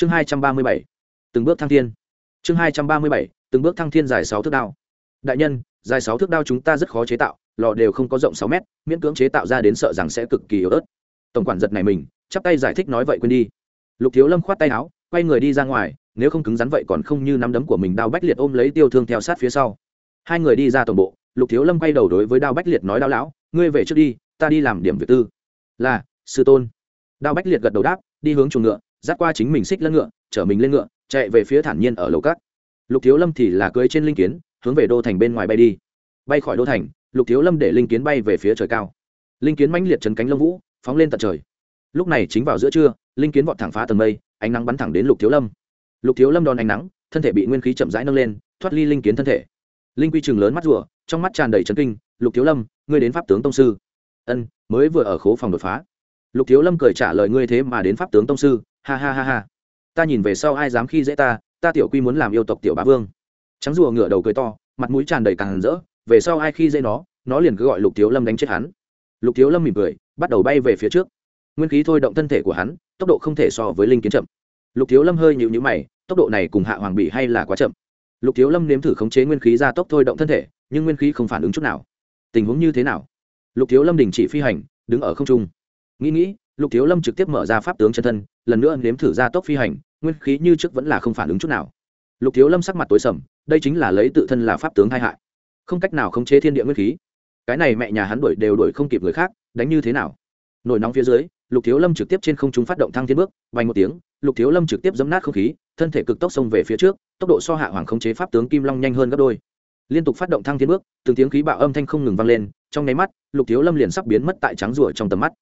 chương hai trăm ba mươi bảy, từng bước thăng thiên. Chương hai trăm ba mươi bảy, từng bước thăng thiên dài sáu thước đao. Đại nhân, dài sáu thước đao chúng ta rất khó chế tạo, lò đều không có rộng sáu mét, miễn cưỡng chế tạo ra đến sợ rằng sẽ cực kỳ yếu ớt. Tổng quản giật này mình, chắp tay giải thích nói vậy quên đi. Lục thiếu lâm khoát tay áo, quay người đi ra ngoài, nếu không cứng rắn vậy còn không như nắm đấm của mình đao bách liệt ôm lấy tiêu thương theo sát phía sau. Hai người đi ra tổng bộ, lục thiếu lâm quay đầu đối với đao bách liệt nói, đao lão, ngươi về trước đi, ta đi làm điểm việc tư. Là, sư tôn. Đao bách liệt gật đầu đáp, đi hướng chuồng ngựa dắt qua chính mình xích lân ngựa, chở mình lên ngựa, chạy về phía thản nhiên ở lầu cát lục thiếu lâm thì là cưới trên linh kiến, hướng về đô thành bên ngoài bay đi. Bay khỏi đô thành, lục thiếu lâm để linh kiến bay về phía trời cao. Linh kiến mãnh liệt chấn cánh lông vũ, phóng lên tận trời. Lúc này chính vào giữa trưa, linh kiến vọt thẳng phá tầng mây, ánh nắng bắn thẳng đến lục thiếu lâm. Lục thiếu lâm đòn ánh nắng, thân thể bị nguyên khí chậm rãi nâng lên, thoát ly linh kiến thân thể. Linh quy trường lớn mắt rùa, trong mắt tràn đầy trấn kinh, lục thiếu lâm, ngươi đến pháp tướng tông sư. Ân, mới vừa ở khố phòng đột phá. Lục thiếu lâm cười trả lời, ngươi thế mà đến pháp tướng tông sư ha ha ha ha. Ta nhìn về sau ai dám khi dễ ta ta tiểu quy muốn làm yêu tộc tiểu bá vương. Trắng rùa ngửa đầu cười to, mặt mũi tràn đầy càng rỡ, về sau ai khi dễ nó nó liền cứ gọi lục thiếu lâm đánh chết hắn. Lục thiếu lâm mỉm cười, bắt đầu bay về phía trước. Nguyên khí thôi động thân thể của hắn, tốc độ không thể so với linh kiến chậm. Lục thiếu lâm hơi nhịu nhữ mày, tốc độ này cùng hạ hoàng bị hay là quá chậm. Lục thiếu lâm nếm thử khống chế nguyên khí ra tốc thôi động thân thể, nhưng nguyên khí không phản ứng chút nào. Tình huống như thế nào? Lục thiếu lâm đình chỉ phi hành, đứng ở không trung. Nghĩ nghĩ lục thiếu lâm trực tiếp mở ra pháp tướng chân thân, lần nữa nếm thử ra tốc phi hành, nguyên khí như trước vẫn là không phản ứng chút nào. Lục thiếu lâm sắc mặt tối sầm, đây chính là lấy tự thân là pháp tướng hai hại. Không cách nào khống chế thiên địa nguyên khí. Cái này mẹ nhà hắn đuổi đều đuổi không kịp người khác, đánh như thế nào? Nổi nóng phía dưới, lục thiếu lâm trực tiếp trên không trung phát động thăng thiên bước vành một tiếng, lục thiếu lâm trực tiếp dấm nát không khí, thân thể cực tốc xông về phía trước, tốc độ so hạ hoàng khống chế pháp tướng kim long nhanh hơn gấp đôi. Liên tục phát động thăng thiên bước, từng tiếng khí bạo âm thanh không ngừng vang lên, trong nháy mắt, lục thiếu lâm liền sắp biến mất tại trắng rùa trong tầm mắt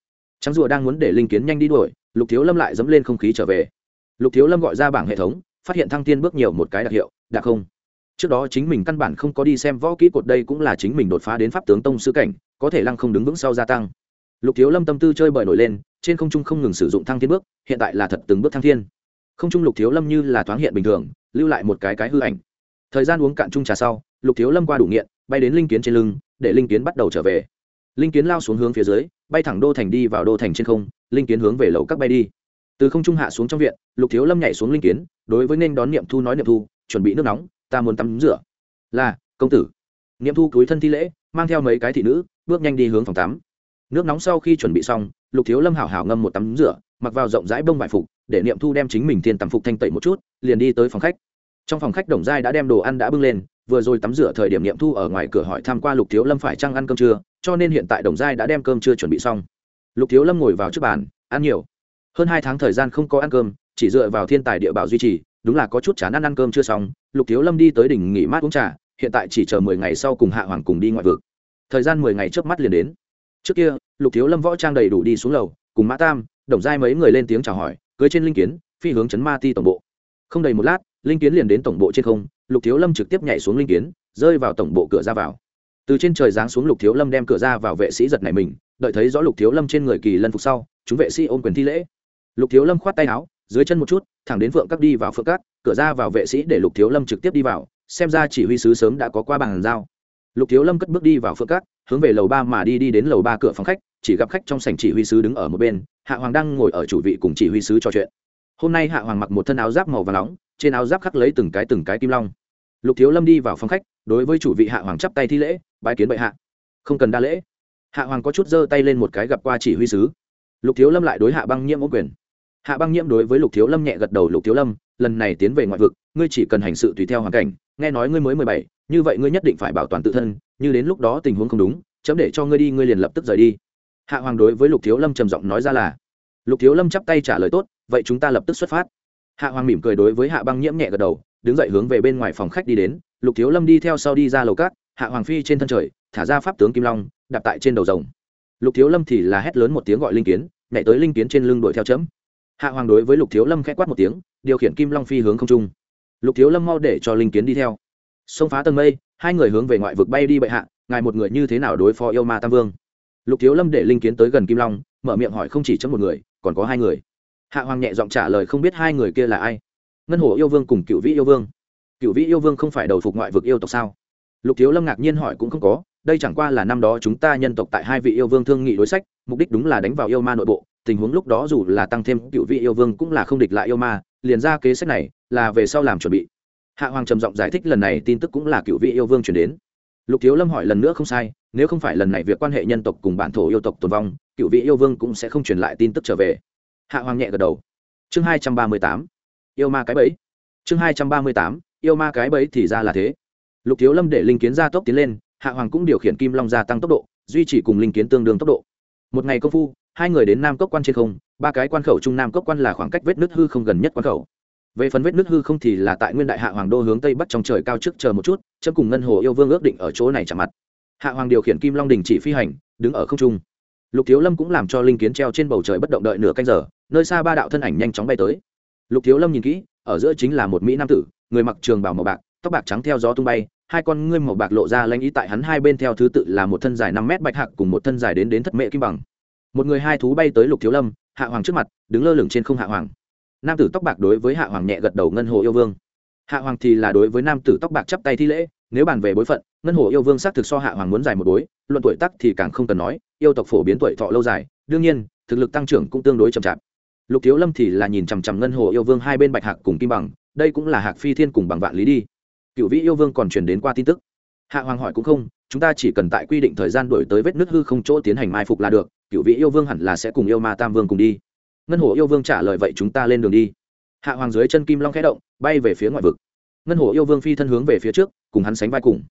trắng rùa đang muốn để linh kiến nhanh đi đuổi, lục thiếu lâm lại dẫm lên không khí trở về. Lục thiếu lâm gọi ra bảng hệ thống, phát hiện thăng thiên bước nhiều một cái đặc hiệu đặc không. Trước đó chính mình căn bản không có đi xem võ kỹ cột đây cũng là chính mình đột phá đến pháp tướng tông sư cảnh, có thể lăng không đứng vững sau gia tăng. Lục thiếu lâm tâm tư chơi bời nổi lên, trên không trung không ngừng sử dụng thăng thiên bước, hiện tại là thật từng bước thăng thiên. Không trung lục thiếu lâm như là thoáng hiện bình thường, lưu lại một cái cái hư ảnh. Thời gian uống cạn chung trà sau, lục thiếu lâm qua đủ nghiện, bay đến linh kiến trên lưng, để linh kiến bắt đầu trở về linh kiến lao xuống hướng phía dưới, bay thẳng đô thành đi vào đô thành trên không, linh kiến hướng về lầu các bay đi. Từ không trung hạ xuống trong viện, lục thiếu lâm nhảy xuống linh kiến, đối với nên đón niệm thu nói niệm thu, chuẩn bị nước nóng, ta muốn tắm rửa. Là, công tử. Niệm thu cúi thân thi lễ, mang theo mấy cái thị nữ, bước nhanh đi hướng phòng tắm. Nước nóng sau khi chuẩn bị xong, lục thiếu lâm hảo hảo ngâm một tắm rửa, mặc vào rộng rãi bông vải phục, để niệm thu đem chính mình thiên tầm phục thanh tẩy một chút, liền đi tới phòng khách. Trong phòng khách đồng giai đã đem đồ ăn đã bưng lên vừa rồi tắm rửa thời điểm niệm thu ở ngoài cửa hỏi tham q u a lục thiếu lâm phải chăng ăn cơm trưa cho nên hiện tại đồng giai đã đem cơm trưa chuẩn bị xong. Lục thiếu lâm ngồi vào trước bàn, ăn nhiều. Hơn hai tháng thời gian không có ăn cơm, chỉ dựa vào thiên tài địa bảo duy trì, đúng là có chút chán ăn ăn cơm chưa xong, lục thiếu lâm đi tới đỉnh nghỉ mát uống trà, hiện tại chỉ chờ mười ngày sau cùng hạ hoàng cùng đi ngoại vực. Thời gian mười ngày trước mắt liền đến. Trước kia, lục thiếu lâm võ trang đầy đủ đi xuống lầu, cùng mã tam, đồng giai mấy người lên tiếng chào hỏi, cưới trên linh kiến, phi hướng chấn ma ti tổng bộ. Không đầy một lát linh kiến liền đến tổng bộ trên không, lục thiếu lâm trực tiếp nhảy xuống linh kiến, rơi vào tổng bộ cửa ra vào. Từ trên trời giáng xuống lục thiếu lâm đem cửa ra vào vệ sĩ giật này mình, đợi thấy rõ lục thiếu lâm trên người kỳ lân phục sau, chúng vệ sĩ ôm quyền thi lễ. Lục thiếu lâm khoát tay áo, dưới chân một chút, thẳng đến phượng các đi vào phượng các, cửa ra vào vệ sĩ để lục thiếu lâm trực tiếp đi vào, xem ra chỉ huy sứ sớm đã có qua bàn giao. Lục thiếu lâm cất bước đi vào phượng các, hướng về lầu ba mà đi đi đến lầu ba cửa phòng khách, chỉ gặp khách trong sảnh chỉ huy sứ đứng ở một bên, hạ hoàng đang ngồi ở chủ vị cùng chỉ huy sứ trò chuyện. Hôm nay hạ hoàng mặc một thân áo giáp màu và nóng trên áo giáp khắc lấy từng cái từng cái kim long. Lục thiếu lâm đi vào phòng khách, đối với chủ vị hạ hoàng chắp tay thi lễ, bái kiến bệ hạ. Không cần đa lễ. Hạ hoàng có chút giơ tay lên một cái gặp qua chỉ huy sứ. Lục thiếu lâm lại đối hạ băng nhiễm ô quyền. Hạ băng nhiễm đối với lục thiếu lâm nhẹ gật đầu, lục thiếu lâm, lần này tiến về ngoại vực, ngươi chỉ cần hành sự tùy theo hoàn cảnh, nghe nói ngươi mới mười bảy, như vậy ngươi nhất định phải bảo toàn tự thân, như đến lúc đó tình huống không đúng, chấm để cho ngươi đi, ngươi liền lập tức rời đi. Hạ hoàng đối với lục thiếu lâm trầm giọng nói ra là. Lục thiếu lâm chắp tay trả lời, tốt, vậy chúng ta lập tức xuất phát hạ hoàng mỉm cười đối với hạ băng nhiễm nhẹ gật đầu, đứng dậy hướng về bên ngoài phòng khách đi đến. Lục thiếu lâm đi theo sau đi ra lầu cát hạ hoàng phi trên thân trời, thả ra pháp tướng kim long đặt tại trên đầu rồng. Lục thiếu lâm thì là hét lớn một tiếng gọi linh kiến, nhảy tới linh kiến trên lưng đuổi theo chấm. Hạ hoàng đối với lục thiếu lâm k h ẽ quát một tiếng, điều khiển kim long phi hướng không trung. Lục thiếu lâm mau để cho linh kiến đi theo. Xông phá tầng mây, hai người hướng về ngoại vực bay đi bệ hạ, ngài một người như thế nào đối phó yêu ma tam vương? Lục thiếu lâm để linh kiến tới gần kim long, mở miệng hỏi không chỉ chấm một người, còn có hai người hạ hoàng nhẹ giọng trả lời không biết hai người kia là ai. Ngân hồ yêu vương cùng cựu vĩ yêu vương. Cựu vĩ yêu vương không phải đầu phục ngoại vực yêu tộc sao? Lục thiếu lâm ngạc nhiên hỏi cũng không có, đây chẳng qua là năm đó chúng ta nhân tộc tại hai vị yêu vương thương nghị đối sách, mục đích đúng là đánh vào yêu ma nội bộ, tình huống lúc đó dù là tăng thêm cựu vị yêu vương cũng là không địch lại yêu ma, liền ra kế sách này là về sau làm chuẩn bị. Hạ hoàng trầm giọng giải thích lần này tin tức cũng là cựu vị yêu vương chuyển đến. Lục thiếu lâm hỏi lần nữa không sai, nếu không phải lần này việc quan hệ nhân tộc cùng bản thổ yêu tộc tồn vong cựu vị yêu vương cũng sẽ không truyền lại tin tức trở về hạ hoàng nhẹ gật đầu. Chương hai trăm ba mươi tám. Yêu ma cái bẫy. Chương hai trăm ba mươi tám. Yêu ma cái bẫy thì ra là thế. Lục thiếu lâm để linh kiến gia tốc tiến lên, hạ hoàng cũng điều khiển kim long gia tăng tốc độ, duy trì cùng linh kiến tương đương tốc độ. Một ngày công phu, hai người đến nam cốc quan trên không, ba cái quan khẩu trung nam cốc quan là khoảng cách vết nứt hư không gần nhất quan khẩu. Về phần vết nứt hư không thì là tại nguyên đại hạ hoàng đô hướng tây bắc trong trời cao trước chờ một chút, chấm cùng ngân hồ yêu vương ước định ở chỗ này chạm mặt. Hạ hoàng điều khiển kim long đình chỉ phi hành, đứng ở không trung. Lục thiếu lâm cũng làm cho linh kiến treo trên bầu trời bất động đợi nửa canh giờ nơi xa ba đạo thân ảnh nhanh chóng bay tới. Lục thiếu lâm nhìn kỹ, ở giữa chính là một mỹ nam tử, người mặc trường bào màu bạc, tóc bạc trắng theo gió tung bay, hai con ngươi màu bạc lộ ra lanh ý tại hắn hai bên theo thứ tự là một thân dài năm mét bạch hạc cùng một thân dài đến đến thất mệ kim bằng. Một người hai thú bay tới lục thiếu lâm, hạ hoàng trước mặt, đứng lơ lửng trên không hạ hoàng. Nam tử tóc bạc đối với hạ hoàng nhẹ gật đầu ngân hồ yêu vương. Hạ hoàng thì là đối với nam tử tóc bạc chắp tay thi lễ, nếu bàn về bối phận, ngân hồ yêu vương xác thực so hạ hoàng muốn dài một bối, luận tuổi tắc thì càng không cần nói, yêu tộc phổ biến tuổi thọ lâu dài, đương nhiên, thực lực tăng trưởng cũng tương đối chậm chạp lục thiếu lâm thì là nhìn chằm chằm ngân hồ yêu vương hai bên bạch hạc cùng kim bằng, đây cũng là hạc phi thiên cùng bằng vạn lý đi. Cựu vĩ yêu vương còn truyền đến qua tin tức. Hạ hoàng hỏi cũng không, chúng ta chỉ cần tại quy định thời gian đổi tới vết nước hư không chỗ tiến hành mai phục là được, cựu vị yêu vương hẳn là sẽ cùng yêu ma tam vương cùng đi. Ngân hồ yêu vương trả lời vậy chúng ta lên đường đi. Hạ hoàng dưới chân kim long khẽ động, bay về phía ngoại vực. Ngân hồ yêu vương phi thân hướng về phía trước, cùng hắn sánh vai cùng.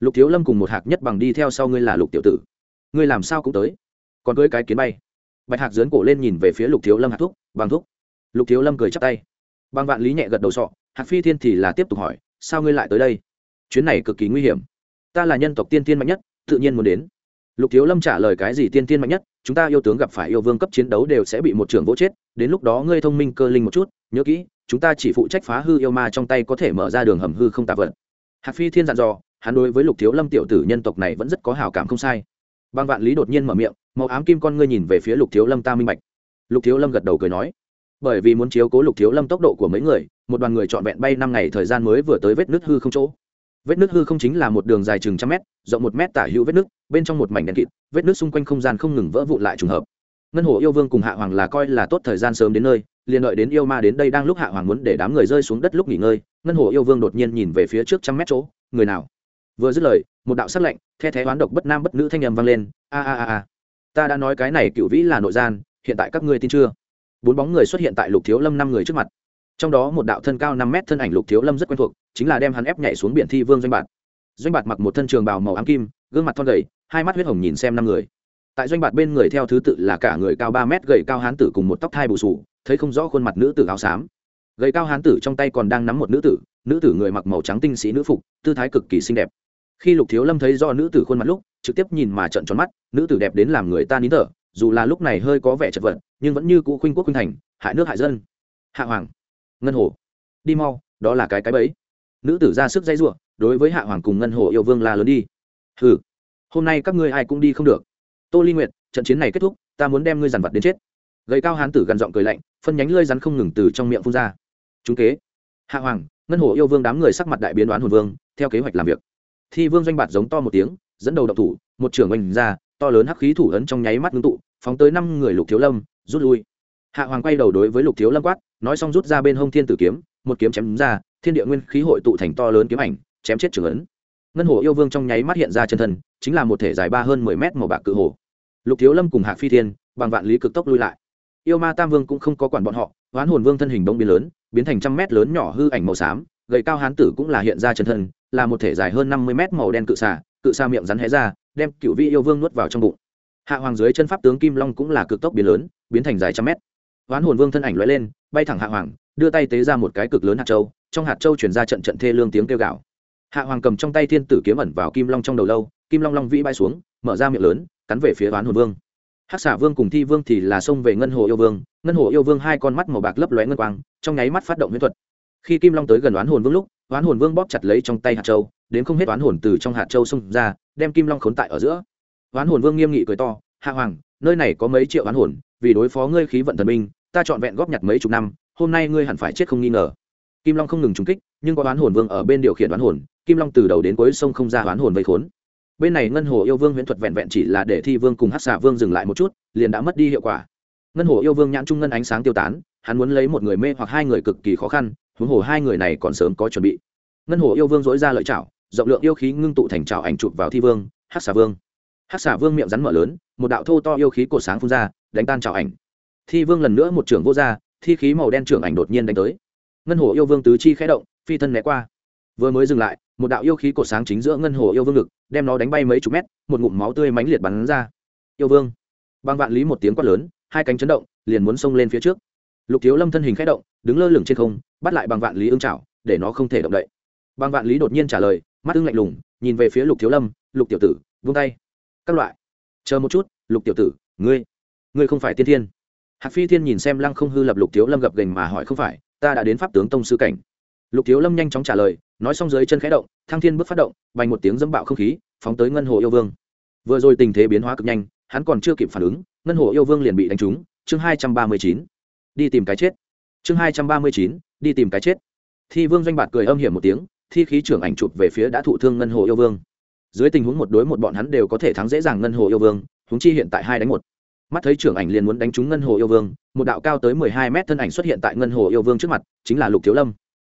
Lục thiếu lâm cùng một hạc nhất bằng đi theo sau ngươi là lục tiểu tử. Ngươi làm sao cũng tới. Còn cưới cái kiến bay bạch hạc dướn cổ lên nhìn về phía lục thiếu lâm hạc thúc bằng thúc. Lục thiếu lâm cười chắp tay. Bằng vạn lý nhẹ gật đầu sọ, hạc phi thiên thì là tiếp tục hỏi, sao ngươi lại tới đây? Chuyến này cực kỳ nguy hiểm. Ta là nhân tộc tiên tiên mạnh nhất, tự nhiên muốn đến. Lục thiếu lâm trả lời, cái gì tiên tiên mạnh nhất? Chúng ta yêu tướng gặp phải yêu vương cấp chiến đấu đều sẽ bị một trưởng vỗ chết. Đến lúc đó ngươi thông minh cơ linh một chút, nhớ kỹ, chúng ta chỉ phụ trách phá hư yêu ma trong tay có thể mở ra đường hầm hư không tạ vật. Hạc phi thiên dặn dò, hắn đối với lục thiếu lâm tiểu tử nhân tộc này vẫn rất có hào cảm không sai. Bằng vạn lý đột nhiên mở miệng màu ám kim con ngươi nhìn về phía lục thiếu lâm ta minh bạch. Lục thiếu lâm gật đầu cười nói, bởi vì muốn chiếu cố lục thiếu lâm tốc độ của mấy người, một đoàn người trọn vẹn bay năm ngày thời gian mới vừa tới vết nước hư không chỗ. Vết nước hư không chính là một đường dài chừng trăm mét, rộng một mét tả hữu vết nước bên trong một mảnh đen kịt, vết nước xung quanh không gian không ngừng vỡ vụn lại trùng hợp. Ngân hồ yêu vương cùng hạ hoàng là coi là tốt thời gian sớm đến nơi, liền đợi đến yêu ma đến đây đang lúc hạ hoàng muốn để đám người rơi xuống đất lúc nghỉ ngơi, ngân hồ yêu vương đột nhiên nhìn về phía trước trăm mét chỗ, người nào? Vừa dứt lời, một đạo sắc lệnh the thé oán độc bất nam bất nữ thanh âm vang lên, a a a a ta đã nói cái này cựu vĩ là nội gian, hiện tại các ngươi tin chưa? Bốn bóng người xuất hiện tại lục thiếu lâm năm người trước mặt. Trong đó một đạo thân cao năm mét thân ảnh lục thiếu lâm rất quen thuộc, chính là đem hắn ép nhảy xuống biển thi vương doanh bạt. Doanh bạt mặc một thân trường bào màu ám kim, gương mặt thon gầy, hai mắt huyết hồng nhìn xem năm người. Tại doanh bạt bên người theo thứ tự là cả người cao ba mét gầy cao hán tử cùng một tóc thai bù sù, thấy không rõ khuôn mặt nữ tử áo xám. Gầy cao hán tử trong tay còn đang nắm một nữ tử nữ tử người mặc màu trắng tinh sĩ nữ phục, tư thái cực kỳ xinh đẹp khi lục thiếu lâm thấy do nữ tử khuôn mặt lúc, trực tiếp nhìn mà trận tròn mắt, nữ tử đẹp đến làm người ta nín thở, dù là lúc này hơi có vẻ chật vật, nhưng vẫn như cũ khuynh quốc khuynh thành, hại nước hại dân. Hạ hoàng. Ngân hồ. Đi mau, đó là cái cái bẫy. Nữ tử ra sức dây giụa đối với hạ hoàng cùng ngân hồ yêu vương la lớn đi. Hừ, hôm nay các ngươi ai cũng đi không được. Tô ly nguyệt, trận chiến này kết thúc, ta muốn đem ngươi dằn vặt đến chết. Gầy cao hán tử gần giọng cười lạnh, phân nhánh lơi rắn không ngừng từ trong miệng phun ra. Chúng kế. Hạ hoàng, ngân hồ yêu vương đám người sắc mặt đại biến đoán hồn vương, theo kế hoạch làm việc thi vương doanh bạt giống to một tiếng, dẫn đầu độc thủ, một trưởng oanh ra, to lớn hắc khí thủ ấn trong nháy mắt ngưng tụ, phóng tới năm người lục thiếu lâm, rút lui. Hạ hoàng quay đầu đối với lục thiếu lâm quát, nói xong rút ra bên hông thiên tử kiếm, một kiếm chém ra, thiên địa nguyên khí hội tụ thành to lớn kiếm ảnh, chém chết trưởng ấn. Ngân hồ yêu vương trong nháy mắt hiện ra chân thân, chính là một thể dài ba hơn mười mét màu bạc cự hồ. Lục thiếu lâm cùng hạc phi thiên, bằng vạn lý cực tốc lui lại. Yêu ma tam vương cũng không có quản bọn họ, hoán hồn vương thân hình đông biến lớn, biến thành trăm mét lớn nhỏ hư ảnh màu xám gậy cao hán tử cũng là hiện ra chân thân là một thể dài hơn năm mươi mét màu đen cự xà cự xà miệng rắn hé ra, đem cựu vị yêu vương nuốt vào trong bụng. Hạ hoàng dưới chân pháp tướng kim long cũng là cực tốc biến lớn, biến thành dài trăm mét. Hoán hồn vương thân ảnh lóe lên, bay thẳng hạ hoàng, đưa tay tế ra một cái cực lớn hạt châu, trong hạt châu chuyển ra trận trận thê lương tiếng kêu gạo hạ hoàng cầm trong tay thiên tử kiếm ẩn vào kim long trong đầu lâu, kim long long vĩ bay xuống, mở ra miệng lớn, cắn về phía hoán hồn vương. Hắc xả vương cùng thi vương thì là xông về ngân hồ yêu vương, ngân hồ yêu vương hai con mắt màu bạc lấp lóe ngân quang, trong nháy mắt phát động huyễn thuật. Khi kim long tới gần oán hồn vương lúc oán hồn vương bóp chặt lấy trong tay hạt châu, đến không hết oán hồn từ trong hạt châu xông ra, đem kim long khốn tại ở giữa. Oán hồn vương nghiêm nghị cười to, hạ hoàng, nơi này có mấy triệu oán hồn, vì đối phó ngươi khí vận thần minh ta chọn vẹn góp nhặt mấy chục năm, hôm nay ngươi hẳn phải chết không nghi ngờ. Kim long không ngừng trúng kích, nhưng có oán hồn vương ở bên điều khiển oán hồn, kim long từ đầu đến cuối sông không ra oán hồn vây khốn. Bên này ngân hồ yêu vương huyễn thuật vẹn vẹn chỉ là để thi vương cùng hát xạ vương dừng lại một chút, liền đã mất đi hiệu quả. Ngân hồ yêu vương nhãn trung ngân ánh sáng tiêu tán, hắn muốn lấy một người mê hoặc hai người cực kỳ khó khăn huống hồ hai người này còn sớm có chuẩn bị. Ngân hồ yêu vương dối ra lợi chảo, rộng lượng yêu khí ngưng tụ thành chảo ảnh chụp vào thi vương hát xà vương. Hát xà vương miệng rắn mở lớn, một đạo thô to yêu khí cột sáng phun ra, đánh tan chảo ảnh. Thi vương lần nữa một trưởng vô r thi khí màu đen trưởng ảnh đột nhiên đánh tới. Ngân hồ yêu vương tứ chi khẽ động, phi thân né qua. Vừa mới dừng lại, một đạo yêu khí cột sáng chính giữa ngân hồ yêu vương ngực, đem nó đánh bay mấy chục mét, một ngụm máu tươi mánh liệt bắn ra. Yêu vương. Băng vạn lý một tiếng quát lớn, hai cánh chấn động, liền muốn xông lên phía trước. Lục thiếu lâm thân hình khẽ động, đứng lơ lửng trên không bắt lại bằng vạn lý ưng chảo, để nó không thể động đậy. Bằng vạn lý đột nhiên trả lời, mắt ưng lạnh lùng, nhìn về phía lục thiếu lâm, lục tiểu tử, vung tay. Các loại. Chờ một chút, lục tiểu tử, ngươi ngươi không phải tiên thiên. Hạc phi thiên nhìn xem lăng không hư lập lục thiếu lâm gập gành mà hỏi, không phải, ta đã đến pháp tướng tông sư cảnh. Lục thiếu lâm nhanh chóng trả lời, nói xong dưới chân khẽ động, thăng thiên bước phát động, bành một tiếng dẫm bạo không khí, phóng tới ngân hồ yêu vương. Vừa rồi tình thế biến hóa cực nhanh, hắn còn chưa kịp phản ứng, ngân hồ yêu vương liền bị đánh trúng. Chương hai trăm ba mươi chín, đi tìm cái chết. Chương hai trăm ba mươi chín đi tìm cái chết. Thi vương doanh bạt cười âm hiểm một tiếng, thi khí trưởng ảnh chụp về phía đã thụ thương ngân hồ yêu vương. Dưới tình huống một đối một bọn hắn đều có thể thắng dễ dàng ngân hồ yêu vương húng chi hiện tại hai đánh một. Mắt thấy trưởng ảnh liền muốn đánh trúng ngân hồ yêu vương, một đạo cao tới mười hai mét thân ảnh xuất hiện tại ngân hồ yêu vương trước mặt, chính là lục thiếu lâm.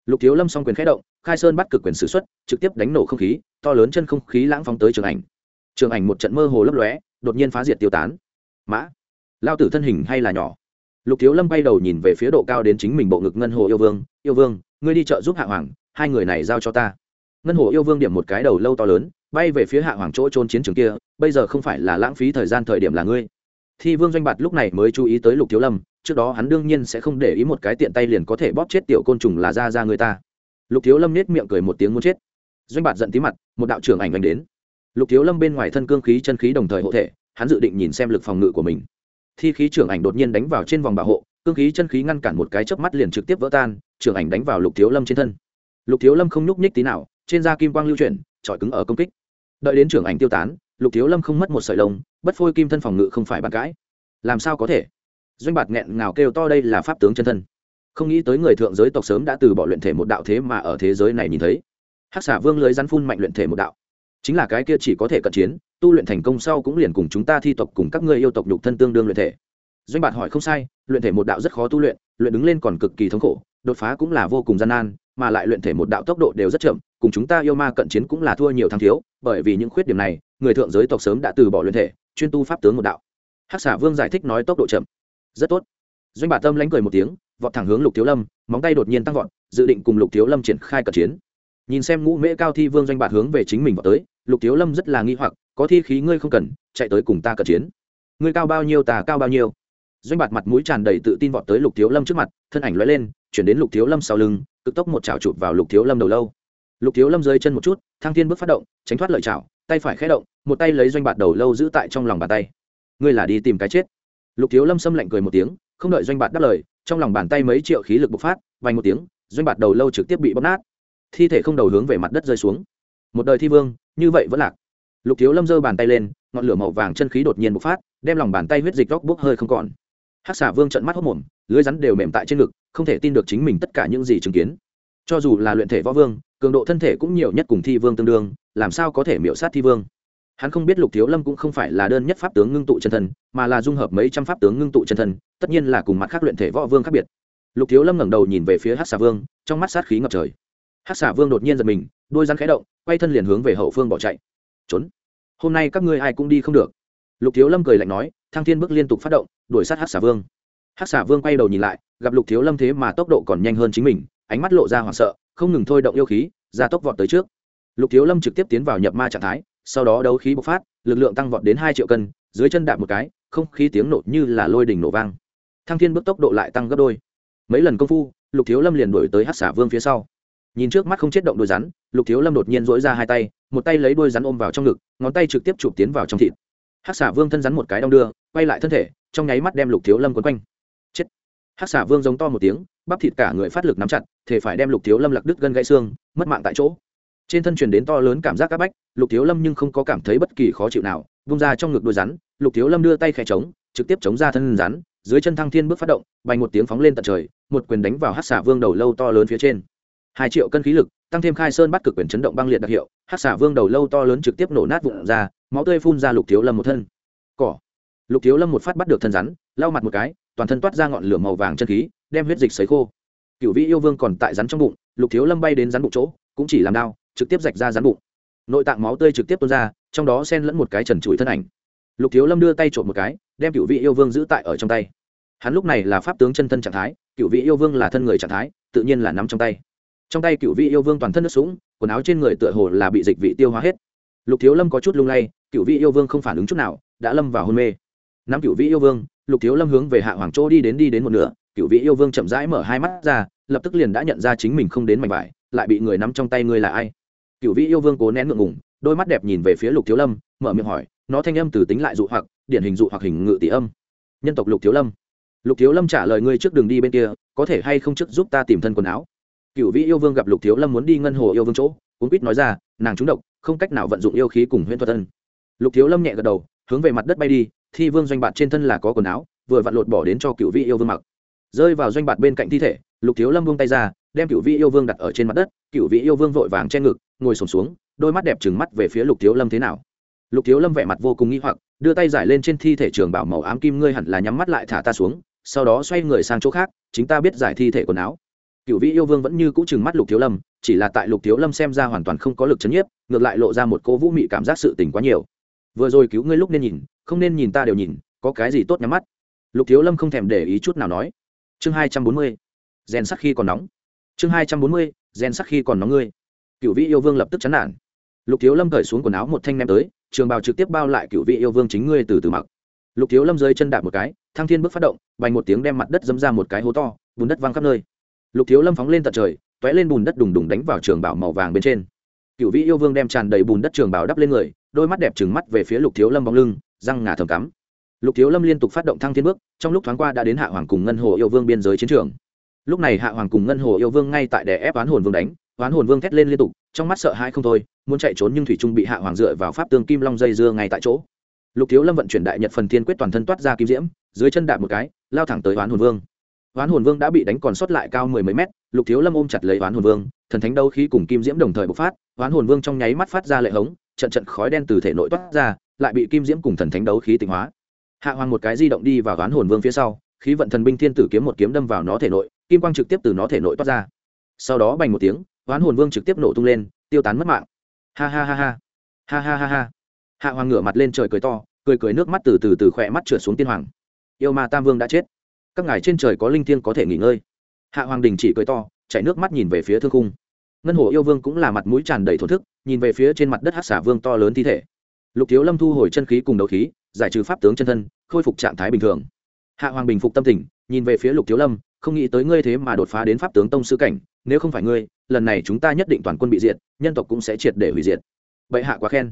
Lục thiếu lâm s o n g quyền k h ẽ động, khai sơn bắt cực quyền s ử x u ấ t trực tiếp đánh nổ không khí, to lớn chân không khí lãng phóng tới trường ảnh. Trường ảnh một trận mơ hồ lấp lóe, đột nhiên phá diệt tiêu tán. Mã, lao tử thân hình hay là nhỏ? Lục thiếu lâm bay đầu nhìn về phía độ cao đến chính mình bộ ngực ngân hồ yêu vương. Yêu vương, ngươi đi chợ giúp hạ hoàng, hai người này giao cho ta. Ngân hồ yêu vương điểm một cái đầu lâu to lớn, bay về phía hạ hoàng chỗ trôn chiến trường kia. Bây giờ không phải là lãng phí thời gian thời điểm là ngươi. Thi vương doanh bạt lúc này mới chú ý tới lục thiếu lâm. Trước đó hắn đương nhiên sẽ không để ý một cái tiện tay liền có thể bóp chết tiểu côn trùng là ra ra người ta. Lục thiếu lâm nết miệng cười một tiếng muốn chết. Doanh bạt giận tí mặt, một đạo trưởng ảnh anh đến. Lục thiếu lâm bên ngoài thân cương khí chân khí đồng thời hộ thể, hắn dự định nhìn xem lực phòng ngự của mình thi khí trưởng ảnh đột nhiên đánh vào trên vòng bảo hộ, cương khí chân khí ngăn cản một cái chớp mắt liền trực tiếp vỡ tan, trưởng ảnh đánh vào lục thiếu lâm trên thân. Lục thiếu lâm không nhúc nhích tí nào, trên da kim quang lưu chuyển trọi cứng ở công kích. Đợi đến trưởng ảnh tiêu tán, lục thiếu lâm không mất một sợi lông, bất phôi kim thân phòng ngự không phải bàn cãi. Làm sao có thể? Doanh bạt nghẹn ngào kêu to đây là pháp tướng chân thân. Không nghĩ tới người thượng giới tộc sớm đã từ bỏ luyện thể một đạo thế mà ở thế giới này nhìn thấy. Hắc xả vương lưới rắn phun mạnh luyện thể một đạo chính là cái kia chỉ có thể cận chiến, tu luyện thành công sau cũng liền cùng chúng ta thi tộc cùng các ngươi yêu tộc nhục thân tương đương luyện thể. Doanh bạt hỏi không sai, luyện thể một đạo rất khó tu luyện luyện đứng lên còn cực kỳ thống khổ, đột phá cũng là vô cùng gian nan, mà lại luyện thể một đạo tốc độ đều rất chậm, cùng chúng ta yêu ma cận chiến cũng là thua nhiều thắng thiếu, bởi vì những khuyết điểm này, người thượng giới tộc sớm đã từ bỏ luyện thể, chuyên tu pháp tướng một đạo. Hắc xả vương giải thích nói tốc độ chậm. Rất tốt. Doanh bà tâm lánh cười một tiếng, vọt thẳng hướng lục thiếu lâm, móng tay đột nhiên tăng vọt, dự định cùng lục thiếu lâm triển khai cận chiến nhìn xem ngũ mễ cao thi vương doanh bạt hướng về chính mình vào tới, lục thiếu lâm rất là nghi hoặc, có thi khí ngươi không cần, chạy tới cùng ta cận chiến. Ngươi cao bao nhiêu ta cao bao nhiêu. Doanh bạt mặt mũi tràn đầy tự tin vọt tới lục thiếu lâm trước mặt, thân ảnh l lên, chuyển đến lục thiếu lâm sau lưng, cực tốc một chảo chụp vào lục thiếu lâm đầu lâu. Lục thiếu lâm rơi chân một chút thang thiên bước phát động, tránh thoát lợi chảo, tay phải khé động, một tay lấy doanh bạt đầu lâu giữ tại trong lòng bàn tay. Ngươi là đi tìm cái chết. Lục thiếu lâm xâm lạnh cười một tiếng, không đợi doanh bạt đáp lời, trong lòng bàn tay mấy triệu khí lực bộc phát vành một tiếng, doanh bạt đầu lâu trực tiếp bị bóp nát thi thể không đầu hướng về mặt đất rơi xuống. Một đời thi vương, như vậy vẫn lạc. Lục thiếu lâm giơ bàn tay lên, ngọn lửa màu vàng chân khí đột nhiên bộc phát, đem lòng bàn tay huyết dịch góc bốc hơi không còn. Hắc xả vương trận mắt hốc mồm, lưới rắn đều mềm tại trên ngực, không thể tin được chính mình tất cả những gì chứng kiến. Cho dù là luyện thể võ vương, cường độ thân thể cũng nhiều nhất cùng thi vương tương đương, làm sao có thể miễu sát thi vương? Hắn không biết lục thiếu lâm cũng không phải là đơn nhất pháp tướng ngưng tụ chân thân, mà là dung hợp mấy trăm pháp tướng ngưng tụ chân thân, tất nhiên là cùng mặt khác luyện thể võ vương khác biệt. Lục thiếu lâm ngẩng đầu nhìn về phía hát xà vương, trong mắt sát khí ngập trời hát xà vương đột nhiên giật mình, đôi rắn khẽ động, quay thân liền hướng về hậu phương bỏ chạy. Trốn. Hôm nay các ngươi ai cũng đi không được. Lục thiếu lâm cười lạnh nói, thăng thiên bước liên tục phát động, đuổi sát hát xà vương. Hát xà vương quay đầu nhìn lại, gặp lục thiếu lâm thế mà tốc độ còn nhanh hơn chính mình, ánh mắt lộ ra hoảng sợ, không ngừng thôi động yêu khí, ra tốc vọt tới trước. Lục thiếu lâm trực tiếp tiến vào nhập ma trạng thái, sau đó đấu khí bộc phát, lực lượng tăng vọt đến hai triệu cân, dưới chân đạp một cái, không khí tiếng nổ như là lôi đỉnh nổ vang. Thăng thiên bước tốc độ lại tăng gấp đôi. Mấy lần công phu, lục thiếu lâm liền đổi tới hát xả vương phía sau nhìn trước mắt không chết động đôi rắn, lục thiếu lâm đột nhiên dỗi ra hai tay, một tay lấy đôi rắn ôm vào trong ngực, ngón tay trực tiếp chụp tiến vào trong thịt. Hát xả vương thân rắn một cái đong đưa, quay lại thân thể, trong nháy mắt đem lục thiếu lâm quấn quanh. Chết. Hát xả vương giống to một tiếng, bắp thịt cả người phát lực nắm chặt, thể phải đem lục thiếu lâm lặc đứt gân gãy xương, mất mạng tại chỗ. Trên thân truyền đến to lớn cảm giác áp bách, lục thiếu lâm nhưng không có cảm thấy bất kỳ khó chịu nào, vung ra trong ngực đôi rắn, lục thiếu lâm đưa tay khẽ trống trực tiếp chống ra thân rắn, dưới chân thăng thiên bước phát động bành một tiếng phóng lên tận trời, một quyền đánh vào hát xả vương đầu lâu to lớn phía trên hai triệu cân khí lực, tăng thêm khai sơn bắt cực quyền chấn động băng liệt đặc hiệu hát xả vương đầu lâu to lớn trực tiếp nổ nát vụn ra, máu tươi phun ra lục thiếu lâm một thân. Cỏ. Lục thiếu lâm một phát bắt được thân rắn, lau mặt một cái, toàn thân toát ra ngọn lửa màu vàng chân khí, đem huyết dịch sấy khô. Cựu vị yêu vương còn tại rắn trong bụng, lục thiếu lâm bay đến rắn bụng chỗ, cũng chỉ làm đau trực tiếp rạch ra rắn bụng. Nội tạng máu tươi trực tiếp tuôn ra, trong đó xen lẫn một cái trần trụi thân ảnh. Lục thiếu lâm đưa tay trộm một cái, đem cựu vị yêu vương giữ tại ở trong tay. Hắn lúc này là pháp tướng chân thân trạng thái cựu vị yêu vương là thân người trạng thái, tự nhiên là nắm trong tay trong tay cựu vị yêu vương toàn thân nước sũng, quần áo trên người tựa hồ là bị dịch vị tiêu hóa hết. Lục thiếu lâm có chút lung lay cựu vị yêu vương không phản ứng chút nào, đã lâm vào hôn mê. Nắm cựu vị yêu vương, lục thiếu lâm hướng về hạ hoàng chỗ đi đến đi đến một nửa cựu vị yêu vương chậm rãi mở hai mắt ra, lập tức liền đã nhận ra chính mình không đến mảnh vải, lại bị người nắm trong tay ngươi là ai? Cựu vị yêu vương cố nén ngượng ngùng, đôi mắt đẹp nhìn về phía lục thiếu lâm, mở miệng hỏi, nó thanh âm từ tính lại dụ hoặc, điển hình dụ hoặc hình ngự tỷ âm. Nhân tộc lục thiếu lâm. Lục thiếu lâm trả lời ngươi trước đường đi bên kia, có thể hay không trước giúp ta tìm thân quần áo? Cựu vị yêu vương gặp lục thiếu lâm muốn đi ngân hồ yêu vương chỗ, cuốn quýt nói ra, nàng trúng độc, không cách nào vận dụng yêu khí cùng huyễn thuật thân. Lục thiếu lâm nhẹ gật đầu, hướng về mặt đất bay đi, thi vương doanh bạt trên thân là có quần áo, vừa vặn lột bỏ đến cho cựu vị yêu vương mặc. Rơi vào doanh bạt bên cạnh thi thể, lục thiếu lâm buông tay ra, đem cựu vị yêu vương đặt ở trên mặt đất cựu vị yêu vương vội vàng che ngực, ngồi sổm xuống, đôi mắt đẹp trừng mắt về phía lục thiếu lâm thế nào. Lục thiếu lâm vẻ mặt vô cùng nghi hoặc, đưa tay giải lên trên thi thể trường bảo màu ám kim ngươi hẳn là nhắm mắt lại thả ta xuống, sau đó xoay người sang chỗ khác, chính ta biết giải thi thể quần áo cựu vị yêu vương vẫn như cũ chừng mắt lục thiếu lâm, chỉ là tại lục thiếu lâm xem ra hoàn toàn không có lực chấn nhiếp, ngược lại lộ ra một cô vũ mị cảm giác sự tình quá nhiều. Vừa rồi cứu ngươi lúc nên nhìn, không nên nhìn ta đều nhìn, có cái gì tốt nhắm mắt? Lục thiếu lâm không thèm để ý chút nào nói. Chương hai trăm bốn mươi, rèn sắc khi còn nóng. Chương hai trăm bốn mươi, rèn sắc khi còn nóng ngươi. Cựu vị yêu vương lập tức chán nản. Lục thiếu lâm cởi xuống quần áo một thanh nem tới, trường bào trực tiếp bao lại cựu vị yêu vương chính ngươi từ từ mặc. Lục thiếu lâm rơi chân đạp một cái, thăng thiên bước phát động, bành một tiếng đem mặt đất dâm ra một cái hố to, bùn đất văng khắp nơi lục thiếu lâm phóng lên tận trời t ó é lên bùn đất đùng đùng đánh vào trường bảo màu vàng bên trên. Cựu Vĩ yêu vương đem tràn đầy bùn đất trường bảo đắp lên người, đôi mắt đẹp trừng mắt về phía lục thiếu lâm bóng lưng, răng ngà thầm cắm. Lục thiếu lâm liên tục phát động thăng thiên bước, trong lúc thoáng qua đã đến hạ hoàng cùng ngân hồ yêu vương biên giới chiến trường. Lúc này hạ hoàng cùng ngân hồ yêu vương ngay tại đè ép oán hồn vương đánh, oán hồn vương thét lên liên tục, trong mắt sợ hãi không thôi, muốn chạy trốn nhưng thủy trung bị hạ hoàng dựa vào pháp tương kim long dây dưa ngay tại chỗ. Lục thiếu lâm vận chuyển đại nhật phần thiên quyết toàn thân toát ra kim diễm, dưới chân đạp một cái, lao thẳng tới oán hồn vương hoán hồn vương đã bị đánh còn sót lại cao mười mấy mét, lục thiếu lâm ôm chặt lấy hoán hồn vương, thần thánh đâu khí cùng kim diễm đồng thời bộc phát hoán hồn vương trong nháy mắt phát ra lệ hống, trận trận khói đen từ thể nội toát ra, lại bị kim diễm cùng thần thánh đấu khí tịnh hóa. Hạ hoàng một cái di động đi vào hoán hồn vương phía sau, khí vận thần binh thiên tử kiếm một kiếm đâm vào nó thể nội, kim quang trực tiếp từ nó thể nội toát ra. Sau đó bành một tiếng hoán hồn vương trực tiếp nổ tung lên, tiêu tán mất mạng. Ha ha ha ha. Ha ha ha ha. Hạ hoàng ngửa mặt lên trời cười to, cười cười nước mắt từ từ từ khỏe mắt trượt xuống tiên hoàng. Yêu ma tam vương đã chết các ngài trên trời có linh thiêng có thể nghỉ ngơi. Hạ hoàng đình chỉ cười to, chảy nước mắt nhìn về phía thương cung ngân hồ yêu vương cũng là mặt mũi tràn đầy thổ thức, nhìn về phía trên mặt đất hát xả vương to lớn thi thể. Lục thiếu lâm thu hồi chân khí cùng đấu khí, giải trừ pháp tướng chân thân, khôi phục trạng thái bình thường. Hạ hoàng bình phục tâm tình, nhìn về phía lục thiếu lâm, không nghĩ tới ngươi thế mà đột phá đến pháp tướng tông sư cảnh, nếu không phải ngươi, lần này chúng ta nhất định toàn quân bị diệt, nhân tộc cũng sẽ triệt để hủy diệt. Bệ hạ quá khen.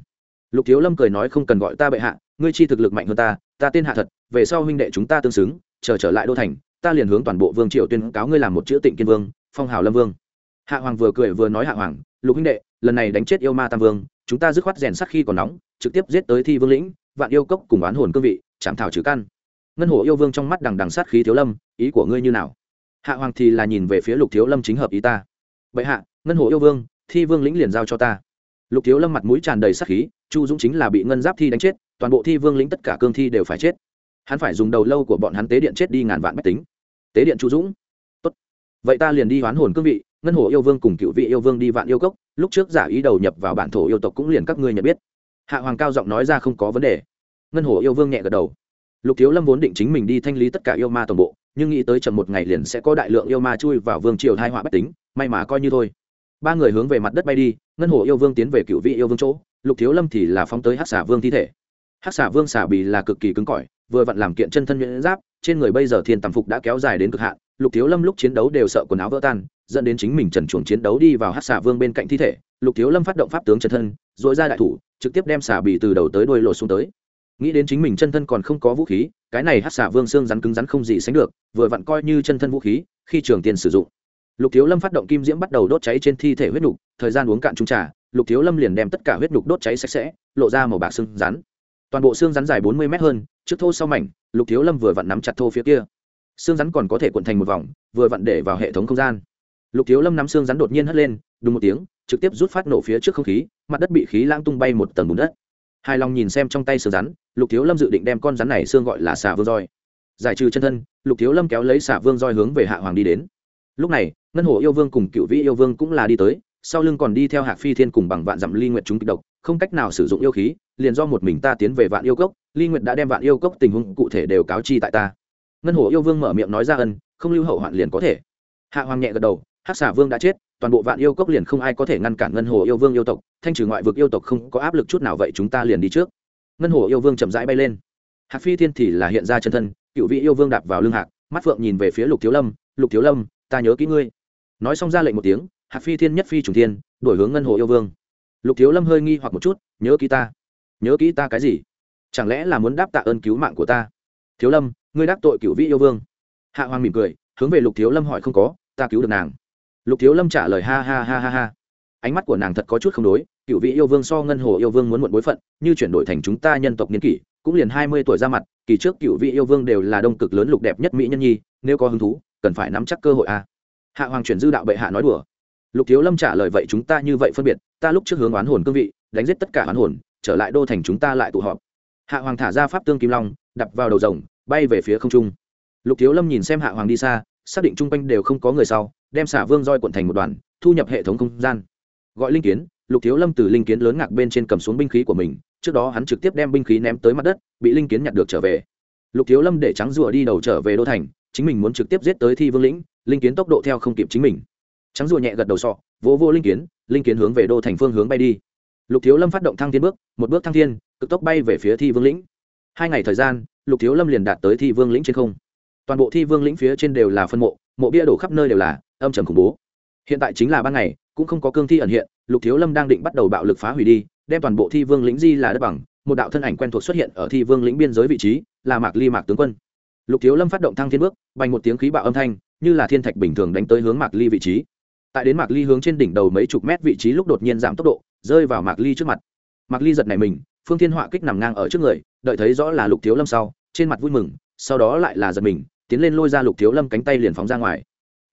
Lục thiếu lâm cười nói không cần gọi ta bệ hạ, ngươi chi thực lực mạnh hơn ta ta tên hạ thật, về sau huynh đệ chúng ta tương xứng chờ trở lại đô thành, ta liền hướng toàn bộ vương triều tuyên cáo ngươi làm một chữ tịnh kiên vương, phong hào lâm vương. Hạ hoàng vừa cười vừa nói hạ hoàng, lục huynh đệ, lần này đánh chết yêu ma tam vương, chúng ta dứt khoát rèn sắc khi còn nóng, trực tiếp giết tới thi vương lĩnh, vạn yêu cốc cùng oán hồn cương vị, chạm thảo trừ căn. Ngân hồ yêu vương trong mắt đằng đằng sát khí thiếu lâm, ý của ngươi như nào? Hạ hoàng thì là nhìn về phía lục thiếu lâm chính hợp ý ta. Vậy hạ, ngân hồ yêu vương, thi vương lĩnh liền giao cho ta. Lục thiếu lâm mặt mũi tràn đầy sát khí, chu dũng chính là bị ngân giáp thi đánh chết, toàn bộ thi vương lĩnh tất cả cương thi đều phải chết hắn phải dùng đầu lâu của bọn hắn tế điện chết đi ngàn vạn máy tính. Tế điện chu dũng. Tốt. Vậy ta liền đi hoán hồn cương vị, ngân hồ yêu vương cùng cựu vị yêu vương đi vạn yêu cốc, lúc trước giả ý đầu nhập vào bản thổ yêu tộc cũng liền các ngươi nhận biết. Hạ hoàng cao giọng nói ra không có vấn đề. Ngân hồ yêu vương nhẹ gật đầu. Lục thiếu lâm vốn định chính mình đi thanh lý tất cả yêu ma toàn bộ, nhưng nghĩ tới chậm một ngày liền sẽ có đại lượng yêu ma chui vào vương triều hai họa bách tính, may mà coi như thôi. Ba người hướng về mặt đất bay đi, ngân hồ yêu vương tiến về cựu vị yêu vương chỗ, lục thiếu lâm thì là phóng tới hát xả vương thi thể. Hát xả vương xả bì là cực kỳ cứng cỏi vừa vặn làm kiện chân thân nhuyễn giáp, trên người bây giờ thiên tầm phục đã kéo dài đến cực hạn, lục thiếu lâm lúc chiến đấu đều sợ quần áo vỡ tan, dẫn đến chính mình trần chuồng chiến đấu đi vào hát xà vương bên cạnh thi thể, lục thiếu lâm phát động pháp tướng chân thân dội ra đại thủ, trực tiếp đem xà bị từ đầu tới đuôi lột xuống tới. Nghĩ đến chính mình chân thân còn không có vũ khí, cái này hát xà vương xương rắn cứng rắn không gì sánh được, vừa vặn coi như chân thân vũ khí, khi trường tiền sử dụng. Lục thiếu lâm phát động kim diễm bắt đầu đốt cháy trên thi thể huyết nục, thời gian uống cạn trung trà, lục thiếu lâm liền đem tất cả huyết nục đốt cháy sạch sẽ, lộ ra màu bạc xương rắn. Toàn bộ xương rắn dài bốn mươi m hơn trước thô sau mảnh, lục thiếu lâm vừa vặn nắm chặt thô phía kia. Xương rắn còn có thể cuộn thành một vòng, vừa vặn để vào hệ thống không gian. Lục thiếu lâm nắm xương rắn đột nhiên hất lên đúng một tiếng, trực tiếp rút phát nổ phía trước không khí, mặt đất bị khí lãng tung bay một tầng bùn đất. Hài lòng nhìn xem trong tay xương rắn, lục thiếu lâm dự định đem con rắn này xương gọi là xà vương roi. Giải trừ chân thân, lục thiếu lâm kéo lấy xà vương roi hướng về hạ hoàng đi đến. Lúc này, ngân hồ yêu vương cùng cựu vĩ yêu vương cũng là đi tới, sau lưng còn đi theo hạc phi thiên cùng bằng vạn dặm ly nguyện chúng kịch độc không cách nào sử dụng yêu khí, liền do một mình ta tiến về vạn yêu cốc, ly nguyện đã đem vạn yêu cốc tình huống cụ thể đều cáo chi tại ta. Ngân hồ yêu vương mở miệng nói ra ân, không lưu hậu hoạn liền có thể. Hạ hoàng nhẹ gật đầu, hắc xả vương đã chết, toàn bộ vạn yêu cốc liền không ai có thể ngăn cản ngân hồ yêu vương yêu tộc, thanh trừ ngoại vực yêu tộc không có áp lực chút nào vậy chúng ta liền đi trước. Ngân hồ yêu vương chậm rãi bay lên. Hạc phi thiên thì là hiện ra chân thân, cựu vị yêu vương đạp vào lưng hạc, mắt phượng nhìn về phía lục thiếu lâm, lục thiếu lâm, ta nhớ kỹ ngươi. Nói xong ra lệnh một tiếng, hạc phi thiên nhất phi trùng thiên, đổi hướng ngân hồ yêu vương lục thiếu lâm hơi nghi hoặc một chút, nhớ kỹ ta. Nhớ kỹ ta cái gì? Chẳng lẽ là muốn đáp tạ ơn cứu mạng của ta? Thiếu lâm, ngươi đáp tội cựu vị yêu vương. Hạ hoàng mỉm cười, hướng về lục thiếu lâm hỏi không có, ta cứu được nàng. Lục thiếu lâm trả lời, ha ha ha ha ha. Ánh mắt của nàng thật có chút không đối cựu vị yêu vương so ngân hồ yêu vương muốn muộn bối phận, như chuyển đổi thành chúng ta nhân tộc niên kỷ, cũng liền hai mươi tuổi ra mặt, kỳ trước cựu vị yêu vương đều là đông cực lớn lục đẹp nhất mỹ nhân nhi, nếu có hứng thú, cần phải nắm chắc cơ hội a. À. hạ hoàng chuyển dư đạo bệ hạ nói đùa lục thiếu lâm trả lời vậy chúng ta như vậy phân biệt, ta lúc trước hướng oán hồn cương vị, đánh giết tất cả oán hồn, trở lại đô thành chúng ta lại tụ họp. Hạ hoàng thả ra pháp tương kim long, đập vào đầu rồng, bay về phía không trung. Lục thiếu lâm nhìn xem hạ hoàng đi xa, xác định chung quanh đều không có người sau, đem xả vương roi quận thành một đoàn, thu nhập hệ thống không gian. Gọi linh kiến, lục thiếu lâm từ linh kiến lớn ngạc bên trên cầm xuống binh khí của mình, trước đó hắn trực tiếp đem binh khí ném tới mặt đất, bị linh kiến nhặt được trở về. Lục thiếu lâm để trắng rùa đi đầu trở về đô thành, chính mình muốn trực tiếp giết tới thi vương lĩnh, linh kiến tốc độ theo không kịp chính mình trắng rùa nhẹ gật đầu sọ, vỗ vô linh kiến linh kiến hướng về đô thành phương hướng bay đi. Lục thiếu lâm phát động thăng thiên bước, một bước thăng thiên, cực tốc bay về phía thi vương lĩnh. Hai ngày thời gian, lục thiếu lâm liền đạt tới thi vương lĩnh trên không. Toàn bộ thi vương lĩnh phía trên đều là phân mộ mộ bia đổ khắp nơi đều là, âm trầm khủng bố. Hiện tại chính là ban ngày, cũng không có cương thi ẩn hiện, lục thiếu lâm đang định bắt đầu bạo lực phá hủy đi, đem toàn bộ thi vương lĩnh di là đất bằng, một đạo thân ảnh quen thuộc xuất hiện ở thi vương lĩnh biên giới vị trí, là mạc ly mạc tướng quân. Lục thiếu lâm phát động thăng thiên bước, bành một tiếng khí bạo âm thanh, như là thiên thạch bình thường đánh tới hướng mạc ly vị trí tại đến mạc ly hướng trên đỉnh đầu mấy chục mét vị trí lúc đột nhiên giảm tốc độ, rơi vào mạc ly trước mặt. Mạc ly giật này mình, phương thiên họa kích nằm ngang ở trước người, đợi thấy rõ là lục thiếu lâm sau, trên mặt vui mừng, sau đó lại là giật mình, tiến lên lôi ra lục thiếu lâm cánh tay liền phóng ra ngoài.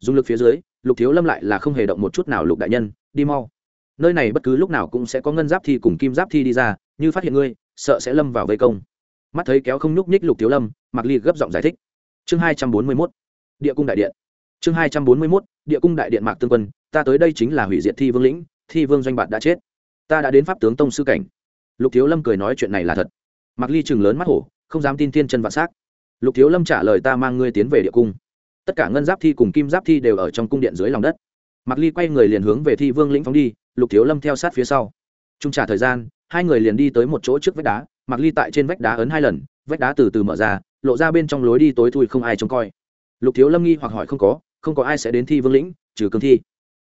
Dùng lực phía dưới, lục thiếu lâm lại là không hề động một chút nào lục đại nhân, đi mau. Nơi này bất cứ lúc nào cũng sẽ có ngân giáp thi cùng kim giáp thi đi ra, như phát hiện ngươi, sợ sẽ lâm vào vây công. Mắt thấy kéo không nhúc nhích lục thiếu lâm, mạc ly gấp giọng giải thích. Chương hai trăm bốn mươi mốt, địa cung đại điện chương hai trăm bốn mươi mốt, địa cung đại điện mạc tương quân, ta tới đây chính là hủy diệt thi vương lĩnh, thi vương doanh bạt đã chết. Ta đã đến pháp tướng tông sư cảnh. Lục thiếu lâm cười nói chuyện này là thật. Mặc ly chừng lớn mắt hổ, không dám tin thiên chân vạn s á c lục thiếu lâm trả lời ta mang ngươi tiến về địa cung. Tất cả ngân giáp thi cùng kim giáp thi đều ở trong cung điện dưới lòng đất. Mặc ly quay người liền hướng về thi vương lĩnh phóng đi, lục thiếu lâm theo sát phía sau. Trung trả thời gian, hai người liền đi tới một chỗ trước vách đá. Mặc ly tại trên vách đá ấn hai lần, vách đá từ từ mở ra, lộ ra bên trong lối đi tối thui không ai trông coi lục thiếu lâm nghi hoặc hỏi không có không có ai sẽ đến thi vương lĩnh, trừ cương thi.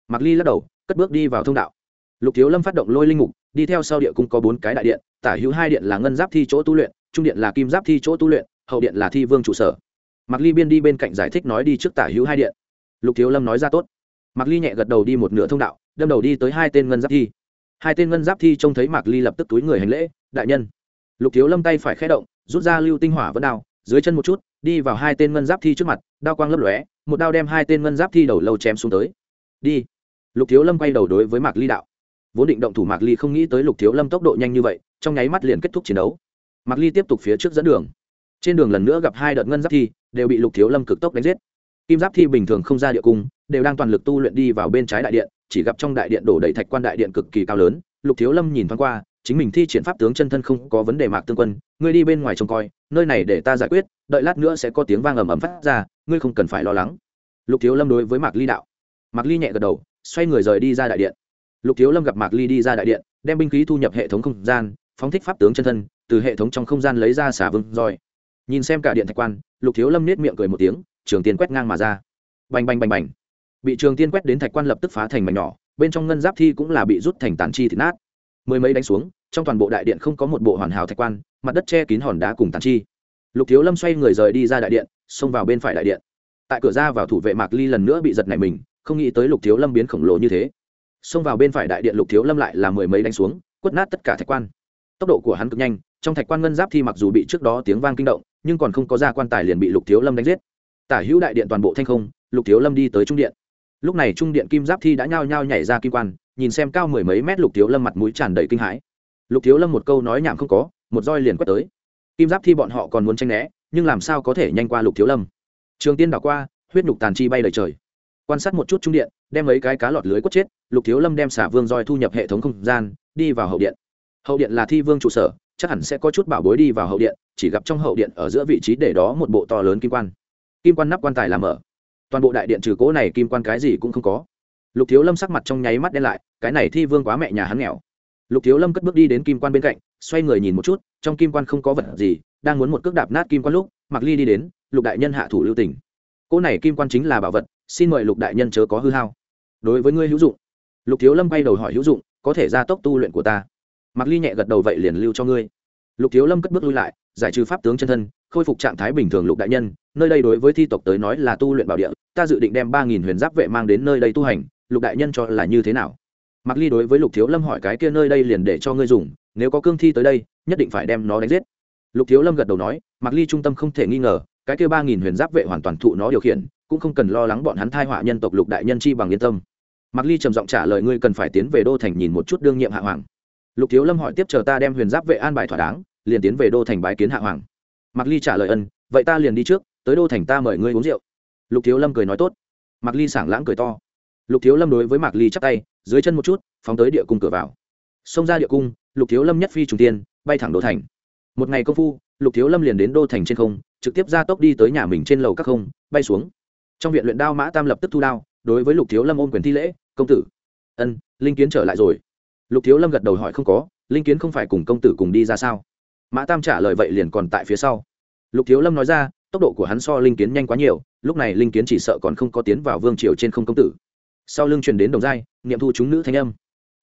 Mặc ly lắc đầu, cất bước đi vào thông đạo. Lục thiếu lâm phát động lôi linh mục đi theo sau địa cung có bốn cái đại điện, tả hữu hai điện là ngân giáp thi chỗ tu luyện, trung điện là kim giáp thi chỗ tu luyện, hậu điện là thi vương trụ sở. Mạc ly biên đi bên cạnh giải thích nói đi trước tả hữu hai điện. Lục thiếu lâm nói ra tốt. Mạc ly nhẹ gật đầu đi một nửa thông đạo, đâm đầu đi tới hai tên ngân giáp thi. Hai tên ngân giáp thi trông thấy mạc ly lập tức túi người hành lễ, đại nhân. Lục thiếu lâm tay phải khé động, rút ra lưu tinh hỏa vẫn đao dưới chân một chút, đi vào hai tên ngân giáp thi trước mặt, đao quang lấp lóe, một đao đem hai tên ngân giáp thi đầu lâu chém xuống tới. Đi. Lục thiếu lâm quay đầu đối với mạc ly đạo. Vốn định động thủ mạc ly không nghĩ tới lục thiếu lâm tốc độ nhanh như vậy, trong nháy mắt liền kết thúc chiến đấu. Mạc ly tiếp tục phía trước dẫn đường. Trên đường lần nữa gặp hai đợt ngân giáp thi, đều bị lục thiếu lâm cực tốc đánh giết. Kim giáp thi bình thường không ra địa cung, đều đang toàn lực tu luyện đi vào bên trái đại điện, chỉ gặp trong đại điện đổ đầy thạch quan đại điện cực kỳ cao lớn. Lục thiếu lâm nhìn thoáng qua chính mình thi triển pháp tướng chân thân không có vấn đề mạc tương quân, ngươi đi bên ngoài trông coi, nơi này để ta giải quyết, đợi lát nữa sẽ có tiếng vang ầm ầm phát ra, ngươi không cần phải lo lắng. Lục thiếu lâm đối với mạc ly đạo. Mạc ly nhẹ gật đầu, xoay người rời đi ra đại điện. Lục thiếu lâm gặp mạc ly đi ra đại điện, đem binh khí thu nhập hệ thống không gian, phóng thích pháp tướng chân thân, từ hệ thống trong không gian lấy ra xả vương roi. Nhìn xem cả điện thạch quan, lục thiếu lâm nết miệng cười một tiếng, trường tiên quét ngang mà ra. Bành bành bành bành. Bị trường tiên quét đến thạch quan lập tức phá thành mảnh nhỏ, bên trong ngân giáp thi cũng là bị rút thành tàn chi thịt nát mười mấy đánh xuống, trong toàn bộ đại điện không có một bộ hoàn hảo thạch quan, mặt đất che kín hòn đá cùng tàn chi. Lục thiếu lâm xoay người rời đi ra đại điện, xông vào bên phải đại điện. Tại cửa ra vào thủ vệ mạc ly lần nữa bị giật nảy mình, không nghĩ tới lục thiếu lâm biến khổng lồ như thế. Xông vào bên phải đại điện lục thiếu lâm lại là mười mấy đánh xuống, quất nát tất cả thạch quan. Tốc độ của hắn cực nhanh, trong thạch quan ngân giáp thi mặc dù bị trước đó tiếng vang kinh động, nhưng còn không có ra quan tài liền bị lục thiếu lâm đánh giết. Tả hữu đại điện toàn bộ thanh không, lục thiếu lâm đi tới trung điện. Lúc này trung điện kim giáp thi đã nhao nhao nhảy ra kim quan nhìn xem cao mười mấy mét lục thiếu lâm mặt mũi tràn đầy kinh hãi. Lục thiếu lâm một câu nói nhảm không có, một roi liền quét tới. Kim giáp thi bọn họ còn muốn tranh né, nhưng làm sao có thể nhanh qua lục thiếu lâm? Trường tiên đảo qua, huyết nhục tàn chi bay lời trời. Quan sát một chút trung điện, đem mấy cái cá lọt lưới quất chết, lục thiếu lâm đem xả vương roi thu nhập hệ thống không gian, đi vào hậu điện. Hậu điện là thi vương trụ sở, chắc hẳn sẽ có chút bảo bối đi vào hậu điện, chỉ gặp trong hậu điện ở giữa vị trí để đó một bộ to lớn kim quan. Kim quan nắp quan tài làm mở. Toàn bộ đại điện trừ cố này kim quan cái gì cũng không có lục thiếu lâm sắc mặt trong nháy mắt đen lại, cái này thi vương quá mẹ nhà hắn nghèo. Lục thiếu lâm cất bước đi đến kim quan bên cạnh, xoay người nhìn một chút, trong kim quan không có vật gì, đang muốn một cước đạp nát kim quan lúc mặc ly đi đến, lục đại nhân hạ thủ lưu tỉnh cỗ này kim quan chính là bảo vật, xin mời lục đại nhân chớ có hư hao. Đối với ngươi hữu dụng. Lục thiếu lâm bay đầu hỏi hữu dụng, có thể gia tốc tu luyện của ta? Mặc ly nhẹ gật đầu, vậy liền lưu cho ngươi. Lục thiếu lâm cất bước lui lại, giải trừ pháp tướng chân thân, khôi phục trạng thái bình thường lục đại nhân, nơi đây đối với thi tộc tới nói là tu luyện bảo địa, ta dự định đem ba nghìn huyền giáp vệ mang đến nơi đây tu hành lục đại nhân cho là như thế nào? Mặc ly đối với lục thiếu lâm hỏi cái kia nơi đây liền để cho ngươi dùng, nếu có cương thi tới đây, nhất định phải đem nó đánh giết. Lục thiếu lâm gật đầu nói mặc ly trung tâm không thể nghi ngờ, cái kia ba nghìn huyền giáp vệ hoàn toàn thụ nó điều khiển, cũng không cần lo lắng bọn hắn thai họa nhân tộc lục đại nhân chi bằng yên tâm. Mặc ly trầm giọng trả lời, ngươi cần phải tiến về đô thành nhìn một chút đương nhiệm hạ hoàng. Lục thiếu lâm hỏi tiếp, chờ ta đem huyền giáp vệ an bài thỏa đáng, liền tiến về đô thành bái kiến hạ hoàng. Mặc ly trả lời ân, vậy ta liền đi trước, tới đô thành ta mời ngươi uống rượu. Lục thiếu lâm cười nói tốt. Mặc ly sảng lãng cười to lục thiếu lâm đối với mạc ly chắp tay, dưới chân một chút, phóng tới địa cung cửa vào. Xông ra địa cung, lục thiếu lâm nhất phi trùng tiên, bay thẳng đô thành. Một ngày công phu, lục thiếu lâm liền đến đô thành trên không, trực tiếp ra tốc đi tới nhà mình trên lầu các không, bay xuống. Trong viện luyện đao mã tam lập tức thu đao, đối với lục thiếu lâm ôm quyền thi lễ, công tử. Ân, linh kiến trở lại rồi. Lục thiếu lâm gật đầu hỏi, không có, linh kiến không phải cùng công tử cùng đi ra sao? Mã tam trả lời, vậy liền còn tại phía sau. Lục thiếu lâm nói ra, tốc độ của hắn so linh kiến nhanh quá nhiều, lúc này linh kiến chỉ sợ còn không có tiến vào vương triều trên không công tử sau lưng truyền đến đồng giai nghiệm thu chúng nữ thanh âm.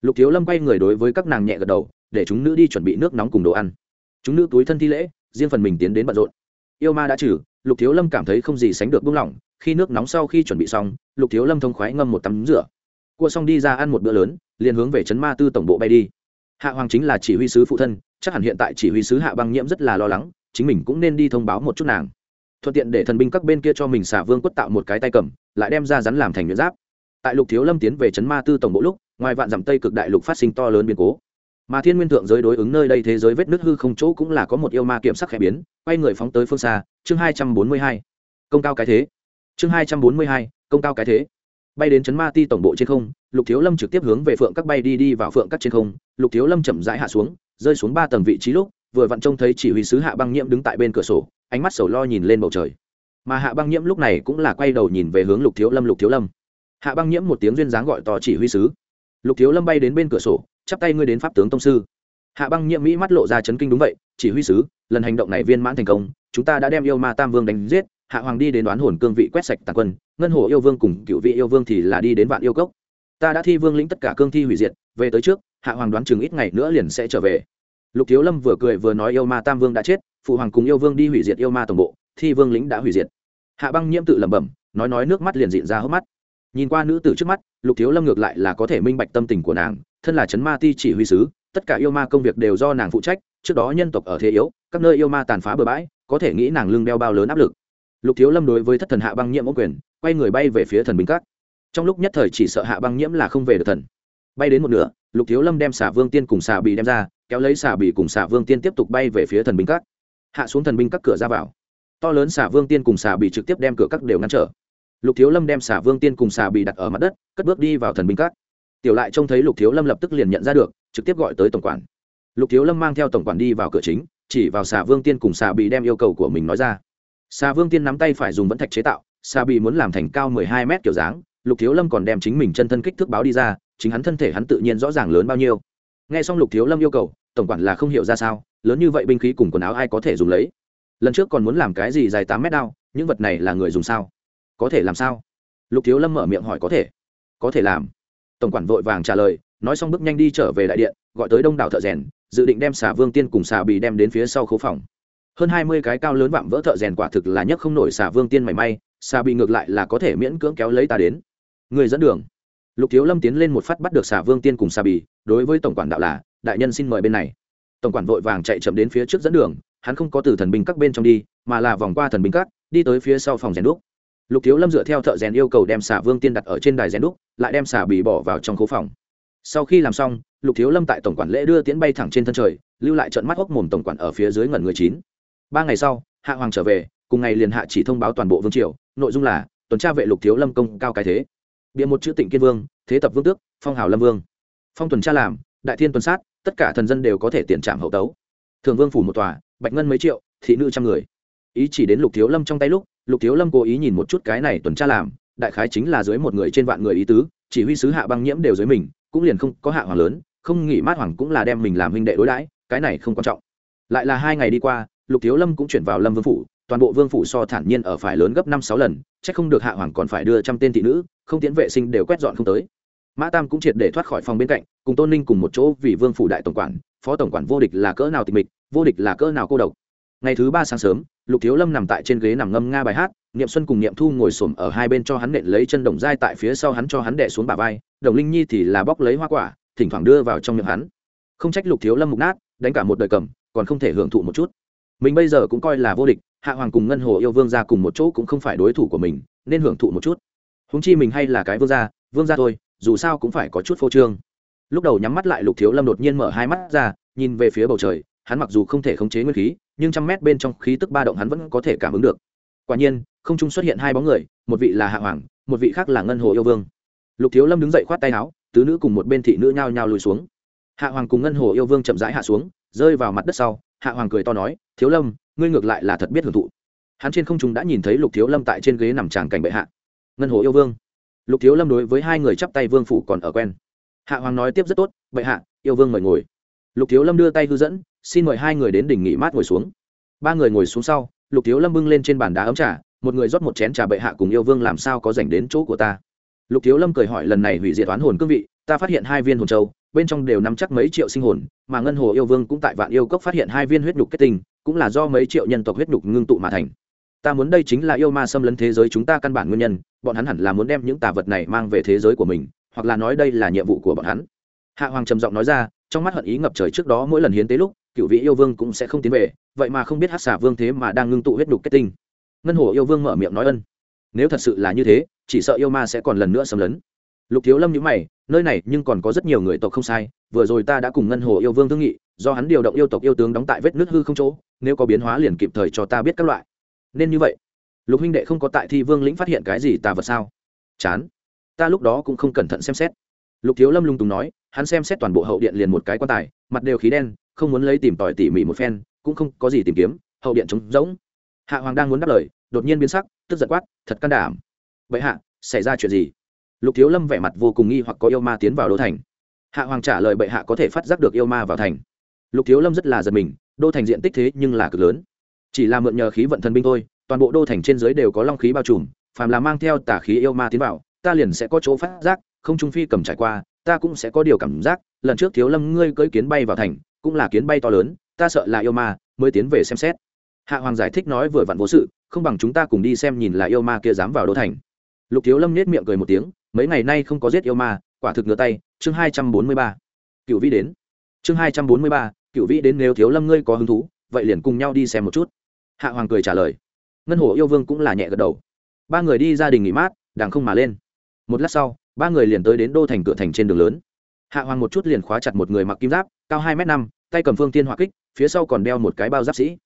Lục thiếu lâm quay người đối với các nàng nhẹ gật đầu, để chúng nữ đi chuẩn bị nước nóng cùng đồ ăn. Chúng nữ túi thân thi lễ, riêng phần mình tiến đến bận rộn. Yêu ma đã trừ, lục thiếu lâm cảm thấy không gì sánh được buông lỏng, khi nước nóng sau khi chuẩn bị xong, lục thiếu lâm thông khoái ngâm một tắm rửa. Cua xong đi ra ăn một bữa lớn, liền hướng về trấn ma tư tổng bộ bay đi. Hạ hoàng chính là chỉ huy sứ phụ thân, chắc hẳn hiện tại chỉ huy sứ hạ băng nhiễm rất là lo lắng, chính mình cũng nên đi thông báo một chút nàng. Thuận tiện để thần binh các bên kia cho mình xả vương quất tạo một cái tay cầm, lại đem ra rắn làm thành nhuyễn giáp tại lục thiếu lâm tiến về trấn ma tư tổng bộ lúc, ngoài vạn dặm tây cực đại lục phát sinh to lớn biến cố. Mà thiên nguyên thượng giới đối ứng nơi đây thế giới vết nước hư không chỗ cũng là có một yêu ma kiểm sắc khẽ biến, quay người phóng tới phương xa, chương hai trăm bốn mươi hai. Công cao cái thế. Chương hai trăm bốn mươi hai, công cao cái thế. Bay đến chấn ma ti tổng bộ trên không, lục thiếu lâm trực tiếp hướng về phượng các bay đi đi vào phượng các trên không, lục thiếu lâm chậm rãi hạ xuống, rơi xuống ba tầng vị trí lúc, vừa vặn trông thấy chỉ huy sứ hạ băng nhiễm đứng tại bên cửa sổ, ánh mắt sầu lo nhìn lên bầu trời. Mà hạ băng nhiễm lúc này cũng là quay đầu nhìn về hướng lục thiếu lâm, lục thiếu lâm hạ băng nhiễm một tiếng duyên dáng gọi to chỉ huy sứ. Lục thiếu lâm bay đến bên cửa sổ, chắp tay ngươi đến pháp tướng tông sư. Hạ băng nhiễm mỹ mắt lộ ra chấn kinh đúng vậy, chỉ huy sứ, lần hành động này viên mãn thành công, chúng ta đã đem yêu ma tam vương đánh giết, hạ hoàng đi đến đoán hồn cương vị quét sạch tàn quân, ngân hồ yêu vương cùng cựu vị yêu vương thì là đi đến vạn yêu cốc. Ta đã thi vương lĩnh tất cả cương thi hủy diệt, về tới trước, hạ hoàng đoán chừng ít ngày nữa liền sẽ trở về. Lục thiếu lâm vừa cười vừa nói yêu ma tam vương đã chết, phụ hoàng cùng yêu vương đi hủy diệt yêu ma tổng bộ, thi vương lĩnh đã hủy diệt. Hạ băng nhiễm tự lẩm bẩm, nói nói nước mắt liền diện ra hốc mắt nhìn qua nữ tử trước mắt, lục thiếu lâm ngược lại là có thể minh bạch tâm tình của nàng, thân là trấn ma ti chỉ huy sứ, tất cả yêu ma công việc đều do nàng phụ trách, trước đó nhân tộc ở thế yếu, các nơi yêu ma tàn phá bừa bãi, có thể nghĩ nàng lưng đeo bao lớn áp lực. Lục thiếu lâm đối với thất thần hạ băng nhiễm ô quyền, quay người bay về phía thần binh các. Trong lúc nhất thời chỉ sợ hạ băng nhiễm là không về được thần. Bay đến một nửa, lục thiếu lâm đem xả vương tiên cùng xả bì đem ra, kéo lấy xả bì cùng xả vương tiên tiếp tục bay về phía thần binh các. Hạ xuống thần binh các cửa ra vào. To lớn xả vương tiên cùng xả bì trực tiếp đem cửa các đều ngăn trở lục thiếu lâm đem xà vương tiên cùng xà bì đặt ở mặt đất, cất bước đi vào thần binh các. Tiểu lại trông thấy lục thiếu lâm lập tức liền nhận ra được, trực tiếp gọi tới tổng quản. Lục thiếu lâm mang theo tổng quản đi vào cửa chính, chỉ vào xà vương tiên cùng xà bị đem yêu cầu của mình nói ra. Xà vương tiên nắm tay phải dùng vẫn thạch chế tạo, xà bị muốn làm thành cao mười hai mét kiểu dáng, lục thiếu lâm còn đem chính mình chân thân kích thước báo đi ra, chính hắn thân thể hắn tự nhiên rõ ràng lớn bao nhiêu. N g h e xong lục thiếu lâm yêu cầu, tổng quản là không hiểu ra sao, lớn như vậy binh khí cùng quần áo ai có thể dùng lấy? Lần trước còn muốn làm cái gì dài tám mét đao, những vật này là người dùng sao? Có thể làm sao? Lục thiếu lâm mở miệng hỏi có thể. Có thể làm. Tổng quản vội vàng trả lời, nói xong bước nhanh đi trở về đại điện, gọi tới đông đảo thợ rèn, dự định đem xà vương tiên cùng xà bì đem đến phía sau khấu phòng. Hơn hai mươi cái cao lớn vạm vỡ thợ rèn quả thực là nhất không nổi xà vương tiên mảy may, xà bì ngược lại là có thể miễn cưỡng kéo lấy ta đến. Người dẫn đường. Lục thiếu lâm tiến lên một phát bắt được xà vương tiên cùng xà bì, đối với tổng quản đạo là, đại nhân xin mời bên này. Tổng quản vội vàng chạy chậm đến phía trước dẫn đường, hắn không có từ thần binh các bên trong đi, mà là vòng qua thần binh các, đi tới phía sau phòng rèn đúc lục thiếu lâm dựa theo thợ rèn yêu cầu đem xà vương tiên đặt ở trên đài rèn đúc, lại đem xà bì bỏ vào trong khố phòng. Sau khi làm xong, lục thiếu lâm tại tổng quản lễ đưa tiễn bay thẳng trên thân trời, lưu lại trận mắt hốc mồm tổng quản ở phía dưới ngẩn người chín. Ba ngày sau, hạ hoàng trở về, cùng ngày liền hạ chỉ thông báo toàn bộ vương triều, nội dung là tuần tra vệ lục thiếu lâm công cao cái thế. Bịa một chữ tịnh kiên vương, thế tập vương tước, phong hào lâm vương. Phong tuần tra làm, đại thiên tuần sát, tất cả thần dân đều có thể tiền trạm hậu tấu. Thường vương phủ một tòa, bạch ngân mấy triệu, thị nữ trăm người. Ý chỉ đến lục thiếu lâm trong tay lúc lục thiếu lâm cố ý nhìn một chút cái này tuần tra làm, đại khái chính là dưới một người trên vạn người ý tứ, chỉ huy sứ hạ băng nhiễm đều dưới mình, cũng liền không có hạ hoàng lớn, không nghỉ mát hoàng cũng là đem mình làm huynh đệ đối đãi, cái này không quan trọng. Lại là hai ngày đi qua, lục thiếu lâm cũng chuyển vào lâm vương phủ, toàn bộ vương phủ so thản nhiên ở phải lớn gấp năm sáu lần c h ắ c không được hạ hoàng còn phải đưa trăm tên thị nữ, không tiến vệ sinh đều quét dọn không tới. Mã tam cũng triệt để thoát khỏi phòng bên cạnh, cùng tôn ninh cùng một chỗ vì vương phủ đại tổng quản, phó tổng quản vô địch là cỡ nào tịch mịch, vô địch là cỡ nào cô độc ngày thứ ba sáng sớm, lục thiếu lâm nằm tại trên ghế nằm ngâm nga bài hát, niệm xuân cùng niệm thu ngồi xổm ở hai bên cho hắn nện lấy chân đồng dai tại phía sau hắn cho hắn đẻ xuống bà vai, đồng linh nhi thì là bóc lấy hoa quả, thỉnh thoảng đưa vào trong miệng hắn. Không trách lục thiếu lâm mục nát, đánh cả một đời cầm, còn không thể hưởng thụ một chút. Mình bây giờ cũng coi là vô địch, hạ hoàng cùng ngân hồ yêu vương ra cùng một chỗ cũng không phải đối thủ của mình, nên hưởng thụ một chút. Húng chi mình hay là cái vương gia vương gia thôi, dù sao cũng phải có chút phô trương. Lúc đầu nhắm mắt lại, lục thiếu lâm đột nhiên mở hai mắt ra, nhìn về phía bầu trời hắn mặc dù không thể khống chế nguyên khí, nhưng trăm mét bên trong khí tức ba động hắn vẫn có thể cảm ứng được. Quả nhiên, không trung xuất hiện hai bóng người, một vị là hạ hoàng, một vị khác là ngân hồ yêu vương. Lục thiếu lâm đứng dậy khoát tay áo, tứ nữ cùng một bên thị nữ nhao nhao lùi xuống. Hạ hoàng cùng ngân hồ yêu vương chậm rãi hạ xuống, rơi vào mặt đất sau, hạ hoàng cười to nói, thiếu lâm, ngươi ngược lại là thật biết hưởng thụ. Hắn trên không trung đã nhìn thấy lục thiếu lâm tại trên ghế nằm tràng cảnh bệ hạ. Ngân hồ yêu vương. Lục thiếu lâm đối với hai người chắp tay vương phủ còn ở quen. Hạ hoàng nói tiếp rất tốt, bệ hạ, yêu vương mời ngồi. Lục thiếu lâm đưa tay hư dẫn xin mời hai người đến đỉnh nghỉ mát ngồi xuống. Ba người ngồi xuống sau, lục thiếu lâm bưng lên trên bàn đá ấm trà, một người rót một chén trà bệ hạ cùng yêu vương làm sao có dành đến chỗ của ta. Lục thiếu lâm cười hỏi lần này hủy diệt toán hồn cương vị, ta phát hiện hai viên hồn châu, bên trong đều nắm chắc mấy triệu sinh hồn, mà ngân hồ yêu vương cũng tại vạn yêu cốc phát hiện hai viên huyết nhục kết tinh, cũng là do mấy triệu nhân tộc huyết nhục ngưng tụ mà thành. Ta muốn đây chính là yêu ma xâm lấn thế giới chúng ta căn bản nguyên nhân, bọn hắn hẳn là muốn đem những tà vật này mang về thế giới của mình, hoặc là nói đây là nhiệm vụ của bọn hắn. Hạ hoàng trầm giọng nói ra, trong mắt hận ý ngập trời trước đó mỗi lần hiến tế lúc cựu vị yêu vương cũng sẽ không tiến về, vậy mà không biết hát xả vương thế mà đang ngưng tụ huyết đục kết tinh. Ngân hồ yêu vương mở miệng nói ân. Nếu thật sự là như thế, chỉ sợ yêu ma sẽ còn lần nữa xâm lấn. Lục thiếu lâm nhữ mày, nơi này nhưng còn có rất nhiều người tộc không sai, vừa rồi ta đã cùng ngân hồ yêu vương thương nghị, do hắn điều động yêu tộc yêu tướng đóng tại vết nước hư không chỗ, nếu có biến hóa liền kịp thời cho ta biết các loại. Nên như vậy. Lục huynh đệ không có tại thi vương lĩnh phát hiện cái gì tà vật sao? Chán. Ta lúc đó cũng không cẩn thận xem xét. Lục thiếu lâm lung tùng nói, hắn xem xét toàn bộ hậu điện liền một cái quan tài, mặt đều khí đen không muốn lấy tìm tòi tỉ mỉ một phen, cũng không có gì tìm kiếm, hậu điện trống rỗng. Hạ hoàng đang muốn đáp lời, đột nhiên biến sắc, tức giật quát, thật can đảm. Vậy hạ, xảy ra chuyện gì? Lục thiếu lâm vẻ mặt vô cùng nghi hoặc có yêu ma tiến vào đô thành. Hạ hoàng trả lời bệ hạ có thể phát giác được yêu ma vào thành. Lục thiếu lâm rất là giật mình, đô thành diện tích thế nhưng là cực lớn. Chỉ là mượn nhờ khí vận thần binh thôi, toàn bộ đô thành trên dưới đều có long khí bao trùm, phàm là mang theo tả khí yêu ma tiến vào, ta liền sẽ có chỗ phát giác, không trung phi cầm trải qua ta cũng sẽ có điều cảm giác, lần trước thiếu lâm ngươi cưỡi kiến bay vào thành, cũng là kiến bay to lớn, ta sợ là yêu ma, mới tiến về xem xét. Hạ hoàng giải thích nói vừa vặn vô sự, không bằng chúng ta cùng đi xem nhìn là yêu ma kia dám vào đô thành. Lục thiếu lâm nết miệng cười một tiếng, mấy ngày nay không có giết yêu ma, quả thực ngửa tay. Chương hai trăm bốn mươi ba. Cựu vĩ đến. Chương hai trăm bốn mươi ba cựu vĩ đến nếu thiếu lâm ngươi có hứng thú, vậy liền cùng nhau đi xem một chút. Hạ hoàng cười trả lời. Ngân hồ yêu vương cũng là nhẹ gật đầu. Ba người đi gia đình nghỉ mát đàng không mà lên. Một lát sau ba người liền tới đến đô thành cửa thành trên đường lớn. Hạ hoàng một chút liền khóa chặt một người mặc kim giáp, cao hai m năm, tay cầm phương tiên hỏa kích, phía sau còn đeo một cái bao giáp sĩ.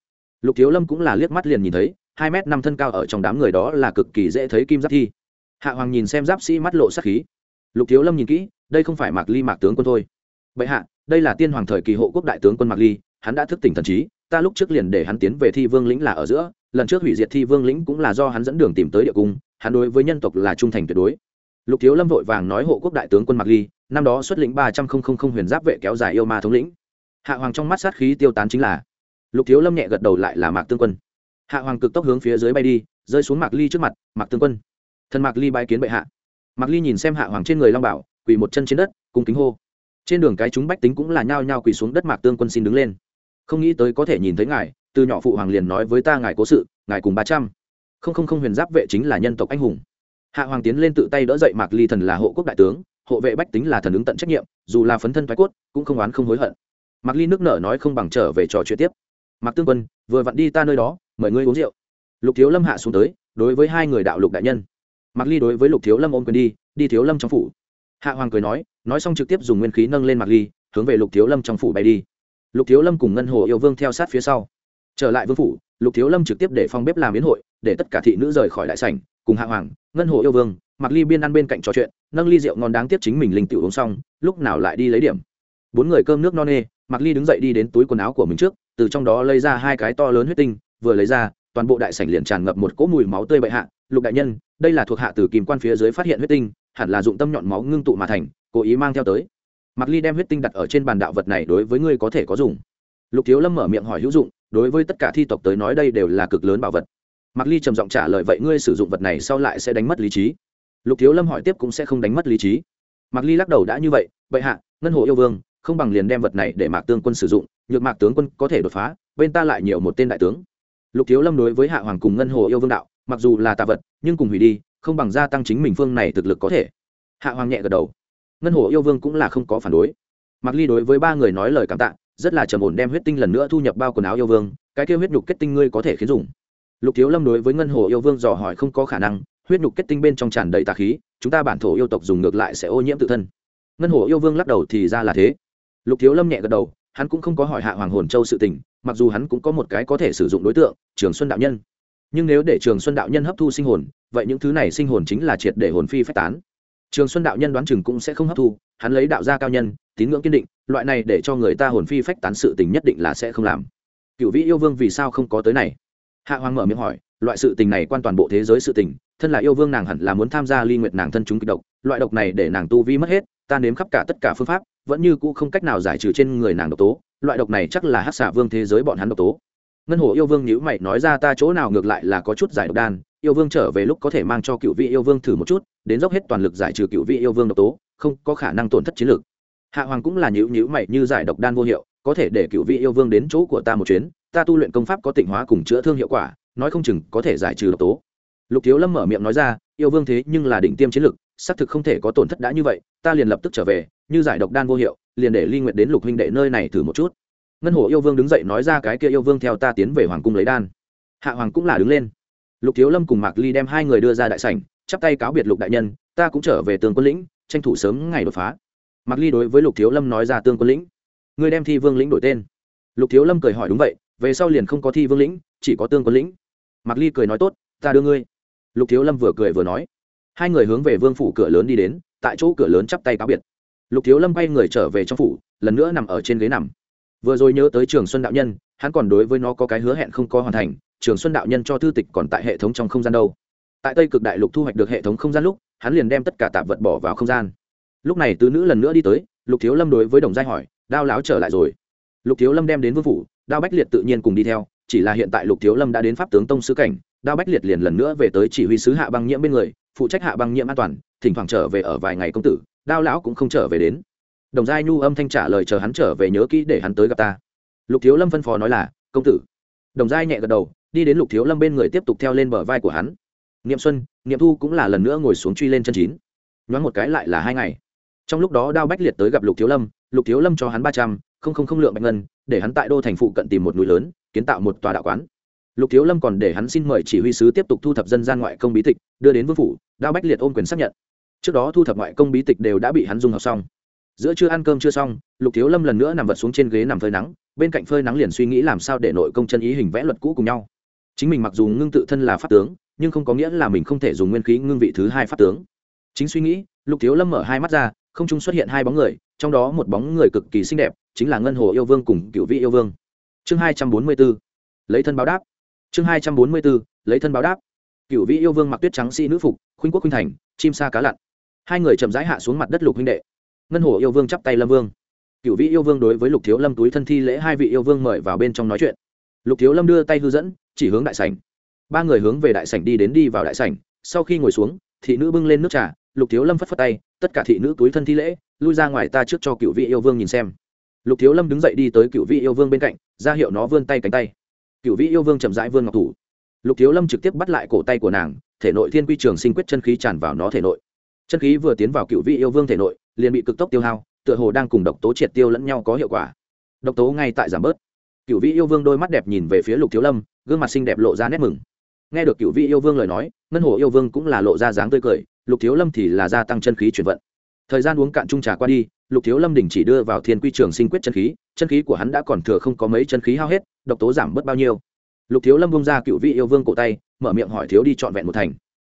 Lục thiếu lâm cũng là liếc mắt liền nhìn thấy, hai m năm thân cao ở trong đám người đó là cực kỳ dễ thấy kim giáp thi. Hạ hoàng nhìn xem giáp sĩ mắt lộ sắc khí. Lục thiếu lâm nhìn kỹ, đây không phải mạc ly mạc tướng quân thôi. Bệ hạ, đây là tiên hoàng thời kỳ hộ quốc đại tướng quân mạc ly, hắn đã thức tỉnh thần trí, ta lúc trước liền để hắn tiến về thi vương lĩnh là ở giữa, lần trước hủy diệt thi vương lĩnh cũng là do hắn dẫn đường tìm tới địa cung, hắn đối với nhân tộc là trung thành tuyệt đối lục thiếu lâm vội vàng nói hộ quốc đại tướng quân mạc ly, năm đó xuất lĩnh ba trăm linh huyền giáp vệ kéo dài yêu ma thống lĩnh. Hạ hoàng trong mắt sát khí tiêu tán chính là, lục thiếu lâm nhẹ gật đầu lại là mạc tương quân. Hạ hoàng cực tốc hướng phía dưới bay đi, rơi xuống mạc ly trước mặt, mạc tương quân. Thần mạc ly bái kiến bệ hạ. Mạc ly nhìn xem hạ hoàng trên người long bảo, quỳ một chân trên đất cùng kính hô. Trên đường cái chúng bách tính cũng là nhao nhao quỳ xuống đất mạc tương quân xin đứng lên. Không nghĩ tới có thể nhìn thấy ngài, từ nhỏ phụ hoàng liền nói với ta ngài cố sự, ngài cùng ba trăm không không không huyền giáp vệ chính là nhân tộc anh hùng hạ hoàng tiến lên tự tay đỡ dậy mạc ly thần là hộ quốc đại tướng, hộ vệ bách tính là thần ứng tận trách nhiệm, dù là phấn thân thoái cốt, cũng không oán không hối hận. Mạc ly nước nở nói không bằng trở về trò chuyện tiếp. Mạc tương quân, vừa vặn đi ta nơi đó, mời ngươi uống rượu. Lục thiếu lâm hạ xuống tới, đối với hai người đạo lục đại nhân. Mạc ly đối với lục thiếu lâm ôm quyền đi đi thiếu lâm trong phủ. Hạ hoàng cười nói nói xong trực tiếp dùng nguyên khí nâng lên mạc ly, hướng về lục thiếu lâm trong phủ bay đi. Lục thiếu lâm cùng ngân hồ yêu vương theo sát phía sau. Trở lại vương phủ, lục thiếu lâm trực tiếp để phong bếp làm biến hội, để tất cả thị nữ rời khỏi đại sảnh cùng hạ hoàng, ngân hồ yêu vương, mặc ly biên ăn bên cạnh trò chuyện, nâng ly rượu ngon đáng tiếc chính mình linh tiểu uống xong, lúc nào lại đi lấy điểm. Bốn người cơm nước no nê, mặc ly đứng dậy đi đến túi quần áo của mình trước, từ trong đó lấy ra hai cái to lớn huyết tinh, vừa lấy ra, toàn bộ đại sảnh liền tràn ngập một cỗ mùi máu tươi bệ hạ. Lục đại nhân, đây là thuộc hạ từ kìm quan phía dưới phát hiện huyết tinh, hẳn là dụng tâm nhọn máu ngưng tụ mà thành, cố ý mang theo tới. Mặc ly đem huyết tinh đặt ở trên bàn đạo vật này đối với ngươi có thể có dùng. Lục thiếu lâm mở miệng hỏi hữu dụng, đối với tất cả thi tộc tới nói đây đều là cực lớn bảo vật. Mạc ly trầm giọng trả lời, vậy ngươi sử dụng vật này sau lại sẽ đánh mất lý trí? Lục thiếu lâm hỏi tiếp, cũng sẽ không đánh mất lý trí. Mạc ly lắc đầu, đã như vậy vậy hạ, ngân hồ yêu vương, không bằng liền đem vật này để mạc tương quân sử dụng, nhược mạc tướng quân có thể đột phá, bên ta lại nhiều một tên đại tướng. Lục thiếu lâm đối với hạ hoàng cùng ngân hồ yêu vương đạo, mặc dù là tạ vật, nhưng cùng hủy đi, không bằng gia tăng chính mình phương này thực lực có thể. Hạ hoàng nhẹ gật đầu, ngân hồ yêu vương cũng là không có phản đối. Mạc ly đối với ba người nói lời cảm tạ, rất là trầm ổn đem huyết tinh lần nữa thu nhập bao quần áo yêu vương, cái kêu huyết nhục kết tinh ngươi có thể khiến dùng lục thiếu lâm đối với ngân hồ yêu vương dò hỏi không có khả năng, huyết nhục kết tinh bên trong tràn đầy tà khí, chúng ta bản thổ yêu tộc dùng ngược lại sẽ ô nhiễm tự thân. Ngân hồ yêu vương lắc đầu thì ra là thế. Lục thiếu lâm nhẹ gật đầu, hắn cũng không có hỏi hạ hoàng hồn châu sự tình, mặc dù hắn cũng có một cái có thể sử dụng đối tượng, trường xuân đạo nhân. Nhưng nếu để trường xuân đạo nhân hấp thu sinh hồn, vậy những thứ này sinh hồn chính là triệt để hồn phi phách tán. Trường xuân đạo nhân đoán chừng cũng sẽ không hấp thu, hắn lấy đạo gia cao nhân, tín ngưỡng kiên định, loại này để cho người ta hồn phi phách tán sự tình nhất định là sẽ không làm. Cựu vĩ yêu vương vì sao không có tới này? Hạ hoàng mở miệng hỏi, loại sự tình này quan toàn bộ thế giới sự tình, thân là yêu vương nàng hẳn là muốn tham gia ly nguyệt nàng thân chúng kịch độc, loại độc này để nàng tu vi mất hết, ta nếm khắp cả tất cả phương pháp, vẫn như cũ không cách nào giải trừ trên người nàng độc tố, loại độc này chắc là hát xả vương thế giới bọn hắn độc tố. Ngân hồ yêu vương nhữ mày nói ra ta chỗ nào ngược lại là có chút giải độc đan, yêu vương trở về lúc có thể mang cho cựu vị yêu vương thử một chút, đến dốc hết toàn lực giải trừ cựu vị yêu vương độc tố, không có khả năng tổn thất chiến lược. Hạ hoàng cũng là nhữ nhữ mày như giải độc đan vô hiệu, có thể để cựu vị yêu vương đến chỗ của ta một chuyến ta tu luyện công pháp có tịnh hóa cùng chữa thương hiệu quả, nói không chừng có thể giải trừ độc tố. Lục thiếu lâm mở miệng nói ra, yêu vương thế nhưng là đỉnh tiêm chiến lực, xác thực không thể có tổn thất đã như vậy, ta liền lập tức trở về, như giải độc đan vô hiệu, liền để ly nguyện đến lục huynh đệ nơi này thử một chút. Ngân hồ yêu vương đứng dậy nói ra cái kia yêu vương theo ta tiến về hoàng cung lấy đan. Hạ hoàng cũng là đứng lên. Lục thiếu lâm cùng mạc ly đem hai người đưa ra đại sảnh, chắp tay cáo biệt lục đại nhân, ta cũng trở về tường quân lĩnh, tranh thủ sớm ngày đột phá. Mạc ly đối với lục thiếu lâm nói ra tương quân lĩnh. Người đem thi vương lĩnh đổi tên. Lục thiếu lâm cười hỏi đúng vậy về sau liền không có thi vương lĩnh, chỉ có tương quân lĩnh. Mạc ly cười nói tốt, ta đưa ngươi. Lục thiếu lâm vừa cười vừa nói. Hai người hướng về vương phủ cửa lớn đi đến, tại chỗ cửa lớn chắp tay cáo biệt. Lục thiếu lâm bay người trở về trong phủ, lần nữa nằm ở trên ghế nằm. Vừa rồi nhớ tới trường xuân đạo nhân, hắn còn đối với nó có cái hứa hẹn không có hoàn thành, trường xuân đạo nhân cho thư tịch còn tại hệ thống trong không gian đâu. Tại tây cực đại lục thu hoạch được hệ thống không gian lúc, hắn liền đem tất cả tạp vật bỏ vào không gian. Lúc này tứ nữ lần nữa đi tới, lục thiếu lâm đối với đồng giai hỏi, đao láo trở lại rồi. Lục thiếu lâm đem đến vương phủ đao bách liệt tự nhiên cùng đi theo, chỉ là hiện tại lục thiếu lâm đã đến pháp tướng tông sứ cảnh, đao bách liệt liền lần nữa về tới chỉ huy sứ hạ băng nhiễm bên người, phụ trách hạ băng nhiễm an toàn, thỉnh thoảng trở về ở vài ngày công tử, đao lão cũng không trở về đến. Đồng giai nhu âm thanh trả lời chờ hắn trở về nhớ kỹ để hắn tới gặp ta. Lục thiếu lâm phân phó nói là, công tử. Đồng giai nhẹ gật đầu, đi đến lục thiếu lâm bên người tiếp tục theo lên bờ vai của hắn. Niệm xuân, niệm thu cũng là lần nữa ngồi xuống truy lên chân chín. Nhoáng một cái lại là hai ngày. Trong lúc đó đao bách liệt tới gặp lục thiếu lâm, lục thiếu lâm cho hắn ba trăm không không không lượng bạch ngân, để hắn tại đô thành phụ cận tìm một núi lớn, kiến tạo một tòa đạo quán. Lục thiếu lâm còn để hắn xin mời chỉ huy sứ tiếp tục thu thập dân gian ngoại công bí tịch, đưa đến vương phủ, đao bách liệt ôm quyền xác nhận. Trước đó thu thập ngoại công bí tịch đều đã bị hắn dung học xong. Giữa chưa ăn cơm chưa xong, lục thiếu lâm lần nữa nằm vật xuống trên ghế nằm phơi nắng, bên cạnh phơi nắng liền suy nghĩ làm sao để nội công chân ý hình vẽ luật cũ cùng nhau. Chính mình mặc dù ngưng tự thân là pháp tướng, nhưng không có nghĩa là mình không thể dùng nguyên khí ngưng vị thứ hai pháp tướng. Chính suy nghĩ, lục thiếu lâm mở hai mắt ra, không trung xuất hiện hai bóng người, trong đó một bóng người cực kỳ xinh đẹp chính là ngân hồ yêu vương cùng cựu vị yêu vương. Chương hai trăm bốn mươi b ố lấy thân báo đáp. Chương hai trăm bốn mươi b ố lấy thân báo đáp. Cựu vị yêu vương mặc tuyết trắng sĩ、si、nữ nữ phục, khuynh quốc khuynh thành, chim sa cá lặn. Hai người chậm rãi hạ xuống mặt đất lục huynh đệ. Ngân hồ yêu vương chắp tay lâm vương. Cựu vị yêu vương đối với lục thiếu lâm túi thân thi lễ hai vị yêu vương mời vào bên trong nói chuyện. Lục thiếu lâm đưa tay hư dẫn, chỉ hướng đại sảnh. Ba người hướng về đại sảnh đi đến đi vào đại sảnh. Sau khi ngồi xuống, thị nữ bưng lên nước trà, lục thiếu lâm phất phất tay, tất cả thị nữ túi thân thi lễ, lui ra ngoài ta trước cho cựu vị yêu vương nhìn xem lục thiếu lâm đứng dậy đi tới cựu vị yêu vương bên cạnh, ra hiệu nó vươn tay cánh tay. Cựu vị yêu vương chậm rãi vươn ngọc thủ. Lục thiếu lâm trực tiếp bắt lại cổ tay của nàng, thể nội thiên quy trường sinh quyết chân khí tràn vào nó thể nội. Chân khí vừa tiến vào cựu vị yêu vương thể nội, liền bị cực tốc tiêu hao, tựa hồ đang cùng độc tố triệt tiêu lẫn nhau có hiệu quả. Độc tố ngay tại giảm bớt. Cựu vị yêu vương đôi mắt đẹp nhìn về phía lục thiếu lâm, gương mặt xinh đẹp lộ ra nét mừng. Nghe được cựu vị yêu vương lời nói, ngân hồ yêu vương cũng là lộ ra dáng tươi cười, lục thiếu lâm thì là gia tăng chân khí chuyển vận thời gian uống cạn chung trà qua đi, lục thiếu lâm đình chỉ đưa vào thiên quy trường sinh quyết chân khí chân khí của hắn đã còn thừa không có mấy chân khí hao hết, độc tố giảm bớt bao nhiêu. Lục thiếu lâm bông ra cựu vị yêu vương cổ tay, mở miệng hỏi thiếu đi trọn vẹn một thành.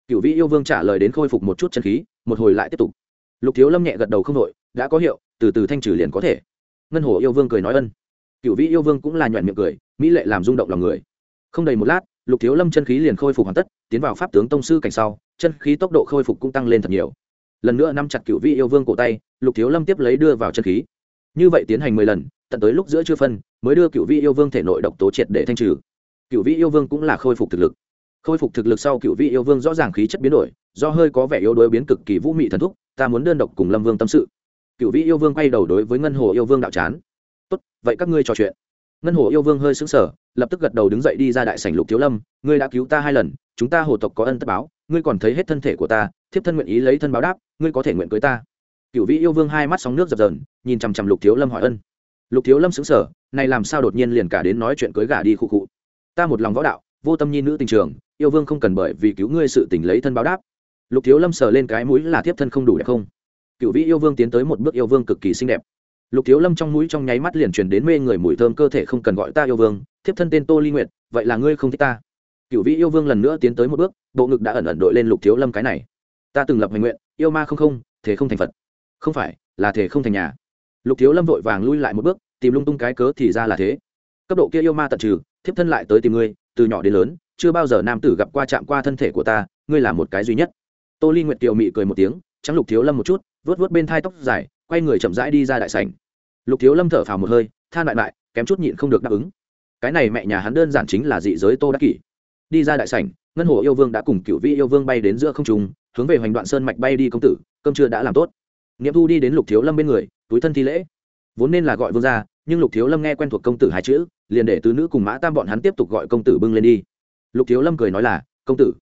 Cựu vị yêu vương trả lời đến khôi phục một chút chân khí, một hồi lại tiếp tục. Lục thiếu lâm nhẹ gật đầu không đội đã có hiệu, từ từ thanh trừ liền có thể. Ngân hồ yêu vương cười nói ân. Cựu vị yêu vương cũng là nhoẹn miệng cười, mỹ lệ làm rung động lòng người. Không đầy một lát, lục thiếu lâm chân khí liền khôi phục hoàn tất, tiến vào pháp tướng tông sư cảnh sau, chân khí tốc độ khôi phục cũng tăng lên thật nhiều lần nữa nắm chặt cựu vị yêu vương cổ tay, lục thiếu lâm tiếp lấy đưa vào chân khí. Như vậy tiến hành mười lần, tận tới lúc giữa chưa phân, mới đưa cựu vị yêu vương thể nội độc tố triệt để thanh trừ. Cựu vị yêu vương cũng là khôi phục thực lực. Khôi phục thực lực sau cựu vị yêu vương rõ ràng khí chất biến đổi, do hơi có vẻ yếu đuối biến cực kỳ vũ mị thần thúc, ta muốn đơn độc cùng lâm vương tâm sự. Cựu vị yêu vương quay đầu đối với ngân hồ yêu vương đạo chán. Tốt, vậy các ngươi trò chuyện. Ngân hồ yêu vương hơi sững sờ, lập tức gật đầu đứng dậy đi ra đại sảnh lục thiếu lâm. Ngươi đã cứu ta hai lần, chúng ta hồ tộc có ân tất báo ngươi còn thấy hết thân thể của ta, thiếp thân nguyện ý lấy thân báo đáp, ngươi có thể nguyện cưới ta. Cựu vĩ yêu vương hai mắt sóng nước dập dờn, nhìn chằm chằm lục thiếu lâm hỏi ân. Lục thiếu lâm xứng sở này làm sao đột nhiên liền cả đến nói chuyện cưới gả đi khu cụ ta một lòng võ đạo, vô tâm nhi nữ tình trường, yêu vương không cần bởi vì cứu ngươi sự tình lấy thân báo đáp. Lục thiếu lâm sờ lên cái mũi là thiếp thân không đủ đẹp không? Cựu vĩ yêu vương tiến tới một bước yêu vương cực kỳ xinh đẹp. Lục thiếu lâm trong mũi trong nháy mắt liền truyền đến mê người mùi thơm cơ thể không cần gọi ta yêu vương, thiếp thân tên tô ly nguyệt, vậy là ngươi không thích ta cựu vị yêu vương lần nữa tiến tới một bước, bộ ngực đã ẩn ẩn đội lên lục thiếu lâm cái này. Ta từng lập hành nguyện, yêu ma không không thế không thành phật. Không phải, là thể không thành nhà. Lục thiếu lâm vội vàng lui lại một bước, tìm lung tung cái cớ thì ra là thế. Cấp độ kia yêu ma tận trừ, thiếp thân lại tới tìm ngươi, từ nhỏ đến lớn, chưa bao giờ nam tử gặp qua chạm qua thân thể của ta, ngươi là một cái duy nhất. Tô ly nguyệt kiều mị cười một tiếng, trắng lục thiếu lâm một chút vớt vớt bên thai tóc dài, quay người chậm rãi đi ra đại sảnh. Lục thiếu lâm thở phào một hơi, than lại lại, kém chút nhịn không được đáp ứng. Cái này mẹ nhà hắn đơn giản chính là dị giới tô đắc kỷ đi ra đại sảnh, ngân hồ yêu vương đã cùng cựu vị yêu vương bay đến giữa không trung, hướng về hoành đoạn sơn mạch bay đi công tử, cơm chưa đã làm tốt. Nghiệm thu đi đến lục thiếu lâm bên người, túi thân thi lễ. Vốn nên là gọi vương ra nhưng lục thiếu lâm nghe quen thuộc công tử hai chữ, liền để tứ nữ cùng mã tam bọn hắn tiếp tục gọi công tử bưng lên đi. Lục thiếu lâm cười nói là, công tử.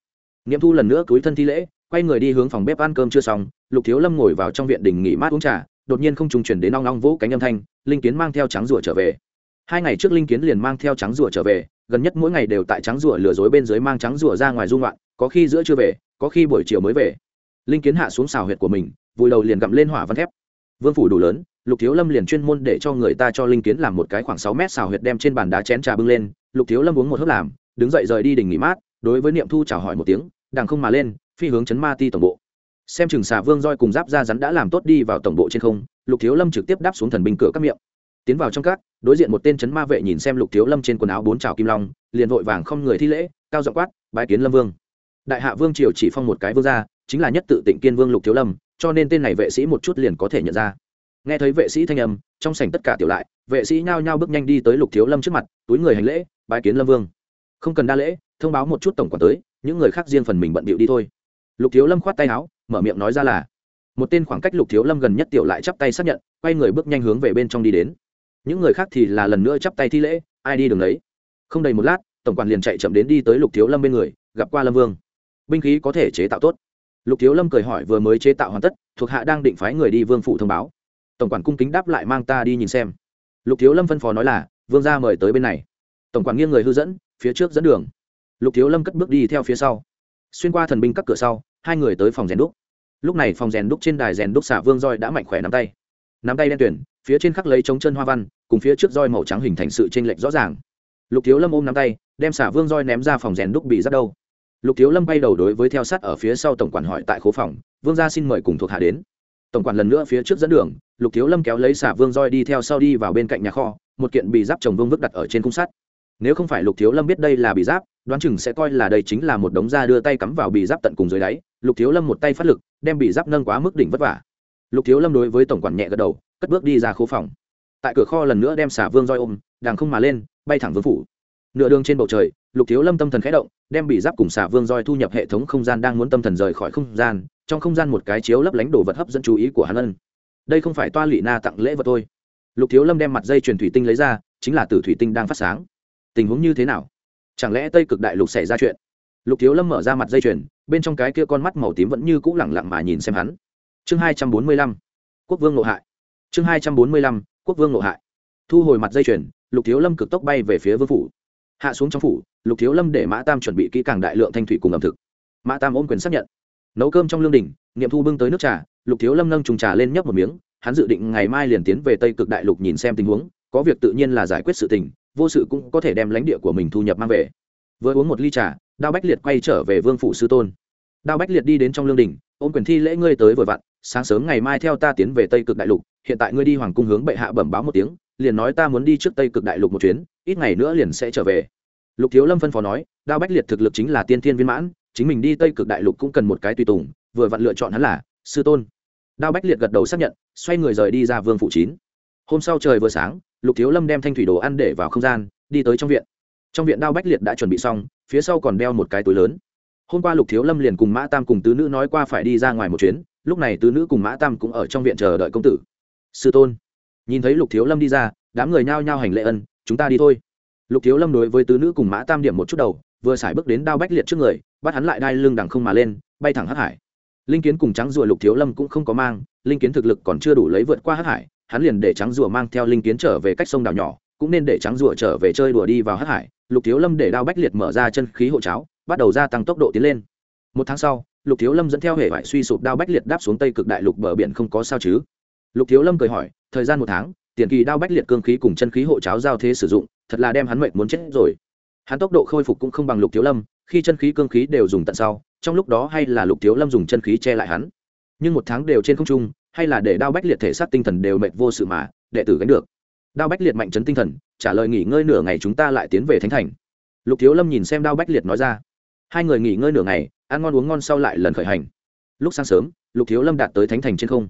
Nghiệm thu lần nữa túi thân thi lễ, quay người đi hướng phòng bếp ăn cơm chưa xong, lục thiếu lâm ngồi vào trong viện đình nghỉ mát uống trà, đột nhiên không trùng chuyển đến nong nong vỗ cánh âm thanh, linh kiến mang theo trắng rủa trở về hai ngày trước linh kiến liền mang theo trắng rùa trở về, gần nhất mỗi ngày đều tại trắng rùa lừa dối bên dưới mang trắng rùa ra ngoài dung loạn có khi giữa chưa về, có khi buổi chiều mới về. Linh kiến hạ xuống xào huyệt của mình, vùi đầu liền gặm lên hỏa văn thép. Vương phủ đủ lớn, lục thiếu lâm liền chuyên môn để cho người ta cho linh kiến làm một cái khoảng sáu mét xào huyệt đem trên bàn đá chén trà bưng lên. Lục thiếu lâm uống một hớp làm, đứng dậy rời đi đình nghỉ mát, đối với niệm thu chào hỏi một tiếng, đằng không mà lên, phi hướng chấn ma ti tổng bộ. Xem chừng xà vương roi cùng giáp ra rắn đã làm tốt đi vào tổng bộ trên không, lục thiếu lâm trực tiếp đáp xuống thần binh cửa các miệng tiến vào trong các, đối diện một tên chấn ma vệ nhìn xem lục thiếu lâm trên quần áo bốn trào kim long, liền vội vàng không người thi lễ, cao giọng quát bãi kiến lâm vương. Đại hạ vương triều chỉ phong một cái vương gia, chính là nhất tự tịnh kiên vương lục thiếu lâm, cho nên tên này vệ sĩ một chút liền có thể nhận ra. Nghe thấy vệ sĩ thanh âm, trong sảnh tất cả tiểu lại, vệ sĩ nhao nhao bước nhanh đi tới lục thiếu lâm trước mặt, túi người hành lễ bãi kiến lâm vương. Không cần đa lễ, thông báo một chút tổng quản tới, những người khác riêng phần mình bận bịu đi thôi. Lục thiếu lâm khoát tay áo, mở miệng nói ra là, một tên khoảng cách lục thiếu lâm gần nhất tiểu lại chắp tay xác nhận, quay người bước nhanh hướng về bên trong đi đến những người khác thì là lần nữa chắp tay thi lễ, ai đi đường đấy không đầy một lát, tổng quản liền chạy chậm đến đi tới lục thiếu lâm bên người, gặp qua lâm vương. Binh khí có thể chế tạo tốt. Lục thiếu lâm cười hỏi vừa mới chế tạo hoàn tất, thuộc hạ đang định phái người đi vương phụ thông báo. Tổng quản cung kính đáp lại mang ta đi nhìn xem. Lục thiếu lâm phân phó nói là, vương ra mời tới bên này. Tổng quản nghiêng người hư dẫn, phía trước dẫn đường. Lục thiếu lâm cất bước đi theo phía sau. Xuyên qua thần binh các cửa sau, hai người tới phòng rèn đúc. Lúc này phòng rèn đúc trên đài rèn đúc xả vương roi đã mạnh khỏe nắm tay. Nắm tay đen tuyển phía trên khắc lấy trống chân hoa văn, cùng phía trước roi màu trắng hình thành sự chênh lệch rõ ràng. Lục thiếu lâm ôm nắm tay, đem xả vương roi ném ra phòng rèn đúc bị rất đâu. Lục thiếu lâm bay đầu đối với theo sát ở phía sau tổng quản hỏi tại khố phòng, vương gia xin mời cùng thuộc hạ đến. Tổng quản lần nữa phía trước dẫn đường, lục thiếu lâm kéo lấy xả vương roi đi theo sau đi vào bên cạnh nhà kho, một kiện bị giáp trồng vương vức đặt ở trên cung sắt. Nếu không phải lục thiếu lâm biết đây là bị giáp, đoán chừng sẽ coi là đây chính là một đống da đưa tay cắm vào bị giáp tận cùng dưới đáy. Lục thiếu lâm một tay phát lực, đem bị giáp nâng quá mức đỉnh vất vả. Lục thiếu lâm đối với tổng quản nhẹ gật đầu cất bước đi ra khu phòng. Tại cửa kho lần nữa đem xả vương roi ôm đàng không mà lên, bay thẳng vương phủ. Nửa đường trên bầu trời, lục thiếu lâm tâm thần khẽ động, đem bị giáp cùng xả vương roi thu nhập hệ thống không gian đang muốn tâm thần rời khỏi không gian, trong không gian một cái chiếu lấp lánh đồ vật hấp dẫn chú ý của hắn ân. Đây không phải toa lị na tặng lễ vật thôi. Lục thiếu lâm đem mặt dây chuyền thủy tinh lấy ra, chính là từ thủy tinh đang phát sáng. Tình huống như thế nào? Chẳng lẽ tây cực đại lục xảy ra chuyện? Lục thiếu lâm mở ra mặt dây chuyền, bên trong cái kia con mắt màu tím vẫn như cũ lẳng lặng mà nhìn xem hắn. Chương hai trăm bốn mươi lăm, quốc vương nội hại chương hai trăm bốn mươi lăm, quốc vương nội hại. Thu hồi mặt dây chuyền, lục thiếu lâm cực tốc bay về phía vương phủ. Hạ xuống trong phủ, lục thiếu lâm để mã tam chuẩn bị kỹ càng đại lượng thanh thủy cùng ẩm thực. Mã tam ôm quyền xác nhận. Nấu cơm trong lương đình nghiệm thu bưng tới nước trà, lục thiếu lâm nâng trùng trà lên nhấp một miếng, hắn dự định ngày mai liền tiến về tây cực đại lục nhìn xem tình huống, có việc tự nhiên là giải quyết sự tình, vô sự cũng có thể đem lãnh địa của mình thu nhập mang về. Vừa uống một ly trà, đao bách liệt quay trở về vương phủ sư tôn. Đao bách liệt đi đến trong lương đình ôm quyền thi lễ ngươi tới vừa vặn, sáng sớm ngày mai theo ta tiến về tây cực đại lục hiện tại ngươi đi hoàng cung hướng bệ hạ bẩm báo một tiếng, liền nói ta muốn đi trước tây cực đại lục một chuyến, ít ngày nữa liền sẽ trở về. Lục thiếu lâm phân phó nói, đao bách liệt thực lực chính là tiên thiên viên mãn, chính mình đi tây cực đại lục cũng cần một cái tùy tùng, vừa vặn lựa chọn hắn là sư tôn. Đao bách liệt gật đầu xác nhận, xoay người rời đi ra vương phủ chín. Hôm sau trời vừa sáng, lục thiếu lâm đem thanh thủy đồ ăn để vào không gian, đi tới trong viện. Trong viện đao bách liệt đã chuẩn bị xong, phía sau còn đeo một cái túi lớn. Hôm qua lục thiếu lâm liền cùng mã tam cùng tứ nữ nói qua phải đi ra ngoài một chuyến, lúc này tứ nữ cùng mã tam cũng ở trong viện chờ đợi công tử sư tôn. Nhìn thấy lục thiếu lâm đi ra, đám người nhao nhao hành lệ ân, chúng ta đi thôi. Lục thiếu lâm đối với tứ nữ cùng mã tam điểm một chút đầu, vừa xài bước đến đao bách liệt trước người, bắt hắn lại đai lưng đằng không mà lên, bay thẳng hắc hải. Linh kiến cùng trắng rùa lục thiếu lâm cũng không có mang, linh kiến thực lực còn chưa đủ lấy vượt qua hắc hải, hắn liền để trắng rùa mang theo linh kiến trở về cách sông đảo nhỏ, cũng nên để trắng rùa trở về chơi đùa đi vào hắc hải. Lục thiếu lâm để đao bách liệt mở ra chân khí hộ cháo, bắt đầu gia tăng tốc độ tiến lên. Một tháng sau, lục thiếu lâm dẫn theo hệ vải suy sụp đao bách liệt đáp xuống tây cực đại lục bờ biển không có sao chứ lục thiếu lâm cười hỏi, thời gian một tháng, tiền kỳ đao bách liệt cương khí cùng chân khí hộ cháo giao thế sử dụng, thật là đem hắn mệnh muốn chết rồi. Hắn tốc độ khôi phục cũng không bằng lục thiếu lâm, khi chân khí cương khí đều dùng tận sau, trong lúc đó hay là lục thiếu lâm dùng chân khí che lại hắn. Nhưng một tháng đều trên không trung, hay là để đao bách liệt thể xác tinh thần đều mệt vô sự mà, đệ tử gánh được. Đao bách liệt mạnh chấn tinh thần, trả lời nghỉ ngơi nửa ngày chúng ta lại tiến về thánh thành. Lục thiếu lâm nhìn xem đao bách liệt nói ra. Hai người nghỉ ngơi nửa ngày, ăn ngon uống ngon sau lại lần khởi hành. Lúc sáng sớm, lục thiếu lâm đạt tới thánh thành trên không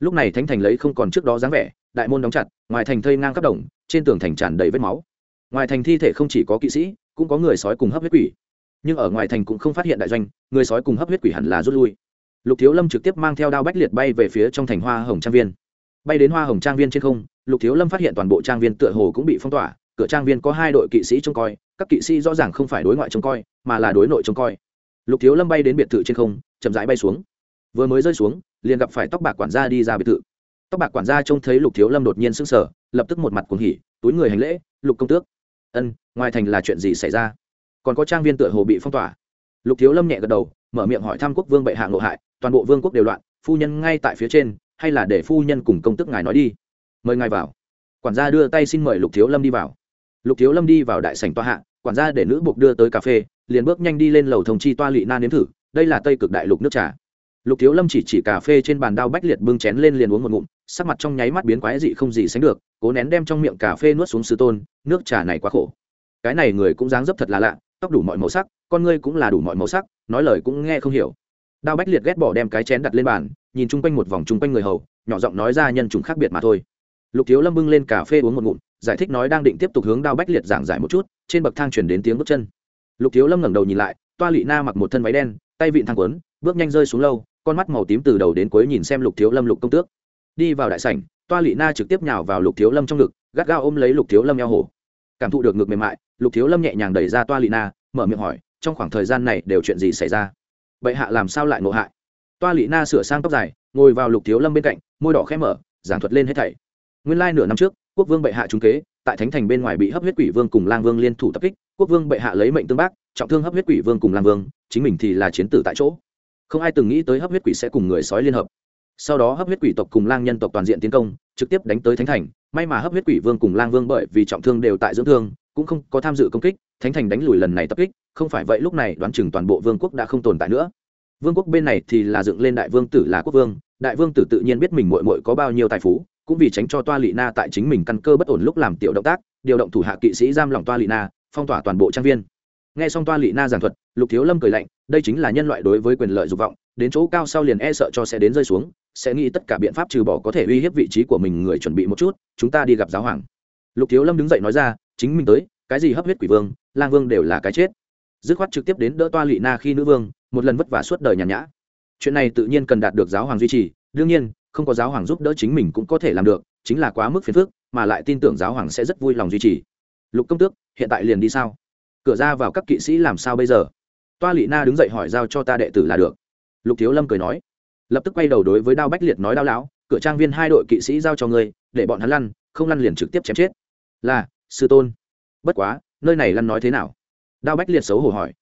lúc này thánh thành lấy không còn trước đó dáng vẻ, đại môn đóng chặt, ngoài thành thây ngang các đồng, trên tường thành tràn đầy vết máu. Ngoài thành thi thể không chỉ có kỵ sĩ, cũng có người sói cùng hấp huyết quỷ. Nhưng ở ngoài thành cũng không phát hiện đại doanh, người sói cùng hấp huyết quỷ hẳn là rút lui. Lục thiếu lâm trực tiếp mang theo đao bách liệt bay về phía trong thành hoa hồng trang viên. Bay đến hoa hồng trang viên trên không, lục thiếu lâm phát hiện toàn bộ trang viên tựa hồ cũng bị phong tỏa, cửa trang viên có hai đội kỵ sĩ trông coi, các kỵ sĩ rõ ràng không phải đối ngoại trông coi, mà là đối nội trông coi. Lục thiếu lâm bay đến biệt thự trên không, chậm rãi bay xuống vừa mới rơi xuống, liền gặp phải tóc bạc quản gia đi ra biệt thự. Tóc bạc quản gia trông thấy lục thiếu lâm đột nhiên sững sờ, lập tức một mặt cuồng hỉ, túi người hành lễ, lục công tước, ân, ngoài thành là chuyện gì xảy ra? Còn có trang viên tựa hồ bị phong tỏa. Lục thiếu lâm nhẹ gật đầu, mở miệng hỏi thăm quốc vương bệ hạ ngộ hại, toàn bộ vương quốc đều loạn, phu nhân ngay tại phía trên, hay là để phu nhân cùng công tức ngài nói đi. Mời ngài vào. Quản gia đưa tay xin mời lục thiếu lâm đi vào. Lục thiếu lâm đi vào đại sảnh toa hạ, quản gia để nữ buộc đưa tới cà phê, liền bước nhanh đi lên lầu thông chi toa lị na nếm thử, đây là tây cực đại lục nước trà lục thiếu lâm chỉ chỉ cà phê trên bàn đao bách liệt bưng chén lên liền uống một ngụm, sắc mặt trong nháy mắt biến quái dị không gì sánh được, cố nén đem trong miệng cà phê nuốt xuống sư tôn, nước trà này quá khổ. Cái này người cũng dáng dấp thật là lạ, tóc đủ mọi màu sắc, con ngươi cũng là đủ mọi màu sắc, nói lời cũng nghe không hiểu. Đao bách liệt ghét bỏ đem cái chén đặt lên bàn, nhìn chung quanh một vòng chung quanh người hầu, nhỏ giọng nói ra nhân chúng khác biệt mà thôi. Lục thiếu lâm bưng lên cà phê uống một ngụm, giải thích nói đang định tiếp tục hướng đao bách liệt giảng giải một chút, trên bậc thang chuyển đến tiếng bước chân. Lục thiếu lâm ngẩng đầu nhìn lại, toa lị na mặc một thân váy đen, tay vịn thang quấn, bước nhanh rơi xuống lâu con mắt màu tím từ đầu đến cuối nhìn xem lục thiếu lâm lục công tước. Đi vào đại sảnh, toa lị na trực tiếp nhào vào lục thiếu lâm trong ngực, gắt gao ôm lấy lục thiếu lâm eo hổ cảm thụ được ngực mềm mại, lục thiếu lâm nhẹ nhàng đẩy ra toa lị na, mở miệng hỏi, trong khoảng thời gian này đều chuyện gì xảy ra? Bệ hạ làm sao lại ngộ hại? Toa lị na sửa sang tóc dài, ngồi vào lục thiếu lâm bên cạnh, môi đỏ khẽ mở, giảng thuật lên hết thảy. Nguyên lai nửa năm trước, quốc vương bệ hạ trúng kế, tại thánh thành bên ngoài bị hấp huyết quỷ vương cùng lang vương liên thủ tập kích, quốc vương bệ hạ lấy mệnh tương bác, trọng thương hấp huyết quỷ vương cùng lang vương, chính mình thì là chiến tử tại chỗ không ai từng nghĩ tới hấp huyết quỷ sẽ cùng người sói liên hợp. Sau đó hấp huyết quỷ tộc cùng lang nhân tộc toàn diện tiến công, trực tiếp đánh tới thánh thành. May mà hấp huyết quỷ vương cùng lang vương bởi vì trọng thương đều tại dưỡng thương, cũng không có tham dự công kích. Thánh thành đánh lùi lần này tập kích, không phải vậy lúc này đoán chừng toàn bộ vương quốc đã không tồn tại nữa. Vương quốc bên này thì là dựng lên đại vương tử là quốc vương. Đại vương tử tự nhiên biết mình mội mội có bao nhiêu tài phú, cũng vì tránh cho toa lị na tại chính mình căn cơ bất ổn lúc làm tiểu động tác, điều động thủ hạ kỵ sĩ giam lòng toa lị na, phong tỏa toàn bộ trang viên nghe xong toa lị na giảng thuật, lục thiếu lâm cười lạnh, đây chính là nhân loại đối với quyền lợi dục vọng, đến chỗ cao sau liền e sợ cho sẽ đến rơi xuống, sẽ nghĩ tất cả biện pháp trừ bỏ có thể uy hiếp vị trí của mình người chuẩn bị một chút, chúng ta đi gặp giáo hoàng. Lục thiếu lâm đứng dậy nói ra, chính mình tới, cái gì hấp huyết quỷ vương, lang vương đều là cái chết. Dứt khoát trực tiếp đến đỡ toa lị na khi nữ vương, một lần vất vả suốt đời nhàn nhã. Chuyện này tự nhiên cần đạt được giáo hoàng duy trì, đương nhiên, không có giáo hoàng giúp đỡ chính mình cũng có thể làm được, chính là quá mức phiền phức, mà lại tin tưởng giáo hoàng sẽ rất vui lòng duy trì. Lục công tước, hiện tại liền đi sao? Cửa ra vào các kỵ sĩ làm sao bây giờ? Toa lị na đứng dậy hỏi giao cho ta đệ tử là được. Lục thiếu lâm cười nói. Lập tức quay đầu đối với đao bách liệt nói, đao lão, cửa trang viên hai đội kỵ sĩ giao cho ngươi, để bọn hắn lăn, không lăn liền trực tiếp chém chết. Là, sư tôn. Bất quá, nơi này lăn nói thế nào? Đao bách liệt xấu hổ hỏi.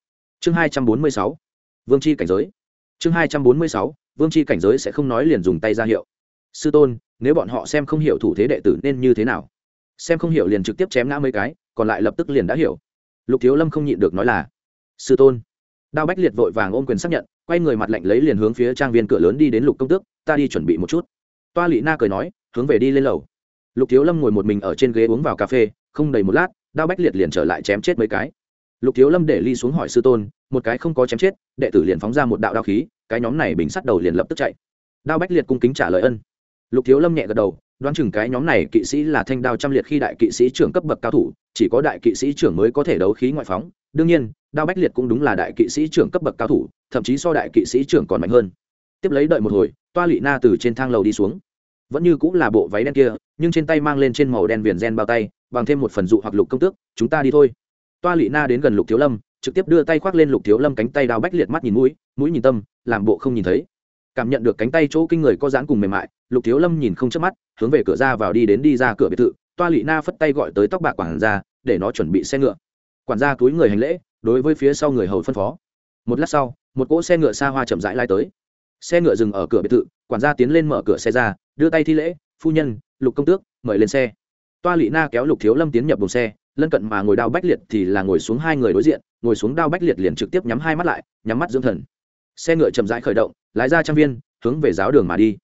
Chương hai trăm bốn mươi sáu, vương c h i cảnh giới. Chương hai trăm bốn mươi sáu, vương c h i cảnh giới sẽ không nói liền dùng tay ra hiệu. Sư tôn, nếu bọn họ xem không hiểu thủ thế đệ tử nên như thế nào? Xem không hiểu liền trực tiếp chém ngã mấy cái, còn lại lập tức liền đã hiểu lục thiếu lâm không nhịn được nói là, sư tôn. Đao bách liệt vội vàng ôm quyền xác nhận, quay người mặt lạnh lấy liền hướng phía trang viên cửa lớn đi đến lục công tước, ta đi chuẩn bị một chút. Toa lị na cười nói, hướng về đi lên lầu. Lục thiếu lâm ngồi một mình ở trên ghế uống vào cà phê, không đầy một lát, đao bách liệt liền trở lại chém chết mấy cái. Lục thiếu lâm để ly xuống hỏi sư tôn, một cái không có chém chết, đệ tử liền phóng ra một đạo đao khí, cái nhóm này bình sắt đầu liền lập tức chạy. Đao bách liệt cung kính trả lời ân. Lục thiếu lâm nhẹ gật đầu đoán chừng cái nhóm này kỵ sĩ là thanh đao trăm liệt khi đại kỵ sĩ trưởng cấp bậc cao thủ, chỉ có đại kỵ sĩ trưởng mới có thể đấu khí ngoại phóng. Đương nhiên, đao bách liệt cũng đúng là đại kỵ sĩ trưởng cấp bậc cao thủ, thậm chí so đại kỵ sĩ trưởng còn mạnh hơn. Tiếp lấy đợi một hồi, toa lị na từ trên thang lầu đi xuống. Vẫn như cũng là bộ váy đen kia, nhưng trên tay mang lên trên màu đen viền gen bao tay, bằng thêm một phần dụ hoặc lục công tước, chúng ta đi thôi. Toa lị na đến gần lục thiếu lâm, trực tiếp đưa tay khoác lên lục thiếu lâm cánh tay đao bách liệt mắt nhìn mũi mũi nhìn tâm, làm bộ không nhìn thấy. Cảm nhận được cánh tay chỗ kinh người có dáng cùng mềm mại, lục thiếu lâm nhìn không chớp mắt hướng về cửa ra vào đi đến đi ra cửa biệt thự, toa lị na phất tay gọi tới tóc bạc quản gia, để nó chuẩn bị xe ngựa. Quản gia túi người hành lễ, đối với phía sau người hầu phân phó. Một lát sau, một cỗ xe ngựa xa hoa chậm rãi lai tới. Xe ngựa dừng ở cửa biệt thự, quản gia tiến lên mở cửa xe ra, đưa tay thi lễ, phu nhân, lục công tước, mời lên xe. Toa lị na kéo lục thiếu lâm tiến nhập buồng xe, lân cận mà ngồi đao bách liệt thì là ngồi xuống hai người đối diện, ngồi xuống đao bách liệt liền trực tiếp nhắm hai mắt lại, nhắm mắt dưỡng thần. Xe ngựa chậm rãi khởi động, lái ra trang viên, hướng về giáo đường mà đi.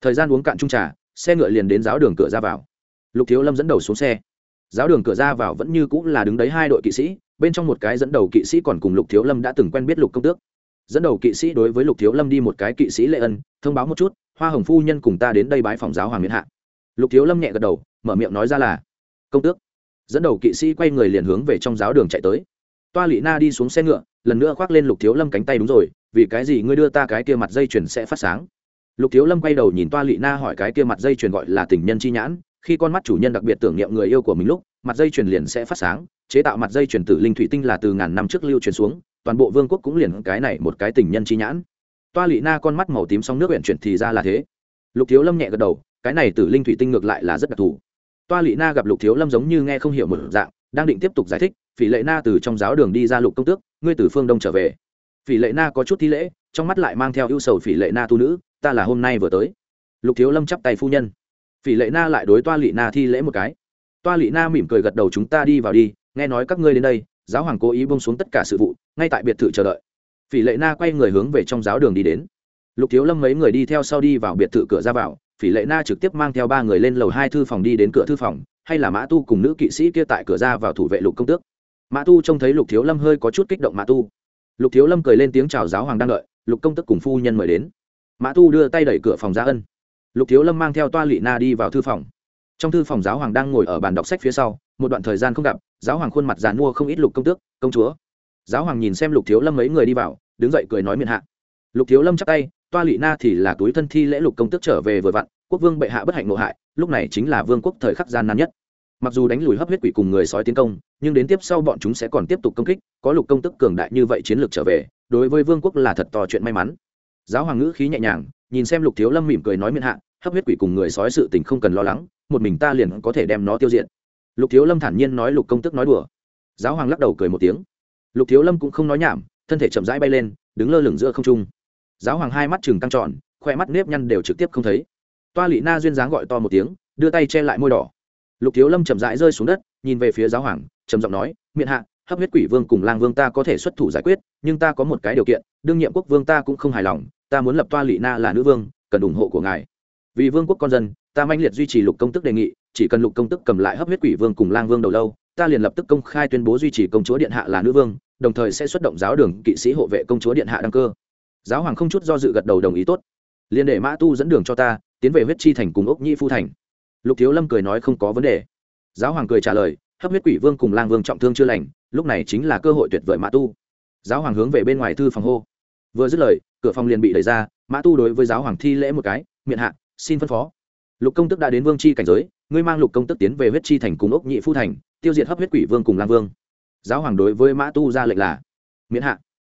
Thời gian uống cạn trung trà xe ngựa liền đến giáo đường cửa ra vào. Lục thiếu lâm dẫn đầu xuống xe. Giáo đường cửa ra vào vẫn như cũng là đứng đấy hai đội kỵ sĩ, bên trong một cái dẫn đầu kỵ sĩ còn cùng lục thiếu lâm đã từng quen biết lục công tước. Dẫn đầu kỵ sĩ đối với lục thiếu lâm đi một cái kỵ sĩ lệ ân, thông báo một chút, hoa hồng phu nhân cùng ta đến đây bái phòng giáo hoàng miễn hạ. Lục thiếu lâm nhẹ gật đầu, mở miệng nói ra là, công tước. Dẫn đầu kỵ sĩ quay người liền hướng về trong giáo đường chạy tới. Toa lị na đi xuống xe ngựa, lần nữa khoác lên lục thiếu lâm cánh tay, đúng rồi, vì cái gì ngươi đưa ta cái kia mặt dây chuyền sẽ phát sáng? Lục thiếu lâm quay đầu nhìn toa lị na hỏi cái kia mặt dây chuyền gọi là tình nhân chi nhãn, khi con mắt chủ nhân đặc biệt tưởng niệm người yêu của mình lúc, mặt dây chuyền liền sẽ phát sáng, chế tạo mặt dây chuyền tử linh thủy tinh là từ ngàn năm trước lưu truyền xuống, toàn bộ vương quốc cũng liền cái này một cái tình nhân chi nhãn. Toa lị na con mắt màu tím sóng nước huyện chuyển thì ra là thế. Lục thiếu lâm nhẹ gật đầu, cái này tử linh thủy tinh ngược lại là rất đặc thù. Toa lị na gặp lục thiếu lâm giống như nghe không hiểu một dạng, đang định tiếp tục giải thích, phỉ lệ na từ trong giáo đường đi ra lục công tước, ngươi từ phương đông trở về. Phỉ lệ na có chút thi lễ, trong mắt lại mang theo ưu sầu phỉ lệ na tu nữ ta là hôm nay vừa tới. Lục thiếu lâm chắp tay phu nhân. Phỉ lệ na lại đối toa lị na thi lễ một cái. Toa lị na mỉm cười gật đầu chúng ta đi vào đi, nghe nói các ngươi đến đây, giáo hoàng cố ý bông xuống tất cả sự vụ, ngay tại biệt thự chờ đợi. Phỉ lệ na quay người hướng về trong giáo đường đi đến. Lục thiếu lâm mấy người đi theo sau đi vào biệt thự cửa ra vào, phỉ lệ na trực tiếp mang theo ba người lên lầu hai thư phòng đi đến cửa thư phòng, hay là mã tu cùng nữ kỵ sĩ kia tại cửa ra vào thủ vệ lục công tước. Mã tu trông thấy lục thiếu lâm hơi có chút kích động mã tu. Lục thiếu lâm cười lên tiếng chào giáo hoàng đang đợi, lục công tức cùng phu nhân mời đến mã tu đưa tay đẩy cửa phòng ra ân. Lục thiếu lâm mang theo toa lị na đi vào thư phòng. Trong thư phòng giáo hoàng đang ngồi ở bàn đọc sách phía sau, một đoạn thời gian không gặp, giáo hoàng khuôn mặt dàn mua không ít lục công tước, công chúa. Giáo hoàng nhìn xem lục thiếu lâm mấy người đi vào, đứng dậy cười nói miệng hạ. Lục thiếu lâm chắp tay, toa lị na thì là túi thân thi lễ lục công tước trở về vừa vặn, quốc vương bệ hạ bất hạnh nộ hại, lúc này chính là vương quốc thời khắc gian nan nhất. Mặc dù đánh lùi hấp huyết quỷ cùng người sói tiến công, nhưng đến tiếp sau bọn chúng sẽ còn tiếp tục công kích, có lục công tức cường đại như vậy chiến lược trở về, đối với vương quốc là thật to chuyện may mắn giáo hoàng ngữ khí nhẹ nhàng, nhìn xem lục thiếu lâm mỉm cười nói miên hạ, hấp huyết quỷ cùng người sói sự tình không cần lo lắng, một mình ta liền có thể đem nó tiêu diệt. Lục thiếu lâm thản nhiên nói lục công tức nói đùa. Giáo hoàng lắc đầu cười một tiếng. Lục thiếu lâm cũng không nói nhảm, thân thể chậm rãi bay lên, đứng lơ lửng giữa không trung. Giáo hoàng hai mắt chừng căng tròn, khoe mắt nếp nhăn đều trực tiếp không thấy. Toa lị na duyên dáng gọi to một tiếng, đưa tay che lại môi đỏ. Lục thiếu lâm chậm rãi rơi xuống đất, nhìn về phía giáo hoàng, trầm giọng nói, miệng hạ, hấp huyết quỷ vương cùng lang vương ta có thể xuất thủ giải quyết, nhưng ta có một cái điều kiện đương nhiệm quốc vương ta cũng không hài lòng, ta muốn lập toa lị na là nữ vương, cần ủng hộ của ngài. Vì vương quốc con dân, ta manh liệt duy trì lục công tức đề nghị, chỉ cần lục công tức cầm lại hấp huyết quỷ vương cùng lang vương đầu lâu, ta liền lập tức công khai tuyên bố duy trì công chúa điện hạ là nữ vương, đồng thời sẽ xuất động giáo đường kỵ sĩ hộ vệ công chúa điện hạ đăng cơ. Giáo hoàng không chút do dự gật đầu đồng ý tốt. Liền để mã tu dẫn đường cho ta, tiến về huyết chi thành cùng ốc nhi phu thành. Lục thiếu lâm cười nói không có vấn đề. Giáo hoàng cười trả lời, hấp huyết quỷ vương cùng lang vương trọng thương chưa lành, lúc này chính là cơ hội tuyệt vời mã tu. Giáo hoàng hướng về bên ngoài thư phòng hô vừa dứt lời, cửa phòng liền bị đẩy ra, mã tu đối với giáo hoàng thi lễ một cái miệng hạ, xin phân phó. Lục công tức đã đến vương chi cảnh giới, ngươi mang lục công tức tiến về huyết chi thành cùng ốc nhị phu thành, tiêu diệt hấp huyết quỷ vương cùng lang vương. Giáo hoàng đối với mã tu ra lệnh là miễn hạ.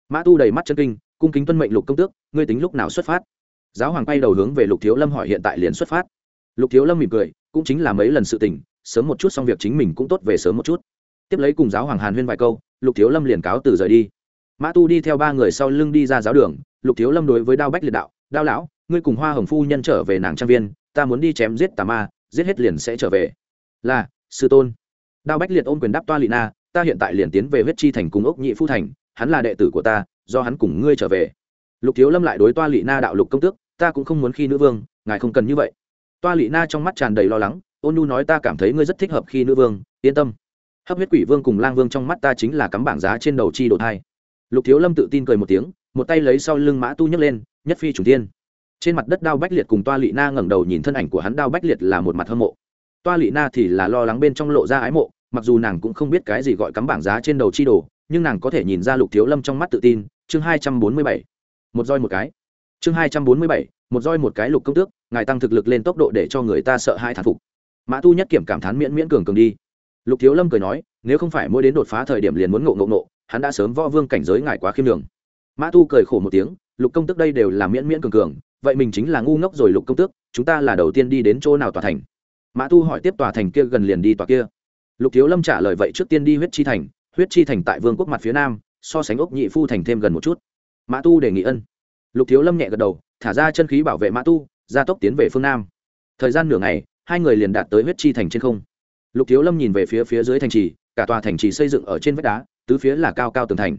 Mã tu đầy mắt chân kinh, cung kính tuân mệnh lục công tước, ngươi tính lúc nào xuất phát? Giáo hoàng quay đầu hướng về lục thiếu lâm hỏi hiện tại liền xuất phát. Lục thiếu lâm mỉm cười, cũng chính là mấy lần sự tình, sớm một chút xong việc chính mình cũng tốt về sớm một chút. Tiếp lấy cùng giáo hoàng hàn huyên vài câu, lục thiếu lâm liền cáo từ rời đi mã tu đi theo ba người sau lưng đi ra giáo đường, lục thiếu lâm đối với đao bách liệt đạo, đao lão, ngươi cùng hoa hồng phu nhân trở về nàng trang viên, ta muốn đi chém giết tà ma, giết hết liền sẽ trở về. Là, sư tôn. Đao bách liệt ôm quyền đáp toa lị na, ta hiện tại liền tiến về huyết chi thành cùng ốc nhị phu thành, hắn là đệ tử của ta, do hắn cùng ngươi trở về. Lục thiếu lâm lại đối toa lị na đạo lục công tước, ta cũng không muốn khi nữ vương, ngài không cần như vậy. Toa lị na trong mắt tràn đầy lo lắng, ôn nu nói ta cảm thấy ngươi rất thích hợp khi nữ vương, yên tâm. Hấp huyết quỷ vương cùng lang vương trong mắt ta chính là cắm bảng giá trên đầu chi đột hai lục thiếu lâm tự tin cười một tiếng, một tay lấy sau lưng mã tu nhấc lên, nhất phi trùng tiên trên mặt đất đao bách liệt cùng toa lị na ngẩng đầu nhìn thân ảnh của hắn, đao bách liệt là một mặt hâm mộ. Toa lị na thì là lo lắng bên trong lộ ra ái mộ, mặc dù nàng cũng không biết cái gì gọi cắm bảng giá trên đầu chi đồ, nhưng nàng có thể nhìn ra lục thiếu lâm trong mắt tự tin. Chương hai trăm bốn mươi bảy. Một roi một cái. Chương hai trăm bốn mươi bảy. Một roi một cái lục công tước, ngài tăng thực lực lên tốc độ để cho người ta sợ hai thản phục. Mã tu nhất kiểm cảm thán miễn miễn cường cường đi. Lục thiếu lâm cười nói, nếu không phải mỗi đến đột phá thời điểm liền muốn ngộ ngộ ngộ hắn đã sớm võ vương cảnh giới ngài quá khiêm đường mã tu cười khổ một tiếng, lục công tước đây đều là miễn miễn cường cường, vậy mình chính là ngu ngốc rồi lục công tước, chúng ta là đầu tiên đi đến chỗ nào tòa thành? Mã tu hỏi tiếp, tòa thành kia gần liền đi tòa kia. Lục thiếu lâm trả lời, vậy trước tiên đi huyết chi thành, huyết chi thành tại vương quốc mặt phía nam, so sánh ốc nhị phu thành thêm gần một chút. Mã tu đề nghị ân. Lục thiếu lâm nhẹ gật đầu, thả ra chân khí bảo vệ mã tu, gia tốc tiến về phương nam. Thời gian nửa ngày, hai người liền đạt tới huyết chi thành trên không. Lục thiếu lâm nhìn về phía phía dưới thành trì, cả tòa thành trì xây dựng ở trên vách đá tứ phía là cao cao tường thành.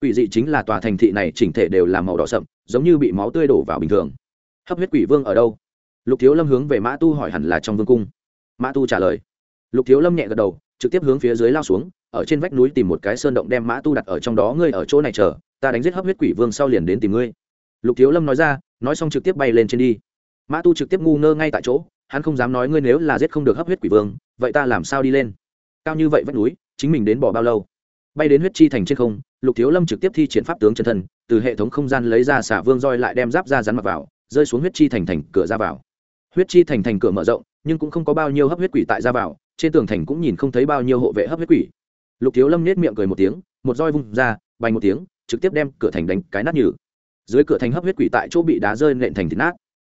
Quỷ dị chính là tòa thành thị này chỉnh thể đều là màu đỏ sậm, giống như bị máu tươi đổ vào bình thường. Hấp huyết quỷ vương ở đâu? Lục thiếu lâm hướng về mã tu hỏi hẳn là trong vương cung. Mã tu trả lời. Lục thiếu lâm nhẹ gật đầu, trực tiếp hướng phía dưới lao xuống, ở trên vách núi tìm một cái sơn động đem mã tu đặt ở trong đó, ngươi ở chỗ này chờ, ta đánh giết hấp huyết quỷ vương sau liền đến tìm ngươi. Lục thiếu lâm nói ra, nói xong trực tiếp bay lên trên đi. Mã tu trực tiếp ngu ngơ ngay tại chỗ, hắn không dám nói ngươi nếu là giết không được hấp huyết quỷ vương, vậy ta làm sao đi lên? Cao như vậy vách núi, chính mình đến bỏ bao lâu? Bay đến huyết chi thành trên không, lục thiếu lâm trực tiếp thi triển pháp tướng chân thân, từ hệ thống không gian lấy ra xả vương roi lại đem giáp ra rắn mặc vào, rơi xuống huyết chi thành thành cửa ra vào. Huyết chi thành thành cửa mở rộng, nhưng cũng không có bao nhiêu hấp huyết quỷ tại ra vào, trên tường thành cũng nhìn không thấy bao nhiêu hộ vệ hấp huyết quỷ. Lục thiếu lâm nết miệng cười một tiếng, một roi vung ra bay một tiếng, trực tiếp đem cửa thành đánh cái nát nhừ. Dưới cửa thành hấp huyết quỷ tại chỗ bị đá rơi nện thành thịt nát.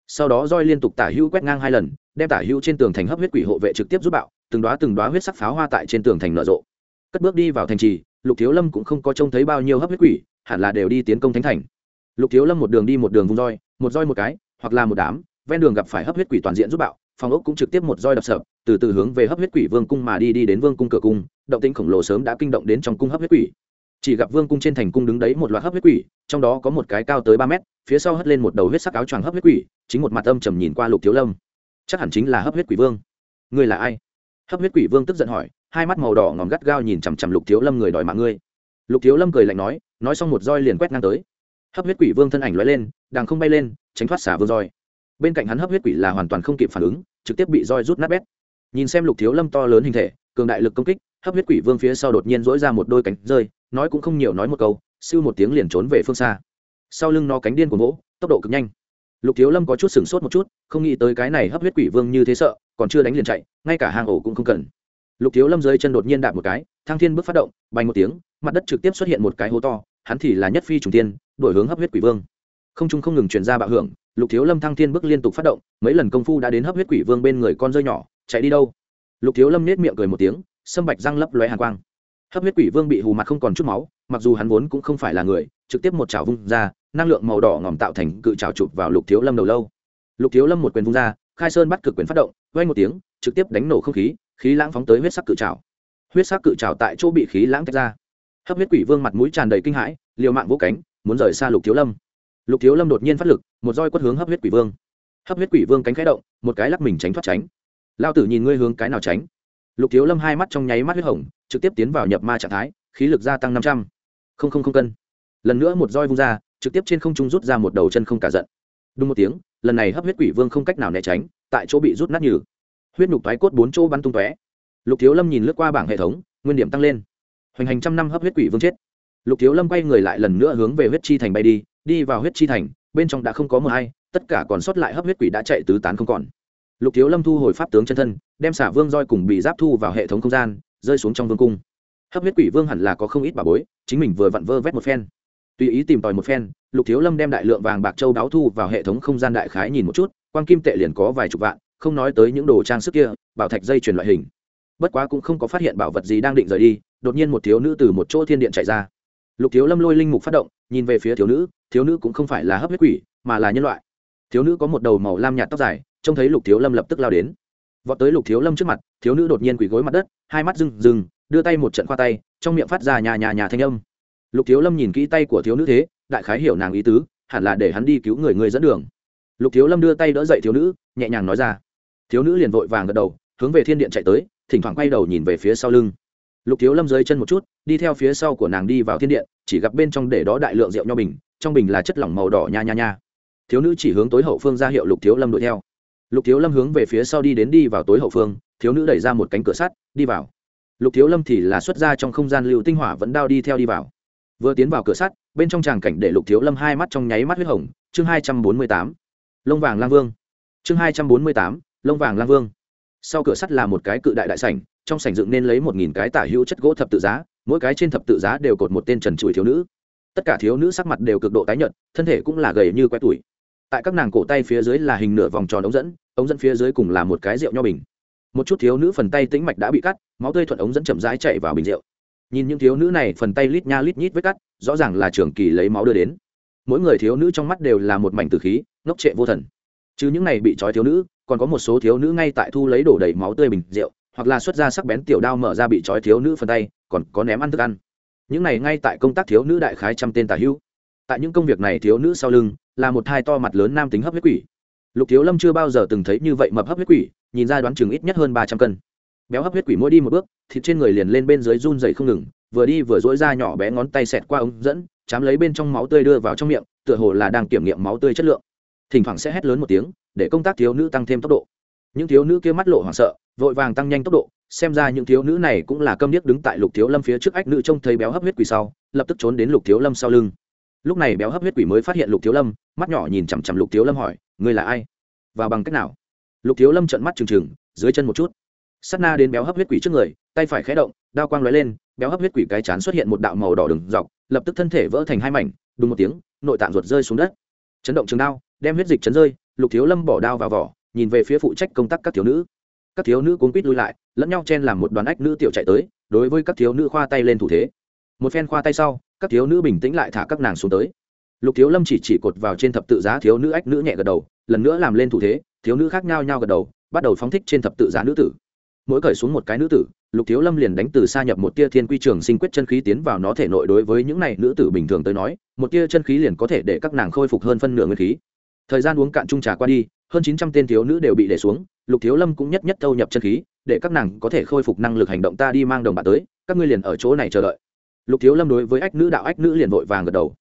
Sau đó roi liên tục tả hữu quét ngang hai lần, đem tả hữu trên tường thành hấp huyết quỷ hộ vệ trực tiếp giúp bạo, từng đoá từng đoá huyết sắc pháo hoa tại trên tường thành nở rộ cất bước đi vào thành trì, lục thiếu lâm cũng không có trông thấy bao nhiêu hấp huyết quỷ, hẳn là đều đi tiến công thánh thành. Lục thiếu lâm một đường đi một đường vung roi, một roi một cái, hoặc là một đám, ven đường gặp phải hấp huyết quỷ toàn diện giúp bạo, phòng ốc cũng trực tiếp một roi đập sập, từ từ hướng về hấp huyết quỷ vương cung mà đi đi đến vương cung cửa cung, động tĩnh khổng lồ sớm đã kinh động đến trong cung hấp huyết quỷ. Chỉ gặp vương cung trên thành cung đứng đấy một loạt hấp huyết quỷ, trong đó có một cái cao tới ba mét, phía sau hất lên một đầu huyết sắc áo choàng hấp huyết quỷ, chính một mặt âm trầm nhìn qua lục thiếu lâm. Chắc hẳn chính là hấp huyết quỷ vương. Ngươi là ai? Hấp huyết quỷ vương tức giận hỏi hai mắt màu đỏ ngòm gắt gao nhìn chằm chằm lục thiếu lâm người đòi mạng ngươi. Lục thiếu lâm cười lạnh nói nói xong một roi liền quét ngang tới. Hấp huyết quỷ vương thân ảnh lóe lên đàng không bay lên, tránh thoát xả vương roi. Bên cạnh hắn hấp huyết quỷ là hoàn toàn không kịp phản ứng, trực tiếp bị roi rút nát bét. Nhìn xem lục thiếu lâm to lớn hình thể, cường đại lực công kích, hấp huyết quỷ vương phía sau đột nhiên dỗi ra một đôi cánh rơi, nói cũng không nhiều nói một câu, siêu một tiếng liền trốn về phương xa. Sau lưng nó cánh điên của gỗ tốc độ cực nhanh. Lục thiếu lâm có chút sửng sốt một chút, không nghĩ tới cái này hấp huyết quỷ vương như thế sợ, còn chưa đánh liền chạy, ngay cả hang ổ cũng không cần lục thiếu lâm dưới chân đột nhiên đạp một cái thang thiên bước phát động, bay một tiếng, mặt đất trực tiếp xuất hiện một cái hố to, hắn thì là nhất phi trùng tiên đổi hướng hấp huyết quỷ vương. Không trung không ngừng chuyển ra bạo hưởng, lục thiếu lâm thăng thiên bước liên tục phát động, mấy lần công phu đã đến hấp huyết quỷ vương bên người con rơi nhỏ, chạy đi đâu? Lục thiếu lâm nết miệng cười một tiếng, sâm bạch răng lấp lóe hàn quang. Hấp huyết quỷ vương bị hù mặt không còn chút máu, mặc dù hắn vốn cũng không phải là người, trực tiếp một chảo vung ra, năng lượng màu đỏ ngòm tạo thành cự chảo chụp vào lục thiếu lâm đầu lâu. Lục thiếu lâm một quyền vung ra, khai sơn bắt cực quyền phát động vay một tiếng, trực tiếp đánh nổ không khí khí lãng phóng tới huyết sắc cự trào huyết sắc cự trào tại chỗ bị khí lãng tách ra. Hấp huyết quỷ vương mặt mũi tràn đầy kinh hãi, liều mạng vỗ cánh, muốn rời xa lục thiếu lâm. Lục thiếu lâm đột nhiên phát lực, một roi quất hướng hấp huyết quỷ vương. Hấp huyết quỷ vương cánh khẽ động, một cái lắc mình tránh thoát tránh. Lao tử nhìn ngươi hướng cái nào tránh? Lục thiếu lâm hai mắt trong nháy mắt huyết hồng, trực tiếp tiến vào nhập ma trạng thái, khí lực gia tăng năm trăm. Linh cân. Lần nữa một roi vung ra, trực tiếp trên không trung rút ra một đầu chân không cả giận. Đúng một tiếng, lần này hấp huyết quỷ vương không cách nào né tránh, tại chỗ bị rút nát nhừ huyết nhục thoái cốt bốn chỗ bắn tung tóe. Lục thiếu lâm nhìn lướt qua bảng hệ thống, nguyên điểm tăng lên. Hoành hành trăm năm hấp huyết quỷ vương chết. Lục thiếu lâm quay người lại lần nữa hướng về huyết chi thành bay đi đi vào huyết chi thành, bên trong đã không có mờ hay tất cả còn sót lại hấp huyết quỷ đã chạy tứ tán không còn. Lục thiếu lâm thu hồi pháp tướng chân thân, đem xả vương roi cùng bị giáp thu vào hệ thống không gian, rơi xuống trong vương cung. Hấp huyết quỷ vương hẳn là có không ít bà bối, chính mình vừa vặn vơ vét một phen. Tùy ý tìm tòi một phen, lục thiếu lâm đem đại lượng vàng bạc châu đáo thu vào hệ thống không gian đại khái nhìn một chút quan kim tệ liền có vài chục vạn không nói tới những đồ trang sức kia, bảo thạch dây chuyển loại hình. Bất quá cũng không có phát hiện bảo vật gì đang định rời đi, đột nhiên một thiếu nữ từ một chỗ thiên điện chạy ra. Lục thiếu lâm lôi linh mục phát động, nhìn về phía thiếu nữ thiếu nữ cũng không phải là hấp huyết quỷ, mà là nhân loại. Thiếu nữ có một đầu màu lam nhạt tóc dài, trông thấy lục thiếu lâm lập tức lao đến. Vọt tới lục thiếu lâm trước mặt, thiếu nữ đột nhiên quỳ gối mặt đất, hai mắt rừng rừng đưa tay một trận khoa tay, trong miệng phát ra nhà nhà nhà thanh âm. Lục thiếu lâm nhìn kỹ tay của thiếu nữ thế, đại khái hiểu nàng ý tứ, hẳn là để hắn đi cứu người người dẫn đường. Lục thiếu lâm đưa tay đỡ dậy thiếu nữ, nhẹ nhàng nói ra thiếu nữ liền vội vàng gật đầu, hướng về thiên điện chạy tới, thỉnh thoảng quay đầu nhìn về phía sau lưng. Lục thiếu lâm dưới chân một chút, đi theo phía sau của nàng đi vào thiên điện, chỉ gặp bên trong để đó đại lượng rượu nho bình, trong bình là chất lỏng màu đỏ nha nha nha. Thiếu nữ chỉ hướng tối hậu phương ra hiệu lục thiếu lâm đuổi theo. Lục thiếu lâm hướng về phía sau đi đến đi vào tối hậu phương, thiếu nữ đẩy ra một cánh cửa sắt, đi vào. Lục thiếu lâm thì là xuất ra trong không gian lưu tinh hỏa vẫn đao đi theo đi vào. Vừa tiến vào cửa sắt, bên trong tràng cảnh để lục thiếu lâm hai mắt trong nháy mắt huyết hồng, chương hai trăm bốn mươi tám. Lông vàng lang vương. Chương hai trăm bốn mươi tám lông vàng lang vương. Sau cửa sắt là một cái cự đại đại sảnh, trong sảnh dựng nên lấy một nghìn cái tả hữu chất gỗ thập tự giá, mỗi cái trên thập tự giá đều cột một tên trần trụi thiếu nữ. Tất cả thiếu nữ sắc mặt đều cực độ tái nhợt, thân thể cũng là gầy như que tuổi tại các nàng cổ tay phía dưới là hình nửa vòng tròn ống dẫn ống dẫn phía dưới cùng là một cái rượu nho bình. Một chút thiếu nữ phần tay tĩnh mạch đã bị cắt, máu tươi thuận ống dẫn chậm rãi chạy vào bình rượu. Nhìn những thiếu nữ này phần tay lít nha lít nhít vết cắt, rõ ràng là trường kỳ lấy máu đưa đến. Mỗi người thiếu nữ trong mắt đều là một mảnh từ khí, ngốc trệ vô thần. Chứ những này bị trói thiếu nữ còn có một số thiếu nữ ngay tại thu lấy đổ đầy máu tươi bình rượu, hoặc là xuất ra sắc bén tiểu đao mở ra bị trói thiếu nữ phần tay, còn có ném ăn thức ăn. Những này ngay tại công tác thiếu nữ đại khái trăm tên tà hữu. Tại những công việc này thiếu nữ sau lưng, là một hai to mặt lớn nam tính hấp huyết quỷ. Lục thiếu lâm chưa bao giờ từng thấy như vậy mập hấp huyết quỷ, nhìn ra đoán chừng ít nhất hơn ba trăm cân. Béo hấp huyết quỷ mỗi đi một bước, thịt trên người liền lên bên dưới run dày không ngừng, vừa đi vừa dỗi ra nhỏ bé ngón tay xẹt qua ống dẫn, chám lấy bên trong máu tươi đưa vào trong miệng, tựa hồ là đang kiểm nghiệm máu tươi chất lượng thỉnh thoảng sẽ hét lớn một tiếng, để công tác thiếu nữ tăng thêm tốc độ. Những thiếu nữ kia mắt lộ hoảng sợ, vội vàng tăng nhanh tốc độ, xem ra những thiếu nữ này cũng là câm điếc đứng tại lục thiếu lâm phía trước ách nữ trông thấy béo hấp huyết quỷ sau, lập tức trốn đến lục thiếu lâm sau lưng. Lúc này béo hấp huyết quỷ mới phát hiện lục thiếu lâm, mắt nhỏ nhìn chằm chằm lục thiếu lâm hỏi, ngươi là ai? Và bằng cách nào? Lục thiếu lâm trợn mắt trừng trừng, dưới chân một chút. Sắt na đến béo hấp huyết quỷ trước người, tay phải khé động, đao quang lóe lên, béo hấp huyết quỷ cái chán xuất hiện một đạo màu đỏ đường dọc, lập tức thân thể vỡ thành hai mảnh đúng một tiếng, nội tạng ruột rơi xuống đất. Chấn động trường đao đem huyết dịch chấn rơi, lục thiếu lâm bỏ đao vào vỏ, nhìn về phía phụ trách công tác các thiếu nữ. Các thiếu nữ cuốn quýt lui lại, lẫn nhau chen làm một đoàn ách nữ tiểu chạy tới, đối với các thiếu nữ khoa tay lên thủ thế. Một phen khoa tay sau, các thiếu nữ bình tĩnh lại thả các nàng xuống tới. Lục thiếu lâm chỉ chỉ cột vào trên thập tự giá thiếu nữ ách nữ nhẹ gật đầu, lần nữa làm lên thủ thế, thiếu nữ khác nhau nhau gật đầu, bắt đầu phóng thích trên thập tự giá nữ tử. Mỗi cởi xuống một cái nữ tử, lục thiếu lâm liền đánh từ xa nhập một tia thiên quy trường sinh quyết chân khí tiến vào nó thể nội đối với những này nữ tử bình thường tới nói, một tia chân khí liền có thể để các nàng khôi phục hơn phân nửa nguyên khí thời gian uống cạn chung trà qua đi, hơn chín trăm tên thiếu nữ đều bị để xuống, lục thiếu lâm cũng nhất nhất thâu nhập chân khí, để các nàng có thể khôi phục năng lực hành động ta đi mang đồng bạc tới, các ngươi liền ở chỗ này chờ đợi. Lục thiếu lâm đối với ách nữ đạo ách nữ liền vội vàng gật đầu.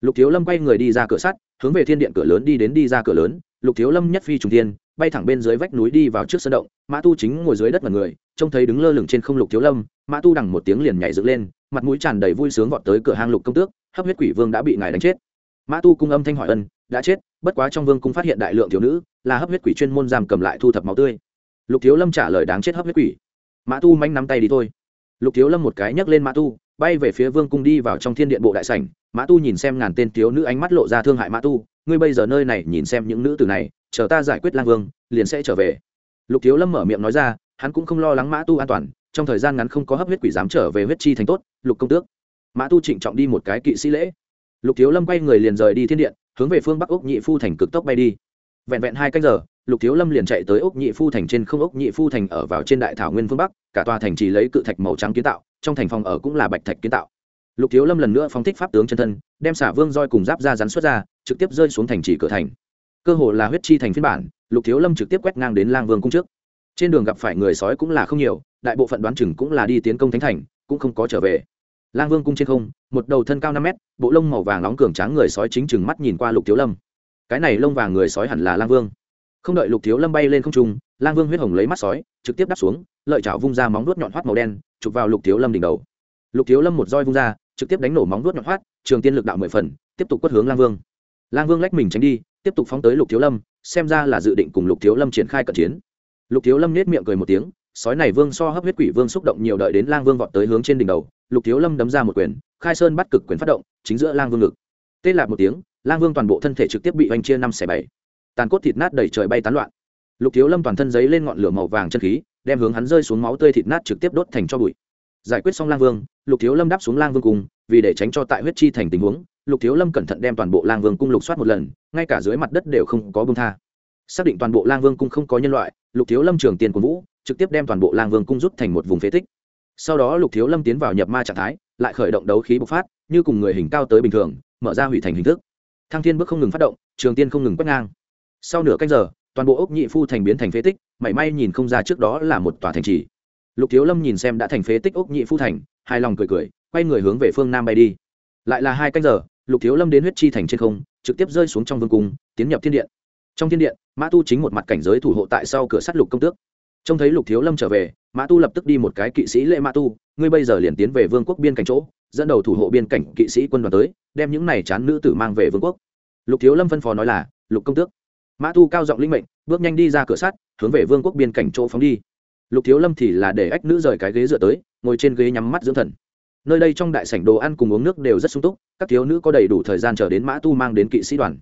Lục thiếu lâm quay người đi ra cửa sắt, hướng về thiên điện cửa lớn đi đến đi ra cửa lớn, lục thiếu lâm nhất phi trùng thiên, bay thẳng bên dưới vách núi đi vào trước sân động, mã tu chính ngồi dưới đất mật người, trông thấy đứng lơ lửng trên không lục thiếu lâm, mã tu đằng một tiếng liền nhảy dựng lên, mặt mũi tràn đầy vui sướng vọt tới cửa hang lục công tước, hấp huyết quỷ vương đã bị ngài đánh chết. Mã tu cung âm thanh hỏi ân đã chết, bất quá trong vương cung phát hiện đại lượng thiếu nữ, là hấp huyết quỷ chuyên môn giam cầm lại thu thập máu tươi. Lục thiếu lâm trả lời đáng chết hấp huyết quỷ. Mã tu manh nắm tay đi thôi. Lục thiếu lâm một cái nhấc lên mã tu, bay về phía vương cung đi vào trong thiên điện bộ đại sảnh. Mã tu nhìn xem ngàn tên thiếu nữ ánh mắt lộ ra thương hại mã tu, ngươi bây giờ nơi này nhìn xem những nữ tử này, chờ ta giải quyết lang vương, liền sẽ trở về. Lục thiếu lâm mở miệng nói ra, hắn cũng không lo lắng mã tu an toàn, trong thời gian ngắn không có hấp huyết quỷ dám trở về huyết chi thành tốt, lục công tước. Mã tu trịnh trọng đi một cái kỵ sĩ lễ lục thiếu lâm quay người liền rời đi thiên điện, hướng về phương bắc ốc nhị phu thành cực tốc bay đi. Vẹn vẹn hai canh giờ, lục thiếu lâm liền chạy tới ốc nhị phu thành trên không ốc nhị phu thành ở vào trên đại thảo nguyên phương bắc, cả tòa thành chỉ lấy cự thạch màu trắng kiến tạo, trong thành phòng ở cũng là bạch thạch kiến tạo. Lục thiếu lâm lần nữa phóng thích pháp tướng chân thân, đem xả vương roi cùng giáp ra rắn xuất ra, trực tiếp rơi xuống thành chỉ cửa thành. Cơ hồ là huyết chi thành phiên bản, lục thiếu lâm trực tiếp quét ngang đến lang vương cung trước. Trên đường gặp phải người sói cũng là không nhiều, đại bộ phận đoán chừng cũng là đi tiến công thánh thành, cũng không có trở về lang vương cung trên không, một đầu thân cao năm mét, bộ lông màu vàng nóng cường tráng người sói chính chừng mắt nhìn qua lục thiếu lâm. Cái này lông vàng người sói hẳn là lang vương. Không đợi lục thiếu lâm bay lên không trung, lang vương huyết hồng lấy mắt sói, trực tiếp đáp xuống, lợi chảo vung ra móng vuốt nhọn hoắt màu đen, chụp vào lục thiếu lâm đỉnh đầu. Lục thiếu lâm một roi vung ra, trực tiếp đánh nổ móng vuốt nhọn hoắt, trường tiên lực đạo mười phần, tiếp tục quất hướng lang vương. Lang vương lách mình tránh đi, tiếp tục phóng tới lục thiếu lâm, xem ra là dự định cùng lục thiếu lâm triển khai cận chiến. Lục thiếu lâm nết miệng cười một tiếng sói này vương so hấp huyết quỷ vương xúc động nhiều đợi đến lang vương vọt tới hướng trên đỉnh đầu, lục thiếu lâm đấm ra một quyền, khai sơn bắt cực quyền phát động, chính giữa lang vương ngực. Tê lạc một tiếng, lang vương toàn bộ thân thể trực tiếp bị oanh chia năm xẻ bảy. Tàn cốt thịt nát đầy trời bay tán loạn. Lục thiếu lâm toàn thân giấy lên ngọn lửa màu vàng chân khí, đem hướng hắn rơi xuống máu tươi thịt nát trực tiếp đốt thành cho bụi. Giải quyết xong lang vương, lục thiếu lâm đáp xuống lang vương cùng, vì để tránh cho tại huyết chi thành tình huống, lục thiếu lâm cẩn thận đem toàn bộ lang vương cung lục soát một lần, ngay cả dưới mặt đất đều không có bông tha. Xác định toàn bộ lang vương cung không có nhân loại, lục thiếu lâm trường tiền của vũ trực tiếp đem toàn bộ lang vương cung rút thành một vùng phế tích. Sau đó lục thiếu lâm tiến vào nhập ma trạng thái, lại khởi động đấu khí bộc phát, như cùng người hình cao tới bình thường, mở ra hủy thành hình thức. Thăng thiên bước không ngừng phát động, trường tiên không ngừng quét ngang. Sau nửa canh giờ, toàn bộ ốc nhị phu thành biến thành phế tích, mảy may nhìn không ra trước đó là một tòa thành trì. Lục thiếu lâm nhìn xem đã thành phế tích ốc nhị phu thành, hài lòng cười cười, quay người hướng về phương nam bay đi. Lại là hai canh giờ, lục thiếu lâm đến huyết chi thành trên không, trực tiếp rơi xuống trong vương cung, tiến nhập thiên điện. Trong thiên điện, mã tu chính một mặt cảnh giới thủ hộ tại sau cửa sắt lục công tước trông thấy lục thiếu lâm trở về, mã tu lập tức đi một cái kỵ sĩ lễ mã tu, ngươi bây giờ liền tiến về vương quốc biên cảnh chỗ, dẫn đầu thủ hộ biên cảnh kỵ sĩ quân đoàn tới, đem những này chán nữ tử mang về vương quốc. Lục thiếu lâm phân phó nói là, lục công tước. Mã tu cao giọng linh mệnh, bước nhanh đi ra cửa sắt, hướng về vương quốc biên cảnh chỗ phóng đi. Lục thiếu lâm thì là để ách nữ rời cái ghế dựa tới, ngồi trên ghế nhắm mắt dưỡng thần. Nơi đây trong đại sảnh đồ ăn cùng uống nước đều rất sung túc, các thiếu nữ có đầy đủ thời gian chờ đến mã tu mang đến kỵ sĩ đoàn.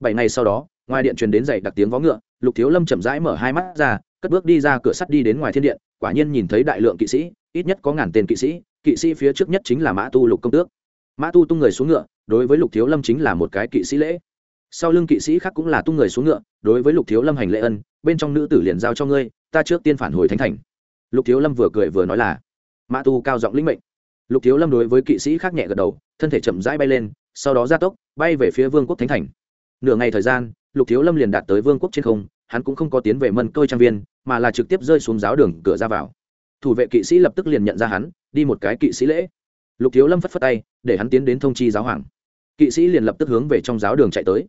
Bảy ngày sau đó, ngoài điện truyền đến dậy đặc tiếng vó ngựa, lục thiếu lâm chậm rãi mở hai mắt ra cất bước đi ra cửa sắt đi đến ngoài thiên điện, quả nhiên nhìn thấy đại lượng kỵ sĩ, ít nhất có ngàn tên kỵ sĩ kỵ sĩ phía trước nhất chính là mã tu lục công tước. Mã tu tung người xuống ngựa, đối với lục thiếu lâm chính là một cái kỵ sĩ lễ. Sau lưng kỵ sĩ khác cũng là tung người xuống ngựa, đối với lục thiếu lâm hành lễ ân, bên trong nữ tử liền giao cho ngươi, ta trước tiên phản hồi thánh thành. Lục thiếu lâm vừa cười vừa nói là, mã tu cao giọng lĩnh mệnh. Lục thiếu lâm đối với kỵ sĩ khác nhẹ gật đầu, thân thể chậm rãi bay lên, sau đó ra tốc, bay về phía vương quốc thánh thành. Nửa ngày thời gian, lục thiếu lâm liền đạt tới vương quốc trên không hắn cũng không có tiến về mân tôi trang viên, mà là trực tiếp rơi xuống giáo đường, cửa ra vào. Thủ vệ kỵ sĩ lập tức liền nhận ra hắn, đi một cái kỵ sĩ lễ. Lục thiếu lâm phất phất tay, để hắn tiến đến thông chi giáo hoàng. Kỵ sĩ liền lập tức hướng về trong giáo đường chạy tới.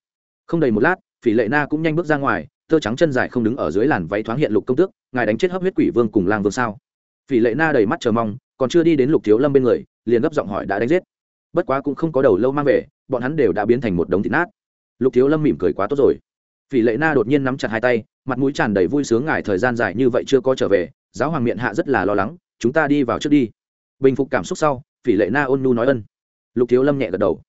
Không đầy một lát, phỉ lệ na cũng nhanh bước ra ngoài tơ trắng chân dài không đứng ở dưới làn váy thoáng hiện lục công tước, ngài đánh chết hấp huyết quỷ vương cùng lang vương sao? Phỉ lệ na đầy mắt chờ mong, còn chưa đi đến lục thiếu lâm bên người, liền gấp giọng hỏi đã đánh giết. Bất quá cũng không có đầu lâu mang về, bọn hắn đều đã biến thành một đống thịt nát. Lục thiếu lâm mỉm cười quá tốt rồi phỉ lệ na đột nhiên nắm chặt hai tay, mặt mũi tràn đầy vui sướng ngài thời gian dài như vậy chưa có trở về, giáo hoàng miệng hạ rất là lo lắng, chúng ta đi vào trước đi. Bình phục cảm xúc sau, phỉ lệ na ôn nu nói ân. Lục thiếu lâm nhẹ gật đầu.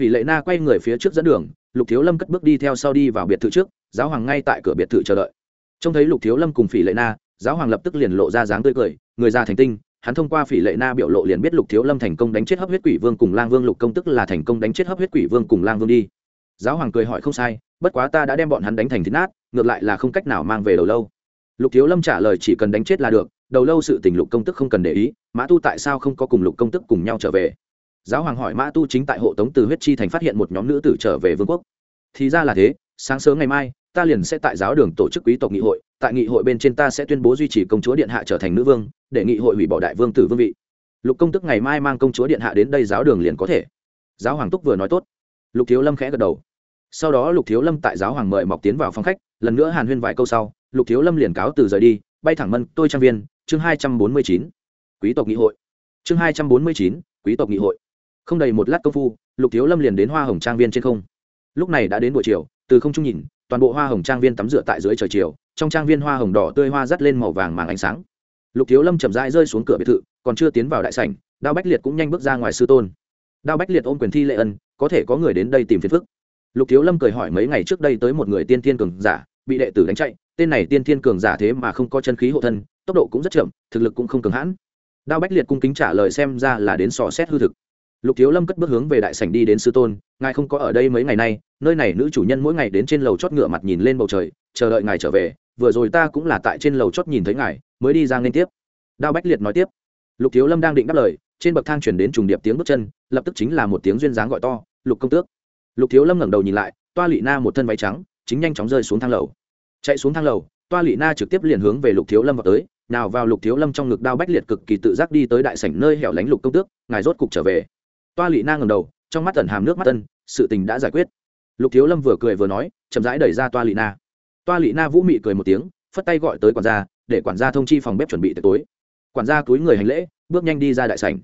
Phỉ lệ na quay người phía trước dẫn đường, lục thiếu lâm cất bước đi theo sau đi vào biệt thự trước, giáo hoàng ngay tại cửa biệt thự chờ đợi. Trông thấy lục thiếu lâm cùng phỉ lệ na, giáo hoàng lập tức liền lộ ra dáng tươi cười, người già thành tinh, hắn thông qua phỉ lệ na biểu lộ liền biết lục thiếu lâm thành công đánh chết hấp huyết quỷ vương cùng lang vương lục công tức là thành công đánh chết hấp huyết quỷ vương cùng lang vương đi giáo hoàng cười hỏi không sai, bất quá ta đã đem bọn hắn đánh thành thịt nát, ngược lại là không cách nào mang về đầu lâu. Lục thiếu lâm trả lời chỉ cần đánh chết là được, đầu lâu sự tình lục công tức không cần để ý, mã tu tại sao không có cùng lục công tức cùng nhau trở về? Giáo hoàng hỏi mã tu chính tại hộ tống từ huyết chi thành phát hiện một nhóm nữ tử trở về vương quốc. Thì ra là thế, sáng sớm ngày mai, ta liền sẽ tại giáo đường tổ chức quý tộc nghị hội, tại nghị hội bên trên ta sẽ tuyên bố duy trì công chúa điện hạ trở thành nữ vương, để nghị hội hủy bỏ đại vương tử vương vị. Lục công tức ngày mai mang công chúa điện hạ đến đây giáo đường liền có thể. Giáo hoàng túc vừa nói tốt lục thiếu lâm khẽ gật đầu. Sau đó lục thiếu lâm tại giáo hoàng mời mọc tiến vào phòng khách, lần nữa hàn huyên vài câu sau, lục thiếu lâm liền cáo từ rời đi, bay thẳng mân tôi trang viên, chương hai trăm bốn mươi chín. Quý tộc nghị hội. Chương hai trăm bốn mươi chín, quý tộc nghị hội. Không đầy một lát công phu, lục thiếu lâm liền đến hoa hồng trang viên trên không. Lúc này đã đến buổi chiều, từ không trung nhìn, toàn bộ hoa hồng trang viên tắm rửa tại dưới trời chiều, trong trang viên hoa hồng đỏ tươi hoa dắt lên màu vàng màng ánh sáng. Lục thiếu lâm chậm rãi rơi xuống cửa biệt thự, còn chưa tiến vào đại sảnh, đao bách liệt cũng nhanh bước ra ngoài sư tôn. Đao bách liệt ôm quyền thi lệ ân có thể có người đến đây tìm phiền phức. Lục thiếu lâm cười hỏi mấy ngày trước đây tới một người tiên thiên cường giả, bị đệ tử đánh chạy, tên này tiên thiên cường giả thế mà không có chân khí hộ thân, tốc độ cũng rất chậm, thực lực cũng không cường hãn. Đao bách liệt cung kính trả lời xem ra là đến sò xét hư thực. Lục thiếu lâm cất bước hướng về đại sảnh đi đến sư tôn, ngài không có ở đây mấy ngày nay, nơi này nữ chủ nhân mỗi ngày đến trên lầu chót ngựa mặt nhìn lên bầu trời, chờ đợi ngài trở về, vừa rồi ta cũng là tại trên lầu chót nhìn thấy ngài, mới đi ra liên tiếp. Đao bách liệt nói tiếp. Lục thiếu lâm đang định đáp lời trên bậc thang chuyển đến trùng điệp tiếng bước chân, lập tức chính là một tiếng duyên dáng gọi to, lục công tước. Lục thiếu lâm ngẩng đầu nhìn lại, toa lị na một thân váy trắng, chính nhanh chóng rơi xuống thang lầu. Chạy xuống thang lầu, toa lị na trực tiếp liền hướng về lục thiếu lâm vào tới, nào vào lục thiếu lâm trong ngực đao bách liệt cực kỳ tự giác đi tới đại sảnh nơi hẻo lánh lục công tước, ngài rốt cục trở về. Toa lị na ngầm đầu, trong mắt tẩn hàm nước mắt tân sự tình đã giải quyết. Lục thiếu lâm vừa cười vừa nói, chậm rãi đẩy ra toa lị na. Toa lị na vũ mị cười một tiếng, phất tay gọi tới quản gia, để quản gia thông chi phòng bếp chuẩn bị tối. Quản gia túi người hành lễ, bước nhanh đi ra đại sảnh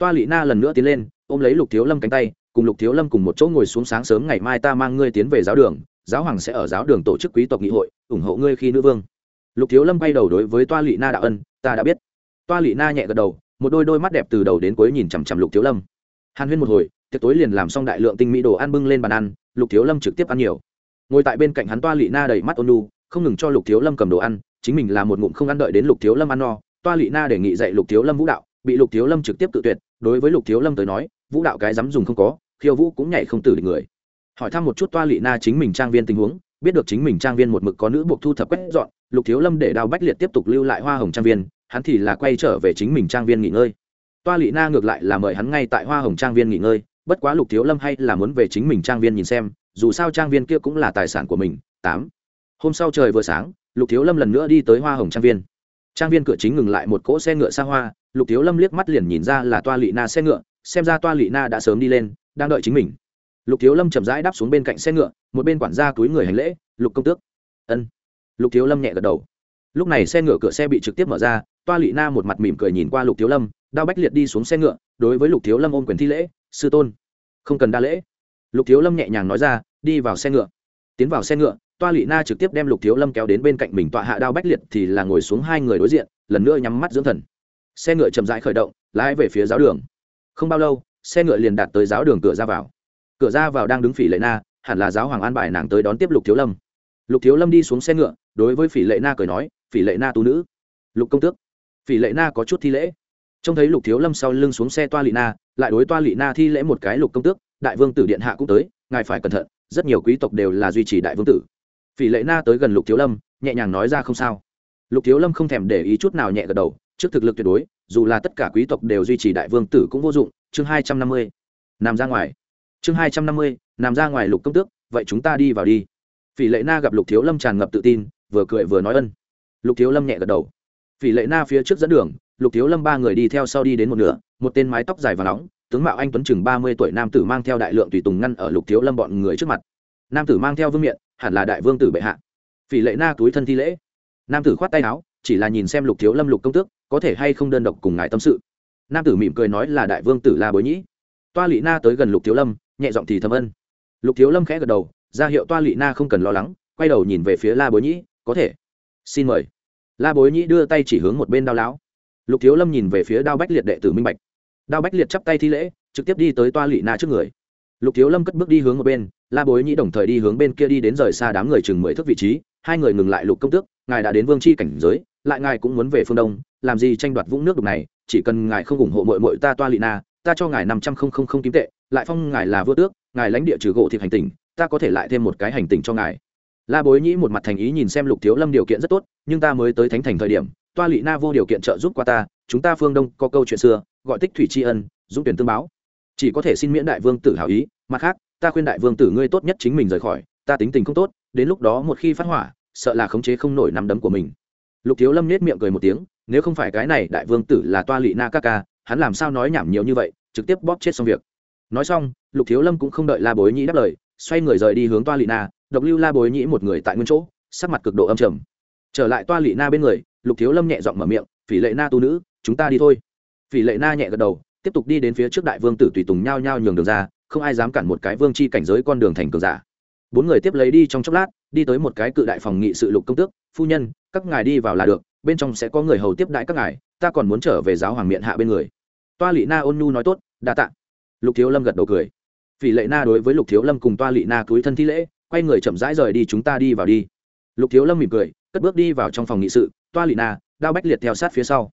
toa lị na lần nữa tiến lên, ôm lấy lục thiếu lâm cánh tay, cùng lục thiếu lâm cùng một chỗ ngồi xuống sáng sớm ngày mai ta mang ngươi tiến về giáo đường, giáo hoàng sẽ ở giáo đường tổ chức quý tộc nghị hội, ủng hộ ngươi khi nữ vương. Lục thiếu lâm quay đầu đối với toa lị na đạo ân, ta đã biết. Toa lị na nhẹ gật đầu, một đôi đôi mắt đẹp từ đầu đến cuối nhìn chằm chằm lục thiếu lâm. Hàn huyên một hồi, tiệc tối liền làm xong đại lượng tinh mỹ đồ ăn bưng lên bàn ăn, lục thiếu lâm trực tiếp ăn nhiều. Ngồi tại bên cạnh hắn toa lị na đầy mắt ôn nu không ngừng cho lục thiếu lâm cầm đồ ăn, chính mình là một ngụm không ăn đợi đến lục thiếu lâm ăn no, toa lị na đề nghị dạy lục thiếu lâm vũ đạo bị lục thiếu lâm trực tiếp tự tuyệt, đối với lục thiếu lâm tới nói, vũ đạo cái dám dùng không có, khiêu vũ cũng nhảy không tử địch người. Hỏi thăm một chút toa lị na chính mình trang viên tình huống, biết được chính mình trang viên một mực có nữ buộc thu thập quét dọn, lục thiếu lâm để đào bách liệt tiếp tục lưu lại hoa hồng trang viên, hắn thì là quay trở về chính mình trang viên nghỉ ngơi. Toa lị na ngược lại là mời hắn ngay tại hoa hồng trang viên nghỉ ngơi, bất quá lục thiếu lâm hay là muốn về chính mình trang viên nhìn xem, dù sao trang viên kia cũng là tài sản của mình. Tám. Hôm sau trời vừa sáng, lục thiếu lâm lần nữa đi tới hoa hồng trang viên trang viên cửa chính ngừng lại một cỗ xe ngựa xa hoa, lục thiếu lâm liếc mắt liền nhìn ra là toa lị na xe ngựa, xem ra toa lị na đã sớm đi lên, đang đợi chính mình. Lục thiếu lâm chậm rãi đáp xuống bên cạnh xe ngựa, một bên quản gia túi người hành lễ, lục công tước. Ân. Lục thiếu lâm nhẹ gật đầu. Lúc này xe ngựa cửa xe bị trực tiếp mở ra, toa lị na một mặt mỉm cười nhìn qua lục thiếu lâm, đao bách liệt đi xuống xe ngựa, đối với lục thiếu lâm ôm quyền thi lễ, sư tôn. Không cần đa lễ. Lục thiếu lâm nhẹ nhàng nói ra, đi vào xe ngựa. Tiến vào xe ngựa toa lị na trực tiếp đem lục thiếu lâm kéo đến bên cạnh mình, tọa hạ đao bách liệt thì là ngồi xuống hai người đối diện, lần nữa nhắm mắt dưỡng thần. Xe ngựa chậm rãi khởi động, lái về phía giáo đường. Không bao lâu, xe ngựa liền đạt tới giáo đường cửa ra vào. Cửa ra vào đang đứng phỉ lệ na, hẳn là giáo hoàng an bài nàng tới đón tiếp lục thiếu lâm. Lục thiếu lâm đi xuống xe ngựa, đối với phỉ lệ na cười nói, phỉ lệ na tú nữ, lục công tước. Phỉ lệ na có chút thi lễ. Trông thấy lục thiếu lâm sau lưng xuống xe toa lị na, lại đối toa lị na thi lễ một cái, lục công tước, đại vương tử điện hạ cũng tới, ngài phải cẩn thận, rất nhiều quý tộc đều là duy trì đại vương tử phỉ lệ na tới gần lục thiếu lâm, nhẹ nhàng nói ra không sao. Lục thiếu lâm không thèm để ý chút nào nhẹ gật đầu, trước thực lực tuyệt đối, dù là tất cả quý tộc đều duy trì đại vương tử cũng vô dụng, chương hai trăm năm mươi nằm ra ngoài. Chương hai trăm năm mươi nằm ra ngoài lục công tước, vậy chúng ta đi vào đi. Phỉ lệ na gặp lục thiếu lâm tràn ngập tự tin, vừa cười vừa nói ân. Lục thiếu lâm nhẹ gật đầu. Phỉ lệ na phía trước dẫn đường, lục thiếu lâm ba người đi theo sau đi đến một nửa, một tên mái tóc dài và nóng, tướng mạo anh tuấn chừng ba mươi tuổi nam tử mang theo đại lượng tùy tùng ngăn ở lục thiếu lâm bọn người trước mặt. Nam tử mang theo vương miện hẳn là đại vương tử bệ hạ. Phỉ lệ na túi thân thi lễ. Nam tử khoát tay áo, chỉ là nhìn xem lục thiếu lâm lục công tước, có thể hay không đơn độc cùng ngài tâm sự. Nam tử mỉm cười nói là đại vương tử la bối nhĩ. Toa lị na tới gần lục thiếu lâm, nhẹ giọng thì thầm ân. Lục thiếu lâm khẽ gật đầu, ra hiệu toa lị na không cần lo lắng, quay đầu nhìn về phía la bối nhĩ, có thể. Xin mời. La bối nhĩ đưa tay chỉ hướng một bên đao lão. Lục thiếu lâm nhìn về phía đao bách liệt đệ tử minh bạch. Đao bách liệt chắp tay thi lễ, trực tiếp đi tới toa lị na trước người lục thiếu lâm cất bước đi hướng một bên, la bối nhĩ đồng thời đi hướng bên kia đi đến rời xa đám người chừng mười thước vị trí, hai người ngừng lại lục công tước, ngài đã đến vương c h i cảnh giới, lại ngài cũng muốn về phương đông, làm gì tranh đoạt vũng nước đục này, chỉ cần ngài không ủng hộ mội mội ta toa lị na, ta cho ngài năm trăm không không không kim tệ, lại phong ngài là vua tước, ngài lãnh địa trừ gỗ thịt hành tình ta có thể lại thêm một cái hành tình cho ngài. La bối nhĩ một mặt thành ý nhìn xem lục thiếu lâm điều kiện rất tốt, nhưng ta mới tới thánh thành thời điểm, toa lị na vô điều kiện trợ giúp qua ta, chúng ta phương đông có câu chuyện xưa, gọi tích thủy tri ân, dũng tuyển tương báo chỉ có thể xin miễn đại vương tử hảo ý, mặt khác, ta khuyên đại vương tử ngươi tốt nhất chính mình rời khỏi, ta tính tình không tốt, đến lúc đó một khi phát hỏa, sợ là khống chế không nổi nắm đấm của mình. Lục thiếu lâm nết miệng cười một tiếng, nếu không phải cái này đại vương tử là toa lị na ca ca, hắn làm sao nói nhảm nhiều như vậy, trực tiếp bóp chết xong việc. Nói xong, lục thiếu lâm cũng không đợi la bối nhĩ đáp lời, xoay người rời đi hướng toa lị na, độc lưu la bối nhĩ một người tại nguyên chỗ, sắc mặt cực độ âm trầm. Trở lại toa lị na bên người, lục thiếu lâm nhẹ giọng mở miệng, phỉ lệ na tu nữ, chúng ta đi thôi. Phỉ lệ na nhẹ gật đầu tiếp tục đi đến phía trước đại vương tử tùy tùng nhao nhao nhường đường ra, không ai dám cản một cái vương chi cảnh giới con đường thành cường giả. Bốn người tiếp lấy đi trong chốc lát, đi tới một cái cự đại phòng nghị sự lục công tước, phu nhân, các ngài đi vào là được, bên trong sẽ có người hầu tiếp đãi các ngài, ta còn muốn trở về giáo hoàng miệng hạ bên người. Toa lị na ôn nhu nói tốt, đa tạ. Lục thiếu lâm gật đầu cười. Vì lệ na đối với lục thiếu lâm cùng toa lị na cúi thân thi lễ, quay người chậm rãi rời đi chúng ta đi vào đi. Lục thiếu lâm mỉm cười, cất bước đi vào trong phòng nghị sự, toa lị na, đao bách liệt theo sát phía sau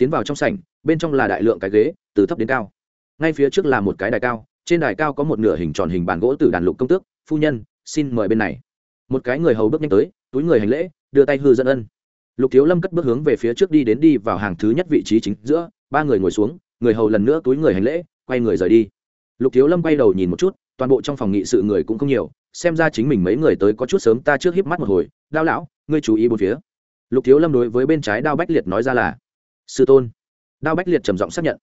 tiến vào trong sảnh, bên trong là đại lượng cái ghế, từ thấp đến cao. Ngay phía trước là một cái đài cao, trên đài cao có một nửa hình tròn hình bàn gỗ từ đàn lục công tước, phu nhân, xin mời bên này. Một cái người hầu bước nhanh tới, túi người hành lễ, đưa tay hư dẫn ân. Lục thiếu lâm cất bước hướng về phía trước đi đến đi vào hàng thứ nhất vị trí chính giữa, ba người ngồi xuống, người hầu lần nữa túi người hành lễ, quay người rời đi. Lục thiếu lâm quay đầu nhìn một chút, toàn bộ trong phòng nghị sự người cũng không nhiều, xem ra chính mình mấy người tới có chút sớm, ta trước híp mắt một hồi, đao lão, ngươi chú ý bốn phía. Lục thiếu lâm đối với bên trái đao bách liệt nói ra là sư tôn. Đao bách liệt trầm giọng xác nhận.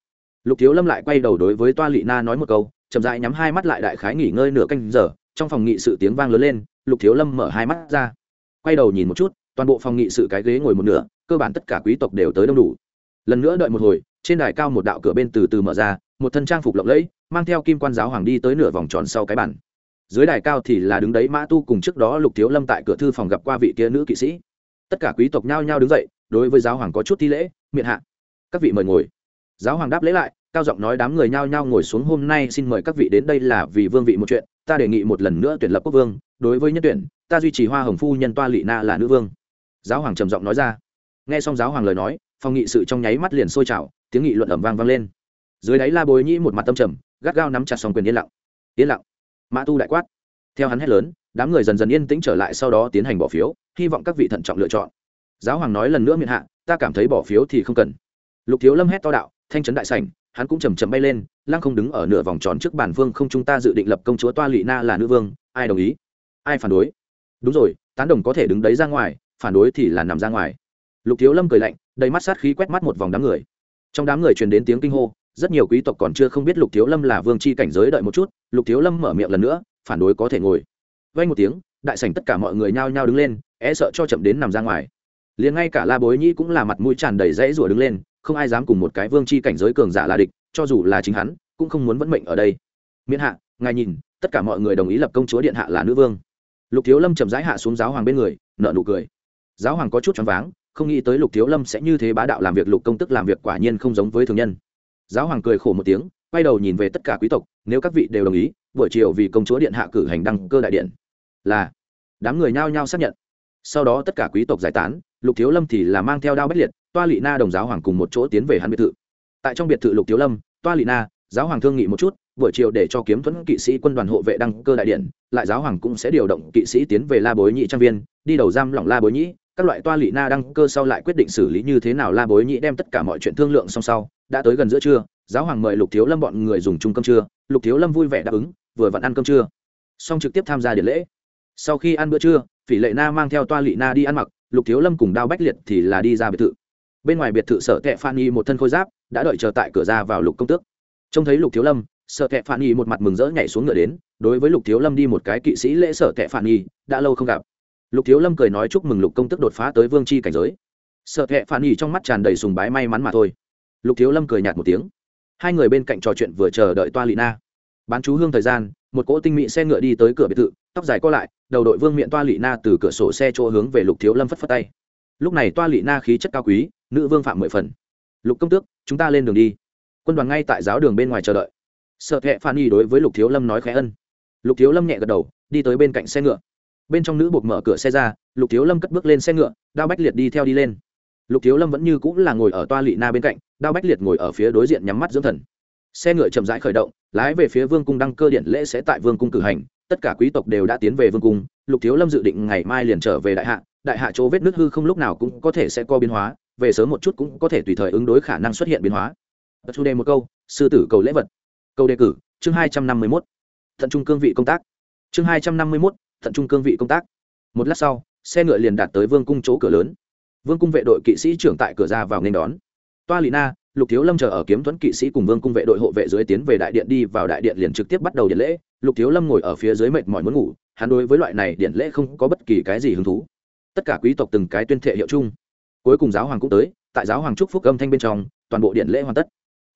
Lục thiếu lâm lại quay đầu đối với toa lị na nói một câu, chậm dại nhắm hai mắt lại đại khái nghỉ ngơi nửa canh giờ, trong phòng nghị sự tiếng vang lớn lên, lục thiếu lâm mở hai mắt ra. Quay đầu nhìn một chút, toàn bộ phòng nghị sự cái ghế ngồi một nửa, cơ bản tất cả quý tộc đều tới đông đủ. Lần nữa đợi một hồi, trên đài cao một đạo cửa bên từ từ mở ra, một thân trang phục lộng lẫy, mang theo kim quan giáo hoàng đi tới nửa vòng tròn sau cái bản dưới đài cao thì là đứng đấy mã tu cùng trước đó lục thiếu lâm tại cửa thư phòng gặp qua vị kia nữ kỵ sĩ. Tất cả quý tộc nhao nhao đứng dậy, đối với giáo hoàng có chút thi lễ miệng hạ. Các vị mời ngồi. Giáo hoàng đáp lễ lại, cao giọng nói đám người nhao nhao ngồi xuống hôm nay xin mời các vị đến đây là vì vương vị một chuyện, ta đề nghị một lần nữa tuyển lập quốc vương, đối với nhân tuyển, ta duy trì hoa hồng phu nhân toa lị na là nữ vương. Giáo hoàng trầm giọng nói ra. Nghe xong giáo hoàng lời nói, phòng nghị sự trong nháy mắt liền sôi trào, tiếng nghị luận ẩm vang vang lên. Dưới đáy la bối nhĩ một mặt tâm trầm, gắt gao nắm chặt sòng quyền yên lặng. Yên lặng. Mã tu đại quát. Theo hắn hét lớn, đám người dần dần yên tĩnh trở lại sau đó tiến hành bỏ phiếu, hy vọng các vị thận trọng lựa chọn giáo hoàng nói lần nữa miệng hạ, ta cảm thấy bỏ phiếu thì không cần. Lục thiếu lâm hét to đạo, thanh trấn đại sảnh, hắn cũng chầm chậm bay lên, lăng không đứng ở nửa vòng tròn trước bản vương không chúng ta dự định lập công chúa toa lị na là nữ vương, ai đồng ý? Ai phản đối? Đúng rồi, tán đồng có thể đứng đấy ra ngoài, phản đối thì là nằm ra ngoài. Lục thiếu lâm cười lạnh, đầy mắt sát khí quét mắt một vòng đám người. Trong đám người truyền đến tiếng kinh hô, rất nhiều quý tộc còn chưa không biết lục thiếu lâm là vương c h i cảnh giới đợi một chút, lục thiếu lâm mở miệng lần nữa, phản đối có thể ngồi. Vay một tiếng, đại sảnh tất cả mọi người nhao nhao đứng lên e sợ cho chậm đến nằm ra ngoài liền ngay cả la bối nhĩ cũng là mặt mũi tràn đầy rẫy rủa đứng lên, không ai dám cùng một cái vương c h i cảnh giới cường giả là địch, cho dù là chính hắn, cũng không muốn vẫn mệnh ở đây. Miễn hạ, ngài nhìn, tất cả mọi người đồng ý lập công chúa điện hạ là nữ vương. Lục thiếu lâm chậm rãi hạ xuống giáo hoàng bên người nợ nụ cười. Giáo hoàng có chút choáng váng, không nghĩ tới lục thiếu lâm sẽ như thế bá đạo làm việc lục công tức làm việc quả nhiên không giống với thường nhân. Giáo hoàng cười khổ một tiếng, quay đầu nhìn về tất cả quý tộc, nếu các vị đều đồng ý, buổi chiều vì công chúa điện hạ cử hành đăng cơ đại điện. Là, đám người nhao nhao xác nhận. Sau đó tất cả quý tộc giải tán lục thiếu lâm thì là mang theo đao bách liệt, toa lị na đồng giáo hoàng cùng một chỗ tiến về hắn biệt thự. Tại trong biệt thự lục thiếu lâm, toa lị na, giáo hoàng thương nghị một chút, buổi chiều để cho kiếm thuẫn kỵ sĩ quân đoàn hộ vệ đăng cơ đại điện, lại giáo hoàng cũng sẽ điều động kỵ sĩ tiến về la bối nhị trang viên, đi đầu giam lỏng la bối nhị các loại toa lị na đăng cơ sau lại quyết định xử lý như thế nào la bối nhị đem tất cả mọi chuyện thương lượng xong sau, đã tới gần giữa trưa, giáo hoàng mời lục thiếu lâm bọn người dùng chung cơm trưa. Lục thiếu lâm vui vẻ đáp ứng, vừa vặn ăn cơm trưa. Xong trực tiếp tham gia điện lễ. Sau khi ăn bữa trưa, phỉ lệ na mang theo toa lị na đi ăn mặc lục thiếu lâm cùng đao bách liệt thì là đi ra biệt thự. Bên ngoài biệt thự sở tệ phan y một thân khôi giáp, đã đợi chờ tại cửa ra vào lục công tước. Trông thấy lục thiếu lâm, sở tệ phan y một mặt mừng rỡ nhảy xuống ngựa đến, đối với lục thiếu lâm đi một cái kỵ sĩ lễ sở tệ phan y đã lâu không gặp. Lục thiếu lâm cười nói chúc mừng lục công tước đột phá tới vương c h i cảnh giới. Sở tệ phan Nhi trong mắt tràn đầy sùng bái may mắn mà thôi. Lục thiếu lâm cười nhạt một tiếng. Hai người bên cạnh trò chuyện vừa chờ đợi toa lị na. Bán chú hương thời gian, một cỗ tinh mỹ xe ngựa đi tới cửa biệt thự tóc dài co lại, đầu đội vương miệng toa lị na từ cửa sổ xe chỗ hướng về lục thiếu lâm phất phất tay. Lúc này toa lị na khí chất cao quý, nữ vương phạm mười phần. Lục công tước, chúng ta lên đường đi. Quân đoàn ngay tại giáo đường bên ngoài chờ đợi. Sợ thẹ phan y đối với lục thiếu lâm nói khẽ ân. Lục thiếu lâm nhẹ gật đầu, đi tới bên cạnh xe ngựa. Bên trong nữ buộc mở cửa xe ra, lục thiếu lâm cất bước lên xe ngựa, đao bách liệt đi theo đi lên. Lục thiếu lâm vẫn như cũng là ngồi ở toa lị na bên cạnh, đao bách liệt ngồi ở phía đối diện nhắm mắt dưỡng thần. Xe ngựa chậm rãi khởi động, lái về phía vương cung đăng cơ điện lễ sẽ tại vương cung cử hành tất cả quý tộc đều đã tiến về vương cung, lục thiếu lâm dự định ngày mai liền trở về đại hạ đại hạ chỗ vết nước hư không lúc nào cũng có thể sẽ co biến hóa, về sớm một chút cũng có thể tùy thời ứng đối khả năng xuất hiện biến hóa. Chủ đề một câu, sư tử cầu lễ vật. Câu đề cử, chương hai trăm năm mươi mốt. Thận trung cương vị công tác. Chương hai trăm năm mươi mốt, thận trung cương vị công tác. Một lát sau, xe ngựa liền đạt tới vương cung chỗ cửa lớn. Vương cung vệ đội kỵ sĩ trưởng tại cửa ra vào nên đón. Toa lị na lục thiếu lâm chờ ở kiếm thuẫn kỵ sĩ cùng vương cung vệ đội hộ vệ dưới tiến về đại điện đi vào đại điện liền trực tiếp bắt đầu điện lễ. Lục thiếu lâm ngồi ở phía dưới mệt mỏi muốn ngủ, hắn đối với loại này điện lễ không có bất kỳ cái gì hứng thú. Tất cả quý tộc từng cái tuyên thệ hiệu chung. Cuối cùng giáo hoàng cũng tới, tại giáo hoàng trúc phúc âm thanh bên trong, toàn bộ điện lễ hoàn tất.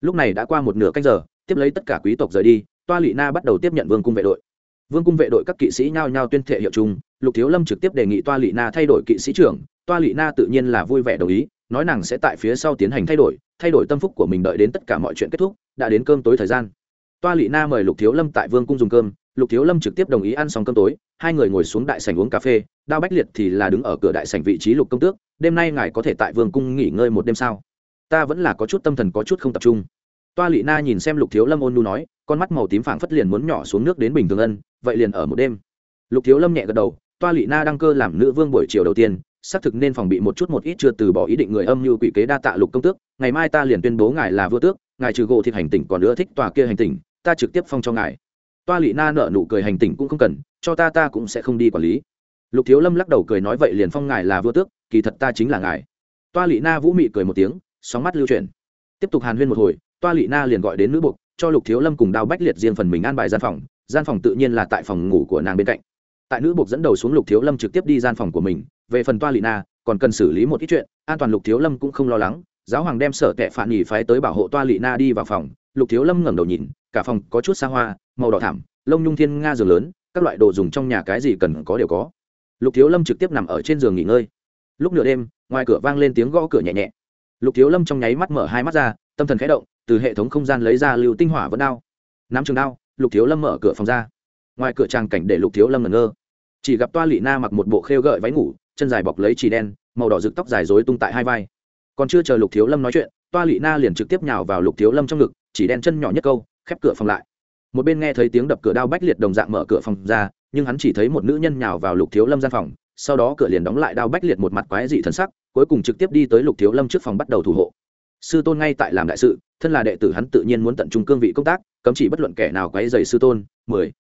Lúc này đã qua một nửa canh giờ, tiếp lấy tất cả quý tộc rời đi, toa lị na bắt đầu tiếp nhận vương cung vệ đội. Vương cung vệ đội các kỵ sĩ nhao nhao tuyên thệ hiệu chung, lục thiếu lâm trực tiếp đề nghị toa lị na thay đổi kỵ sĩ trưởng, toa lị na tự nhiên là vui vẻ đồng ý nói nàng sẽ tại phía sau tiến hành thay đổi thay đổi tâm phúc của mình đợi đến tất cả mọi chuyện kết thúc, đã đến cơm tối thời gian. Toa lị na mời lục thiếu lâm tại vương cung dùng cơm, lục thiếu lâm trực tiếp đồng ý ăn xong cơm tối, hai người ngồi xuống đại sảnh uống cà phê, đao bách liệt thì là đứng ở cửa đại sảnh vị trí lục công tước, đêm nay ngài có thể tại vương cung nghỉ ngơi một đêm sao? Ta vẫn là có chút tâm thần có chút không tập trung. Toa lị na nhìn xem lục thiếu lâm ôn nu nói, con mắt màu tím phảng phất liền muốn nhỏ xuống nước đến bình thường ân, vậy liền ở một đêm. Lục thiếu lâm nhẹ gật đầu, toa lị na đăng cơ làm nữ vương buổi chiều đầu tiên xác thực nên phòng bị một chút một ít chưa từ bỏ ý định người âm như quỷ kế đa tạ lục công tước, ngày mai ta liền tuyên bố ngài là vua tước, ngài trừ gỗ thịt hành tỉnh còn nữa thích tòa kia hành tỉnh, ta trực tiếp phong cho ngài. Toa lị na nợ nụ cười hành tỉnh cũng không cần, cho ta ta cũng sẽ không đi quản lý. Lục thiếu lâm lắc đầu cười nói vậy liền phong ngài là vua tước, kỳ thật ta chính là ngài. Toa lị na vũ mị cười một tiếng, sóng mắt lưu chuyển. Tiếp tục hàn huyên một hồi, toa lị na liền gọi đến nữ buộc cho lục thiếu lâm cùng đao bách liệt riêng phần mình an bài gian phòng gian phòng tự nhiên là tại phòng ngủ của nàng bên cạnh. Tại nữ buộc dẫn đầu xuống lục thiếu lâm trực tiếp đi gian phòng của mình về phần toa lị na, còn cần xử lý một ít chuyện, an toàn lục thiếu lâm cũng không lo lắng. Giáo hoàng đem sở tệ phản nghỉ phái tới bảo hộ toa lị na đi vào phòng. Lục thiếu lâm ngẩng đầu nhìn, cả phòng có chút xa hoa, màu đỏ thảm lông nhung thiên nga giường lớn, các loại đồ dùng trong nhà cái gì cần có đều có. Lục thiếu lâm trực tiếp nằm ở trên giường nghỉ ngơi. Lúc nửa đêm, ngoài cửa vang lên tiếng gõ cửa nhẹ nhẹ. Lục thiếu lâm trong nháy mắt mở hai mắt ra, tâm thần khẽ động, từ hệ thống không gian lấy ra lưu tinh hỏa vẫn đao. Nắm trường đao, lục thiếu lâm mở cửa phòng ra. Ngoài cửa tràng cảnh để lục thiếu lâm ngẩn ngơ. Chỉ gặp toa lị na mặc một bộ khêu gợi váy ngủ chân dài bọc lấy chỉ đen, màu đỏ rực tóc dài dối tung tại hai vai. Còn chưa chờ lục thiếu lâm nói chuyện, toa lị na liền trực tiếp nhào vào lục thiếu lâm trong ngực, chỉ đen chân nhỏ nhất câu, khép cửa phòng lại. Một bên nghe thấy tiếng đập cửa đao bách liệt đồng dạng mở cửa phòng ra, nhưng hắn chỉ thấy một nữ nhân nhào vào lục thiếu lâm gian phòng, sau đó cửa liền đóng lại đao bách liệt một mặt quái dị thần sắc, cuối cùng trực tiếp đi tới lục thiếu lâm trước phòng bắt đầu thủ hộ. Sư tôn ngay tại làm đại sự, thân là đệ tử hắn tự nhiên muốn tận trung cương vị công tác, cấm chỉ bất luận kẻ nào quấy dày sư tôn. Mười.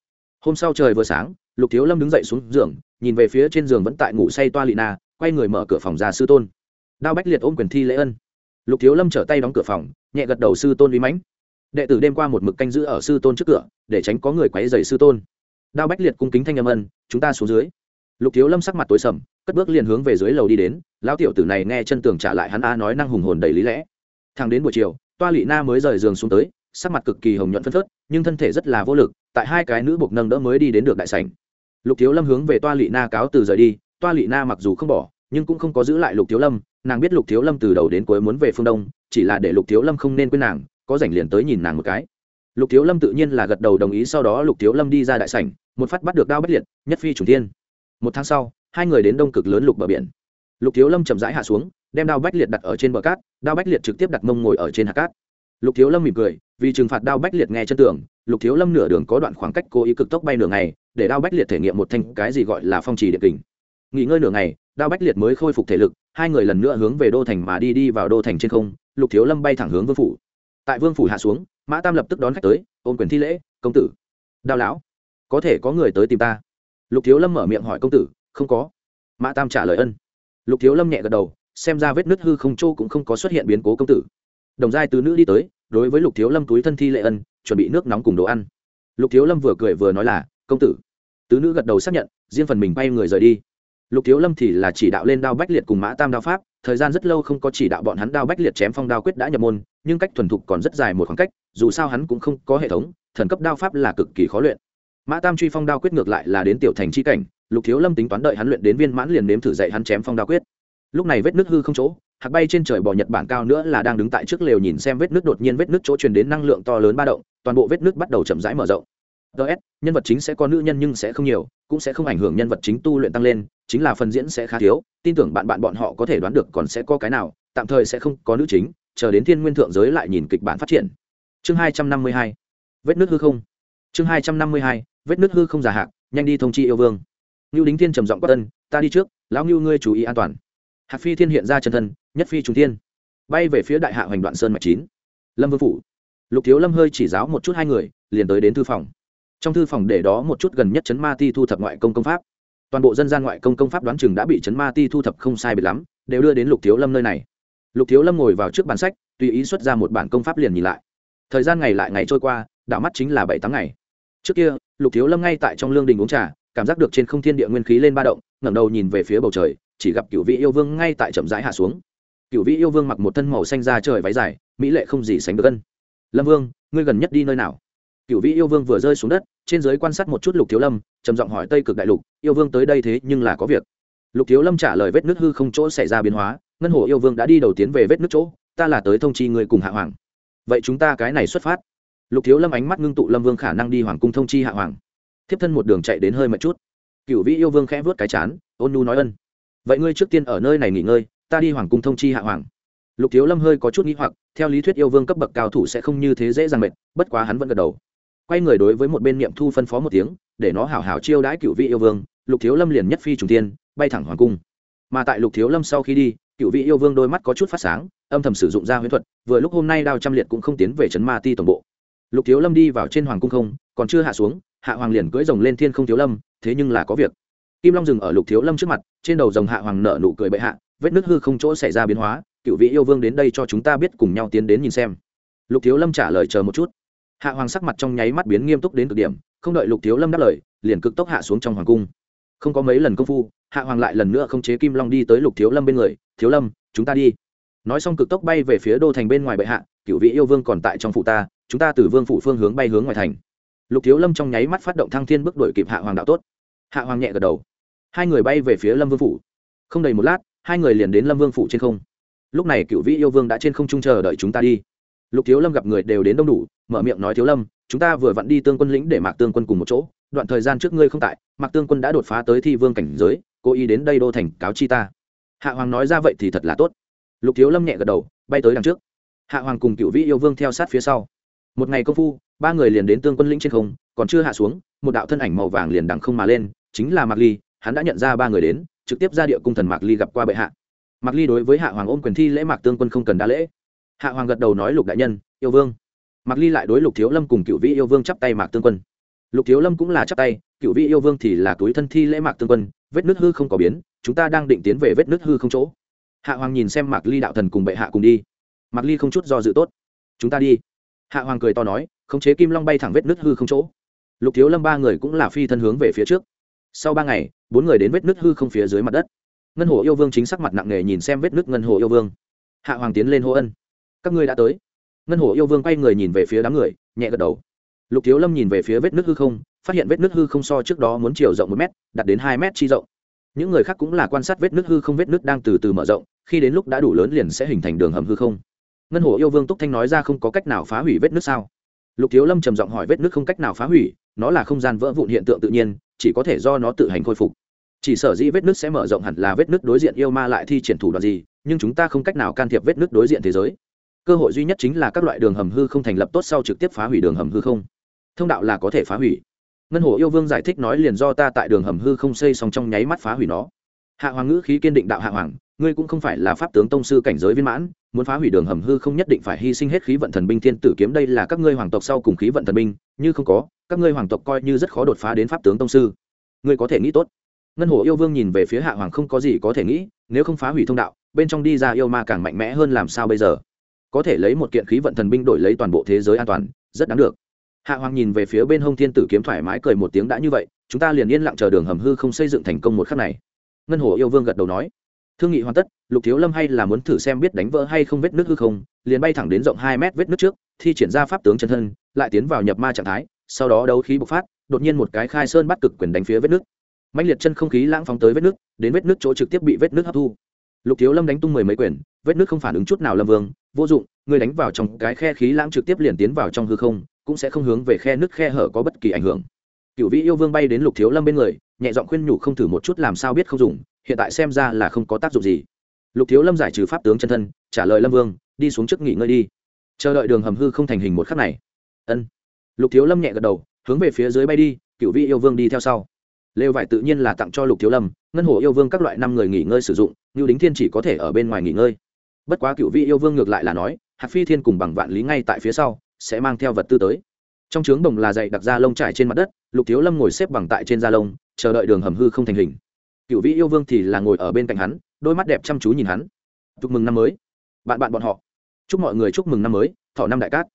Hôm sau trời vừa sáng lục thiếu lâm đứng dậy xuống giường, nhìn về phía trên giường vẫn tại ngủ say toa lị na, quay người mở cửa phòng ra sư tôn. Đao bách liệt ôm quyền thi lễ ân. Lục thiếu lâm trở tay đóng cửa phòng, nhẹ gật đầu sư tôn uy mãnh. Đệ tử đêm qua một mực canh giữ ở sư tôn trước cửa, để tránh có người quấy dày sư tôn. Đao bách liệt cung kính thanh âm ân, chúng ta xuống dưới. Lục thiếu lâm sắc mặt tối sầm, cất bước liền hướng về dưới lầu đi đến, lão tiểu tử này nghe chân tường trả lại hắn a nói năng hùng hồn đầy lý lẽ. Thằng đến buổi chiều, toa lị na mới rời giường xuống tới, sắc mặt cực kỳ hồng nhuận phân phớt, nhưng thân thể rất là vô lực tại hai cái nữ buộc nâng đỡ mới đi đến được đại sảnh. Lục thiếu lâm hướng về toa lị na cáo từ rời đi, toa lị na mặc dù không bỏ, nhưng cũng không có giữ lại lục thiếu lâm, nàng biết lục thiếu lâm từ đầu đến cuối muốn về phương đông, chỉ là để lục thiếu lâm không nên quên nàng, có rảnh liền tới nhìn nàng một cái. Lục thiếu lâm tự nhiên là gật đầu đồng ý sau đó lục thiếu lâm đi ra đại sảnh, một phát bắt được đao bất liệt, nhất phi trùng thiên. Một tháng sau, hai người đến đông cực lớn lục bờ biển. Lục thiếu lâm chậm rãi hạ xuống, đem đao bách liệt đặt ở trên bờ cát, đao bách liệt trực tiếp đặt mông ngồi ở trên hạt cát. Lục thiếu lâm mỉm cười, vì trừng phạt đao bách liệt nghe chân tưởng lục thiếu lâm nửa đường có đoạn khoảng cách cố ý cực tốc bay nửa ngày, để đao bách liệt thể nghiệm một thanh cái gì gọi là phong trì điện kình. Nghỉ ngơi nửa ngày, đao bách liệt mới khôi phục thể lực, hai người lần nữa hướng về đô thành mà đi đi vào đô thành trên không, lục thiếu lâm bay thẳng hướng vương phủ. Tại vương phủ hạ xuống, mã tam lập tức đón khách tới, ôm quyền thi lễ, công tử, đao lão, có thể có người tới tìm ta? Lục thiếu lâm mở miệng hỏi, công tử, không có. Mã tam trả lời, ân. Lục thiếu lâm nhẹ gật đầu, xem ra vết nứt hư không châu cũng không có xuất hiện biến cố công tử. Đồng giai tứ nữ đi tới, đối với lục thiếu lâm túi thân thi lệ ân chuẩn bị nước nóng cùng đồ ăn. Lục thiếu lâm vừa cười vừa nói là, công tử. Tứ nữ gật đầu xác nhận, riêng phần mình bay người rời đi. Lục thiếu lâm thì là chỉ đạo lên đao bách liệt cùng mã tam đao pháp, thời gian rất lâu không có chỉ đạo bọn hắn đao bách liệt chém phong đao quyết đã nhập môn, nhưng cách thuần thục còn rất dài một khoảng cách, dù sao hắn cũng không có hệ thống, thần cấp đao pháp là cực kỳ khó luyện. Mã tam truy phong đao quyết ngược lại là đến tiểu thành c h i cảnh, lục thiếu lâm tính toán đợi hắn luyện đến viên mãn liền nếm thử dạy hắn chém phong đao quyết. Lúc này vết nước hư không chỗ hạc bay trên trời bò nhật bản cao nữa là đang đứng tại trước lều nhìn xem vết nước đột nhiên vết nước chỗ truyền đến năng lượng to lớn ba động toàn bộ vết nước bắt đầu chậm rãi mở rộng. Ts nhân vật chính sẽ có nữ nhân nhưng sẽ không nhiều, cũng sẽ không ảnh hưởng nhân vật chính tu luyện tăng lên, chính là phần diễn sẽ khá thiếu, tin tưởng bạn bạn bọn họ có thể đoán được còn sẽ có cái nào, tạm thời sẽ không có nữ chính, chờ đến thiên nguyên thượng giới lại nhìn kịch bản phát triển. Chương hai trăm năm mươi hai, vết nước hư không. Chương hai trăm năm mươi hai, vết nước hư không giả hạc, nhanh đi thông chi yêu vương. Ngưu đính thiên trầm giọng quát tân ta đi trước, lão ngưu ngươi chú ý an toàn. Hạc phi thiên hiện ra chân thân, nhất phi trung thiên. Bay về phía đại hạ hoành đoạn sơn mạch chín. Lâm vương phủ lục thiếu lâm hơi chỉ giáo một chút hai người, liền tới đến thư phòng. Trong thư phòng để đó một chút gần nhất chấn ma ti thu thập ngoại công công pháp. Toàn bộ dân gian ngoại công công pháp đoán chừng đã bị chấn ma ti thu thập không sai biệt lắm, đều đưa đến lục thiếu lâm nơi này. Lục thiếu lâm ngồi vào trước bản sách, tùy ý xuất ra một bản công pháp liền nhìn lại. Thời gian ngày lại ngày trôi qua đạo mắt chính là bảy tháng ngày. Trước kia, lục thiếu lâm ngay tại trong lương đình uống trà, cảm giác được trên không thiên địa nguyên khí lên ba động, ngẩng đầu nhìn về phía bầu trời, chỉ gặp cựu vị yêu vương ngay tại chậm rãi hạ xuống. Cựu vị yêu vương mặc một thân màu xanh da trời váy dài, mỹ lệ không gì sánh được gân lâm vương, ngươi gần nhất đi nơi nào? Cựu vị yêu vương vừa rơi xuống đất, trên giới quan sát một chút lục thiếu lâm, trầm giọng hỏi tây cực đại lục, yêu vương tới đây thế nhưng là có việc. Lục thiếu lâm trả lời vết nước hư không chỗ xảy ra biến hóa, ngân hồ yêu vương đã đi đầu tiến về vết nước chỗ, ta là tới thông chi người cùng hạ hoàng. Vậy chúng ta cái này xuất phát. Lục thiếu lâm ánh mắt ngưng tụ lâm vương khả năng đi hoàng cung thông chi hạ hoàng. Thiếp thân một đường chạy đến hơi mệt chút. Cựu vĩ yêu vương khẽ vớt cái chán, ôn nu nói ân. Vậy ngươi trước tiên ở nơi này nghỉ ngơi, ta đi hoàng cung thông chi hạ hoàng lục thiếu lâm hơi có chút nghĩ hoặc, theo lý thuyết yêu vương cấp bậc cao thủ sẽ không như thế dễ dàng mệt, bất quá hắn vẫn gật đầu. Quay người đối với một bên niệm thu phân phó một tiếng, để nó hảo hảo chiêu đãi cựu vị yêu vương, lục thiếu lâm liền nhất phi trùng tiên bay thẳng hoàng cung. Mà tại lục thiếu lâm sau khi đi, cựu vị yêu vương đôi mắt có chút phát sáng, âm thầm sử dụng ra huyễn thuật, vừa lúc hôm nay đao trăm liệt cũng không tiến về trấn ma ti tổng bộ. Lục thiếu lâm đi vào trên hoàng cung không, còn chưa hạ xuống, hạ hoàng liền cưỡi rồng lên thiên không thiếu lâm, thế nhưng là có việc. Kim long dừng ở lục thiếu lâm trước mặt, trên đầu rồng hạ hoàng nợ nụ cười bệ hạ, vết nước hư không chỗ xảy ra biến hóa cựu vị yêu vương đến đây cho chúng ta biết cùng nhau tiến đến nhìn xem. Lục thiếu lâm trả lời chờ một chút. Hạ hoàng sắc mặt trong nháy mắt biến nghiêm túc đến cực điểm, không đợi lục thiếu lâm đáp lời, liền cực tốc hạ xuống trong hoàng cung. Không có mấy lần công phu, hạ hoàng lại lần nữa không chế kim long đi tới lục thiếu lâm bên người, thiếu lâm, chúng ta đi. Nói xong cực tốc bay về phía đô thành bên ngoài bệ hạ, cựu vị yêu vương còn tại trong phủ ta, chúng ta từ vương phủ phương hướng bay hướng ngoài thành. Lục thiếu lâm trong nháy mắt phát động thăng thiên bước đuổi kịp hạ hoàng đạo tốt. Hạ hoàng nhẹ gật đầu. Hai người bay về phía lâm vương phủ. Không đầy một lát, hai người liền đến lâm vương phủ trên không lúc này cựu vị yêu vương đã trên không trung chờ đợi chúng ta đi. Lục thiếu lâm gặp người đều đến đông đủ, mở miệng nói, thiếu lâm, chúng ta vừa vặn đi tương quân lĩnh để mạc tương quân cùng một chỗ. Đoạn thời gian trước ngươi không tại, mạc tương quân đã đột phá tới thi vương cảnh giới, cố ý đến đây đô thành cáo chi ta. Hạ hoàng nói ra vậy thì thật là tốt. Lục thiếu lâm nhẹ gật đầu, bay tới đằng trước. Hạ hoàng cùng cựu vĩ yêu vương theo sát phía sau. Một ngày công phu, ba người liền đến tương quân lĩnh trên không, còn chưa hạ xuống, một đạo thân ảnh màu vàng liền đằng không mà lên, chính là mạc ly, hắn đã nhận ra ba người đến, trực tiếp ra địa cung thần mạc ly gặp qua bệ hạ mạc ly đối với hạ hoàng ôm quyền thi lễ mạc tương quân không cần đa lễ. Hạ hoàng gật đầu nói, lục đại nhân, yêu vương. Mạc ly lại đối lục thiếu lâm cùng cựu vị yêu vương chắp tay mạc tương quân. Lục thiếu lâm cũng là chắp tay cựu vị yêu vương thì là túi thân thi lễ mạc tương quân, vết nước hư không có biến, chúng ta đang định tiến về vết nước hư không chỗ. Hạ hoàng nhìn xem mạc ly đạo thần cùng bệ hạ cùng đi. Mạc ly không chút do dự tốt. Chúng ta đi. Hạ hoàng cười to nói, khống chế kim long bay thẳng vết nước hư không chỗ. Lục thiếu lâm ba người cũng là phi thân hướng về phía trước. Sau ba ngày, bốn người đến vết nước hư không phía dưới mặt đất ngân hồ yêu vương chính sắc mặt nặng nề nhìn xem vết nước ngân hồ yêu vương. Hạ hoàng tiến lên hô ân. Các ngươi đã tới. Ngân hồ yêu vương quay người nhìn về phía đám người, nhẹ gật đầu. Lục thiếu lâm nhìn về phía vết nước hư không, phát hiện vết nước hư không so trước đó muốn chiều rộng một m đặt đến hai m chi rộng. Những người khác cũng là quan sát vết nước hư không, vết nước đang từ từ mở rộng, khi đến lúc đã đủ lớn liền sẽ hình thành đường hầm hư không. Ngân hồ yêu vương túc thanh nói ra không có cách nào phá hủy vết nước sao? Lục thiếu lâm trầm giọng hỏi vết nước không cách nào phá hủy, nó là không gian vỡ vụn hiện tượng tự nhiên, chỉ có thể do nó tự hành khôi phục chỉ sở dĩ vết nước sẽ mở rộng hẳn là vết nước đối diện yêu ma lại thi triển thủ đoạn gì, nhưng chúng ta không cách nào can thiệp vết nước đối diện thế giới. Cơ hội duy nhất chính là các loại đường hầm hư không thành lập tốt sau trực tiếp phá hủy đường hầm hư không. Thông đạo là có thể phá hủy. Ngân hồ yêu vương giải thích nói liền do ta tại đường hầm hư không xây xong trong nháy mắt phá hủy nó. Hạ hoàng ngữ khí kiên định đạo hạ hoàng, ngươi cũng không phải là pháp tướng tông sư cảnh giới viên mãn, muốn phá hủy đường hầm hư không nhất định phải hy sinh hết khí vận thần binh thiên tử kiếm đây là các ngươi hoàng tộc sau cùng khí vận thần binh, như không có, các ngươi hoàng tộc coi như rất khó đột phá đến pháp tướng tông sư. Ngươi có thể nghĩ tốt ngân hồ yêu vương nhìn về phía hạ hoàng không có gì có thể nghĩ, nếu không phá hủy thông đạo, bên trong đi ra yêu ma càng mạnh mẽ hơn làm sao bây giờ? Có thể lấy một kiện khí vận thần binh đổi lấy toàn bộ thế giới an toàn, rất đáng được. Hạ hoàng nhìn về phía bên hông thiên tử kiếm thoải mái cười một tiếng đã như vậy, chúng ta liền yên lặng chờ đường hầm hư không xây dựng thành công một khắc này. Ngân hồ yêu vương gật đầu nói, thương nghị hoàn tất, lục thiếu lâm hay là muốn thử xem biết đánh vỡ hay không vết nước hư không, liền bay thẳng đến rộng hai mét vết nước trước, thi triển ra pháp tướng chân thân, lại tiến vào nhập ma trạng thái, sau đó đấu khí bộc phát, đột nhiên một cái khai sơn bắt cực quyền đánh phía vết nước mạnh liệt chân không khí lãng phóng tới vết nước, đến vết nước chỗ trực tiếp bị vết nước hấp thu. Lục thiếu lâm đánh tung mười mấy quyền vết nước không phản ứng chút nào lâm vương, vô dụng, người đánh vào trong cái khe khí lãng trực tiếp liền tiến vào trong hư không, cũng sẽ không hướng về khe nước khe hở có bất kỳ ảnh hưởng. Cựu vĩ yêu vương bay đến lục thiếu lâm bên người, nhẹ giọng khuyên nhủ không thử một chút làm sao biết không dùng, hiện tại xem ra là không có tác dụng gì. Lục thiếu lâm giải trừ pháp tướng chân thân, trả lời lâm vương, đi xuống trước nghỉ ngơi đi. Chờ đợi đường hầm hư không thành hình một khắc này. Ân. Lục thiếu lâm nhẹ gật đầu, hướng về phía dưới bay đi cựu Vĩ yêu vương đi theo sau lều vải tự nhiên là tặng cho lục thiếu lâm, ngân hồ yêu vương các loại năm người nghỉ ngơi sử dụng như đính thiên chỉ có thể ở bên ngoài nghỉ ngơi. Bất quá cựu vị yêu vương ngược lại là nói, Hạc phi thiên cùng bằng vạn lý ngay tại phía sau, sẽ mang theo vật tư tới. Trong trướng bồng là dày đặc da lông trải trên mặt đất, lục thiếu lâm ngồi xếp bằng tại trên da lông, chờ đợi đường hầm hư không thành hình. Cựu vị yêu vương thì là ngồi ở bên cạnh hắn, đôi mắt đẹp chăm chú nhìn hắn. Chúc mừng năm mới. Bạn bạn bọn họ. Chúc mọi người chúc mừng năm mới, thọ năm đại cát.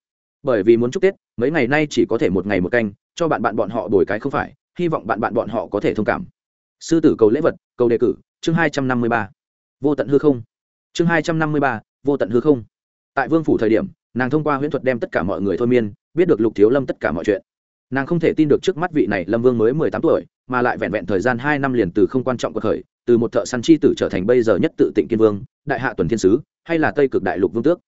Bởi vì muốn chúc tết, mấy ngày nay chỉ có thể một ngày một canh, cho bạn bạn bọn họ đổi cái không phải hy vọng bạn bạn bọn họ có thể thông cảm. Sư tử cầu lễ vật, cầu đề cử, chương hai trăm năm mươi ba. Vô tận hư không. Chương hai trăm năm mươi ba, vô tận hư không. Tại vương phủ thời điểm, nàng thông qua huyễn thuật đem tất cả mọi người thôi miên, biết được lục thiếu lâm tất cả mọi chuyện. Nàng không thể tin được trước mắt vị này lâm vương mới mười tám tuổi, mà lại vẹn vẹn thời gian hai năm liền từ không quan trọng cuộc khởi từ một thợ săn chi tử trở thành bây giờ nhất tự tịnh kiên vương, đại hạ tuần thiên sứ, hay là tây cực đại lục vương tước.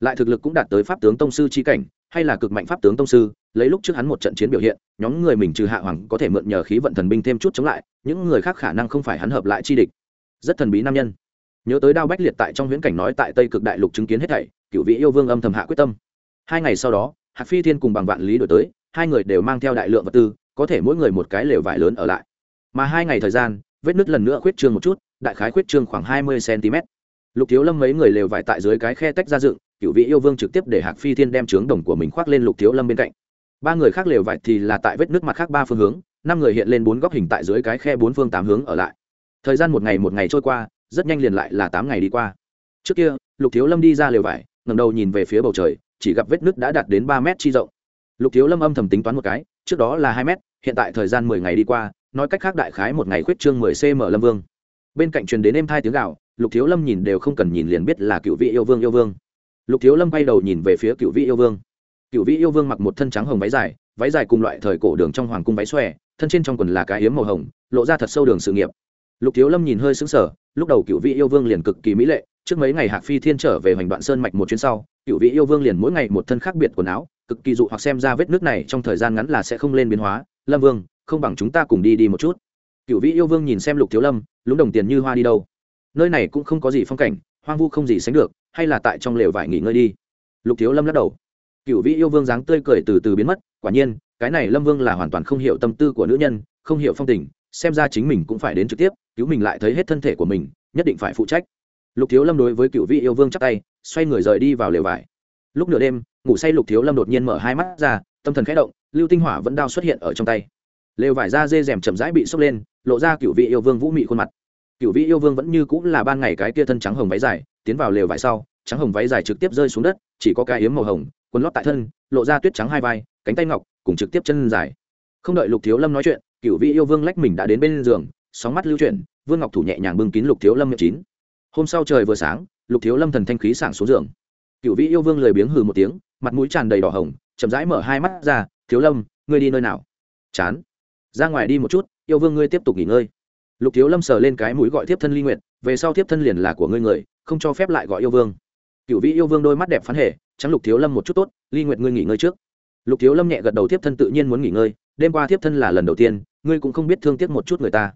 Lại thực lực cũng đạt tới pháp tướng tông sư chi cảnh hay là cực mạnh pháp tướng tông sư, lấy lúc trước hắn một trận chiến biểu hiện, nhóm người mình trừ hạ hoàng có thể mượn nhờ khí vận thần binh thêm chút chống lại, những người khác khả năng không phải hắn hợp lại chi địch. Rất thần bí nam nhân. Nhớ tới đao bách liệt tại trong huyễn cảnh nói tại tây cực đại lục chứng kiến hết thảy cựu vị yêu vương âm thầm hạ quyết tâm. Hai ngày sau đó, hạc phi thiên cùng bằng vạn lý đổi tới, hai người đều mang theo đại lượng vật tư, có thể mỗi người một cái lều vải lớn ở lại. Mà hai ngày thời gian, vết nứt lần nữa khuyết trương một chút, đại khái khuyết trương khoảng hai mươi cm lục thiếu lâm mấy người lều vải tại dưới cái khe tách ra dựng cựu vị yêu vương trực tiếp để hạc phi thiên đem trướng đồng của mình khoác lên lục thiếu lâm bên cạnh. Ba người khác lều vải thì là tại vết nước mặt khác ba phương hướng, năm người hiện lên bốn góc hình tại dưới cái khe bốn phương tám hướng ở lại. Thời gian một ngày một ngày trôi qua, rất nhanh liền lại là tám ngày đi qua. Trước kia, lục thiếu lâm đi ra lều vải ngầm đầu nhìn về phía bầu trời, chỉ gặp vết nước đã đạt đến ba mét chi rộng. Lục thiếu lâm âm thầm tính toán một cái, trước đó là hai mét, hiện tại thời gian mười ngày đi qua, nói cách khác đại khái một ngày khuyết trương mười cm lâm vương. Bên cạnh truyền đến êm hai tiếng gạo lục thiếu lâm nhìn đều không cần nhìn liền biết là cựu vị yêu vương yêu vương lục thiếu lâm bay đầu nhìn về phía cựu vị yêu vương. Cựu vị yêu vương mặc một thân trắng hồng váy dài váy dài cùng loại thời cổ đường trong hoàng cung váy xòe, thân trên trong quần là cái hiếm màu hồng, lộ ra thật sâu đường sự nghiệp. Lục thiếu lâm nhìn hơi sững sờ, lúc đầu cựu vị yêu vương liền cực kỳ mỹ lệ, trước mấy ngày hạc phi thiên trở về hoành đoạn sơn mạch một chuyến sau cựu vị yêu vương liền mỗi ngày một thân khác biệt quần áo, cực kỳ dụ hoặc xem ra vết nước này trong thời gian ngắn là sẽ không lên biến hóa. Lâm vương, không bằng chúng ta cùng đi đi một chút. Cựu vị yêu vương nhìn xem lục thiếu lâm, lúng đồng tiền như hoa đi đâu. Nơi này cũng không có gì phong cảnh, hoang vu không gì sánh được hay là tại trong lều vải nghỉ ngơi đi? Lục thiếu lâm lắc đầu. Cựu vị yêu vương dáng tươi cười từ từ biến mất, quả nhiên, cái này lâm vương là hoàn toàn không hiểu tâm tư của nữ nhân, không hiểu phong tình, xem ra chính mình cũng phải đến trực tiếp, cứu mình lại thấy hết thân thể của mình, nhất định phải phụ trách. Lục thiếu lâm đối với cựu vị yêu vương chắc tay, xoay người rời đi vào lều vải. Lúc nửa đêm, ngủ say lục thiếu lâm đột nhiên mở hai mắt ra, tâm thần khẽ động, lưu tinh hỏa vẫn đao xuất hiện ở trong tay. Lều vải da dê rèm chậm rãi bị sốc lên, lộ ra cựu vị yêu vương vũ mị khuôn mặt cựu vị yêu vương vẫn như cũng là ban ngày cái kia thân trắng hồng váy dài, tiến vào lều vải sau, trắng hồng váy dài trực tiếp rơi xuống đất, chỉ có cái yếm màu hồng, quần lót tại thân, lộ ra tuyết trắng hai vai, cánh tay ngọc, cùng trực tiếp chân dài. Không đợi lục thiếu lâm nói chuyện cựu vị yêu vương lách mình đã đến bên giường, sóng mắt lưu chuyển, vương ngọc thủ nhẹ nhàng bưng kín lục thiếu lâm miệng chín. Hôm sau trời vừa sáng, lục thiếu lâm thần thanh khí sảng xuống giường. Cựu vị yêu vương lười biếng hừ một tiếng, mặt mũi tràn đầy đỏ hồng, chậm rãi mở hai mắt ra, thiếu lâm, ngươi đi nơi nào? Chán. Ra ngoài đi một chút, yêu vương ngươi tiếp tục nghỉ ngơi lục thiếu lâm sờ lên cái mũi gọi tiếp thân ly nguyệt, về sau tiếp thân liền là của ngươi người, không cho phép lại gọi yêu vương. Cựu vị yêu vương đôi mắt đẹp phán hệ trắng lục thiếu lâm một chút tốt, ly nguyệt ngươi nghỉ ngơi trước. Lục thiếu lâm nhẹ gật đầu tiếp thân tự nhiên muốn nghỉ ngơi, đêm qua tiếp thân là lần đầu tiên, ngươi cũng không biết thương tiếc một chút người ta.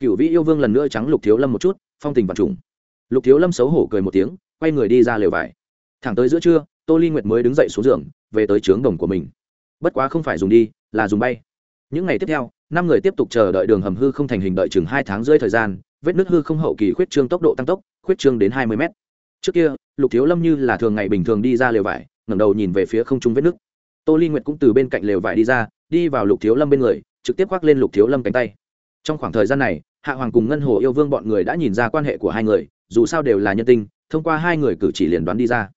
Cựu vị yêu vương lần nữa trắng lục thiếu lâm một chút, phong tình vật trùng. Lục thiếu lâm xấu hổ cười một tiếng, quay người đi ra lều vải. Thẳng tới giữa trưa, tô ly nguyệt mới đứng dậy xuống giường, về tới trướng đồng của mình. Bất quá không phải dùng đi, là dùng bay. Những ngày tiếp theo năm người tiếp tục chờ đợi đường hầm hư không thành hình đợi chừng hai tháng rơi thời gian, vết nứt hư không hậu kỳ khuyết trương tốc độ tăng tốc, khuyết trương đến hai mươi mét. Trước kia, lục thiếu lâm như là thường ngày bình thường đi ra lều vải, ngẩng đầu nhìn về phía không trung vết nứt. Tô ly nguyệt cũng từ bên cạnh lều vải đi ra, đi vào lục thiếu lâm bên người, trực tiếp khoác lên lục thiếu lâm cánh tay. Trong khoảng thời gian này, hạ hoàng cùng ngân hồ yêu vương bọn người đã nhìn ra quan hệ của hai người, dù sao đều là nhân tinh thông qua hai người cử chỉ liền đoán đi ra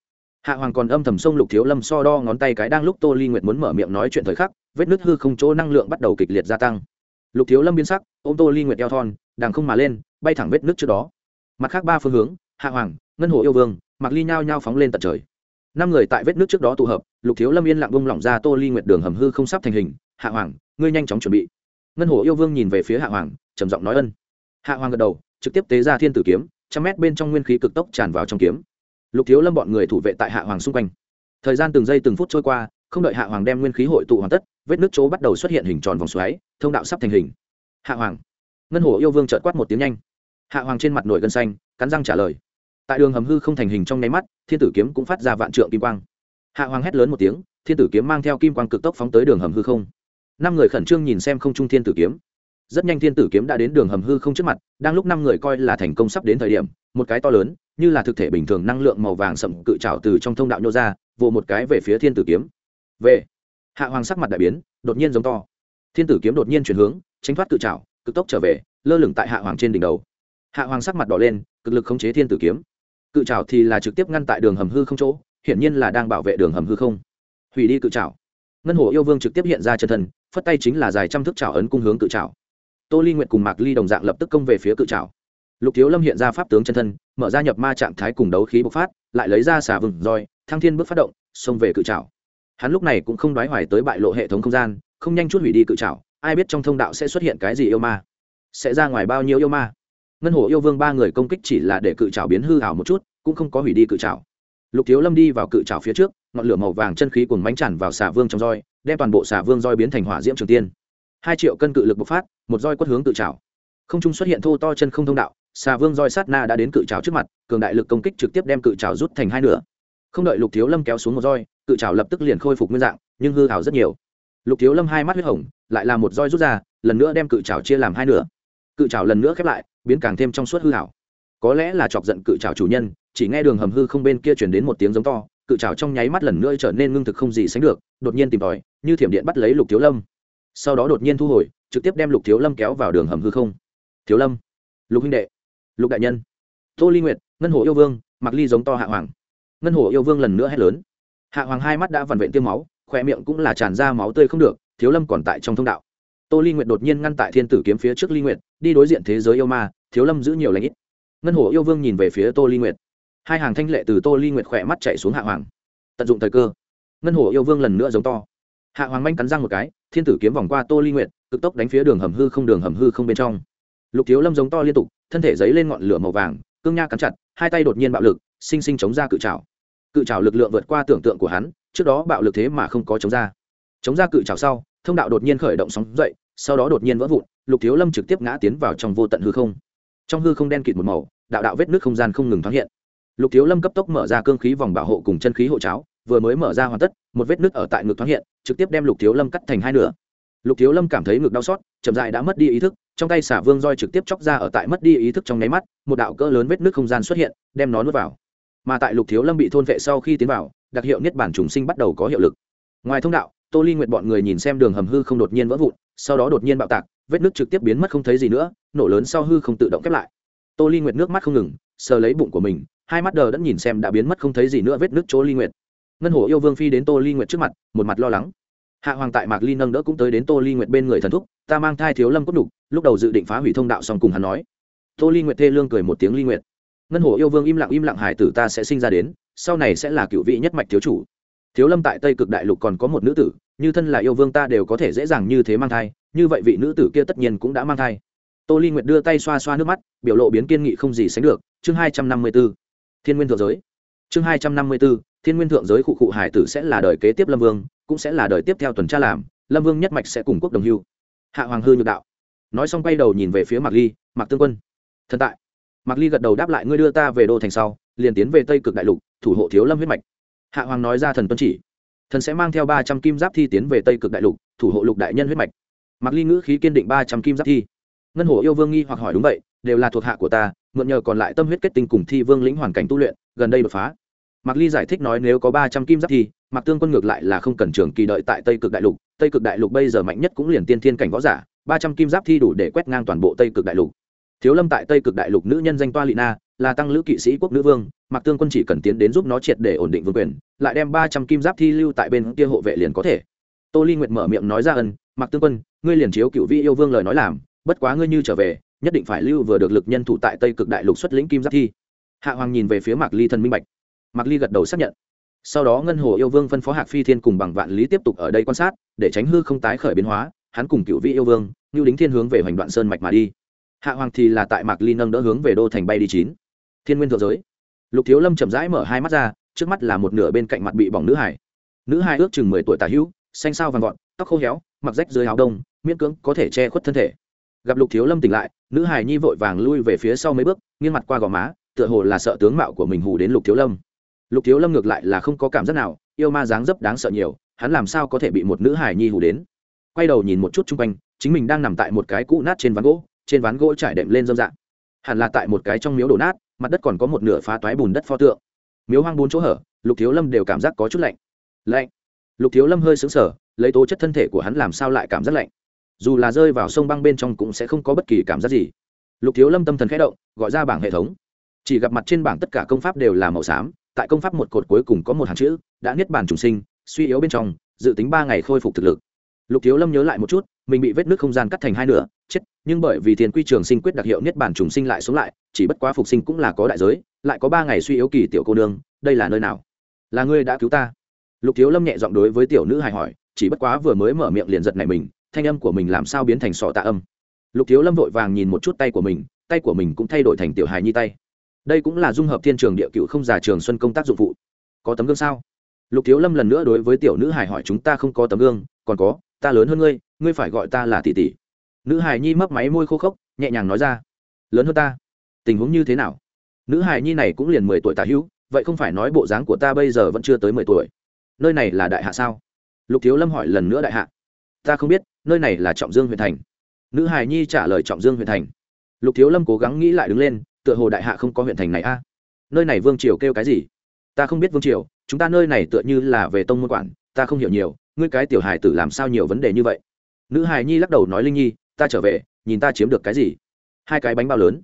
hạ hoàng còn âm thầm sông lục thiếu lâm so đo ngón tay cái đang lúc tô ly nguyệt muốn mở miệng nói chuyện thời khắc, vết nứt hư không chỗ năng lượng bắt đầu kịch liệt gia tăng. Lục thiếu lâm biến sắc ô m tô ly nguyệt eo thon đàng không mà lên, bay thẳng vết nứt trước đó. Mặt khác ba phương hướng, hạ hoàng, ngân hồ yêu vương mặc ly nhao nhao phóng lên tận trời. Năm người tại vết nước trước đó tụ hợp, lục thiếu lâm yên lặng bông lỏng ra tô ly nguyệt đường hầm hư không sắp thành hình. Hạ hoàng, ngươi nhanh chóng chuẩn bị. Ngân hồ yêu vương nhìn về phía hạ hoàng, trầm giọng nói ân. Hạ hoàng gật đầu, trực tiếp tế ra thiên tử kiếm, trăm mét bên trong nguyên khí cực tốc tràn vào trong kiếm lục thiếu lâm bọn người thủ vệ tại hạ hoàng xung quanh. Thời gian từng giây từng phút trôi qua, không đợi hạ hoàng đem nguyên khí hội tụ hoàn tất, vết nước chỗ bắt đầu xuất hiện hình tròn vòng xoáy, thông đạo sắp thành hình. Hạ hoàng. Ngân hồ yêu vương trợt quát một tiếng nhanh. Hạ hoàng trên mặt nổi gân xanh, cắn răng trả lời. Tại đường hầm hư không thành hình trong nháy mắt, thiên tử kiếm cũng phát ra vạn trượng kim quang. Hạ hoàng hét lớn một tiếng, thiên tử kiếm mang theo kim quang cực tốc phóng tới đường hầm hư không. Năm người khẩn trương nhìn xem không trung thiên tử kiếm rất nhanh thiên tử kiếm đã đến đường hầm hư không trước mặt, đang lúc năm người coi là thành công sắp đến thời điểm, một cái to lớn, như là thực thể bình thường năng lượng màu vàng sậm cự trào từ trong thông đạo nhô ra vỗ một cái về phía thiên tử kiếm. Về. Hạ hoàng sắc mặt đại biến, đột nhiên giống to. Thiên tử kiếm đột nhiên chuyển hướng, tránh thoát cự trào cực tốc trở về, lơ lửng tại hạ hoàng trên đỉnh đầu. Hạ hoàng sắc mặt đỏ lên, cực lực khống chế thiên tử kiếm. Cự trào thì là trực tiếp ngăn tại đường hầm hư không chỗ, hiển nhiên là đang bảo vệ đường hầm hư không. Hủy đi cự trào ngân hồ yêu vương trực tiếp hiện ra chân thần phất tay chính là dài trăm thước trào ấn cung hướng cự trào tô ly nguyện cùng mạc ly đồng dạng lập tức công về phía cự trào lục thiếu lâm hiện ra pháp tướng chân thân, mở ra nhập ma trạng thái cùng đấu khí bộc phát, lại lấy ra xà vừng roi, thăng thiên bước phát động, xông về cự trào hắn lúc này cũng không đoái hoài tới bại lộ hệ thống không gian, không nhanh chút hủy đi cự trào ai biết trong thông đạo sẽ xuất hiện cái gì yêu ma. Sẽ ra ngoài bao nhiêu yêu ma? Ngân hồ yêu vương ba người công kích chỉ là để cự trào biến hư hảo một chút, cũng không có hủy đi cự trào lục thiếu lâm đi vào cự trào phía trước, ngọn lửa màu vàng chân khí cùng bánh tràn vào xà vương trong roi, đem toàn bộ xà vương roi biến thành hỏa diễm trường tiên hai triệu cân cự lực bộc phát, một roi quất hướng cự trào không trung xuất hiện thô to chân không thông đạo, xà vương roi sát na đã đến cự trào trước mặt, cường đại lực công kích trực tiếp đem cự trào rút thành hai nửa. Không đợi lục thiếu lâm kéo xuống một roi, cự trào lập tức liền khôi phục nguyên dạng, nhưng hư hảo rất nhiều. Lục thiếu lâm hai mắt huyết hồng, lại là một roi rút ra, lần nữa đem cự trào chia làm hai nửa. Cự trào lần nữa khép lại, biến càng thêm trong suốt hư hảo. Có lẽ là chọc giận cự trào chủ nhân, chỉ nghe đường hầm hư không bên kia chuyển đến một tiếng giống to, cự trào trong nháy mắt lần nữa trở nên ngưng thực không gì sánh được, đột nhiên tìm tòi, như thiểm điện bắt lấy lục thiếu lâm sau đó đột nhiên thu hồi, trực tiếp đem lục thiếu lâm kéo vào đường hầm hư không. Thiếu lâm, lục huynh đệ, lục đại nhân. Tô ly nguyệt, ngân hồ yêu vương mặc ly giống to hạ hoàng. Ngân hồ yêu vương lần nữa hét lớn. Hạ hoàng hai mắt đã vằn vện tiêm máu khỏe miệng cũng là tràn ra máu tươi không được, thiếu lâm còn tại trong thông đạo. Tô ly nguyệt đột nhiên ngăn tại thiên tử kiếm phía trước ly nguyệt, đi đối diện thế giới yêu ma, thiếu lâm giữ nhiều lãnh ít. Ngân hồ yêu vương nhìn về phía tô ly nguyệt. Hai hàng thanh lệ từ tô ly nguyệt khỏe mắt chạy xuống hạ hoàng. Tận dụng thời cơ. Ngân hồ yêu vương lần nữa giống to. Hạ hoàng manh cắn răng một cái thiên tử kiếm vòng qua tô ly nguyệt, cực tốc đánh phía đường hầm hư không, đường hầm hư không bên trong. Lục thiếu lâm giống to liên tục, thân thể giấy lên ngọn lửa màu vàng, cương nha cắn chặt, hai tay đột nhiên bạo lực, sinh sinh chống ra cự trào cự trào lực lượng vượt qua tưởng tượng của hắn, trước đó bạo lực thế mà không có chống ra. Chống ra cự trào sau, thông đạo đột nhiên khởi động sóng dậy, sau đó đột nhiên vỡ vụn, lục thiếu lâm trực tiếp ngã tiến vào trong vô tận hư không. Trong hư không đen kịt một màu, đạo đạo vết nước không gian không ngừng thoáng hiện. Lục thiếu lâm cấp tốc mở ra cương khí vòng bảo hộ cùng chân khí hộ cháo vừa mới mở ra hoàn tất, một vết nứt ở tại ngực thoáng hiện, trực tiếp đem lục thiếu lâm cắt thành hai nửa. Lục thiếu lâm cảm thấy ngực đau xót, chậm dại đã mất đi ý thức, trong tay xả vương roi trực tiếp chóc ra ở tại mất đi ý thức trong nháy mắt, một đạo cỡ lớn vết nứt không gian xuất hiện, đem nó nuốt vào. Mà tại lục thiếu lâm bị thôn vệ sau khi tiến vào, đặc hiệu niết bản trùng sinh bắt đầu có hiệu lực. Ngoài thông đạo, tô ly nguyệt bọn người nhìn xem đường hầm hư không đột nhiên vỡ vụn, sau đó đột nhiên bạo tạc, vết nứt trực tiếp biến mất không thấy gì nữa, nổ lớn sau hư không tự động khép lại. Tô ly nguyệt nước mắt không ngừng, sờ lấy bụng của mình, hai mắt đờ đẫn nhìn xem đã biến mất không thấy gì nữa vết nứt chỗ ly nguyệt ngân hồ yêu vương phi đến tô ly nguyệt trước mặt, một mặt lo lắng. Hạ hoàng tại mạc ly nâng đỡ cũng tới đến tô ly nguyệt bên người thần thúc, ta mang thai thiếu lâm cốt đục lúc đầu dự định phá hủy thông đạo xong cùng hắn nói. Tô ly nguyệt thê lương cười một tiếng ly nguyệt. Ngân hồ yêu vương im lặng im lặng hải tử ta sẽ sinh ra đến, sau này sẽ là cựu vị nhất mạch thiếu chủ. Thiếu lâm tại tây cực đại lục còn có một nữ tử, như thân là yêu vương ta đều có thể dễ dàng như thế mang thai, như vậy vị nữ tử kia tất nhiên cũng đã mang thai. Tô ly nguyệt đưa tay xoa xoa nước mắt, biểu lộ biến kiên nghị không gì sánh được. Chương hai trăm năm mươi b ố thiên nguyên thượng giới. Chương hai trăm năm mươi b ố thiên nguyên thượng giới khu cụ hải tử sẽ là đời kế tiếp lâm vương, cũng sẽ là đời tiếp theo tuần tra làm, lâm vương nhất mạch sẽ cùng quốc đồng hưu. Hạ hoàng hư nhược đạo. Nói xong quay đầu nhìn về phía mạc ly, mạc tương quân, thần tại. Mạc ly gật đầu đáp lại, ngươi đưa ta về đô thành sau, liền tiến về tây cực đại lục, thủ hộ thiếu lâm huyết mạch. Hạ hoàng nói ra thần tuân chỉ. Thần sẽ mang theo ba trăm kim giáp thi tiến về tây cực đại lục, thủ hộ lục đại nhân huyết mạch. Mạc ly ngữ khí kiên định ba trăm kim giáp thi. Ngân hồ yêu vương nghi hoặc hỏi, đúng vậy, đều là thuộc hạ của ta, mượn nhờ còn lại tâm huyết kết tinh cùng thi vương lĩnh hoàn cảnh tu luyện, gần đây đột phá mạc ly giải thích nói nếu có ba trăm kim giáp thì, mạc tương quân ngược lại là không cần trường kỳ đợi tại tây cực đại lục. Tây cực đại lục bây giờ mạnh nhất cũng liền tiên thiên cảnh võ giả, ba trăm kim giáp thi đủ để quét ngang toàn bộ tây cực đại lục. Thiếu lâm tại tây cực đại lục nữ nhân danh toa lị na, là tăng lữ kỵ sĩ quốc nữ vương, mạc tương quân chỉ cần tiến đến giúp nó triệt để ổn định vương quyền, lại đem ba trăm kim giáp thi lưu tại bên kia hộ vệ liền có thể. Tô ly nguyệt mở miệng nói ra ân, mạc tương quân, ngươi liền chiếu cựu vi yêu vương lời nói làm, bất quá ngươi như trở về, nhất định phải lưu vừa được lực nhân thủ tại tây cực đại lục xuất lĩnh kim giáp thi. Hạ hoàng nhìn về phía mạc ly thần minh bạch mạc ly gật đầu xác nhận. Sau đó ngân hồ yêu vương phân phó hạc phi thiên cùng bằng vạn lý tiếp tục ở đây quan sát, để tránh hư không tái khởi biến hóa, hắn cùng cựu vị yêu vương như đính thiên hướng về hoành đoạn sơn mạch mà đi. Hạ hoàng thì là tại mạc ly nâng đỡ hướng về đô thành bay đi chín. Thiên nguyên thượng giới. Lục thiếu lâm chậm rãi mở hai mắt ra, trước mắt là một nửa bên cạnh mặt bị bỏng nữ hải nữ hải ước chừng mười tuổi tả hữu, xanh sao vàng gọn tóc khô héo, mặc rách dưới áo đông, miễn cưỡng có thể che khuất thân thể. Gặp lục thiếu lâm tỉnh lại, nữ hải nhi vội vàng lui về phía sau mấy bước, nghiêng mặt qua gò má, tựa hồ là sợ tướng mạo của mình hù đến lục thiếu lâm lục thiếu lâm ngược lại là không có cảm giác nào, yêu ma dáng dấp đáng sợ nhiều, hắn làm sao có thể bị một nữ hải nhi hù đến? Quay đầu nhìn một chút chung quanh, chính mình đang nằm tại một cái cũ nát trên ván gỗ, trên ván gỗ trải đệm lên dâm dạng hẳn là tại một cái trong miếu đổ nát, mặt đất còn có một nửa phá toái bùn đất pho tượng. Miếu hoang bốn chỗ hở, lục thiếu lâm đều cảm giác có chút lạnh. Lạnh. Lục thiếu lâm hơi xứng sở lấy tố chất thân thể của hắn làm sao lại cảm giác lạnh? Dù là rơi vào sông băng bên trong cũng sẽ không có bất kỳ cảm giác gì. Lục thiếu lâm tâm thần khẽ động, gọi ra bảng hệ thống. Chỉ gặp mặt trên bảng tất cả công pháp đều là màu xám tại công pháp một cột cuối cùng có một hàng chữ, đã niết bàn trùng sinh, suy yếu bên trong, dự tính ba ngày khôi phục thực lực. Lục thiếu lâm nhớ lại một chút, mình bị vết nước không gian cắt thành hai nửa, chết, nhưng bởi vì tiền quy trường sinh quyết đặc hiệu niết bàn trùng sinh lại xuống lại, chỉ bất quá phục sinh cũng là có đại giới, lại có ba ngày suy yếu kỳ tiểu cô nương, đây là nơi nào? Là ngươi đã cứu ta? Lục thiếu lâm nhẹ giọng đối với tiểu nữ hài hỏi, chỉ bất quá vừa mới mở miệng liền giật này mình, thanh âm của mình làm sao biến thành sọ tạ âm? Lục thiếu lâm vội vàng nhìn một chút tay của mình, tay của mình cũng thay đổi thành tiểu hài nhi tay đây cũng là dung hợp thiên trường địa cựu không già trường xuân công tác dụng phụ. Có tấm gương sao? Lục thiếu lâm lần nữa đối với tiểu nữ hài hỏi, chúng ta không có tấm gương, còn có, ta lớn hơn ngươi ngươi phải gọi ta là tỷ tỷ. Nữ hài nhi mấp máy môi khô khốc, nhẹ nhàng nói ra, lớn hơn ta, tình huống như thế nào? Nữ hài nhi này cũng liền mười tuổi tả hữu, vậy không phải nói bộ dáng của ta bây giờ vẫn chưa tới mười tuổi. Nơi này là đại hạ sao? Lục thiếu lâm hỏi lần nữa đại hạ, ta không biết, nơi này là trọng dương huyện thành. Nữ hài nhi trả lời trọng dương huyện thành. Lục thiếu lâm cố gắng nghĩ lại đứng lên tựa hồ đại hạ không có huyện thành này a. Nơi này vương triều kêu cái gì? Ta không biết vương triều, chúng ta nơi này tựa như là về tông môn quản, ta không hiểu nhiều, ngươi cái tiểu hài tử làm sao nhiều vấn đề như vậy? Nữ hài nhi lắc đầu nói linh nhi, ta trở về, nhìn ta chiếm được cái gì? Hai cái bánh bao lớn.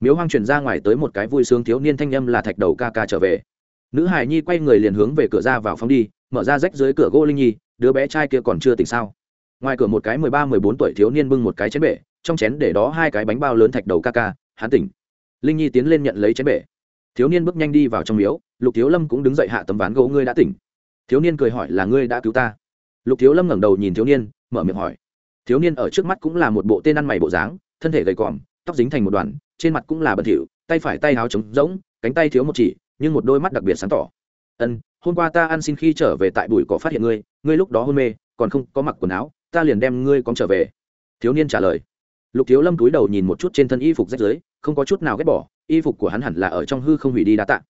Miếu hoang truyền ra ngoài tới một cái vui sướng thiếu niên thanh â m là thạch đầu ca ca trở về. Nữ hài nhi quay người liền hướng về cửa ra vào phóng đi, mở ra rách dưới cửa gỗ linh nhi, đứa bé trai kia còn chưa tỉnh sao? Ngoài cửa một cái mười ba, mười bốn tuổi thiếu niên bưng một cái chén bể, trong chén để đó hai cái bánh bao lớn thạch đầu ca ca hán tỉnh linh nhi tiến lên nhận lấy chén bể. Thiếu niên bước nhanh đi vào trong miếu, lục thiếu lâm cũng đứng dậy hạ tấm ván gỗ, ngươi đã tỉnh. Thiếu niên cười hỏi, là ngươi đã cứu ta? Lục thiếu lâm ngẩng đầu nhìn thiếu niên, mở miệng hỏi. Thiếu niên ở trước mắt cũng là một bộ tên ăn mày bộ dáng, thân thể gầy còm, tóc dính thành một đoàn, trên mặt cũng là bẩn thỉu, tay phải tay áo trống rỗng, cánh tay thiếu một chỉ, nhưng một đôi mắt đặc biệt sáng tỏ. Ân, hôm qua ta ăn xin khi trở về tại bụi cỏ phát hiện ngươi ngươi lúc đó hôn mê, còn không có mặc quần áo, ta liền đem ngươi cóng trở về. Thiếu niên trả lời lục thiếu lâm túi đầu nhìn một chút trên thân y phục rách rưới, không có chút nào ghét bỏ, y phục của hắn hẳn là ở trong hư không hủy đi đá tạ.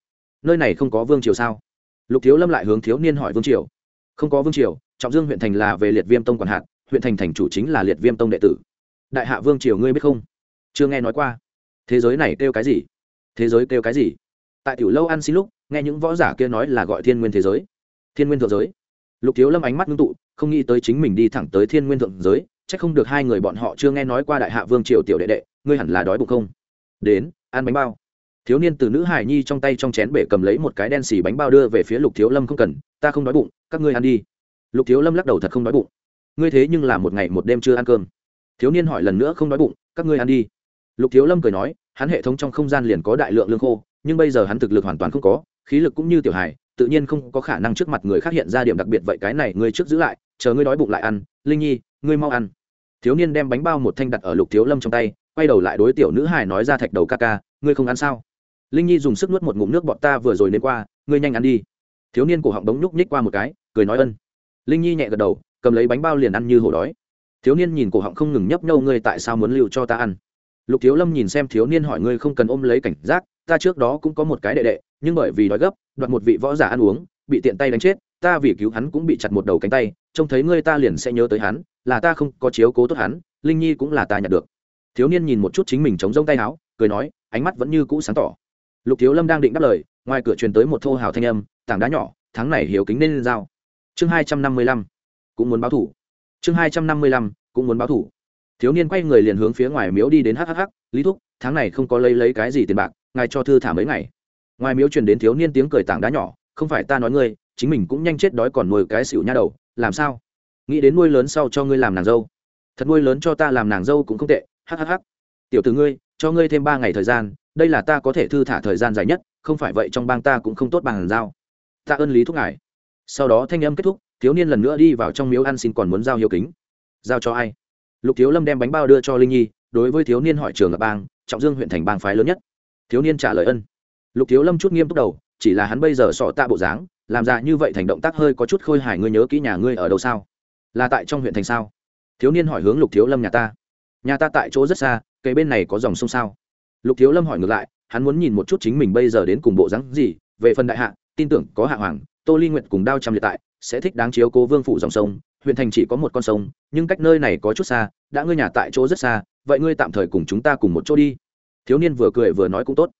Nơi này không có vương triều sao? Lục thiếu lâm lại hướng thiếu niên hỏi vương triều. Không có vương triều, trọng dương huyện thành là về liệt viêm tông quản hạt, huyện thành thành chủ chính là liệt viêm tông đệ tử. Đại hạ vương triều ngươi biết không? Chưa nghe nói qua. Thế giới này kêu cái gì? Thế giới kêu cái gì? Tại tiểu lâu ăn xin lúc, nghe những võ giả kia nói là gọi thiên nguyên thế giới. Thiên nguyên thượng giới. Lục thiếu lâm ánh mắt ngưng tụ, không nghĩ tới chính mình đi thẳng tới thiên nguyên thượng giới Chắc không được hai người bọn họ chưa nghe nói qua đại hạ vương triều tiểu đệ đệ, ngươi hẳn là đói bụng không? Đến, ăn bánh bao. Thiếu niên từ nữ hải nhi trong tay trong chén bể cầm lấy một cái đen xì bánh bao đưa về phía lục thiếu lâm không cần, ta không đói bụng, các ngươi ăn đi. Lục thiếu lâm lắc đầu thật không đói bụng. Ngươi thế nhưng là một ngày một đêm chưa ăn cơm. Thiếu niên hỏi lần nữa không đói bụng, các ngươi ăn đi. Lục thiếu lâm cười nói, hắn hệ thống trong không gian liền có đại lượng lương khô, nhưng bây giờ hắn thực lực hoàn toàn không có, khí lực cũng như tiểu hài, tự nhiên không có khả năng trước mặt người khác hiện ra điểm đặc biệt vậy cái này ngươi trước giữ lại, chờ ngươi đói bụng lại ăn. Linh nhi ngươi mau ăn. Thiếu niên đem bánh bao một thanh đặt ở lục thiếu lâm trong tay, quay đầu lại đối tiểu nữ hài nói ra thạch đầu ca ca, ngươi không ăn sao? Linh nhi dùng sức nuốt một ngụm nước bọn ta vừa rồi nên qua, ngươi nhanh ăn đi. Thiếu niên cổ họng bóng nhúc nhích qua một cái, cười nói ân. Linh nhi nhẹ gật đầu, cầm lấy bánh bao liền ăn như hổ đói. Thiếu niên nhìn cổ họng không ngừng nhấp nhâu ngươi tại sao muốn lưu cho ta ăn? Lục thiếu lâm nhìn xem thiếu niên hỏi, ngươi không cần ôm lấy cảnh giác, ta trước đó cũng có một cái đệ đệ, nhưng bởi vì đói gấp, đoạt một vị võ giả ăn uống, bị tiện tay đánh chết, ta vì cứu hắn cũng bị chặt một đầu cánh tay, trông thấy ngươi ta liền sẽ nhớ tới hắn là ta không có chiếu cố tốt hắn, linh nhi cũng là ta nhặt được. Thiếu niên nhìn một chút chính mình chống rông tay áo, cười nói, ánh mắt vẫn như cũ sáng tỏ. Lục thiếu lâm đang định đáp lời, ngoài cửa truyền tới một thô hào thanh âm, tảng đá nhỏ, tháng này hiếu kính nên lên dao chương hai trăm năm mươi lăm, cũng muốn báo thủ. Chương hai trăm năm mươi lăm, cũng muốn báo thủ. Thiếu niên quay người liền hướng phía ngoài miếu đi đến hhh lý thúc, tháng này không có lấy lấy cái gì tiền bạc, ngài cho thư thả mấy ngày. Ngoài miếu truyền đến thiếu niên tiếng cười tảng đá nhỏ, không phải ta nói ngươi, chính mình cũng nhanh chết đói còn nuôi cái xỉu nha đầu, làm sao? Nghĩ đến nuôi lớn sau cho ngươi làm nàng dâu. Thật nuôi lớn cho ta làm nàng dâu cũng không tệ hhh tiểu từ ngươi, cho ngươi thêm ba ngày thời gian, đây là ta có thể thư thả thời gian dài nhất, không phải vậy trong bang ta cũng không tốt bằng giao. Ta ơn lý thúc ngài. Sau đó thanh âm kết thúc, thiếu niên lần nữa đi vào trong miếu ăn xin còn muốn giao hiếu kính. Giao cho ai? Lục thiếu lâm đem bánh bao đưa cho linh nhi, đối với thiếu niên hỏi trường ở bang, trọng dương huyện thành bang phái lớn nhất. Thiếu niên trả lời ân. Lục thiếu lâm chút nghiêm túc đầu, chỉ là hắn bây giờ sọ tạ bộ dáng, làm ra như vậy thành động tác hơi có chút khôi hài, ngươi nhớ kỹ nhà ngươi ở đâu sao? Là tại trong huyện thành sao? Thiếu niên hỏi hướng lục thiếu lâm nhà ta. Nhà ta tại chỗ rất xa cây bên này có dòng sông sao? Lục thiếu lâm hỏi ngược lại, hắn muốn nhìn một chút chính mình bây giờ đến cùng bộ dáng gì, về phần đại hạ, tin tưởng có hạ hoàng, tô ly nguyện cùng đao trăm liệt tại, sẽ thích đáng chiếu cố vương phủ dòng sông, huyện thành chỉ có một con sông, nhưng cách nơi này có chút xa, đã ngươi nhà tại chỗ rất xa, vậy ngươi tạm thời cùng chúng ta cùng một chỗ đi. Thiếu niên vừa cười vừa nói cũng tốt.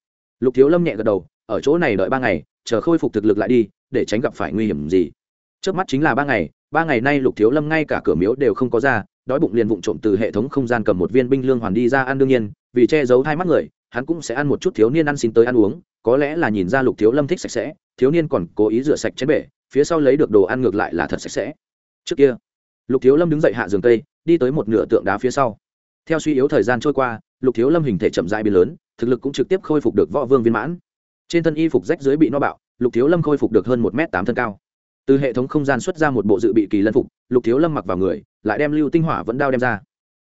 Lục thiếu lâm nhẹ gật đầu, ở chỗ này đợi ba ngày, chờ khôi phục thực lực lại đi, để tránh gặp phải nguy hiểm gì. Trước mắt chính là ba ngày ba ngày nay lục thiếu lâm ngay cả cửa miếu đều không có ra, đói bụng liền vụng trộm từ hệ thống không gian cầm một viên binh lương hoàn đi ra ăn đương nhiên, vì che giấu hai mắt người, hắn cũng sẽ ăn một chút thiếu niên ăn xin tới ăn uống, có lẽ là nhìn ra lục thiếu lâm thích sạch sẽ, thiếu niên còn cố ý rửa sạch chén bể, phía sau lấy được đồ ăn ngược lại là thật sạch sẽ. Trước kia, lục thiếu lâm đứng dậy hạ giường cây đi tới một nửa tượng đá phía sau. Theo suy yếu thời gian trôi qua, lục thiếu lâm hình thể chậm dại biến lớn, thực lực cũng trực tiếp khôi phục được võ vương viên mãn. Trên thân y phục rách dưới bị no bạo, lục thiếu lâm khôi phục được hơn một m tám thân cao từ hệ thống không gian xuất ra một bộ dự bị kỳ lân phục, lục thiếu lâm mặc vào người, lại đem lưu tinh hỏa vẫn đao đem ra.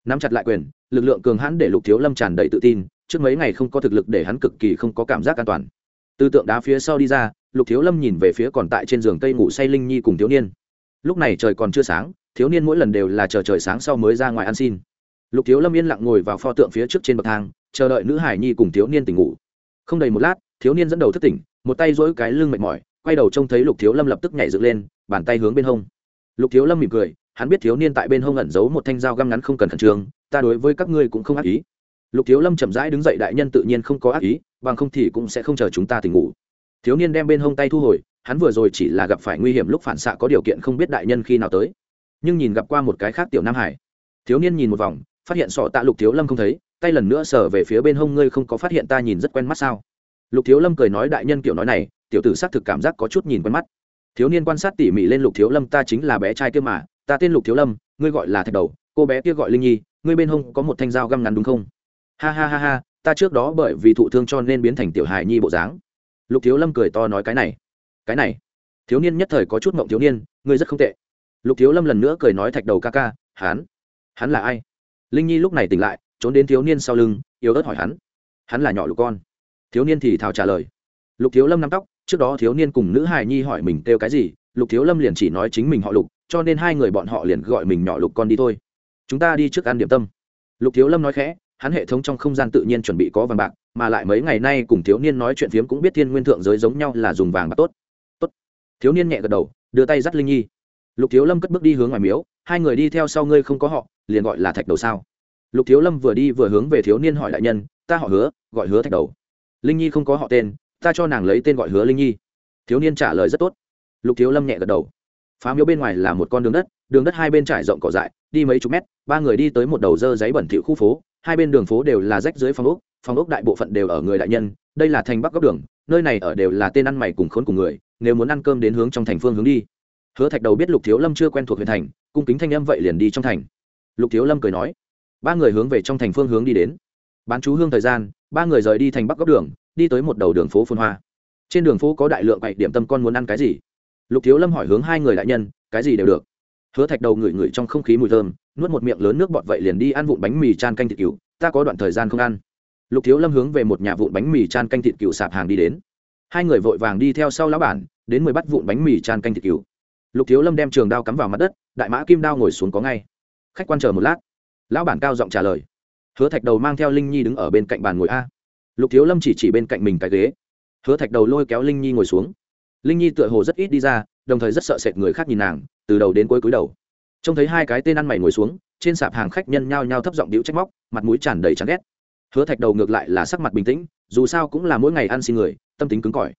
Nắm chặt lại quyền, lực lượng cường hãn để lục thiếu lâm tràn đầy tự tin, trước mấy ngày không có thực lực để hắn cực kỳ không có cảm giác an toàn. Tư tượng đá phía sau đi ra, lục thiếu lâm nhìn về phía còn tại trên giường cây ngủ say linh nhi cùng thiếu niên. Lúc này trời còn chưa sáng, thiếu niên mỗi lần đều là chờ trời sáng sau mới ra ngoài ăn xin. Lục thiếu lâm yên lặng ngồi vào pho tượng phía trước trên bậc thang, chờ đợi nữ hải nhi cùng thiếu niên tỉnh ngủ. Không đầy một lát, thiếu niên dẫn đầu thức tỉnh, một tay dỗi cái lưng mệt mỏi quay đầu trông thấy lục thiếu lâm lập tức nhảy dựng lên, bàn tay hướng bên hông. Lục thiếu lâm mỉm cười, hắn biết thiếu niên tại bên hông ẩn giấu một thanh dao găm ngắn không cần khẩn trương, ta đối với các ngươi cũng không ác ý. Lục thiếu lâm chậm rãi đứng dậy đại nhân tự nhiên không có ác ý, bằng không thì cũng sẽ không chờ chúng ta tỉnh ngủ. Thiếu niên đem bên hông tay thu hồi, hắn vừa rồi chỉ là gặp phải nguy hiểm lúc phản xạ có điều kiện không biết đại nhân khi nào tới. Nhưng nhìn gặp qua một cái khác tiểu nam hải. Thiếu niên nhìn một vòng, phát hiện sọ tạ lục thiếu lâm không thấy, tay lần nữa sờ về phía bên hông ngươi không có phát hiện ta nhìn rất quen mắt sao? Lục thiếu lâm cười nói đại nhân kiểu nói này tiểu tử xác thực cảm giác có chút nhìn quen mắt. Thiếu niên quan sát tỉ mỉ lên lục thiếu lâm, ta chính là bé trai kia mà, ta tên lục thiếu lâm, ngươi gọi là thạch đầu, cô bé kia gọi linh nhi, ngươi bên hông có một thanh dao găm ngắn đúng không? Ha ha ha ha, ta trước đó bởi vì thụ thương cho nên biến thành tiểu hài nhi bộ dáng. Lục thiếu lâm cười to nói cái này cái này. Thiếu niên nhất thời có chút mộng thiếu niên, ngươi rất không tệ. Lục thiếu lâm lần nữa cười nói thạch đầu ca ca, hắn hắn là ai? Linh nhi lúc này tỉnh lại, trốn đến thiếu niên sau lưng, yếu ớt hỏi hắn hắn là nhỏ lục con. Thiếu niên thì thào trả lời. Lục thiếu lâm nắm tóc trước đó thiếu niên cùng nữ hài nhi hỏi mình kêu cái gì, lục thiếu lâm liền chỉ nói chính mình họ lục, cho nên hai người bọn họ liền gọi mình nhỏ lục con đi thôi. Chúng ta đi trước ăn điểm tâm. Lục thiếu lâm nói khẽ, hắn hệ thống trong không gian tự nhiên chuẩn bị có vàng bạc, mà lại mấy ngày nay cùng thiếu niên nói chuyện phiếm cũng biết thiên nguyên thượng giới giống nhau là dùng vàng bạc tốt. Tốt. Thiếu niên nhẹ gật đầu, đưa tay dắt linh nhi. Lục thiếu lâm cất bước đi hướng ngoài miếu, hai người đi theo sau ngươi không có họ, liền gọi là thạch đầu sao. Lục thiếu lâm vừa đi vừa hướng về thiếu niên hỏi đại nhân, ta họ hứa, gọi hứa thạch đầu. Linh nhi không có họ tên ta cho nàng lấy tên gọi hứa linh nhi. Thiếu niên trả lời rất tốt. Lục thiếu lâm nhẹ gật đầu. Phá miếu bên ngoài là một con đường đất đường đất hai bên trải rộng cỏ dại, đi mấy chục mét, ba người đi tới một đầu dơ giấy bẩn thỉu khu phố, hai bên đường phố đều là rách dưới phòng ốc phòng ốc đại bộ phận đều ở người đại nhân, đây là thành bắc góc đường, nơi này ở đều là tên ăn mày cùng khốn cùng người, nếu muốn ăn cơm đến hướng trong thành phương hướng đi. Hứa thạch đầu biết lục thiếu lâm chưa quen thuộc huyện thành, cung kính thanh âm vậy liền đi trong thành. Lục thiếu lâm cười nói, ba người hướng về trong thành phương hướng đi đến. Bán chú hương thời gian, ba người rời đi thành bắc góc đường đi tới một đầu đường phố phun hoa. Trên đường phố có đại lượng bảy điểm tâm con muốn ăn cái gì? Lục thiếu lâm hỏi hướng hai người đại nhân, cái gì đều được. Hứa thạch đầu ngửi ngửi trong không khí mùi thơm, nuốt một miệng lớn nước bọt vậy liền đi ăn vụn bánh mì chan canh thịt cừu, ta có đoạn thời gian không ăn. Lục thiếu lâm hướng về một nhà vụn bánh mì chan canh thịt cừu sạp hàng đi đến. Hai người vội vàng đi theo sau lão bản, đến mười bắt vụn bánh mì chan canh thịt cừu. Lục thiếu lâm đem trường đao cắm vào mặt đất, đại mã kim đao ngồi xuống có ngay. Khách quan chờ một lát. Lão bản cao giọng trả lời. Hứa thạch đầu mang theo linh nhi đứng ở bên cạnh bàn ngồi a lục thiếu lâm chỉ chỉ bên cạnh mình cái ghế. Hứa thạch đầu lôi kéo linh nhi ngồi xuống. Linh nhi tựa hồ rất ít đi ra, đồng thời rất sợ sệt người khác nhìn nàng, từ đầu đến cuối cúi đầu. Trông thấy hai cái tên ăn mày ngồi xuống, trên sạp hàng khách nhân nhao nhao thấp giọng điệu trách móc, mặt mũi tràn đầy chán ghét. Hứa thạch đầu ngược lại là sắc mặt bình tĩnh, dù sao cũng là mỗi ngày ăn xin người, tâm tính cứng cỏi.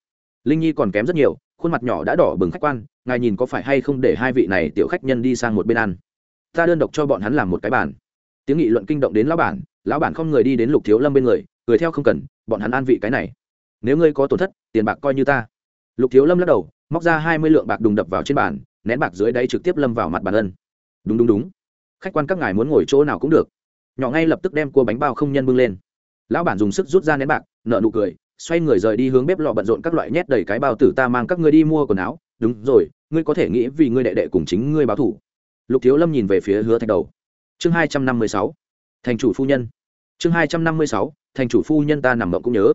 Linh nhi còn kém rất nhiều, khuôn mặt nhỏ đã đỏ bừng khách quan, ngài nhìn có phải hay không để hai vị này tiểu khách nhân đi sang một bên ăn. Ta đơn độc cho bọn hắn làm một cái bàn. Tiếng nghị luận kinh động đến lão bản lão bản không người đi đến lục thiếu lâm bên người cười theo không cần, bọn hắn an vị cái này. Nếu ngươi có tổn thất, tiền bạc coi như ta. Lục thiếu lâm lắc đầu, móc ra hai mươi lượng bạc đùng đập vào trên bàn, nén bạc dưới đây trực tiếp lâm vào mặt bàn ân. Đúng đúng đúng. Khách quan các ngài muốn ngồi chỗ nào cũng được. Nhỏ ngay lập tức đem cua bánh bao không nhân bưng lên. Lão bản dùng sức rút ra nén bạc nợ nụ cười, xoay người rời đi hướng bếp lò bận rộn các loại nhét đầy cái bao tử ta mang các ngươi đi mua quần áo. Đúng rồi, ngươi có thể nghĩ vì ngươi đệ đệ cùng chính ngươi báo thủ. Lục thiếu lâm nhìn về phía hứa thạch đầu. Chương hai trăm năm mươi sáu. Thành chủ phu nhân. Chương hai trăm năm mươi sáu thành chủ phu nhân ta nằm mộng cũng nhớ.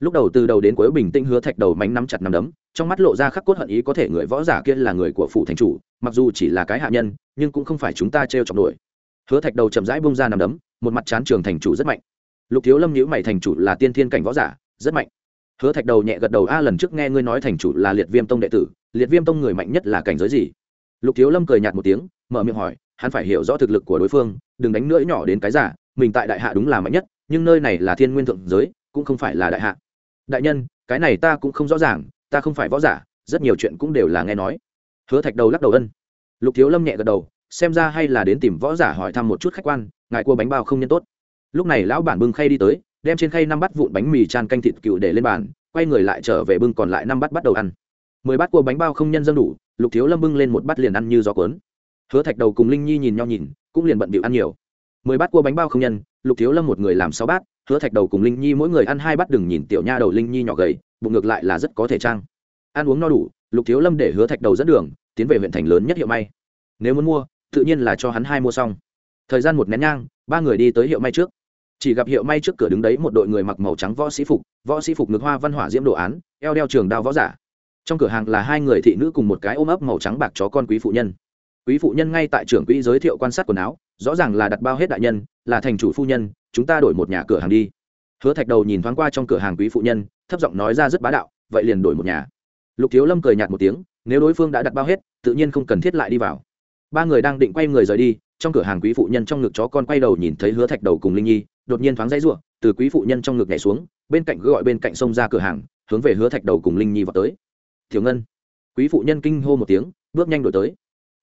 Lúc đầu từ đầu đến cuối bình tĩnh hứa thạch đầu mánh nắm chặt nắm đấm, trong mắt lộ ra khắc cốt hận ý có thể người võ giả kia là người của phủ thành chủ, mặc dù chỉ là cái hạ nhân, nhưng cũng không phải chúng ta t r chọc nổi hứa thạch đầu chậm rãi bông ra nắm đấm, một mặt chán trường thành chủ rất mạnh. Lục thiếu lâm nhữ mày thành chủ là tiên thiên cảnh võ giả, rất mạnh. Hứa thạch đầu nhẹ gật đầu, a, lần trước nghe ngươi nói thành chủ là liệt viêm tông đệ tử, liệt viêm tông người mạnh nhất là cảnh giới gì? Lục thiếu lâm cười nhạt một tiếng, mở miệng hỏi, hắn phải hiểu rõ thực lực của đối phương, đừng đánh nữa nhỏ đến cái giả, mình tại đại hạ đúng là mạnh nhất nhưng nơi này là thiên nguyên thượng giới, cũng không phải là đại hạ. Đại nhân, cái này ta cũng không rõ ràng, ta không phải võ giả, rất nhiều chuyện cũng đều là nghe nói. Hứa thạch đầu lắc đầu ân. Lục thiếu lâm nhẹ gật đầu, xem ra hay là đến tìm võ giả hỏi thăm một chút khách quan, ngài cua bánh bao không nhân tốt. Lúc này lão bản bưng khay đi tới, đem trên khay năm bát vụn bánh mì tràn canh thịt cựu để lên bàn, quay người lại trở về bưng còn lại năm bát bắt đầu ăn. Mười bát cua bánh bao không nhân dân đủ, lục thiếu lâm bưng lên một bát liền ăn như gió cuốn. Hứa thạch đầu cùng linh nhi nhìn nhau nhìn, cũng liền bận bịu ăn nhiều. Mười bát cua bánh bao không nhân lục thiếu lâm một người làm sáu bát, hứa thạch đầu cùng linh nhi mỗi người ăn hai bát, đừng nhìn tiểu nha đầu linh nhi nhỏ gầy, bụng ngược lại là rất có thể trang. Ăn uống no đủ, lục thiếu lâm để hứa thạch đầu dẫn đường, tiến về huyện thành lớn nhất hiệu may. Nếu muốn mua, tự nhiên là cho hắn hai mua xong. Thời gian một nén nhang, ba người đi tới hiệu may trước. Chỉ gặp hiệu may trước cửa đứng đấy một đội người mặc màu trắng võ sĩ phục, võ sĩ phục ngực hoa văn hỏa diễm đồ án, eo đeo trường đao võ giả. Trong cửa hàng là hai người thị nữ cùng một cái ôm ấp màu trắng bạc chó con quý phụ nhân. Quý phụ nhân ngay tại trưởng quỹ giới thiệu quan sát quần áo rõ ràng là đặt bao hết đại nhân, là thành chủ phu nhân, chúng ta đổi một nhà cửa hàng đi. Hứa thạch đầu nhìn thoáng qua trong cửa hàng quý phụ nhân, thấp giọng nói ra rất bá đạo, vậy liền đổi một nhà. Lục thiếu lâm cười nhạt một tiếng, nếu đối phương đã đặt bao hết, tự nhiên không cần thiết lại đi vào. Ba người đang định quay người rời đi, trong cửa hàng quý phụ nhân trong ngực chó con quay đầu nhìn thấy hứa thạch đầu cùng linh nhi, đột nhiên thoáng dãy ruộng từ quý phụ nhân trong ngực nhảy xuống, bên cạnh gọi bên cạnh sông ra cửa hàng, hướng về hứa thạch đầu cùng linh nhi vào tới. Thiếu ngân. Quý phụ nhân kinh hô một tiếng, bước nhanh đổi tới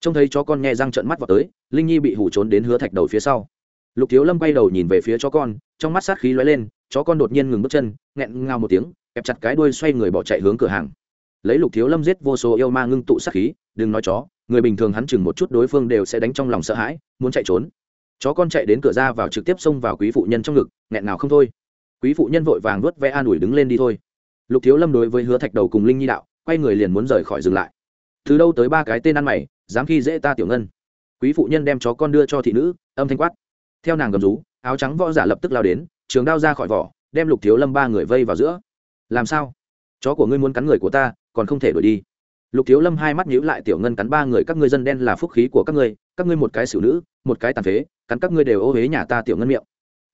trông thấy chó con nghe răng trợn mắt vào tới, linh nhi bị hủ trốn đến hứa thạch đầu phía sau. Lục thiếu lâm quay đầu nhìn về phía chó con, trong mắt sát khí lóe lên, chó con đột nhiên ngừng bước chân, nghẹn ngào một tiếng, kẹp chặt cái đuôi xoay người bỏ chạy hướng cửa hàng. Lấy lục thiếu lâm giết vô số yêu ma ngưng tụ sát khí, đừng nói chó, người bình thường hắn chừng một chút đối phương đều sẽ đánh trong lòng sợ hãi, muốn chạy trốn. Chó con chạy đến cửa ra vào trực tiếp xông vào quý phụ nhân trong ngực, nghẹn nào không thôi. Quý phụ nhân vội vàng nuốt vẽ an ủi đứng lên đi thôi. Lục thiếu lâm đối với hứa thạch đầu cùng linh nhi đạo, quay người liền muốn rời khỏi dừng lại. Từ đâu tới ba cái tên ăn mày dám khi dễ ta tiểu ngân. Quý phụ nhân đem chó con đưa cho thị nữ, âm thanh quát. Theo nàng gầm rú, áo trắng võ giả lập tức lao đến, trường đao ra khỏi vỏ, đem lục thiếu lâm ba người vây vào giữa. Làm sao? Chó của ngươi muốn cắn người của ta, còn không thể đuổi đi. Lục thiếu lâm hai mắt nhíu lại, tiểu ngân cắn ba người, các ngươi dân đen là phúc khí của các ngươi các ngươi một cái xử nữ, một cái tàn phế, cắn các ngươi đều ô huế nhà ta tiểu ngân miệng.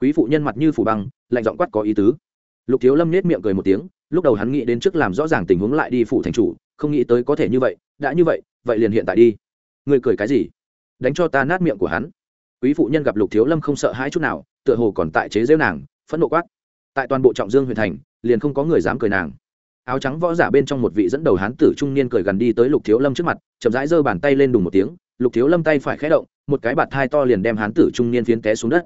Quý phụ nhân mặt như phủ băng, lạnh giọng quát có ý tứ. Lục thiếu lâm nết miệng cười một tiếng, lúc đầu hắn nghĩ đến trước làm rõ ràng tình huống lại đi phủ thành chủ, không nghĩ tới có thể như vậy, đã như vậy vậy liền hiện tại đi. Ngươi cười cái gì? Đánh cho ta nát miệng của hắn. Quý phụ nhân gặp lục thiếu lâm không sợ hãi chút nào, tựa hồ còn tại chế rêu nàng, phẫn nộ quát. Tại toàn bộ trọng dương huyện thành, liền không có người dám cười nàng. Áo trắng võ giả bên trong một vị dẫn đầu hán tử trung niên cười gần đi tới lục thiếu lâm trước mặt, chậm rãi giơ bàn tay lên đùng một tiếng. Lục thiếu lâm tay phải khé động, một cái bạt thai to liền đem hán tử trung niên phiến té xuống đất.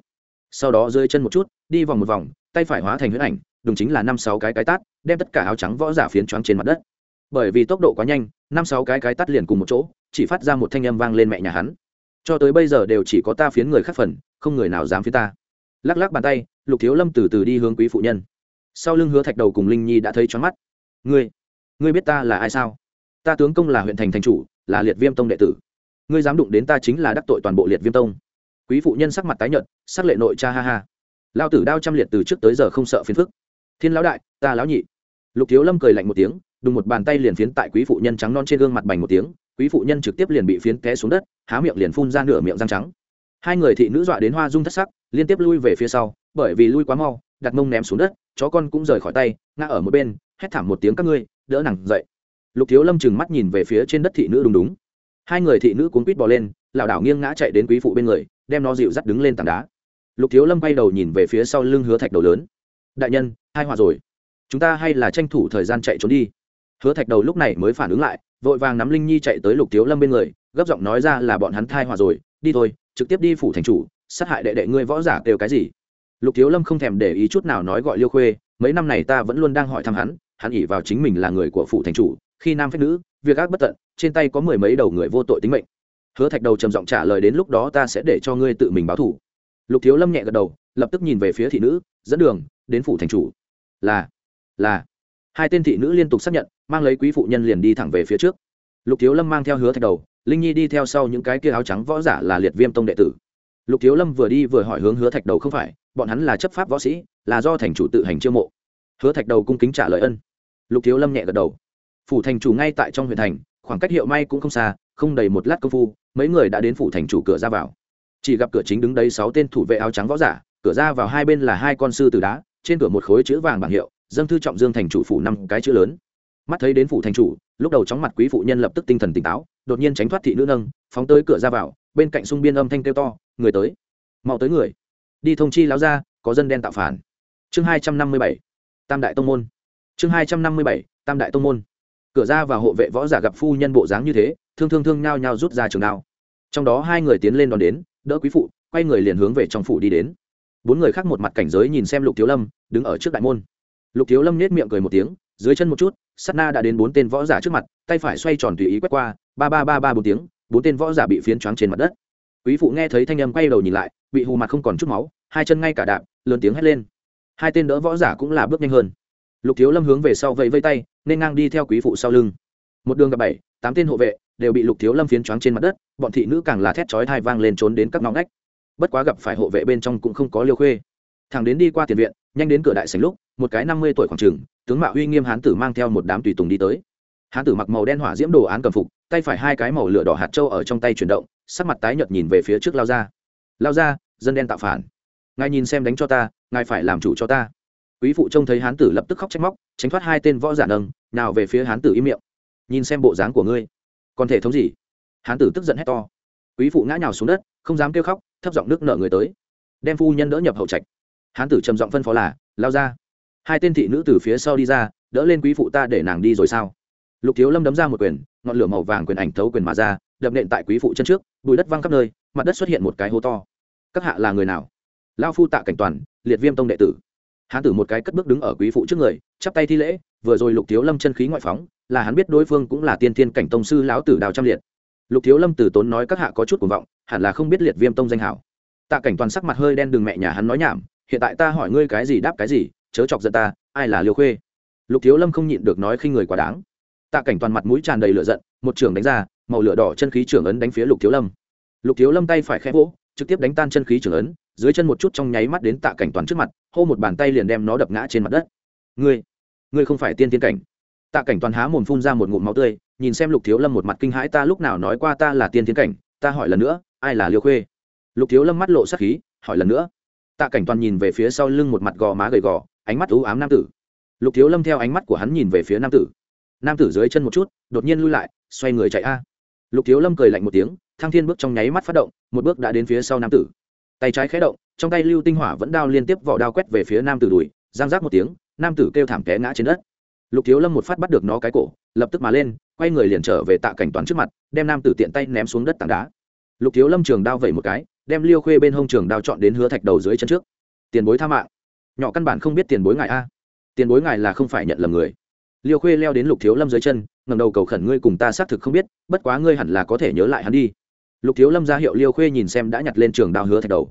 Sau đó rơi chân một chút, đi vòng một vòng, tay phải hóa thành huyết ảnh, đúng chính là năm sáu cái cái tát, đem tất cả áo trắng võ giả phiến choáng trên mặt đất. Bởi vì tốc độ quá nhanh năm sáu cái cái tắt liền cùng một chỗ, chỉ phát ra một thanh âm vang lên mẹ nhà hắn. Cho tới bây giờ đều chỉ có ta phiến người khác phần, không người nào dám phiến ta. Lắc lắc bàn tay, lục thiếu lâm từ từ đi hướng quý phụ nhân. Sau lưng hứa thạch đầu cùng linh nhi đã thấy choáng mắt. Ngươi ngươi biết ta là ai sao? Ta tướng công là huyện thành thành chủ, là liệt viêm tông đệ tử. Ngươi dám đụng đến ta chính là đắc tội toàn bộ liệt viêm tông. Quý phụ nhân sắc mặt tái nhợt, sắc lệ nội cha ha ha. Lao tử đao trăm liệt từ trước tới giờ không sợ phiền phức. Thiên lão đại, ta lão nhị lục thiếu lâm cười lạnh một tiếng, đùng một bàn tay liền phiến tại quý phụ nhân trắng non trên gương mặt bành một tiếng, quý phụ nhân trực tiếp liền bị phiến té xuống đất, há miệng liền phun ra nửa miệng răng trắng. Hai người thị nữ dọa đến hoa dung thất sắc, liên tiếp lui về phía sau, bởi vì lui quá mau, đặt mông ném xuống đất, chó con cũng rời khỏi tay, ngã ở một bên, hét thảm một tiếng các ngươi, đỡ nặng dậy. Lục thiếu lâm chừng mắt nhìn về phía trên đất thị nữ đúng đúng. Hai người thị nữ cuốn quýt bò lên, lảo đảo nghiêng ngã chạy đến quý phụ bên người, đem nó dịu dắt đứng lên tảng đá. Lục thiếu lâm quay đầu nhìn về phía sau lưng hứa thạch đầu lớn. Đại nhân, hai hòa rồi chúng ta hay là tranh thủ thời gian chạy trốn đi. Hứa thạch đầu lúc này mới phản ứng lại, vội vàng nắm linh nhi chạy tới lục Tiếu lâm bên người, gấp giọng nói ra là bọn hắn thai hòa rồi, đi thôi, trực tiếp đi phủ thành chủ, sát hại đệ đệ ngươi võ giả đều cái gì? Lục Tiếu lâm không thèm để ý chút nào nói gọi liêu khuê, mấy năm này ta vẫn luôn đang hỏi thăm hắn hắn ỉ vào chính mình là người của phủ thành chủ, khi nam phép nữ, việc ác bất tận, trên tay có mười mấy đầu người vô tội tính mệnh. Hứa thạch đầu trầm giọng trả lời đến lúc đó ta sẽ để cho ngươi tự mình báo thủ lục thiếu lâm nhẹ gật đầu, lập tức nhìn về phía thị nữ, dẫn đường, đến phủ thành chủ. Là là hai tên thị nữ liên tục xác nhận, mang lấy quý phụ nhân liền đi thẳng về phía trước. Lục thiếu lâm mang theo hứa thạch đầu, linh nhi đi theo sau những cái kia áo trắng võ giả là liệt viêm tông đệ tử. Lục thiếu lâm vừa đi vừa hỏi hướng hứa thạch đầu không phải, bọn hắn là chấp pháp võ sĩ, là do thành chủ tự hành chiêu mộ. Hứa thạch đầu cung kính trả lời ân. Lục thiếu lâm nhẹ gật đầu. Phủ thành chủ ngay tại trong huyện thành, khoảng cách hiệu may cũng không xa, không đầy một lát công phu, mấy người đã đến phủ thành chủ cửa ra vào. Chỉ gặp cửa chính đứng đấy sáu tên thủ vệ áo trắng võ giả, cửa ra vào hai bên là hai con sư từ đá, trên cửa một khối chữ vàng bảng hiệu dâng thư trọng dương thành chủ phủ năm cái chữ lớn. Mắt thấy đến phủ thành chủ, lúc đầu chóng mặt quý phụ nhân lập tức tinh thần tỉnh táo, đột nhiên tránh thoát thị nữ nâng, phóng tới cửa ra vào, bên cạnh sung biên âm thanh kêu to, người tới, mau tới người. Đi thông chi láo ra có dân đen tạo phản. Chương hai trăm năm mươi bảy, tam đại tông môn. Chương hai trăm năm mươi bảy, tam đại tông môn. Cửa ra và hộ vệ võ giả gặp phu nhân bộ dáng như thế, thương thương thương nhao nhao rút ra trường đao. Trong đó hai người tiến lên đón đến, đỡ quý phụ, quay người liền hướng về trong phủ đi đến. Bốn người khác một mặt cảnh giới nhìn xem lục thiếu lâm, đứng ở trước đại môn lục thiếu lâm nết miệng cười một tiếng, dưới chân một chút sắt na đã đến bốn tên võ giả trước mặt, tay phải xoay tròn tùy ý quét qua, ba ba ba ba bốn tiếng, bốn tên võ giả bị phiến choáng trên mặt đất. Quý phụ nghe thấy thanh âm quay đầu nhìn lại, bị hù mặt không còn chút máu, hai chân ngay cả đạp, lớn tiếng hét lên. Hai tên đỡ võ giả cũng là bước nhanh hơn. Lục thiếu lâm hướng về sau vẫy vây tay, nên ngang đi theo quý phụ sau lưng. Một đường gặp bảy, tám tên hộ vệ đều bị lục thiếu lâm phiến choáng trên mặt đất, bọn thị nữ càng là thét chói thai vang lên trốn đến các ngõ ngách. Bất quá gặp phải hộ vệ bên trong cũng không có liêu khuê thằng đến đi qua tiền viện, nhanh đến cửa đại sành lúc, một cái năm mươi tuổi khoảng trường tướng mạo uy nghiêm hán tử mang theo một đám tùy tùng đi tới. Hán tử mặc màu đen hỏa diễm đồ án cầm phục, tay phải hai cái màu lửa đỏ hạt trâu ở trong tay chuyển động, sắc mặt tái nhợt nhìn về phía trước lao ra lao ra dân đen tạo phản. Ngài nhìn xem đánh cho ta, ngài phải làm chủ cho ta. Quý phụ trông thấy hán tử lập tức khóc trách móc, tránh thoát hai tên võ giả nâng, nào về phía hán tử im miệng. Nhìn xem bộ dáng của ngươi, còn thể thống gì? Hán tử tức giận hét to. Quý phụ ngã nhào xuống đất, không dám kêu khóc, thấp giọng nước nở người tới. Đem phu nhân đỡ nhập hậu trạch hán tử trầm giọng phân phó là, lao ra. Hai tên thị nữ từ phía sau đi ra, đỡ lên quý phụ ta để nàng đi rồi sao? Lục thiếu lâm đấm ra một quyền, ngọn lửa màu vàng quyền ảnh thấu quyền mà ra, đập nện tại quý phụ chân trước bùi đất văng khắp nơi, mặt đất xuất hiện một cái hố to. Các hạ là người nào? Lao phu tạ cảnh toàn, liệt viêm tông đệ tử. Hán tử một cái cất bước đứng ở quý phụ trước người, chắp tay thi lễ, vừa rồi lục thiếu lâm chân khí ngoại phóng, là hắn biết đối phương cũng là tiên thiên cảnh tông sư lão tử đào trăm liệt. Lục thiếu lâm tử tốn nói các hạ có chút cuồng vọng, hẳn là không biết liệt viêm tông danh hảo. Tạ cảnh toàn sắc mặt hơi đen đường mẹ nhà hắn nói nhảm hiện tại ta hỏi ngươi cái gì đáp cái gì, chớ chọc giận ta, ai là liêu khuê? Lục thiếu lâm không nhịn được nói khi người quá đáng. Tạ cảnh toàn mặt mũi tràn đầy lửa giận, một trường đánh ra, màu lửa đỏ chân khí trưởng ấn đánh phía lục thiếu lâm. Lục thiếu lâm tay phải khẽ vỗ, trực tiếp đánh tan chân khí trưởng ấn, dưới chân một chút trong nháy mắt đến tạ cảnh toàn trước mặt, hô một bàn tay liền đem nó đập ngã trên mặt đất. Ngươi ngươi không phải tiên tiên cảnh. Tạ cảnh toàn há mồm phun ra một ngụm máu tươi, nhìn xem lục thiếu lâm một mặt kinh hãi, ta lúc nào nói qua ta là tiên tiên cảnh? Ta hỏi lần nữa, ai là liêu khuê? Lục thiếu lâm mắt lộ sắc khí, hỏi lần nữa tạ cảnh toàn nhìn về phía sau lưng một mặt gò má gầy gò, ánh mắt ú ám nam tử. Lục thiếu lâm theo ánh mắt của hắn nhìn về phía nam tử. Nam tử dưới chân một chút, đột nhiên lui lại, xoay người chạy a. Lục thiếu lâm cười lạnh một tiếng, thăng thiên bước trong nháy mắt phát động, một bước đã đến phía sau nam tử. Tay trái khé động, trong tay lưu tinh hỏa vẫn đao liên tiếp vỏ đao quét về phía nam tử đùi, giang giác một tiếng, nam tử kêu thảm té ngã trên đất. Lục thiếu lâm một phát bắt được nó cái cổ, lập tức mà lên, quay người liền trở về tạ cảnh toàn trước mặt, đem nam tử tiện tay ném xuống đất tảng đá. Lục thiếu lâm trường đao vẩy một cái đem liêu khuê bên hông trường đao chọn đến hứa thạch đầu dưới chân trước. Tiền bối tha mạng. Nhỏ căn bản không biết tiền bối ngài a. Tiền bối ngài là không phải nhận lầm người. Liêu khuê leo đến lục thiếu lâm dưới chân ngầm đầu cầu khẩn ngươi cùng ta xác thực không biết, bất quá ngươi hẳn là có thể nhớ lại hắn đi. Lục thiếu lâm ra hiệu liêu khuê nhìn xem đã nhặt lên trường đao hứa thạch đầu.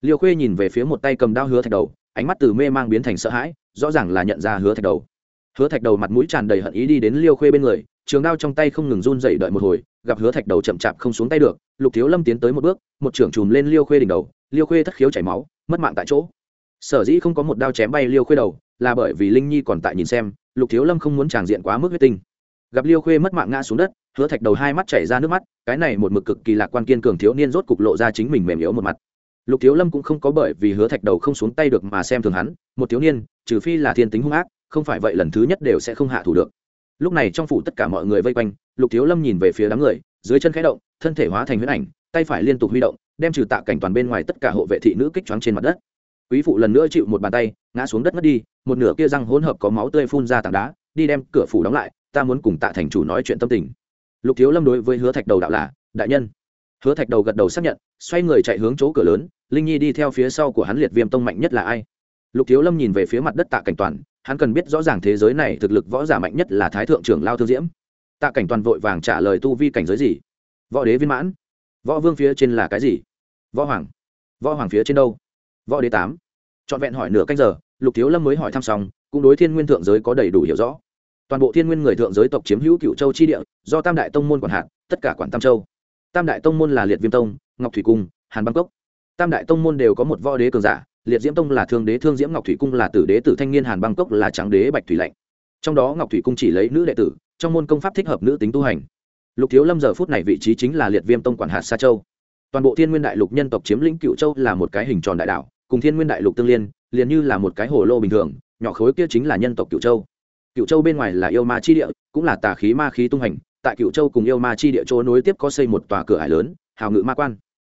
Liêu khuê nhìn về phía một tay cầm đao hứa thạch đầu, ánh mắt từ mê mang biến thành sợ hãi, rõ ràng là nhận ra hứa thạch đầu. Hứa thạch đầu mặt mũi tràn đầy hận ý đi đến liêu khuê bên người trường đao trong tay không ngừng run dậy đợi một hồi, gặp hứa thạch đầu chậm chạp không xuống tay được, lục thiếu lâm tiến tới một bước, một trưởng chùm lên liêu khuê đỉnh đầu, liêu khuê thất khiếu chảy máu, mất mạng tại chỗ. Sở dĩ không có một đao chém bay liêu khuê đầu, là bởi vì linh nhi còn tại nhìn xem, lục thiếu lâm không muốn tràng diện quá mức huyết tinh. Gặp liêu khuê mất mạng ngã xuống đất, hứa thạch đầu hai mắt chảy ra nước mắt, cái này một mực cực kỳ lạc quan kiên cường thiếu niên rốt cục lộ ra chính mình mềm yếu một mặt. Lục thiếu lâm cũng không có bởi vì hứa thạch đầu không xuống tay được mà xem thường hắn, một thiếu niên, trừ phi là thiên tính hung ác, không phải vậy lần thứ nhất đều sẽ không hạ thủ được lúc này trong phủ tất cả mọi người vây quanh, lục thiếu lâm nhìn về phía đám người, dưới chân khẽ động, thân thể hóa thành huyết ảnh, tay phải liên tục huy động, đem trừ tạ cảnh toàn bên ngoài tất cả hộ vệ thị nữ kích choáng trên mặt đất. Quý phụ lần nữa chịu một bàn tay, ngã xuống đất mất đi, một nửa kia răng hỗn hợp có máu tươi phun ra tảng đá, đi đem cửa phủ đóng lại, ta muốn cùng tạ thành chủ nói chuyện tâm tình. Lục thiếu lâm đối với hứa thạch đầu đạo là, đại nhân. Hứa thạch đầu gật đầu xác nhận, xoay người chạy hướng chỗ cửa lớn, linh nhi đi theo phía sau của hắn liệt viêm tông mạnh nhất là ai? Lục thiếu lâm nhìn về phía mặt đất tạ cảnh toàn, hắn cần biết rõ ràng thế giới này thực lực võ giả mạnh nhất là thái thượng trưởng lao thương diễm. Tạ cảnh toàn vội vàng trả lời tu vi cảnh giới gì? Võ đế viên mãn. Võ vương phía trên là cái gì? Võ hoàng. Võ hoàng phía trên đâu? Võ đế tám. Trọn vẹn hỏi nửa canh giờ, lục thiếu lâm mới hỏi thăm xong, cũng đối thiên nguyên thượng giới có đầy đủ hiểu rõ. Toàn bộ thiên nguyên người thượng giới tộc chiếm hữu cựu châu chi địa, do tam đại tông môn quản hạt, tất cả quản tam châu. Tam đại tông môn là liệt viêm tông, ngọc thủy cung, hàn bangkok tam đại tông môn đều có một võ đế cường giả liệt diễm tông là thương đế, thương diễm ngọc thủy cung là tử đế, tử thanh niên hàn bangkok là tráng đế, bạch thủy lạnh. Trong đó ngọc thủy cung chỉ lấy nữ đệ tử, trong môn công pháp thích hợp nữ tính tu hành. Lục thiếu lâm giờ phút này vị trí chính là liệt viêm tông quản hạt sa châu. Toàn bộ thiên nguyên đại lục nhân tộc chiếm lĩnh cựu châu là một cái hình tròn đại đảo cùng thiên nguyên đại lục tương liên, liền như là một cái hồ lô bình thường, nhỏ khối kia chính là nhân tộc cựu châu. Cựu châu bên ngoài là yêu ma chi địa, cũng là tà khí ma khí tung hành, tại cựu châu cùng yêu ma chi địa chỗ nối tiếp có xây một tòa cửa hải lớn, hào ngự ma quan.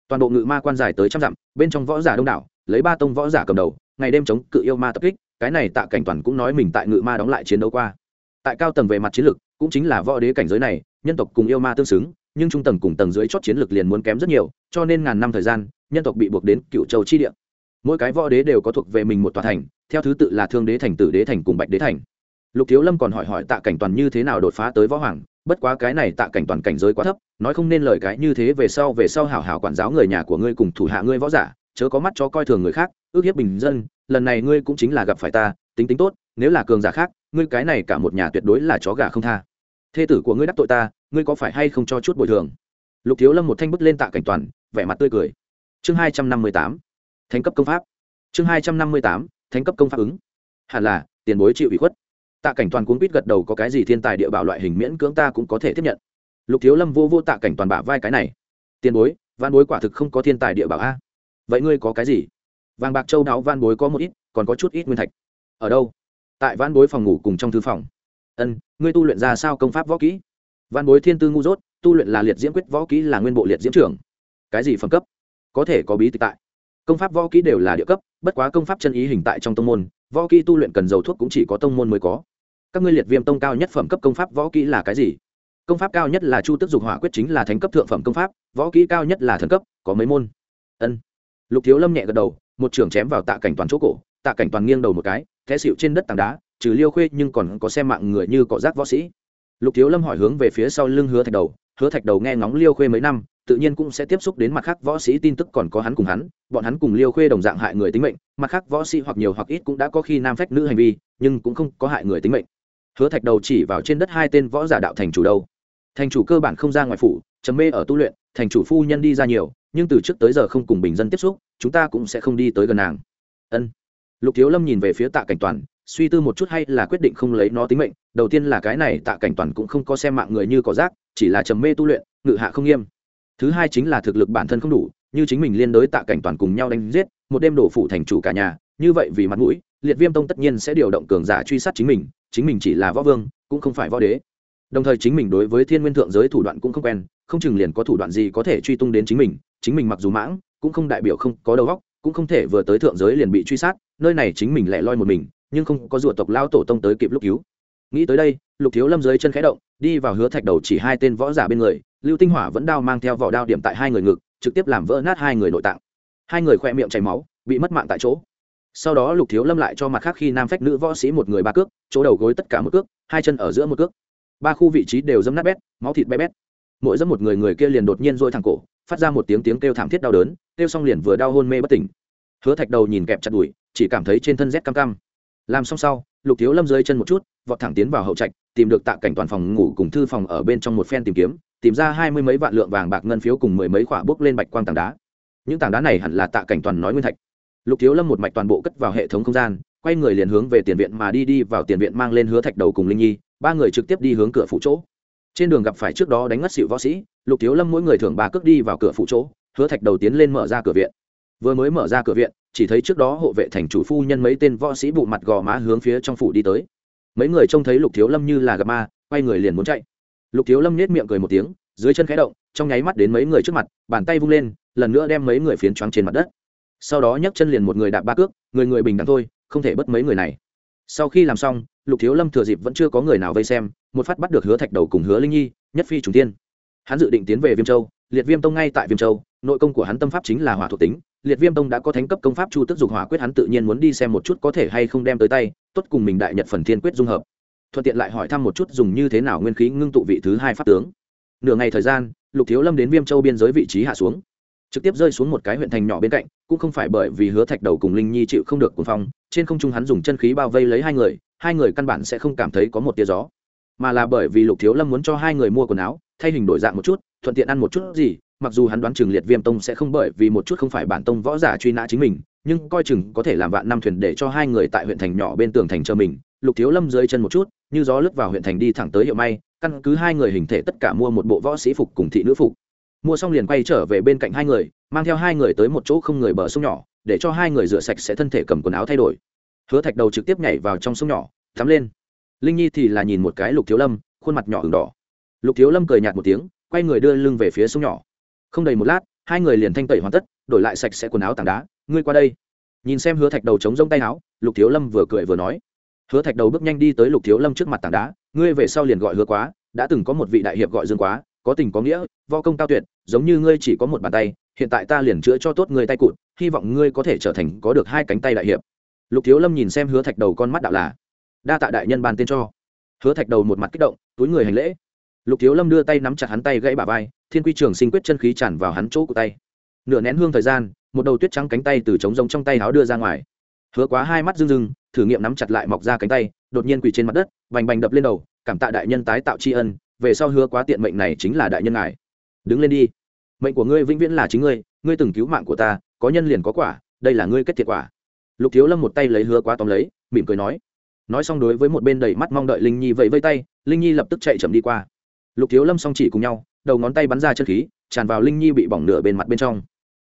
Toàn bộ ngự ma quan dài tới trăm dặm, bên trong võ giả đông đảo lấy ba tông võ giả cầm đầu, ngày đêm chống cự yêu ma tập kích, cái này tạ cảnh toàn cũng nói mình tại ngự ma đóng lại chiến đấu qua. Tại cao tầng về mặt chiến lược cũng chính là võ đế cảnh giới này, nhân tộc cùng yêu ma tương xứng, nhưng trung tầng cùng tầng dưới chót chiến lược liền muốn kém rất nhiều, cho nên ngàn năm thời gian, nhân tộc bị buộc đến cựu châu chi địa. Mỗi cái võ đế đều có thuộc về mình một tòa thành, theo thứ tự là thương đế thành, tử đế thành cùng bạch đế thành. Lục thiếu lâm còn hỏi hỏi tạ cảnh toàn như thế nào đột phá tới võ hoàng, bất quá cái này tạ cảnh toàn cảnh giới quá thấp, nói không nên lời cái như thế về sau về sau hảo hảo quản giáo người nhà của ngươi cùng thủ hạ ngươi võ giả chớ có mắt cho coi thường người khác, ước hiếp bình dân, lần này ngươi cũng chính là gặp phải ta, tính tính tốt, nếu là cường giả khác, ngươi cái này cả một nhà tuyệt đối là chó gà không tha. Thê tử của ngươi đắc tội ta, ngươi có phải hay không cho chút bồi thường? Lục thiếu lâm một thanh bức lên tạ cảnh toàn, vẻ mặt tươi cười. Chương hai trăm năm mươi tám, thánh cấp công pháp. Chương hai trăm năm mươi tám, thánh cấp công pháp ứng. Hẳn là, tiền bối chịu ủy khuất. Tạ cảnh toàn cuốn quýt gật đầu có cái gì thiên tài địa bảo loại hình miễn cưỡng ta cũng có thể tiếp nhận. Lục thiếu lâm vô vô tạ cảnh toàn bả vai cái này. Tiền bối văn bối quả thực không có thiên tài địa bảo a vậy ngươi có cái gì? Vàng bạc châu đáo van bối có một ít, còn có chút ít nguyên thạch. Ở đâu? Tại van bối phòng ngủ cùng trong thư phòng. Ân, ngươi tu luyện ra sao công pháp võ kỹ? Van bối thiên tư ngu dốt, tu luyện là liệt diễm quyết, võ kỹ là nguyên bộ liệt diễm trưởng. Cái gì phẩm cấp? Có thể có bí tịch tại. Công pháp võ kỹ đều là địa cấp, bất quá công pháp chân ý hình tại trong tông môn, võ kỹ tu luyện cần dầu thuốc cũng chỉ có tông môn mới có. Các ngươi liệt viêm tông cao nhất phẩm cấp công pháp võ kỹ là cái gì? Công pháp cao nhất là chu tức dục hỏa quyết chính là thánh cấp thượng phẩm công pháp, võ kỹ cao nhất là thần cấp, có mấy môn? Ân lục thiếu lâm nhẹ gật đầu, một trưởng chém vào tạ cảnh toàn chỗ cổ, tạ cảnh toàn nghiêng đầu một cái, té xịu trên đất tảng đá, trừ liêu khuê nhưng còn có xem mạng người như cọ rác võ sĩ. Lục thiếu lâm hỏi hướng về phía sau lưng hứa thạch đầu, hứa thạch đầu nghe ngóng liêu khuê mấy năm, tự nhiên cũng sẽ tiếp xúc đến mặt khác võ sĩ tin tức còn có hắn cùng hắn, bọn hắn cùng liêu khuê đồng dạng hại người tính mệnh, mặt khác võ sĩ hoặc nhiều hoặc ít cũng đã có khi nam phách nữ hành vi, nhưng cũng không có hại người tính mệnh. Hứa thạch đầu chỉ vào trên đất hai tên võ giả đạo thành chủ đâu. Thành chủ cơ bản không ra ngoài phủ chấm mê ở tu luyện, thành chủ phu nhân đi ra nhiều nhưng từ trước tới giờ không cùng bình dân tiếp xúc, chúng ta cũng sẽ không đi tới gần nàng. Ân. Lục thiếu lâm nhìn về phía tạ cảnh toàn, suy tư một chút hay là quyết định không lấy nó tính mệnh. Đầu tiên là cái này tạ cảnh toàn cũng không có xem mạng người như có rác, chỉ là trầm mê tu luyện, ngự hạ không nghiêm. Thứ hai chính là thực lực bản thân không đủ, như chính mình liên đối tạ cảnh toàn cùng nhau đánh giết, một đêm đổ phủ thành chủ cả nhà, như vậy vì mặt mũi, liệt viêm tông tất nhiên sẽ điều động cường giả truy sát chính mình chính mình chỉ là võ vương, cũng không phải võ đế. Đồng thời chính mình đối với thiên nguyên thượng giới thủ đoạn cũng không quen, không chừng liền có thủ đoạn gì có thể truy tung đến chính mình chính mình mặc dù mãng, cũng không đại biểu không có đầu óc, cũng không thể vừa tới thượng giới liền bị truy sát, nơi này chính mình lại loi một mình, nhưng không có ruột tộc lao tổ tông tới kịp lúc cứu. Nghĩ tới đây, lục thiếu lâm dưới chân khẽ động, đi vào hứa thạch đầu chỉ hai tên võ giả bên người, lưu tinh hỏa vẫn đao mang theo vỏ đao điểm tại hai người ngực, trực tiếp làm vỡ nát hai người nội tạng. Hai người khoe miệng chảy máu, bị mất mạng tại chỗ. Sau đó lục thiếu lâm lại cho mặt khác khi nam phách nữ võ sĩ một người ba cước, chỗ đầu gối tất cả một cước, hai chân ở giữa một cước. Ba khu vị trí đều dâm nát bét, máu thịt bé bét. Mỗi dâm một người người kia liền đột nhiên dôi thẳng cổ phát ra một tiếng tiếng kêu thảm thiết đau đớn, kêu xong liền vừa đau hôn mê bất tỉnh. Hứa thạch đầu nhìn kẹp chặt đùi, chỉ cảm thấy trên thân rét cam cam. Làm xong sau, lục thiếu lâm dưới chân một chút, vọt thẳng tiến vào hậu trạch, tìm được tạ cảnh toàn phòng ngủ cùng thư phòng ở bên trong một phen tìm kiếm, tìm ra hai mươi mấy vạn lượng vàng bạc ngân phiếu cùng mười mấy khỏa bước lên bạch quang tảng đá. Những tảng đá này hẳn là tạ cảnh toàn nói nguyên thạch. Lục thiếu lâm một mạch toàn bộ cất vào hệ thống không gian, quay người liền hướng về tiền viện mà đi đi vào tiền viện mang lên hứa thạch đầu cùng linh nhi, ba người trực tiếp đi hướng cửa phụ chỗ. Trên đường gặp phải trước đó đánh ngất xịu võ sĩ lục thiếu lâm mỗi người thường ba cước đi vào cửa phụ chỗ, hứa thạch đầu tiến lên mở ra cửa viện. Vừa mới mở ra cửa viện, chỉ thấy trước đó hộ vệ thành chủ phu nhân mấy tên võ sĩ bụ mặt gò má hướng phía trong phủ đi tới. Mấy người trông thấy lục thiếu lâm như là gặp ma, quay người liền muốn chạy. Lục thiếu lâm nết miệng cười một tiếng, dưới chân khẽ động, trong nháy mắt đến mấy người trước mặt, bàn tay vung lên, lần nữa đem mấy người phiến choáng trên mặt đất. Sau đó nhấc chân liền một người đạp ba cước, người người bình đẳng thôi, không thể bất mấy người này. Sau khi làm xong, lục thiếu lâm thừa dịp vẫn chưa có người nào vây xem, một phát bắt được hứa thạch đầu cùng hứa linh nhi, nhất phi trùng tiên hắn dự định tiến về viêm châu, liệt viêm tông ngay tại viêm châu, nội công của hắn tâm pháp chính là hỏa thuộc tính, liệt viêm tông đã có thánh cấp công pháp chu tức dục hỏa quyết, hắn tự nhiên muốn đi xem một chút có thể hay không đem tới tay, tốt cùng mình đại nhật phần thiên quyết dung hợp. Thuận tiện lại hỏi thăm một chút dùng như thế nào nguyên khí ngưng tụ vị thứ hai pháp tướng. Nửa ngày thời gian, lục thiếu lâm đến viêm châu biên giới vị trí hạ xuống. Trực tiếp rơi xuống một cái huyện thành nhỏ bên cạnh, cũng không phải bởi vì hứa thạch đầu cùng linh nhi chịu không được cuồng phong, trên không trung hắn dùng chân khí bao vây lấy hai người hai người căn bản sẽ không cảm thấy có một tia gió mà là bởi vì lục thiếu lâm muốn cho hai người mua quần áo, thay hình đổi dạng một chút, thuận tiện ăn một chút gì, mặc dù hắn đoán chừng liệt viêm tông sẽ không bởi vì một chút không phải bản tông võ giả truy nã chính mình, nhưng coi chừng có thể làm vạn năm thuyền để cho hai người tại huyện thành nhỏ bên tường thành chờ mình. Lục thiếu lâm dưới chân một chút, như gió lướt vào huyện thành đi thẳng tới hiệu may, căn cứ hai người hình thể tất cả mua một bộ võ sĩ phục cùng thị nữ phục. Mua xong liền quay trở về bên cạnh hai người, mang theo hai người tới một chỗ không người bờ sông nhỏ, để cho hai người rửa sạch sẽ thân thể cầm quần áo thay đổi. Hứa thạch đầu trực tiếp nhảy vào trong sông nhỏ tắm lên linh nhi thì là nhìn một cái lục thiếu lâm, khuôn mặt nhỏ ửng đỏ. Lục thiếu lâm cười nhạt một tiếng, quay người đưa lưng về phía sông nhỏ. Không đầy một lát, hai người liền thanh tẩy hoàn tất, đổi lại sạch sẽ quần áo tảng đá. Ngươi qua đây. Nhìn xem hứa thạch đầu chống rông tay áo, lục thiếu lâm vừa cười vừa nói. Hứa thạch đầu bước nhanh đi tới lục thiếu lâm trước mặt tảng đá, ngươi về sau liền gọi hứa quá, đã từng có một vị đại hiệp gọi dương quá, có tình có nghĩa vo công cao tuyệt, giống như ngươi chỉ có một bàn tay, hiện tại ta liền chữa cho tốt ngươi tay cụt, hy vọng ngươi có thể trở thành có được hai cánh tay đại hiệp. Lục thiếu lâm nhìn xem hứa thạch đầu con mắt đạo là đa tạ đại nhân ban tên cho. Hứa thạch đầu một mặt kích động, túi người hành lễ. Lục thiếu lâm đưa tay nắm chặt hắn tay gãy bà vai, thiên quy trường sinh quyết chân khí tràn vào hắn chỗ của tay. Nửa nén hương thời gian, một đầu tuyết trắng cánh tay từ trống rông trong tay áo đưa ra ngoài. Hứa quá hai mắt rưng rưng, thử nghiệm nắm chặt lại mọc ra cánh tay, đột nhiên quỳ trên mặt đất bành bành đập lên đầu, cảm tạ đại nhân tái tạo tri ân, về sau hứa quá tiện mệnh này chính là đại nhân ngài. Đứng lên đi. Mệnh của ngươi vĩnh viễn là chính ngươi ngươi từng cứu mạng của ta, có nhân liền có quả, đây là ngươi kết thiệt quả. Lục thiếu lâm một tay lấy hứa quá tóm lấy, mỉm cười nói nói xong đối với một bên đầy mắt mong đợi linh nhi vẫy vây tay, linh nhi lập tức chạy chậm đi qua. Lục thiếu lâm song chỉ cùng nhau, đầu ngón tay bắn ra chân khí, tràn vào linh nhi bị bỏng nửa bên mặt bên trong.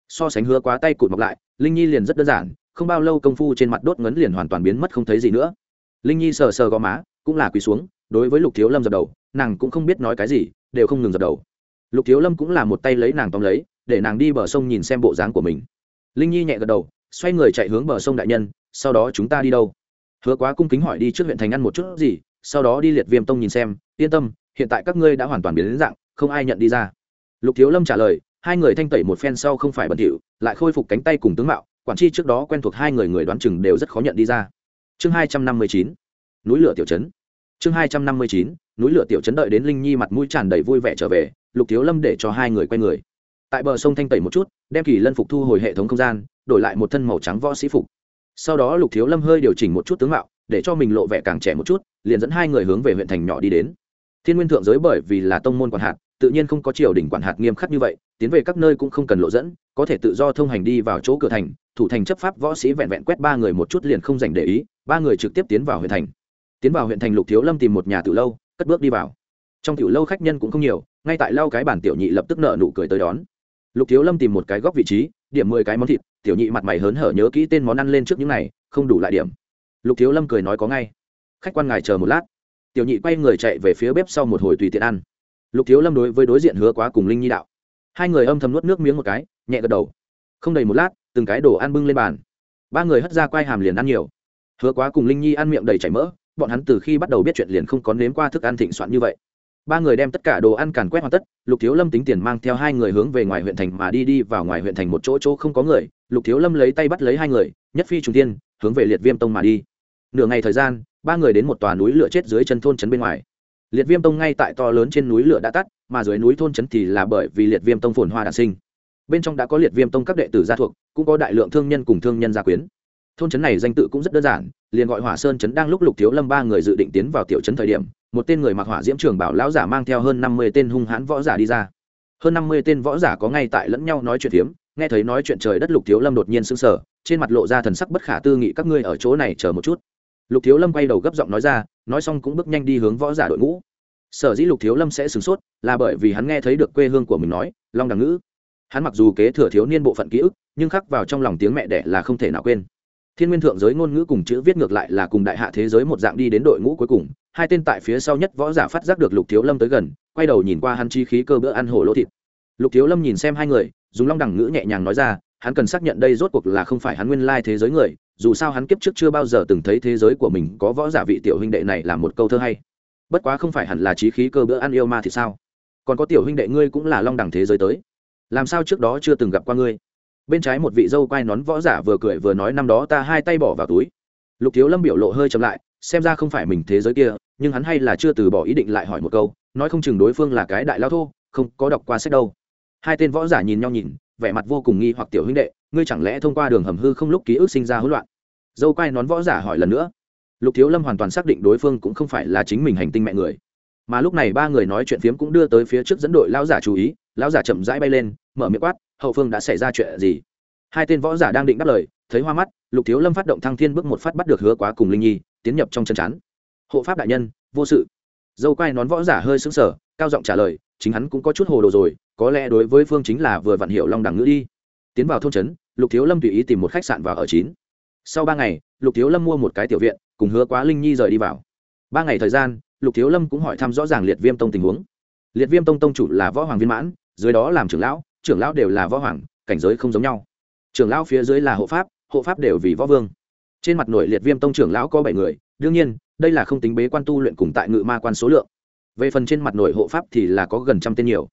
So sánh hứa quá tay cụt mọc lại, linh nhi liền rất đơn giản, không bao lâu công phu trên mặt đốt ngấn liền hoàn toàn biến mất không thấy gì nữa. Linh nhi sờ sờ gò má, cũng là quỳ xuống, đối với lục thiếu lâm dập đầu, nàng cũng không biết nói cái gì, đều không ngừng dập đầu. Lục thiếu lâm cũng là một tay lấy nàng tóm lấy, để nàng đi bờ sông nhìn xem bộ dáng của mình. Linh nhi nhẹ gật đầu, xoay người chạy hướng bờ sông đại nhân, sau đó chúng ta đi đâu? Hứa quá cung kính hỏi đi trước huyện thành ăn một chút gì, sau đó đi liệt viêm tông nhìn xem, yên tâm, hiện tại các ngươi đã hoàn toàn biến đến dạng, không ai nhận đi ra. Lục thiếu lâm trả lời, hai người thanh tẩy một phen sau không phải bẩn thỉu, lại khôi phục cánh tay cùng tướng mạo, quản tri trước đó quen thuộc hai người người đoán chừng đều rất khó nhận đi ra. Chương hai trăm năm mươi chín, núi lửa tiểu trấn. Chương hai trăm năm mươi chín, núi lửa tiểu trấn đợi đến linh nhi mặt mũi tràn đầy vui vẻ trở về, lục thiếu lâm để cho hai người quay người. Tại bờ sông thanh tẩy một chút, đem kỳ lân phục thu hồi hệ thống không gian, đổi lại một thân màu trắng võ sĩ phục sau đó lục thiếu lâm hơi điều chỉnh một chút tướng mạo, để cho mình lộ vẻ càng trẻ một chút, liền dẫn hai người hướng về huyện thành nhỏ đi đến. Thiên nguyên thượng giới bởi vì là tông môn quản hạt, tự nhiên không có triều đình quản hạt nghiêm khắc như vậy, tiến về các nơi cũng không cần lộ dẫn, có thể tự do thông hành đi vào chỗ cửa thành, thủ thành chấp pháp võ sĩ vẹn vẹn quét ba người một chút liền không dành để ý, ba người trực tiếp tiến vào huyện thành. Tiến vào huyện thành lục thiếu lâm tìm một nhà từ lâu, cất bước đi vào. Trong tiểu lâu khách nhân cũng không nhiều, ngay tại lau cái bản tiểu nhị lập tức nợ nụ cười tới đón. Lục thiếu lâm tìm một cái góc vị trí điểm mười cái món thịt, tiểu nhị mặt mày hớn hở nhớ kỹ tên món ăn lên trước những này, không đủ lại điểm. Lục thiếu lâm cười nói có ngay. Khách quan ngài chờ một lát. Tiểu nhị quay người chạy về phía bếp sau một hồi tùy tiện ăn. Lục thiếu lâm đối với đối diện hứa quá cùng linh nhi đạo. Hai người âm thầm nuốt nước miếng một cái, nhẹ gật đầu. Không đầy một lát, từng cái đồ ăn bưng lên bàn. Ba người hất ra quai hàm liền ăn nhiều. Hứa quá cùng linh nhi ăn miệng đầy chảy mỡ, bọn hắn từ khi bắt đầu biết chuyện liền không có nếm qua thức ăn thịnh soạn như vậy ba người đem tất cả đồ ăn càn quét hoàn tất, lục thiếu lâm tính tiền mang theo hai người hướng về ngoài huyện thành mà đi đi vào ngoài huyện thành một chỗ chỗ không có người, lục thiếu lâm lấy tay bắt lấy hai người, nhất phi Trung tiên hướng về liệt viêm tông mà đi. Nửa ngày thời gian, ba người đến một tòa núi lửa chết dưới chân thôn trấn bên ngoài. Liệt viêm tông ngay tại to lớn trên núi lửa đã tắt, mà dưới núi thôn trấn thì là bởi vì liệt viêm tông phồn hoa đản sinh. Bên trong đã có liệt viêm tông các đệ tử gia thuộc, cũng có đại lượng thương nhân cùng thương nhân gia quyến. Thôn trấn này danh tự cũng rất đơn giản, liền gọi hỏa sơn trấn đang lúc lục thiếu lâm ba người dự định tiến vào tiểu trấn thời điểm một tên người mặc hỏa diễm trường bảo lão giả mang theo hơn năm mươi tên hung hãn võ giả đi ra. Hơn năm mươi tên võ giả có ngay tại lẫn nhau nói chuyện phiếm, nghe thấy nói chuyện trời đất lục thiếu lâm đột nhiên sững sờ, trên mặt lộ ra thần sắc bất khả tư nghị, các ngươi ở chỗ này chờ một chút. Lục thiếu lâm quay đầu gấp giọng nói ra, nói xong cũng bước nhanh đi hướng võ giả đội ngũ. Sở dĩ lục thiếu lâm sẽ sửng sốt là bởi vì hắn nghe thấy được quê hương của mình nói, long đằng ngữ. Hắn mặc dù kế thừa thiếu niên bộ phận ký ức, nhưng khắc vào trong lòng tiếng mẹ đẻ là không thể nào quên thiên nguyên thượng giới ngôn ngữ cùng chữ viết ngược lại là cùng đại hạ thế giới một dạng đi đến đội ngũ cuối cùng, hai tên tại phía sau nhất võ giả phát giác được lục thiếu lâm tới gần, quay đầu nhìn qua hắn chi khí cơ bữa ăn hổ lỗ thịt. Lục thiếu lâm nhìn xem hai người, dùng long đẳng ngữ nhẹ nhàng nói ra, hắn cần xác nhận đây rốt cuộc là không phải hắn nguyên lai thế giới người, dù sao hắn kiếp trước chưa bao giờ từng thấy thế giới của mình có võ giả vị tiểu huynh đệ này là một câu thơ hay. Bất quá không phải hẳn là trí khí cơ bữa ăn yêu ma thì sao? Còn có tiểu huynh đệ ngươi cũng là long đẳng thế giới tới. Làm sao trước đó chưa từng gặp qua ngươi? Bên trái một vị dâu quai nón võ giả vừa cười vừa nói, năm đó ta hai tay bỏ vào túi. Lục thiếu lâm biểu lộ hơi chậm lại, xem ra không phải mình thế giới kia, nhưng hắn hay là chưa từ bỏ ý định lại hỏi một câu, nói không chừng đối phương là cái đại lao thô, không có đọc qua sách đâu. Hai tên võ giả nhìn nhau nhìn, vẻ mặt vô cùng nghi hoặc tiểu huynh đệ, ngươi chẳng lẽ thông qua đường hầm hư không lúc ký ức sinh ra hỗn loạn? Dâu quai nón võ giả hỏi lần nữa. Lục thiếu lâm hoàn toàn xác định đối phương cũng không phải là chính mình hành tinh mẹ người. Mà lúc này ba người nói chuyện phiếm cũng đưa tới phía trước dẫn đội lão giả chú ý, lão giả chậm rãi bay lên, mở miệng quát hậu phương đã xảy ra chuyện gì? Hai tên võ giả đang định đáp lời, thấy hoa mắt, lục thiếu lâm phát động thăng thiên bước một phát bắt được hứa quá cùng linh nhi, tiến nhập trong chân chắn hộ pháp đại nhân, vô sự. Dâu quai nón võ giả hơi xứng sờ, cao giọng trả lời, chính hắn cũng có chút hồ đồ rồi, có lẽ đối với phương chính là vừa vặn hiệu long đẳng ngữ đi. Tiến vào thôn trấn, lục thiếu lâm tùy ý tìm một khách sạn vào ở chín. Sau ba ngày, lục thiếu lâm mua một cái tiểu viện, cùng hứa quá linh nhi rời đi vào. Ba ngày thời gian, lục thiếu lâm cũng hỏi thăm rõ ràng liệt viêm tông tình huống. Liệt viêm tông tông chủ là võ hoàng viên mãn, dưới đó làm trưởng lão trưởng lão đều là võ hoàng, cảnh giới không giống nhau. Trưởng lão phía dưới là hộ pháp hộ pháp đều vì võ vương. Trên mặt nội liệt viêm tông trưởng lão có bảy người, đương nhiên, đây là không tính bế quan tu luyện cùng tại ngự ma quan số lượng. Về phần trên mặt nội hộ pháp thì là có gần trăm tên nhiều.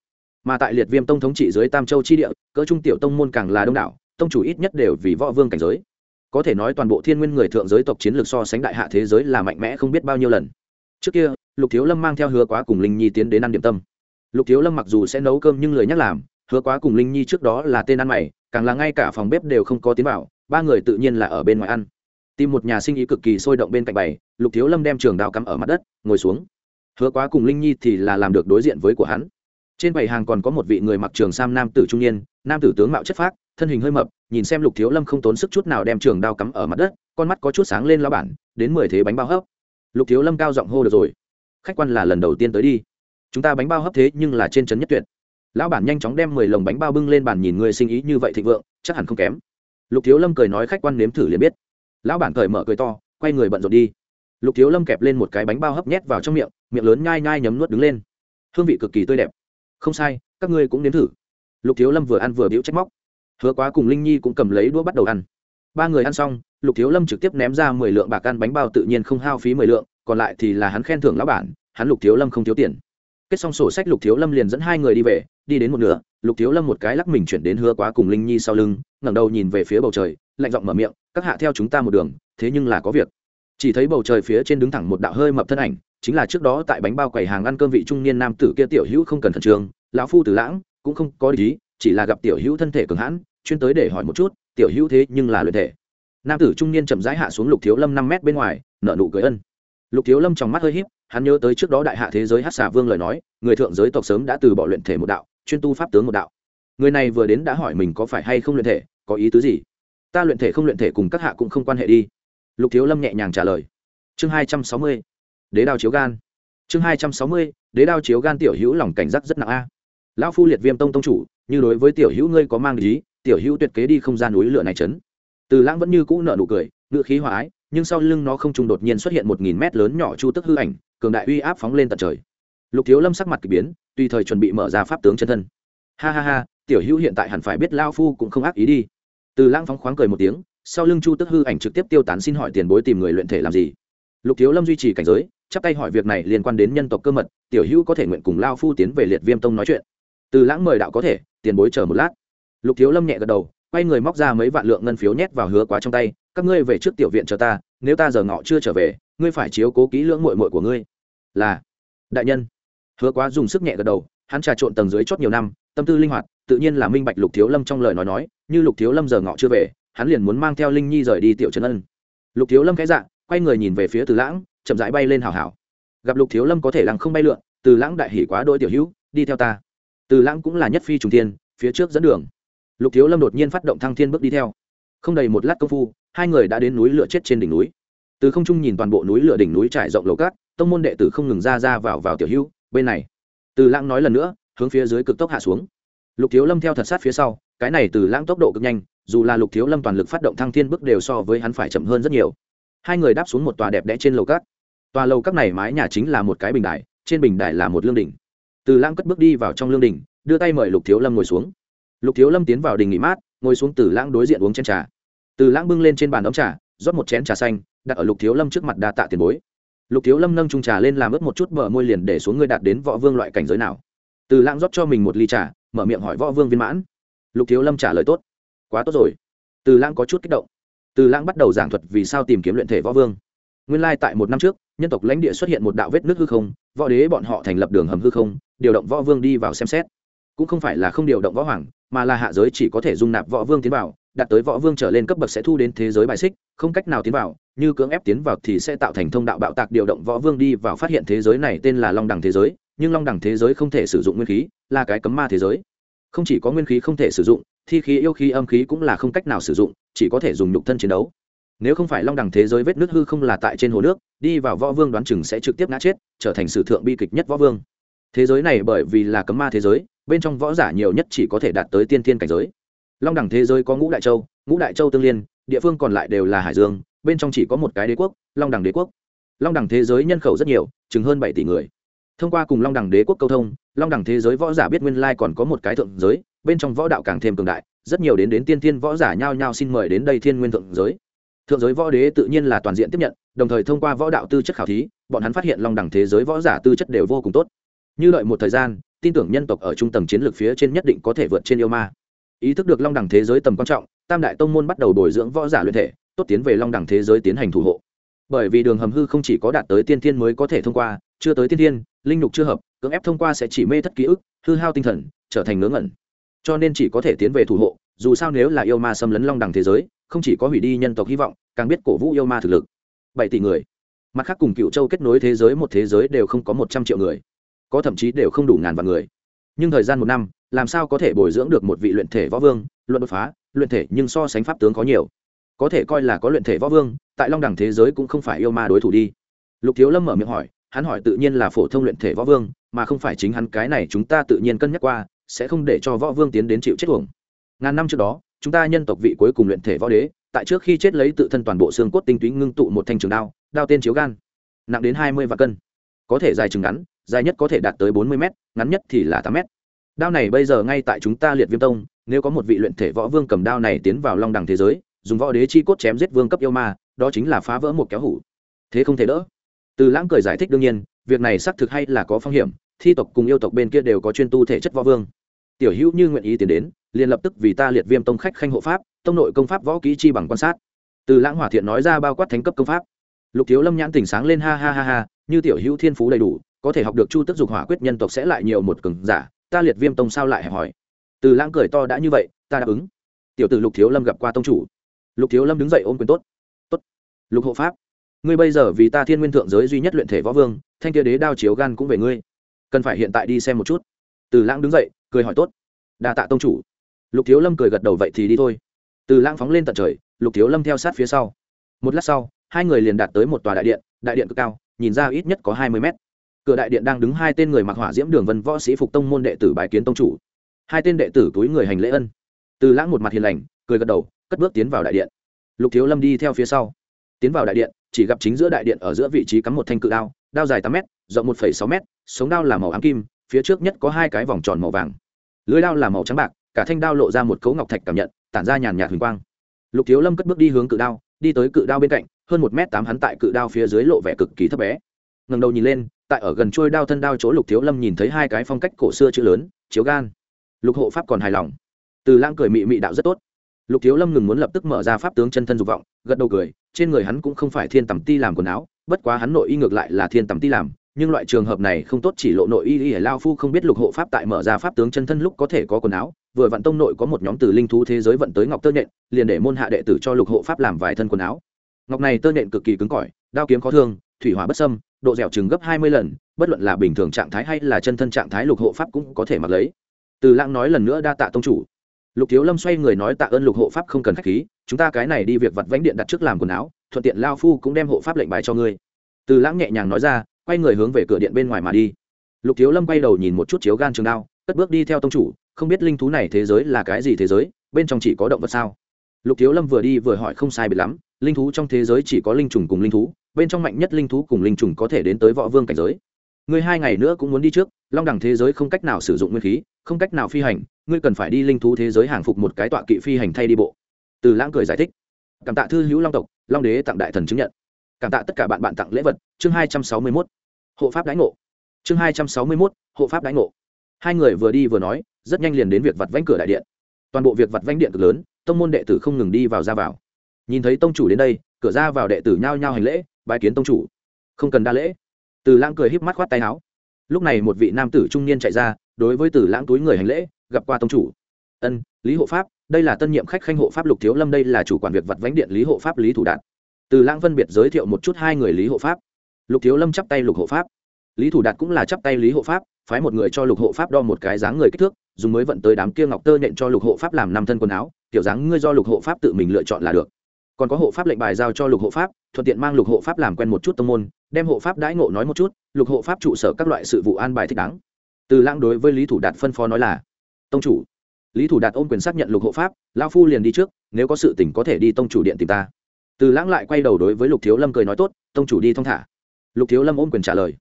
Mà tại liệt viêm tông thống trị dưới tam châu chi địa, cỡ trung tiểu tông môn càng là đông đảo, tông chủ ít nhất đều vì võ vương cảnh giới. Có thể nói toàn bộ thiên nguyên người thượng giới tộc chiến lược so sánh đại hạ thế giới là mạnh mẽ không biết bao nhiêu lần. Trước kia, lục thiếu lâm mang theo hứa quá cùng linh nhi tiến đến ăn điểm tâm. Lục thiếu lâm mặc dù sẽ nấu cơm nhưng lười nhắc làm hứa quá cùng linh nhi trước đó là tên ăn mày, càng là ngay cả phòng bếp đều không có tiến vào, ba người tự nhiên là ở bên ngoài ăn. Tìm một nhà sinh ý cực kỳ sôi động bên cạnh bày, lục thiếu lâm đem trường đào cắm ở mặt đất, ngồi xuống. Hứa quá cùng linh nhi thì là làm được đối diện với của hắn. Trên bảy hàng còn có một vị người mặc trường sam nam tử trung niên, nam tử tướng mạo chất phác, thân hình hơi mập, nhìn xem lục thiếu lâm không tốn sức chút nào đem trường đao cắm ở mặt đất, con mắt có chút sáng lên lao bản, đến mười thế bánh bao hấp. Lục thiếu lâm cao giọng hô được rồi. Khách quan là lần đầu tiên tới đi. Chúng ta bánh bao hấp thế nhưng là trên trấn nhất tuyệt lão bản nhanh chóng đem mười lồng bánh bao bưng lên bàn nhìn người sinh ý như vậy thịnh vượng, chắc hẳn không kém. Lục thiếu lâm cười nói khách quan nếm thử liền biết. Lão bản cởi mở cười to, quay người bận rộn đi. Lục thiếu lâm kẹp lên một cái bánh bao hấp nhét vào trong miệng miệng lớn nhai nhai nhấm nuốt đứng lên. Hương vị cực kỳ tươi đẹp. Không sai, các ngươi cũng nếm thử. Lục thiếu lâm vừa ăn vừa biểu trách móc. Hứa quá cùng linh nhi cũng cầm lấy đũa bắt đầu ăn. Ba người ăn xong, lục thiếu lâm trực tiếp ném ra mười lượng bạc ăn bánh bao tự nhiên không hao phí mười lượng, còn lại thì là hắn khen thưởng lão bản, hắn lục thiếu lâm không thiếu tiền kết xong sổ sách lục thiếu lâm liền dẫn hai người đi về, đi đến một nửa, lục thiếu lâm một cái lắc mình chuyển đến hứa quá cùng linh nhi sau lưng, ngẩng đầu nhìn về phía bầu trời, lạnh giọng mở miệng, các hạ theo chúng ta một đường, thế nhưng là có việc. Chỉ thấy bầu trời phía trên đứng thẳng một đạo hơi mập thân ảnh, chính là trước đó tại bánh bao quầy hàng ăn cơm vị trung niên nam tử kia tiểu hữu không cần khẩn trương, lão phu tử lãng, cũng không có lý chỉ là gặp tiểu hữu thân thể cường hãn, chuyên tới để hỏi một chút, tiểu hữu thế nhưng là luyện thể? Nam tử trung niên chậm rãi hạ xuống lục thiếu lâm năm mét bên ngoài nợ nụ cười ân. Lục thiếu lâm trong mắt hơi híp hắn nhớ tới trước đó đại hạ thế giới hát xà vương lời nói, người thượng giới tộc sớm đã từ bỏ luyện thể một đạo, chuyên tu pháp tướng một đạo. Người này vừa đến đã hỏi mình có phải hay không luyện thể, có ý tứ gì? Ta luyện thể không luyện thể cùng các hạ cũng không quan hệ đi. Lục thiếu lâm nhẹ nhàng trả lời. Chương hai trăm sáu mươi, đế đao chiếu gan. Chương hai trăm sáu mươi, đế đao chiếu gan tiểu hữu lòng cảnh giác rất nặng a. Lão phu liệt viêm tông tông chủ, như đối với tiểu hữu ngươi có mang ý, tiểu hữu tuyệt kế đi không gian núi lửa này chấn. Từ lãng vẫn như cũ nợ nụ cười ngự khí hòa ái nhưng sau lưng nó không trung đột nhiên xuất hiện một nghìn mét lớn nhỏ chu tức hư ảnh, cường đại uy áp phóng lên tận trời. Lục thiếu lâm sắc mặt k ỳ biến, tùy thời chuẩn bị mở ra pháp tướng chân thân. Ha ha ha, tiểu hữu hiện tại hẳn phải biết lao phu cũng không ác ý đi. Từ lãng phóng khoáng cười một tiếng, sau lưng chu tức hư ảnh trực tiếp tiêu tán xin hỏi tiền bối tìm người luyện thể làm gì? Lục thiếu lâm duy trì cảnh giới, chắp tay hỏi việc này liên quan đến nhân tộc cơ mật, tiểu hữu có thể nguyện cùng lao phu tiến về liệt viêm tông nói chuyện. Từ lãng mời đạo có thể, tiền bối chờ một lát. Lục thiếu lâm nhẹ gật đầu, quay người móc ra mấy vạn lượng ngân phiếu nhét vào hứa quá trong tay các ngươi về trước tiểu viện chờ ta, nếu ta giờ ngọ chưa trở về, ngươi phải chiếu cố kỹ lưỡng mội mội của ngươi. Là. Đại nhân. Hứa quá dùng sức nhẹ gật đầu, hắn trà trộn tầng dưới chót nhiều năm, tâm tư linh hoạt, tự nhiên là minh bạch lục thiếu lâm trong lời nói nói, như lục thiếu lâm giờ ngọ chưa về, hắn liền muốn mang theo linh nhi rời đi tiểu trấn ân. Lục thiếu lâm cái dạng quay người nhìn về phía từ lãng, chậm rãi bay lên hào hảo gặp lục thiếu lâm có thể lăng không bay lượn, từ lãng đại hỉ quá đôi tiểu hữu, đi theo ta. Từ lãng cũng là nhất phi trùng tiên phía trước dẫn đường. Lục thiếu lâm đột nhiên phát động thăng thiên bước đi theo. Không đầy một lát công phu hai người đã đến núi lửa chết trên đỉnh núi. Từ không trung nhìn toàn bộ núi lửa đỉnh núi trải rộng lầu cát, tông môn đệ tử không ngừng ra ra vào vào tiểu hưu, bên này. Từ lãng nói lần nữa, hướng phía dưới cực tốc hạ xuống. Lục thiếu lâm theo thật sát phía sau, cái này từ lãng tốc độ cực nhanh, dù là lục thiếu lâm toàn lực phát động thăng thiên bước đều so với hắn phải chậm hơn rất nhiều. Hai người đáp xuống một tòa đẹp đẽ trên lầu cát. Tòa lầu các này mái nhà chính là một cái bình đài, trên bình đài là một lương đỉnh. Từ lãng cất bước đi vào trong lương đỉnh, đưa tay mời lục thiếu lâm ngồi xuống. Lục thiếu lâm tiến vào đình nghỉ mát, ngồi xuống từ lãng đối diện uống chén trà từ lãng bưng lên trên bàn ấm trà, rót một chén trà xanh, đặt ở lục thiếu lâm trước mặt đa tạ tiền bối. Lục thiếu lâm nâng trung trà lên làm ướt một chút bờ môi liền để xuống người đạt đến võ vương loại cảnh giới nào. Từ lãng rót cho mình một ly trà, mở miệng hỏi võ vương viên mãn. Lục thiếu lâm trả lời tốt. Quá tốt rồi. Từ lãng có chút kích động. Từ lãng bắt đầu giảng thuật vì sao tìm kiếm luyện thể võ vương. Nguyên lai tại một năm trước, nhân tộc lãnh địa xuất hiện một đạo vết nước hư không, võ đế bọn họ thành lập đường hầm hư không, điều động võ vương đi vào xem xét. Cũng không phải là không điều động võ hoàng, mà là hạ giới chỉ có thể dung nạp võ vương tiến vào đạt tới võ vương trở lên cấp bậc sẽ thu đến thế giới bài xích, không cách nào tiến vào, như cưỡng ép tiến vào thì sẽ tạo thành thông đạo bạo tạc điều động võ vương đi vào phát hiện thế giới này tên là long đẳng thế giới, nhưng long đẳng thế giới không thể sử dụng nguyên khí, là cái cấm ma thế giới. Không chỉ có nguyên khí không thể sử dụng, thi khí, yêu khí, âm khí cũng là không cách nào sử dụng, chỉ có thể dùng nhục thân chiến đấu. Nếu không phải long đẳng thế giới vết nước hư không là tại trên hồ nước, đi vào võ vương đoán chừng sẽ trực tiếp ngã chết, trở thành sử thượng bi kịch nhất võ vương. Thế giới này bởi vì là cấm ma thế giới, bên trong võ giả nhiều nhất chỉ có thể đạt tới tiên thiên cảnh giới long đẳng thế giới có ngũ đại châu, ngũ đại châu tương liên, địa phương còn lại đều là hải dương, bên trong chỉ có một cái đế quốc, long đẳng đế quốc. Long đẳng thế giới nhân khẩu rất nhiều, chừng hơn bảy tỷ người. Thông qua cùng long đẳng đế quốc câu thông, long đẳng thế giới võ giả biết nguyên lai còn có một cái thượng giới, bên trong võ đạo càng thêm cường đại, rất nhiều đến đến tiên thiên võ giả nhao nhao xin mời đến đây thiên nguyên thượng giới. Thượng giới võ đế tự nhiên là toàn diện tiếp nhận, đồng thời thông qua võ đạo tư chất khảo thí, bọn hắn phát hiện long đẳng thế giới võ giả tư chất đều vô cùng tốt. Như lợi một thời gian, tin tưởng nhân tộc ở trung tầng chiến lược phía trên nhất định có thể vượt trên yêu ma ý thức được long đẳng thế giới tầm quan trọng, tam đại tông môn bắt đầu bồi dưỡng võ giả luyện thể, tốt tiến về long đẳng thế giới tiến hành thủ hộ. Bởi vì đường hầm hư không chỉ có đạt tới tiên thiên mới có thể thông qua, chưa tới tiên thiên, linh nhục chưa hợp, cưỡng ép thông qua sẽ chỉ mê thất ký ức, hư hao tinh thần, trở thành ngớ ngẩn. Cho nên chỉ có thể tiến về thủ hộ, dù sao nếu là yêu ma xâm lấn long đẳng thế giới, không chỉ có hủy đi nhân tộc hy vọng, càng biết cổ vũ yêu ma thực lực. Bảy tỷ người. Mặt khác cùng cựu châu kết nối thế giới, một thế giới đều không có một trăm triệu người. Có thậm chí đều không đủ ngàn vạn người. Nhưng thời gian một năm làm sao có thể bồi dưỡng được một vị luyện thể võ vương, luận đột phá, luyện thể nhưng so sánh pháp tướng có nhiều. Có thể coi là có luyện thể võ vương, tại long đẳng thế giới cũng không phải yêu ma đối thủ đi. Lục thiếu lâm mở miệng hỏi, hắn hỏi tự nhiên là phổ thông luyện thể võ vương, mà không phải chính hắn, cái này chúng ta tự nhiên cân nhắc qua, sẽ không để cho võ vương tiến đến chịu chết tuồng ngàn năm trước đó, chúng ta nhân tộc vị cuối cùng luyện thể võ đế, tại trước khi chết lấy tự thân toàn bộ xương cốt tinh túy ngưng tụ một thanh trường đao đao tên chiếu gan. Nặng đến hai mươi vạn cân. Có thể dài chừng ngắn, dài nhất có thể đạt tới bốn mươi m ngắn nhất thì là tám m đao này bây giờ ngay tại chúng ta liệt viêm tông, nếu có một vị luyện thể võ vương cầm đao này tiến vào long đẳng thế giới, dùng võ đế chi cốt chém giết vương cấp yêu ma, đó chính là phá vỡ một kéo hủ. Thế không thể đỡ. Từ lãng cười giải thích đương nhiên, việc này xác thực hay là có phong hiểm, thi tộc cùng yêu tộc bên kia đều có chuyên tu thể chất võ vương. Tiểu hữu như nguyện ý tiến đến, liền lập tức vì ta liệt viêm tông khách khanh hộ pháp, tông nội công pháp võ kỹ chi bằng quan sát. Từ lãng hỏa thiện nói ra bao quát thánh cấp công pháp. Lục thiếu lâm nhãn tỉnh sáng lên ha ha ha ha, như tiểu hữu thiên phú đầy đủ, có thể học được chu tức dục hỏa quyết nhân tộc sẽ lại nhiều một cường giả ta liệt viêm tông sao lại hẹp hỏi từ lãng cười to đã như vậy, ta đáp ứng. Tiểu tử lục thiếu lâm gặp qua tông chủ. Lục thiếu lâm đứng dậy ôm quyền tốt. Tốt. Lục hộ pháp, ngươi bây giờ vì ta thiên nguyên thượng giới duy nhất luyện thể võ vương, thanh kia đế đao chiếu gan cũng về ngươi. Cần phải hiện tại đi xem một chút. Từ lãng đứng dậy, cười hỏi tốt. Đa tạ tông chủ. Lục thiếu lâm cười gật đầu vậy thì đi thôi. Từ lãng phóng lên tận trời, lục thiếu lâm theo sát phía sau. Một lát sau, hai người liền đạt tới một tòa đại điện đại điện cực cao, nhìn ra ít nhất có hai mươi mét cửa đại điện đang đứng hai tên người mặc hỏa diễm đường vân võ sĩ phục tông môn đệ tử bài kiến tông chủ. Hai tên đệ tử túi người hành lễ ân. Từ lãng một mặt hiền lành, cười gật đầu, cất bước tiến vào đại điện. Lục thiếu lâm đi theo phía sau. Tiến vào đại điện, chỉ gặp chính giữa đại điện ở giữa vị trí cắm một thanh cự đao đao dài tám m rộng một sáu m sống đao là màu ám kim, phía trước nhất có hai cái vòng tròn màu vàng. Lưới đao là màu trắng bạc, cả thanh đao lộ ra một cấu ngọc thạch cảm nhận, tản ra nhàn nhạt huỳnh quang. Lục thiếu lâm cất bước đi hướng cự đao, đi tới cự đao bên cạnh, hơn một m tám hắn tại cự đao phía dưới lộ vẻ cực kỳ thấp bé. Ngầm đầu nhìn lên tại ở gần trôi đao thân đao chỗ lục thiếu lâm nhìn thấy hai cái phong cách cổ xưa chữ lớn, chiếu gan. Lục hộ pháp còn hài lòng. Từ lãng cười mị mị đạo rất tốt. Lục thiếu lâm ngừng muốn lập tức mở ra pháp tướng chân thân dục vọng, gật đầu cười, trên người hắn cũng không phải thiên tầm ti làm quần áo, bất quá hắn nội y ngược lại là thiên tầm ti làm, nhưng loại trường hợp này không tốt chỉ lộ nội y y lao phu không biết lục hộ pháp tại mở ra pháp tướng chân thân lúc có thể có quần áo, vừa vạn tông nội có một nhóm từ linh thú thế giới vận tới ngọc tơ nhện, liền để môn hạ đệ tử cho lục hộ pháp làm vài thân quần áo. Ngọc này tơ nhện cực kỳ cứng cỏi, đao kiếm khó thương thủy hỏa bất sâm độ dẻo chừng gấp hai mươi lần, bất luận là bình thường trạng thái hay là chân thân trạng thái lục hộ pháp cũng có thể mặc lấy. Từ lãng nói lần nữa đa tạ tông chủ. Lục thiếu lâm xoay người nói tạ ơn lục hộ pháp không cần k h á c h khí, chúng ta cái này đi việc vặt vánh điện đặt trước làm quần áo, thuận tiện lao phu cũng đem hộ pháp lệnh bài cho ngươi. Từ lãng nhẹ nhàng nói ra, quay người hướng về cửa điện bên ngoài mà đi. Lục thiếu lâm quay đầu nhìn một chút chiếu gan trường đao, cất bước đi theo tông chủ, không biết linh thú này thế giới là cái gì thế giới, bên trong chỉ có động vật sao? Lục thiếu lâm vừa đi vừa hỏi không sai biệt lắm, linh thú trong thế giới chỉ có linh trùng cùng linh thú bên trong mạnh nhất linh thú cùng linh trùng có thể đến tới võ vương cảnh giới. Ngươi hai ngày nữa cũng muốn đi trước, long đẳng thế giới không cách nào sử dụng nguyên khí, không cách nào phi hành, ngươi cần phải đi linh thú thế giới hàng phục một cái tọa kỵ phi hành thay đi bộ. Từ lãng cười giải thích. Cảm tạ thư hữu long tộc, long đế tặng đại thần chứng nhận. Cảm tạ tất cả bạn bạn tặng lễ vật, chương hai trăm sáu mươi mốt. Hộ pháp đánh ngộ. Chương hai trăm sáu mươi mốt, hộ pháp đánh ngộ. Hai người vừa đi vừa nói, rất nhanh liền đến việc vặt vánh cửa đại điện. Toàn bộ việc vặt vánh điện cực lớn, tông môn đệ tử không ngừng đi vào ra vào. Nhìn thấy tông chủ đến đây, cửa ra vào đệ tử nhao nhao hành lễ bài kiến tông chủ. Không cần đa lễ. Từ lãng cười híp mắt khoát tay áo. Lúc này một vị nam tử trung niên chạy ra, đối với từ lãng túi người hành lễ, gặp qua tông chủ. Ân, lý hộ pháp, đây là tân nhiệm khách khanh hộ pháp lục thiếu lâm, đây là chủ quản việc vặt vánh điện lý hộ pháp, lý thủ đạt. Từ lãng phân biệt giới thiệu một chút hai người lý hộ pháp. Lục thiếu lâm chắp tay lục hộ pháp. Lý thủ đạt cũng là chắp tay lý hộ pháp, phái một người cho lục hộ pháp đo một cái dáng người kích thước, dùng mới vận tới đám kia ngọc tơ nhện cho lục hộ pháp làm năm thân quần áo, kiểu dáng ngươi do lục hộ pháp tự mình lựa chọn là được còn có hộ pháp lệnh bài giao cho lục hộ pháp, thuận tiện mang lục hộ pháp làm quen một chút tông môn, đem hộ pháp đãi ngộ nói một chút, lục hộ pháp trụ sở các loại sự vụ an bài thích đáng. Từ lãng đối với lý thủ đạt phân phó nói là, tông chủ. Lý thủ đạt ôm quyền xác nhận lục hộ pháp lao phu liền đi trước, nếu có sự tỉnh có thể đi tông chủ điện tìm ta. Từ lãng lại quay đầu đối với lục thiếu lâm cười nói tốt, tông chủ đi thong thả. Lục thiếu lâm ôm quyền trả lời.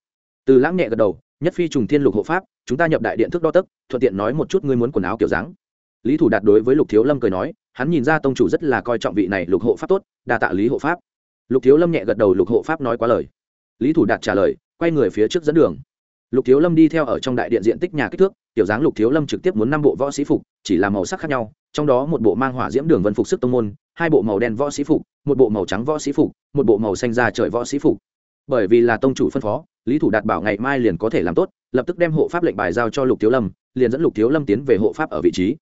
Từ lãng nhẹ gật đầu, nhất phi trùng thiên lục hộ pháp, chúng ta nhập đại điện thức đo tấc, thuận tiện nói một chút ngươi muốn quần áo kiểu dáng. Lý thủ đạt đối với lục thiếu lâm cười nói hắn nhìn ra tông chủ rất là coi trọng vị này lục hộ pháp tốt, đa tạ lý hộ pháp. Lục thiếu lâm nhẹ gật đầu, lục hộ pháp nói quá lời. Lý thủ đạt trả lời, quay người phía trước dẫn đường. Lục thiếu lâm đi theo ở trong đại điện diện tích nhà kích thước, tiểu dáng lục thiếu lâm trực tiếp muốn năm bộ võ sĩ phục, chỉ là màu sắc khác nhau, trong đó một bộ mang hỏa diễm đường vân phục sức tông môn, hai bộ màu đen võ sĩ phục, một bộ màu trắng võ sĩ phục, một bộ màu xanh da trời võ sĩ phục. Bởi vì là tông chủ phân phó, lý thủ đạt bảo ngày mai liền có thể làm tốt, lập tức đem hộ pháp lệnh bài giao cho lục thiếu lâm, liền dẫn lục thiếu lâm tiến về hộ pháp ở vị trí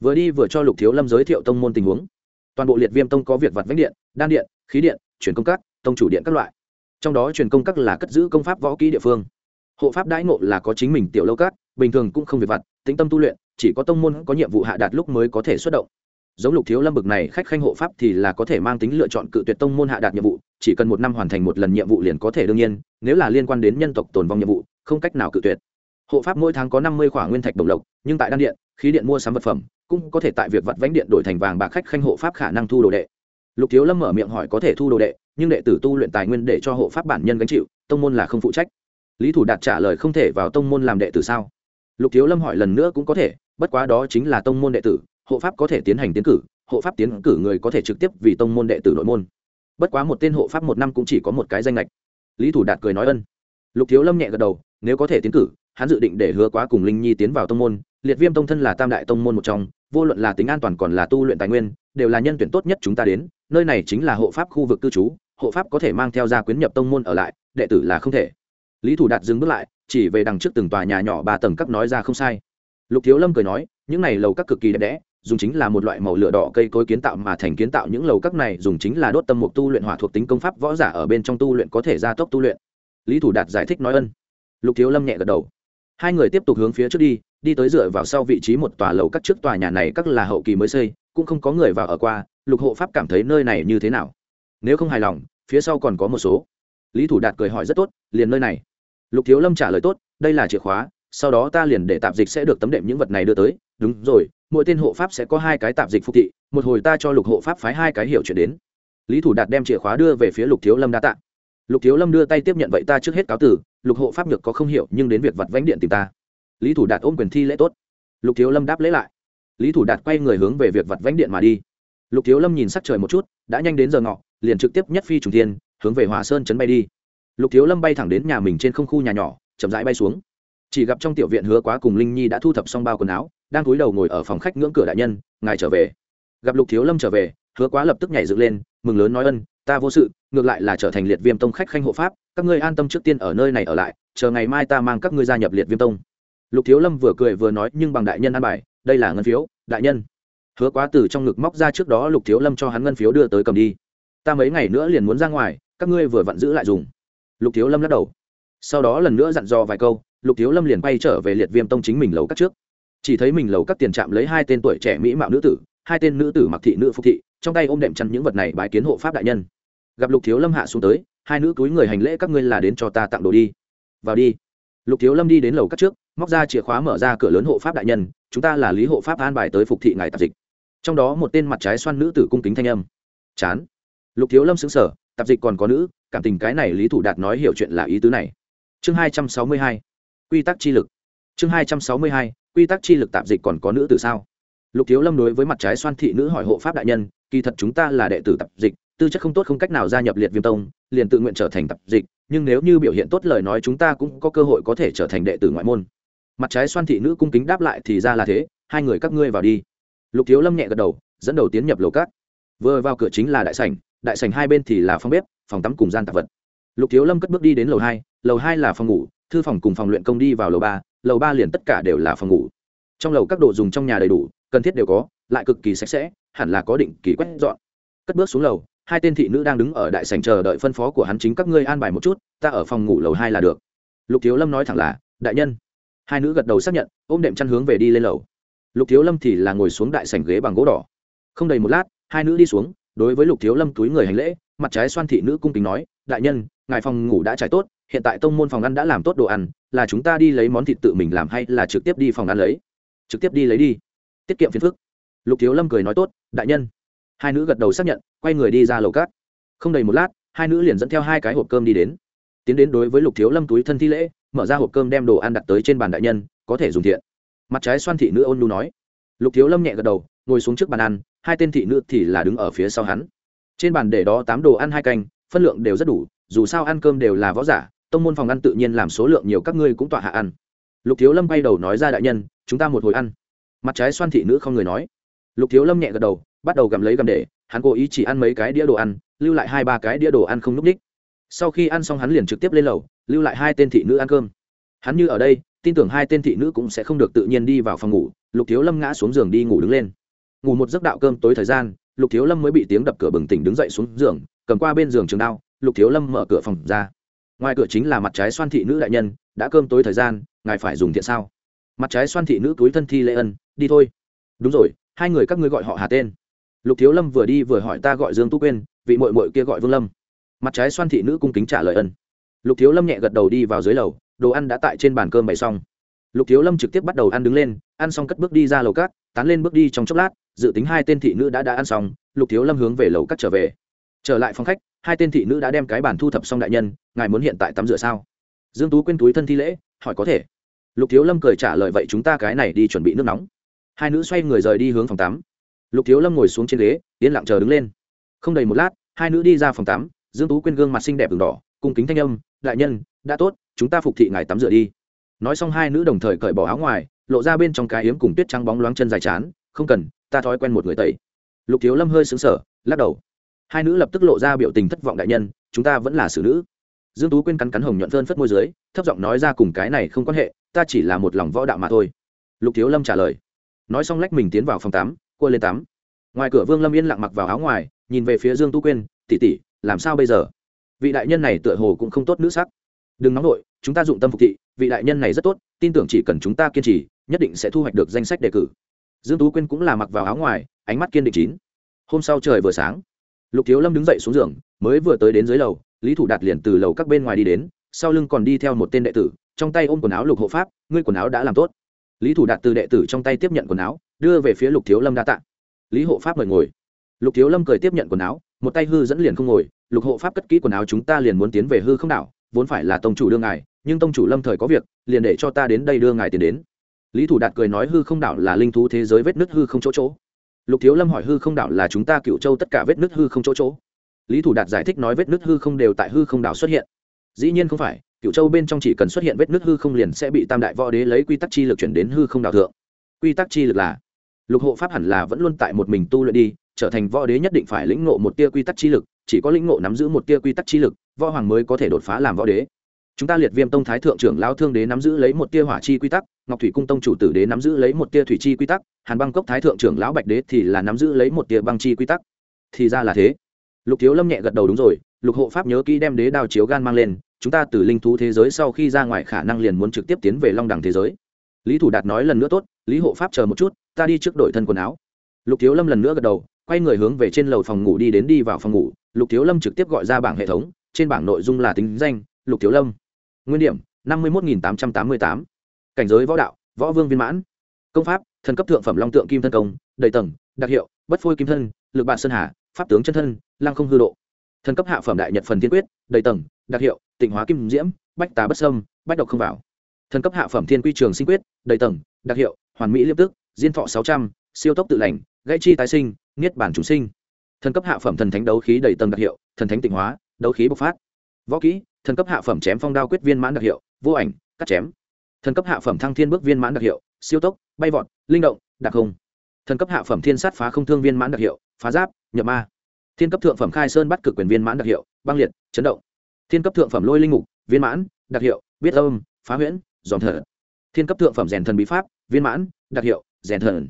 vừa đi vừa cho lục thiếu lâm giới thiệu tông môn tình huống. Toàn bộ liệt viêm tông có việc vặt vách điện, đan điện, khí điện, chuyển công các, tông chủ điện các loại. Trong đó truyền công các là cất giữ công pháp võ kỹ địa phương. Hộ pháp đãi ngộ là có chính mình tiểu lâu các, bình thường cũng không việc vặt tính tâm tu luyện, chỉ có tông môn có nhiệm vụ hạ đạt lúc mới có thể xuất động. Giống lục thiếu lâm bực này khách khanh hộ pháp thì là có thể mang tính lựa chọn cự tuyệt tông môn hạ đạt nhiệm vụ, chỉ cần một năm hoàn thành một lần nhiệm vụ liền có thể đương nhiên, nếu là liên quan đến nhân tộc tồn vong nhiệm vụ, không cách nào cự tuyệt hộ pháp mỗi tháng có năm mươi khoản nguyên thạch đồng lộc, nhưng tại đan điện, khí điện mua sắm vật phẩm, cũng có thể tại việc vặt vánh điện đổi thành vàng bạc khách khanh hộ pháp khả năng thu đồ đệ. Lục thiếu lâm mở miệng hỏi có thể thu đồ đệ, nhưng đệ tử tu luyện tài nguyên để cho hộ pháp bản nhân gánh chịu, tông môn là không phụ trách. Lý thủ đạt trả lời không thể vào tông môn làm đệ tử sao? Lục thiếu lâm hỏi lần nữa cũng có thể, bất quá đó chính là tông môn đệ tử, hộ pháp có thể tiến hành tiến cử, hộ pháp tiến cử người có thể trực tiếp vì tông môn đệ tử nội môn. Bất quá một tên hộ pháp một năm cũng chỉ có một cái danh lệch lý thủ đạt cười nói ân. Lục thiếu lâm nhẹ gật đầu, nếu có thể tiến cử hắn dự định để hứa quá cùng linh nhi tiến vào tông môn, liệt viêm tông thân là tam đại tông môn một trong, vô luận là tính an toàn còn là tu luyện tài nguyên, đều là nhân tuyển tốt nhất chúng ta đến, nơi này chính là hộ pháp khu vực cư trú, hộ pháp có thể mang theo gia quyến nhập tông môn ở lại, đệ tử là không thể. Lý thủ đạt dừng bước lại, chỉ về đằng trước từng tòa nhà nhỏ ba tầng các nói ra không sai. Lục thiếu lâm cười nói, những này lầu các cực kỳ đẹp đẽ, dùng chính là một loại màu lửa đỏ cây cối kiến tạo mà thành kiến tạo những lầu các này dùng chính là đốt tâm mục tu luyện hỏa thuộc tính công pháp võ giả ở bên trong tu luyện có thể gia tốc tu luyện. Lý thủ đạt giải thích nói ân. Lục thiếu lâm nhẹ gật đầu hai người tiếp tục hướng phía trước đi đi tới dựa vào sau vị trí một tòa lầu các trước tòa nhà này các là hậu kỳ mới xây, cũng không có người vào ở qua, lục hộ pháp cảm thấy nơi này như thế nào? Nếu không hài lòng, phía sau còn có một số. Lý thủ đạt cười hỏi rất tốt, liền nơi này. Lục thiếu lâm trả lời tốt, đây là chìa khóa, sau đó ta liền để tạp dịch sẽ được tấm đệm những vật này đưa tới. Đúng rồi, mỗi tên hộ pháp sẽ có hai cái tạp dịch phục thị, một hồi ta cho lục hộ pháp phái hai cái hiểu chuyển đến. Lý thủ đạt đem chìa khóa đưa về phía lục thiếu lâm đa t ạ lục thiếu lâm đưa tay tiếp nhận, vậy ta trước hết cáo tử lục hộ pháp nhược có không hiểu, nhưng đến việc vặt vánh điện tìm ta. Lý thủ đạt ôm quyền thi lễ tốt. Lục thiếu lâm đáp lễ lại. Lý thủ đạt quay người hướng về việc vặt vánh điện mà đi. Lục thiếu lâm nhìn sắc trời một chút, đã nhanh đến giờ ngọ, liền trực tiếp nhất phi trùng thiên, hướng về hòa sơn chấn bay đi. Lục thiếu lâm bay thẳng đến nhà mình trên không khu nhà nhỏ, chậm rãi bay xuống. Chỉ gặp trong tiểu viện hứa quá cùng linh nhi đã thu thập xong bao quần áo, đang cúi đầu ngồi ở phòng khách ngưỡng cửa đại nhân, ngài trở về. Gặp lục thiếu lâm trở về, hứa quá lập tức nhảy dựng lên, mừng lớn nói ân ta vô sự, ngược lại là trở thành liệt viêm tông khách khanh hộ pháp, các ngươi an tâm trước tiên ở nơi này ở lại, chờ ngày mai ta mang các ngươi gia nhập liệt viêm tông. Lục thiếu lâm vừa cười vừa nói, nhưng bằng đại nhân an bài, đây là ngân phiếu, đại nhân. Hứa quá từ trong ngực móc ra trước đó lục thiếu lâm cho hắn ngân phiếu đưa tới cầm đi. Ta mấy ngày nữa liền muốn ra ngoài, các ngươi vừa vặn giữ lại dùng. Lục thiếu lâm lắc đầu. Sau đó lần nữa dặn dò vài câu, lục thiếu lâm liền bay trở về liệt viêm tông chính mình lầu cắt trước. Chỉ thấy mình lầu cắt tiền trạm lấy hai tên tuổi trẻ mỹ mạo nữ tử, hai tên nữ tử mặc thị nữ phục thị, trong tay ôm đệm chăn những vật này bái kiến hộ pháp đại nhân gặp lục thiếu lâm hạ xuống tới, hai nữ túi người hành lễ các ngươi là đến cho ta tặng đồ đi. Vào đi. Lục thiếu lâm đi đến lầu cắt trước, móc ra chìa khóa mở ra cửa lớn hộ pháp đại nhân, chúng ta là lý hộ pháp an bài tới phục thị ngài tạp dịch. Trong đó một tên mặt trái xoan nữ tử cung kính thanh âm. Chán. Lục thiếu lâm xứng sở tạp dịch còn có nữ, cảm tình cái này lý thủ đạt nói hiểu chuyện là ý tứ này. Chương hai trăm sáu mươi hai. Quy tắc chi lực. Chương hai trăm sáu mươi hai, quy tắc chi lực tạp dịch còn có nữ tử sao? Lục thiếu lâm đối với mặt trái xoan thị nữ hỏi hộ pháp đại nhân, kỳ thật chúng ta là đệ tử tạp dịch tư chất không tốt không cách nào gia nhập liệt viêm tông, liền tự nguyện trở thành tập dịch, nhưng nếu như biểu hiện tốt lời nói chúng ta cũng có cơ hội có thể trở thành đệ tử ngoại môn. Mặt trái xoan thị nữ cung kính đáp lại thì ra là thế, hai người các ngươi vào đi. Lục thiếu lâm nhẹ gật đầu, dẫn đầu tiến nhập lầu cát vừa vào cửa chính là đại sảnh đại sảnh hai bên thì là phòng bếp, phòng tắm cùng gian tạp vật. Lục thiếu lâm cất bước đi đến lầu hai lầu hai là phòng ngủ, thư phòng cùng phòng luyện công đi vào lầu ba lầu ba liền tất cả đều là phòng ngủ. Trong lầu các đồ dùng trong nhà đầy đủ, cần thiết đều có, lại cực kỳ sạch sẽ, hẳn là có định kỳ quét dọn. Cất bước xuống lầu hai tên thị nữ đang đứng ở đại sảnh chờ đợi phân phó của hắn chính các ngươi an bài một chút, ta ở phòng ngủ lầu hai là được. Lục thiếu lâm nói thẳng là, đại nhân. Hai nữ gật đầu xác nhận, ôm đệm chăn hướng về đi lên lầu. Lục thiếu lâm thì là ngồi xuống đại sảnh ghế bằng gỗ đỏ. Không đầy một lát, hai nữ đi xuống, đối với lục thiếu lâm túi người hành lễ, mặt trái xoan thị nữ cung kính nói, đại nhân, ngài phòng ngủ đã trải tốt, hiện tại tông môn phòng ăn đã làm tốt đồ ăn, là chúng ta đi lấy món thịt tự mình làm hay là trực tiếp đi phòng ăn lấy? Trực tiếp đi lấy đi. Tiết kiệm phiền phức. Lục thiếu lâm cười nói, tốt, đại nhân hai nữ gật đầu xác nhận, quay người đi ra lầu cát. Không đầy một lát, hai nữ liền dẫn theo hai cái hộp cơm đi đến. Tiến đến đối với lục thiếu lâm túi thân thi lễ, mở ra hộp cơm đem đồ ăn đặt tới trên bàn đại nhân, có thể dùng thiện. Mặt trái xoan thị nữ ôn nu nói. Lục thiếu lâm nhẹ gật đầu, ngồi xuống trước bàn ăn, hai tên thị nữ thì là đứng ở phía sau hắn. Trên bàn để đó tám đồ ăn hai canh, phân lượng đều rất đủ, dù sao ăn cơm đều là võ giả, tông môn phòng ăn tự nhiên làm số lượng nhiều các ngươi cũng tọa hạ ăn. Lục thiếu lâm bay đầu nói ra đại nhân, chúng ta một hồi ăn. Mặt trái xoan thị nữ không người nói. Lục thiếu lâm nhẹ gật đầu bắt đầu gặm lấy gặm để, hắn cố ý chỉ ăn mấy cái đĩa đồ ăn, lưu lại hai ba cái đĩa đồ ăn không n ú c ních sau khi ăn xong hắn liền trực tiếp lên lầu, lưu lại hai tên thị nữ ăn cơm. Hắn như ở đây, tin tưởng hai tên thị nữ cũng sẽ không được tự nhiên đi vào phòng ngủ, lục thiếu lâm ngã xuống giường đi ngủ đứng lên. Ngủ một giấc đạo cơm tối thời gian, lục thiếu lâm mới bị tiếng đập cửa bừng tỉnh đứng dậy xuống giường, cầm qua bên giường trường đao, lục thiếu lâm mở cửa phòng ra. Ngoài cửa chính là mặt trái xoan thị nữ đại nhân, đã cơm tối thời gian, ngài phải dùng thiện sao? Mặt trái xoan thị nữ túi thân thi lễ ân, đi thôi. Đúng rồi, hai người các ngươi gọi họ hà tên lục thiếu lâm vừa đi vừa hỏi ta gọi dương tu quên vị mội mội kia gọi vương lâm. Mặt trái xoan thị nữ cung kính trả lời ân. Lục thiếu lâm nhẹ gật đầu đi vào dưới lầu, đồ ăn đã tại trên bàn cơm bày xong. Lục thiếu lâm trực tiếp bắt đầu ăn đứng lên, ăn xong cất bước đi ra lầu cát tán lên bước đi trong chốc lát, dự tính hai tên thị nữ đã đã ăn xong, lục thiếu lâm hướng về lầu cát trở về. Trở lại phòng khách, hai tên thị nữ đã đem cái bàn thu thập xong đại nhân, ngài muốn hiện tại tắm rửa sao? Dương tú quên túi thân thi lễ, hỏi có thể. Lục thiếu lâm cười trả lời vậy chúng ta cái này đi chuẩn bị nước nóng. Hai nữ xoay người rời đi hướng phòng tắm lục thiếu lâm ngồi xuống trên ghế yên lặng chờ đứng lên. Không đầy một lát hai nữ đi ra phòng tắm dương tú quên gương mặt xinh đẹp đường đỏ cung kính thanh âm đại nhân đã tốt chúng ta phục thị ngài tắm rửa đi. Nói xong hai nữ đồng thời cởi bỏ áo ngoài lộ ra bên trong cái yếm cùng tuyết trắng bóng loáng chân dài chán không cần ta thói quen một người tẩy. Lục thiếu lâm hơi sững sờ, lắc đầu. Hai nữ lập tức lộ ra biểu tình thất vọng đại nhân chúng ta vẫn là xử nữ. Dương tú quên cắn cắn hồng nhuận phơn phất môi dưới thấp giọng nói ra cùng cái này không quan hệ ta chỉ là một lòng võ đạo mà thôi. Lục thiếu lâm trả lời. Nói xong lách mình tiến vào phòng tắm cua lên tắm. Ngoài cửa vương lâm yên lặng mặc vào áo ngoài, nhìn về phía dương tú quên tỉ tỉ làm sao bây giờ? Vị đại nhân này tựa hồ cũng không tốt nữ sắc. Đừng nóng nổi chúng ta dụng tâm phục thị, vị đại nhân này rất tốt, tin tưởng chỉ cần chúng ta kiên trì, nhất định sẽ thu hoạch được danh sách đề cử. Dương tú quyên cũng là mặc vào áo ngoài, ánh mắt kiên định chín. Hôm sau trời vừa sáng, lục thiếu lâm đứng dậy xuống giường, mới vừa tới đến dưới lầu, lý thủ đạt liền từ lầu các bên ngoài đi đến, sau lưng còn đi theo một tên đệ tử, trong tay ôm quần áo lục hộ pháp, ngươi quần áo đã làm tốt lý thủ đạt từ đệ tử trong tay tiếp nhận quần áo, đưa về phía lục thiếu lâm đa t ạ lý hộ pháp mời ngồi. Lục thiếu lâm cười tiếp nhận quần áo, một tay hư dẫn liền không ngồi. Lục hộ pháp cất kỹ quần áo chúng ta liền muốn tiến về hư không đảo, vốn phải là tông chủ đương ngài, nhưng tông chủ lâm thời có việc, liền để cho ta đến đây đưa ngài tiền đến. Lý thủ đạt cười nói hư không đảo là linh thú thế giới vết nứt hư không chỗ chỗ. Lục thiếu lâm hỏi hư không đảo là chúng ta cựu châu tất cả vết nứt hư không chỗ chỗ. Lý thủ đạt giải thích nói vết nứt hư không đều tại hư không đảo xuất hiện. Dĩ nhiên không phải cựu châu bên trong chỉ cần xuất hiện vết nước hư không liền sẽ bị tam đại võ đế lấy quy tắc chi lực chuyển đến hư không đảo thượng. Quy tắc chi lực là, lục hộ pháp hẳn là vẫn luôn tại một mình tu luyện đi, trở thành võ đế nhất định phải lĩnh ngộ một tia quy tắc chi lực, chỉ có lĩnh ngộ nắm giữ một tia quy tắc chi lực, võ hoàng mới có thể đột phá làm võ đế. Chúng ta liệt viêm tông thái thượng trưởng lao thương đế nắm giữ lấy một tia hỏa chi quy tắc, ngọc thủy cung tông chủ tử đế nắm giữ lấy một tia thủy chi quy tắc, hàn băng cốc thái thượng trưởng lão bạch đế thì là nắm giữ lấy một tia băng chi quy tắc. Thì ra là thế. Lục thiếu lâm nhẹ gật đầu đúng rồi, lục hộ pháp nhớ kỹ đem đế đao chiếu gan mang lên chúng ta từ linh thú thế giới sau khi ra ngoài khả năng liền muốn trực tiếp tiến về long đẳng thế giới. Lý thủ đạt nói lần nữa tốt, lý hộ pháp chờ một chút, ta đi trước đội thân quần áo. Lục thiếu lâm lần nữa gật đầu, quay người hướng về trên lầu phòng ngủ đi đến đi vào phòng ngủ. Lục thiếu lâm trực tiếp gọi ra bảng hệ thống, trên bảng nội dung là tính danh, lục thiếu lâm. Nguyên điểm, năm mươi một nghìn tám trăm tám mươi tám. Cảnh giới võ đạo, võ vương viên mãn. Công pháp, thần cấp thượng phẩm long tượng kim thân công, đầy tầng, đặc hiệu, bất phôi kim thân, lực bạn sơn hà, pháp tướng chân thân, lăng không hư độ. Thần cấp hạ phẩm đại nhật phần tiên quyết, đầy tầng, đặc hiệu tịnh hóa kim diễm, bách tá bất sâm bách độc không vào. Thần cấp hạ phẩm thiên quy trường sinh quyết, đầy tầng, đặc hiệu, hoàn mỹ liêm tức, diên thọ sáu trăm, siêu tốc tự lành, gãy chi tái sinh, niết bản chủ sinh. Thần cấp hạ phẩm thần thánh đấu khí đầy tầng đặc hiệu, thần thánh tịnh hóa, đấu khí bộc phát. Võ kỹ, thần cấp hạ phẩm chém phong đao quyết viên mãn đặc hiệu, vô ảnh, cắt chém. Thần cấp hạ phẩm thăng thiên bước viên mãn đặc hiệu, siêu tốc, bay vọt, linh động, đặc không thần cấp hạ phẩm thiên sát phá không thương viên mãn đặc hiệu, phá giáp, nhập ma. Thiên cấp thượng phẩm khai sơn bắt cực quyền viên mãn đặc hiệu, băng liệt, chấn động thiên cấp thượng phẩm lôi linh mục, viên mãn, đặc hiệu, biết âm, phá huyễn, dòm thở. Thiên cấp thượng phẩm rèn thần bí pháp, viên mãn, đặc hiệu, rèn thần.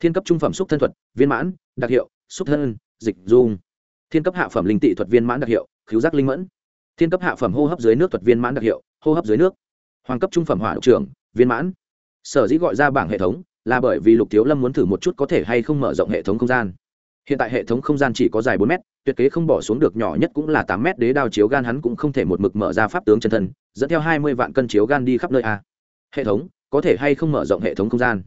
Thiên cấp trung phẩm xúc thân thuật, viên mãn, đặc hiệu, xúc thân, dịch dung. Thiên cấp hạ phẩm linh tị thuật viên mãn đặc hiệu cứu giác linh mẫn. Thiên cấp hạ phẩm hô hấp dưới nước thuật viên mãn đặc hiệu, hô hấp dưới nước. Hoàng cấp trung phẩm hỏa độc trưởng, viên mãn. Sở dĩ gọi ra bảng hệ thống là bởi vì lục thiếu lâm muốn thử một chút có thể hay không mở rộng hệ thống không gian hiện tại hệ thống không gian chỉ có dài bốn m tuyệt kế không bỏ xuống được nhỏ nhất cũng là tám m đế đao chiếu gan hắn cũng không thể một mực mở ra pháp tướng chân thân, dẫn theo hai mươi vạn cân chiếu gan đi khắp nơi a. Hệ thống, có thể hay không mở rộng hệ thống không gian?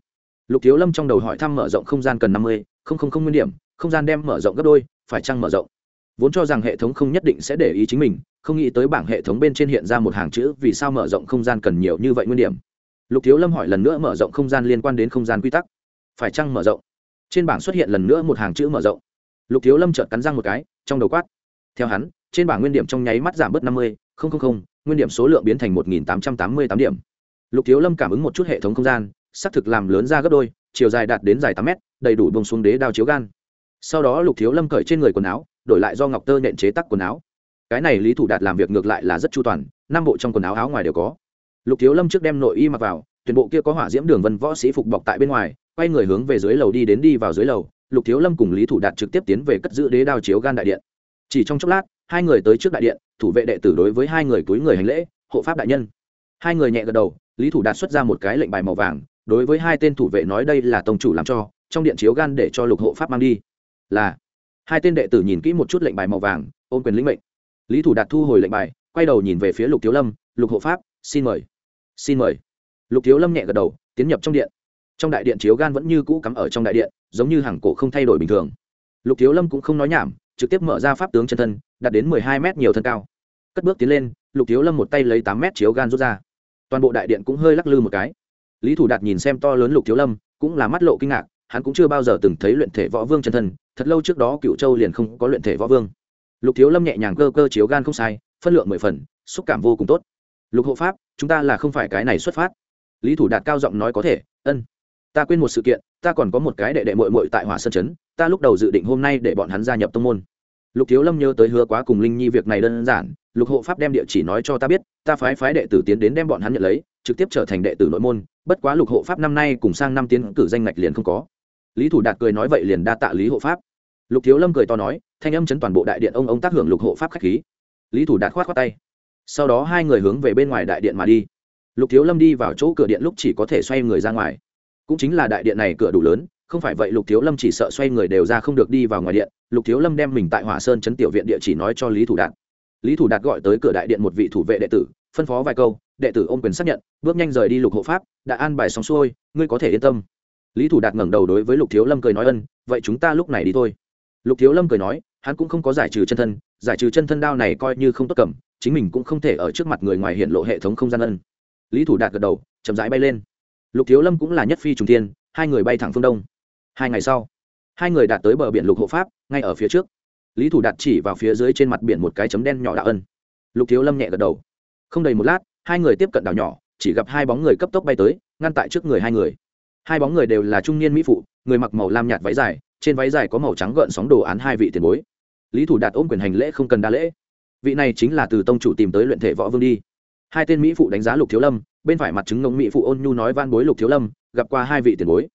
Lục thiếu lâm trong đầu hỏi thăm mở rộng không gian cần năm mươi, không không không nguyên điểm, không gian đem mở rộng gấp đôi, phải chăng mở rộng? Vốn cho rằng hệ thống không nhất định sẽ để ý chính mình, không nghĩ tới bảng hệ thống bên trên hiện ra một hàng chữ vì sao mở rộng không gian cần nhiều như vậy nguyên điểm. Lục thiếu lâm hỏi lần nữa mở rộng không gian liên quan đến không gian quy tắc. Phải chăng mở rộng? Trên bảng xuất hiện lần nữa một hàng chữ mở rộng. Lục thiếu lâm chợt cắn răng một cái, trong đầu quát. Theo hắn, trên bảng nguyên điểm trong nháy mắt giảm bớt năm mươi nguyên điểm số lượng biến thành một tám trăm tám mươi tám điểm. Lục thiếu lâm cảm ứng một chút hệ thống không gian, xác thực làm lớn ra gấp đôi, chiều dài đạt đến dài tám mét, đầy đủ bông xuống đế đao chiếu gan. Sau đó lục thiếu lâm cởi trên người quần áo, đổi lại do ngọc tơ nện chế tắc quần áo. Cái này lý thủ đạt làm việc ngược lại là rất chu toàn, năm bộ trong quần áo áo ngoài đều có. Lục thiếu lâm trước đem nội y mặc vào, tuyển bộ kia có hỏa diễm đường vân võ sĩ phục bọc tại bên ngoài quay người hướng về dưới lầu đi đến đi vào dưới lầu, lục thiếu lâm cùng lý thủ đạt trực tiếp tiến về cất giữ đế đao chiếu gan đại điện. Chỉ trong chốc lát, hai người tới trước đại điện, thủ vệ đệ tử đối với hai người túi người hành lễ, hộ pháp đại nhân. Hai người nhẹ gật đầu, lý thủ đạt xuất ra một cái lệnh bài màu vàng, đối với hai tên thủ vệ nói, đây là tông chủ làm cho, trong điện chiếu gan để cho lục hộ pháp mang đi. Là, hai tên đệ tử nhìn kỹ một chút lệnh bài màu vàng, ôm quyền lĩnh mệnh. Lý thủ đạt thu hồi lệnh bài, quay đầu nhìn về phía lục thiếu lâm, lục hộ pháp, xin mời xin mời. Lục thiếu lâm nhẹ gật đầu, tiến nhập trong điện trong đại điện chiếu gan vẫn như cũ cắm ở trong đại điện, giống như hàng cổ không thay đổi bình thường. Lục thiếu lâm cũng không nói nhảm, trực tiếp mở ra pháp tướng chân thân, đạt đến mười hai m nhiều thân cao. Cất bước tiến lên, lục thiếu lâm một tay lấy tám m chiếu gan rút ra. Toàn bộ đại điện cũng hơi lắc lư một cái. Lý thủ đạt nhìn xem to lớn lục thiếu lâm, cũng là mắt lộ kinh ngạc, hắn cũng chưa bao giờ từng thấy luyện thể võ vương chân thân, thật lâu trước đó cựu châu liền không có luyện thể võ vương. Lục thiếu lâm nhẹ nhàng cơ cơ chiếu gan không sai, phân lượng mười phần, xúc cảm vô cùng tốt. Lục hộ pháp, chúng ta là không phải cái này xuất phát. Lý thủ đạt cao giọng nói có thể, ân ta quên một sự kiện, ta còn có một cái đệ đệ mội mội tại hỏa sơn chấn ta lúc đầu dự định hôm nay để bọn hắn gia nhập tông môn. Lục thiếu lâm nhớ tới hứa quá cùng linh nhi việc này đơn giản, lục hộ pháp đem địa chỉ nói cho ta biết, ta phái phái đệ tử tiến đến đem bọn hắn nhận lấy, trực tiếp trở thành đệ tử nội môn, bất quá lục hộ pháp năm nay cùng sang năm tiến cử danh ngạch liền không có. Lý thủ đạt cười nói vậy liền đa tạ lý hộ pháp. Lục thiếu lâm cười to nói, thanh âm chấn toàn bộ đại điện, ông ông tác hưởng lục hộ pháp khách khí. Lý thủ đạt khoát khoát tay. Sau đó hai người hướng về bên ngoài đại điện mà đi. Lục thiếu lâm đi vào chỗ cửa điện lúc chỉ có thể xoay người ra ngoài cũng chính là đại điện này cửa đủ lớn, không phải vậy lục thiếu lâm chỉ sợ xoay người đều ra không được đi vào ngoài điện. Lục thiếu lâm đem mình tại hỏa sơn chấn tiểu viện địa chỉ nói cho lý thủ đạt. Lý thủ đạt gọi tới cửa đại điện một vị thủ vệ đệ tử, phân phó vài câu, đệ tử ôm quyền xác nhận, bước nhanh rời đi lục hộ pháp, đã an bài xong xuôi, ngươi có thể yên tâm. Lý thủ đạt ngẩng đầu đối với lục thiếu lâm cười nói ân, vậy chúng ta lúc này đi thôi. Lục thiếu lâm cười nói, hắn cũng không có giải trừ chân thân, giải trừ chân thân đao này coi như không tốt cầm, chính mình cũng không thể ở trước mặt người ngoài hiện lộ hệ thống không gian ân. Lý thủ đạt gật đầu, chậm rãi bay lên lục thiếu lâm cũng là nhất phi trùng thiên, hai người bay thẳng phương đông. Hai ngày sau, hai người đạt tới bờ biển lục hộ pháp, ngay ở phía trước. Lý thủ đạt chỉ vào phía dưới trên mặt biển một cái chấm đen nhỏ đạo ân. Lục thiếu lâm nhẹ gật đầu. Không đầy một lát, hai người tiếp cận đảo nhỏ, chỉ gặp hai bóng người cấp tốc bay tới, ngăn tại trước người hai người. Hai bóng người đều là trung niên mỹ phụ, người mặc màu lam nhạt váy dài, trên váy dài có màu trắng gợn sóng đồ án hai vị tiền bối. Lý thủ đạt ôm quyền hành lễ không cần đa lễ. Vị này chính là từ tông chủ tìm tới luyện thể võ vương đi. Hai tên mỹ phụ đánh giá lục thiếu lâm bên phải mặt chứng ngông mỹ phụ ôn nhu nói van bối lục thiếu lâm, gặp qua hai vị tiền bối.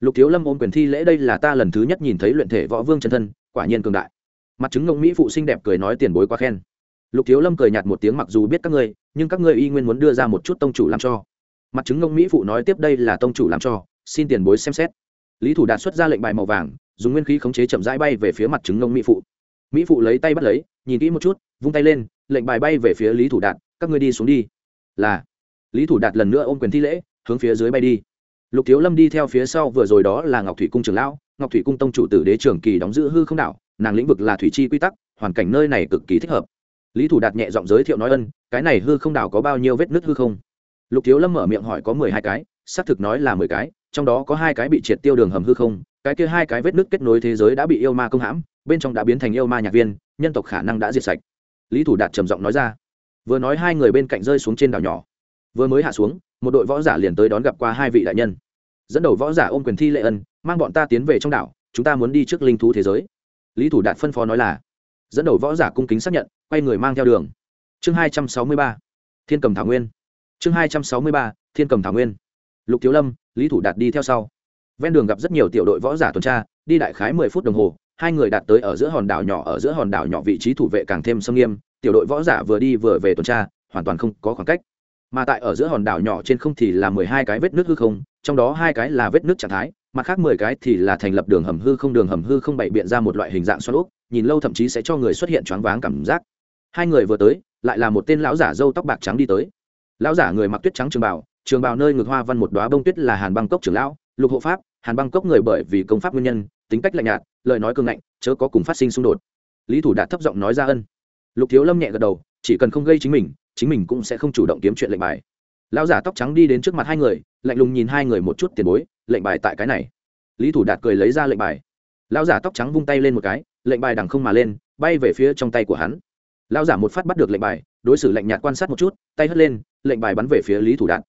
Lục thiếu lâm ôm quyền thi lễ đây là ta lần thứ nhất nhìn thấy luyện thể võ vương chân thân, quả nhiên cường đại. Mặt chứng ngông mỹ phụ xinh đẹp cười nói tiền bối quá khen. Lục thiếu lâm cười nhạt một tiếng mặc dù biết các ngươi, nhưng các ngươi y nguyên muốn đưa ra một chút tông chủ làm cho. Mặt chứng ngông mỹ phụ nói tiếp đây là tông chủ làm cho, xin tiền bối xem xét. Lý thủ đạt xuất ra lệnh bài màu vàng, dùng nguyên khí khống chế chậm rãi bay về phía mặt chứng ngông mỹ phụ. Mỹ phụ lấy tay bắt lấy, nhìn kỹ một chút, vung tay lên, lệnh bài bay về phía lý thủ đạt, các ngươi đi xuống đi. Là lý thủ đạt lần nữa ôm quyền thi lễ, hướng phía dưới bay đi. Lục thiếu lâm đi theo phía sau vừa rồi đó là ngọc thủy cung trường lão, ngọc thủy cung tông chủ tử đế trường kỳ đóng giữ hư không đảo, nàng lĩnh vực là thủy chi quy tắc, hoàn cảnh nơi này cực kỳ thích hợp. Lý thủ đạt nhẹ giọng giới thiệu nói ân, cái này hư không đảo có bao nhiêu vết nứt hư không? Lục thiếu lâm mở miệng hỏi có mười hai cái, xác thực nói là mười cái, trong đó có hai cái bị triệt tiêu đường hầm hư không, cái kia hai cái vết nứt kết nối thế giới đã bị yêu ma công hãm, bên trong đã biến thành yêu ma nhạc viên, nhân tộc khả năng đã diệt sạch. Lý thủ đạt trầm giọng nói ra. Vừa nói hai người bên cạnh rơi xuống trên đảo nhỏ vừa mới hạ xuống, một đội võ giả liền tới đón gặp qua hai vị đại nhân. Dẫn đầu võ giả ôm quyền thi lệ ân, mang bọn ta tiến về trong đảo, chúng ta muốn đi trước linh thú thế giới. Lý thủ đạt phân phó nói là. Dẫn đầu võ giả cung kính xác nhận, quay người mang theo đường. Chương hai trăm sáu mươi ba, thiên cầm thảo nguyên. Chương hai trăm sáu mươi ba, thiên cầm thảo nguyên. Lục thiếu lâm, lý thủ đạt đi theo sau. Ven đường gặp rất nhiều tiểu đội võ giả tuần tra, đi đại khái mười phút đồng hồ, hai người đạt tới ở giữa hòn đảo nhỏ, ở giữa hòn đảo nhỏ vị trí thủ vệ càng thêm sâm nghiêm, tiểu đội võ giả vừa đi vừa về tuần tra, hoàn toàn không có khoảng cách mà tại ở giữa hòn đảo nhỏ trên không thì là mười hai cái vết nước hư không, trong đó hai cái là vết nước trạng thái, mặt khác mười cái thì là thành lập đường hầm hư không. Đường hầm hư không bày biện ra một loại hình dạng xoắn úp nhìn lâu thậm chí sẽ cho người xuất hiện choáng váng cảm giác. Hai người vừa tới, lại là một tên lão giả râu tóc bạc trắng đi tới. Lão giả người mặc tuyết trắng trường bào trường bào nơi ngược hoa văn một đoá bông tuyết là hàn băng cốc trưởng lão, lục hộ pháp. Hàn băng cốc người bởi vì công pháp nguyên nhân, tính cách lạnh nhạt, lời nói cương ngạnh, chớ có cùng phát sinh xung đột. Lý thủ đạt thấp giọng nói ra ân. Lục thiếu lâm nhẹ gật đầu, chỉ cần không gây chính mình chính mình cũng sẽ không chủ động kiếm chuyện lệnh bài. Lão giả tóc trắng đi đến trước mặt hai người, lạnh lùng nhìn hai người một chút tiền bối, lệnh bài tại cái này. Lý thủ đạt cười lấy ra lệnh bài. Lão giả tóc trắng vung tay lên một cái, lệnh bài đằng không mà lên, bay về phía trong tay của hắn. Lão giả một phát bắt được lệnh bài, đối xử lạnh nhạt quan sát một chút, tay hất lên, lệnh bài bắn về phía lý thủ đạt.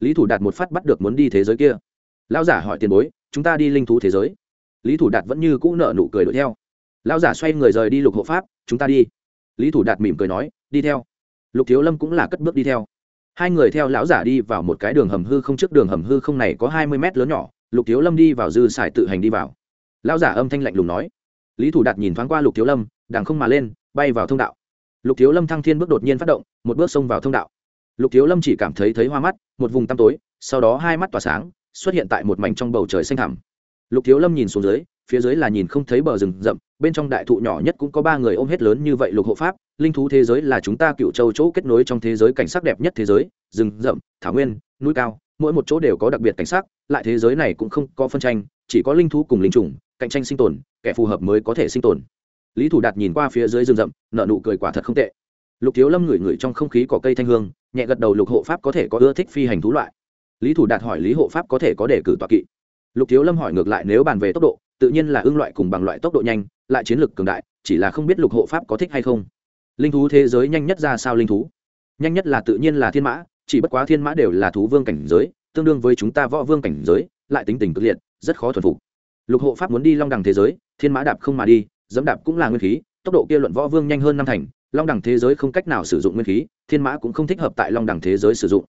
Lý thủ đạt một phát bắt được muốn đi thế giới kia. Lão giả hỏi tiền bối, chúng ta đi linh thú thế giới? Lý thủ đạt vẫn như cũ nợ nụ cười đuổi theo. Lão giả xoay người rời đi lục hộ pháp, chúng ta đi. Lý thủ đạt mỉm cười nói, đi theo lục thiếu lâm cũng là cất bước đi theo. Hai người theo lão giả đi vào một cái đường hầm hư không trước đường hầm hư không này có hai mươi mét lớn nhỏ, lục thiếu lâm đi vào dư sải tự hành đi vào. Lão giả âm thanh lạnh lùng nói. Lý thủ đạt nhìn thoáng qua lục thiếu lâm, đằng không mà lên, bay vào thông đạo. Lục thiếu lâm thăng thiên bước đột nhiên phát động, một bước xông vào thông đạo. Lục thiếu lâm chỉ cảm thấy thấy hoa mắt, một vùng tăm tối, sau đó hai mắt tỏa sáng, xuất hiện tại một mảnh trong bầu trời xanh thẳm. Lục thiếu lâm nhìn xuống dưới phía dưới là nhìn không thấy bờ rừng rậm, bên trong đại thụ nhỏ nhất cũng có ba người ôm hết lớn như vậy lục hộ pháp, linh thú thế giới là chúng ta cựu châu chỗ kết nối trong thế giới cảnh sắc đẹp nhất thế giới, rừng rậm, thảo nguyên, núi cao, mỗi một chỗ đều có đặc biệt cảnh sắc, lại thế giới này cũng không có phân tranh, chỉ có linh thú cùng linh trùng, cạnh tranh sinh tồn, kẻ phù hợp mới có thể sinh tồn. Lý thủ đạt nhìn qua phía dưới rừng rậm nợ nụ cười quả thật không tệ. Lục thiếu lâm ngửi ngửi trong không khí có cây thanh hương, nhẹ gật đầu lục hộ pháp có thể có ưa thích phi hành thú loại. Lý thủ đạt hỏi lý hộ pháp có thể có đề cử tọa kỵ. Lục thiếu lâm hỏi ngược lại nếu bàn về tốc độ tự nhiên là ưng loại cùng bằng loại tốc độ nhanh, lại chiến lược cường đại, chỉ là không biết lục hộ pháp có thích hay không. Linh thú thế giới nhanh nhất ra sao linh thú? Nhanh nhất là tự nhiên là thiên mã, chỉ bất quá thiên mã đều là thú vương cảnh giới, tương đương với chúng ta võ vương cảnh giới, lại tính tình cực liệt, rất khó thuần phục. Lục hộ pháp muốn đi long đẳng thế giới, thiên mã đạp không mà đi, dẫm đạp cũng là nguyên khí, tốc độ kia luận võ vương nhanh hơn năm thành, long đẳng thế giới không cách nào sử dụng nguyên khí, thiên mã cũng không thích hợp tại long đẳng thế giới sử dụng.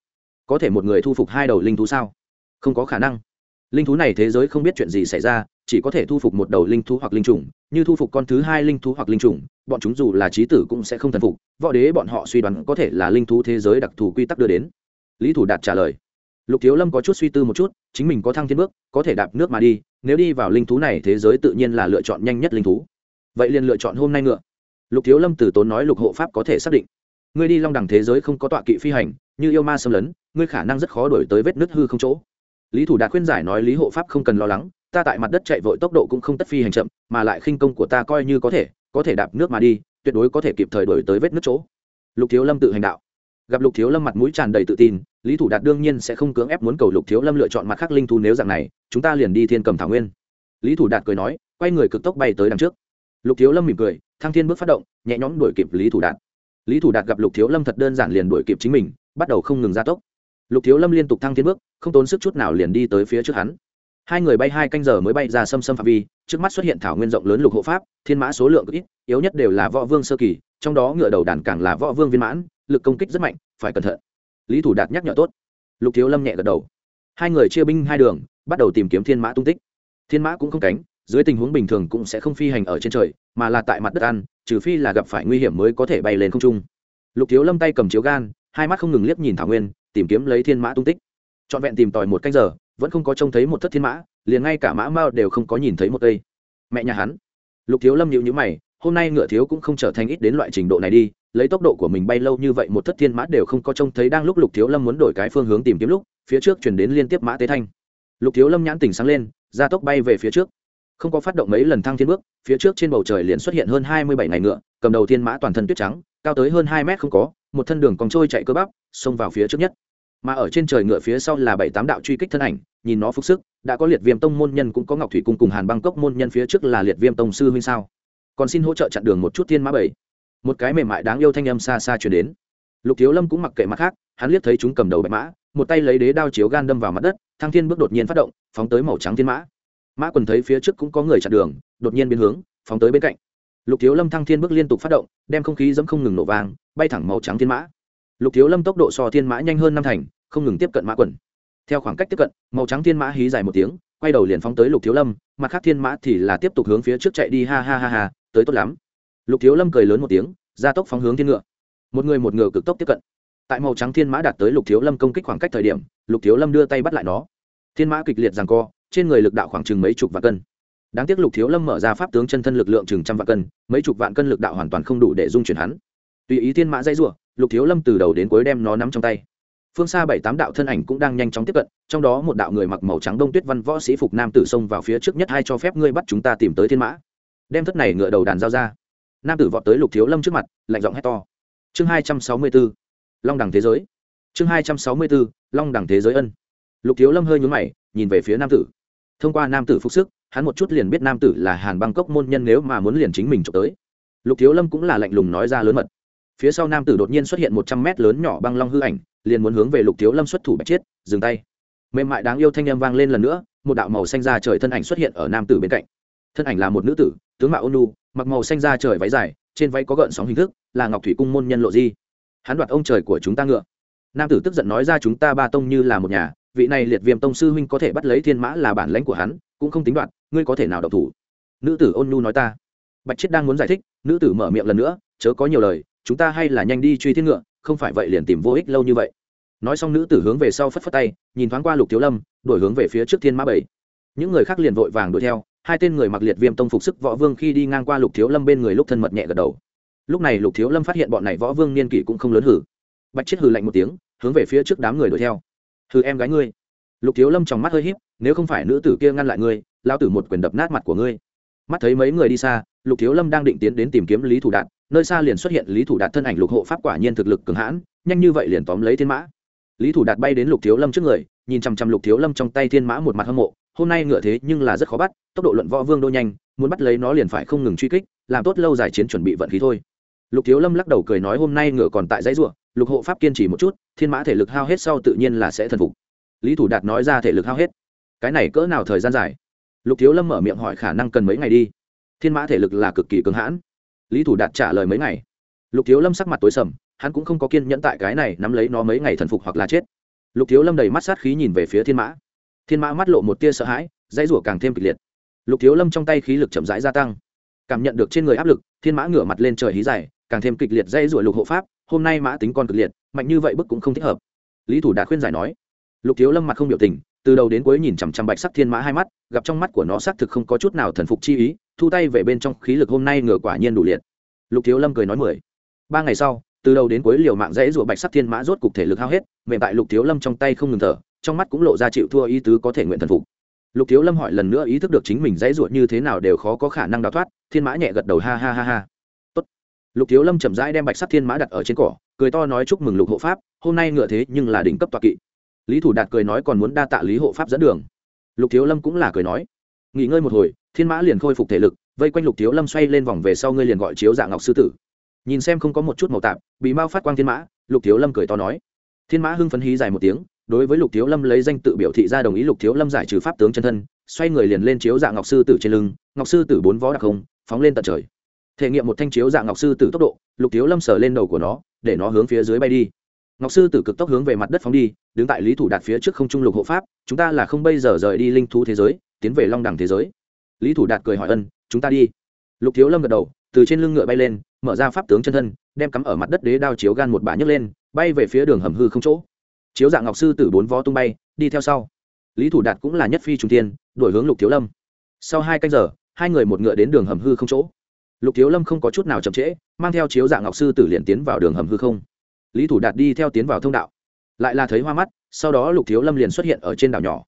Có thể một người thu phục hai đầu linh thú sao? Không có khả năng. Linh thú này thế giới không biết chuyện gì xảy ra chỉ có thể thu phục một đầu linh thú hoặc linh trùng, như thu phục con thứ hai linh thú hoặc linh trùng, bọn chúng dù là trí tử cũng sẽ không thần phục, võ đế bọn họ suy đoán có thể là linh thú thế giới đặc thù quy tắc đưa đến. Lý thủ đạt trả lời. Lục thiếu lâm có chút suy tư một chút, chính mình có thăng thiên bước, có thể đạp nước mà đi, nếu đi vào linh thú này thế giới tự nhiên là lựa chọn nhanh nhất linh thú. Vậy liền lựa chọn hôm nay ngựa. Lục thiếu lâm từ tốn nói lục hộ pháp có thể xác định. Ngươi đi long đẳng thế giới không có tọa kỵ phi hành, như yêu ma xâm lấn, ngươi khả năng rất khó đổi tới vết nứt hư không chỗ. Lý thủ đạt khuyên giải nói lý hộ pháp không cần lo lắng ta tại mặt đất chạy vội tốc độ cũng không tất phi hành chậm, mà lại khinh công của ta coi như có thể có thể đạp nước mà đi, tuyệt đối có thể kịp thời đổi tới vết nước chỗ. Lục thiếu lâm tự hành đạo. Gặp lục thiếu lâm mặt mũi tràn đầy tự tin, lý thủ đạt đương nhiên sẽ không cưỡng ép muốn cầu lục thiếu lâm lựa chọn mặt khác linh thu nếu dạng này, chúng ta liền đi thiên cầm thảo nguyên. Lý thủ đạt cười nói, quay người cực tốc bay tới đằng trước. Lục thiếu lâm mỉm cười, thăng thiên bước phát động, nhẹ nhõm đuổi kịp lý thủ đạt. Lý thủ đạt gặp lục thiếu lâm thật đơn giản liền đuổi kịp chính mình, bắt đầu không ngừng gia tốc. Lục thiếu lâm liên tục thăng thiên bước, không tốn sức chút nào liền đi tới phía trước hắn hai người bay hai canh giờ mới bay ra xâm xâm phạm vi, trước mắt xuất hiện thảo nguyên rộng lớn lục hộ pháp, thiên mã số lượng ít, yếu nhất đều là võ vương sơ kỳ, trong đó ngựa đầu đàn càng là võ vương viên mãn, lực công kích rất mạnh, phải cẩn thận. Lý thủ đạt nhắc nhở tốt. Lục thiếu lâm nhẹ gật đầu. Hai người chia binh hai đường, bắt đầu tìm kiếm thiên mã tung tích. Thiên mã cũng không cánh, dưới tình huống bình thường cũng sẽ không phi hành ở trên trời, mà là tại mặt đất ăn, trừ phi là gặp phải nguy hiểm mới có thể bay lên không trung. Lục thiếu lâm tay cầm chiếu gan, hai mắt không ngừng liếc nhìn thảo nguyên, tìm kiếm lấy thiên mã tung tích. Trọn vẹn tìm tòi một canh giờ vẫn không có trông thấy một thất thiên mã, liền ngay cả mã mao đều không có nhìn thấy một cây. Mẹ nhà hắn. Lục thiếu lâm nhịu nhữ mày, hôm nay ngựa thiếu cũng không trở thành ít đến loại trình độ này đi, lấy tốc độ của mình bay lâu như vậy một thất thiên mã đều không có trông thấy đang lúc lục thiếu lâm muốn đổi cái phương hướng tìm kiếm lúc, phía trước chuyển đến liên tiếp mã tế thanh. Lục thiếu lâm nhãn tỉnh sáng lên, ra tốc bay về phía trước. Không có phát động mấy lần thăng thiên bước, phía trước trên bầu trời liền xuất hiện hơn hai mươi bảy ngày ngựa, cầm đầu thiên mã toàn thân tuyết trắng, cao tới hơn hai mét không có, một thân đường còn trôi chạy cơ bắp, xông vào phía trước nhất mà ở trên trời ngựa phía sau là bảy tám đạo truy kích thân ảnh, nhìn nó phục sức, đã có liệt viêm tông môn nhân cũng có ngọc thủy cung cùng hàn băng cốc môn nhân phía trước là liệt viêm tông sư huynh sao. Còn xin hỗ trợ chặn đường một chút thiên mã bảy. Một cái mềm mại đáng yêu thanh âm xa xa chuyển đến. Lục thiếu lâm cũng mặc kệ mặt khác, hắn liếc thấy chúng cầm đầu bạch mã, một tay lấy đế đao chiếu gan đâm vào mặt đất, thăng thiên bước đột nhiên phát động, phóng tới màu trắng thiên mã. Mã quần thấy phía trước cũng có người chặn đường, đột nhiên biến hướng, phóng tới bên cạnh. Lục thiếu lâm thăng thiên bước liên tục phát động, đem không khí dẫm không ngừng nổ vàng bay thẳng màu trắng thiên mã lục thiếu lâm tốc độ so thiên mã nhanh hơn năm thành, không ngừng tiếp cận mã quần. Theo khoảng cách tiếp cận, màu trắng thiên mã hí dài một tiếng, quay đầu liền phóng tới lục thiếu lâm, mặt khác thiên mã thì là tiếp tục hướng phía trước chạy đi, ha ha ha ha, tới tốt lắm. Lục thiếu lâm cười lớn một tiếng, ra tốc phóng hướng thiên ngựa. Một người một ngựa cực tốc tiếp cận. Tại màu trắng thiên mã đạt tới lục thiếu lâm công kích khoảng cách thời điểm, lục thiếu lâm đưa tay bắt lại nó. Thiên mã kịch liệt rằng co, trên người lực đạo khoảng chừng mấy chục vạn cân. Đáng tiếc lục thiếu lâm mở ra pháp tướng chân thân lực lượng chừng trăm vạn cân, mấy chục vạn cân lực đạo hoàn toàn không đủ để dung chuyển hắn tùy ý thiên mã dây rủa, lục thiếu lâm từ đầu đến cuối đem nó nắm trong tay. Phương xa bảy tám đạo thân ảnh cũng đang nhanh chóng tiếp cận, trong đó một đạo người mặc màu trắng đông tuyết văn võ sĩ phục nam tử xông vào phía trước nhất hai cho phép ngươi bắt chúng ta tìm tới thiên mã. Đem thất này ngựa đầu đàn giao ra. Nam tử vọt tới lục thiếu lâm trước mặt, lạnh giọng hét to. Chương hai trăm sáu mươi b ố long đẳng thế giới. Chương hai trăm sáu mươi b ố long đẳng thế giới ân. Lục thiếu lâm hơi nhún mày, nhìn về phía nam tử. Thông qua nam tử phúc sức, hắn một chút liền biết nam tử là hàn băng cốc môn nhân nếu mà muốn liền chính mình trộm tới. Lục thiếu lâm cũng là lạnh lùng nói ra lớn mật phía sau nam tử đột nhiên xuất hiện một trăm mét lớn nhỏ băng long hư ảnh liền muốn hướng về lục thiếu lâm xuất thủ bạch chiết, dừng tay. Mềm mại đáng yêu thanh â m vang lên lần nữa một đạo màu xanh da trời thân ảnh xuất hiện ở nam tử bên cạnh. Thân ảnh là một nữ tử tướng mạo ôn mặc màu xanh da trời váy dài trên váy có gợn sóng hình thức là ngọc thủy cung môn nhân lộ di. Hắn đoạt ông trời của chúng ta ngựa. Nam tử tức giận nói ra chúng ta ba tông như là một nhà vị này liệt viêm tông sư huynh có thể bắt lấy thiên mã là bản lãnh của hắn cũng không tính đoạt ngươi có thể nào độc thủ? Nữ tử ôn nhu nói ta. Bạch chiết đang muốn giải thích nữ tử mở miệng lần nữa chớ có nhiều lời chúng ta hay là nhanh đi truy thiên ngựa, không phải vậy liền tìm vô ích lâu như vậy. Nói xong nữ tử hướng về sau phất phất tay, nhìn thoáng qua lục thiếu lâm đổi hướng về phía trước thiên mã bảy. Những người khác liền vội vàng đuổi theo, hai tên người mặc liệt viêm tông phục sức võ vương khi đi ngang qua lục thiếu lâm bên người lúc thân mật nhẹ gật đầu. Lúc này lục thiếu lâm phát hiện bọn này võ vương niên kỷ cũng không lớn hử. Bạch chết hử lạnh một tiếng, hướng về phía trước đám người đuổi theo. Hừ em gái ngươi. Lục thiếu lâm trong mắt hơi h í p nếu không phải nữ tử kia ngăn lại ngươi lao tử một quyền đập nát mặt của ngươi. Mắt thấy mấy người đi xa, lục thiếu lâm đang định tiến đến tìm kiếm lý thủ đạn nơi xa liền xuất hiện lý thủ đạt thân ảnh lục hộ pháp quả nhiên thực lực cường hãn, nhanh như vậy liền tóm lấy thiên mã. Lý thủ đạt bay đến lục thiếu lâm trước người, nhìn chằm chằm lục thiếu lâm trong tay thiên mã một mặt hâm mộ, hôm nay ngựa thế nhưng là rất khó bắt, tốc độ luận võ vương đô nhanh, muốn bắt lấy nó liền phải không ngừng truy kích, làm tốt lâu dài chiến chuẩn bị vận khí thôi. Lục thiếu lâm lắc đầu cười nói hôm nay ngựa còn tại dãy ruộng, lục hộ pháp kiên trì một chút, thiên mã thể lực hao hết sau tự nhiên là sẽ thần phục. Lý thủ đạt nói ra thể lực hao hết. Cái này cỡ nào thời gian dài? Lục thiếu lâm mở miệng hỏi khả năng cần mấy ngày đi. Thiên mã thể lực là cực kỳ cường hãn lý thủ đạt trả lời mấy ngày. Lục thiếu lâm sắc mặt tối sầm, hắn cũng không có kiên nhẫn tại cái này nắm lấy nó mấy ngày thần phục hoặc là chết. Lục thiếu lâm đầy mắt sát khí nhìn về phía thiên mã. Thiên mã mắt lộ một tia sợ hãi, dãy rủa càng thêm kịch liệt. Lục thiếu lâm trong tay khí lực chậm rãi gia tăng. Cảm nhận được trên người áp lực, thiên mã ngửa mặt lên trời hí dài, càng thêm kịch liệt dãy rủa lục hộ pháp, hôm nay mã tính con cực liệt, mạnh như vậy bức cũng không thích hợp. Lý thủ đạt khuyên giải nói. Lục thiếu lâm mặt không biểu tình từ đầu đến cuối nhìn chằm chằm bạch sắc thiên mã hai mắt, gặp trong mắt của nó xác thực không có chút nào thần phục chi ý, thu tay về bên trong khí lực hôm nay ngửa quả nhiên đủ liệt. Lục thiếu lâm cười nói mười. Ba ngày sau, từ đầu đến cuối liều mạng dãy rủa bạch sắc thiên mã rốt cục thể lực hao hết, mềm tại lục thiếu lâm trong tay không ngừng thở, trong mắt cũng lộ ra chịu thua ý tứ có thể nguyện thần phục. Lục thiếu lâm hỏi lần nữa ý thức được chính mình dãy ruột như thế nào đều khó có khả năng đào thoát, thiên mã nhẹ gật đầu ha ha ha ha. Tốt. lục thiếu lâm chậm rãi đem bạch sắc thiên mã đặt ở trên cỏ, cười to nói chúc mừng lục hộ pháp, hôm nay ngựa thế nhưng là đỉnh cấp tọa kỵ lý thủ đạt cười nói còn muốn đa tạ lý hộ pháp dẫn đường. Lục thiếu lâm cũng là cười nói, nghỉ ngơi một hồi, thiên mã liền khôi phục thể lực, vây quanh lục thiếu lâm xoay lên vòng về sau ngươi liền gọi chiếu dạ ngọc sư tử. Nhìn xem không có một chút màu tạp, bị mau phát quang thiên mã, lục thiếu lâm cười to nói. Thiên mã hưng phấn hí dài một tiếng, đối với lục thiếu lâm lấy danh tự biểu thị ra đồng ý, lục thiếu lâm giải trừ pháp tướng chân thân, xoay người liền lên chiếu dạ ngọc sư tử trên lưng, ngọc sư tử bốn vó đặc không, phóng lên tận trời. Thể nghiệm một thanh chiếu dạ ngọc sư tử tốc độ, lục thiếu lâm sờ lên đầu của nó, để nó hướng phía dưới bay đi ngọc sư tử cực tốc hướng về mặt đất phóng đi, đứng tại lý thủ đạt phía trước không trung lục hộ pháp, chúng ta là không bây giờ rời đi linh thú thế giới, tiến về long đẳng thế giới. Lý thủ đạt cười hỏi ân, chúng ta đi. Lục thiếu lâm gật đầu, từ trên lưng ngựa bay lên, mở ra pháp tướng chân thân, đem cắm ở mặt đất đế đao chiếu gan một bả nhấc lên, bay về phía đường hầm hư không chỗ. Chiếu dạng ngọc sư tử bốn vó tung bay, đi theo sau. Lý thủ đạt cũng là nhất phi trung tiên đổi hướng lục thiếu lâm. Sau hai canh giờ, hai người một ngựa đến đường hầm hư không chỗ. Lục thiếu lâm không có chút nào chậm trễ, mang theo chiếu dạng ngọc sư tử liền tiến vào đường hầm hư không lý thủ đạt đi theo tiến vào thông đạo. Lại là thấy hoa mắt, sau đó lục thiếu lâm liền xuất hiện ở trên đảo nhỏ.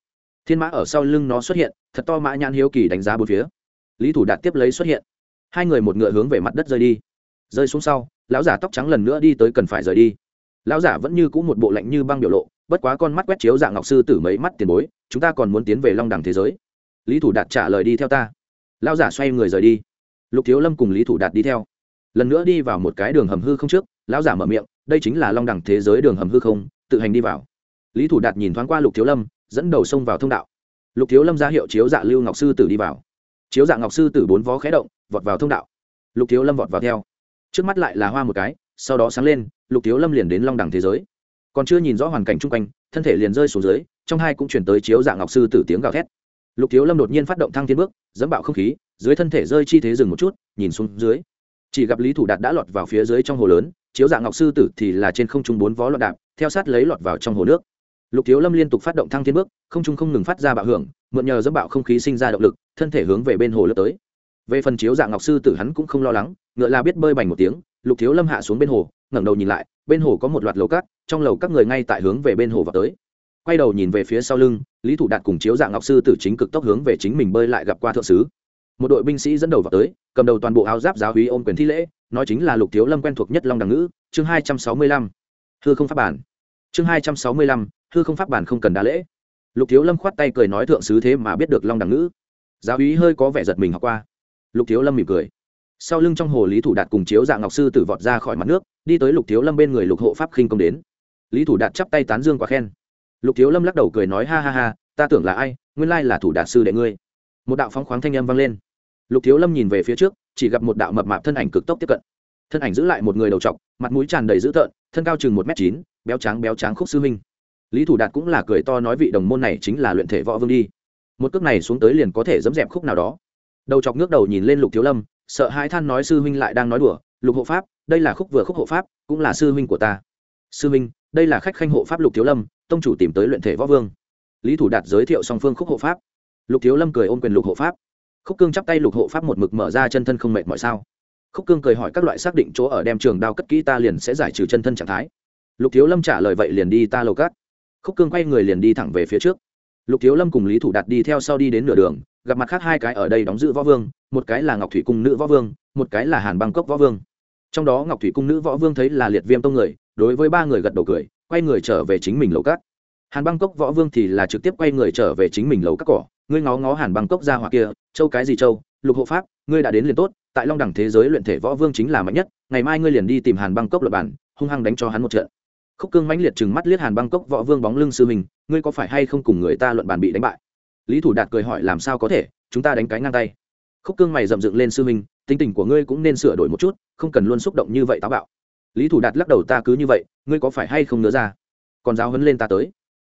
Thiên mã ở sau lưng nó xuất hiện, thật to mã nhãn hiếu kỳ đánh giá bốn phía. Lý thủ đạt tiếp lấy xuất hiện. Hai người một ngựa hướng về mặt đất rơi đi. Rơi xuống sau, lão giả tóc trắng lần nữa đi tới cần phải rời đi. Lão giả vẫn như c ũ một bộ lạnh như băng biểu lộ, bất quá con mắt quét chiếu dạng ngọc sư tử mấy mắt tiền bối, chúng ta còn muốn tiến về long đẳng thế giới. Lý thủ đạt trả lời đi theo ta. Lão giả xoay người rời đi. Lục thiếu lâm cùng lý thủ đạt đi theo lần nữa đi vào một cái đường hầm hư không trước, lão giả mở miệng, đây chính là long đẳng thế giới đường hầm hư không, tự hành đi vào. Lý thủ đạt nhìn thoáng qua lục thiếu lâm, dẫn đầu xông vào thông đạo. Lục thiếu lâm ra hiệu chiếu dạ lưu ngọc sư tử đi vào. Chiếu dạ ngọc sư tử bốn vó khé động, vọt vào thông đạo. Lục thiếu lâm vọt vào theo. Trước mắt lại là hoa một cái, sau đó sáng lên, lục thiếu lâm liền đến long đẳng thế giới. Còn chưa nhìn rõ hoàn cảnh chung quanh, thân thể liền rơi xuống dưới, trong hai cũng chuyển tới chiếu dạng ngọc sư tử tiếng gào thét. Lục thiếu lâm đột nhiên phát động thăng tiến bước, dẫm bạo không khí, dưới thân thể rơi chi thế dừng một chút, nhìn xuống dưới chỉ gặp lý thủ đạt đã lọt vào phía dưới trong hồ lớn, chiếu dạng ngọc sư tử thì là trên không trung bốn vó lọt đạp, theo sát lấy lọt vào trong hồ nước. Lục thiếu lâm liên tục phát động thăng thiên bước, không trung không ngừng phát ra bạo hưởng, mượn nhờ dẫm bạo không khí sinh ra động lực, thân thể hướng về bên hồ lướt tới. Về phần chiếu dạng ngọc sư tử hắn cũng không lo lắng, ngựa là biết bơi bành một tiếng, lục thiếu lâm hạ xuống bên hồ, ngẩng đầu nhìn lại, bên hồ có một loạt lầu cát, trong lầu các người ngay tại hướng về bên hồ vào tới. Quay đầu nhìn về phía sau lưng, lý thủ đạt cùng chiếu dạng ngọc sư tử chính cực tốc hướng về chính mình bơi lại gặp qua thượng sứ một đội binh sĩ dẫn đầu vào tới, cầm đầu toàn bộ áo giáp giáo hí ôm quyền thi lễ, nói chính là lục thiếu lâm quen thuộc nhất long đằng ngữ, chương hai trăm sáu mươi lăm. Hư không pháp bản. Chương hai trăm sáu mươi lăm, hư không pháp bản không cần đa lễ. Lục thiếu lâm khoát tay cười nói thượng sứ thế mà biết được long đằng ngữ. Giáo hí hơi có vẻ giật mình học qua. Lục thiếu lâm mỉm cười. Sau lưng trong hồ lý thủ đạt cùng chiếu dạng ngọc sư tử vọt ra khỏi mặt nước, đi tới lục thiếu lâm bên người lục hộ pháp khinh công đến. Lý thủ đạt chắp tay tán dương quả khen. Lục thiếu lâm lắc đầu cười nói ha ha ha, ta tưởng là ai, nguyên lai là thủ đạt sư đệ ngươi một đạo phóng khoáng thanh âm vang lên. Lục thiếu lâm nhìn về phía trước, chỉ gặp một đạo mập mạp thân ảnh cực tốc tiếp cận. Thân ảnh giữ lại một người đầu trọc, mặt mũi tràn đầy dữ tợn, thân cao chừng một m chín, béo trắng béo trắng khúc sư minh lý thủ đạt cũng là cười to nói vị đồng môn này chính là luyện thể võ vương đi. Một cước này xuống tới liền có thể dẫm dẹp khúc nào đó. Đầu chọc ngước đầu nhìn lên lục thiếu lâm, sợ hãi than nói sư huynh lại đang nói đùa, lục hộ pháp, đây là khúc vừa khúc hộ pháp, cũng là sư huynh của ta. Sư huynh, đây là khách khanh hộ pháp lục thiếu lâm, tông chủ tìm tới luyện thể võ vương. Lý thủ đạt giới thiệu song phương khúc hộ pháp lục thiếu lâm cười ôm quyền lục hộ pháp. Khúc cương chắp tay lục hộ pháp một mực mở ra chân thân không mệt mọi sao? Khúc cương cười hỏi các loại xác định chỗ ở đem trường đao cất kỹ ta liền sẽ giải trừ chân thân trạng thái. Lục thiếu lâm trả lời vậy liền đi ta lầu cát. Khúc cương quay người liền đi thẳng về phía trước. Lục thiếu lâm cùng lý thủ đạt đi theo sau đi đến nửa đường, gặp mặt khác hai cái ở đây đóng giữ võ vương, một cái là ngọc thủy cung nữ võ vương, một cái là hàn băng cốc võ vương. Trong đó ngọc thủy cung nữ võ vương thấy là liệt viêm tông người, đối với ba người gật đầu cười, quay người trở về chính mình lầu cát. Hàn băng cốc võ vương thì là trực tiếp quay người trở về chính mình lầu cát cỏ ngươi ngó ngó hàn băng cốc ra hoặc kia châu cái gì châu lục hộ pháp ngươi đã đến liền tốt tại long đẳng thế giới luyện thể võ vương chính là mạnh nhất ngày mai ngươi liền đi tìm hàn băng cốc luật bản hung hăng đánh cho hắn một trận. Khúc cương mãnh liệt chừng mắt liếc hàn băng cốc võ vương bóng lưng sư mình ngươi có phải hay không cùng người ta luận bàn bị đánh bại? Lý thủ đạt cười hỏi làm sao có thể chúng ta đánh cái ngang tay. Khúc cương mày dậm dựng lên sư mình, tính tình của ngươi cũng nên sửa đổi một chút không cần luôn xúc động như vậy táo bạo. Lý thủ đạt lắc đầu ta cứ như vậy ngươi có phải hay không nữa ra? Còn giáo hấn lên ta tới.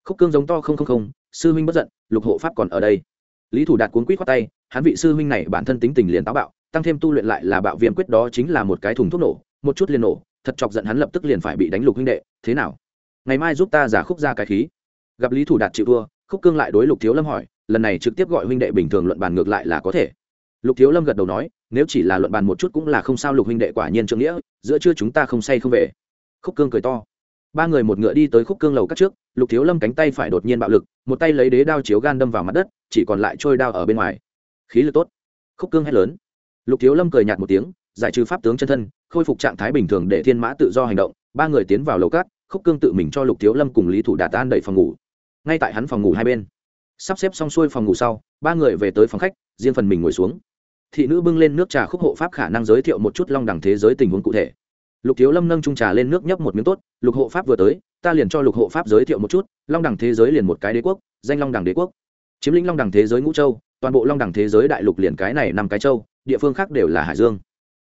Khúc cương giống to không không không sư minh bất giận, lục hộ pháp còn ở đây. Lý thủ đạt cuốn quýt khoát tay, hắn vị sư minh này bản thân tính tình liền táo bạo, tăng thêm tu luyện lại là bạo viêm quyết đó chính là một cái thùng thuốc nổ, một chút liền nổ, thật chọc giận hắn lập tức liền phải bị đánh lục huynh đệ, thế nào? Ngày mai giúp ta giả khúc ra cái khí. Gặp lý thủ đạt chịu thua, khúc cương lại đối lục thiếu lâm hỏi, lần này trực tiếp gọi huynh đệ bình thường luận bàn ngược lại là có thể. Lục thiếu lâm gật đầu nói, nếu chỉ là luận bàn một chút cũng là không sao, lục huynh đệ quả nhiên trượng nghĩa, giữa trưa chúng ta không say không về. Khúc cương cười to. Ba người một ngựa đi tới khúc cương lầu cắt trước lục thiếu lâm cánh tay phải đột nhiên bạo lực, một tay lấy đế đao chiếu gan đâm vào mặt đất, chỉ còn lại trôi đao ở bên ngoài. Khí lực tốt. Khúc cương hét lớn. Lục thiếu lâm cười nhạt một tiếng, giải trừ pháp tướng chân thân, khôi phục trạng thái bình thường để thiên mã tự do hành động, ba người tiến vào lầu cát, khúc cương tự mình cho lục thiếu lâm cùng lý thủ đạt tan đẩy phòng ngủ. Ngay tại hắn phòng ngủ hai bên, sắp xếp xong xuôi phòng ngủ sau, ba người về tới phòng khách, riêng phần mình ngồi xuống. Thị nữ bưng lên nước trà khúc hộ pháp khả năng giới thiệu một chút long đẳng thế giới tình huống cụ thể. Lục thiếu lâm nâng trung trà lên nước nhấp một miếng tốt, lục hộ pháp vừa tới ta liền cho lục hộ pháp giới thiệu một chút, long đẳng thế giới liền một cái đế quốc, danh long đẳng đế quốc. Chiếm lĩnh long đẳng thế giới ngũ châu, toàn bộ long đẳng thế giới đại lục liền cái này năm cái châu, địa phương khác đều là hải dương.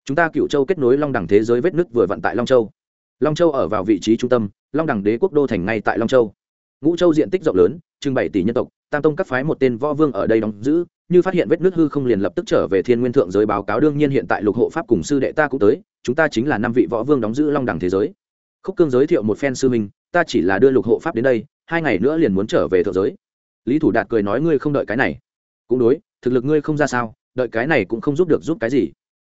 Chúng ta cựu châu kết nối long đẳng thế giới vết nứt vừa vận tại long châu. Long châu ở vào vị trí trung tâm, long đẳng đế quốc đô thành ngay tại long châu. Ngũ châu diện tích rộng lớn trưng bày tỷ nhân tộc, tam tông các phái một tên võ vương ở đây đóng giữ, như phát hiện vết nước hư không liền lập tức trở về thiên nguyên thượng giới báo cáo đương nhiên hiện tại lục hộ pháp cùng sư đệ ta cũng tới, chúng ta chính là năm vị võ vương đóng giữ long đẳng thế giới. Khúc cương giới thiệu một phen sư minh ta chỉ là đưa lục hộ pháp đến đây, hai ngày nữa liền muốn trở về thượng giới. Lý thủ đạt cười nói ngươi không đợi cái này. Cũng đối, thực lực ngươi không ra sao, đợi cái này cũng không giúp được giúp cái gì.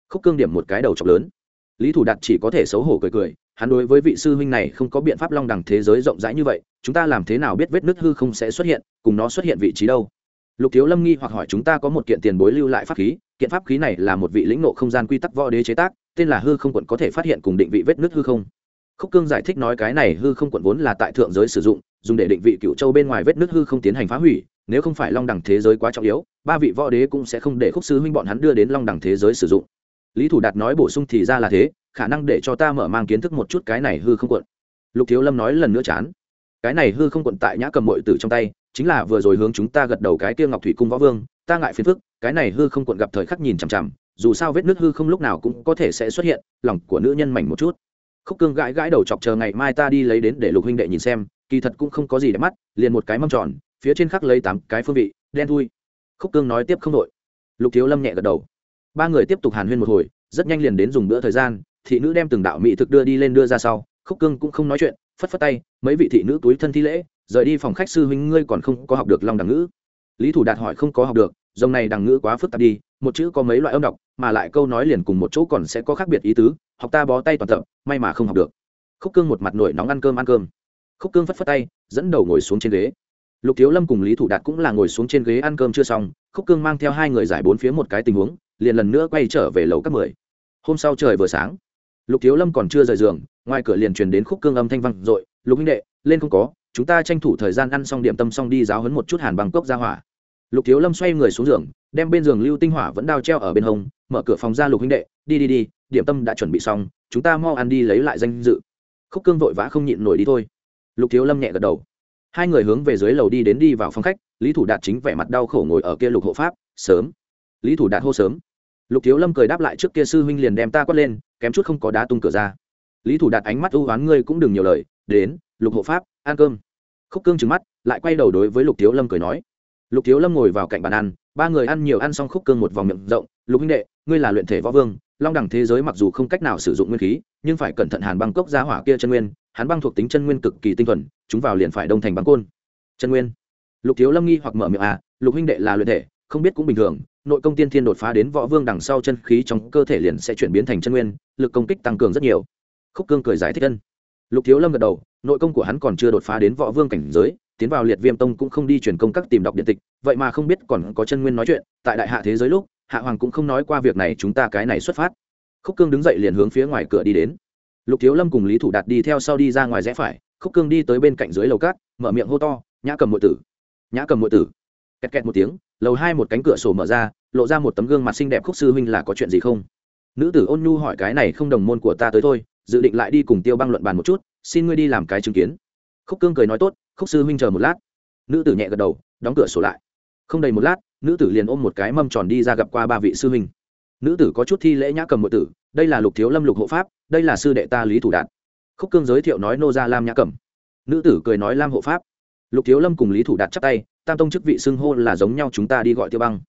Khúc cương điểm một cái đầu chọc lớn. Lý thủ đạt chỉ có thể xấu hổ cười cười, hắn đối với vị sư huynh này không có biện pháp long đẳng thế giới rộng rãi như vậy, chúng ta làm thế nào biết vết nứt hư không sẽ xuất hiện, cùng nó xuất hiện vị trí đâu? Lục thiếu lâm nghi hoặc hỏi chúng ta có một kiện tiền bối lưu lại pháp khí, kiện pháp khí này là một vị lĩnh nộ không gian quy tắc võ đế chế tác, tên là hư không quận có thể phát hiện cùng định vị vết nứt hư không? Khúc cương giải thích nói cái này hư không quận vốn là tại thượng giới sử dụng, dùng để định vị cựu châu bên ngoài vết nứt hư không tiến hành phá hủy, nếu không phải long đẳng thế giới quá trọng yếu, ba vị võ đế cũng sẽ không để khúc sư huynh bọn hắn đưa đến long đẳng thế giới sử dụng. Lý thủ đạt nói bổ sung thì ra là thế, khả năng để cho ta mở mang kiến thức một chút cái này hư không quận. Lục thiếu lâm nói lần nữa chán. Cái này hư không quận tại nhã cầm mội tử trong tay, chính là vừa rồi hướng chúng ta gật đầu cái kia ngọc thủy cung võ vương, ta ngại phiền phức, cái này hư không quận gặp thời khắc nhìn chằm chằm, dù sao vết nước hư không lúc nào cũng có thể sẽ xuất hiện, lòng của nữ nhân mảnh một chút khúc cương gãi gãi đầu chọc chờ ngày mai ta đi lấy đến để lục huynh đệ nhìn xem, kỳ thật cũng không có gì để mắt, liền một cái mâm tròn, phía trên khắc lấy tám cái phương vị, đen thui. Khúc cương nói tiếp không đội lục thiếu lâm nhẹ gật đầu. Ba người tiếp tục hàn huyên một hồi, rất nhanh liền đến dùng bữa thời gian, thị nữ đem từng đạo mỹ thực đưa đi lên đưa ra sau, khúc cương cũng không nói chuyện, phất phất tay, mấy vị thị nữ túi thân thi lễ, rời đi phòng khách sư huynh ngươi còn không có học được long đằng ngữ. Lý thủ đạt hỏi không có học được, dòng này đằng ngữ quá phức tạp đi, một chữ có mấy loại âm đọc mà lại câu nói liền cùng một chỗ còn sẽ có khác biệt ý tứ, học ta bó tay toàn tập, may mà không học được. Khúc cương một mặt nổi nóng ăn cơm ăn cơm. Khúc cương phất phất tay, dẫn đầu ngồi xuống trên ghế. Lục thiếu lâm cùng lý thủ đạt cũng là ngồi xuống trên ghế ăn cơm chưa xong, khúc cương mang theo hai người giải bốn phía một cái tình huống, liền lần nữa quay trở về lầu các mười. Hôm sau trời vừa sáng, lục thiếu lâm còn chưa rời giường, ngoài cửa liền truyền đến khúc cương âm thanh văng r ộ i lục huynh đệ, lên không có, chúng ta tranh thủ thời gian ăn xong điểm tâm xong đi giáo hấn một chút hàn bằng cốc ra hỏa. Lục thiếu lâm xoay người xuống giường, đem bên giường lưu tinh hỏa vẫn đao treo ở bên hông mở cửa phòng ra lục huynh đệ, đi đi đi, điểm tâm đã chuẩn bị xong, chúng ta mau ăn đi lấy lại danh dự. Khúc cương vội vã không nhịn nổi đi thôi. Lục thiếu lâm nhẹ gật đầu. Hai người hướng về dưới lầu đi đến đi vào phòng khách, lý thủ đạt chính vẻ mặt đau khổ ngồi ở kia lục hộ pháp, sớm. Lý thủ đạt hô sớm. Lục thiếu lâm cười đáp lại trước kia sư huynh liền đem ta quất lên, kém chút không có đá tung cửa ra. Lý thủ đạt ánh mắt ưu oán, ngươi cũng đừng nhiều lời, đến, lục hộ pháp, ăn cơm. Khúc cương trừng mắt, lại quay đầu đối với lục thiếu lâm cười nói. Lục thiếu lâm ngồi vào cạnh bàn ăn, ba người ăn nhiều ăn xong khúc cương một vòng miệng rộng lục huynh đệ, ngươi là luyện thể võ vương, long đẳng thế giới mặc dù không cách nào sử dụng nguyên khí, nhưng phải cẩn thận hàn băng cốc ra hỏa kia chân nguyên hắn băng thuộc tính chân nguyên cực kỳ tinh thuần, chúng vào liền phải đông thành băng côn. Chân nguyên. Lục thiếu lâm nghi hoặc mở miệng à lục huynh đệ là luyện thể, không biết cũng bình thường, nội công tiên thiên đột phá đến võ vương đằng sau chân khí trong cơ thể liền sẽ chuyển biến thành chân nguyên, lực công kích tăng cường rất nhiều. Khúc cương cười giải thích thân lục thiếu lâm gật đầu, nội công của hắn còn chưa đột phá đến võ vương cảnh giới, tiến vào liệt viêm tông cũng không đi truyền công các tìm đọc điện tịch, vậy mà không biết còn có chân nguyên nói chuyện, tại đại hạ thế giới lúc hạ hoàng cũng không nói qua việc này chúng ta cái này xuất phát. Khúc cương đứng dậy liền hướng phía ngoài cửa đi đến. Lục thiếu lâm cùng lý thủ đạt đi theo sau đi ra ngoài rẽ phải, khúc cương đi tới bên cạnh dưới lầu cát, mở miệng hô to, nhã cầm mọi tử, nhã cầm mọi tử. Kẹt kẹt một tiếng, lầu hai một cánh cửa sổ mở ra, lộ ra một tấm gương mặt xinh đẹp, khúc sư huynh là có chuyện gì không? Nữ tử ôn nhu hỏi, cái này không đồng môn của ta tới thôi, dự định lại đi cùng tiêu băng luận bàn một chút, xin ngươi đi làm cái chứng kiến. Khúc cương cười nói, tốt, khúc sư huynh chờ một lát. Nữ tử nhẹ gật đầu, đóng cửa sổ lại. Không đầy một lát nữ tử liền ôm một cái mâm tròn đi ra gặp qua ba vị sư huynh. Nữ tử có chút thi lễ nhã cầm một tử, đây là lục thiếu lâm lục hộ pháp, đây là sư đệ ta lý thủ đạt. Khúc cương giới thiệu nói nô ra lam nhã cầm nữ tử cười nói lam hộ pháp. Lục thiếu lâm cùng lý thủ đạt chắp tay, tam tông chức vị xưng hô là giống nhau chúng ta đi gọi tiêu băng.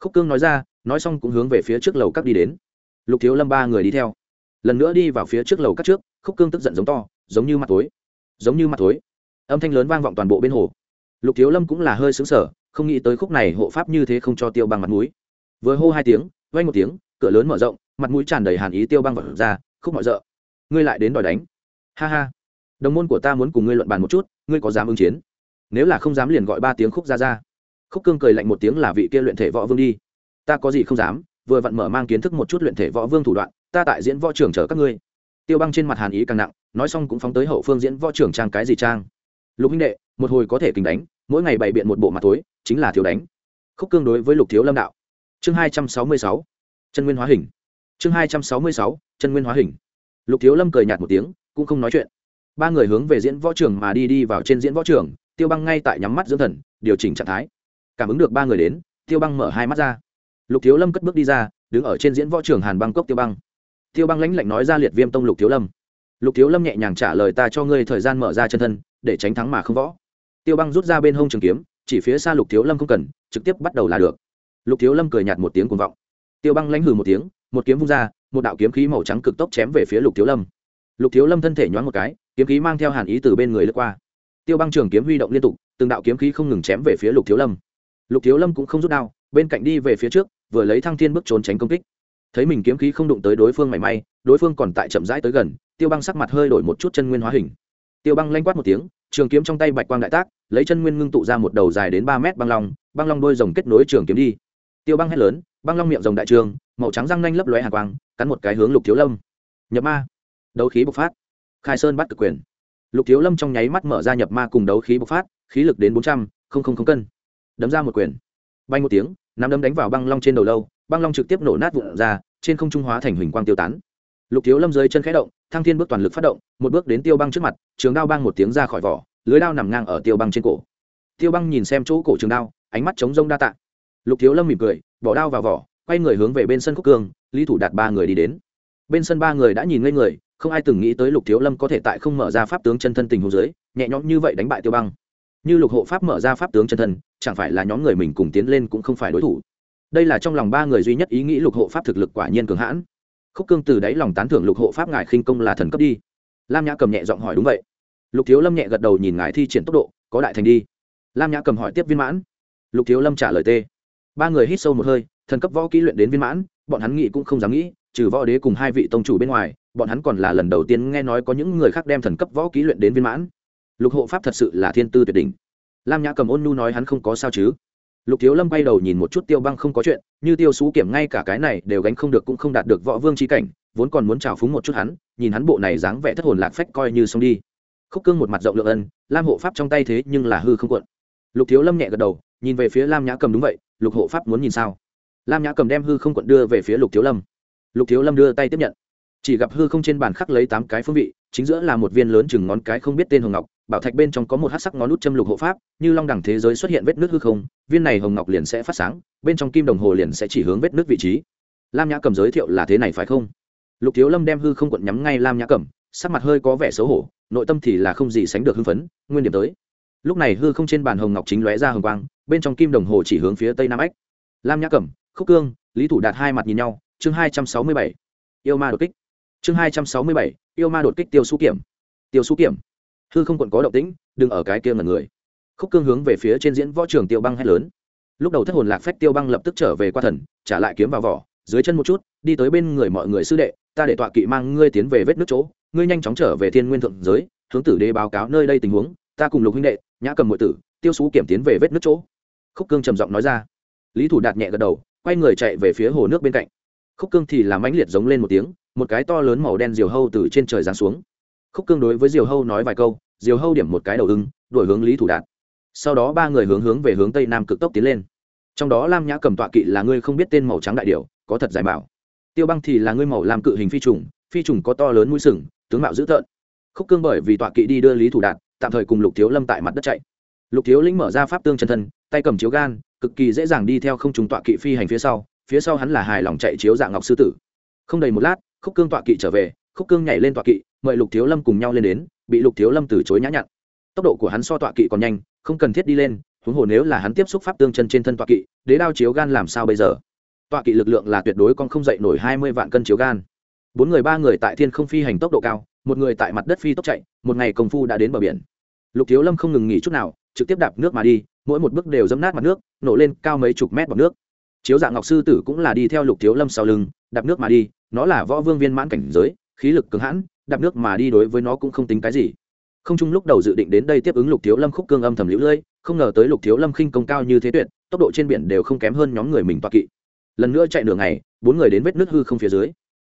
Khúc cương nói ra, nói xong cũng hướng về phía trước lầu các đi đến. Lục thiếu lâm ba người đi theo. Lần nữa đi vào phía trước lầu các trước, khúc cương tức giận giống to, giống như mặt tối, giống như mặt tối. Âm thanh lớn vang vọng toàn bộ bên hồ. Lục thiếu lâm cũng là hơi xứng sở không nghĩ tới khúc này hộ pháp như thế không cho tiêu băng mặt mũi. Vừa hô hai tiếng vay một tiếng, cửa lớn mở rộng, mặt mũi tràn đầy hàn ý tiêu băng vật ra, khúc mọi rợ. Ngươi lại đến đòi đánh. Ha ha. Đồng môn của ta muốn cùng ngươi luận bàn một chút, ngươi có dám ứng chiến? Nếu là không dám liền gọi ba tiếng khúc ra ra. Khúc cương cười lạnh một tiếng là vị kia luyện thể võ vương đi. Ta có gì không dám, vừa vặn mở mang kiến thức một chút luyện thể võ vương thủ đoạn, ta tại diễn võ trưởng chở các ngươi. Tiêu băng trên mặt hàn ý càng nặng, nói xong cũng phóng tới hậu phương diễn võ trưởng trang cái gì trang. Lục huynh đệ, một hồi có thể kình đánh mỗi ngày bày biện một bộ mặt tối chính là thiếu đánh. Khúc cương đối với lục thiếu lâm đạo. Chương hai trăm sáu mươi sáu. Chân nguyên hóa hình. Chương hai trăm sáu mươi sáu. Chân nguyên hóa hình. Lục thiếu lâm cười nhạt một tiếng, cũng không nói chuyện. Ba người hướng về diễn võ trường mà đi đi vào trên diễn võ trường, tiêu băng ngay tại nhắm mắt dưỡng thần, điều chỉnh trạng thái. Cảm ứng được ba người đến, tiêu băng mở hai mắt ra. Lục thiếu lâm cất bước đi ra, đứng ở trên diễn võ trường hàn băng cốc tiêu băng. Tiêu băng lãnh lạnh nói ra liệt viêm tông lục thiếu lâm. Lục thiếu lâm nhẹ nhàng trả lời ta cho ngươi thời gian mở ra chân thân, để tránh thắng mà không võ tiêu băng rút ra bên hông trường kiếm, chỉ phía xa lục thiếu lâm không cần, trực tiếp bắt đầu là được. Lục thiếu lâm cười nhạt một tiếng cuồng vọng. Tiêu băng lãnh hừ một tiếng, một kiếm vung ra, một đạo kiếm khí màu trắng cực tốc chém về phía lục thiếu lâm. Lục thiếu lâm thân thể nhoáng một cái, kiếm khí mang theo hàn ý từ bên người lướt qua. Tiêu băng trường kiếm huy động liên tục, từng đạo kiếm khí không ngừng chém về phía lục thiếu lâm. Lục thiếu lâm cũng không rút đao, bên cạnh đi về phía trước, vừa lấy thăng thiên bước trốn tránh công kích. Thấy mình kiếm khí không đụng tới đối phương mảy may, đối phương còn tại chậm rãi tới gần, tiêu băng sắc mặt hơi đổi một chút chân nguyên hóa hình. Tiêu băng lanh quát một tiếng, trường kiếm trong tay bạch quang đại tác lấy chân nguyên ngưng tụ ra một đầu dài đến ba mét băng long băng long đôi rồng kết nối trường kiếm đi. Tiêu băng hét lớn, băng long miệng rồng đại trường, màu trắng răng nanh lấp lóe hàng quang, cắn một cái hướng lục thiếu lâm. Nhập ma. Đấu khí bộc phát. Khai sơn bắt cực quyền. Lục thiếu lâm trong nháy mắt mở ra nhập ma cùng đấu khí bộc phát, khí lực đến bốn trăm linh cân. Đấm ra một quyền. Bay một tiếng, nắm đấm đánh vào băng long trên đầu lâu, băng long trực tiếp nổ nát vụn ra, trên không trung hóa thành huỳnh quang tiêu tán. Lục thiếu lâm dưới chân khẽ động, thăng thiên bước toàn lực phát động, một bước đến tiêu băng trước mặt, trường đao băng một tiếng ra khỏi vỏ lưới đao nằm ngang ở tiêu băng trên cổ. Tiêu băng nhìn xem chỗ cổ trường đao, ánh mắt chống rông đa tạ. Lục thiếu lâm mỉm cười, bỏ đao vào vỏ, quay người hướng về bên sân khúc cương, lý thủ đạt ba người đi đến. Bên sân ba người đã nhìn ngây người, không ai từng nghĩ tới lục thiếu lâm có thể tại không mở ra pháp tướng chân thân tình hồ dưới, nhẹ nhõm như vậy đánh bại tiêu băng. Như lục hộ pháp mở ra pháp tướng chân thân, chẳng phải là nhóm người mình cùng tiến lên cũng không phải đối thủ. Đây là trong lòng ba người duy nhất ý nghĩ lục hộ pháp thực lực quả nhiên cường hãn. Khúc cương từ đáy lòng tán thưởng lục hộ pháp ngài khinh công là thần cấp đi. Lam nhã cầm nhẹ giọng hỏi đúng vậy lục thiếu lâm nhẹ gật đầu nhìn ngài thi triển tốc độ, có đại thành đi. Lam nhã cầm hỏi tiếp viên mãn. Lục thiếu lâm trả lời tê. Ba người hít sâu một hơi, thần cấp võ kỹ luyện đến viên mãn, bọn hắn nghĩ cũng không dám nghĩ, trừ võ đế cùng hai vị tông chủ bên ngoài, bọn hắn còn là lần đầu tiên nghe nói có những người khác đem thần cấp võ kỹ luyện đến viên mãn. Lục hộ pháp thật sự là thiên tư tuyệt đỉnh. Lam nhã cầm ôn nhu nói hắn không có sao chứ. Lục thiếu lâm bay đầu nhìn một chút tiêu băng không có chuyện, như tiêu xú kiểm ngay cả cái này đều gánh không được cũng không đạt được võ vương trí cảnh, vốn còn muốn trào phúng một chút hắn, nhìn hắn bộ này dáng vẻ thất hồn lạc phách coi như xong đi khúc cương một mặt rộng lượng ân, lam hộ pháp trong tay thế nhưng là hư không cuộn. Lục thiếu lâm nhẹ gật đầu, nhìn về phía lam nhã cầm đúng vậy, lục hộ pháp muốn nhìn sao? Lam nhã cầm đem hư không cuộn đưa về phía lục thiếu lâm. Lục thiếu lâm đưa tay tiếp nhận. Chỉ gặp hư không trên bàn khắc lấy tám cái phương vị, chính giữa là một viên lớn chừng ngón cái không biết tên hồng ngọc, bảo thạch bên trong có một hát sắc ngón nút châm lục hộ pháp, như long đẳng thế giới xuất hiện vết nước hư không, viên này hồng ngọc liền sẽ phát sáng, bên trong kim đồng hồ liền sẽ chỉ hướng vết nước vị trí. Lam nhã cầm giới thiệu là thế này phải không? Lục thiếu lâm đem hư không quận nhắm ngay lam nhã cầm, sắc mặt hơi có vẻ xấu hổ nội tâm thì là không gì sánh được hưng phấn, nguyên điểm tới. Lúc này hư không trên bàn hồng ngọc chính lóe ra hồng quang, bên trong kim đồng hồ chỉ hướng phía tây nam ách. Lam nhã cẩm, khúc cương, lý thủ đạt hai mặt nhìn nhau, chương hai trăm sáu mươi bảy, yêu ma đột kích. Chương hai trăm sáu mươi bảy, yêu ma đột kích tiêu xú kiểm. Tiêu xú kiểm. Hư không còn có động tĩnh, đừng ở cái kia ngần người. Khúc cương hướng về phía trên diễn võ trường tiêu băng hét lớn. Lúc đầu thất hồn lạc phách tiêu băng lập tức trở về qua thần, trả lại kiếm vào vỏ, dưới chân một chút, đi tới bên người mọi người sư đệ, ta để tọa kỵ mang ngươi tiến về vết nước chỗ ngươi nhanh chóng trở về thiên nguyên thượng giới, hướng tử đế báo cáo nơi đây tình huống, ta cùng lục huynh đệ, nhã cầm mọi tử, tiêu xú kiểm tiến về vết nước chỗ. Khúc cương trầm giọng nói ra. Lý thủ đạt nhẹ gật đầu, quay người chạy về phía hồ nước bên cạnh. Khúc cương thì làm mãnh liệt giống lên một tiếng, một cái to lớn màu đen diều hâu từ trên trời giáng xuống. Khúc cương đối với diều hâu nói vài câu, diều hâu điểm một cái đầu ưng đổi hướng lý thủ đạt. Sau đó ba người hướng hướng về hướng tây nam cực tốc tiến lên. Trong đó lam nhã cầm tọa kỵ là ngươi không biết tên màu trắng đại điều có thật giải bảo tiêu băng thì là ngươi màu làm cự hình phi trùng phi trùng có to lớn mũi sừng tướng mạo dữ tợn. Khúc cương bởi vì tọa kỵ đi đưa lý thủ đạt, tạm thời cùng lục thiếu lâm tại mặt đất chạy. Lục thiếu lĩnh mở ra pháp tương chân thân, tay cầm chiếu gan, cực kỳ dễ dàng đi theo không trùng tọa kỵ phi hành phía sau phía sau hắn là hài lòng chạy chiếu dạng ngọc sư tử. Không đầy một lát, khúc cương tọa kỵ trở về, khúc cương nhảy lên tọa kỵ, mời lục thiếu lâm cùng nhau lên đến, bị lục thiếu lâm từ chối nhã nhặn. Tốc độ của hắn so tọa kỵ còn nhanh, không cần thiết đi lên, huống hồ nếu là hắn tiếp xúc pháp tương chân trên thân tọa kỵ, đế đao chiếu gan làm sao bây giờ? Tọa kỵ lực lượng là tuyệt đối con không dậy nổi hai mươi vạn cân chiếu gan bốn người, ba người tại thiên không phi hành tốc độ cao, một người tại mặt đất phi tốc chạy, một ngày công phu đã đến bờ biển. Lục thiếu lâm không ngừng nghỉ chút nào, trực tiếp đạp nước mà đi, mỗi một bước đều dấm nát mặt nước, nổ lên cao mấy chục mét bọc nước. Chiếu dạng ngọc sư tử cũng là đi theo lục thiếu lâm sau lưng, đạp nước mà đi, nó là võ vương viên mãn cảnh giới, khí lực cứng hãn, đạp nước mà đi đối với nó cũng không tính cái gì. Không chung lúc đầu dự định đến đây tiếp ứng lục thiếu lâm khúc cương âm thầm lũ lưỡi không ngờ tới lục thiếu lâm khinh công cao như thế tuyệt, tốc độ trên biển đều không kém hơn nhóm người mình toa kỵ. Lần nữa chạy nửa ngày, bốn người đến vết nước hư không phía dưới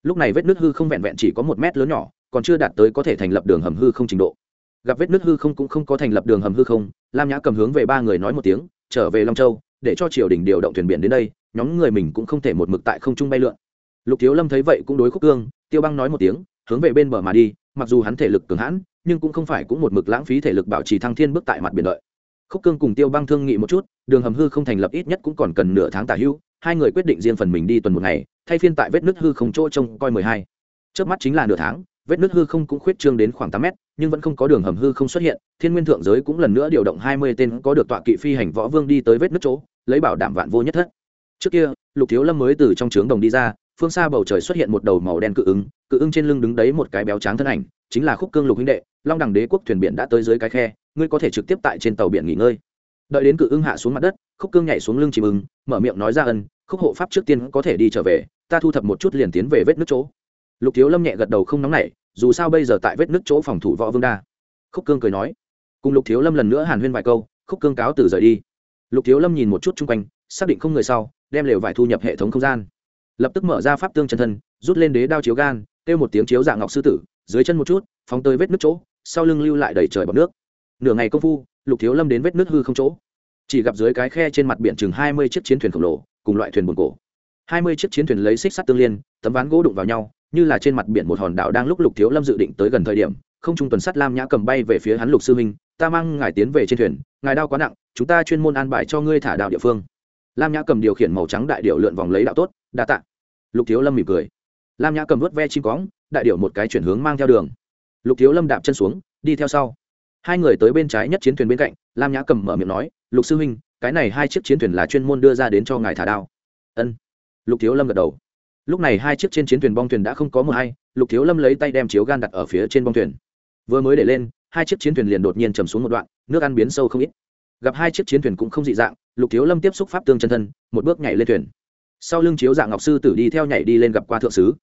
lúc này vết nước hư không vẹn vẹn chỉ có một mét lớn nhỏ, còn chưa đạt tới có thể thành lập đường hầm hư không trình độ. Gặp vết nước hư không cũng không có thành lập đường hầm hư không, lam nhã cầm hướng về ba người nói một tiếng, trở về long châu, để cho triều đình điều động thuyền biển đến đây, nhóm người mình cũng không thể một mực tại không trung bay lượn. Lục thiếu lâm thấy vậy cũng đối khúc cương, tiêu băng nói một tiếng, hướng về bên bờ mà đi, mặc dù hắn thể lực cường hãn, nhưng cũng không phải cũng một mực lãng phí thể lực bảo trì thăng thiên bước tại mặt biển đợi. Khúc cương cùng tiêu băng thương nghị một chút, đường hầm hư không thành lập ít nhất cũng còn cần nửa tháng tả hữu hai người quyết định riêng phần mình đi tuần một ngày thay phiên tại vết nứt hư không chỗ trông coi mười hai. Trước mắt chính là nửa tháng, vết nứt hư không cũng khuyết trương đến khoảng tám mét, nhưng vẫn không có đường hầm hư không xuất hiện. Thiên nguyên thượng giới cũng lần nữa điều động hai mươi tên có được tọa kỵ phi hành võ vương đi tới vết nứt chỗ, lấy bảo đảm vạn vô nhất thất. Trước kia, lục thiếu lâm mới từ trong trướng đồng đi ra, phương xa bầu trời xuất hiện một đầu màu đen cự ứng cự ứng trên lưng đứng đấy một cái béo tráng thân ảnh, chính là khúc cương lục huynh đệ, long đẳng đế quốc thuyền biển đã tới dưới cái khe, ngươi có thể trực tiếp tại trên tàu biển nghỉ ngơi. Đợi đến cự ưng hạ xuống mặt đất, khúc cương nhảy xuống lưng chìm ưng, mở miệng nói ra ân, khúc hộ pháp trước tiên có thể đi trở về ta thu thập một chút liền tiến về vết nước chỗ. Lục thiếu lâm nhẹ gật đầu không nóng nảy, dù sao bây giờ tại vết nước chỗ phòng thủ võ vương đa. Khúc cương cười nói, cùng lục thiếu lâm lần nữa hàn huyên vài câu, khúc cương cáo từ rời đi. Lục thiếu lâm nhìn một chút chung quanh, xác định không người sau, đem lều vải thu nhập hệ thống không gian. Lập tức mở ra pháp tương chân thân, rút lên đế đao chiếu gan, kêu một tiếng chiếu dạng ngọc sư tử, dưới chân một chút, phóng tới vết nước chỗ, sau lưng lưu lại đầy trời bọc nước. Nửa ngày công phu, lục thiếu lâm đến vết nước hư không chỗ. Chỉ gặp dưới cái khe trên mặt biển chừng hai mươi chiếc chiến thuyền khổng lồ, cùng loại thuyền buồn cổ hai mươi chiếc chiến thuyền lấy xích sắt tương liên tấm ván gỗ đụng vào nhau như là trên mặt biển một hòn đảo đang lúc lục thiếu lâm dự định tới gần thời điểm không trung tuần sắt lam nhã cầm bay về phía hắn lục sư huynh, ta mang ngài tiến về trên thuyền ngài đao quá nặng chúng ta chuyên môn an bài cho ngươi thả đạo địa phương. Lam nhã cầm điều khiển màu trắng đại điệu lượn vòng lấy đạo tốt đa tạ. Lục thiếu lâm mỉm cười. Lam nhã cầm vớt ve chim cóng đại điệu một cái chuyển hướng mang theo đường. Lục thiếu lâm đạp chân xuống đi theo sau. Hai người tới bên trái nhất chiến thuyền bên cạnh lam nhã cầm mở miệng nói lục sư huynh cái này hai chiếc chiến thuyền là chuyên môn đưa ra đến cho ngài thả đao ân lục thiếu lâm gật đầu. Lúc này hai chiếc trên chiến thuyền bong thuyền đã không có mờ hay, lục thiếu lâm lấy tay đem chiếu gan đặt ở phía trên bong thuyền. Vừa mới để lên, hai chiếc chiến thuyền liền đột nhiên chầm xuống một đoạn, nước ăn biến sâu không ít. Gặp hai chiếc chiến thuyền cũng không dị dạng, lục thiếu lâm tiếp xúc pháp tương chân thân, một bước nhảy lên thuyền. Sau lưng chiếu dạng ngọc sư tử đi theo nhảy đi lên gặp qua thượng sứ.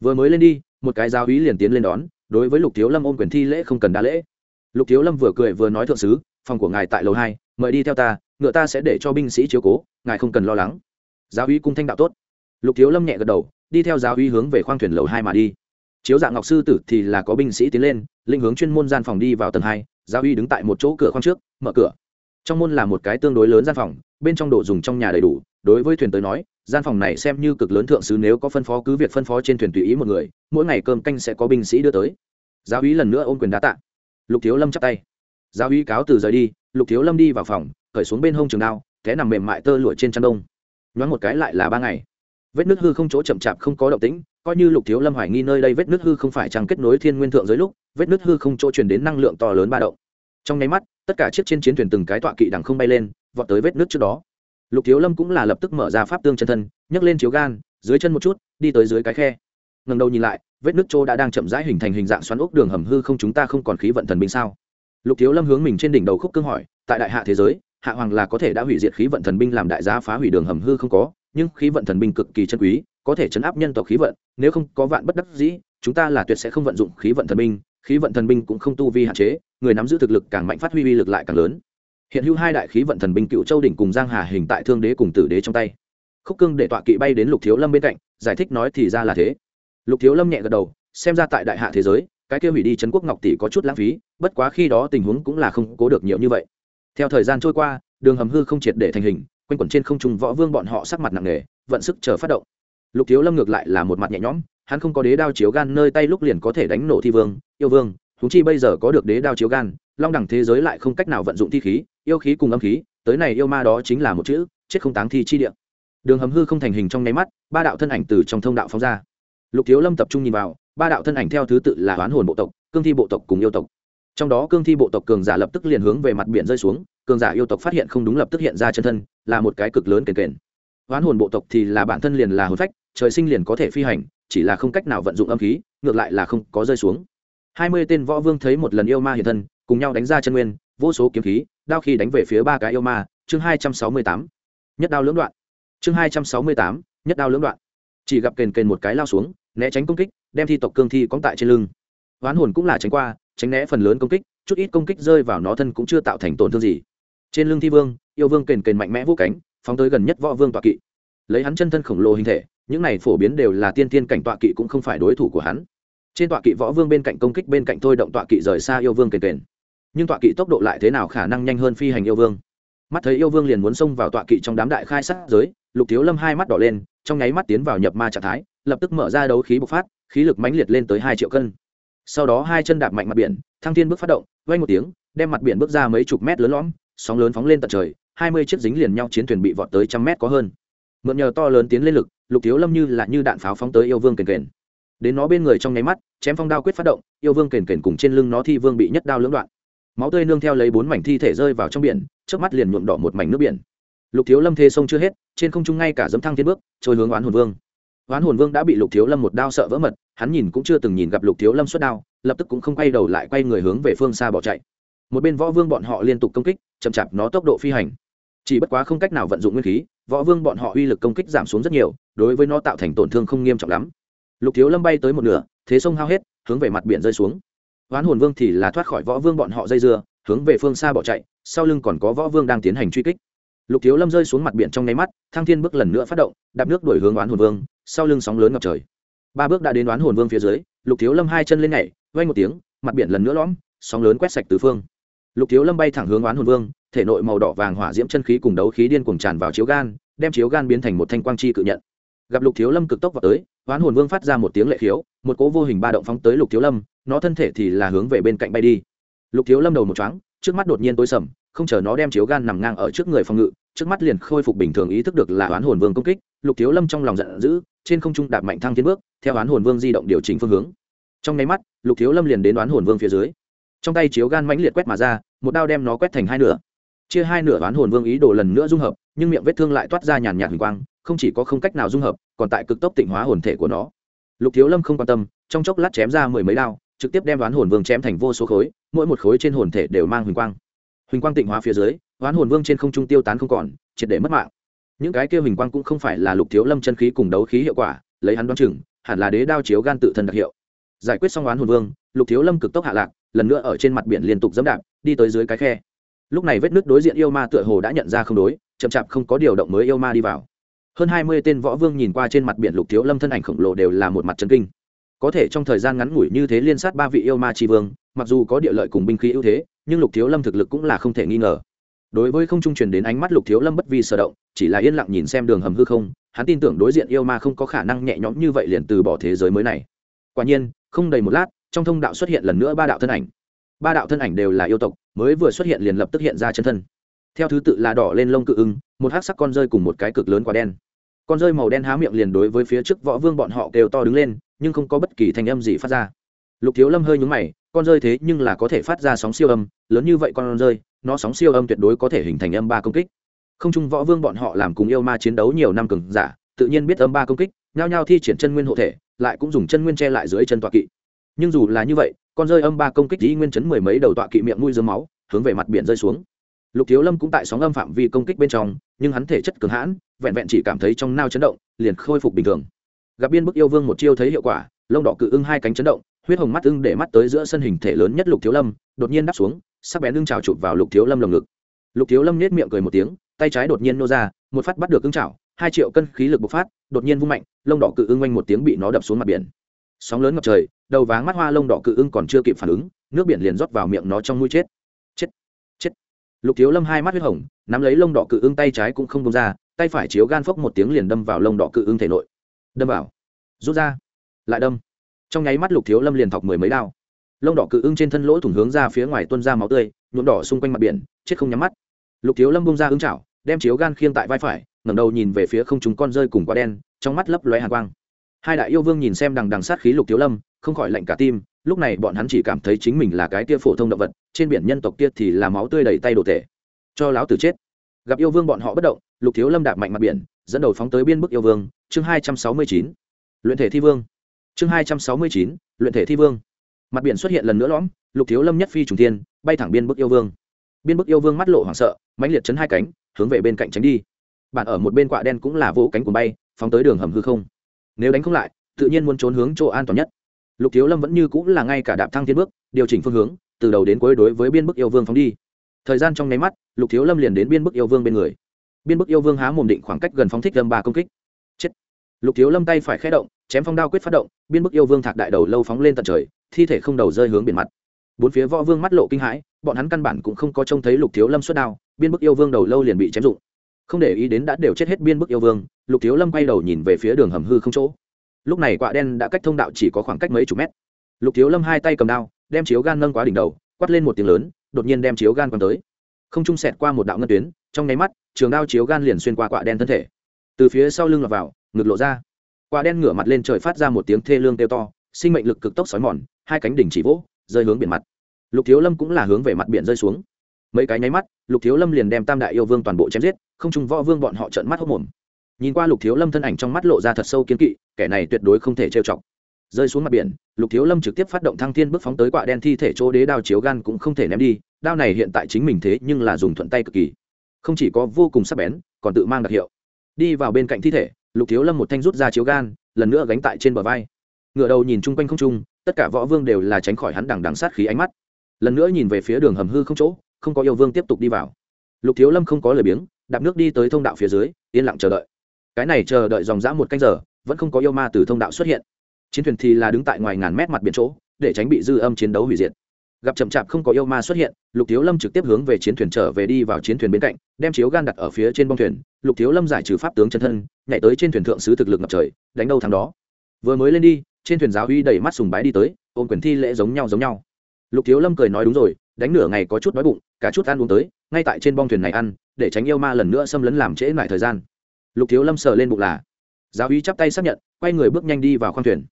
Vừa mới lên đi, một cái giáo úy liền tiến lên đón, đối với lục thiếu lâm ôm quyền thi lễ không cần đa lễ. Lục thiếu lâm vừa cười vừa nói thượng sứ, phòng của ngài tại lầu hai, mời đi theo ta, ngựa ta sẽ để cho binh sĩ chiếu cố, ngài không cần lo lắng. Giáo uy cung thanh đạo tốt lục thiếu lâm nhẹ gật đầu, đi theo giáo uy hướng về khoang thuyền lầu hai mà đi. Chiếu dạng ngọc sư tử thì là có binh sĩ tiến lên, linh hướng chuyên môn gian phòng đi vào tầng hai, giáo uy đứng tại một chỗ cửa khoang trước, mở cửa. Trong môn là một cái tương đối lớn gian phòng, bên trong đồ dùng trong nhà đầy đủ, đối với thuyền tới nói, gian phòng này xem như cực lớn thượng sứ nếu có phân phó cứ việc phân phó trên thuyền tùy ý một người, mỗi ngày cơm canh sẽ có binh sĩ đưa tới. Giáo Uy lần nữa ôm quyền đá tạ. Lục thiếu lâm chắp tay. Giáo Uy cáo từ rời đi, lục thiếu lâm đi vào phòng khởi xuống bên hông trường đao, té nằm mềm mại tơ lụa trên chăn đông. Nhoáng một cái lại là ba ngày vết nước hư không chỗ chậm chạp không có động tĩnh, coi như lục thiếu lâm hoài nghi nơi đây vết nước hư không phải chẳng kết nối thiên nguyên thượng giới lúc, vết nước hư không chỗ truyền đến năng lượng to lớn ba động. Trong nháy mắt, tất cả chiếc trên chiến thuyền từng cái tọa kỵ đằng không bay lên, vọt tới vết nước trước đó. Lục thiếu lâm cũng là lập tức mở ra pháp tương chân thân, nhấc lên chiếu gan, dưới chân một chút, đi tới dưới cái khe. Ngần đầu nhìn lại, vết nước chỗ đã đang chậm rãi hình thành hình dạng xoắn ốc đường hầm hư không chúng ta không còn khí vận thần binh sao? Lục thiếu lâm hướng mình trên đỉnh đầu khúc cương hỏi, tại đại hạ thế giới, hạ hoàng là có thể đã hủy diệt khí vận thần binh làm đại giá phá hủy đường hầm hư không có nhưng khí vận thần binh cực kỳ chân quý, có thể chấn áp nhân tộc khí vận, nếu không có vạn bất đắc dĩ, chúng ta là tuyệt sẽ không vận dụng khí vận thần binh, khí vận thần binh cũng không tu vi hạn chế, người nắm giữ thực lực càng mạnh phát huy uy lực lại càng lớn. Hiện hữu hai đại khí vận thần binh cựu châu đỉnh cùng giang hà hình tại thương đế cùng tử đế trong tay. Khúc cương để tọa kỵ bay đến lục thiếu lâm bên cạnh, giải thích nói thì ra là thế. Lục thiếu lâm nhẹ gật đầu, xem ra tại đại hạ thế giới, cái kia hủy đi trấn quốc ngọc tỷ có chút lãng phí, bất quá khi đó tình huống cũng là không cố được nhiều như vậy. Theo thời gian trôi qua, đường hầm hư không triệt để thành hình quanh quẩn trên không trung võ vương bọn họ sắc mặt nặng nề, vận sức chờ phát động. Lục thiếu lâm ngược lại là một mặt nhẹ nhõm, hắn không có đế đao chiếu gan nơi tay lúc liền có thể đánh nổ thi vương, yêu vương húng chi bây giờ có được đế đao chiếu gan, long đẳng thế giới lại không cách nào vận dụng thi khí, yêu khí cùng âm khí, tới này yêu ma đó chính là một chữ, chết không táng thi chi địa. Đường hầm hư không thành hình trong nháy mắt, ba đạo thân ảnh từ trong thông đạo phóng ra. Lục thiếu lâm tập trung nhìn vào, ba đạo thân ảnh theo thứ tự là oán hồn bộ tộc, cương thi bộ tộc cùng yêu tộc. Trong đó cương thi bộ tộc cường giả lập tức liền hướng về mặt biển rơi xuống cường giả yêu tộc phát hiện không đúng lập tức hiện ra chân thân, là một cái cực lớn kền kền. Oán hồn bộ tộc thì là bản thân liền là hồn phách, trời sinh liền có thể phi hành, chỉ là không cách nào vận dụng âm khí, ngược lại là không có rơi xuống. Hai mươi tên võ vương thấy một lần yêu ma hiện thân, cùng nhau đánh ra chân nguyên, vô số kiếm khí, đao khi đánh về phía ba cái yêu ma, chương hai trăm sáu mươi tám. Nhất đao lưỡng đoạn. Chương hai trăm sáu mươi tám, nhất đao lưỡng đoạn. Chỉ gặp kền kền một cái lao xuống, né tránh công kích, đem thi tộc cương thi cóng tại trên lưng. Oán hồn cũng là tránh qua, tránh né phần lớn công kích, chút ít công kích rơi vào nó thân cũng chưa tạo thành tổn thương gì trên lưng thi vương, yêu vương kền kền mạnh mẽ vũ cánh, phóng tới gần nhất võ vương tọa kỵ. Lấy hắn chân thân khổng lồ hình thể, những này phổ biến đều là tiên tiên cảnh tọa kỵ cũng không phải đối thủ của hắn. Trên tọa kỵ võ vương bên cạnh công kích bên cạnh thôi động tọa kỵ rời xa yêu vương kền kền. Nhưng tọa kỵ tốc độ lại thế nào khả năng nhanh hơn phi hành yêu vương? Mắt thấy yêu vương liền muốn xông vào tọa kỵ trong đám đại khai sát giới, lục thiếu lâm hai mắt đỏ lên, trong nháy mắt tiến vào nhập ma trạng thái, lập tức mở ra đấu khí bộc phát, khí lực mãnh liệt lên tới hai triệu cân. Sau đó hai chân đạp mạnh mặt biển, thăng thiên bước phát động vay một tiếng, đem mặt biển bước ra mấy chục mét lớn lõm sóng lớn phóng lên tận trời, hai mươi chiếc dính liền nhau chiến thuyền bị vọt tới trăm mét có hơn. Mượn nhờ to lớn tiến lên lực, lục thiếu lâm như là như đạn pháo phóng tới yêu vương kền kền. Đến nó bên người trong nháy mắt, chém phong đao quyết phát động, yêu vương kền kền cùng trên lưng nó thi vương bị nhất đao lưỡng đoạn. Máu tươi nương theo lấy bốn mảnh thi thể rơi vào trong biển trước mắt liền nhuộm đỏ một mảnh nước biển. Lục thiếu lâm thê sông chưa hết, trên không trung ngay cả dấm thăng thiên bước, trôi hướng oán hồn vương. Oán hồn vương đã bị lục thiếu lâm một đao sợ vỡ mật, hắn nhìn cũng chưa từng nhìn gặp lục thiếu lâm xuất đao, lập tức cũng không quay đầu lại quay người hướng về phương xa bỏ chạy. Một bên võ vương bọn họ liên tục công kích chậm chạp nó tốc độ phi hành. Chỉ bất quá không cách nào vận dụng nguyên khí, võ vương bọn họ uy lực công kích giảm xuống rất nhiều, đối với nó tạo thành tổn thương không nghiêm trọng lắm. Lục thiếu lâm bay tới một nửa, thế sông hao hết, hướng về mặt biển rơi xuống. Oán hồn vương thì là thoát khỏi võ vương bọn họ dây dưa, hướng về phương xa bỏ chạy, sau lưng còn có võ vương đang tiến hành truy kích. Lục thiếu lâm rơi xuống mặt biển trong nháy mắt, thăng thiên bước lần nữa phát động, đạp nước đổi hướng oán hồn vương, sau lưng sóng lớn ngập trời. Ba bước đã đến oán hồn vương phía dưới, lục thiếu lâm hai chân lên nhảy vay một tiếng, mặt biển lần nữa lõm, sóng lớn quét sạch tứ phương lục thiếu lâm bay thẳng hướng oán hồn vương, thể nội màu đỏ vàng hỏa diễm chân khí cùng đấu khí điên cuồng tràn vào chiếu gan, đem chiếu gan biến thành một thanh quang chi cự nhận. Gặp lục thiếu lâm cực tốc vào tới, oán hồn vương phát ra một tiếng lệ khiếu, một cố vô hình ba động phóng tới lục thiếu lâm, nó thân thể thì là hướng về bên cạnh bay đi. Lục thiếu lâm đầu một chóng trước mắt đột nhiên tối sầm, không chờ nó đem chiếu gan nằm ngang ở trước người phòng ngự, trước mắt liền khôi phục bình thường ý thức được là oán hồn vương công kích, lục thiếu lâm trong lòng giận dữ, trên không trung đạp mạnh thăng tiến bước, theo oán hồn vương di động điều chỉnh phương hướng. Trong nháy mắt, lục thiếu lâm liền đến oán hồn vương phía dưới trong tay chiếu gan mãnh liệt quét mà ra, một đao đem nó quét thành hai nửa. Chia hai nửa oán hồn vương ý đồ lần nữa dung hợp, nhưng miệng vết thương lại toát ra nhàn nhạt hình quang, không chỉ có không cách nào dung hợp, còn tại cực tốc tịnh hóa hồn thể của nó. Lục thiếu lâm không quan tâm, trong chốc lát chém ra mười mấy đao, trực tiếp đem oán hồn vương chém thành vô số khối, mỗi một khối trên hồn thể đều mang huỳnh quang. Huỳnh quang tịnh hóa phía dưới, oán hồn vương trên không trung tiêu tán không còn, triệt để mất mạng. Những cái kia huỳnh quang cũng không phải là lục thiếu lâm chân khí cùng đấu khí hiệu quả, lấy hắn đoán chừng, hẳn là đế đao chiếu gan tự thân đặc hiệu giải quyết xong oán hồn vương, lục thiếu lâm cực tốc hạ lạc, lần nữa ở trên mặt biển liên tục dẫm đạp, đi tới dưới cái khe. Lúc này vết nước đối diện yêu ma tựa hồ đã nhận ra không đối, chậm chạp không có điều động mới yêu ma đi vào. Hơn hai mươi tên võ vương nhìn qua trên mặt biển lục thiếu lâm thân ảnh khổng lồ đều là một mặt chân kinh. Có thể trong thời gian ngắn ngủi như thế liên sát ba vị yêu ma tri vương, mặc dù có địa lợi cùng binh khí ưu thế, nhưng lục thiếu lâm thực lực cũng là không thể nghi ngờ. Đối với không trung truyền đến ánh mắt lục thiếu lâm bất vi sở động, chỉ là yên lặng nhìn xem đường hầm hư không, hắn tin tưởng đối diện yêu ma không có khả năng nhẹ nhõm như vậy liền từ bỏ thế giới mới này. Quả nhiên không đầy một lát, trong thông đạo xuất hiện lần nữa ba đạo thân ảnh. Ba đạo thân ảnh đều là yêu tộc, mới vừa xuất hiện liền lập tức hiện ra chân thân. Theo thứ tự là đỏ lên lông cự ưng, một hát sắc con rơi cùng một cái cực lớn quả đen. Con rơi màu đen há miệng liền đối với phía trước võ vương bọn họ kêu to đứng lên, nhưng không có bất kỳ thanh âm gì phát ra. Lục thiếu lâm hơi nhúng mày, con rơi thế nhưng là có thể phát ra sóng siêu âm, lớn như vậy con rơi, nó sóng siêu âm tuyệt đối có thể hình thành âm ba công kích. Không chung võ vương bọn họ làm cùng yêu ma chiến đấu nhiều năm cường giả, tự nhiên biết âm ba công kích, nhao nhao thi triển chân nguyên hộ thể lại cũng dùng chân nguyên che lại dưới chân tọa kỵ. Nhưng dù là như vậy, con rơi âm ba công kích dĩ nguyên chấn mười mấy đầu tọa kỵ miệng mũi dơ máu, hướng về mặt biển rơi xuống. Lục thiếu lâm cũng tại sóng âm phạm vi công kích bên trong, nhưng hắn thể chất cường hãn, vẹn vẹn chỉ cảm thấy trong nao chấn động, liền khôi phục bình thường. Gặp biên bức yêu vương một chiêu thấy hiệu quả, lông đỏ cự ưng hai cánh chấn động, huyết hồng mắt ưng để mắt tới giữa sân hình thể lớn nhất lục thiếu lâm, đột nhiên đáp xuống, sắc bén ưng trào chụp vào lục thiếu lâm lồng ngực. Lục thiếu lâm nết miệng cười một tiếng, tay trái đột nhiên nô ra, một phát bắt được ưng trào hai triệu cân khí lực bộc phát, đột nhiên vung mạnh, lông đỏ cự ưng oanh một tiếng bị nó đập xuống mặt biển. Sóng lớn ngập trời, đầu váng mắt hoa lông đỏ cự ưng còn chưa kịp phản ứng, nước biển liền rót vào miệng nó trong mũi chết. Chết chết. Lục thiếu lâm hai mắt huyết hồng, nắm lấy lông đỏ cự ưng tay trái cũng không bông ra, tay phải chiếu gan phốc một tiếng liền đâm vào lông đỏ cự ưng thể nội. Đâm vào. Rút ra. Lại đâm. Trong nháy mắt lục thiếu lâm liền thọc mười mấy đao. Lông đỏ cự ưng trên thân lỗ thủng hướng ra phía ngoài tuân ra máu tươi, nhuộm đỏ xung quanh mặt biển, chết không nhắm mắt. Lục thiếu lâm bông ra ứng chảo đem chiếu gan khiêng tại vai phải, ngẩng đầu nhìn về phía không chúng con rơi cùng quả đen, trong mắt lấp lóe hàn quang. Hai đại yêu vương nhìn xem đằng đằng sát khí lục thiếu lâm, không khỏi lạnh cả tim, lúc này bọn hắn chỉ cảm thấy chính mình là cái tia phổ thông động vật, trên biển nhân tộc kia thì là máu tươi đầy tay đồ tể. Cho láo tử chết. Gặp yêu vương bọn họ bất động, lục thiếu lâm đạp mạnh mặt biển, dẫn đầu phóng tới biên bức yêu vương, chương hai trăm sáu mươi chín. Luyện thể thi vương. Chương hai trăm sáu mươi chín, luyện thể thi vương. Mặt biển xuất hiện lần nữa lõm, lục thiếu lâm nhất phi trùng tiên bay thẳng biên bức yêu vương. Biên bức yêu vương mắt lộ hoảng sợ, mãnh liệt chấn hai cánh hướng về bên cạnh tránh đi. Bạn ở một bên quạ đen cũng là vỗ cánh của bay, phóng tới đường hầm hư không. Nếu đánh không lại, tự nhiên muốn trốn hướng chỗ an toàn nhất. Lục thiếu lâm vẫn như cũng là ngay cả đạp thăng tiến bước, điều chỉnh phương hướng, từ đầu đến cuối đối với biên bức yêu vương phóng đi. Thời gian trong nháy mắt, lục thiếu lâm liền đến biên bức yêu vương bên người. Biên bức yêu vương há mồm định khoảng cách gần phóng thích lâm ba công kích. Chết. Lục thiếu lâm tay phải khé động, chém phong đao quyết phát động, biên bức yêu vương thạc đại đầu lâu phóng lên tận trời, thi thể không đầu rơi hướng biển mặt. Bốn phía võ vương mắt lộ kinh hãi, bọn hắn căn bản cũng không có trông thấy lục thiếu lâm xuất đao biên bức yêu vương đầu lâu liền bị chém dụng không để ý đến đã đều chết hết biên bức yêu vương, lục thiếu lâm quay đầu nhìn về phía đường hầm hư không chỗ. Lúc này quạ đen đã cách thông đạo chỉ có khoảng cách mấy chục mét. Lục thiếu lâm hai tay cầm đao, đem chiếu gan nâng quá đỉnh đầu quắt lên một tiếng lớn, đột nhiên đem chiếu gan quăng tới. Không trung sẹt qua một đạo ngân tuyến, trong nháy mắt, trường đao chiếu gan liền xuyên qua quạ đen thân thể. Từ phía sau lưng lọt vào, ngực lộ ra. Quạ đen ngửa mặt lên trời phát ra một tiếng thê lương kêu to, sinh mệnh lực cực tốc xói mòn, hai cánh đỉnh chỉ vỗ, rơi hướng biển mặt. Lục thiếu lâm cũng là hướng về mặt biển rơi xuống mấy cái nháy mắt, lục thiếu lâm liền đem tam đại yêu vương toàn bộ chém giết, không trung võ vương bọn họ trợn mắt hốc mồm. Nhìn qua lục thiếu lâm thân ảnh trong mắt lộ ra thật sâu kiến kỵ, kẻ này tuyệt đối không thể trêu chọc. Rơi xuống mặt biển, lục thiếu lâm trực tiếp phát động thăng thiên bước phóng tới quạ đen thi thể chỗ đế đao chiếu gan cũng không thể ném đi, đao này hiện tại chính mình thế nhưng là dùng thuận tay cực kỳ. Không chỉ có vô cùng sắc bén, còn tự mang đặc hiệu. Đi vào bên cạnh thi thể, lục thiếu lâm một thanh rút ra chiếu gan, lần nữa gánh tại trên bờ vai. Ngựa đầu nhìn chung quanh không trung, tất cả võ vương đều là tránh khỏi hắn đằng đằng sát khí ánh mắt. Lần nữa nhìn về phía đường hầm hư không chỗ không có yêu vương tiếp tục đi vào. Lục thiếu lâm không có lời biếng, đạp nước đi tới thông đạo phía dưới, yên lặng chờ đợi. Cái này chờ đợi dòng dã một canh giờ, vẫn không có yêu ma từ thông đạo xuất hiện. Chiến thuyền thì là đứng tại ngoài ngàn mét mặt biển chỗ, để tránh bị dư âm chiến đấu hủy diệt. Gặp chậm chạp không có yêu ma xuất hiện, lục thiếu lâm trực tiếp hướng về chiến thuyền trở về đi vào chiến thuyền bên cạnh, đem chiếu gan đặt ở phía trên bông thuyền. Lục thiếu lâm giải trừ pháp tướng chân thân, nhảy tới trên thuyền thượng sứ thực lực ngập trời, đánh đâu thằng đó. Vừa mới lên đi, trên thuyền giáo uy đầy mắt sùng bái đi tới, ôm quyền thi lễ giống nhau giống nhau. Lục thiếu lâm cười nói đúng rồi đánh nửa ngày có chút đói bụng, cả chút ăn uống tới, ngay tại trên bong thuyền này ăn, để tránh yêu ma lần nữa xâm lấn làm trễ lại thời gian. Lục thiếu lâm sờ lên bụng là, giáo uy chắp tay xác nhận, quay người bước nhanh đi vào khoang thuyền.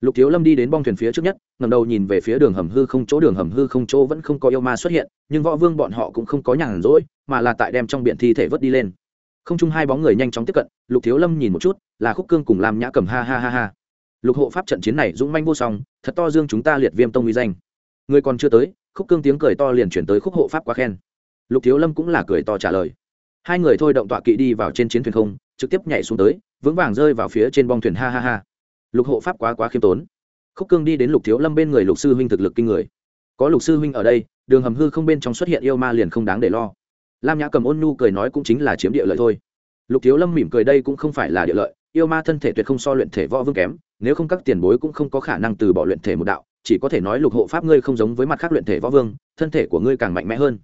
Lục thiếu lâm đi đến bong thuyền phía trước nhất ngầm đầu nhìn về phía đường hầm hư không, chỗ đường hầm hư không chỗ vẫn không có yêu ma xuất hiện, nhưng võ vương bọn họ cũng không có nhàn rỗi, mà là tại đem trong biển thi thể vớt đi lên. Không chung hai bóng người nhanh chóng tiếp cận, lục thiếu lâm nhìn một chút, là khúc cương cùng làm nhã cầm ha ha ha ha. Lục hộ pháp trận chiến này dũng manh vô song, thật to dương chúng ta liệt viêm tông uy danh. Người còn chưa tới khúc cương tiếng cười to liền chuyển tới khúc hộ pháp quá khen. Lục thiếu lâm cũng là cười to trả lời. Hai người thôi động tọa kỵ đi vào trên chiến thuyền không, trực tiếp nhảy xuống tới, vững vàng rơi vào phía trên bong thuyền ha ha ha. Lục hộ pháp quá quá khiêm tốn. Khúc cương đi đến lục thiếu lâm bên người lục sư huynh thực lực kinh người. Có lục sư huynh ở đây, đường hầm hư không bên trong xuất hiện yêu ma liền không đáng để lo. Lam nhã cầm ôn nhu cười nói cũng chính là chiếm địa lợi thôi. Lục thiếu lâm mỉm cười đây cũng không phải là địa lợi, yêu ma thân thể tuyệt không so luyện thể võ vương kém, nếu không các tiền bối cũng không có khả năng từ bỏ luyện thể một đạo chỉ có thể nói lục hộ pháp ngươi không giống với mặt khác luyện thể võ vương, thân thể của ngươi càng mạnh mẽ hơn.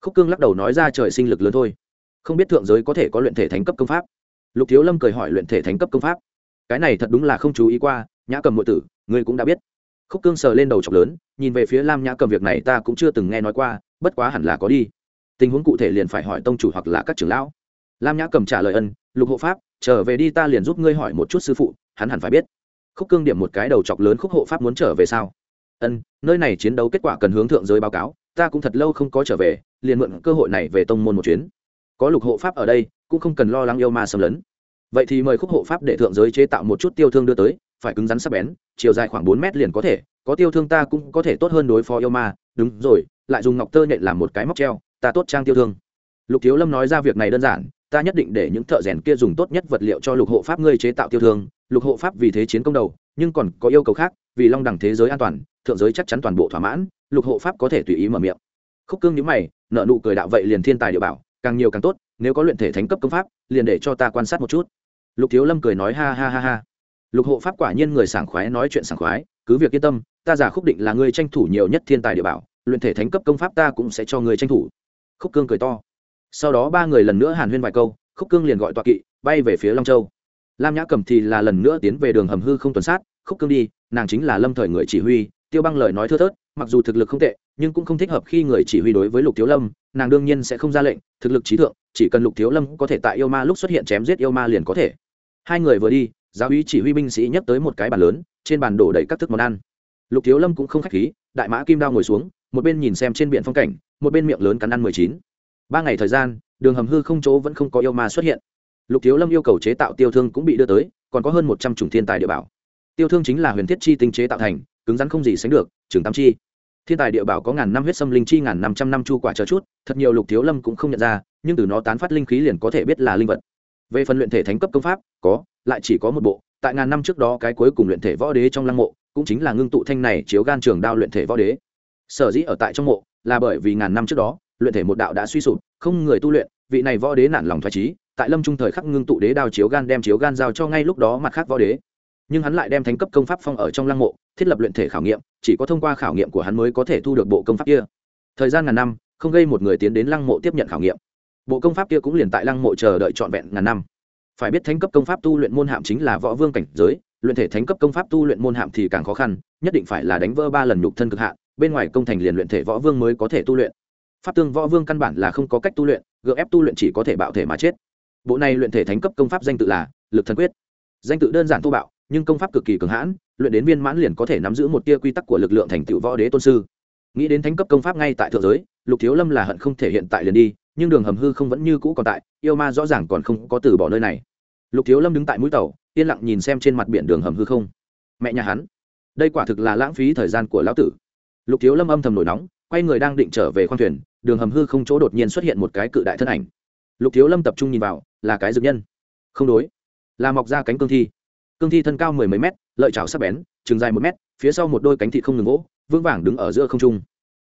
Khúc cương lắc đầu nói ra trời sinh lực lớn thôi. Không biết thượng giới có thể có luyện thể thánh cấp công pháp? Lục thiếu lâm cười hỏi luyện thể thánh cấp công pháp? Cái này thật đúng là không chú ý qua, nhã cầm nội tử, ngươi cũng đã biết. Khúc cương sờ lên đầu chọc lớn, nhìn về phía lam nhã cầm việc này ta cũng chưa từng nghe nói qua, bất quá hẳn là có đi. Tình huống cụ thể liền phải hỏi tông chủ hoặc là các trưởng lão. Lam nhã cầm trả lời ân, lục hộ pháp, trở về đi ta liền giúp ngươi hỏi một chút sư phụ, hắn hẳn phải biết. Khúc cương điểm một cái đầu chọc lớn, khúc hộ pháp muốn trở về sao? Ân, nơi này chiến đấu kết quả cần hướng thượng giới báo cáo, ta cũng thật lâu không có trở về, liền mượn cơ hội này về tông môn một chuyến. Có lục hộ pháp ở đây, cũng không cần lo lắng yêu ma xâm lấn. Vậy thì mời khúc hộ pháp để thượng giới chế tạo một chút tiêu thương đưa tới, phải cứng rắn sắc bén, chiều dài khoảng bốn mét liền có thể, có tiêu thương ta cũng có thể tốt hơn đối phó yêu ma. Đúng rồi, lại dùng ngọc tơ nhện làm một cái móc treo, ta tốt trang tiêu thương. Lục thiếu lâm nói ra việc này đơn giản, ta nhất định để những thợ rèn kia dùng tốt nhất vật liệu cho lục hộ pháp ngươi chế tạo tiêu thương. Lục hộ pháp vì thế chiến công đầu, nhưng còn có yêu cầu khác, vì long đẳng thế giới an toàn thượng giới chắc chắn toàn bộ thỏa mãn, lục hộ pháp có thể tùy ý mở miệng. Khúc cương nhíu mày nợ nụ cười đạo vậy liền thiên tài địa bảo, càng nhiều càng tốt, nếu có luyện thể thánh cấp công pháp, liền để cho ta quan sát một chút. Lục thiếu lâm cười nói ha ha ha ha. Lục hộ pháp quả nhiên người sảng khoái nói chuyện sảng khoái, cứ việc yên tâm, ta giả khúc định là người tranh thủ nhiều nhất thiên tài địa bảo, luyện thể thánh cấp công pháp ta cũng sẽ cho người tranh thủ. Khúc cương cười to. Sau đó ba người lần nữa hàn huyên vài câu, khúc cương liền gọi tọa kỵ, bay về phía long châu. Lam nhã cầm thì là lần nữa tiến về đường hầm hư không tuần sát, khúc cương đi, nàng chính là lâm thời người chỉ huy tiêu băng lời nói thưa thớt, mặc dù thực lực không tệ, nhưng cũng không thích hợp khi người chỉ huy đối với lục thiếu lâm, nàng đương nhiên sẽ không ra lệnh, thực lực trí thượng, chỉ cần lục thiếu lâm có thể tại yêu ma lúc xuất hiện chém giết yêu ma liền có thể. Hai người vừa đi, giáo úy chỉ huy binh sĩ nhắc tới một cái bàn lớn, trên bàn đổ đầy các thức món ăn. Lục thiếu lâm cũng không k h á c h khí, đại mã kim đao ngồi xuống, một bên nhìn xem trên biển phong cảnh, một bên miệng lớn cắn ăn mười chín. Ba ngày thời gian, đường hầm hư không chỗ vẫn không có yêu ma xuất hiện. Lục thiếu lâm yêu cầu chế tạo tiêu thương cũng bị đưa tới, còn có hơn một trăm chủng thiên tài địa bảo. Tiêu thương chính là huyền thiết chi tinh chế tạo thành cứng rắn không gì sánh được, trường tam chi. Thiên tài địa bảo có ngàn năm huyết sâm linh chi, ngàn năm trăm năm chu quả chờ chút, thật nhiều lục thiếu lâm cũng không nhận ra, nhưng từ nó tán phát linh khí liền có thể biết là linh vật. Về phần luyện thể thánh cấp công pháp, có, lại chỉ có một bộ, tại ngàn năm trước đó cái cuối cùng luyện thể võ đế trong lăng mộ, cũng chính là ngưng tụ thanh này chiếu gan trường đao luyện thể võ đế. Sở dĩ ở tại trong mộ, là bởi vì ngàn năm trước đó, luyện thể một đạo đã suy sụp, không người tu luyện, vị này võ đế nản lòng thoải trí tại lâm trung thời khắc ngưng tụ đế đao chiếu gan đem chiếu gan giao cho ngay lúc đó mặt khác võ đế nhưng hắn lại đem thánh cấp công pháp phong ở trong lăng mộ, thiết lập luyện thể khảo nghiệm, chỉ có thông qua khảo nghiệm của hắn mới có thể thu được bộ công pháp kia. Thời gian ngàn năm, không gây một người tiến đến lăng mộ tiếp nhận khảo nghiệm. Bộ công pháp kia cũng liền tại lăng mộ chờ đợi trọn vẹn ngàn năm. Phải biết thánh cấp công pháp tu luyện môn hạm chính là võ vương cảnh giới, luyện thể thánh cấp công pháp tu luyện môn hạm thì càng khó khăn, nhất định phải là đánh vỡ ba lần nhục thân cực hạn, bên ngoài công thành liền luyện thể võ vương mới có thể tu luyện. Pháp tương võ vương căn bản là không có cách tu luyện, gượng ép tu luyện chỉ có thể bạo thể mà chết. Bộ này luyện thể thánh cấp công pháp danh tự là lực thần quyết. Danh tự đơn giản tu bạo nhưng công pháp cực kỳ cường hãn, luyện đến viên mãn liền có thể nắm giữ một tia quy tắc của lực lượng thành tựu võ đế tôn sư. Nghĩ đến thánh cấp công pháp ngay tại thượng giới, lục thiếu lâm là hận không thể hiện tại liền đi, nhưng đường hầm hư không vẫn như cũ còn tại, yêu ma rõ ràng còn không có từ bỏ nơi này. Lục thiếu lâm đứng tại mũi tàu, yên lặng nhìn xem trên mặt biển đường hầm hư không. Mẹ nhà hắn, đây quả thực là lãng phí thời gian của lão tử. Lục thiếu lâm âm thầm nổi nóng, quay người đang định trở về khoang thuyền, đường hầm hư không chỗ đột nhiên xuất hiện một cái cự đại thân ảnh. Lục thiếu lâm tập trung nhìn vào, là cái dược nhân. Không đối, là mọc ra cánh cương thi cương thi thân cao mười mấy mét, lợi chảo sắc bén chừng dài một mét, phía sau một đôi cánh thị không ngừng gỗ vững vàng đứng ở giữa không trung.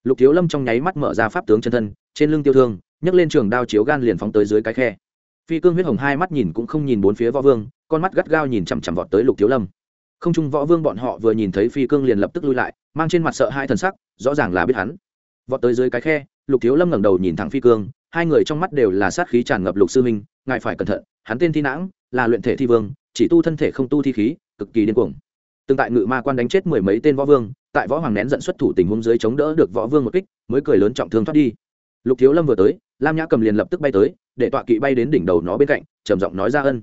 Lục thiếu lâm trong nháy mắt mở ra pháp tướng chân thân, trên lưng tiêu thương, nhấc lên trường đao chiếu gan liền phóng tới dưới cái khe. Phi cương huyết hồng hai mắt nhìn cũng không nhìn bốn phía võ vương, con mắt gắt gao nhìn chằm chằm vọt tới lục thiếu lâm. Không trung võ vương bọn họ vừa nhìn thấy phi cương liền lập tức lui lại, mang trên mặt sợ hai thần sắc, rõ ràng là biết hắn. Vọt tới dưới cái khe, lục thiếu lâm ngẩng đầu nhìn thẳng phi cương, hai người trong mắt đều là sát khí tràn ngập lục sư minh, ngài phải cẩn thận, hắn tên thi nãng, là luyện thể thi vương chỉ tu thân thể không tu thi khí, cực kỳ điên cuồng. Từng tại ngự ma quan đánh chết mười mấy tên võ vương, tại võ hoàng nén dẫn xuất thủ tình huống dưới chống đỡ được võ vương một kích, mới cười lớn trọng thương thoát đi. Lục thiếu lâm vừa tới, lam nhã cầm liền lập tức bay tới, để tọa kỵ bay đến đỉnh đầu nó bên cạnh, trầm giọng nói ra ân.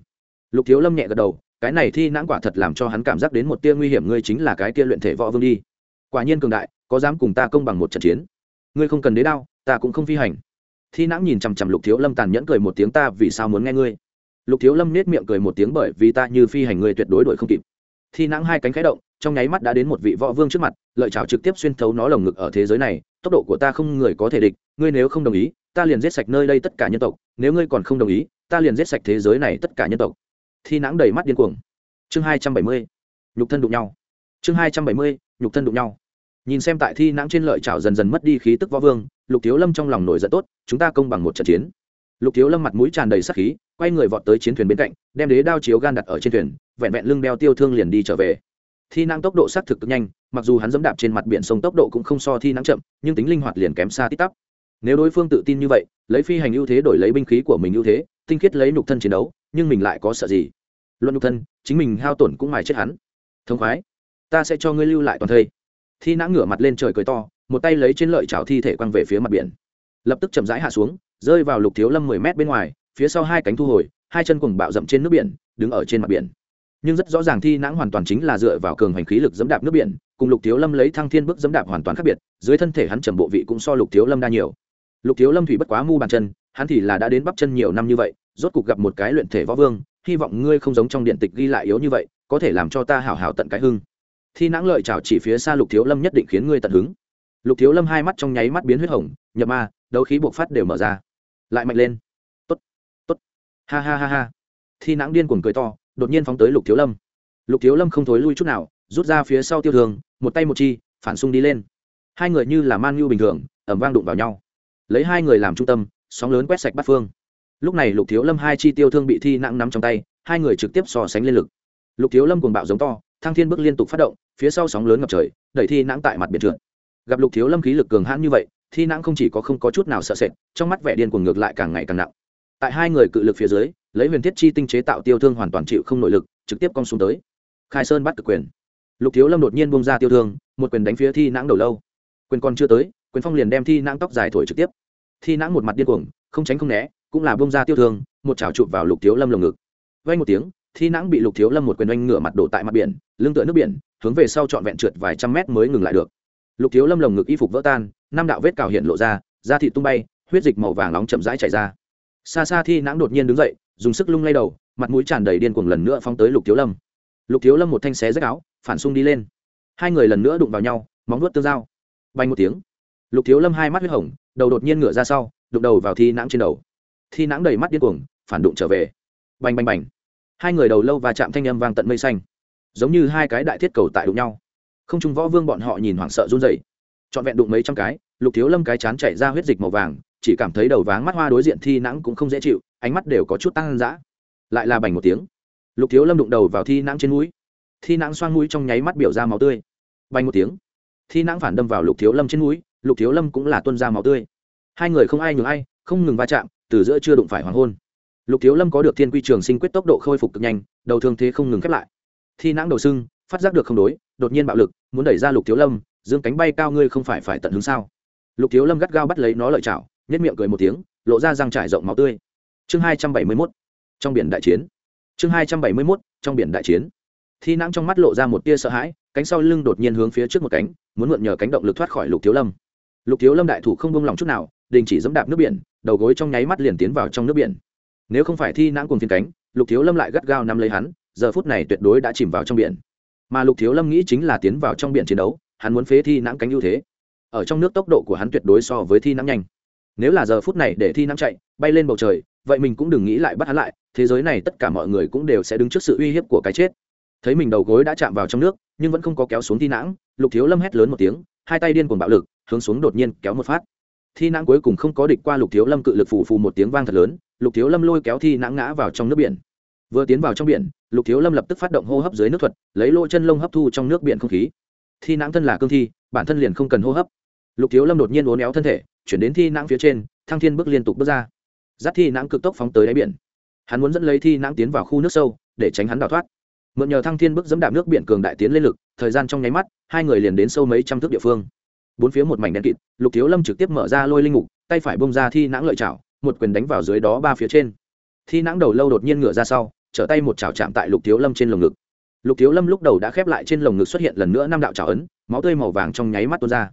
Lục thiếu lâm nhẹ gật đầu, cái này thi nãng quả thật làm cho hắn cảm giác đến một tia nguy hiểm, ngươi chính là cái tia luyện thể võ vương đi. Quả nhiên cường đại, có dám cùng ta công bằng một trận chiến. Ngươi không cần đế đao, ta cũng không phi hành. Thi nãng nhìn chằm chằm lục thiếu lâm tàn nhẫn cười một tiếng, ta vì sao muốn nghe ngươi? Lục thiếu lâm nết miệng cười một tiếng bởi vì ta như phi hành người tuyệt đối đuổi không kịp. Thi nãng hai cánh khẽ động, trong nháy mắt đã đến một vị võ vương trước mặt, lợi chảo trực tiếp xuyên thấu nó lồng ngực ở thế giới này, tốc độ của ta không người có thể địch, ngươi nếu không đồng ý, ta liền giết sạch nơi đây tất cả nhân tộc, nếu ngươi còn không đồng ý, ta liền giết sạch thế giới này tất cả nhân tộc. Thi nãng đầy mắt điên cuồng. Chương hai trăm bảy mươi, nhục thân đụng nhau. Chương hai trăm bảy mươi, nhục thân đụng nhau. Nhìn xem tại thi nãng trên lợi chảo dần dần mất đi khí tức võ vương, lục thiếu lâm trong lòng nổi giận tốt, chúng ta công bằng một trận chiến. Lục thiếu lâm mặt mũi tràn đầy sắc khí quay người vọt tới chiến thuyền bên cạnh, đem đế đao chiếu gan đặt ở trên thuyền, vẹn vẹn lưng đeo tiêu thương liền đi trở về. Thi năng tốc độ xác thực cực nhanh, mặc dù hắn dẫm đạp trên mặt biển sông tốc độ cũng không so thi năng chậm, nhưng tính linh hoạt liền kém xa tít tắp. Nếu đối phương tự tin như vậy, lấy phi hành ưu thế đổi lấy binh khí của mình ưu thế, tinh khiết lấy nục thân chiến đấu, nhưng mình lại có sợ gì? Luận nục thân, chính mình hao tổn cũng mài chết hắn. Thông khoái, ta sẽ cho ngươi lưu lại toàn thây. Thi nã ngửa mặt lên trời cười to, một tay lấy trên lợi chảo thi thể quăng về phía mặt biển. Lập tức chậm rãi hạ xuống, rơi vào lục thiếu lâm mười mét bên ngoài phía sau hai cánh thu hồi, hai chân cùng bạo rậm trên nước biển, đứng ở trên mặt biển. Nhưng rất rõ ràng thi nãng hoàn toàn chính là dựa vào cường hành khí lực dẫm đạp nước biển, cùng lục thiếu lâm lấy thăng thiên bước dẫm đạp hoàn toàn khác biệt, dưới thân thể hắn trầm bộ vị cũng so lục thiếu lâm đa nhiều. Lục thiếu lâm thủy bất quá mu bàn chân, hắn thì là đã đến bắp chân nhiều năm như vậy, rốt cục gặp một cái luyện thể võ vương, hy vọng ngươi không giống trong điện tịch ghi lại yếu như vậy, có thể làm cho ta hảo hảo tận cái hưng. Thi nãng lợi chào chỉ phía xa lục thiếu lâm nhất định khiến ngươi tận hứng. Lục thiếu lâm hai mắt trong nháy mắt biến huyết hồng, nhập ma, đấu khí buộc phát đều mở ra. Lại mạnh lên ha ha ha ha. Thi nãng điên cuồng cười to, đột nhiên phóng tới lục thiếu lâm. Lục thiếu lâm không thối lui chút nào, rút ra phía sau tiêu thường một tay một chi, phản xung đi lên. Hai người như là man nhu bình thường ẩm vang đụng vào nhau. Lấy hai người làm trung tâm, sóng lớn quét sạch bắt phương. Lúc này lục thiếu lâm hai chi tiêu thương bị thi nặng nắm trong tay, hai người trực tiếp so sánh liên lực. Lục thiếu lâm cùng bạo giống to, thăng thiên bước liên tục phát động, phía sau sóng lớn ngập trời, đẩy thi Nặng tại mặt biển trượt. Gặp lục thiếu lâm khí lực cường hãn như vậy, thi Nặng không chỉ có không có chút nào sợ sệt, trong mắt vẻ điên cuồng ngược lại càng ngày càng nặng tại hai người cự lực phía dưới, lấy huyền thiết chi tinh chế tạo tiêu thương hoàn toàn chịu không nội lực, trực tiếp cong xuống tới. Khai sơn bắt cực quyền. Lục thiếu lâm đột nhiên bông ra tiêu thương, một quyền đánh phía thi nãng đầu lâu. Quyền còn chưa tới, quyền phong liền đem thi nãng tóc dài thổi trực tiếp. Thi nãng một mặt điên cuồng, không tránh không né, cũng là bông ra tiêu thương, một chảo chụp vào lục thiếu lâm lồng ngực. Vay một tiếng, thi nãng bị lục thiếu lâm một quyền oanh ngửa mặt đổ tại mặt biển, lưng tựa nước biển, hướng về sau trọn vẹn trượt vài trăm mét mới ngừng lại được. Lục thiếu lâm lồng ngực y phục vỡ tan, năm đạo vết cào hiện lộ ra, da thị tung bay, huyết dịch màu vàng nóng chậm rãi chảy ra xa xa thi nãng đột nhiên đứng dậy, dùng sức lung lay đầu, mặt mũi tràn đầy điên cuồng lần nữa phóng tới lục thiếu lâm. Lục thiếu lâm một thanh xé rách áo, phản xung đi lên. Hai người lần nữa đụng vào nhau, móng nuốt tương giao. Bay một tiếng, lục thiếu lâm hai mắt huyết hồng, đầu đột nhiên ngửa ra sau, đụng đầu vào thi nãng trên đầu. Thi nãng đầy mắt điên cuồng, phản đụng trở về. Bành bành bành. Hai người đầu lâu và chạm thanh âm vang tận mây xanh. Giống như hai cái đại thiết cầu tại đụng nhau. Không trung võ vương bọn họ nhìn hoảng sợ run rẩy. Trọn vẹn đụng mấy trăm cái, lục thiếu lâm cái chán chạy ra huyết dịch màu vàng chỉ cảm thấy đầu váng mắt hoa đối diện thi nãng cũng không dễ chịu, ánh mắt đều có chút tăng dã. Lại là bành một tiếng. Lục thiếu lâm đụng đầu vào thi nãng trên mũi. Thi nãng xoang mũi trong nháy mắt biểu ra máu tươi. Bành một tiếng. Thi nãng phản đâm vào lục thiếu lâm trên mũi, lục thiếu lâm cũng là tuân ra máu tươi. Hai người không ai nhường ai, không ngừng va chạm, từ giữa chưa đụng phải hoàng hôn. Lục thiếu lâm có được thiên quy trường sinh quyết tốc độ khôi phục cực nhanh, đầu thương thế không ngừng khép lại. Thi nãng đầu sưng, phát giác được không đối, đột nhiên bạo lực, muốn đẩy ra lục thiếu lâm, dương cánh bay cao ngươi không phải phải tận hướng sao? Lục thiếu lâm gắt gao bắt lấy nó lợi chảo nhất miệng cười một tiếng, lộ ra răng trải rộng máu tươi. Chương hai trăm bảy mươi mốt, trong biển đại chiến. Chương hai trăm bảy mươi mốt, trong biển đại chiến. Thi nãng trong mắt lộ ra một tia sợ hãi, cánh sau lưng đột nhiên hướng phía trước một cánh, muốn mượn nhờ cánh động lực thoát khỏi lục thiếu lâm. Lục thiếu lâm đại thủ không bông lòng chút nào, đình chỉ dẫm đạp nước biển, đầu gối trong nháy mắt liền tiến vào trong nước biển. Nếu không phải thi nãng cùng phiên cánh, lục thiếu lâm lại gắt gao nắm lấy hắn, giờ phút này tuyệt đối đã chìm vào trong biển. Mà lục thiếu lâm nghĩ chính là tiến vào trong biển chiến đấu, hắn muốn phế thi nãng cánh ưu thế. Ở trong nước tốc độ của hắn tuyệt đối so với thi nãng nhanh nếu là giờ phút này để thi năng chạy, bay lên bầu trời, vậy mình cũng đừng nghĩ lại bắt hắn lại, thế giới này tất cả mọi người cũng đều sẽ đứng trước sự uy hiếp của cái chết. Thấy mình đầu gối đã chạm vào trong nước, nhưng vẫn không có kéo xuống thi nãng, lục thiếu lâm hét lớn một tiếng, hai tay điên cuồng bạo lực, hướng xuống đột nhiên kéo một phát. Thi nãng cuối cùng không có địch qua lục thiếu lâm cự lực phù phù một tiếng vang thật lớn, lục thiếu lâm lôi kéo thi nãng ngã vào trong nước biển. Vừa tiến vào trong biển, lục thiếu lâm lập tức phát động hô hấp dưới nước thuật, lấy lỗ chân lông hấp thu trong nước biển không khí. Thi nãng thân là cương thi, bản thân liền không cần hô hấp. Lục thiếu lâm đột nhiên uốn éo thân thể chuyển đến thi nãng phía trên, thăng thiên bước liên tục bước ra. Giáp thi nãng cực tốc phóng tới đáy biển. Hắn muốn dẫn lấy thi nãng tiến vào khu nước sâu, để tránh hắn đào thoát. Mượn nhờ thăng thiên bước dẫm đạp nước biển cường đại tiến lên lực, thời gian trong nháy mắt, hai người liền đến sâu mấy trăm thước địa phương. Bốn phía một mảnh đen kịt, lục thiếu lâm trực tiếp mở ra lôi linh mục tay phải bông ra thi nãng lợi chảo, một quyền đánh vào dưới đó ba phía trên. Thi nãng đầu lâu đột nhiên ngửa ra sau, trở tay một chảo chạm tại lục thiếu lâm trên lồng ngực. Lục thiếu lâm lúc đầu đã khép lại trên lồng ngực xuất hiện lần nữa năm đạo chảo ấn, máu tươi màu vàng trong nháy mắt tuôn ra.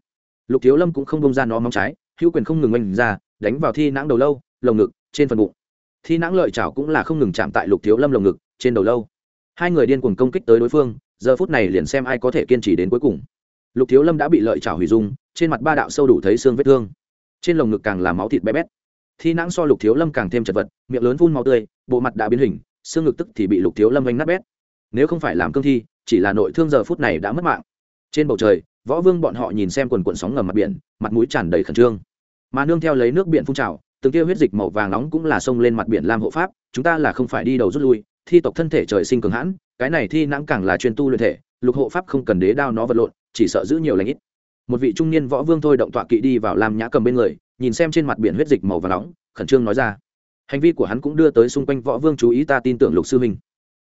Lục thiếu lâm cũng không bông ra nó móng trái hữu quyền không ngừng oanh ra, đánh vào thi nãng đầu lâu, lồng ngực, trên phần bụng. Thi nãng lợi chảo cũng là không ngừng chạm tại lục thiếu lâm lồng ngực, trên đầu lâu. Hai người điên cuồng công kích tới đối phương, giờ phút này liền xem ai có thể kiên trì đến cuối cùng. Lục thiếu lâm đã bị lợi chảo hủy dung, trên mặt ba đạo sâu đủ thấy xương vết thương. Trên lồng ngực càng là máu thịt bé bét. Thi nãng so lục thiếu lâm càng thêm chật vật, miệng lớn phun máu tươi, bộ mặt đã biến hình, xương ngực tức thì bị lục thiếu lâm oanh nát bét. Nếu không phải làm cương thi, chỉ là nội thương giờ phút này đã mất mạng. Trên bầu trời võ vương bọn họ nhìn xem quần cuộn sóng ngầm mặt biển, mặt mũi tràn đầy khẩn trương. Mà nương theo lấy nước biển phun trào, từng kia huyết dịch màu vàng nóng cũng là sông lên mặt biển lam hộ pháp, chúng ta là không phải đi đầu rút lui, thi tộc thân thể trời sinh cường hãn, cái này thi nãng càng là chuyên tu luyện thể, lục hộ pháp không cần đế đao nó vật lộn, chỉ sợ giữ nhiều lãnh ít. Một vị trung niên võ vương thôi động tọa kỵ đi vào làm nhã cầm bên người, nhìn xem trên mặt biển huyết dịch màu vàng nóng, khẩn trương nói ra. Hành vi của hắn cũng đưa tới xung quanh võ vương chú ý ta tin tưởng lục sư minh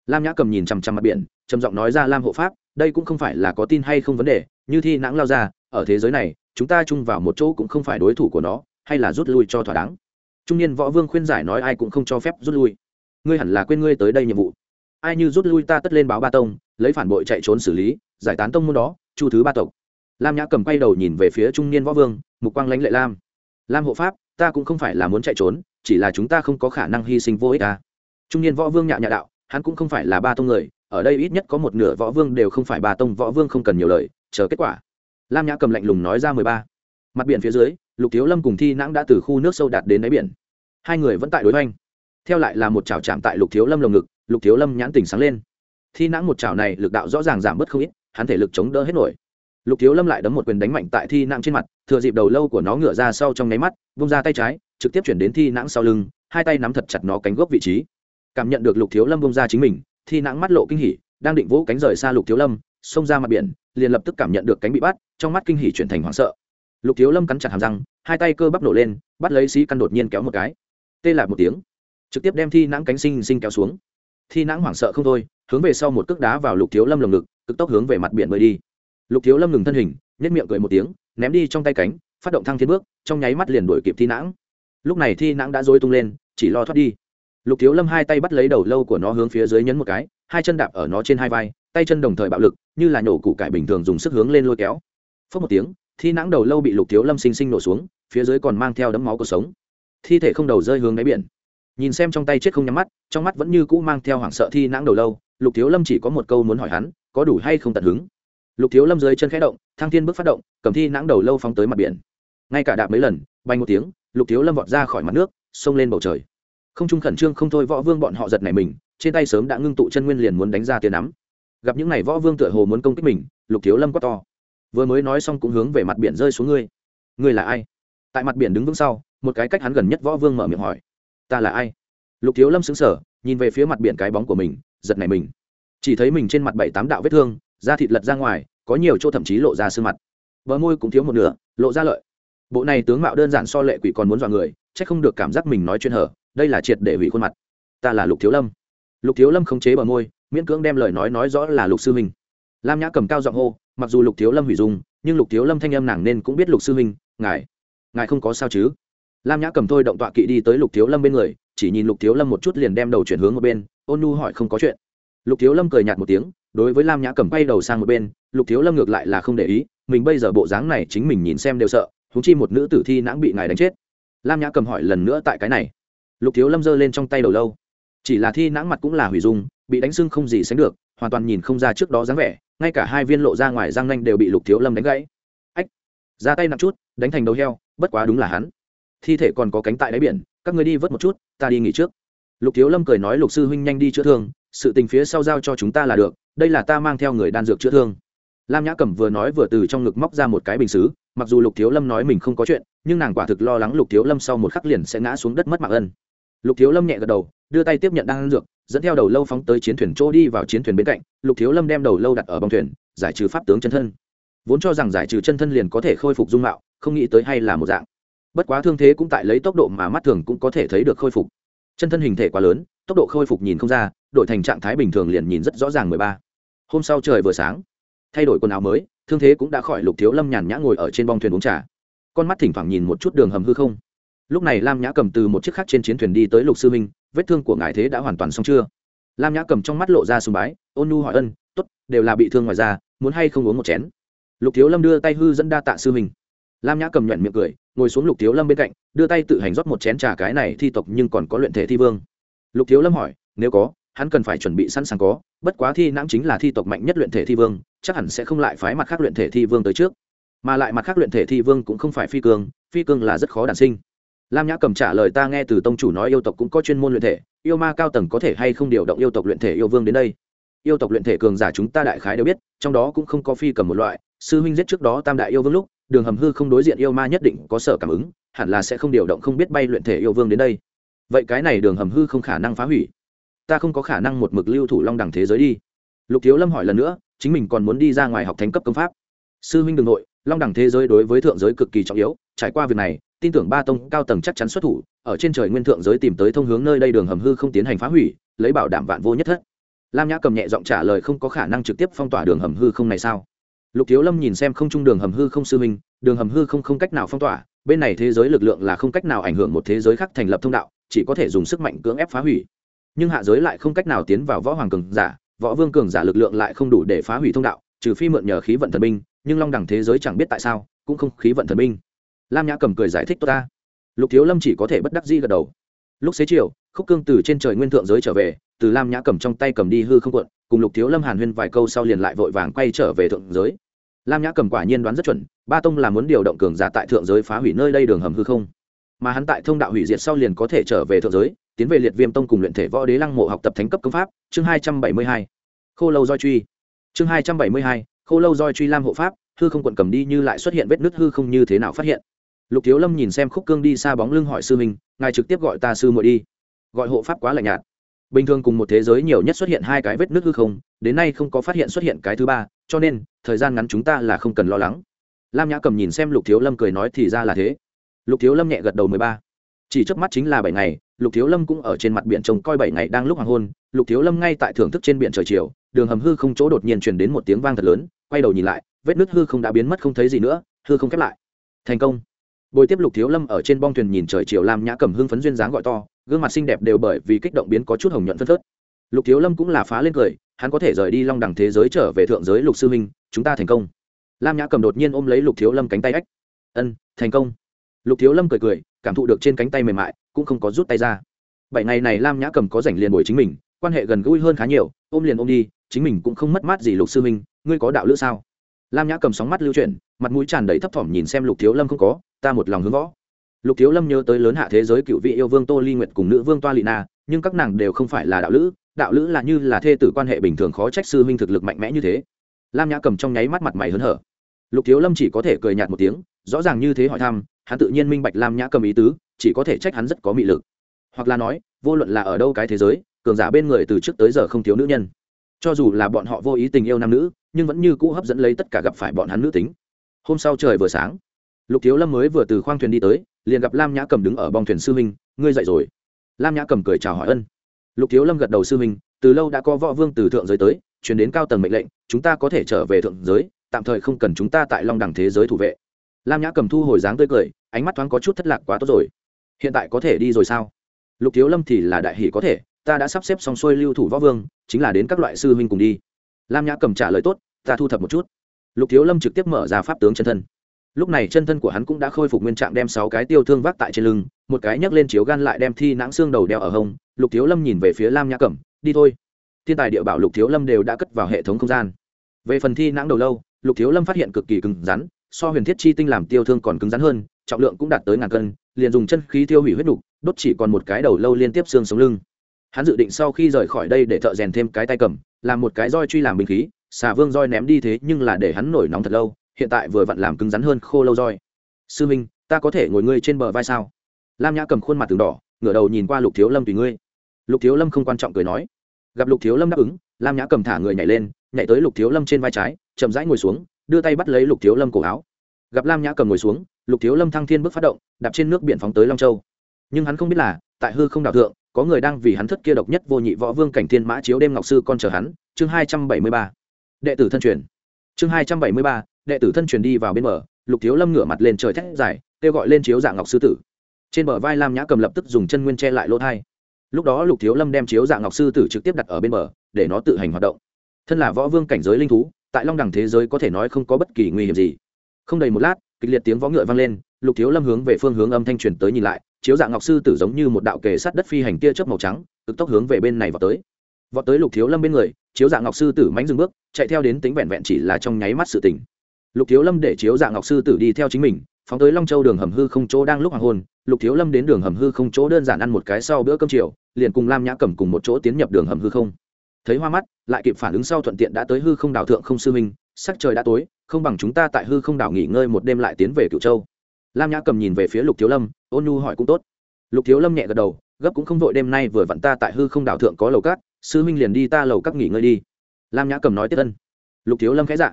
lam nhã cầm nhìn chằm chằm mặt biển, trầm giọng nói ra lam hộ pháp, đây cũng không phải là có tin hay không vấn đề như thi nãng lao ra, ở thế giới này, chúng ta chung vào một chỗ cũng không phải đối thủ của nó, hay là rút lui cho thỏa đáng. Trung niên võ vương khuyên giải nói ai cũng không cho phép rút lui. Ngươi hẳn là quên ngươi tới đây nhiệm vụ. Ai như rút lui ta tất lên báo ba tông, lấy phản bội chạy trốn xử lý, giải tán tông môn đó, chu thứ ba tộc. Lam nhã cầm quay đầu nhìn về phía trung niên võ vương, mục quang lãnh lệ lam. Lam hộ pháp, ta cũng không phải là muốn chạy trốn, chỉ là chúng ta không có khả năng hy sinh vô ích ta trung niên võ vương nhạ nhạ đạo, hắn cũng không phải là ba tông người, ở đây ít nhất có một nửa võ vương đều không phải ba tông võ vương không cần nhiều lời chờ kết quả. Lam nhã cầm lạnh lùng nói ra mười ba. Mặt biển phía dưới, lục thiếu lâm cùng thi nãng đã từ khu nước sâu đạt đến đáy biển. Hai người vẫn tại đối oanh theo lại là một chảo chạm tại lục thiếu lâm lồng ngực, lục thiếu lâm nhãn tình sáng lên. Thi nãng một chảo này lực đạo rõ ràng giảm bớt không ít, hắn thể lực chống đỡ hết nổi. Lục thiếu lâm lại đấm một quyền đánh mạnh tại thi nãng trên mặt, thừa dịp đầu lâu của nó ngửa ra sau trong nháy mắt, vung ra tay trái, trực tiếp chuyển đến thi nãng sau lưng, hai tay nắm thật chặt nó cánh gốc vị trí. Cảm nhận được lục thiếu lâm vung ra chính mình, thi nãng mắt lộ kinh hỉ, đang định vỗ cánh rời xa lục thiếu lâm, xông ra mặt biển liền lập tức cảm nhận được cánh bị bắt, trong mắt kinh hỉ chuyển thành hoảng sợ. Lục thiếu lâm cắn chặt hàm răng, hai tay cơ bắp nổ lên, bắt lấy xí căn đột nhiên kéo một cái. Tê lại một tiếng, trực tiếp đem thi nãng cánh sinh sinh kéo xuống. Thi nãng hoảng sợ không thôi, hướng về sau một cước đá vào lục thiếu lâm lồng ngực, cực tốc hướng về mặt biển bơi đi. Lục thiếu lâm ngừng thân hình nhất miệng cười một tiếng, ném đi trong tay cánh, phát động thăng thiên bước, trong nháy mắt liền đuổi kịp thi nãng. Lúc này thi nãng đã dối tung lên, chỉ lo thoát đi lục thiếu lâm hai tay bắt lấy đầu lâu của nó hướng phía dưới nhấn một cái, hai chân đạp ở nó trên hai vai, tay chân đồng thời bạo lực, như là nhổ củ cải bình thường dùng sức hướng lên lôi kéo. Phớt một tiếng, thi nãng đầu lâu bị lục thiếu lâm xinh xinh nổ xuống, phía dưới còn mang theo đấm máu cuộc sống. Thi thể không đầu rơi hướng đáy biển. Nhìn xem trong tay chết không nhắm mắt, trong mắt vẫn như cũ mang theo hoảng sợ thi nãng đầu lâu, lục thiếu lâm chỉ có một câu muốn hỏi hắn, có đủ hay không tận hứng? Lục thiếu lâm dưới chân khẽ động, thăng thiên bước phát động, cầm thi nãng đầu lâu phóng tới mặt biển. Ngay cả đạp mấy lần, bay một tiếng, lục thiếu lâm vọt ra khỏi mặt nước, xông lên bầu trời không trung khẩn trương không thôi võ vương bọn họ giật này mình, trên tay sớm đã ngưng tụ chân nguyên liền muốn đánh ra tiền nắm. Gặp những n à y võ vương tựa hồ muốn công kích mình, lục thiếu lâm quát to. Vừa mới nói xong cũng hướng về mặt biển rơi xuống ngươi. Ngươi là ai? Tại mặt biển đứng vững sau, một cái cách hắn gần nhất võ vương mở miệng hỏi. Ta là ai? Lục thiếu lâm xứng sở nhìn về phía mặt biển cái bóng của mình, giật này mình. Chỉ thấy mình trên mặt bảy tám đạo vết thương, da thịt lật ra ngoài, có nhiều chỗ thậm chí lộ ra sương mặt. Bờ môi cũng thiếu một nửa, lộ ra lợi. Bộ này tướng mạo đơn giản so lệ quỷ còn muốn dọa người c h ắ c không được cảm giác mình nói chuyện hở đây là triệt để hủy khuôn mặt. Ta là lục thiếu lâm. Lục thiếu lâm không chế bờ môi, miễn cưỡng đem lời nói nói rõ là lục sư huynh. Lam nhã cầm cao giọng hô, mặc dù lục thiếu lâm hủy dung, nhưng lục thiếu lâm thanh âm nàng nên cũng biết lục sư huynh, ngài ngài không có sao chứ? Lam nhã cầm thôi động tọa kỵ đi tới lục thiếu lâm bên người, chỉ nhìn lục thiếu lâm một chút liền đem đầu chuyển hướng một bên, ôn nhu hỏi không có chuyện. Lục thiếu lâm cười nhạt một tiếng, đối với lam nhã cầm bay đầu sang một bên, lục thiếu lâm ngược lại là không để ý, mình bây giờ bộ dáng này chính mình nhìn xem đều sợ thú chi một nữ tử thi nãng bị ngài đánh chết. Lam nhã cầm hỏi lần nữa tại cái này lục thiếu lâm giơ lên trong tay đầu lâu. Chỉ là thi nãng mặt cũng là hủy dung, bị đánh sưng không gì sánh được, hoàn toàn nhìn không ra trước đó dáng vẻ, ngay cả hai viên lộ ra ngoài răng nanh đều bị lục thiếu lâm đánh gãy. Ách, ra tay nặng chút, đánh thành đầu heo, bất quá đúng là hắn. Thi thể còn có cánh tại đáy biển, các người đi vớt một chút, ta đi nghỉ trước. Lục thiếu lâm cười nói lục sư huynh nhanh đi chữa thương, sự tình phía sau giao cho chúng ta là được, đây là ta mang theo người đan dược chữa thương. Lam nhã cẩm vừa nói vừa từ trong ngực móc ra một cái bình xứ, mặc dù lục thiếu lâm nói mình không có chuyện, nhưng nàng quả thực lo lắng lục thiếu lâm sau một khắc liền sẽ ngã xuống đất mất mạng ân lục thiếu lâm nhẹ gật đầu, đưa tay tiếp nhận đan dược, dẫn theo đầu lâu phóng tới chiến thuyền chỗ đi vào chiến thuyền bên cạnh. Lục thiếu lâm đem đầu lâu đặt ở bong thuyền, giải trừ pháp tướng chân thân. Vốn cho rằng giải trừ chân thân liền có thể khôi phục dung mạo, không nghĩ tới hay là một dạng. Bất quá thương thế cũng tại lấy tốc độ mà mắt thường cũng có thể thấy được khôi phục. Chân thân hình thể quá lớn, tốc độ khôi phục nhìn không ra, đổi thành trạng thái bình thường liền nhìn rất rõ ràng mười ba. Hôm sau trời vừa sáng, thay đổi quần áo mới, thương thế cũng đã khỏi lục thiếu lâm nhàn nhã ngồi ở trên bong thuyền uống trà. Con mắt thỉnh thoảng nhìn một chút đường hầm hư không lúc này lam nhã cầm từ một chiếc khác trên chiến thuyền đi tới lục sư minh, vết thương của ngài thế đã hoàn toàn xong chưa? Lam nhã cầm trong mắt lộ ra sùng bái, ôn nu hỏi ân t ố t đều là bị thương ngoài ra muốn hay không uống một chén? Lục thiếu lâm đưa tay hư dẫn đa tạ sư minh lam nhã cầm nhuận miệng cười, ngồi xuống lục thiếu lâm bên cạnh, đưa tay tự hành rót một chén trà cái này thi tộc nhưng còn có luyện thể thi vương. Lục thiếu lâm hỏi, nếu có, hắn cần phải chuẩn bị sẵn sàng có, bất quá thi nãng chính là thi tộc mạnh nhất luyện thể thi vương, chắc hẳn sẽ không lại phái mặt khác luyện thể thi vương tới trước. Mà lại mặt khác luyện thể thi vương cũng không phải phi cương phi cương là rất khó đản sinh lam nhã cầm trả lời ta nghe từ tông chủ nói yêu tộc cũng có chuyên môn luyện thể, yêu ma cao tầng có thể hay không điều động yêu tộc luyện thể yêu vương đến đây? Yêu tộc luyện thể cường giả chúng ta đại khái đều biết, trong đó cũng không có phi cầm một loại. Sư huynh giết trước đó tam đại yêu vương lúc, đường hầm hư không đối diện yêu ma nhất định có sở cảm ứng, hẳn là sẽ không điều động không biết bay luyện thể yêu vương đến đây. Vậy cái này đường hầm hư không khả năng phá hủy. Ta không có khả năng một mực lưu thủ long đẳng thế giới đi. Lục thiếu lâm hỏi lần nữa, chính mình còn muốn đi ra ngoài học thánh cấp công pháp. Sư huynh đường nội, long đẳng thế giới đối với thượng giới cực kỳ trọng yếu, trải qua việc này tin tưởng ba tông cao tầng chắc chắn xuất thủ, ở trên trời nguyên thượng giới tìm tới thông hướng nơi đây đường hầm hư không tiến hành phá hủy, lấy bảo đảm vạn vô nhất thất. Lam nhã cầm nhẹ giọng trả lời không có khả năng trực tiếp phong tỏa đường hầm hư không này sao? Lục thiếu lâm nhìn xem không trung đường hầm hư không sư minh đường hầm hư không không cách nào phong tỏa, bên này thế giới lực lượng là không cách nào ảnh hưởng một thế giới khác thành lập thông đạo, chỉ có thể dùng sức mạnh cưỡng ép phá hủy. Nhưng hạ giới lại không cách nào tiến vào võ hoàng cường giả, võ vương cường giả lực lượng lại không đủ để phá hủy thông đạo, trừ phi mượn nhờ khí vận thần binh, nhưng long đẳng thế giới chẳng biết tại sao, cũng không khí vận thần binh lam nhã cầm cười giải thích tốt ta. Lục thiếu lâm chỉ có thể bất đắc di gật đầu. Lúc xế chiều, khúc cương từ trên trời nguyên thượng giới trở về, từ lam nhã cầm trong tay cầm đi hư không cuộn, cùng lục thiếu lâm hàn huyên vài câu sau liền lại vội vàng quay trở về thượng giới. Lam nhã cầm quả nhiên đoán rất chuẩn, ba tông là muốn điều động cường giả tại thượng giới phá hủy nơi đây đường hầm hư không. Mà hắn tại thông đạo hủy diệt sau liền có thể trở về thượng giới, tiến về liệt viêm tông cùng luyện thể võ đế lăng mộ học tập thánh cấp công pháp, chương hai trăm bảy mươi hai. Khô lâu doi truy. Chương hai trăm bảy mươi hai, khô lâu doi truy lam hộ pháp, hư không quận cầm đi như lại xuất hiện vết nứt hư không như thế nào phát hiện lục thiếu lâm nhìn xem khúc cương đi xa bóng lưng hỏi sư mình, ngài trực tiếp gọi ta sư muội đi. Gọi hộ pháp quá lạnh nhạt. Bình thường cùng một thế giới nhiều nhất xuất hiện hai cái vết nứt hư không đến nay không có phát hiện xuất hiện cái thứ ba cho nên thời gian ngắn chúng ta là không cần lo lắng. Lam nhã cầm nhìn xem lục thiếu lâm cười nói thì ra là thế. Lục thiếu lâm nhẹ gật đầu mười ba. Chỉ trước mắt chính là bảy ngày lục thiếu lâm cũng ở trên mặt biển trông coi bảy ngày đang lúc hoàng hôn lục thiếu lâm ngay tại thưởng thức trên biển trời chiều đường hầm hư không chỗ đột nhiên truyền đến một tiếng vang thật lớn quay đầu nhìn lại vết nứt hư không đã biến mất không thấy gì nữa hư không khép lại. Thành công bồi tiếp lục thiếu lâm ở trên bong thuyền nhìn trời chiều lam nhã cầm hưng phấn duyên dáng gọi to, gương mặt xinh đẹp đều bởi vì kích động biến có chút hồng nhuận phân phớt. Lục thiếu lâm cũng là phá lên cười, hắn có thể rời đi long đẳng thế giới trở về thượng giới lục sư minh, chúng ta thành công. Lam nhã cầm đột nhiên ôm lấy lục thiếu lâm cánh tay ách. Ân, thành công. Lục thiếu lâm cười cười, cảm thụ được trên cánh tay mềm mại, cũng không có rút tay ra. Bảy ngày này lam nhã cầm có rảnh liền bồi chính mình, quan hệ gần gũi hơn khá nhiều, ôm liền ôm đi, chính mình cũng không mất mát gì lục sư minh, ngươi có đạo lữ sao? Lam nhã cầm sóng mắt lưu chuyển mặt mũi tràn đầy thấp thỏm nhìn xem lục thiếu lâm không có, ta một lòng hướng võ. Lục thiếu lâm nhớ tới lớn hạ thế giới cựu vị yêu vương tô ly nguyệt cùng nữ vương toa lị na, nhưng các nàng đều không phải là đạo lữ đạo lữ là như là thê tử quan hệ bình thường khó trách sư huynh thực lực mạnh mẽ như thế. Lam nhã cầm trong nháy mắt mặt mày hớn hở. Lục thiếu lâm chỉ có thể cười nhạt một tiếng, rõ ràng như thế hỏi thăm, hắn tự nhiên minh bạch lam nhã cầm ý tứ, chỉ có thể trách hắn rất có mị lực. Hoặc là nói, vô luận là ở đâu cái thế giới, cường giả bên người từ trước tới giờ không thiếu nữ nhân. Cho dù là bọn họ vô ý tình yêu nam nữ, nhưng vẫn như cũ hấp dẫn lấy tất cả gặp phải bọn hắn nữ tính hôm sau trời vừa sáng, lục thiếu lâm mới vừa từ khoang thuyền đi tới, liền gặp lam nhã cầm đứng ở bong thuyền sư minh ngươi dậy rồi? Lam nhã cầm cười chào hỏi ân. Lục thiếu lâm gật đầu sư minh từ lâu đã có võ vương từ thượng giới tới chuyển đến cao tầng mệnh lệnh, chúng ta có thể trở về thượng giới, tạm thời không cần chúng ta tại long đẳng thế giới thủ vệ. Lam nhã cầm thu hồi dáng tươi cười, ánh mắt thoáng có chút thất lạc quá tốt rồi. Hiện tại có thể đi rồi sao? Lục thiếu lâm thì là đại hỷ có thể, ta đã sắp xếp xong xuôi lưu thủ võ vương, chính là đến các loại sư huynh cùng đi. Lam nhã cầm trả lời, tốt, ta thu thập một chút lục thiếu lâm trực tiếp mở ra pháp tướng chân thân. Lúc này chân thân của hắn cũng đã khôi phục nguyên trạng, đem sáu cái tiêu thương vác tại trên lưng, một cái nhấc lên chiếu gan lại đem thi nãng xương đầu đeo ở hông. Lục thiếu lâm nhìn về phía lam nhã cẩm, đi thôi. Thiên tài địa bảo lục thiếu lâm đều đã cất vào hệ thống không gian. Về phần thi nãng đầu lâu, lục thiếu lâm phát hiện cực kỳ cứng rắn, so huyền thiết chi tinh làm tiêu thương còn cứng rắn hơn, trọng lượng cũng đạt tới ngàn cân, liền dùng chân khí tiêu hủy huyết đục đốt chỉ còn một cái đầu lâu liên tiếp xương sống lưng. Hắn dự định sau khi rời khỏi đây để thợ rèn thêm cái tay cầm, làm một cái roi truy làm binh khí xà vương roi ném đi thế nhưng là để hắn nổi nóng thật lâu, hiện tại vừa vặn làm cứng rắn hơn khô lâu roi sư minh, ta có thể ngồi ngươi trên bờ vai sao? Lam nhã cầm khuôn mặt từng đỏ, ngửa đầu nhìn qua lục thiếu lâm tùy ngươi. Lục thiếu lâm không quan trọng cười nói. Gặp lục thiếu lâm đáp ứng, lam nhã cầm thả người nhảy lên, nhảy tới lục thiếu lâm trên vai trái, chậm rãi ngồi xuống, đưa tay bắt lấy lục thiếu lâm cổ áo. Gặp lam nhã cầm ngồi xuống, lục thiếu lâm thăng thiên bước phát động, đạp trên nước biển phóng tới long châu. Nhưng hắn không biết là, tại hư không đảo thượng, có người đang vì hắn thất kia độc nhất vô nhị võ vương cảnh thiên mã chiếu đêm ngọc sư con chờ hắn. Chương hai trăm bảy mươi ba đệ tử thân truyền. Chương hai trăm bảy mươi ba, đệ tử thân truyền đi vào bên bờ, lục thiếu lâm ngửa mặt lên trời thét dài, kêu gọi lên chiếu dạng ngọc sư tử. Trên bờ vai lam nhã cầm lập tức dùng chân nguyên che lại lỗ thai. Lúc đó lục thiếu lâm đem chiếu dạng ngọc sư tử trực tiếp đặt ở bên bờ, để nó tự hành hoạt động. Thân là võ vương cảnh giới linh thú, tại long đẳng thế giới có thể nói không có bất kỳ nguy hiểm gì. Không đầy một lát, kịch liệt tiếng võ ngựa vang lên, lục thiếu lâm hướng về phương hướng âm thanh truyền tới nhìn lại, chiếu dạng ngọc sư tử giống như một đạo kề sát đất phi hành tia chớp màu trắng, cực tốc hướng về bên này vào tới. Vọt tới lục thiếu lâm bên người chiếu dạng ngọc sư tử mánh dừng bước, chạy theo đến tính vẹn vẹn chỉ là trong nháy mắt sự tỉnh lục thiếu lâm để chiếu dạng ngọc sư tử đi theo chính mình, phóng tới long châu đường hầm hư không chỗ đang lúc hoàng hôn, lục thiếu lâm đến đường hầm hư không chỗ đơn giản ăn một cái sau bữa cơm chiều, liền cùng lam nhã cầm cùng một chỗ tiến nhập đường hầm hư không. Thấy hoa mắt, lại kịp phản ứng sau thuận tiện đã tới hư không đảo thượng không sư minh sắc trời đã tối, không bằng chúng ta tại hư không đảo nghỉ ngơi một đêm lại tiến về cựu châu. Lam nhã cầm nhìn về phía lục thiếu lâm, ôn nhu hỏi cũng tốt. Lục thiếu lâm nhẹ gật đầu, gấp cũng không vội đêm nay vừa vặn ta tại hư không đảo thượng có lầu cát sư minh liền đi ta lầu các nghỉ ngơi đi. Lam nhã cầm nói tiếp thân. lục thiếu lâm khẽ dạ.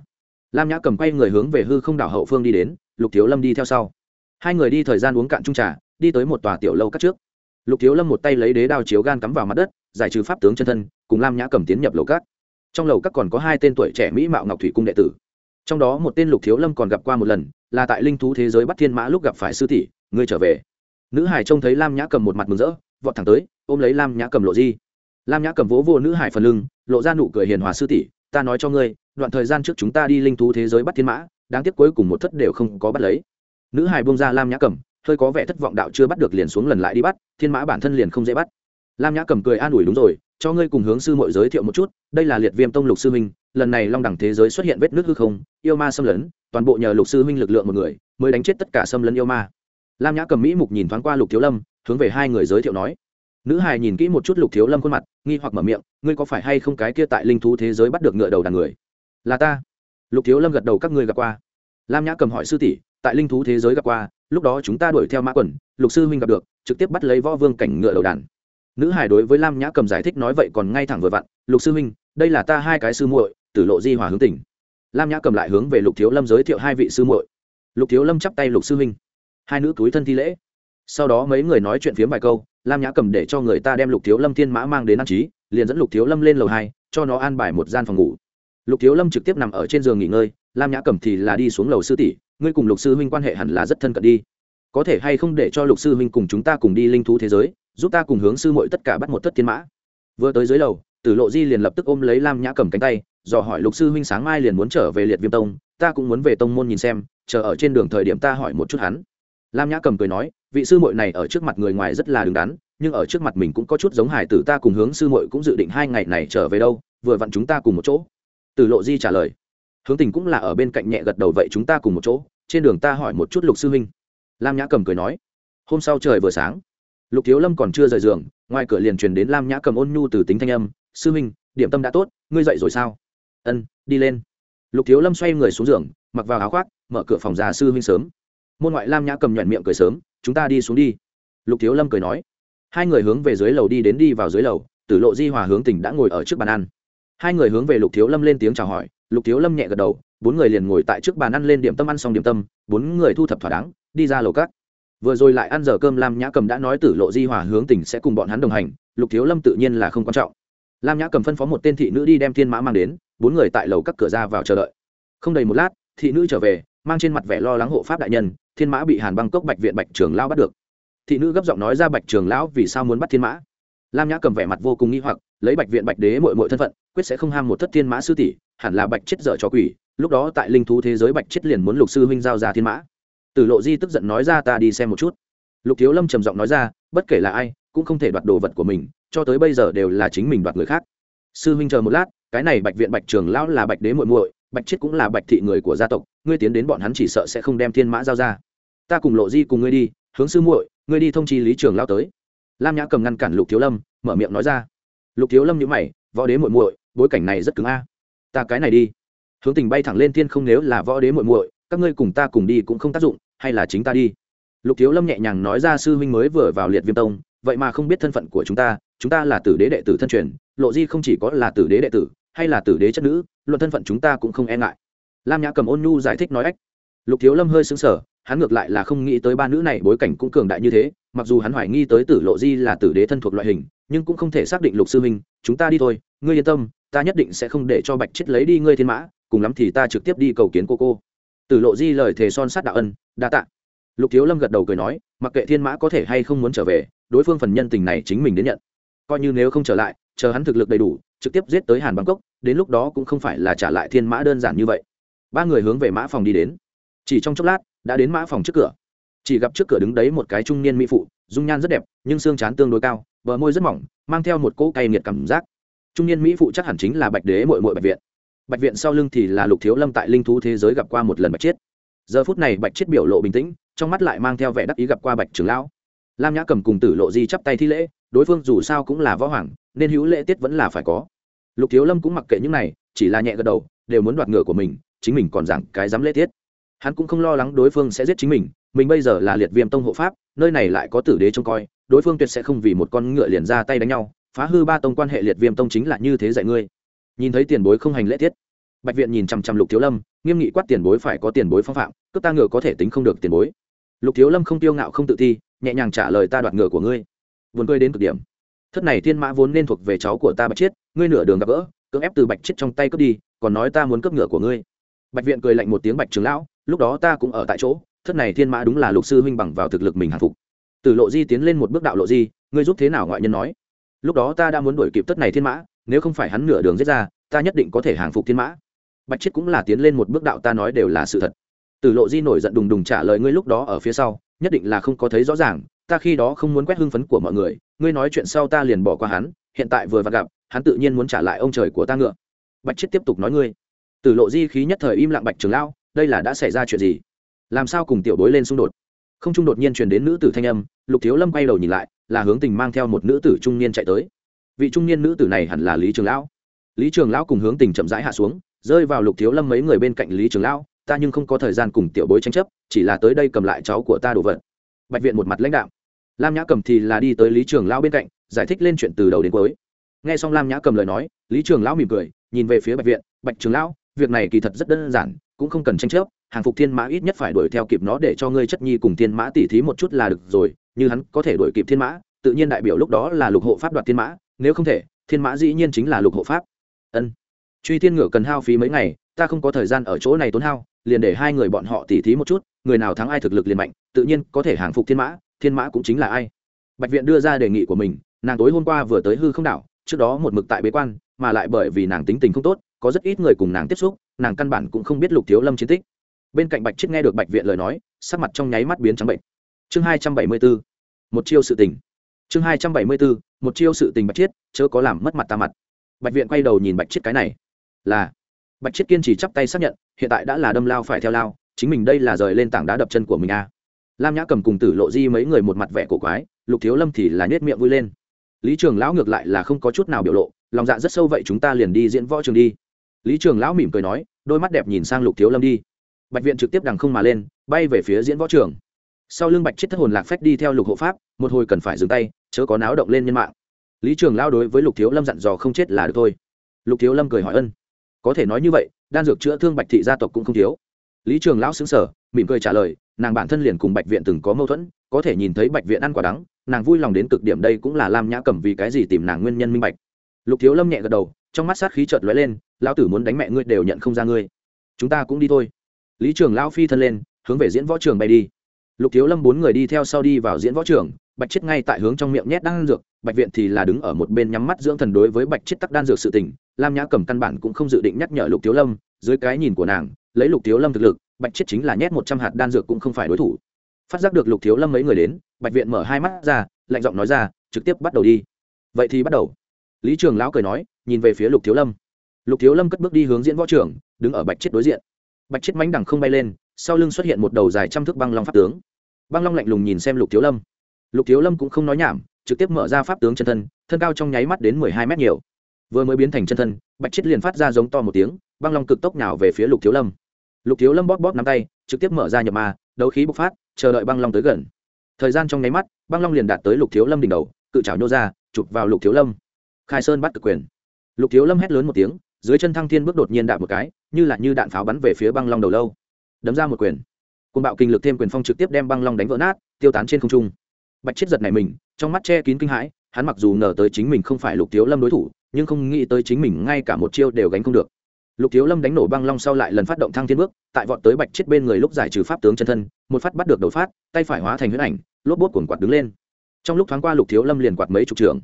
Lam nhã cầm quay người hướng về hư không đảo hậu phương đi đến, lục thiếu lâm đi theo sau. Hai người đi thời gian uống cạn trung trà, đi tới một tòa tiểu lâu cắt trước. Lục thiếu lâm một tay lấy đế đao chiếu gan cắm vào mặt đất, giải trừ pháp tướng chân thân, cùng lam nhã cầm tiến nhập lầu cát trong lầu các còn có hai tên tuổi trẻ mỹ mạo ngọc thủy cung đệ tử. Trong đó một tên lục thiếu lâm còn gặp qua một lần, là tại linh thú thế giới bắt thiên mã lúc gặp phải sư tỷ, ngươi trở về. Nữ hải trông thấy lam nhã cầm một mặt mừng rỡ, vọt thẳng tới, ôm lấy lam nhã cầm lộ di lam nhã cầm vỗ vô nữ hải phần lưng, lộ ra nụ cười hiền hòa sư tỷ, ta nói cho ngươi, đoạn thời gian trước chúng ta đi linh thú thế giới bắt thiên mã, đáng tiếc cuối cùng một thất đều không có bắt lấy. Nữ hải buông ra lam nhã cầm, hơi có vẻ thất vọng đạo chưa bắt được liền xuống lần lại đi bắt, thiên mã bản thân liền không dễ bắt. Lam nhã cầm cười an ủi, đúng rồi, cho ngươi cùng hướng sư mội giới thiệu một chút, đây là liệt viêm tông lục sư minh lần này long đẳng thế giới xuất hiện vết nước hư không, yêu ma xâm lấn, toàn bộ nhờ lục sư minh lực lượng một người, mới đánh chết tất cả xâm lấn yêu ma. Lam nhã cầm mỹ mục nhìn thoáng qua lục thiếu lâm, hướng về hai người giới thiệu nói nữ hài nhìn kỹ một chút lục thiếu lâm khuôn mặt, nghi hoặc mở miệng, ngươi có phải hay không cái kia tại linh thú thế giới bắt được ngựa đầu đàn người? Là ta. Lục thiếu lâm gật đầu, các ngươi gặp qua. Lam nhã cầm hỏi sư tỷ, tại linh thú thế giới gặp qua, lúc đó chúng ta đuổi theo mã quần, lục sư huynh gặp được, trực tiếp bắt lấy võ vương cảnh ngựa đầu đàn. Nữ hải đối với lam nhã cầm giải thích nói vậy còn ngay thẳng vừa vặn, lục sư huynh, đây là ta hai cái sư muội, tử lộ di hòa hướng tỉnh. Lam nhã cầm lại hướng về lục thiếu lâm giới thiệu hai vị sư muội. Lục thiếu lâm chắp tay lục sư huynh. Hai nữ túi thân thi lễ. Sau đó mấy người nói chuyện phiếm vài câu lam nhã cầm để cho người ta đem lục thiếu lâm thiên mã mang đến ăn trí, liền dẫn lục thiếu lâm lên lầu hai, cho nó an bài một gian phòng ngủ. Lục thiếu lâm trực tiếp nằm ở trên giường nghỉ ngơi, lam nhã cầm thì là đi xuống lầu sư tỷ, ngươi cùng lục sư huynh quan hệ hẳn là rất thân cận đi. Có thể hay không để cho lục sư huynh cùng chúng ta cùng đi linh thú thế giới, giúp ta cùng hướng sư muội tất cả bắt một thất thiên mã. Vừa tới dưới lầu, tử lộ di liền lập tức ôm lấy lam nhã cầm cánh tay, dò hỏi lục sư huynh sáng mai liền muốn trở về liệt viêm tông, ta cũng muốn về tông môn nhìn xem, chờ ở trên đường thời điểm ta hỏi một chút hắn lam nhã cầm cười nói, vị sư muội này ở trước mặt người ngoài rất là đứng đắn, nhưng ở trước mặt mình cũng có chút giống hải tử ta cùng hướng sư muội cũng dự định hai ngày này trở về đâu, vừa vặn chúng ta cùng một chỗ. Tử lộ di trả lời, hướng tình cũng là ở bên cạnh nhẹ gật đầu vậy chúng ta cùng một chỗ, trên đường ta hỏi một chút lục sư huynh. Lam nhã cầm cười nói, hôm sau trời vừa sáng, lục thiếu lâm còn chưa rời giường, ngoài cửa liền truyền đến lam nhã cầm ôn nhu từ tính thanh âm, sư huynh, điểm tâm đã tốt, ngươi dậy rồi sao? Ân, đi lên. Lục thiếu lâm xoay người xuống giường, mặc vào áo khoác, mở cửa phòng già sư huynh sớm môn ngoại lam nhã cầm nhuận miệng cười sớm chúng ta đi xuống đi lục thiếu lâm cười nói hai người hướng về dưới lầu đi đến đi vào dưới lầu tử lộ di hòa hướng tỉnh đã ngồi ở trước bàn ăn hai người hướng về lục thiếu lâm lên tiếng chào hỏi lục thiếu lâm nhẹ gật đầu bốn người liền ngồi tại trước bàn ăn lên điểm tâm ăn xong điểm tâm bốn người thu thập thỏa đáng đi ra lầu cát vừa rồi lại ăn giờ cơm lam nhã cầm đã nói tử lộ di hòa hướng tỉnh sẽ cùng bọn hắn đồng hành lục thiếu lâm tự nhiên là không quan trọng lam nhã cầm phân phó một tên thị nữ đi đem thiên mã mang đến bốn người tại lầu các cửa ra vào chờ đợi không đầy một lát thị nữ trở về mang trên mặt vẻ lo lắng hộ pháp đại nhân thiên mã bị hàn băng cốc bạch viện bạch trường lao bắt được. Thị nữ gấp giọng nói ra bạch trường lão vì sao muốn bắt thiên mã? Lam nhã cầm vẻ mặt vô cùng nghi hoặc, lấy bạch viện bạch đế mội mội thân phận, quyết sẽ không ham một thất thiên mã sư tỷ, hẳn là bạch chết dở cho quỷ, lúc đó tại linh thú thế giới bạch chết liền muốn lục sư huynh giao ra thiên mã. Tử lộ di tức giận nói ra ta đi xem một chút. Lục thiếu lâm trầm giọng nói ra, bất kể là ai, cũng không thể đoạt đồ vật của mình, cho tới bây giờ đều là chính mình đoạt người khác. Sư huynh chờ một lát, cái này bạch viện bạch trường lão là bạch đế muội muội bạch chết cũng là bạch thị người của gia tộc, ngươi tiến đến bọn hắn chỉ sợ sẽ không đem thiên mã giao ra. Ta cùng lộ di cùng ngươi đi, hướng sư muội, ngươi đi thông chi lý trường lao tới. Lam nhã cầm ngăn cản lục thiếu lâm, mở miệng nói ra. Lục thiếu lâm nhữ mày, võ đế muội muội, bối cảnh này rất cứng a. Ta cái này đi. Hướng tình bay thẳng lên thiên không, nếu là võ đế muội muội, các ngươi cùng ta cùng đi cũng không tác dụng, hay là chính ta đi. Lục thiếu lâm nhẹ nhàng nói ra, sư huynh mới vừa vào liệt viêm tông, vậy mà không biết thân phận của chúng ta chúng ta là tử đế đệ tử thân truyền, lộ di không chỉ có là tử đế đệ tử hay là tử đế chất nữ, luận thân phận chúng ta cũng không e ngại. Lam nhã cầm ôn nhu giải thích nói ách. Lục thiếu lâm hơi xứng sở hắn ngược lại là không nghĩ tới ba nữ này bối cảnh cũng cường đại như thế, mặc dù hắn hoài nghi tới tử lộ di là tử đế thân thuộc loại hình, nhưng cũng không thể xác định lục sư huynh chúng ta đi thôi, ngươi yên tâm, ta nhất định sẽ không để cho bạch chết lấy đi ngươi thiên mã, cùng lắm thì ta trực tiếp đi cầu kiến cô cô. Tử lộ di lời thề son sát đạo ân, đa tạ. Lục thiếu lâm gật đầu cười nói, mặc kệ thiên mã có thể hay không muốn trở về, đối phương phần nhân tình này chính mình đến nhận. Coi như nếu không trở lại chờ hắn thực lực đầy đủ, trực tiếp giết tới hàn bangkok đến lúc đó cũng không phải là trả lại thiên mã đơn giản như vậy. Ba người hướng về mã phòng đi đến. Chỉ trong chốc lát, đã đến mã phòng trước cửa. Chỉ gặp trước cửa đứng đấy một cái trung niên mỹ phụ, dung nhan rất đẹp, nhưng xương chán tương đối cao, bờ môi rất mỏng, mang theo một cỗ cay nghiệt cảm giác. Trung niên mỹ phụ chắc hẳn chính là bạch đế mội mội bạch viện. Bạch viện sau lưng thì là lục thiếu lâm tại linh thú thế giới gặp qua một lần bạch chiết giờ phút này bạch chiết biểu lộ bình tĩnh, trong mắt lại mang theo vẻ đắc ý gặp qua bạch trưởng lão. Lam nhã cầm cùng tử lộ di chắp tay thi lễ đối phương dù sao cũng là võ hoàng, nên hữu lễ tiết vẫn là phải có. Lục thiếu lâm cũng mặc kệ những này, chỉ là nhẹ gật đầu, đều muốn đoạt ngựa của mình, chính mình còn giảng cái dám lễ tiết. Hắn cũng không lo lắng đối phương sẽ giết chính mình mình bây giờ là liệt viêm tông hộ pháp, nơi này lại có tử đế trông coi, đối phương tuyệt sẽ không vì một con ngựa liền ra tay đánh nhau, phá hư ba tông quan hệ liệt viêm tông chính là như thế dạy ngươi. Nhìn thấy tiền bối không hành lễ tiết, bạch viện nhìn chằm chằm lục thiếu lâm, nghiêm nghị quát tiền bối phải có tiền bối phong phạm, cướp ta ngựa có thể tính không được tiền bối. Lục thiếu lâm không tiêu ngạo không tự thi nhẹ nhàng trả lời ta đoạt ngựa của ngươi vốn cười đến cực điểm. Thất này thiên mã vốn nên thuộc về cháu của ta bạch chiết, ngươi nửa đường gặp gỡ, cưỡng ép từ bạch chiết trong tay cướp đi, còn nói ta muốn cướp ngựa của ngươi. Bạch viện cười lạnh một tiếng bạch trường lão, lúc đó ta cũng ở tại chỗ, thất này thiên mã đúng là lục sư huynh bằng vào thực lực mình hạ phục. Từ lộ di tiến lên một bước đạo lộ di, ngươi giúp thế nào ngoại nhân nói? Lúc đó ta đã muốn đuổi kịp thất này thiên mã, nếu không phải hắn nửa đường giết ra, ta nhất định có thể hàng phục thiên mã. Bạch chiết cũng là tiến lên một bước đạo ta nói đều là sự thật. Từ lộ di nổi giận đùng đùng trả lời ngươi lúc đó ở phía sau, nhất định là không có thấy rõ ràng ta khi đó không muốn quét hưng phấn của mọi người, ngươi nói chuyện sau ta liền bỏ qua hắn, hiện tại vừa vặn gặp, hắn tự nhiên muốn trả lại ông trời của ta ngựa. Bạch chết tiếp tục nói ngươi, từ lộ di khí nhất thời im lặng bạch trường lão đây là đã xảy ra chuyện gì? Làm sao cùng tiểu bối lên xung đột? Không trung đột nhiên truyền đến nữ tử thanh âm, lục thiếu lâm quay đầu nhìn lại, là hướng tình mang theo một nữ tử trung niên chạy tới. Vị trung niên nữ tử này hẳn là lý trường lão. Lý trường lão cùng hướng tình chậm rãi hạ xuống, rơi vào lục thiếu lâm mấy người bên cạnh lý trường lão, ta nhưng không có thời gian cùng tiểu bối tranh chấp, chỉ là tới đây cầm lại cháu của ta đồ vật. Bạch viện một mặt lãnh đạo lam nhã cầm thì là đi tới lý trường lão bên cạnh, giải thích lên chuyện từ đầu đến cuối. Nghe xong lam nhã cầm lời nói, lý trường lão mỉm cười, nhìn về phía bạch viện, bạch trường lão, việc này kỳ thật rất đơn giản, cũng không cần tranh chấp, hàng phục thiên mã ít nhất phải đuổi theo kịp nó để cho ngươi chất nhi cùng thiên mã tỉ thí một chút là được rồi, như hắn có thể đuổi kịp thiên mã, tự nhiên đại biểu lúc đó là lục hộ pháp đoạt thiên mã, nếu không thể, thiên mã dĩ nhiên chính là lục hộ pháp. Ân, truy thiên ngựa cần hao phí mấy ngày, ta không có thời gian ở chỗ này tốn hao, liền để hai người bọn họ tỉ thí một chút, người nào thắng ai thực lực liền mạnh, tự nhiên có thể hàng phục thiên mã thiên mã cũng chính là ai? Bạch viện đưa ra đề nghị của mình, nàng tối hôm qua vừa tới hư không đảo, trước đó một mực tại bế quan, mà lại bởi vì nàng tính tình không tốt, có rất ít người cùng nàng tiếp xúc, nàng căn bản cũng không biết lục thiếu lâm chiến tích. Bên cạnh bạch chiết nghe được bạch viện lời nói, sắc mặt trong nháy mắt biến trắng bệnh. Chương hai trăm bảy mươi bốn, một chiêu sự tình. Chương hai trăm bảy mươi bốn, một chiêu sự tình bạch chiết chớ có làm mất mặt ta mặt. Bạch viện quay đầu nhìn bạch chiết cái này. Là. Bạch chiết kiên trì chắp tay xác nhận, hiện tại đã là đâm lao phải theo lao, chính mình đây là rời lên tảng đá đập chân của mình a à lam nhã cầm cùng tử lộ di mấy người một mặt vẻ cổ quái, lục thiếu lâm thì là nhét miệng vui lên. Lý trường lão ngược lại là không có chút nào biểu lộ, lòng dạ rất sâu vậy chúng ta liền đi diễn võ trường đi. Lý trường lão mỉm cười nói, đôi mắt đẹp nhìn sang lục thiếu lâm đi. Bạch viện trực tiếp đằng không mà lên, bay về phía diễn võ trường. Sau lưng bạch chết thất hồn lạc phách đi theo lục hộ pháp, một hồi cần phải dừng tay, chớ có náo động lên nhân mạng. Lý trường lao đối với lục thiếu lâm dặn dò không chết là được thôi. Lục thiếu lâm cười hỏi ân. Có thể nói như vậy, đan dược chữa thương bạch thị gia tộc cũng không thiếu. Lý trường lão xứng sở mỉm cười trả lời nàng bản thân liền cùng bạch viện từng có mâu thuẫn, có thể nhìn thấy bạch viện ăn quả đắng, nàng vui lòng đến cực điểm đây cũng là lam nhã cầm vì cái gì tìm nàng nguyên nhân minh bạch. Lục thiếu lâm nhẹ gật đầu, trong mắt sát khí chợt lóe lên, lão tử muốn đánh mẹ ngươi đều nhận không ra ngươi. Chúng ta cũng đi thôi. Lý trường lão phi thân lên, hướng về diễn võ trường bay đi. Lục thiếu lâm bốn người đi theo sau đi vào diễn võ trường, bạch chết ngay tại hướng trong miệng nhét đan dược, bạch viện thì là đứng ở một bên nhắm mắt dưỡng thần đối với bạch chết tắc đan dược sự tình, lam nhã cầm căn bản cũng không dự định nhắc nhở lục thiếu lâm, dưới cái nhìn của nàng lấy lục thiếu lâm thực lực, bạch chết chính là nhét một trăm hạt đan dược cũng không phải đối thủ. Phát giác được lục thiếu lâm mấy người đến, bạch viện mở hai mắt ra, lạnh giọng nói ra, trực tiếp bắt đầu đi. Vậy thì bắt đầu. Lý trường lão cười nói, nhìn về phía lục thiếu lâm. Lục thiếu lâm cất bước đi hướng diễn võ trưởng đứng ở bạch chết đối diện. Bạch chết mánh đằng không bay lên, sau lưng xuất hiện một đầu dài trăm thước băng long pháp tướng. Băng long lạnh lùng nhìn xem lục thiếu lâm. Lục thiếu lâm cũng không nói nhảm, trực tiếp mở ra pháp tướng chân thân thân cao trong nháy mắt đến mười hai mét nhiều. Vừa mới biến thành chân thân, bạch chết liền phát ra giống to một tiếng, băng long cực tốc nào về phía lục thiếu lâm lục thiếu lâm bóp bóp nắm tay, trực tiếp mở ra nhập ma, đấu khí bộc phát, chờ đợi băng long tới gần. Thời gian trong nháy mắt, băng long liền đạt tới lục thiếu lâm đỉnh đầu, cự trào nhô ra, chụp vào lục thiếu lâm. Khai sơn bắt cực quyền. Lục thiếu lâm hét lớn một tiếng, dưới chân thăng thiên bước đột nhiên đạp một cái, như là như đạn pháo bắn về phía băng long đầu lâu. Đấm ra một quyền. Côn bạo kinh lực thêm quyền phong trực tiếp đem băng long đánh vỡ nát, tiêu tán trên không trung. Bạch chết giật này mình, trong mắt che kín kinh hãi, hắn mặc dù ngờ tới chính mình không phải lục thiếu lâm đối thủ, nhưng không nghĩ tới chính mình ngay cả một chiêu đều gánh không được lục thiếu lâm đánh nổ băng long sau lại lần phát động thăng thiên bước, tại vọt tới bạch chết bên người lúc giải trừ pháp tướng chân thân, một phát bắt được đầu phát, tay phải hóa thành huyết ảnh, lốp bốt cuồn quạt đứng lên. Trong lúc thoáng qua lục thiếu lâm liền quạt mấy chục trường.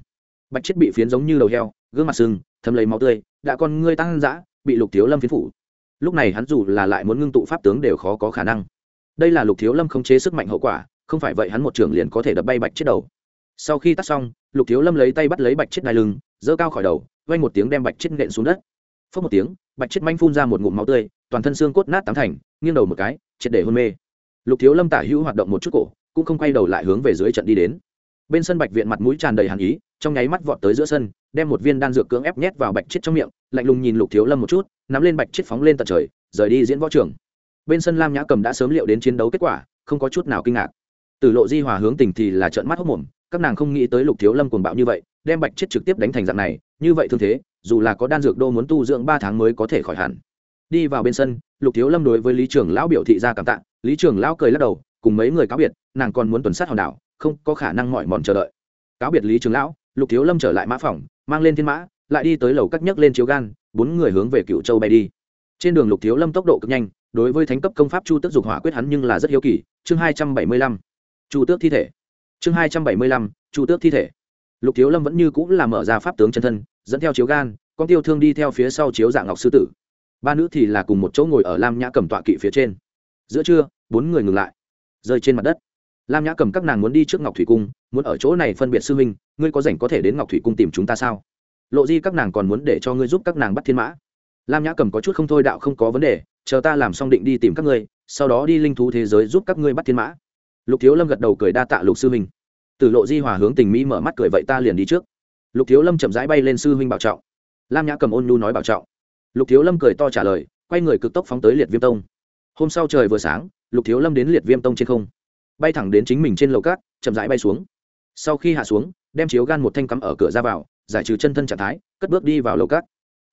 Bạch chết bị phiến giống như đầu heo, gương mặt sưng, thấm lấy máu tươi, đã con ngươi tăng dã, bị lục thiếu lâm phiến phủ. Lúc này hắn dù là lại muốn ngưng tụ pháp tướng đều khó có khả năng. Đây là lục thiếu lâm không chế sức mạnh hậu quả, không phải vậy hắn một trường liền có thể đập bay bạch chết đầu. Sau khi tắt xong, lục thiếu lâm lấy tay bắt lấy bạch chết đai lưng, giơ cao khỏi đầu vay một tiếng đem bạch chết nện xuống đất phớt một tiếng, bạch chết manh phun ra một ngụm máu tươi, toàn thân xương cốt nát tám thành, nghiêng đầu một cái, triệt để hôn mê. Lục thiếu lâm tả hữu hoạt động một chút cổ, cũng không quay đầu lại hướng về dưới trận đi đến. Bên sân bạch viện mặt mũi tràn đầy hàn ý, trong nháy mắt vọt tới giữa sân, đem một viên đan dược cưỡng ép nhét vào bạch chết trong miệng, lạnh lùng nhìn lục thiếu lâm một chút, nắm lên bạch chết phóng lên tận trời, rời đi diễn võ trường. Bên sân lam nhã cầm đã sớm liệu đến chiến đấu kết quả, không có chút nào kinh ngạc. Từ lộ di hòa hướng tình thì là trợn mắt hốc mồm, các nàng không nghĩ tới lục thiếu lâm cuồng bạo như vậy, đem bạch chết trực tiếp đánh thành dạng này, như vậy thương thế dù là có đan dược đô muốn tu dưỡng ba tháng mới có thể khỏi hẳn. Đi vào bên sân, lục thiếu lâm đối với lý trường lão biểu thị ra cảm tạ. Lý trường lão cười lắc đầu, cùng mấy người cáo biệt, nàng còn muốn tuần sát hòn đảo, không có khả năng mỏi mòn chờ đợi. Cáo biệt lý trường lão, lục thiếu lâm trở lại mã phòng, mang lên thiên mã, lại đi tới lầu cắt nhấc lên chiếu gan, bốn người hướng về cựu châu bay đi. Trên đường lục thiếu lâm tốc độ cực nhanh, đối với thánh cấp công pháp chu tước dục hỏa quyết hắn nhưng là rất hiếu kỳ. Chương hai trăm bảy mươi lăm, chu tước thi thể. Chương hai trăm bảy mươi lăm, chu tước thi thể lục thiếu lâm vẫn như cũng là mở ra pháp tướng chân thân, dẫn theo chiếu gan, con tiêu thương đi theo phía sau chiếu dạng ngọc sư tử. Ba nữ thì là cùng một chỗ ngồi ở lam nhã cầm tọa kỵ phía trên. Giữa trưa, bốn người ngừng lại, rơi trên mặt đất. Lam nhã cầm các nàng muốn đi trước ngọc thủy cung, muốn ở chỗ này phân biệt sư huynh, ngươi có rảnh có thể đến ngọc thủy cung tìm chúng ta sao? Lộ di các nàng còn muốn để cho ngươi giúp các nàng bắt thiên mã. Lam nhã cầm có chút không thôi đạo không có vấn đề, chờ ta làm xong định đi tìm các ngươi, sau đó đi linh thú thế giới giúp các ngươi bắt thiên mã. Lục thiếu lâm gật đầu cười đa tạ lục sư huynh từ lộ di hòa hướng tình mỹ mở mắt cười vậy ta liền đi trước. Lục thiếu lâm chậm rãi bay lên sư huynh bảo trọng. Lam nhã cầm ôn nhu nói bảo trọng. Lục thiếu lâm cười to trả lời, quay người cực tốc phóng tới liệt viêm tông. Hôm sau trời vừa sáng, lục thiếu lâm đến liệt viêm tông trên không. Bay thẳng đến chính mình trên lầu cát, chậm rãi bay xuống. Sau khi hạ xuống, đem chiếu gan một thanh cắm ở cửa ra vào, giải trừ chân thân trạng thái, cất bước đi vào lầu cát.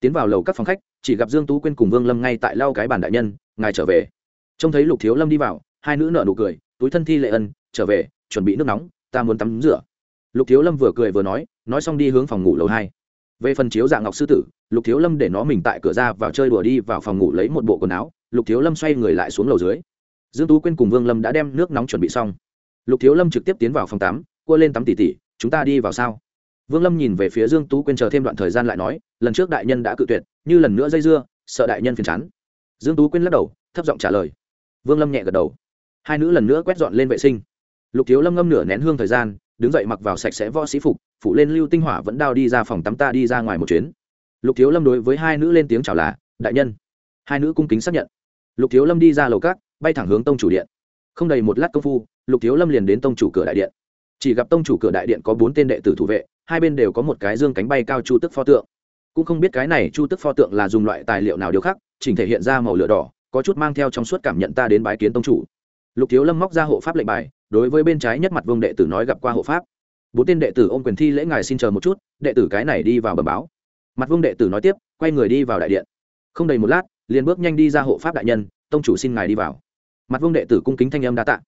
Tiến vào lầu các phòng khách, chỉ gặp dương tú quên cùng vương lâm ngay tại lau cái bàn đại nhân, ngài trở về. Trông thấy lục thiếu lâm đi vào, hai nữ nợ nụ cười, túi thân thi lệ ân, trở về, chuẩn bị nước nóng ta muốn tắm rửa. Lục thiếu lâm vừa cười vừa nói nói xong đi hướng phòng ngủ lầu hai. Về phần chiếu dạng ngọc sư tử, lục thiếu lâm để nó mình tại cửa ra vào chơi đùa đi vào phòng ngủ lấy một bộ quần áo, lục thiếu lâm xoay người lại xuống lầu dưới. Dương tú quyên cùng vương lâm đã đem nước nóng chuẩn bị xong. Lục thiếu lâm trực tiếp tiến vào phòng tắm, cua lên tắm tỉ tỉ, chúng ta đi vào sao? Vương lâm nhìn về phía dương tú quyên chờ thêm đoạn thời gian lại nói, lần trước đại nhân đã cự tuyệt, như lần nữa dây dưa, sợ đại nhân phiền chán. Dương tú quyên lắc đầu, thấp giọng trả lời. Vương lâm nhẹ gật đầu. Hai nữ lần nữa quét dọn lên vệ sinh lục thiếu lâm ngâm nửa nén hương thời gian, đứng dậy mặc vào sạch sẽ võ sĩ phục phụ lên lưu tinh hỏa vẫn đao đi ra phòng tắm ta đi ra ngoài một chuyến. Lục thiếu lâm đối với hai nữ lên tiếng chào là, đại nhân. Hai nữ cung kính xác nhận. Lục thiếu lâm đi ra lầu cát bay thẳng hướng tông chủ điện. Không đầy một lát công phu, lục thiếu lâm liền đến tông chủ cửa đại điện. Chỉ gặp tông chủ cửa đại điện có bốn tên đệ tử thủ vệ, hai bên đều có một cái dương cánh bay cao chu tức pho tượng. Cũng không biết cái này chu tức pho tượng là dùng loại tài liệu nào điều khác chỉnh thể hiện ra màu lửa đỏ, có chút mang theo trong suốt cảm nhận ta đến bái kiến tông chủ lục thiếu lâm móc ra hộ pháp lệnh bài, đối với bên trái nhất mặt vương đệ tử nói gặp qua hộ pháp. Bốn tên đệ tử ôm quyền thi lễ ngài xin chờ một chút, đệ tử cái này đi vào bẩm báo. Mặt vương đệ tử nói tiếp, quay người đi vào đại điện. Không đầy một lát, liền bước nhanh đi ra hộ pháp đại nhân, tông chủ xin ngài đi vào. Mặt vương đệ tử cung kính thanh âm đa tạ.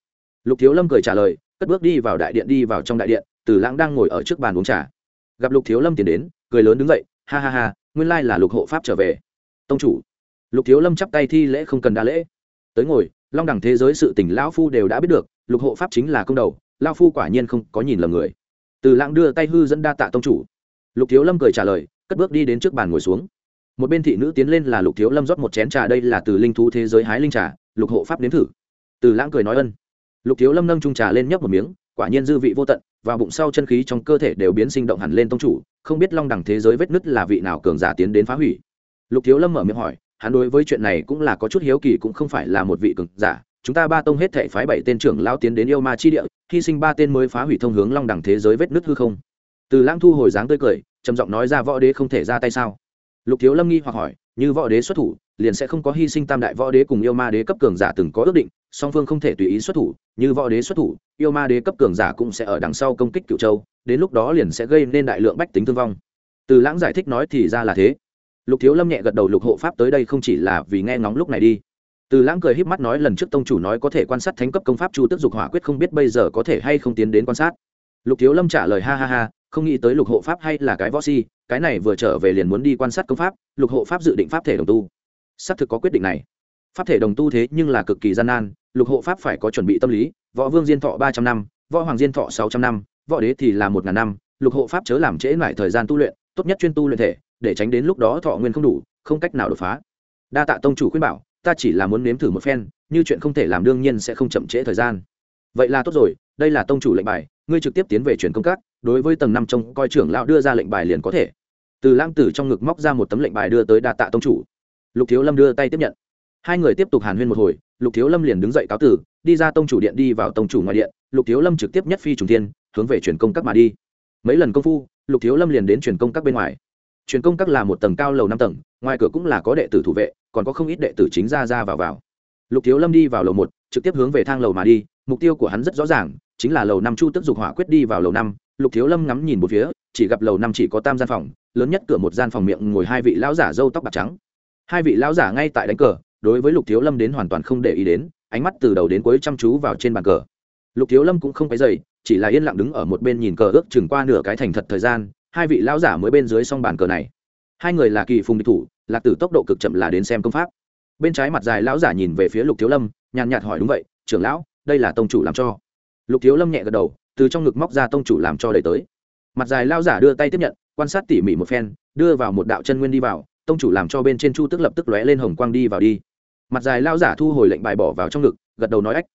Lục thiếu lâm cười trả lời, cất bước đi vào đại điện đi vào trong đại điện tử lãng đang ngồi ở trước bàn uống trà. Gặp lục thiếu lâm tiến đến, cười lớn đứng dậy, ha ha ha, nguyên lai là lục hộ pháp trở về. Tông chủ. Lục thiếu lâm chắp tay thi lễ không cần đa lễ. Tới ngồi long đẳng thế giới sự tỉnh lão phu đều đã biết được, lục hộ pháp chính là công đầu lao phu quả nhiên không có nhìn lầm người. Từ lãng đưa tay hư dẫn đa tạ tông chủ. Lục thiếu lâm cười trả lời, cất bước đi đến trước bàn ngồi xuống. Một bên thị nữ tiến lên là lục thiếu lâm rót một chén trà, đây là từ linh thú thế giới hái linh trà, lục hộ pháp nếm thử. Từ lãng cười nói ân. Lục thiếu lâm nâng trung trà lên nhấp một miếng, quả nhiên dư vị vô tận, và bụng sau chân khí trong cơ thể đều biến sinh động hẳn lên tông chủ, không biết long đẳng thế giới vết nứt là vị nào cường giả tiến đến phá hủy. Lục thiếu lâm mở miệng hỏi hắn đối với chuyện này cũng là có chút hiếu kỳ, cũng không phải là một vị cường giả. Chúng ta ba tông hết thể phái bảy tên trưởng lao tiến đến yêu ma chi địa, hy sinh ba tên mới phá hủy thông hướng long đẳng thế giới vết nứt hư không. Từ lãng thu hồi dáng tươi cười, trầm giọng nói ra võ đế không thể ra tay sao? Lục thiếu lâm nghi hoặc hỏi, như võ đế xuất thủ, liền sẽ không có hy sinh tam đại võ đế cùng yêu ma đế cấp cường giả từng có ước định, song phương không thể tùy ý xuất thủ, như võ đế xuất thủ, yêu ma đế cấp cường giả cũng sẽ ở đằng sau công kích cựu châu, đến lúc đó liền sẽ gây nên đại lượng bách tính thương vong. Từ lãng giải thích nói thì ra là thế lục thiếu lâm nhẹ gật đầu lục hộ pháp tới đây không chỉ là vì nghe ngóng lúc này đi. Từ lãng cười híp mắt nói lần trước tông chủ nói có thể quan sát thánh cấp công pháp chu tức dục hỏa quyết không biết bây giờ có thể hay không tiến đến quan sát. Lục thiếu lâm trả lời ha ha ha, không nghĩ tới lục hộ pháp hay là cái võ si, cái này vừa trở về liền muốn đi quan sát công pháp, lục hộ pháp dự định pháp thể đồng tu. Xác thực có quyết định này. Pháp thể đồng tu thế nhưng là cực kỳ gian nan, lục hộ pháp phải có chuẩn bị tâm lý, võ vương diên thọ ba trăm năm, võ hoàng diên thọ sáu trăm năm, võ đế thì là một ngàn năm, lục hộ pháp chớ làm trễ lại thời gian tu luyện, tốt nhất chuyên tu luyện thể để tránh đến lúc đó thọ nguyên không đủ, không cách nào đột phá. Đa tạ tông chủ khuyên bảo, ta chỉ là muốn nếm thử một phen, như chuyện không thể làm đương nhiên sẽ không chậm trễ thời gian. Vậy là tốt rồi, đây là tông chủ lệnh bài, ngươi trực tiếp tiến về truyền công các, đối với tầng năm trông coi trưởng lão đưa ra lệnh bài liền có thể. Từ lãng tử trong ngực móc ra một tấm lệnh bài đưa tới đa tạ tông chủ. Lục thiếu lâm đưa tay tiếp nhận. Hai người tiếp tục hàn huyên một hồi, lục thiếu lâm liền đứng dậy cáo tử, đi ra tông chủ điện đi vào tông chủ ngoài điện, lục thiếu lâm trực tiếp nhất phi trùng thiên, hướng về truyền công các mà đi. Mấy lần công phu, lục thiếu lâm liền đến truyền công các bên ngoài truyền công các là một tầng cao lầu năm tầng, ngoài cửa cũng là có đệ tử thủ vệ, còn có không ít đệ tử chính ra ra vào vào. Lục thiếu lâm đi vào lầu một, trực tiếp hướng về thang lầu mà đi, mục tiêu của hắn rất rõ ràng, chính là lầu năm chu tức dục hỏa quyết đi vào lầu năm. Lục thiếu lâm ngắm nhìn một phía, chỉ gặp lầu năm chỉ có tam gian phòng, lớn nhất cửa một gian phòng miệng ngồi hai vị lão giả râu tóc bạc trắng. Hai vị lão giả ngay tại đánh cờ, đối với lục thiếu lâm đến hoàn toàn không để ý đến, ánh mắt từ đầu đến cuối chăm chú vào trên bàn cờ. Lục thiếu lâm cũng không phải dày chỉ là yên lặng đứng ở một bên nhìn cờ ước chừng qua nửa cái thành thật thời gian hai vị lão giả mới bên dưới xong bàn cờ này. Hai người là kỳ phùng địch thủ, lạc tử tốc độ cực chậm là đến xem công pháp. Bên trái mặt dài lão giả nhìn về phía lục thiếu lâm, nhàn nhạt hỏi đúng vậy, trưởng lão, đây là tông chủ làm cho. Lục thiếu lâm nhẹ gật đầu, từ trong ngực móc ra tông chủ làm cho đầy tới. Mặt dài lão giả đưa tay tiếp nhận, quan sát tỉ mỉ một phen, đưa vào một đạo chân nguyên đi vào, tông chủ làm cho bên trên chu tức lập tức lóe lên hồng quang đi vào đi. Mặt dài lão giả thu hồi lệnh bài bỏ vào trong ngực, gật đầu nói ách.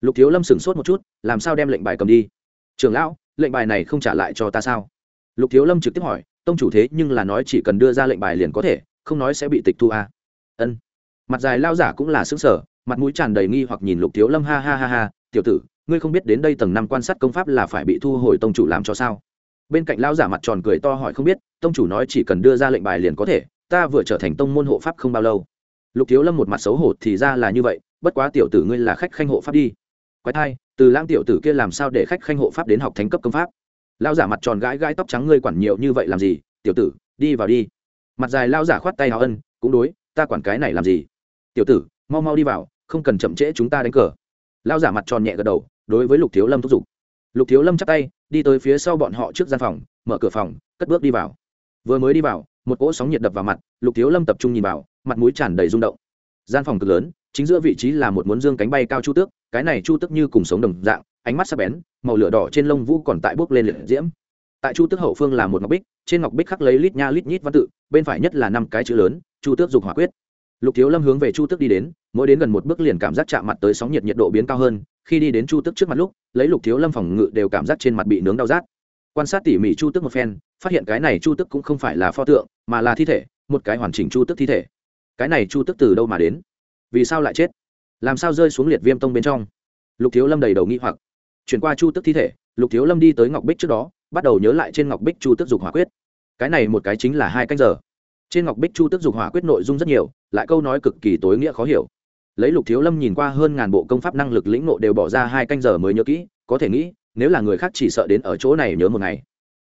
Lục thiếu lâm sửng sốt một chút, làm sao đem lệnh bài cầm đi? Trưởng lão, lệnh bài này không trả lại cho ta sao? Lục thiếu lâm trực tiếp hỏi, tông chủ thế nhưng là nói chỉ cần đưa ra lệnh bài liền có thể, không nói sẽ bị tịch thu à. ân. Mặt dài lao giả cũng là xứng sở mặt mũi tràn đầy nghi hoặc nhìn lục thiếu lâm ha ha ha ha, tiểu tử, ngươi không biết đến đây tầng năm quan sát công pháp là phải bị thu hồi tông chủ làm cho sao? Bên cạnh lao giả mặt tròn cười to hỏi, không biết, tông chủ nói chỉ cần đưa ra lệnh bài liền có thể, ta vừa trở thành tông môn hộ pháp không bao lâu. Lục thiếu lâm một mặt xấu hổ, thì ra là như vậy, bất quá tiểu tử ngươi là khách khanh hộ pháp đi. Quái thai, từ lãng tiểu tử kia làm sao để khách khanh hộ pháp đến học thánh cấp công pháp? Lao giả mặt tròn gãi gãi tóc trắng ngươi quản nhiều như vậy làm gì? Tiểu tử, đi vào đi. Mặt dài lao giả khoát tay hào ân, cũng đối, ta quản cái này làm gì? Tiểu tử, mau mau đi vào, không cần chậm trễ chúng ta đánh cờ. Lao giả mặt tròn nhẹ gật đầu, đối với lục thiếu lâm thúc giục. Lục thiếu lâm chắp tay, đi tới phía sau bọn họ trước gian phòng, mở cửa phòng, cất bước đi vào. Vừa mới đi vào, một cỗ sóng nhiệt đập vào mặt, lục thiếu lâm tập trung nhìn vào, mặt mũi tràn đầy rung động. Gian phòng cực lớn, chính giữa vị trí là một muốn dương cánh bay cao chu tước, cái này chu tước như cùng sống đồng dạng ánh mắt sắc bén, màu lửa đỏ trên lông vũ còn tại bốc lên liệt diễm. Tại chu tước hậu phương là một ngọc bích, trên ngọc bích khắc lấy lít nha lít nhít văn tự, bên phải nhất là năm cái chữ lớn, chu tước dục hỏa quyết. Lục thiếu lâm hướng về chu tước đi đến, mỗi đến gần một bước liền cảm giác chạm mặt tới sóng nhiệt nhiệt độ biến cao hơn, khi đi đến chu tước trước mặt lúc, lấy lục thiếu lâm phòng ngự đều cảm giác trên mặt bị nướng đau rát. Quan sát tỉ mỉ chu tước một phen, phát hiện cái này chu tước cũng không phải là pho tượng, mà là thi thể, một cái hoàn chỉnh chu tước thi thể. Cái này chu tước từ đâu mà đến? Vì sao lại chết? Làm sao rơi xuống liệt viêm tông bên trong? Lục thiếu lâm đầy đầu nghi hoặc chuyển qua chu tước thi thể, lục thiếu lâm đi tới ngọc bích trước đó, bắt đầu nhớ lại trên ngọc bích chu tước dục hỏa quyết. Cái này một cái chính là hai canh giờ. Trên ngọc bích chu tước dục hỏa quyết nội dung rất nhiều, lại câu nói cực kỳ tối nghĩa khó hiểu. Lấy lục thiếu lâm nhìn qua hơn ngàn bộ công pháp năng lực lĩnh nộ đều bỏ ra hai canh giờ mới nhớ kỹ, có thể nghĩ, nếu là người khác chỉ sợ đến ở chỗ này nhớ một ngày.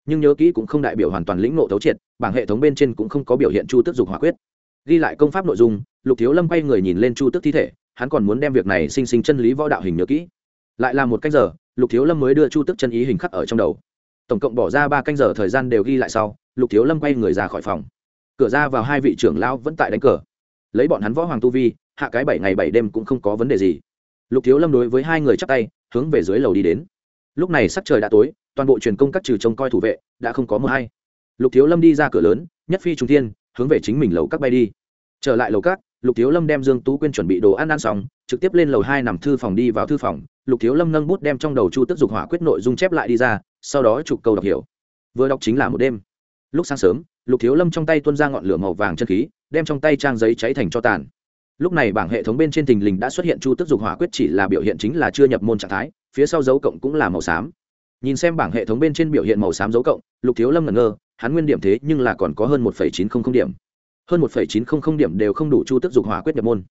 Nhưng nhớ kỹ cũng không đại biểu hoàn toàn lĩnh nộ thấu triệt, bảng hệ thống bên trên cũng không có biểu hiện chu tức dục hỏa quyết. Ghi lại công pháp nội dung, lục thiếu lâm quay người nhìn lên chu tức thi thể, hắn còn muốn đem việc này sinh sinh chân lý võ đạo hình nhớ kỹ. Lại là một canh giờ lục thiếu lâm mới đưa chu tức chân ý hình khắc ở trong đầu. Tổng cộng bỏ ra ba canh giờ thời gian đều ghi lại sau, lục thiếu lâm quay người ra khỏi phòng. Cửa ra vào hai vị trưởng lão vẫn tại đánh cờ. Lấy bọn hắn võ hoàng tu vi, hạ cái bảy ngày bảy đêm cũng không có vấn đề gì. Lục thiếu lâm đối với hai người chắp tay, hướng về dưới lầu đi đến. Lúc này sắc trời đã tối, toàn bộ truyền công các trừ trông coi thủ vệ, đã không có mưa hay. Lục thiếu lâm đi ra cửa lớn, nhất phi trung thiên, hướng về chính mình lầu các bay đi. Trở lại lầu các lục thiếu lâm đem dương tú quyên chuẩn bị đồ ăn ăn xong, trực tiếp lên lầu hai nằm thư phòng đi vào thư phòng. Lục thiếu lâm nâng bút đem trong đầu chu tức dục hỏa quyết nội dung chép lại đi ra, sau đó chụp câu đọc hiểu. Vừa đọc chính là một đêm. Lúc sáng sớm, lục thiếu lâm trong tay tuôn ra ngọn lửa màu vàng chân khí, đem trong tay trang giấy cháy thành cho tàn. Lúc này bảng hệ thống bên trên thình lình đã xuất hiện chu tức dục hỏa quyết chỉ là biểu hiện chính là chưa nhập môn trạng thái, phía sau dấu cộng cũng là màu xám. Nhìn xem bảng hệ thống bên trên biểu hiện màu xám dấu cộng, lục thiếu lâm ngẩn ngơ, hắn nguyên điểm thế nhưng là còn có hơn một chín trăm linh điểm hơn một chín trăm linh điểm đều không đủ chu tức dục hỏa quyết nhập môn.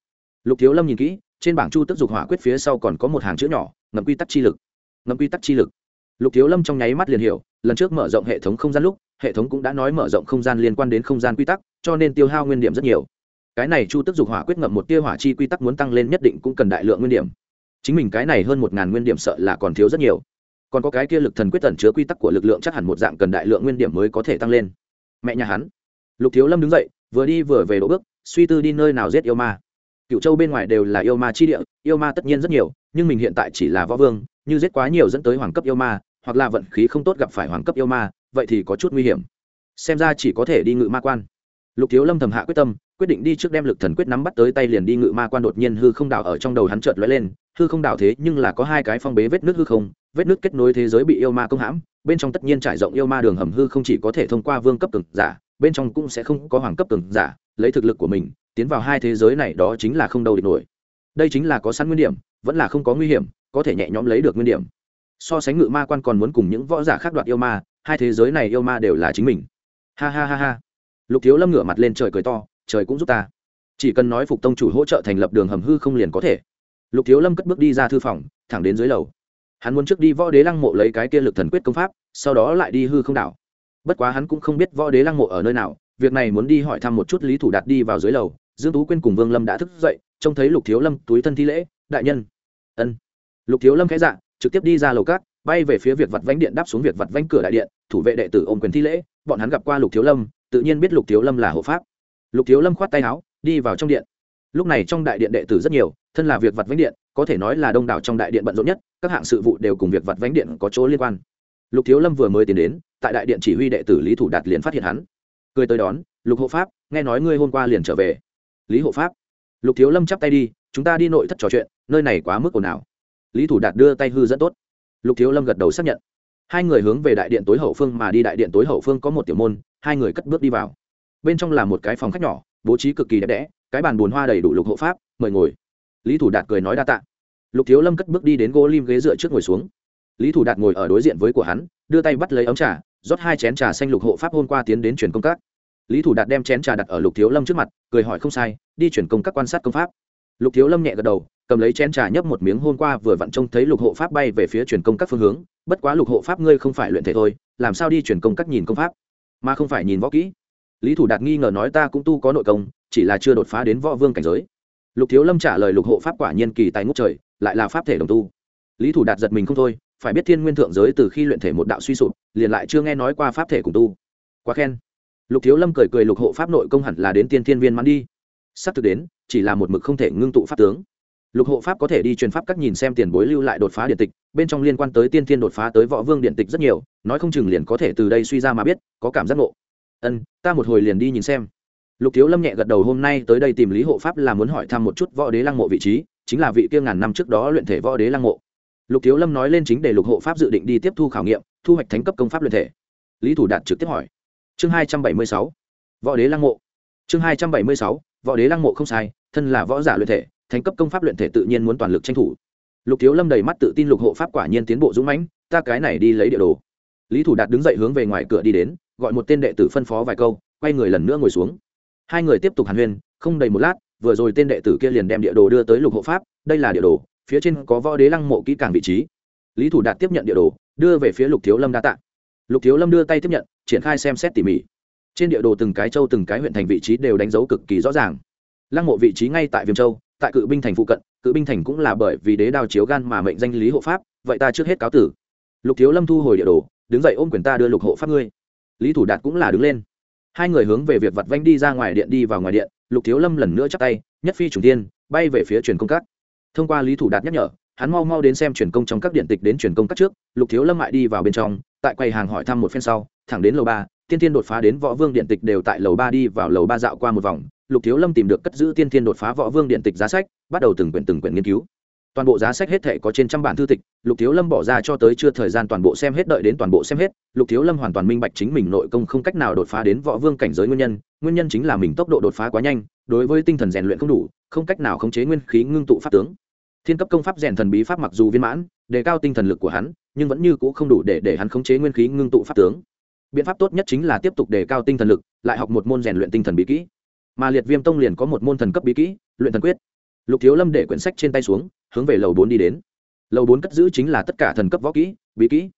Lục thiếu lâm nhìn kỹ, trên bảng chu tức dục hỏa quyết phía sau còn có một hàng chữ nhỏ, ngậm quy tắc chi lực. Ngậm quy tắc chi lực. Lục thiếu lâm trong nháy mắt liền hiểu, lần trước mở rộng hệ thống không gian lúc, hệ thống cũng đã nói mở rộng không gian liên quan đến không gian quy tắc, cho nên tiêu hao nguyên điểm rất nhiều. Cái này chu tức dục hỏa quyết ngậm một tia hỏa chi quy tắc muốn tăng lên nhất định cũng cần đại lượng nguyên điểm. Chính mình cái này hơn một ngàn nguyên điểm sợ là còn thiếu rất nhiều. Còn có cái kia lực thần quyết tẩn chứa quy tắc của lực lượng chắc hẳn một dạng cần đại lượng nguyên điểm mới có thể tăng lên. Mẹ nhà hắn. Lục thiếu lâm đứng dậy vừa đi vừa về đỗ bước, suy tư đi nơi nào giết yêu ma. Cựu châu bên ngoài đều là yêu ma chi địa, yêu ma tất nhiên rất nhiều, nhưng mình hiện tại chỉ là võ vương, như giết quá nhiều dẫn tới hoàng cấp yêu ma, hoặc là vận khí không tốt gặp phải hoàng cấp yêu ma, vậy thì có chút nguy hiểm. Xem ra chỉ có thể đi ngự ma quan. Lục thiếu lâm thầm hạ quyết tâm, quyết định đi trước đem lực thần quyết nắm bắt tới tay liền đi ngự ma quan đột nhiên hư không đảo ở trong đầu hắn chợt lóe lên, hư không đảo thế nhưng là có hai cái phong bế vết nước hư không, vết nước kết nối thế giới bị yêu ma công hãm, bên trong tất nhiên trải rộng yêu ma đường hầm hư không chỉ có thể thông qua vương cấp cường giả bên trong cũng sẽ không có hoàng cấp cường giả, lấy thực lực của mình, tiến vào hai thế giới này đó chính là không đâu địch nổi. Đây chính là có sẵn nguyên điểm, vẫn là không có nguy hiểm, có thể nhẹ nhõm lấy được nguyên điểm. So sánh ngự ma quan còn muốn cùng những võ giả khác đoạt yêu ma, hai thế giới này yêu ma đều là chính mình. Ha ha ha ha. Lục thiếu lâm ngửa mặt lên trời cười to, trời cũng giúp ta. Chỉ cần nói phục tông chủ hỗ trợ thành lập đường hầm hư không liền có thể. Lục thiếu lâm cất bước đi ra thư phòng, thẳng đến dưới lầu. Hắn muốn trước đi võ đế lăng mộ lấy cái kia lực thần quyết công pháp, sau đó lại đi hư không đảo bất quá hắn cũng không biết võ đế lăng mộ ở nơi nào, việc này muốn đi hỏi thăm một chút lý thủ đạt đi vào dưới lầu, dương tú quên cùng vương lâm đã thức dậy, trông thấy lục thiếu lâm túi thân thi lễ, đại nhân. Ân. Lục thiếu lâm khẽ dạ trực tiếp đi ra lầu cát, bay về phía việc vặt vánh điện đáp xuống việc vặt vánh cửa đại điện, thủ vệ đệ tử ôm quyền thi lễ, bọn hắn gặp qua lục thiếu lâm, tự nhiên biết lục thiếu lâm là hộ pháp. Lục thiếu lâm khoát tay áo, đi vào trong điện. Lúc này trong đại điện đệ tử rất nhiều, thân là việc vặt vánh điện, có thể nói là đông đảo trong đại điện bận rộn nhất, các hạng sự vụ đều cùng việc vặt vánh điện có chỗ liên quan. Lục thiếu lâm vừa mới tiến đến tại đại điện chỉ huy đệ tử lý thủ đạt liền phát hiện hắn. Cười tới đón, lục hộ pháp, nghe nói ngươi hôm qua liền trở về. Lý hộ pháp? Lục thiếu lâm chắp tay đi, chúng ta đi nội thất trò chuyện, nơi này quá mức ồn ào. Lý thủ đạt đưa tay hư rất tốt. Lục thiếu lâm gật đầu xác nhận. Hai người hướng về đại điện tối hậu phương mà đi, đại điện tối hậu phương có một tiểu môn, hai người cất bước đi vào. Bên trong là một cái phòng khách nhỏ, bố trí cực kỳ đẹp đẽ, cái bàn bùn hoa đầy đủ lục hộ pháp, mời ngồi. Lý thủ đạt cười nói đa tạ. Lục thiếu lâm cất bước đi đến gỗ lim ghế dựa trước ngồi xuống. Lý thủ đạt ngồi ở đối diện với của hắn, đưa tay bắt lấy ống trà rót hai chén trà xanh lục hộ pháp hôm qua tiến đến chuyển công tác lý thủ đạt đem chén trà đặt ở lục thiếu lâm trước mặt, cười hỏi không sai, đi chuyển công các quan sát công pháp. Lục thiếu lâm nhẹ gật đầu, cầm lấy chén trà nhấp một miếng hôm qua vừa vặn trông thấy lục hộ pháp bay về phía chuyển công các phương hướng, bất quá lục hộ pháp ngươi không phải luyện thể thôi, làm sao đi chuyển công các nhìn công pháp? Mà không phải nhìn võ kỹ. Lý thủ đạt nghi ngờ nói ta cũng tu có nội công, chỉ là chưa đột phá đến võ vương cảnh giới. Lục thiếu lâm trả lời lục hộ pháp quả nhiên kỳ tài ngút trời, lại là pháp thể đồng tu. Lý thủ đạt giật mình không thôi phải biết thiên nguyên thượng giới từ khi luyện thể một đạo suy sụp, liền lại chưa nghe nói qua pháp thể cùng tu. Quá khen. Lục thiếu lâm cười cười lục hộ pháp nội công hẳn là đến tiên thiên viên mãn đi. Sắp thực đến, chỉ là một mực không thể ngưng tụ pháp tướng. Lục hộ pháp có thể đi truyền pháp các nhìn xem tiền bối lưu lại đột phá điện tịch, bên trong liên quan tới tiên thiên đột phá tới võ vương điện tịch rất nhiều, nói không chừng liền có thể từ đây suy ra mà biết, có cảm giác ngộ. Ân, ta một hồi liền đi nhìn xem. Lục thiếu lâm nhẹ gật đầu hôm nay tới đây tìm lý hộ pháp là muốn hỏi thăm một chút võ đế lăng mộ vị trí, chính là vị kia ngàn năm trước đó luyện thể võ đế lăng mộ lục thiếu lâm nói lên chính để lục hộ pháp dự định đi tiếp thu khảo nghiệm, thu hoạch thánh cấp công pháp luyện thể. Lý thủ đạt trực tiếp hỏi. Chương hai trăm bảy mươi sáu. Võ đế lăng mộ. Chương hai trăm bảy mươi sáu. Võ đế lăng mộ không sai, thân là võ giả luyện thể, thánh cấp công pháp luyện thể tự nhiên muốn toàn lực tranh thủ. Lục thiếu lâm đầy mắt tự tin lục hộ pháp quả nhiên tiến bộ dũng mãnh, ta cái này đi lấy địa đồ. Lý thủ đạt đứng dậy hướng về ngoài cửa đi đến, gọi một tên đệ tử phân phó vài câu, quay người lần nữa ngồi xuống. Hai người tiếp tục hàn huyên, không đầy một lát, vừa rồi tên đệ tử kia liền đem địa đồ đưa tới lục hộ pháp, đây là địa đồ phía trên có võ đế lăng mộ kỹ càng vị trí. Lý thủ đạt tiếp nhận địa đồ, đưa về phía lục thiếu lâm đa tạ. Lục thiếu lâm đưa tay tiếp nhận, triển khai xem xét tỉ mỉ. Trên địa đồ từng cái châu, từng cái huyện thành vị trí đều đánh dấu cực kỳ rõ ràng. Lăng mộ vị trí ngay tại viêm châu, tại cự binh thành phụ cận, cự binh thành cũng là bởi vì đế đao chiếu gan mà mệnh danh lý hộ pháp, vậy ta trước hết cáo tử. Lục thiếu lâm thu hồi địa đồ, đứng dậy ôm quyền ta đưa lục hộ pháp ngươi. Lý thủ đạt cũng là đứng lên. Hai người hướng về việc vặt vanh đi ra ngoài điện đi vào ngoài điện, lục thiếu lâm lần nữa chắc tay, nhất phi trùng tiên, bay về phía truyền công các thông qua lý thủ đạt nhắc nhở, hắn mau mau đến xem truyền công trong các điện tịch đến truyền công các trước, lục thiếu lâm lại đi vào bên trong, tại quầy hàng hỏi thăm một phen sau, thẳng đến lầu ba, tiên tiên đột phá đến võ vương điện tịch đều tại lầu ba đi vào lầu ba dạo qua một vòng, lục thiếu lâm tìm được cất giữ tiên tiên đột phá võ vương điện tịch giá sách, bắt đầu từng quyển từng quyển nghiên cứu. Toàn bộ giá sách hết thể có trên trăm bản thư tịch, lục thiếu lâm bỏ ra cho tới chưa thời gian toàn bộ xem hết đợi đến toàn bộ xem hết, lục thiếu lâm hoàn toàn minh bạch chính mình nội công không cách nào đột phá đến võ vương cảnh giới nguyên nhân nguyên nhân chính là mình tốc độ đột phá quá nhanh, đối với tinh thần rèn luyện không đủ, không cách nào khống chế nguyên khí ngưng tụ pháp tướng thiên cấp công pháp rèn thần bí pháp mặc dù viên mãn, đề cao tinh thần lực của hắn, nhưng vẫn như c ũ không đủ để để hắn khống chế nguyên khí ngưng tụ pháp tướng. Biện pháp tốt nhất chính là tiếp tục đề cao tinh thần lực, lại học một môn rèn luyện tinh thần bí kỹ. Mà liệt viêm tông liền có một môn thần cấp bí kỹ, luyện thần quyết. Lục thiếu lâm để quyển sách trên tay xuống, hướng về lầu bốn đi đến. Lầu bốn cất giữ chính là tất cả thần cấp võ kỹ, bí kỹ.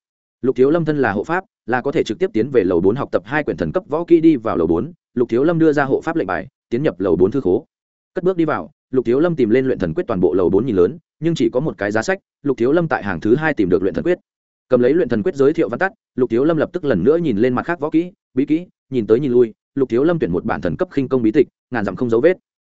Lục thiếu lâm thân là hộ pháp, là có thể trực tiếp tiến về lầu bốn học tập hai quyển thần cấp võ kỹ đi vào lầu bốn. Lục thiếu lâm đưa ra hộ pháp lệnh bài, tiến nhập lầu bốn thư khố. Cất bước đi vào lục thiếu lâm tìm lên luyện thần quyết toàn bộ lầu bốn nhìn lớn, nhưng chỉ có một cái giá sách, lục thiếu lâm tại hàng thứ hai tìm được luyện thần quyết. Cầm lấy luyện thần quyết giới thiệu văn tắt, lục thiếu lâm lập tức lần nữa nhìn lên mặt khác võ kỹ, bí kỹ, nhìn tới nhìn lui, lục thiếu lâm tuyển một bản thần cấp khinh công bí tịch, ngàn dặm không dấu vết.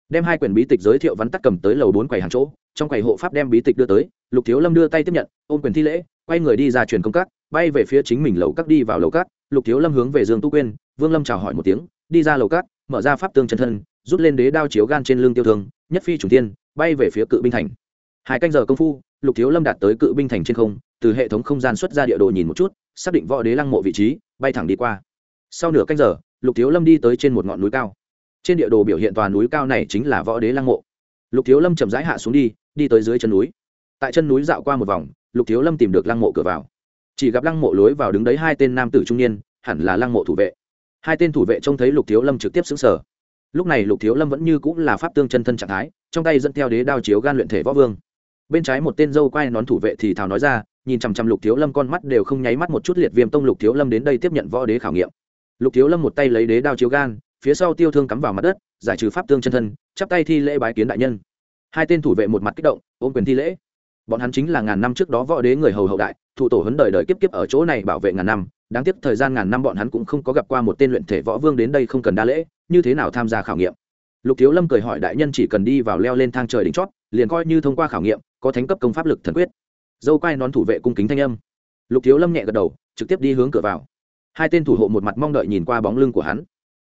Đem hai quyển bí tịch giới thiệu văn tắt cầm tới lầu bốn quầy hàng chỗ, trong quầy hộ pháp đem bí tịch đưa tới, lục thiếu lâm đưa tay tiếp nhận, ôm quyền thi lễ, quay người đi ra truyền công các, bay về phía chính mình lầu các đi vào lầu các. Lục thiếu lâm hướng về dương tu quyên, vương lâm chào hỏi một tiếng, đi ra lầu các, mở ra pháp tương chân thân, rút lên đế đao chiếu gan trên lưng tiêu thương nhất phi chủ tiên bay về phía cự binh thành. Hai canh giờ công phu, lục thiếu lâm đạt tới cự binh thành trên không, từ hệ thống không gian xuất ra địa đồ nhìn một chút, xác định võ đế lăng mộ vị trí, bay thẳng đi qua. Sau nửa canh giờ, lục thiếu lâm đi tới trên một ngọn núi cao. Trên địa đồ biểu hiện tòa núi cao này chính là võ đế lăng mộ. Lục thiếu lâm chậm rãi hạ xuống đi đi tới dưới chân núi. Tại chân núi dạo qua một vòng, lục thiếu lâm tìm được lăng mộ cửa vào. Chỉ gặp lăng mộ lối vào đứng đấy hai tên nam tử trung niên, hẳn là lăng mộ thủ vệ. Hai tên thủ vệ trông thấy lục thiếu lâm trực tiếp xứng sở lúc này lục thiếu lâm vẫn như cũng là pháp tương chân thân trạng thái, trong tay dẫn theo đế đao chiếu gan luyện thể võ vương. Bên trái một tên dâu quai nón thủ vệ thì thào nói ra, nhìn chằm chằm lục thiếu lâm con mắt đều không nháy mắt một chút liệt viêm tông lục thiếu lâm đến đây tiếp nhận võ đế khảo nghiệm. Lục thiếu lâm một tay lấy đế đao chiếu gan, phía sau tiêu thương cắm vào mặt đất, giải trừ pháp tương chân thân, chắp tay thi lễ bái kiến đại nhân. Hai tên thủ vệ một mặt kích động, ôm quyền thi lễ. Bọn hắn chính là ngàn năm trước đó võ đế người hầu hậu đại, thủ tổ hấn đời đời kiếp kiếp ở chỗ này bảo vệ ngàn năm đáng tiếc thời gian ngàn năm bọn hắn cũng không có gặp qua một tên luyện thể võ vương đến đây không cần đa lễ, như thế nào tham gia khảo nghiệm? Lục thiếu lâm cười hỏi đại nhân chỉ cần đi vào leo lên thang trời đỉnh chót, liền coi như thông qua khảo nghiệm, có thánh cấp công pháp lực thần quyết. Dâu quai nón thủ vệ cung kính thanh âm. Lục thiếu lâm nhẹ gật đầu, trực tiếp đi hướng cửa vào. Hai tên thủ hộ một mặt mong đợi nhìn qua bóng lưng của hắn.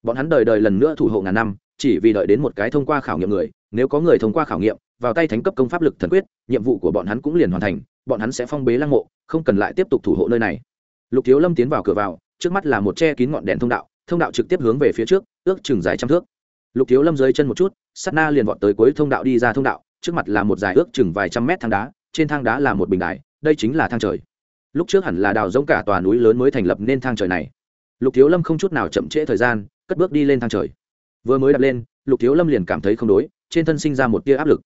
Bọn hắn đời đời lần nữa thủ hộ ngàn năm, chỉ vì đợi đến một cái thông qua khảo nghiệm người, nếu có người thông qua khảo nghiệm, vào tay thánh cấp công pháp lực thần quyết, nhiệm vụ của bọn hắn cũng liền hoàn thành, bọn hắn sẽ phong bế lăng mộ, không cần lại tiếp tục thủ hộ nơi này lục thiếu lâm tiến vào cửa vào, trước mắt là một che kín ngọn đèn thông đạo thông đạo trực tiếp hướng về phía trước, ước chừng dài trăm thước. Lục thiếu lâm dưới chân một chút sắt na liền vọt tới cuối thông đạo đi ra thông đạo, trước mặt là một dài ước chừng vài trăm mét thang đá, trên thang đá là một bình đài, đây chính là thang trời. Lúc trước hẳn là đào giống cả tòa núi lớn mới thành lập nên thang trời này. Lục thiếu lâm không chút nào chậm trễ thời gian, cất bước đi lên thang trời. Vừa mới đặt lên, lục thiếu lâm liền cảm thấy không đối, trên thân sinh ra một tia áp lực.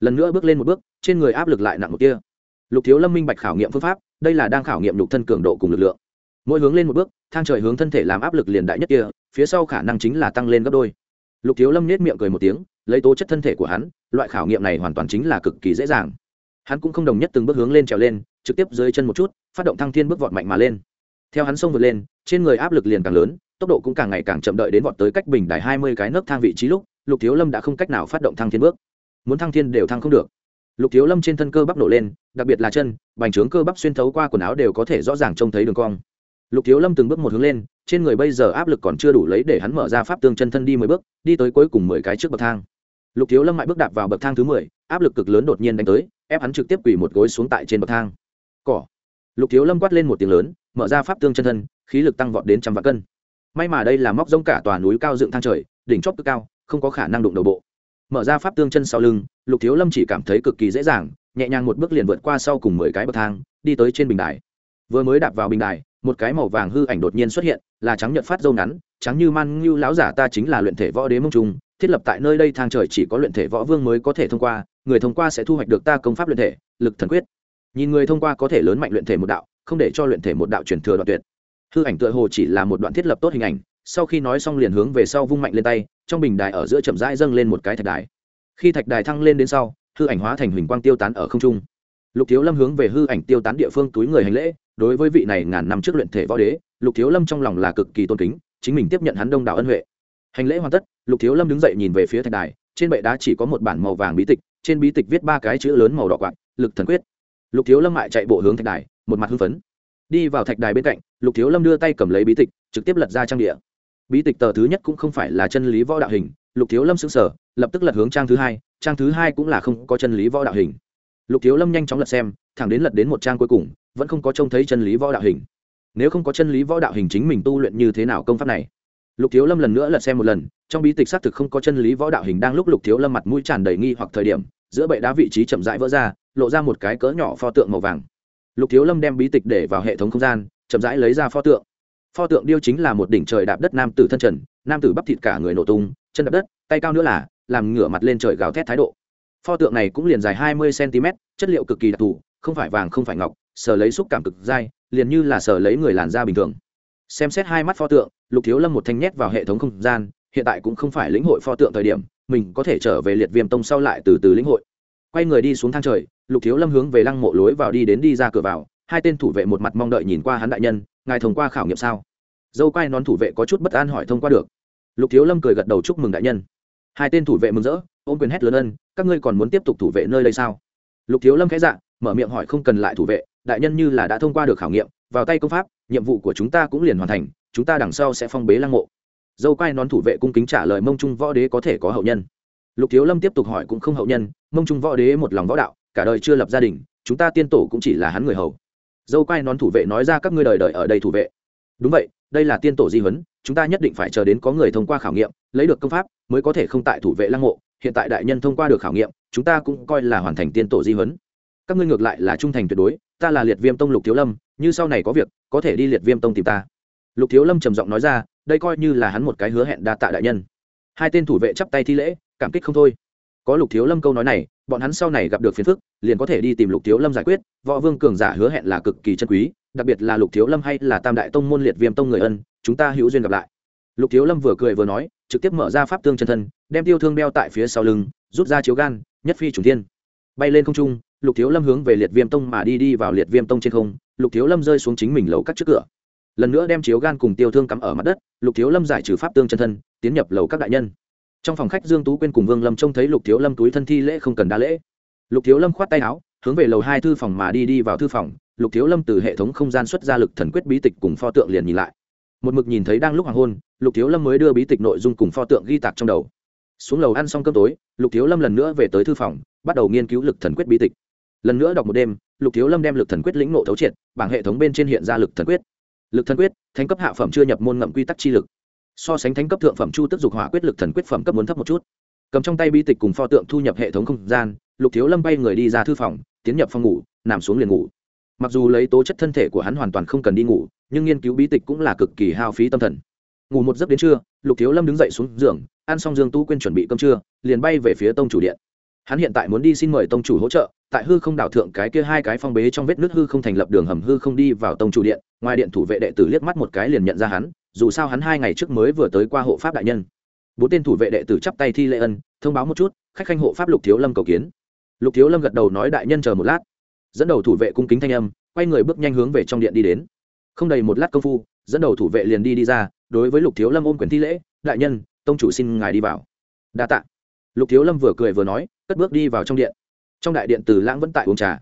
Lần nữa bước lên một bước, trên người áp lực lại nặng một tia lục thiếu lâm minh bạch khảo nghiệm phương pháp, đây là đang khảo nghiệm lục thân cường độ cùng lực lượng. Mỗi hướng lên một bước, thang trời hướng thân thể làm áp lực liền đại nhất kia, phía sau khả năng chính là tăng lên gấp đôi. Lục thiếu lâm nết miệng cười một tiếng, lấy tố chất thân thể của hắn, loại khảo nghiệm này hoàn toàn chính là cực kỳ dễ dàng. Hắn cũng không đồng nhất từng bước hướng lên trèo lên, trực tiếp dưới chân một chút, phát động thăng thiên bước vọt mạnh mà lên. Theo hắn xông vượt lên, trên người áp lực liền càng lớn, tốc độ cũng càng ngày càng chậm đợi đến vọt tới cách bình đài hai mươi cái nấc thang vị trí lúc, lục thiếu lâm đã không cách nào phát động thăng thiên bước. Muốn thăng thiên đều thăng không được lục thiếu lâm trên thân cơ bắp nổ lên, đặc biệt là chân, bành trướng cơ bắp xuyên thấu qua quần áo đều có thể rõ ràng trông thấy đường cong. Lục thiếu lâm từng bước một hướng lên, trên người bây giờ áp lực còn chưa đủ lấy để hắn mở ra pháp tương chân thân đi mười bước, đi tới cuối cùng mười cái trước bậc thang. Lục thiếu lâm mãi bước đạp vào bậc thang thứ mười, áp lực cực lớn đột nhiên đánh tới, ép hắn trực tiếp quỳ một gối xuống tại trên bậc thang. Cỏ. Lục thiếu lâm quát lên một tiếng lớn, mở ra pháp tương chân thân, khí lực tăng vọt đến trăm vạn cân. May mà đây là móc rông cả tòa núi cao dựng thang trời, đỉnh chóp cực cao, không có khả năng đụng đầu bộ mở ra pháp tương chân sau lưng, lục thiếu lâm chỉ cảm thấy cực kỳ dễ dàng, nhẹ nhàng một bước liền vượt qua sau cùng mười cái bậc thang, đi tới trên bình đài. Vừa mới đạp vào bình đài, một cái màu vàng hư ảnh đột nhiên xuất hiện, là trắng nhợt phát dâu ngắn, trắng như man ngưu lão giả ta chính là luyện thể võ đế mông trung, thiết lập tại nơi đây thang trời chỉ có luyện thể võ vương mới có thể thông qua, người thông qua sẽ thu hoạch được ta công pháp luyện thể, lực thần quyết. Nhìn người thông qua có thể lớn mạnh luyện thể một đạo, không để cho luyện thể một đạo truyền thừa đoạn tuyệt. Hư ảnh tựa hồ chỉ là một đoạn thiết lập tốt hình ảnh, sau khi nói xong liền hướng về sau vung mạnh lên tay trong bình đài ở giữa chậm rãi dâng lên một cái thạch đài. Khi thạch đài thăng lên đến sau hư ảnh hóa thành huỳnh quang tiêu tán ở không trung. Lục thiếu lâm hướng về hư ảnh tiêu tán địa phương túi người hành lễ đối với vị này ngàn năm trước luyện thể võ đế lục thiếu lâm trong lòng là cực kỳ tôn kính chính mình tiếp nhận hắn đông đảo ân huệ. Hành lễ hoàn tất lục thiếu lâm đứng dậy nhìn về phía thạch đài trên bệ đá chỉ có một bản màu vàng bí tịch trên bí tịch viết ba cái chữ lớn màu đỏ quạng, lực thần quyết. Lục thiếu lâm mại chạy bộ hướng thạch đài một mặt hưng phấn. Đi vào thạch đài bên cạnh lục thiếu lâm đưa tay cầm lấy bí tịch trực tiếp lật ra trang địa bí tịch tờ thứ nhất cũng không phải là chân lý võ đạo hình, lục thiếu lâm xứng sở lập tức lật hướng trang thứ hai, trang thứ hai cũng là không có chân lý võ đạo hình. Lục thiếu lâm nhanh chóng lật xem, thẳng đến lật đến một trang cuối cùng, vẫn không có trông thấy chân lý võ đạo hình. Nếu không có chân lý võ đạo hình chính mình tu luyện như thế nào công pháp này? Lục thiếu lâm lần nữa lật xem một lần, trong bí tịch xác thực không có chân lý võ đạo hình đang lúc lục thiếu lâm mặt mũi tràn đầy nghi hoặc thời điểm, giữa bệ đá vị trí chậm rãi vỡ ra, lộ ra một cái cỡ nhỏ pho tượng màu vàng. Lục thiếu lâm đem bí tịch để vào hệ thống không gian, chậm rãi lấy ra pho tượng pho tượng điêu chính là một đỉnh trời đạp đất nam tử thân trần, nam tử bắp thịt cả người nổ tung, chân đạp đất, tay cao nữa là, làm ngửa mặt lên trời gào thét thái độ. Pho tượng này cũng liền dài hai mươi cm chất liệu cực kỳ đặc thù, không phải vàng không phải ngọc, sờ lấy xúc cảm cực dai, liền như là sờ lấy người làn da bình thường. Xem xét hai mắt pho tượng, lục thiếu lâm một thanh nhét vào hệ thống không gian, hiện tại cũng không phải lĩnh hội pho tượng thời điểm, mình có thể trở về liệt viêm tông sau lại từ từ lĩnh hội. Quay người đi xuống thang trời, lục thiếu lâm hướng về lăng mộ lối vào đi đến đi ra cửa vào, hai tên thủ vệ một mặt mong đợi nhìn qua hắn đại nhân, ngài thông qua khảo nghiệm sao? Dâu quai nón thủ vệ có chút bất an hỏi thông qua được. Lục thiếu lâm cười gật đầu chúc mừng đại nhân. Hai tên thủ vệ mừng rỡ, ôm quyền hét lớn ân, các ngươi còn muốn tiếp tục thủ vệ nơi đây sao? Lục thiếu lâm khẽ dạ mở miệng hỏi không cần lại thủ vệ, đại nhân như là đã thông qua được khảo nghiệm, vào tay công pháp, nhiệm vụ của chúng ta cũng liền hoàn thành, chúng ta đằng sau sẽ phong bế lăng mộ. Dâu quai nón thủ vệ cung kính trả lời mông trung võ đế có thể có hậu nhân. Lục thiếu lâm tiếp tục hỏi cũng không hậu nhân, mông trung võ đế một lòng võ đạo, cả đời chưa lập gia đình, chúng ta tiên tổ cũng chỉ là hắn người hầu. Dâu quai nón thủ vệ nói ra các ngươi đời đời ở đây thủ vệ. Đúng vậy đây là tiên tổ di huấn, chúng ta nhất định phải chờ đến có người thông qua khảo nghiệm, lấy được công pháp, mới có thể không tại thủ vệ lăng mộ. Hiện tại đại nhân thông qua được khảo nghiệm, chúng ta cũng coi là hoàn thành tiên tổ di huấn. Các ngươi ngược lại là trung thành tuyệt đối, ta là liệt viêm tông lục thiếu lâm, như sau này có việc, có thể đi liệt viêm tông tìm ta. Lục thiếu lâm trầm giọng nói ra, đây coi như là hắn một cái hứa hẹn đa tạ đại nhân. Hai tên thủ vệ chắp tay thi lễ, cảm kích không thôi. Có lục thiếu lâm câu nói này, bọn hắn sau này gặp được phiền phức, liền có thể đi tìm lục thiếu lâm giải quyết võ vương cường giả hứa hẹn là cực kỳ chân quý, đặc biệt là lục thiếu lâm hay là tam đại tông môn liệt viêm tông người ân, chúng ta hữu duyên gặp lại. Lục thiếu lâm vừa cười vừa nói, trực tiếp mở ra pháp tương chân thân, đem tiêu thương đeo tại phía sau lưng, rút ra chiếu gan, nhất phi chủ thiên. Bay lên không trung, lục thiếu lâm hướng về liệt viêm tông mà đi đi vào liệt viêm tông trên không, lục thiếu lâm rơi xuống chính mình lầu các trước cửa. Lần nữa đem chiếu gan cùng tiêu thương cắm ở mặt đất, lục thiếu lâm giải trừ pháp tương chân thân, tiến nhập lầu các đại nhân. Trong phòng khách dương tú quên cùng vương lâm trông thấy lục thiếu lâm túi thân thi lễ không cần đa lễ. Lục thiếu lâm khoát tay áo hướng về lầu hai thư phòng mà đi đi vào thư phòng, lục thiếu lâm từ hệ thống không gian xuất ra lực thần quyết bí tịch cùng pho tượng liền nhìn lại. Một mực nhìn thấy đang lúc hoàng hôn, lục thiếu lâm mới đưa bí tịch nội dung cùng pho tượng ghi tạc trong đầu. Xuống lầu ăn xong cơm tối, lục thiếu lâm lần nữa về tới thư phòng, bắt đầu nghiên cứu lực thần quyết bí tịch. Lần nữa đọc một đêm, lục thiếu lâm đem lực thần quyết lĩnh nộ thấu triệt, bảng hệ thống bên trên hiện ra lực thần quyết. Lực thần quyết, thánh cấp hạ phẩm chưa nhập môn ngậm quy tắc chi lực. So sánh thánh cấp thượng phẩm chu tức dục hỏa quyết lực thần quyết phẩm cấp muốn thấp một chút cầm trong tay bi tịch cùng pho tượng thu nhập hệ thống không gian, lục thiếu lâm bay người đi ra thư phòng, tiến nhập phòng ngủ, nằm xuống liền ngủ. Mặc dù lấy tố chất thân thể của hắn hoàn toàn không cần đi ngủ, nhưng nghiên cứu bí tịch cũng là cực kỳ hao phí tâm thần. Ngủ một giấc đến trưa, lục thiếu lâm đứng dậy xuống giường, ăn xong dương tu quên chuẩn bị cơm trưa, liền bay về phía tông chủ điện. Hắn hiện tại muốn đi xin mời tông chủ hỗ trợ, tại hư không đảo thượng cái kia hai cái phong bế trong vết nước hư không thành lập đường hầm hư không đi vào tông chủ điện, ngoài điện thủ vệ đệ tử liếc mắt một cái liền nhận ra hắn, dù sao hắn hai ngày trước mới vừa tới qua hộ pháp đại nhân bốn tên thủ vệ đệ tử chắp tay thi lễ ân, thông báo một chút, khách khanh hộ pháp lục thiếu lâm cầu kiến. Lục thiếu lâm gật đầu nói đại nhân chờ một lát. Dẫn đầu thủ vệ cung kính thanh âm, quay người bước nhanh hướng về trong điện đi đến. Không đầy một lát công phu, dẫn đầu thủ vệ liền đi đi ra, đối với lục thiếu lâm ôm quyền thi lễ, đại nhân, tông chủ xin ngài đi vào. Đa tạ. Lục thiếu lâm vừa cười vừa nói, cất bước đi vào trong điện. Trong đại điện từ lãng vẫn tại uống trà.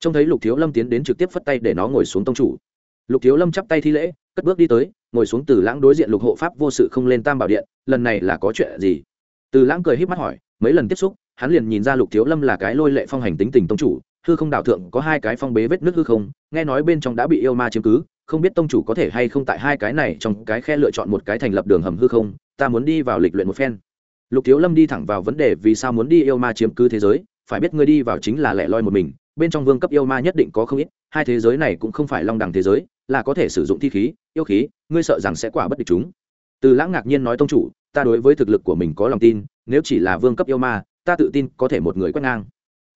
Trông thấy lục thiếu lâm tiến đến trực tiếp phất tay để nó ngồi xuống tông chủ lục thiếu lâm chắp tay thi lễ, cất bước đi tới, ngồi xuống từ lãng đối diện lục hộ pháp vô sự không lên tam bảo điện, lần này là có chuyện gì? Từ lãng cười híp mắt hỏi, mấy lần tiếp xúc, hắn liền nhìn ra lục thiếu lâm là cái lôi lệ phong hành tính tình tông chủ, hư không đạo thượng có hai cái phong bế vết nước hư không, nghe nói bên trong đã bị yêu ma chiếm cứ, không biết tông chủ có thể hay không tại hai cái này trong cái khe lựa chọn một cái thành lập đường hầm hư không, ta muốn đi vào lịch luyện một phen. Lục thiếu lâm đi thẳng vào vấn đề vì sao muốn đi yêu ma chiếm cứ thế giới, phải biết ngươi đi vào chính là lẻ loi một mình, bên trong vương cấp yêu ma nhất định có không ít, hai thế giới này cũng không phải long đẳng thế giới là có thể sử dụng thi khí, yêu khí, ngươi sợ rằng sẽ quả bất địch chúng. Từ lãng ngạc nhiên nói tông chủ, ta đối với thực lực của mình có lòng tin, nếu chỉ là vương cấp yêu ma, ta tự tin có thể một người quét ngang.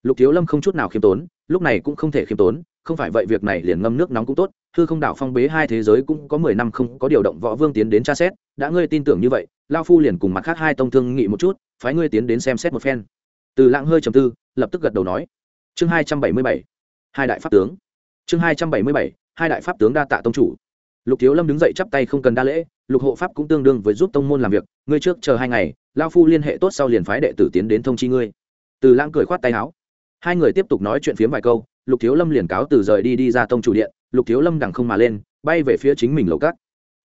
Lục thiếu lâm không chút nào khiêm tốn, lúc này cũng không thể khiêm tốn, không phải vậy việc này liền ngâm nước nóng cũng tốt thư không đảo phong bế hai thế giới cũng có mười năm không có điều động võ vương tiến đến tra xét, đã ngươi tin tưởng như vậy, lao phu liền cùng mặt khác hai tông thương nghị một chút, phái ngươi tiến đến xem xét một phen. Từ lãng hơi trầm tư, lập tức gật đầu nói. Chương hai trăm bảy mươi bảy, hai đại pháp tướng chương hai trăm bảy mươi bảy, hai đại pháp tướng đa tạ tông chủ. Lục thiếu lâm đứng dậy chắp tay không cần đa lễ, lục hộ pháp cũng tương đương với giúp tông môn làm việc, ngươi trước chờ hai ngày, lao phu liên hệ tốt sau liền phái đệ tử tiến đến thông chi ngươi. Từ lãng cười khoát tay áo. Hai người tiếp tục nói chuyện phiếm vài câu, lục thiếu lâm liền cáo từ rời đi đi ra tông chủ điện, lục thiếu lâm đằng không mà lên, bay về phía chính mình lầu cát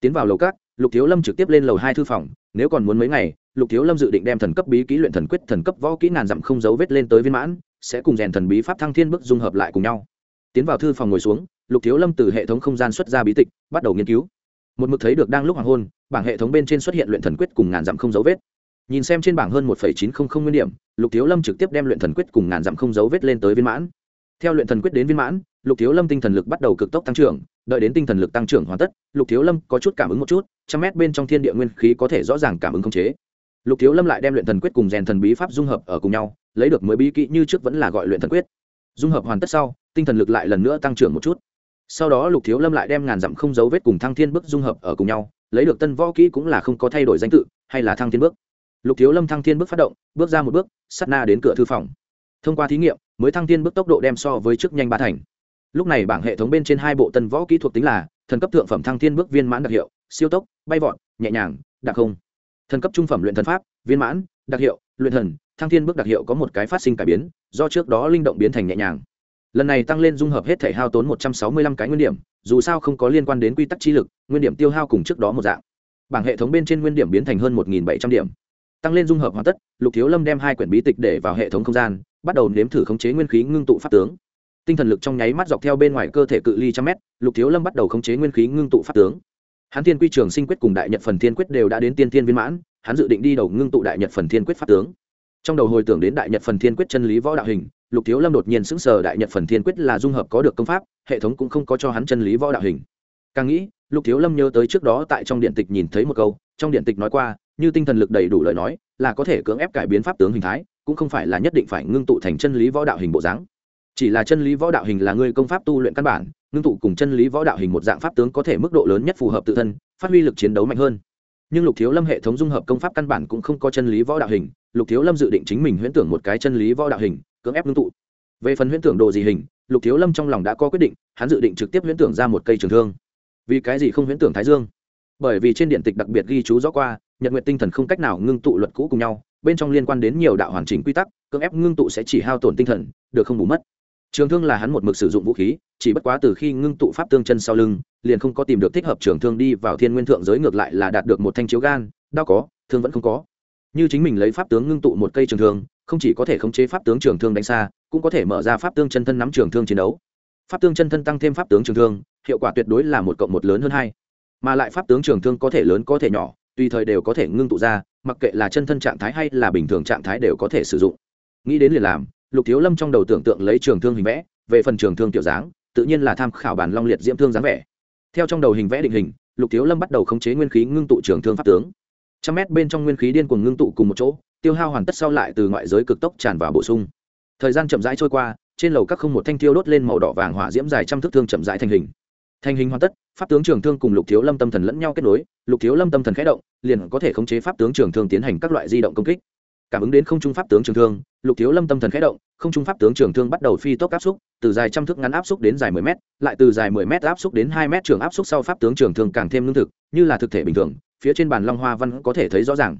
tiến vào lầu cát lục thiếu lâm trực tiếp lên lầu hai thư phòng, nếu còn muốn mấy ngày, lục thiếu lâm dự định đem thần cấp bí kỹ luyện thần quyết, thần cấp võ kỹ ngàn dặm không dấu vết lên tới viên mãn, sẽ cùng rèn thần bí pháp thăng thiên bức dung hợp lại cùng nhau tiến vào thư phòng ngồi xuống, lục thiếu lâm từ hệ thống không gian xuất ra bí tịch, bắt đầu nghiên cứu. Một mực thấy được đang lúc hoàng hôn, bảng hệ thống bên trên xuất hiện luyện thần quyết cùng ngàn dặm không dấu vết. Nhìn xem trên bảng hơn một chín trăm linh nguyên điểm, lục thiếu lâm trực tiếp đem luyện thần quyết cùng ngàn dặm không dấu vết lên tới viên mãn. Theo luyện thần quyết đến viên mãn, lục thiếu lâm tinh thần lực bắt đầu cực tốc tăng trưởng, đợi đến tinh thần lực tăng trưởng hoàn tất, lục thiếu lâm có chút cảm ứng một chút, trăm mét bên trong thiên địa nguyên khí có thể rõ ràng cảm ứng không chế. Lục thiếu lâm lại đem luyện thần quyết cùng rèn thần bí pháp dung hợp ở cùng nhau, lấy được mới bí kỹ như trước vẫn là gọi luyện thần quyết dung hợp hoàn tất sau, tinh thần lực lại lần nữa tăng trưởng một chút. Sau đó lục thiếu lâm lại đem ngàn dặm không dấu vết cùng thăng thiên bước dung hợp ở cùng nhau, lấy được tân võ kỹ cũng là không có thay đổi danh tự, hay là thăng thiên bước. Lục thiếu lâm thăng thiên bước phát động, bước ra một bước sắt na đến cửa thư phòng. Thông qua thí nghiệm, mới thăng thiên bước tốc độ đem so với trước nhanh ba thành. Lúc này bảng hệ thống bên trên hai bộ tân võ kỹ thuộc tính là thần cấp thượng phẩm thăng thiên bước viên mãn đặc hiệu, siêu tốc, bay vọt, nhẹ nhàng, đặc không. Thần cấp trung phẩm luyện thần pháp, viên mãn đặc hiệu, luyện thần, thăng thiên bước đặc hiệu có một cái phát sinh cải biến, do trước đó linh động biến thành nhẹ nhàng. Lần này tăng lên dung hợp hết thể hao tốn một trăm sáu mươi lăm cái nguyên điểm, dù sao không có liên quan đến quy tắc chi lực, nguyên điểm tiêu hao cùng trước đó một dạng. Bảng hệ thống bên trên nguyên điểm biến thành hơn một bảy trăm điểm. Tăng lên dung hợp hoàn tất, lục thiếu lâm đem hai quyển bí tịch để vào hệ thống không gian, bắt đầu nếm thử khống chế nguyên khí ngưng tụ pháp tướng. Tinh thần lực trong nháy mắt dọc theo bên ngoài cơ thể cự ly trăm mét, lục thiếu lâm bắt đầu khống chế nguyên khí ngưng tụ pháp tướng. Hắn tiên quy trường sinh quyết cùng đại nhật phần thiên quyết đều đã đến tiên tiên viên mãn hắn dự định đi đầu ngưng tụ đại nhật phần thiên quyết pháp tướng. Trong đầu hồi tưởng đến đại nhật phần thiên quyết chân lý võ đạo hình, lục thiếu lâm đột nhiên sững sờ đại nhật phần thiên quyết là dung hợp có được công pháp, hệ thống cũng không có cho hắn chân lý võ đạo hình. Càng nghĩ, lục thiếu lâm nhớ tới trước đó tại trong điện tịch nhìn thấy một câu, trong điện tịch nói qua, như tinh thần lực đầy đủ lời nói, là có thể cưỡng ép cải biến pháp tướng hình thái, cũng không phải là nhất định phải ngưng tụ thành chân lý võ đạo hình bộ dáng. Chỉ là chân lý võ đạo hình là người công pháp tu luyện căn bản, ngưng tụ cùng chân lý võ đạo hình một dạng pháp tướng có thể mức độ lớn nhất phù hợp tự thân, phát huy lực chiến đấu mạnh hơn nhưng lục thiếu lâm hệ thống dung hợp công pháp căn bản cũng không có chân lý võ đạo hình, lục thiếu lâm dự định chính mình huyễn tưởng một cái chân lý võ đạo hình, cưỡng ép ngưng tụ. Về phần huyễn tưởng đồ gì hình, lục thiếu lâm trong lòng đã có quyết định, hắn dự định trực tiếp huyễn tưởng ra một cây trường thương. Vì cái gì không huyễn tưởng thái dương? Bởi vì trên điện tịch đặc biệt ghi chú rõ qua, nhật nguyện tinh thần không cách nào ngưng tụ luật cũ cùng nhau, bên trong liên quan đến nhiều đạo hoàn chỉnh quy tắc, cưỡng ép ngưng tụ sẽ chỉ hao tổn tinh thần, được không bù mất. Trường thương là hắn một mực sử dụng vũ khí, chỉ bất quá từ khi ngưng tụ pháp tương chân sau lưng liền không có tìm được thích hợp trường thương đi vào thiên nguyên thượng giới ngược lại là đạt được một thanh chiếu gan, đau có, thương vẫn không có. Như chính mình lấy pháp tướng ngưng tụ một cây trường thương, không chỉ có thể khống chế pháp tướng trường thương đánh xa, cũng có thể mở ra pháp tương chân thân nắm trường thương chiến đấu. Pháp tương chân thân tăng thêm pháp tướng trường thương, hiệu quả tuyệt đối là một cộng một lớn hơn hai. Mà lại pháp tướng trường thương có thể lớn có thể nhỏ, tùy thời đều có thể ngưng tụ ra, mặc kệ là chân thân trạng thái hay là bình thường trạng thái đều có thể sử dụng. Nghĩ đến liền làm, lục thiếu lâm trong đầu tưởng tượng lấy trường thương hình vẽ, về phần trường thương tiểu dáng, tự nhiên là tham khảo bản long liệt diễm thương dáng vẻ theo trong đầu hình vẽ định hình, lục thiếu lâm bắt đầu khống chế nguyên khí ngưng tụ trường thương pháp tướng. Trăm mét bên trong nguyên khí điên cuồng ngưng tụ cùng một chỗ, tiêu hao hoàn tất sau lại từ ngoại giới cực tốc tràn vào bổ sung. Thời gian chậm rãi trôi qua, trên lầu các không một thanh tiêu đốt lên màu đỏ vàng hỏa diễm dài trăm thước thương chậm rãi thành hình. Thành hình hoàn tất, pháp tướng trường thương cùng lục thiếu lâm tâm thần lẫn nhau kết nối, lục thiếu lâm tâm thần khẽ động, liền có thể khống chế pháp tướng trường thương tiến hành các loại di động công kích. Cảm ứng đến không trung pháp tướng trường thương, lục thiếu lâm tâm thần khẽ động, không trung pháp tướng trường thương bắt đầu phi tốc áp xúc từ dài trăm thước ngắn áp xúc đến dài mười m lại từ dài mười m áp xúc đến hai m trường áp xúc sau pháp tướng trường thương càng thêm lương thực, như là thực thể bình thường, phía trên bàn long hoa văn có thể thấy rõ ràng.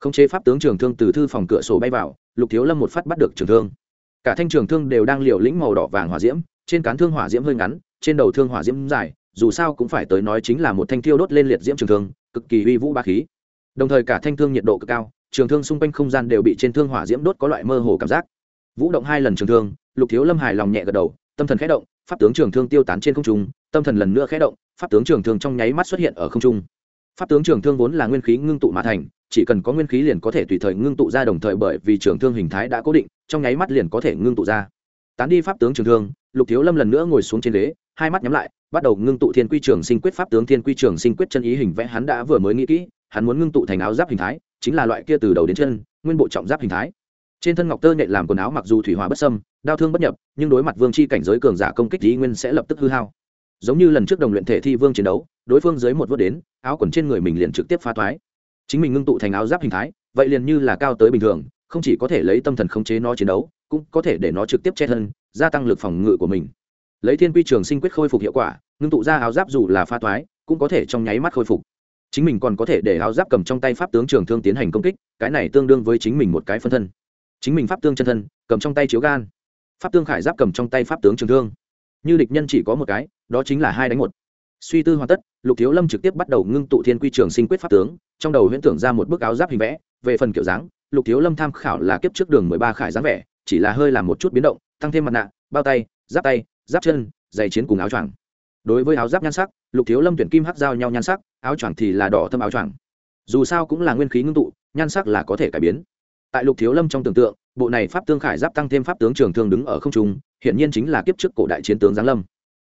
Khống chế pháp tướng trường thương từ thư phòng cửa sổ bay vào, lục thiếu lâm một phát bắt được trường thương. Cả thanh trường thương đều đang liều lĩnh màu đỏ vàng hỏa diễm, trên cán thương hỏa diễm hơi ngắn, trên đầu thương hỏa diễm dài, dù sao cũng phải tới nói chính là một thanh thiêu đốt lên liệt diễm trường thương, cực kỳ uy vũ ba khí. Đồng thời cả thanh thương nhiệt độ cực cao, trường thương xung quanh không gian đều bị trên thương hỏa diễm đốt có loại mơ hồ cảm giác vũ động hai lần trường thương, lục thiếu lâm hài lòng nhẹ gật đầu, tâm thần khẽ động, pháp tướng trường thương tiêu tán trên không trung, tâm thần lần nữa khẽ động, pháp tướng trường thương trong nháy mắt xuất hiện ở không trung. Pháp tướng trường thương vốn là nguyên khí ngưng tụ mà thành, chỉ cần có nguyên khí liền có thể tùy thời ngưng tụ ra đồng thời bởi vì trường thương hình thái đã cố định, trong nháy mắt liền có thể ngưng tụ ra. Tán đi pháp tướng trường thương, lục thiếu lâm lần nữa ngồi xuống trên ghế, hai mắt nhắm lại, bắt đầu ngưng tụ thiên quy trường sinh quyết pháp tướng thiên quy trường sinh quyết chân ý hình vẽ hắn đã vừa mới nghĩ kỹ, hắn muốn ngưng tụ thành áo giáp hình thái, chính là loại kia từ đầu đến chân, nguyên bộ trọng giáp hình thái trên thân ngọc tơ nhện làm quần áo mặc dù thủy hòa bất sâm đau thương bất nhập, nhưng đối mặt vương chi cảnh giới cường giả công kích ý nguyên sẽ lập tức hư hao. Giống như lần trước đồng luyện thể thi vương chiến đấu, đối phương dưới một vớt đến, áo quần trên người mình liền trực tiếp phá thoái. Chính mình ngưng tụ thành áo giáp hình thái, vậy liền như là cao tới bình thường, không chỉ có thể lấy tâm thần khống chế nó chiến đấu, cũng có thể để nó trực tiếp che thân, gia tăng lực phòng ngự của mình. Lấy thiên quy trường sinh quyết khôi phục hiệu quả, ngưng tụ ra áo giáp dù là pha toái cũng có thể trong nháy mắt khôi phục. Chính mình còn có thể để áo giáp cầm trong tay pháp tướng trường thương tiến hành công kích, cái này tương đương với chính mình một cái phân thân chính mình pháp tương chân thân, cầm trong tay chiếu gan. Pháp tương khải giáp cầm trong tay pháp tướng trường thương. Như địch nhân chỉ có một cái, đó chính là hai đánh một. Suy tư hoàn tất, lục thiếu lâm trực tiếp bắt đầu ngưng tụ thiên quy trường sinh quyết pháp tướng, trong đầu huyễn tưởng ra một bức áo giáp hình vẽ, về phần kiểu dáng, lục thiếu lâm tham khảo là kiếp trước đường mười ba khải dáng vẻ, chỉ là hơi làm một chút biến động, tăng thêm mặt nạ, bao tay, giáp tay, giáp chân, giày chiến cùng áo choàng. Đối với áo giáp nhan sắc, lục thiếu lâm tuyển kim hắc giao nhau nhan sắc, áo choàng thì là đỏ thâm áo choàng. Dù sao cũng là nguyên khí ngưng tụ, nhan sắc là có thể cải biến tại lục thiếu lâm trong tưởng tượng, bộ này pháp tương khải giáp tăng thêm pháp tướng trường thương đứng ở không trung hiện nhiên chính là kiếp trước cổ đại chiến tướng giáng lâm.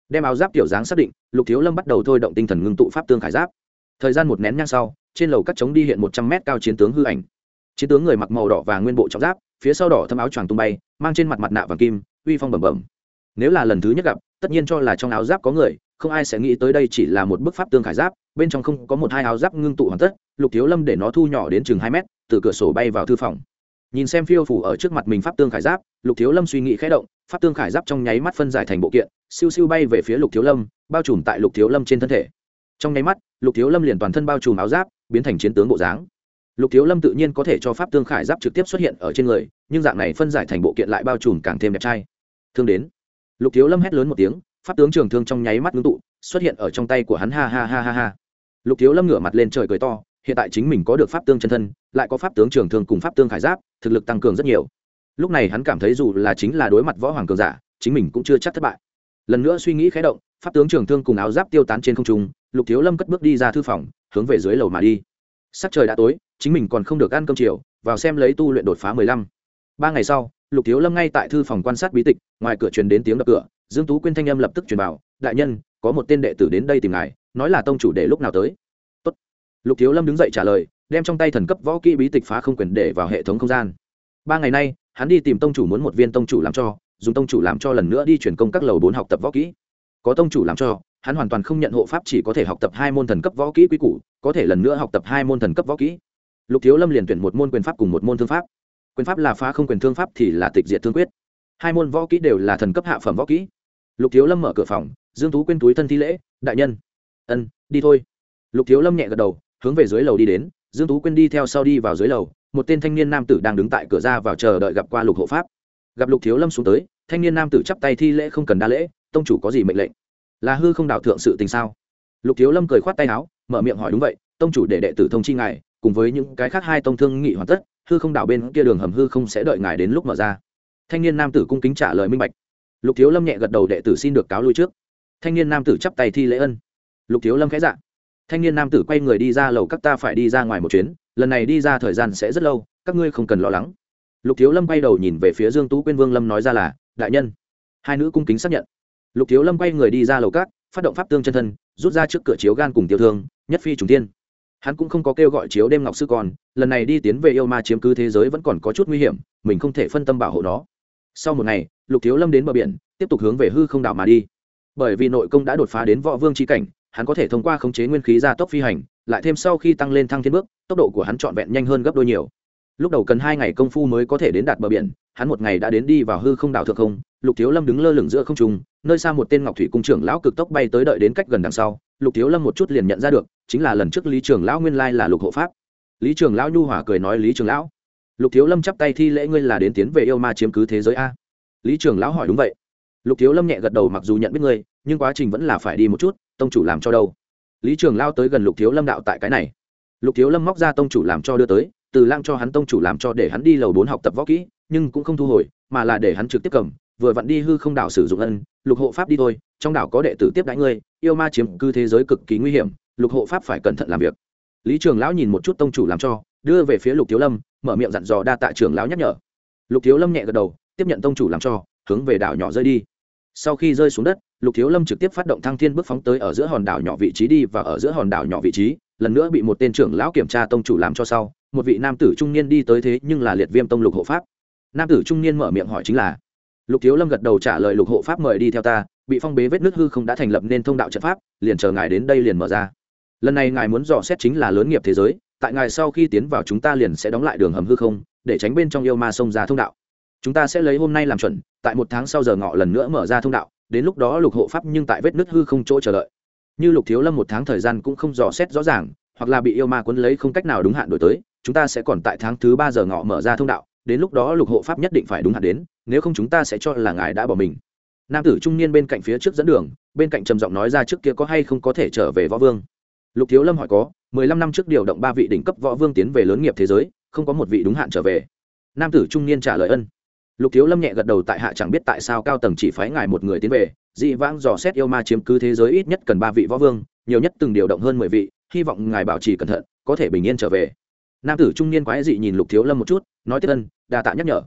Đem áo giáp tiểu dáng xác định, lục thiếu lâm bắt đầu thôi động tinh thần ngưng tụ pháp tương khải giáp. Thời gian một nén nhang sau, trên lầu cắt trống đi hiện một trăm mét cao chiến tướng hư ảnh. Chiến tướng người mặc màu đỏ và nguyên bộ trọng giáp, phía sau đỏ thâm áo choàng tung bay, mang trên mặt mặt nạ vàng kim, uy phong bẩm bẩm. Nếu là lần thứ nhất gặp, tất nhiên cho là trong áo giáp có người, không ai sẽ nghĩ tới đây chỉ là một bức pháp tương khải giáp, bên trong không có một hai áo giáp ngưng tụ hoàn tất, lục thiếu lâm để nó thu nhỏ đến chừng hai mét, từ cửa sổ bay vào thư phòng nhìn xem phiêu phủ ở trước mặt mình pháp tương khải giáp, lục thiếu lâm suy nghĩ khẽ động, pháp tương khải giáp trong nháy mắt phân giải thành bộ kiện, siêu siêu bay về phía lục thiếu lâm, bao trùm tại lục thiếu lâm trên thân thể. Trong nháy mắt, lục thiếu lâm liền toàn thân bao trùm áo giáp, biến thành chiến tướng bộ dáng. Lục thiếu lâm tự nhiên có thể cho pháp tương khải giáp trực tiếp xuất hiện ở trên người, nhưng dạng này phân giải thành bộ kiện lại bao trùm càng thêm đẹp trai. Thương đến. Lục thiếu lâm hét lớn một tiếng, pháp tướng trường thương trong nháy mắt ngưng tụ, xuất hiện ở trong tay của hắn, ha ha ha ha ha. Lục thiếu lâm ngửa mặt lên trời cười to hiện tại chính mình có được pháp tương chân thân, lại có pháp tướng trường thương cùng pháp tương khải giáp, thực lực tăng cường rất nhiều. Lúc này hắn cảm thấy dù là chính là đối mặt võ hoàng cường giả, chính mình cũng chưa chắc thất bại. Lần nữa suy nghĩ khé động, pháp tướng trường thương cùng áo giáp tiêu tán trên không trung, lục thiếu lâm cất bước đi ra thư phòng, hướng về dưới lầu mà đi. Sắc trời đã tối, chính mình còn không được ăn cơm chiều, vào xem lấy tu luyện đột phá mười lăm. Ba ngày sau, lục thiếu lâm ngay tại thư phòng quan sát bí tịch, ngoài cửa truyền đến tiếng đập cửa, dương tú quyên thanh âm lập tức truyền vào, đại nhân, có một tên đệ tử đến đây tìm ngài, nói là tông chủ để lúc nào tới? Lục thiếu lâm đứng dậy trả lời, đem trong tay thần cấp võ kỹ bí tịch phá không quyền để vào hệ thống không gian. Ba ngày nay, hắn đi tìm tông chủ muốn một viên tông chủ làm cho, dùng tông chủ làm cho lần nữa đi chuyển công các lầu bốn học tập võ kỹ. Có tông chủ làm cho, hắn hoàn toàn không nhận hộ pháp chỉ có thể học tập hai môn thần cấp võ kỹ quý củ, có thể lần nữa học tập hai môn thần cấp võ kỹ. Lục thiếu lâm liền tuyển một môn quyền pháp cùng một môn thương pháp. Quyền pháp là phá không quyền thương pháp thì là tịch diệt thương quyết. Hai môn võ kỹ đều là thần cấp hạ phẩm võ kỹ. Lục thiếu lâm mở cửa phòng, dương tú quên túi thân thi lễ, đại nhân. Ân, đi thôi. Lục thiếu lâm nhẹ gật đầu hướng về dưới lầu đi đến, dương tú quên đi theo sau đi vào dưới lầu, một tên thanh niên nam tử đang đứng tại cửa ra vào chờ đợi gặp qua lục hộ pháp. Gặp lục thiếu lâm xuống tới, thanh niên nam tử chắp tay thi lễ không cần đa lễ, tông chủ có gì mệnh lệnh? Là hư không đạo thượng sự tình sao? Lục thiếu lâm cười khoát tay áo, mở miệng hỏi, đúng vậy, tông chủ để đệ tử thông chi ngài, cùng với những cái khác hai tông thương nghị hoàn tất, hư không đảo bên kia đường hầm hư không sẽ đợi ngài đến lúc mở ra. Thanh niên nam tử cung kính trả lời minh bạch. Lục thiếu lâm nhẹ gật đầu, đệ tử xin được cáo lui trước. Thanh niên nam tử chắp tay thi lễ ân. Lục thiếu lâm khẽ dạ thanh niên nam tử quay người đi ra lầu, các ta phải đi ra ngoài một chuyến, lần này đi ra thời gian sẽ rất lâu, các ngươi không cần lo lắng. Lục thiếu lâm quay đầu nhìn về phía dương tú quyên vương lâm nói ra là, đại nhân. Hai nữ cung kính xác nhận. Lục thiếu lâm quay người đi ra lầu các, phát động pháp tương chân thân, rút ra trước cửa chiếu gan cùng tiêu thương, nhất phi trùng tiên hắn cũng không có kêu gọi chiếu đêm ngọc sư còn lần này đi tiến về yêu ma chiếm cứ thế giới vẫn còn có chút nguy hiểm, mình không thể phân tâm bảo hộ nó. Sau một ngày, lục thiếu lâm đến bờ biển, tiếp tục hướng về hư không đảo mà đi. Bởi vì nội công đã đột phá đến võ vương tri cảnh hắn có thể thông qua khống chế nguyên khí ra tốc phi hành, lại thêm sau khi tăng lên thăng thiên bước, tốc độ của hắn trọn vẹn nhanh hơn gấp đôi nhiều. Lúc đầu cần hai ngày công phu mới có thể đến đạt bờ biển, hắn một ngày đã đến đi vào hư không đảo thượng không, lục thiếu lâm đứng lơ lửng giữa không trung, nơi xa một tên ngọc thủy cung trưởng lão cực tốc bay tới đợi đến cách gần đằng sau. Lục thiếu lâm một chút liền nhận ra được, chính là lần trước lý trường lão nguyên lai là lục hộ pháp. Lý trường lão nhu hỏa cười nói, lý trường lão, lục thiếu lâm chắp tay thi lễ ngươi là đến tiến về yêu ma chiếm cứ thế giới a. Lý trường lão hỏi, đúng vậy. Lục thiếu lâm nhẹ gật đầu, mặc dù nhận biết ngươi, nhưng quá trình vẫn là phải đi một chút tông chủ làm cho đâu? Lý trường lao tới gần lục thiếu lâm đạo tại cái này. Lục thiếu lâm móc ra tông chủ làm cho đưa tới, từ lang cho hắn tông chủ làm cho để hắn đi lầu bốn học tập võ kỹ, nhưng cũng không thu hồi, mà là để hắn trực tiếp cầm, vừa vặn đi hư không đảo sử dụng ân, lục hộ pháp đi thôi, trong đảo có đệ tử tiếp đãi ngươi, yêu ma chiếm cư thế giới cực kỳ nguy hiểm, lục hộ pháp phải cẩn thận làm việc. Lý trường lão nhìn một chút tông chủ làm cho, đưa về phía lục thiếu lâm, mở miệng dặn dò đa tạ trưởng lão nhắc nhở. Lục thiếu lâm nhẹ gật đầu, tiếp nhận tông chủ làm cho, hướng về đảo nhỏ rơi đi sau khi rơi xuống đất, lục thiếu lâm trực tiếp phát động thăng thiên bước phóng tới ở giữa hòn đảo nhỏ vị trí đi và ở giữa hòn đảo nhỏ vị trí, lần nữa bị một tên trưởng lão kiểm tra tông chủ làm cho sau, một vị nam tử trung niên đi tới thế nhưng là liệt viêm tông lục hộ pháp. Nam tử trung niên mở miệng hỏi chính là, lục thiếu lâm gật đầu trả lời, lục hộ pháp mời đi theo ta, bị phong bế vết nước hư không đã thành lập nên thông đạo trận pháp, liền chờ ngài đến đây liền mở ra. Lần này ngài muốn dò xét chính là lớn nghiệp thế giới, tại ngài sau khi tiến vào chúng ta liền sẽ đóng lại đường hầm hư không, để tránh bên trong yêu ma xông ra thông đạo chúng ta sẽ lấy hôm nay làm chuẩn, tại một tháng sau giờ ngọ lần nữa mở ra thông đạo, đến lúc đó lục hộ pháp nhưng tại vết nứt hư không chỗ chờ đợi. Như lục thiếu lâm một tháng thời gian cũng không dò xét rõ ràng, hoặc là bị yêu ma quấn lấy không cách nào đúng hạn đổi tới, chúng ta sẽ còn tại tháng thứ ba giờ ngọ mở ra thông đạo, đến lúc đó lục hộ pháp nhất định phải đúng hạn đến, nếu không chúng ta sẽ cho là ngài đã bỏ mình. Nam tử trung niên bên cạnh phía trước dẫn đường, bên cạnh trầm giọng nói ra trước kia có hay không có thể trở về võ vương. Lục thiếu lâm hỏi có, mười lăm năm trước điều động ba vị đỉnh cấp võ vương tiến về lớn nghiệp thế giới, không có một vị đúng hạn trở về. Nam tử trung niên trả lời ân lục thiếu lâm nhẹ gật đầu tại hạ chẳng biết tại sao cao tầng chỉ phái ngài một người tiến về, dị vãng dò xét yêu ma chiếm cứ thế giới ít nhất cần ba vị võ vương, nhiều nhất từng điều động hơn mười vị, hy vọng ngài bảo trì cẩn thận, có thể bình yên trở về. Nam tử trung niên quái dị nhìn lục thiếu lâm một chút, nói tiếp ân, đa tạ nhắc nhở.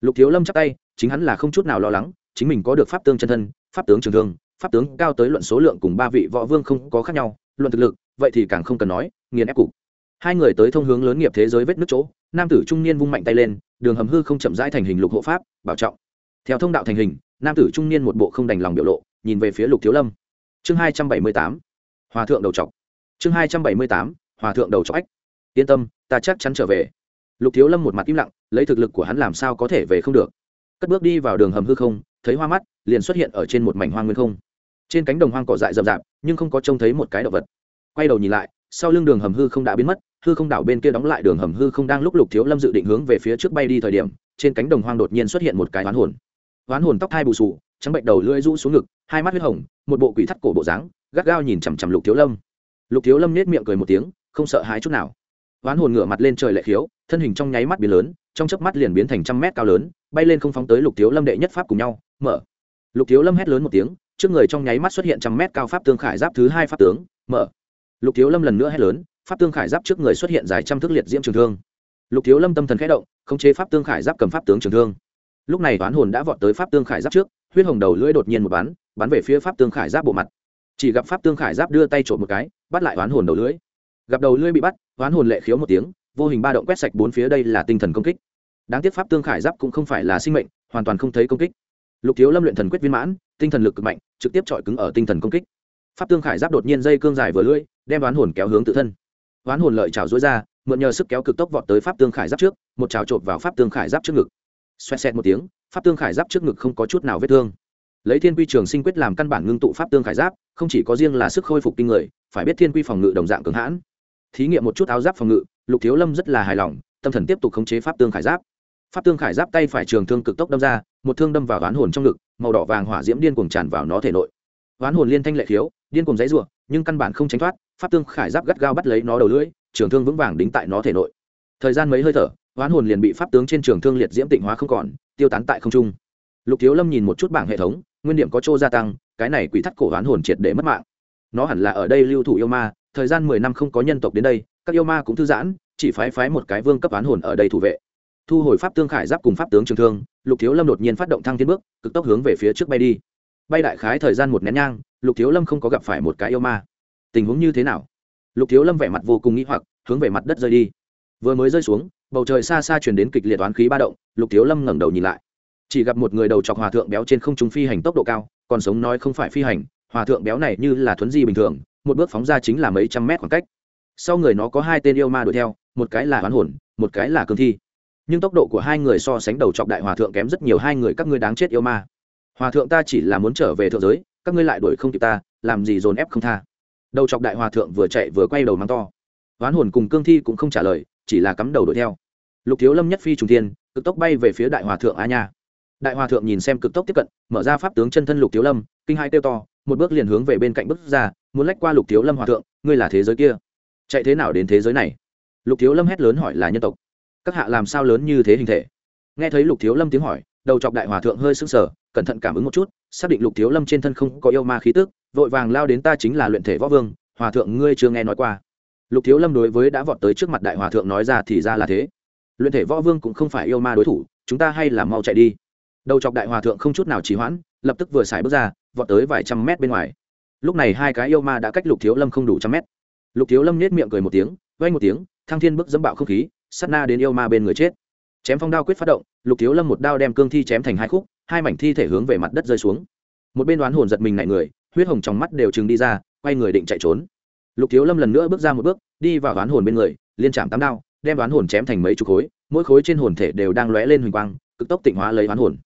Lục thiếu lâm chắc tay, chính hắn là không chút nào lo lắng, chính mình có được pháp tương chân thân, pháp tướng trường thương, pháp tướng cao tới luận số lượng cùng ba vị võ vương không có khác nhau, luận thực lực, vậy thì càng không cần nói, nghiền ép cục hai người tới thông hướng lớn nghiệp thế giới vết nước chỗ, nam tử trung niên vung mạnh tay lên, đường hầm hư không chậm rãi thành hình lục hộ pháp, bảo trọng. Theo thông đạo thành hình, nam tử trung niên một bộ không đành lòng biểu lộ, nhìn về phía lục thiếu lâm. Chương hai trăm bảy mươi tám, hòa thượng đầu trọc chương hai trăm bảy mươi tám, hòa thượng đầu trọc ách. Yên tâm, ta chắc chắn trở về. Lục thiếu lâm một mặt im lặng, lấy thực lực của hắn làm sao có thể về không được. Cất bước đi vào đường hầm hư không, thấy hoa mắt, liền xuất hiện ở trên một mảnh hoang nguyên không. Trên cánh đồng hoang cỏ dại rậm rạp, nhưng không có trông thấy một cái động vật. Quay đầu nhìn lại, sau lưng đường hầm hư không đã biến mất hư không đảo bên kia đóng lại đường hầm hư không đang lúc lục thiếu lâm dự định hướng về phía trước bay đi thời điểm, trên cánh đồng hoang đột nhiên xuất hiện một cái oán hồn. Oán hồn tóc hai bù sù, trắng bệnh đầu lưỡi rũ xuống ngực, hai mắt huyết hồng, một bộ quỷ thắt cổ bộ dáng, gắt gao nhìn chằm chằm lục thiếu lâm. Lục thiếu lâm nết miệng cười một tiếng, không sợ hãi chút nào. Oán hồn ngửa mặt lên trời lệ khiếu, thân hình trong nháy mắt biến lớn, trong chớp mắt liền biến thành trăm mét cao lớn, bay lên không phóng tới lục thiếu lâm đệ nhất pháp cùng nhau, mở. Lục thiếu lâm hét lớn một tiếng, trước người trong nháy mắt xuất hiện trăm mét cao pháp tương khải giáp thứ hai pháp tướng, mở. Lục thiếu lâm lần nữa hét lớn pháp tương khải giáp trước người xuất hiện dài trăm thước liệt diễm trường thương. Lục thiếu lâm tâm thần khẽ động, khống chế pháp tương khải giáp cầm pháp tướng trường thương. Lúc này toán hồn đã vọt tới pháp tương khải giáp trước, huyết hồng đầu lưỡi đột nhiên một bắn bắn về phía pháp tương khải giáp bộ mặt. Chỉ gặp pháp tương khải giáp đưa tay trộm một cái, bắt lại toán hồn đầu lưỡi. Gặp đầu lưỡi bị bắt toán hồn lệ khiếu một tiếng, vô hình ba động quét sạch bốn phía đây là tinh thần công kích. Đáng tiếc pháp tương khải giáp cũng không phải là sinh mệnh, hoàn toàn không thấy công kích. Lục thiếu lâm luyện thần quyết viên mãn, tinh thần lực cực mạnh, trực tiếp chọi cứng ở tinh thần công kích. Pháp tương khải giáp đột nhiên dây cương dài vừa lưỡi, đem đoán hồn kéo hướng tự thân oán hồn lợi trào dối ra mượn nhờ sức kéo cực tốc vọt tới pháp tương khải giáp trước một trào trộm vào pháp tương khải giáp trước ngực. Xoẹt xẹt một tiếng pháp tương khải giáp trước ngực không có chút nào vết thương. Lấy thiên quy trường sinh quyết làm căn bản ngưng tụ pháp tương khải giáp không chỉ có riêng là sức khôi phục kinh người phải biết thiên quy phòng ngự đồng dạng cường hãn. Thí nghiệm một chút áo giáp phòng ngự lục thiếu lâm rất là hài lòng tâm thần tiếp tục khống chế pháp tương khải giáp. Pháp tương khải giáp tay phải trường thương cực tốc đâm ra một thương đâm vào oán hồn trong ngực màu đỏ vàng hỏa diễm điên cuồng tràn vào nó thể nội. Oán hồn liên thanh lệ thiếu, điên cuồng dãy ruộng nhưng căn bản không tránh thoát pháp tương khải giáp gắt gao bắt lấy nó đầu lưỡi, trường thương vững vàng đính tại nó thể nội. Thời gian mấy hơi thở, oán hồn liền bị pháp tướng trên trường thương liệt diễm tịnh hóa không còn, tiêu tán tại không trung. Lục thiếu lâm nhìn một chút bảng hệ thống, nguyên điểm có chỗ gia tăng, cái này quỷ thắt cổ oán hồn triệt để mất mạng. Nó hẳn là ở đây lưu thủ yêu ma, thời gian mười năm không có nhân tộc đến đây, các yêu ma cũng thư giãn, chỉ phái phái một cái vương cấp oán hồn ở đây thủ vệ. Thu hồi pháp tương khải giáp cùng pháp tướng trường thương, lục thiếu lâm đột nhiên phát động thăng tiến bước, cực tốc hướng về phía trước bay đi. Bay đại khái thời gian một nén nhang, lục thiếu lâm không có gặp phải một cái yêu ma tình huống như thế nào? Lục thiếu lâm vẻ mặt vô cùng nghĩ hoặc, hướng về mặt đất rơi đi. Vừa mới rơi xuống, bầu trời xa xa chuyển đến kịch liệt oán khí ba động, lục thiếu lâm ngẩng đầu nhìn lại. Chỉ gặp một người đầu chọc hòa thượng béo trên không trung phi hành tốc độ cao, còn sống nói không phải phi hành, hòa thượng béo này như là thuấn di bình thường, một bước phóng ra chính là mấy trăm mét khoảng cách. Sau người nó có hai tên yêu ma đuổi theo, một cái là hoán hồn, một cái là cương thi. Nhưng tốc độ của hai người so sánh đầu chọc đại hòa thượng kém rất nhiều, hai người các ngươi đáng chết yêu ma. Hòa thượng ta chỉ là muốn trở về thượng giới, các ngươi lại đuổi không kịp ta, làm gì dồn ép không tha? Đầu chọc đại hòa thượng vừa chạy vừa quay đầu mắng to. Oán hồn cùng cương thi cũng không trả lời, chỉ là cắm đầu đuổi theo. Lục thiếu lâm nhất phi trùng thiên, cực tốc bay về phía đại hòa thượng a nha. Đại hòa thượng nhìn xem cực tốc tiếp cận, mở ra pháp tướng chân thân lục thiếu lâm, kinh hai kêu to, một bước liền hướng về bên cạnh bước ra, muốn lách qua lục thiếu lâm hòa thượng, ngươi là thế giới kia, chạy thế nào đến thế giới này? Lục thiếu lâm hét lớn hỏi là nhân tộc. Các hạ làm sao lớn như thế hình thể? Nghe thấy lục thiếu lâm tiếng hỏi, đầu chọc đại hòa thượng hơi sững sờ, cẩn thận cảm ứng một chút, xác định lục thiếu lâm trên thân không có yêu ma khí tức vội vàng lao đến ta chính là luyện thể võ vương, hòa thượng ngươi chưa nghe nói qua. Lục thiếu lâm đối với đã vọt tới trước mặt đại hòa thượng nói ra thì ra là thế. Luyện thể võ vương cũng không phải yêu ma đối thủ, chúng ta hay là mau chạy đi. Đầu chọc đại hòa thượng không chút nào trì hoãn, lập tức vừa xài bước ra, vọt tới vài trăm mét bên ngoài. Lúc này hai cái yêu ma đã cách lục thiếu lâm không đủ trăm mét. Lục thiếu lâm nết miệng cười một tiếng vay một tiếng, thăng thiên bước dẫm bạo không khí sắt na đến yêu ma bên người chết. Chém phong đao quyết phát động, lục thiếu lâm một đao đem cương thi chém thành hai khúc, hai mảnh thi thể hướng về mặt đất rơi xuống. Một bên đoán hồn giật mình nảy người huyết hồng trong mắt đều chừng đi ra, quay người định chạy trốn. Lục thiếu lâm lần nữa bước ra một bước, đi vào đoán hồn bên người, liên chạm tám đao, đem đoán hồn chém thành mấy chục khối, mỗi khối trên hồn thể đều đang lóe lên huỳnh quang, cực tốc tịnh hóa lấy đoán hồn.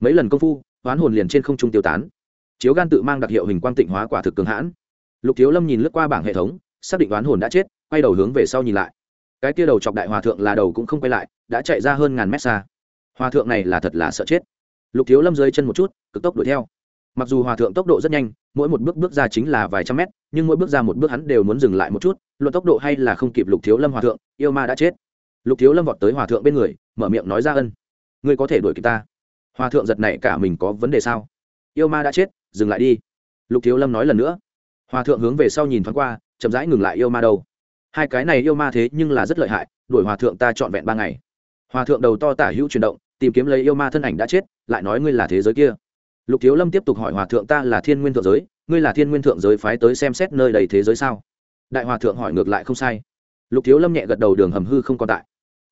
Mấy lần công phu đoán hồn liền trên không trung tiêu tán. Chiếu gan tự mang đặc hiệu hình quang tịnh hóa quả thực cường hãn. Lục thiếu lâm nhìn lướt qua bảng hệ thống, xác định đoán hồn đã chết, quay đầu hướng về sau nhìn lại. Cái tia đầu chọc đại hòa thượng là đầu cũng không quay lại, đã chạy ra hơn ngàn mét xa. Hòa thượng này là thật là sợ chết. Lục thiếu lâm rơi chân một chút, cực tốc đuổi theo mặc dù hòa thượng tốc độ rất nhanh, mỗi một bước bước ra chính là vài trăm mét, nhưng mỗi bước ra một bước hắn đều muốn dừng lại một chút, luận tốc độ hay là không kịp lục thiếu lâm hòa thượng, yêu ma đã chết. Lục thiếu lâm vọt tới hòa thượng bên người, mở miệng nói ra ân. Ngươi có thể đuổi kịp ta. Hòa thượng giật này cả mình có vấn đề sao? Yêu ma đã chết, dừng lại đi. Lục thiếu lâm nói lần nữa. Hòa thượng hướng về sau nhìn thoáng qua, chậm rãi ngừng lại yêu ma đâu hai cái này yêu ma thế nhưng là rất lợi hại, đuổi hòa thượng ta trọn vẹn ba ngày. Hòa thượng đầu to tả hữu chuyển động, tìm kiếm lấy yêu ma thân ảnh đã chết, lại nói ngươi là thế giới kia lục thiếu lâm tiếp tục hỏi hòa thượng ta là thiên nguyên thượng giới, ngươi là thiên nguyên thượng giới phái tới xem xét nơi đầy thế giới sao? Đại hòa thượng hỏi ngược lại không sai. Lục thiếu lâm nhẹ gật đầu đường hầm hư không còn tại.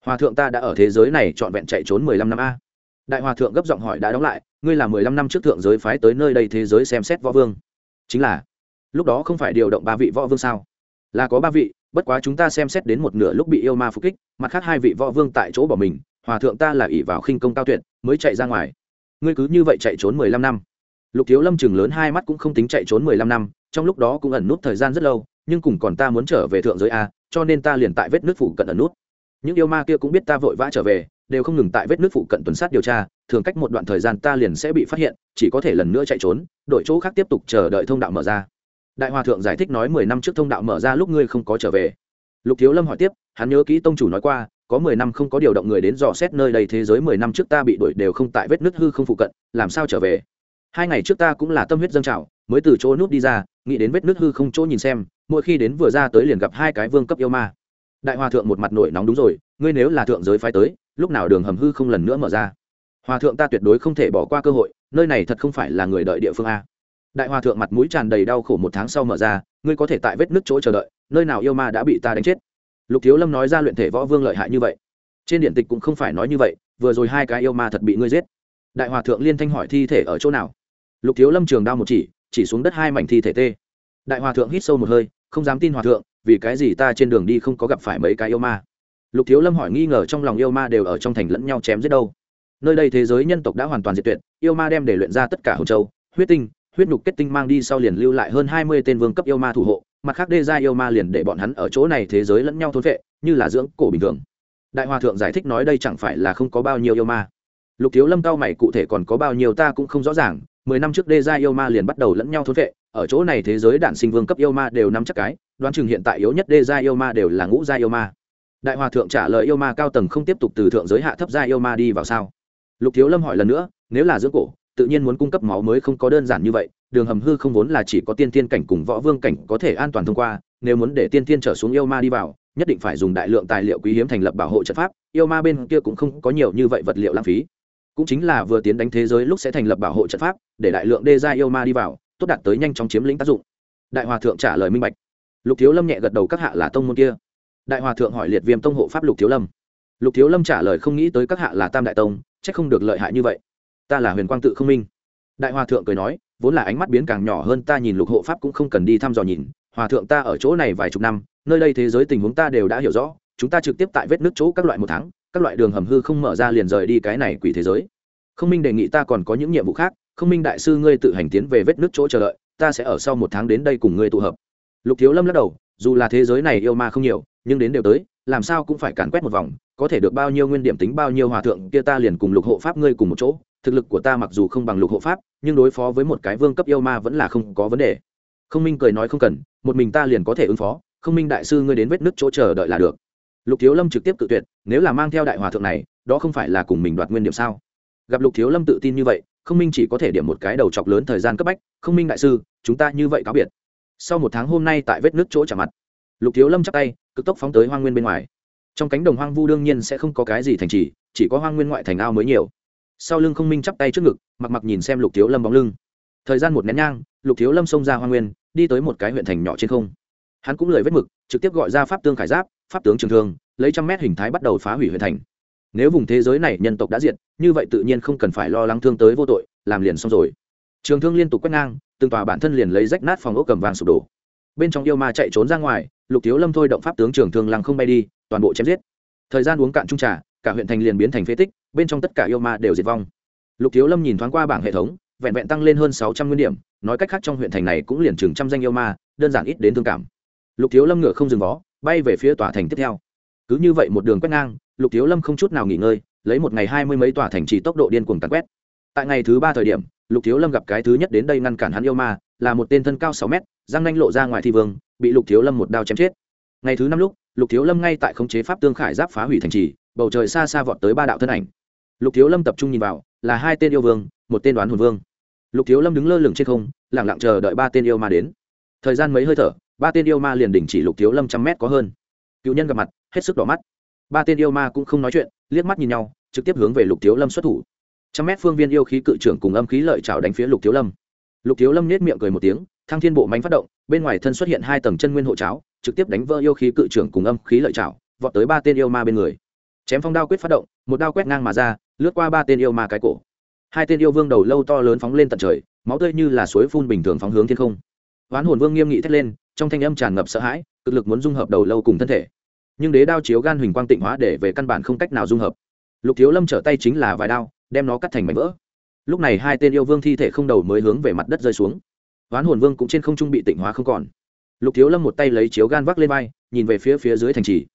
Hòa thượng ta đã ở thế giới này trọn vẹn chạy trốn mười lăm năm a. Đại hòa thượng gấp giọng hỏi đã đóng lại, ngươi là mười lăm năm trước thượng giới phái tới nơi đây thế giới xem xét võ vương. Chính là, lúc đó không phải điều động ba vị võ vương sao? Là có ba vị, bất quá chúng ta xem xét đến một nửa lúc bị yêu ma phục kích, mặt khác hai vị võ vương tại chỗ bỏ mình, hòa thượng ta là ỷ vào khinh công cao tuyệt, mới chạy ra ngoài ngươi cứ như vậy chạy trốn mười lăm năm. Lục thiếu lâm chừng lớn hai mắt cũng không tính chạy trốn mười lăm năm, trong lúc đó cũng ẩn nút thời gian rất lâu, nhưng cùng còn ta muốn trở về thượng giới a, cho nên ta liền tại vết nước phủ cận ẩn nút. Những yêu ma kia cũng biết ta vội vã trở về, đều không ngừng tại vết nước phụ cận tuần sát điều tra, thường cách một đoạn thời gian ta liền sẽ bị phát hiện, chỉ có thể lần nữa chạy trốn, đổi chỗ khác tiếp tục chờ đợi thông đạo mở ra. Đại hòa thượng giải thích nói mười năm trước thông đạo mở ra lúc ngươi không có trở về. Lục thiếu lâm hỏi tiếp, hắn nhớ kỹ tông chủ nói qua có mười năm không có điều động người đến dò xét nơi đây, thế giới mười năm trước ta bị đuổi đều không tại vết nứt hư không phụ cận, làm sao trở về? Hai ngày trước ta cũng là tâm huyết dâng trào, mới từ chỗ nút đi ra, nghĩ đến vết nứt hư không chỗ nhìn xem, mỗi khi đến vừa ra tới liền gặp hai cái vương cấp yêu ma. Đại hòa thượng một mặt nổi nóng đúng rồi, ngươi nếu là thượng giới phái tới, lúc nào đường hầm hư không lần nữa mở ra? Hòa thượng ta tuyệt đối không thể bỏ qua cơ hội, nơi này thật không phải là người đợi địa phương a. Đại hòa thượng mặt mũi tràn đầy đau khổ một tháng sau mở ra, ngươi có thể tại vết nứt chỗ chờ đợi, nơi nào yêu ma đã bị ta đánh chết? Lục thiếu lâm nói ra luyện thể võ vương lợi hại như vậy. Trên điện tịch cũng không phải nói như vậy, vừa rồi hai cái yêu ma thật bị ngươi giết. Đại hòa thượng liên thanh hỏi thi thể ở chỗ nào? Lục thiếu lâm trường đao một chỉ chỉ xuống đất hai mảnh thi thể tê. Đại hòa thượng hít sâu một hơi, không dám tin hòa thượng, vì cái gì ta trên đường đi không có gặp phải mấy cái yêu ma? Lục thiếu lâm hỏi nghi ngờ trong lòng yêu ma đều ở trong thành lẫn nhau chém giết đâu. Nơi đây thế giới nhân tộc đã hoàn toàn diệt tuyệt, yêu ma đem để luyện ra tất cả hồng châu, huyết tinh, huyết nhục kết tinh mang đi sau liền lưu lại hơn hai mươi tên vương cấp yêu ma thủ hộ mặt khác đê gia yêu ma liền để bọn hắn ở chỗ này thế giới lẫn nhau thôn vệ, như là dưỡng cổ bình thường. Đại hòa thượng giải thích nói đây chẳng phải là không có bao nhiêu yêu ma. Lục thiếu lâm cao mày cụ thể còn có bao nhiêu ta cũng không rõ ràng, mười năm trước đê gia yêu ma liền bắt đầu lẫn nhau thôn vệ, ở chỗ này thế giới đản sinh vương cấp yêu ma đều nắm chắc cái, đoán chừng hiện tại yếu nhất đê gia yêu ma đều là ngũ gia yêu ma. Đại hòa thượng trả lời yêu ma cao tầng không tiếp tục từ thượng giới hạ thấp gia yêu ma đi vào sao? Lục thiếu lâm hỏi lần nữa, nếu là dưỡng cổ, tự nhiên muốn cung cấp máu mới không có đơn giản như vậy đường hầm hư không vốn là chỉ có tiên tiên cảnh cùng võ vương cảnh có thể an toàn thông qua, nếu muốn để tiên tiên trở xuống yêu ma đi vào, nhất định phải dùng đại lượng tài liệu quý hiếm thành lập bảo hộ trận pháp, yêu ma bên kia cũng không có nhiều như vậy vật liệu lãng phí. Cũng chính là vừa tiến đánh thế giới lúc sẽ thành lập bảo hộ trận pháp, để đại lượng đê ra yêu ma đi vào, tốt đạt tới nhanh chóng chiếm lĩnh tác dụng. Đại hòa thượng trả lời minh bạch. Lục thiếu lâm nhẹ gật đầu các hạ là tông môn kia. Đại hòa thượng hỏi liệt viêm tông hộ pháp lục thiếu lâm. Lục thiếu lâm trả lời không nghĩ tới các hạ là tam đại tông c h ắ c không được lợi hại như vậy. Ta là huyền quang tự không minh. Đại hòa thượng cười nói vốn là ánh mắt biến càng nhỏ hơn ta nhìn lục hộ pháp cũng không cần đi thăm dò nhìn, hòa thượng ta ở chỗ này vài chục năm, nơi đây thế giới tình huống ta đều đã hiểu rõ, chúng ta trực tiếp tại vết nước chỗ các loại một tháng, các loại đường hầm hư không mở ra liền rời đi cái này quỷ thế giới. Không minh đề nghị ta còn có những nhiệm vụ khác, không minh đại sư ngươi tự hành tiến về vết nước chỗ chờ đợi, ta sẽ ở sau một tháng đến đây cùng ngươi tụ hợp. Lục thiếu lâm lắc đầu, dù là thế giới này yêu ma không nhiều, nhưng đến đều tới, làm sao cũng phải càn quét một vòng, có thể được bao nhiêu nguyên điểm tính bao nhiêu hòa thượng kia ta liền cùng lục hộ pháp ngươi cùng một chỗ thực lực của ta mặc dù không bằng lục hộ pháp, nhưng đối phó với một cái vương cấp yêu ma vẫn là không có vấn đề. Không minh cười nói không cần, một mình ta liền có thể ứng phó không minh đại sư ngươi đến vết nước chỗ chờ đợi là được. Lục thiếu lâm trực tiếp tự tuyệt, nếu là mang theo đại hòa thượng này, đó không phải là cùng mình đoạt nguyên điểm sao? Gặp lục thiếu lâm tự tin như vậy không minh chỉ có thể điểm một cái đầu chọc lớn thời gian cấp bách không minh đại sư, chúng ta như vậy cáo biệt. Sau một tháng hôm nay tại vết nước chỗ trả mặt, lục thiếu lâm chắc tay, cực tốc phóng tới hoang nguyên bên ngoài. Trong cánh đồng hoang vu đương nhiên sẽ không có cái gì thành trì, chỉ có hoang nguyên ngoại thành ao mới nhiều sau lưng không minh chắp tay trước ngực, mặc mặc nhìn xem lục thiếu lâm bóng lưng. Thời gian một nén nhang, lục thiếu lâm xông ra hoang nguyên, đi tới một cái huyện thành nhỏ trên không. Hắn cũng lời vết mực, trực tiếp gọi ra pháp tương khải giáp, pháp tướng trường thương, lấy trăm mét hình thái bắt đầu phá hủy huyện thành. Nếu vùng thế giới này nhân tộc đã diệt, như vậy tự nhiên không cần phải lo lắng thương tới vô tội, làm liền xong rồi. Trường thương liên tục quét ngang, từng tòa bản thân liền lấy rách nát phòng ốc cầm vàng sụp đổ. Bên trong yêu ma chạy trốn ra ngoài, lục thiếu lâm thôi động pháp tướng trường thương lăng không bay đi, toàn bộ chém giết. Thời gian uống cạn trung trà cả huyện thành liền biến thành phế tích, bên trong tất cả yêu ma đều diệt vong. Lục thiếu lâm nhìn thoáng qua bảng hệ thống, vẹn vẹn tăng lên hơn sáu trăm nguyên điểm, nói cách khác trong huyện thành này cũng liền chừng trăm danh yêu ma, đơn giản ít đến thương cảm. Lục thiếu lâm ngựa không dừng vó, bay về phía tòa thành tiếp theo. Cứ như vậy một đường quét ngang, lục thiếu lâm không chút nào nghỉ ngơi, lấy một ngày hai mươi mấy tòa thành trì tốc độ điên cuồng tàn quét. Tại ngày thứ ba thời điểm, lục thiếu lâm gặp cái thứ nhất đến đây ngăn cản hắn yêu ma, là một tên thân cao sáu mét, răng nanh lộ ra ngoài thi vương, bị lục thiếu lâm một đao chém chết. Ngày thứ năm lúc, lục thiếu lâm ngay tại khống chế pháp tương khải giáp phá hủy thành trì bầu trời xa xa vọt tới ba đạo thân ảnh. Lục thiếu lâm tập trung nhìn vào, là hai tên yêu vương, một tên đoán hồn vương. Lục thiếu lâm đứng lơ lửng trên không lẳng lặng chờ đợi ba tên yêu ma đến. Thời gian mấy hơi thở, ba tên yêu ma liền đình chỉ lục thiếu lâm trăm mét có hơn. Cựu nhân gặp mặt, hết sức đỏ mắt. Ba tên yêu ma cũng không nói chuyện, liếc mắt nhìn nhau, trực tiếp hướng về lục thiếu lâm xuất thủ. Trăm mét phương viên yêu khí cự trưởng cùng âm khí lợi trào đánh phía lục thiếu lâm. Lục thiếu lâm nết miệng cười một tiếng, thăng thiên bộ mánh phát động, bên ngoài thân xuất hiện hai tầng chân nguyên hộ cháo, trực tiếp đánh vỡ yêu khí cự trưởng cùng âm khí lợi trào vọt tới ba tên yêu ma bên người chém phong đao quyết phát động, một đao quét ngang mà ra, lướt qua ba tên yêu ma cái cổ. Hai tên yêu vương đầu lâu to lớn phóng lên tận trời, máu tươi như là suối phun bình thường phóng hướng thiên không. Oán hồn vương nghiêm nghị thét lên, trong thanh âm tràn ngập sợ hãi, cực lực muốn dung hợp đầu lâu cùng thân thể. Nhưng đế đao chiếu gan huỳnh quang tịnh hóa để về căn bản không cách nào dung hợp. Lục thiếu lâm trở tay chính là vài đao, đem nó cắt thành mảnh vỡ. Lúc này hai tên yêu vương thi thể không đầu mới hướng về mặt đất rơi xuống. Oán hồn vương cũng trên không trung bị tịnh hóa không còn. Lục thiếu lâm một tay lấy chiếu gan vác lên vai, nhìn về phía phía dưới thành trì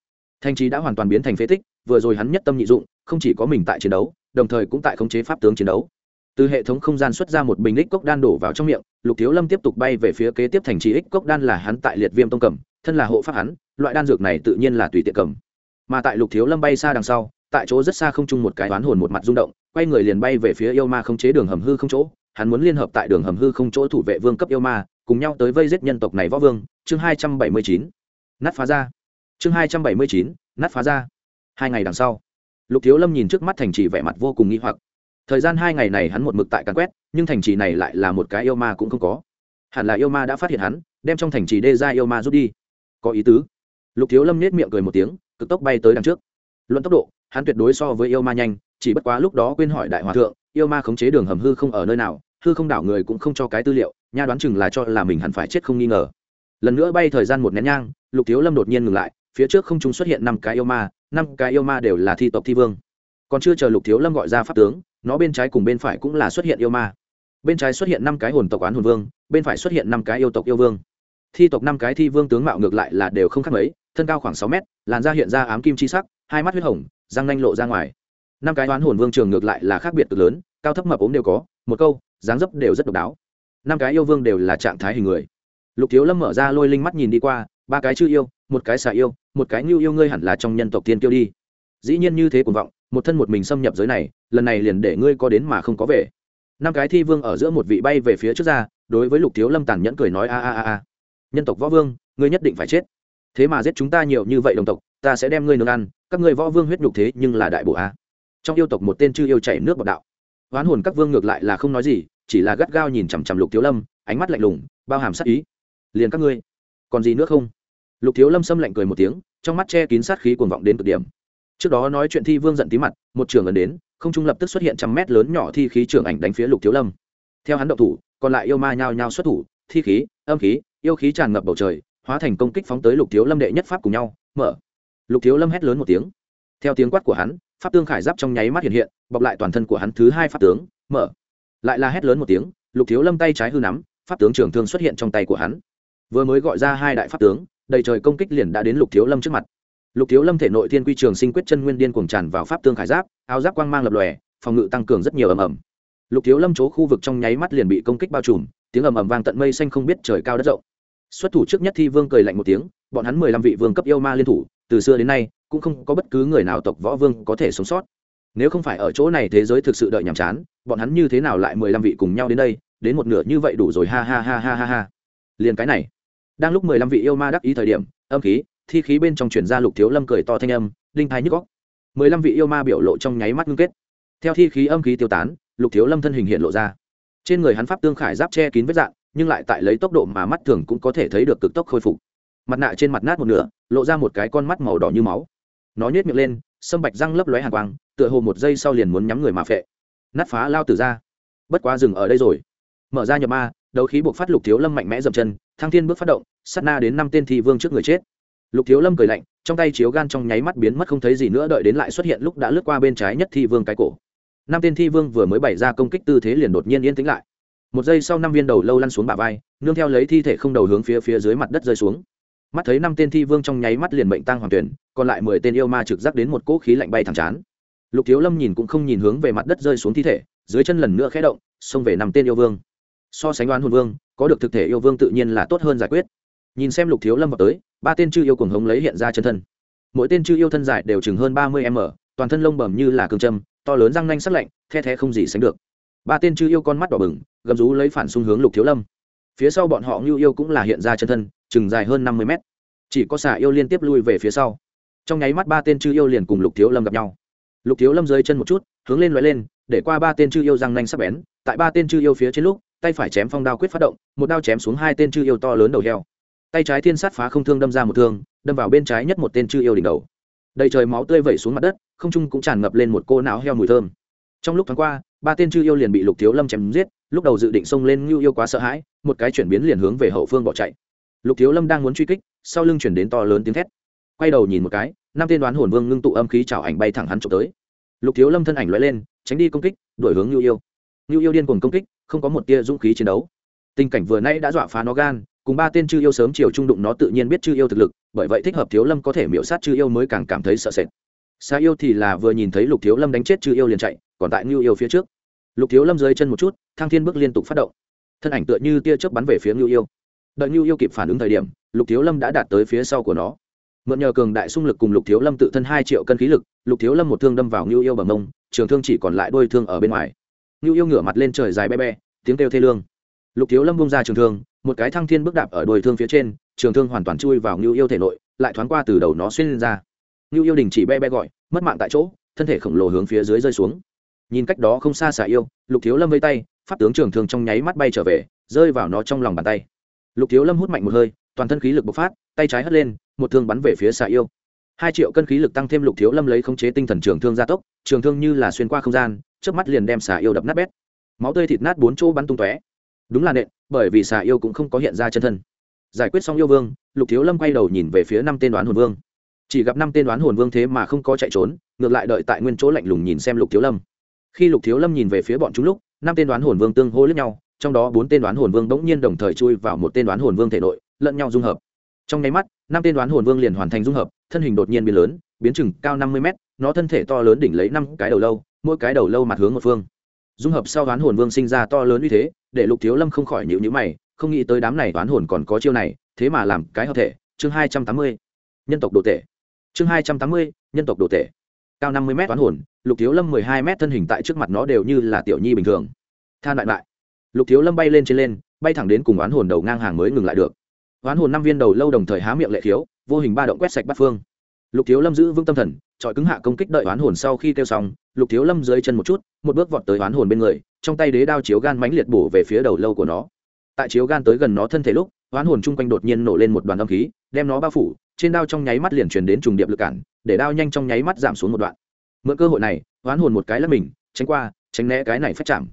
thành trì đã hoàn toàn biến thành phế tích, vừa rồi hắn nhất tâm nhị dụng, không chỉ có mình tại chiến đấu, đồng thời cũng tại khống chế pháp tướng chiến đấu. Từ hệ thống không gian xuất ra một bình ích cốc đan đổ vào trong miệng, lục thiếu lâm tiếp tục bay về phía kế tiếp thành trì ích cốc đan là hắn tại liệt viêm tông cầm, thân là hộ pháp hắn, loại đan dược này tự nhiên là tùy tiện cầm. Mà tại lục thiếu lâm bay xa đằng sau, tại chỗ rất xa không chung một cái oán hồn một mặt rung động, quay người liền bay về phía yêu ma không chế đường hầm hư không chỗ, hắn muốn liên hợp tại đường hầm hư không chỗ thủ vệ vương cấp yêu ma, cùng nhau tới vây giết nhân tộc này võ vương, chương hai trăm bảy mươi chín. Nát phá ra chương hai trăm bảy mươi chín, nát phá ra. Hai ngày đằng sau, lục thiếu lâm nhìn trước mắt thành trì vẻ mặt vô cùng nghi hoặc. Thời gian hai ngày này hắn một mực tại càn quét, nhưng thành trì này lại là một cái yêu ma cũng không có. Hẳn là yêu ma đã phát hiện hắn, đem trong thành trì đê ra yêu ma rút đi. Có ý tứ. Lục thiếu lâm nết miệng cười một tiếng, cực tốc bay tới đằng trước. Luận tốc độ, hắn tuyệt đối so với yêu ma nhanh, chỉ bất quá lúc đó quên hỏi đại hòa thượng, yêu ma khống chế đường hầm hư không ở nơi nào, hư không đảo người cũng không cho cái tư liệu, nha đoán chừng là cho là mình hẳn phải chết không nghi ngờ. Lần nữa bay thời gian một nén nhang, lục thiếu lâm đột nhiên ngừng lại phía trước không chúng xuất hiện năm cái yêu ma, năm cái yêu ma đều là thi tộc thi vương. Còn chưa chờ lục thiếu lâm gọi ra pháp tướng, nó bên trái cùng bên phải cũng là xuất hiện yêu ma. Bên trái xuất hiện năm cái hồn tộc oán hồn vương, bên phải xuất hiện năm cái yêu tộc yêu vương. Thi tộc năm cái thi vương tướng mạo ngược lại là đều không khác mấy, thân cao khoảng sáu mét, làn da hiện ra ám kim chi sắc, hai mắt huyết hồng, răng nanh lộ ra ngoài. Năm cái oán hồn vương trường ngược lại là khác biệt cực lớn, cao thấp mập ốm đều có, một câu, dáng dấp đều rất độc đáo. Năm cái yêu vương đều là trạng thái hình người. Lục thiếu lâm mở ra lôi linh mắt nhìn đi qua, ba cái chưa yêu một cái xà yêu, một cái ngưu yêu ngươi hẳn là trong nhân tộc tiên tiêu đi. Dĩ nhiên như thế cuồng vọng, một thân một mình xâm nhập giới này, lần này liền để ngươi có đến mà không có về. Năm cái thi vương ở giữa một vị bay về phía trước ra, đối với lục thiếu lâm tàn nhẫn cười nói, a a a a. Nhân tộc võ vương, ngươi nhất định phải chết. Thế mà giết chúng ta nhiều như vậy đồng tộc, ta sẽ đem ngươi nương ăn, các ngươi võ vương huyết nhục thế nhưng là đại bộ a. Trong yêu tộc một tên chư yêu chảy nước bọc đạo. Oán hồn các vương ngược lại là không nói gì, chỉ là gắt gao nhìn chằm chằm lục thiếu lâm, ánh mắt lạnh lùng, bao hàm sát ý. Liền các ngươi, còn gì nữa không? Lục thiếu lâm xâm lạnh cười một tiếng, trong mắt che kín sát khí cuồng vọng đến cực điểm. Trước đó nói chuyện thi vương giận tí mặt, một trường ấn đến, không trung lập tức xuất hiện trăm mét lớn nhỏ thi khí trường ảnh đánh phía lục thiếu lâm. Theo hắn động thủ, còn lại yêu ma nhao nhao xuất thủ, thi khí, âm khí, yêu khí tràn ngập bầu trời, hóa thành công kích phóng tới lục thiếu lâm đệ nhất pháp cùng nhau, mở. Lục thiếu lâm hét lớn một tiếng. Theo tiếng quát của hắn, pháp tương khải giáp trong nháy mắt hiện hiện, bọc lại toàn thân của hắn thứ hai pháp tướng, mở. Lại là hét lớn một tiếng, lục thiếu lâm tay trái hư nắm, pháp tướng trường thương xuất hiện trong tay của hắn. Vừa mới gọi ra hai đại pháp tướng đầy trời công kích liền đã đến lục thiếu lâm trước mặt. Lục thiếu lâm thể nội thiên quy trường sinh quyết chân nguyên điên cuồng tràn vào pháp tương khải giáp, áo giáp quang mang lập lòe, phòng ngự tăng cường rất nhiều ầm ầm. Lục thiếu lâm chỗ khu vực trong nháy mắt liền bị công kích bao trùm, tiếng ầm ầm vang tận mây xanh không biết trời cao đất rộng. Xuất thủ trước nhất thi vương cười lạnh một tiếng, bọn hắn mười lăm vị vương cấp yêu ma liên thủ, từ xưa đến nay, cũng không có bất cứ người nào tộc võ vương có thể sống sót. Nếu không phải ở chỗ này thế giới thực sự đợi nhàm chán, bọn hắn như thế nào lại mười lăm vị cùng nhau đến đây, đến một nửa như vậy đủ rồi, ha ha ha ha ha ha. Liền cái này đang lúc mười lăm vị yêu ma đắc ý thời điểm, âm khí, thi khí bên trong chuyển ra lục thiếu lâm cười to thanh âm, đinh thái nhức góc mười lăm vị yêu ma biểu lộ trong nháy mắt ngưng kết. Theo thi khí âm khí tiêu tán, lục thiếu lâm thân hình hiện lộ ra. Trên người hắn pháp tương khải giáp che kín vết dạng, nhưng lại tại lấy tốc độ mà mắt thường cũng có thể thấy được cực tốc khôi phục. Mặt nạ trên mặt nát một nửa, lộ ra một cái con mắt màu đỏ như máu. Nó nhét miệng lên, sâm bạch răng lấp lóe hàng quang, tựa hồ một giây sau liền muốn nhắm người mà phệ. Nát phá lao từ ra. Bất quá dừng ở đây rồi. Mở ra nhập ma, đấu khí buộc phát lục thiếu lâm mạnh mẽ dậm chân thăng thiên bước phát động, sát na đến năm tên thi vương trước người chết. Lục thiếu lâm cười lạnh, trong tay chiếu gan trong nháy mắt biến mất không thấy gì nữa, đợi đến lại xuất hiện lúc đã lướt qua bên trái nhất thi vương cái cổ. Năm tên thi vương vừa mới bày ra công kích tư thế liền đột nhiên yên tĩnh lại. Một giây sau năm viên đầu lâu lăn xuống bả vai, nương theo lấy thi thể không đầu hướng phía phía dưới mặt đất rơi xuống. Mắt thấy năm tên thi vương trong nháy mắt liền bệnh tăng hoàng tuyển, còn lại mười tên yêu ma trực giác đến một cỗ khí lạnh bay thẳng chán. Lục thiếu lâm nhìn cũng không nhìn hướng về mặt đất rơi xuống thi thể, dưới chân lần nữa khẽ động, xông về năm tên yêu vương. So sánh oán hồn vương có được thực thể yêu vương tự nhiên là tốt hơn giải quyết. Nhìn xem lục thiếu lâm vào tới, ba tên chư yêu cùng hống lấy hiện ra chân thân. Mỗi tên chư yêu thân dài đều chừng hơn ba mươi m, toàn thân lông bầm như là cương châm, to lớn răng nanh sắc lạnh, the thé không gì sánh được. Ba tên chư yêu con mắt đỏ bừng, gầm rú lấy phản xung hướng lục thiếu lâm. Phía sau bọn họ ngưu yêu cũng là hiện ra chân thân, chừng dài hơn năm mươi mét chỉ có xà yêu liên tiếp lui về phía sau. Trong nháy mắt ba tên chư yêu liền cùng lục thiếu lâm gặp nhau. Lục thiếu lâm rơi chân một chút, hướng lên loại lên, để qua ba tên chư yêu răng nanh sắc bén, tại ba tên chư yêu phía trên lúc tay phải chém phong đao quyết phát động, một đao chém xuống hai tên chư yêu to lớn đầu heo. Tay trái thiên sát phá không thương đâm ra một thương, đâm vào bên trái nhất một tên chư yêu đỉnh đầu. Đầy trời máu tươi vẩy xuống mặt đất, không trung cũng tràn ngập lên một cô não heo mùi thơm. Trong lúc tháng qua, ba tên chư yêu liền bị lục thiếu lâm chém giết, lúc đầu dự định xông lên ngưu yêu quá sợ hãi, một cái chuyển biến liền hướng về hậu phương bỏ chạy. Lục thiếu lâm đang muốn truy kích, sau lưng chuyển đến to lớn tiếng thét. Quay đầu nhìn một cái, năm tên đoán hồn vương ngưng tụ âm khí chảo ảnh bay thẳng hắn trộm tới. Lục thiếu lâm thân ảnh loại lên, tránh đi công kích đổi hướng ngưu yêu ngưu yêu điên cuồng công kích, không có một tia dũng khí chiến đấu. Tình cảnh vừa nãy đã dọa phá nó gan, cùng ba tên chư yêu sớm chiều trung đụng nó tự nhiên biết chư yêu thực lực, bởi vậy thích hợp thiếu lâm có thể miễu sát chư yêu mới càng cảm thấy sợ sệt. Xa yêu thì là vừa nhìn thấy lục thiếu lâm đánh chết chư yêu liền chạy, còn tại ngưu yêu phía trước. Lục thiếu lâm dưới chân một chút thang thiên bước liên tục phát động. Thân ảnh tựa như tia chớp bắn về phía ngưu yêu. Đợi ngưu yêu kịp phản ứng thời điểm, lục thiếu lâm đã đạt tới phía sau của nó. Mượn nhờ cường đại xung lực cùng lục thiếu lâm tự thân hai triệu cân khí lực, lục thiếu lâm một thương đâm vào ngưu yêu bằng mông, trường thương chỉ còn lại đôi thương ở bên ngoài ngưu yêu ngửa mặt lên trời dài be be tiếng kêu thê lương. Lục thiếu lâm bung ra trường thương, một cái thăng thiên bước đạp ở đôi thương phía trên, trường thương hoàn toàn chui vào ngưu yêu thể nội, lại thoáng qua từ đầu nó xuyên lên ra. Ngưu yêu đình chỉ be be gọi, mất mạng tại chỗ, thân thể khổng lồ hướng phía dưới rơi xuống. Nhìn cách đó không xa xả yêu, lục thiếu lâm vây tay, pháp tướng trường thương trong nháy mắt bay trở về, rơi vào nó trong lòng bàn tay. Lục thiếu lâm hút mạnh một hơi, toàn thân khí lực bộc phát, tay trái hất lên, một thương bắn về phía xả yêu. Hai triệu cân khí lực tăng thêm lục thiếu lâm lấy khống chế tinh thần trường thương gia tốc, trường thương như là xuyên qua không gian trước mắt liền đem xà yêu đập nát bét. Máu tươi thịt nát bốn chỗ bắn tung tóe. Đúng là nện, bởi vì xà yêu cũng không có hiện ra chân thân. Giải quyết xong yêu vương, lục thiếu lâm quay đầu nhìn về phía năm tên đoán hồn vương. Chỉ gặp năm tên đoán hồn vương thế mà không có chạy trốn, ngược lại đợi tại nguyên chỗ lạnh lùng nhìn xem lục thiếu lâm. Khi lục thiếu lâm nhìn về phía bọn chúng lúc, năm tên đoán hồn vương tương hô lẫn nhau, trong đó bốn tên đoán hồn vương bỗng nhiên đồng thời chui vào một tên đoán hồn vương thể nội, lẫn nhau dung hợp. Trong nháy mắt, năm tên đoán hồn vương liền hoàn thành dung hợp, thân hình đột nhiên biến lớn, biến chừng cao năm mươi mét, nó thân thể to lớn đỉnh lấy năm cái đầu lâu mỗi cái đầu lâu mặt hướng một phương. Dung hợp sau đoán hồn vương sinh ra to lớn uy thế để lục thiếu lâm không khỏi nhịu nhữ mày không nghĩ tới đám này đoán hồn còn có chiêu này thế mà làm cái hợp thể chương hai trăm tám mươi nhân tộc đồ tể. Chương hai trăm tám mươi nhân tộc đồ tể. Cao năm mươi m đoán hồn lục thiếu lâm mười hai m thân hình tại trước mặt nó đều như là tiểu nhi bình thường. Than lại lại lục thiếu lâm bay lên trên lên bay thẳng đến cùng oán hồn đầu ngang hàng mới ngừng lại được. Oán hồn năm viên đầu lâu đồng thời há miệng lệ thiếu, vô hình ba động quét sạch bắt phương. Lục thiếu lâm giữ vững tâm thần trọi cứng hạ công kích đợi oán hồn sau khi kêu xong, lục thiếu lâm dưới chân một chút, một bước vọt tới oán hồn bên người, trong tay đế đao chiếu gan mãnh liệt bổ về phía đầu lâu của nó. Tại chiếu gan tới gần nó thân thể lúc, oán hồn chung quanh đột nhiên nổ lên một đoàn âm khí, đem nó bao phủ, trên đao trong nháy mắt liền truyền đến trùng điệp lực cản, để đao nhanh trong nháy mắt giảm xuống một đoạn. Mượn cơ hội này, oán hồn một cái lắp mình, tránh qua, tránh né cái này phát chạm.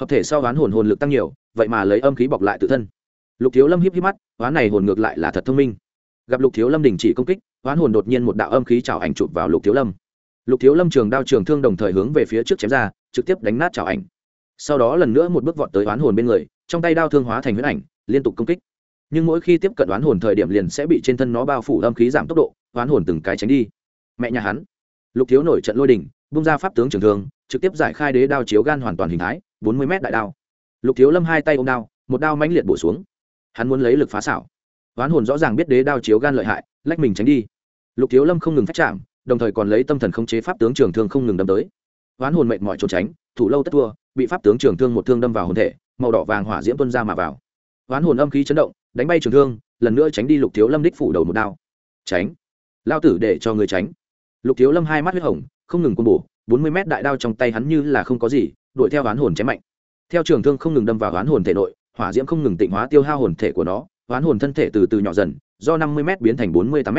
Hợp thể sau oán hồn hồn lực tăng nhiều, vậy mà lấy âm khí bọc lại tự thân. Lục thiếu lâm híp híp mắt, oán này hồn ngược lại là thật thông minh. Gặp lục thiếu lâm đình chỉ công kích oán hồn đột nhiên một đạo âm khí chảo ảnh chụp vào lục thiếu lâm. Lục thiếu lâm trường đao trường thương đồng thời hướng về phía trước chém ra, trực tiếp đánh nát chảo ảnh. Sau đó lần nữa một bước vọt tới oán hồn bên người, trong tay đao thương hóa thành huyết ảnh, liên tục công kích. Nhưng mỗi khi tiếp cận oán hồn thời điểm liền sẽ bị trên thân nó bao phủ âm khí giảm tốc độ, oán hồn từng cái tránh đi. Mẹ nhà hắn. Lục thiếu nổi trận lôi đình, bung ra pháp tướng trường thương, trực tiếp giải khai đế đao chiếu gan hoàn toàn hình thái, bốn mươi m đại đao. Lục thiếu lâm hai tay ôm đao, một đao mãnh liệt bổ xuống. Hắn muốn lấy lực phá xảo oán hồn rõ ràng biết đế đao chiếu gan lợi hại, lách mình tránh đi. Lục thiếu lâm không ngừng phát chạm đồng thời còn lấy tâm thần khống chế pháp tướng trường thương không ngừng đâm tới. Oán hồn mệt mỏi trốn tránh, thủ lâu tất thua, bị pháp tướng trường thương một thương đâm vào hồn thể, màu đỏ vàng hỏa diễm tuân ra mà vào. Oán hồn âm khí chấn động, đánh bay trường thương, lần nữa tránh đi lục thiếu lâm đích phủ đầu một đao. Tránh. Lao tử để cho người tránh. Lục thiếu lâm hai mắt huyết hồng, không ngừng quân bổ, bốn mươi mét đại đao trong tay hắn như là không có gì, đuổi theo oán hồn chém mạnh. Theo trường thương không ngừng đâm vào oán hồn thể nội, hỏa diễm không ngừng tịnh hóa tiêu hao hồn thể của nó hoán hồn thân thể từ từ nhỏ dần, do năm mươi m biến thành bốn mươi tám m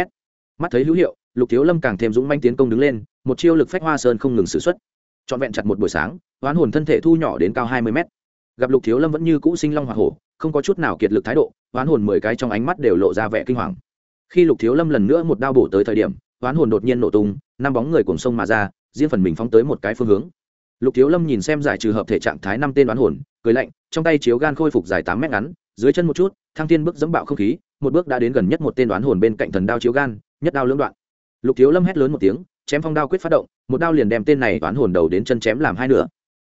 mắt thấy hữu hiệu, lục thiếu lâm càng thêm dũng manh tiến công đứng lên, một chiêu lực phách hoa sơn không ngừng xử x u ấ t trọn vẹn chặt một buổi sáng, hoán hồn thân thể thu nhỏ đến cao hai mươi mét. Gặp lục thiếu lâm vẫn như cũ sinh long hoa hổ, không có chút nào kiệt lực thái độ, hoán hồn mười cái trong ánh mắt đều lộ ra vẻ kinh hoàng. Khi lục thiếu lâm lần nữa một đao bổ tới thời điểm, hoán hồn đột nhiên nổ tung, năm bóng người cùng sông mà ra, riêng phần mình phóng tới một cái phương hướng. Lục thiếu lâm nhìn xem giải trừ hợp thể trạng thái năm tên đoán hồn, cười lạnh trong tay chiếu gan khôi phục dài tám mét ngắn, dưới chân một chút, thăng thiên bước dẫm bạo không khí, một bước đã đến gần nhất một tên đoán hồn bên cạnh thần đao chiếu gan, nhất đao lưỡng đoạn. Lục thiếu lâm hét lớn một tiếng, chém phong đao quyết phát động, một đao liền đem tên này đoán hồn đầu đến chân chém làm hai nửa.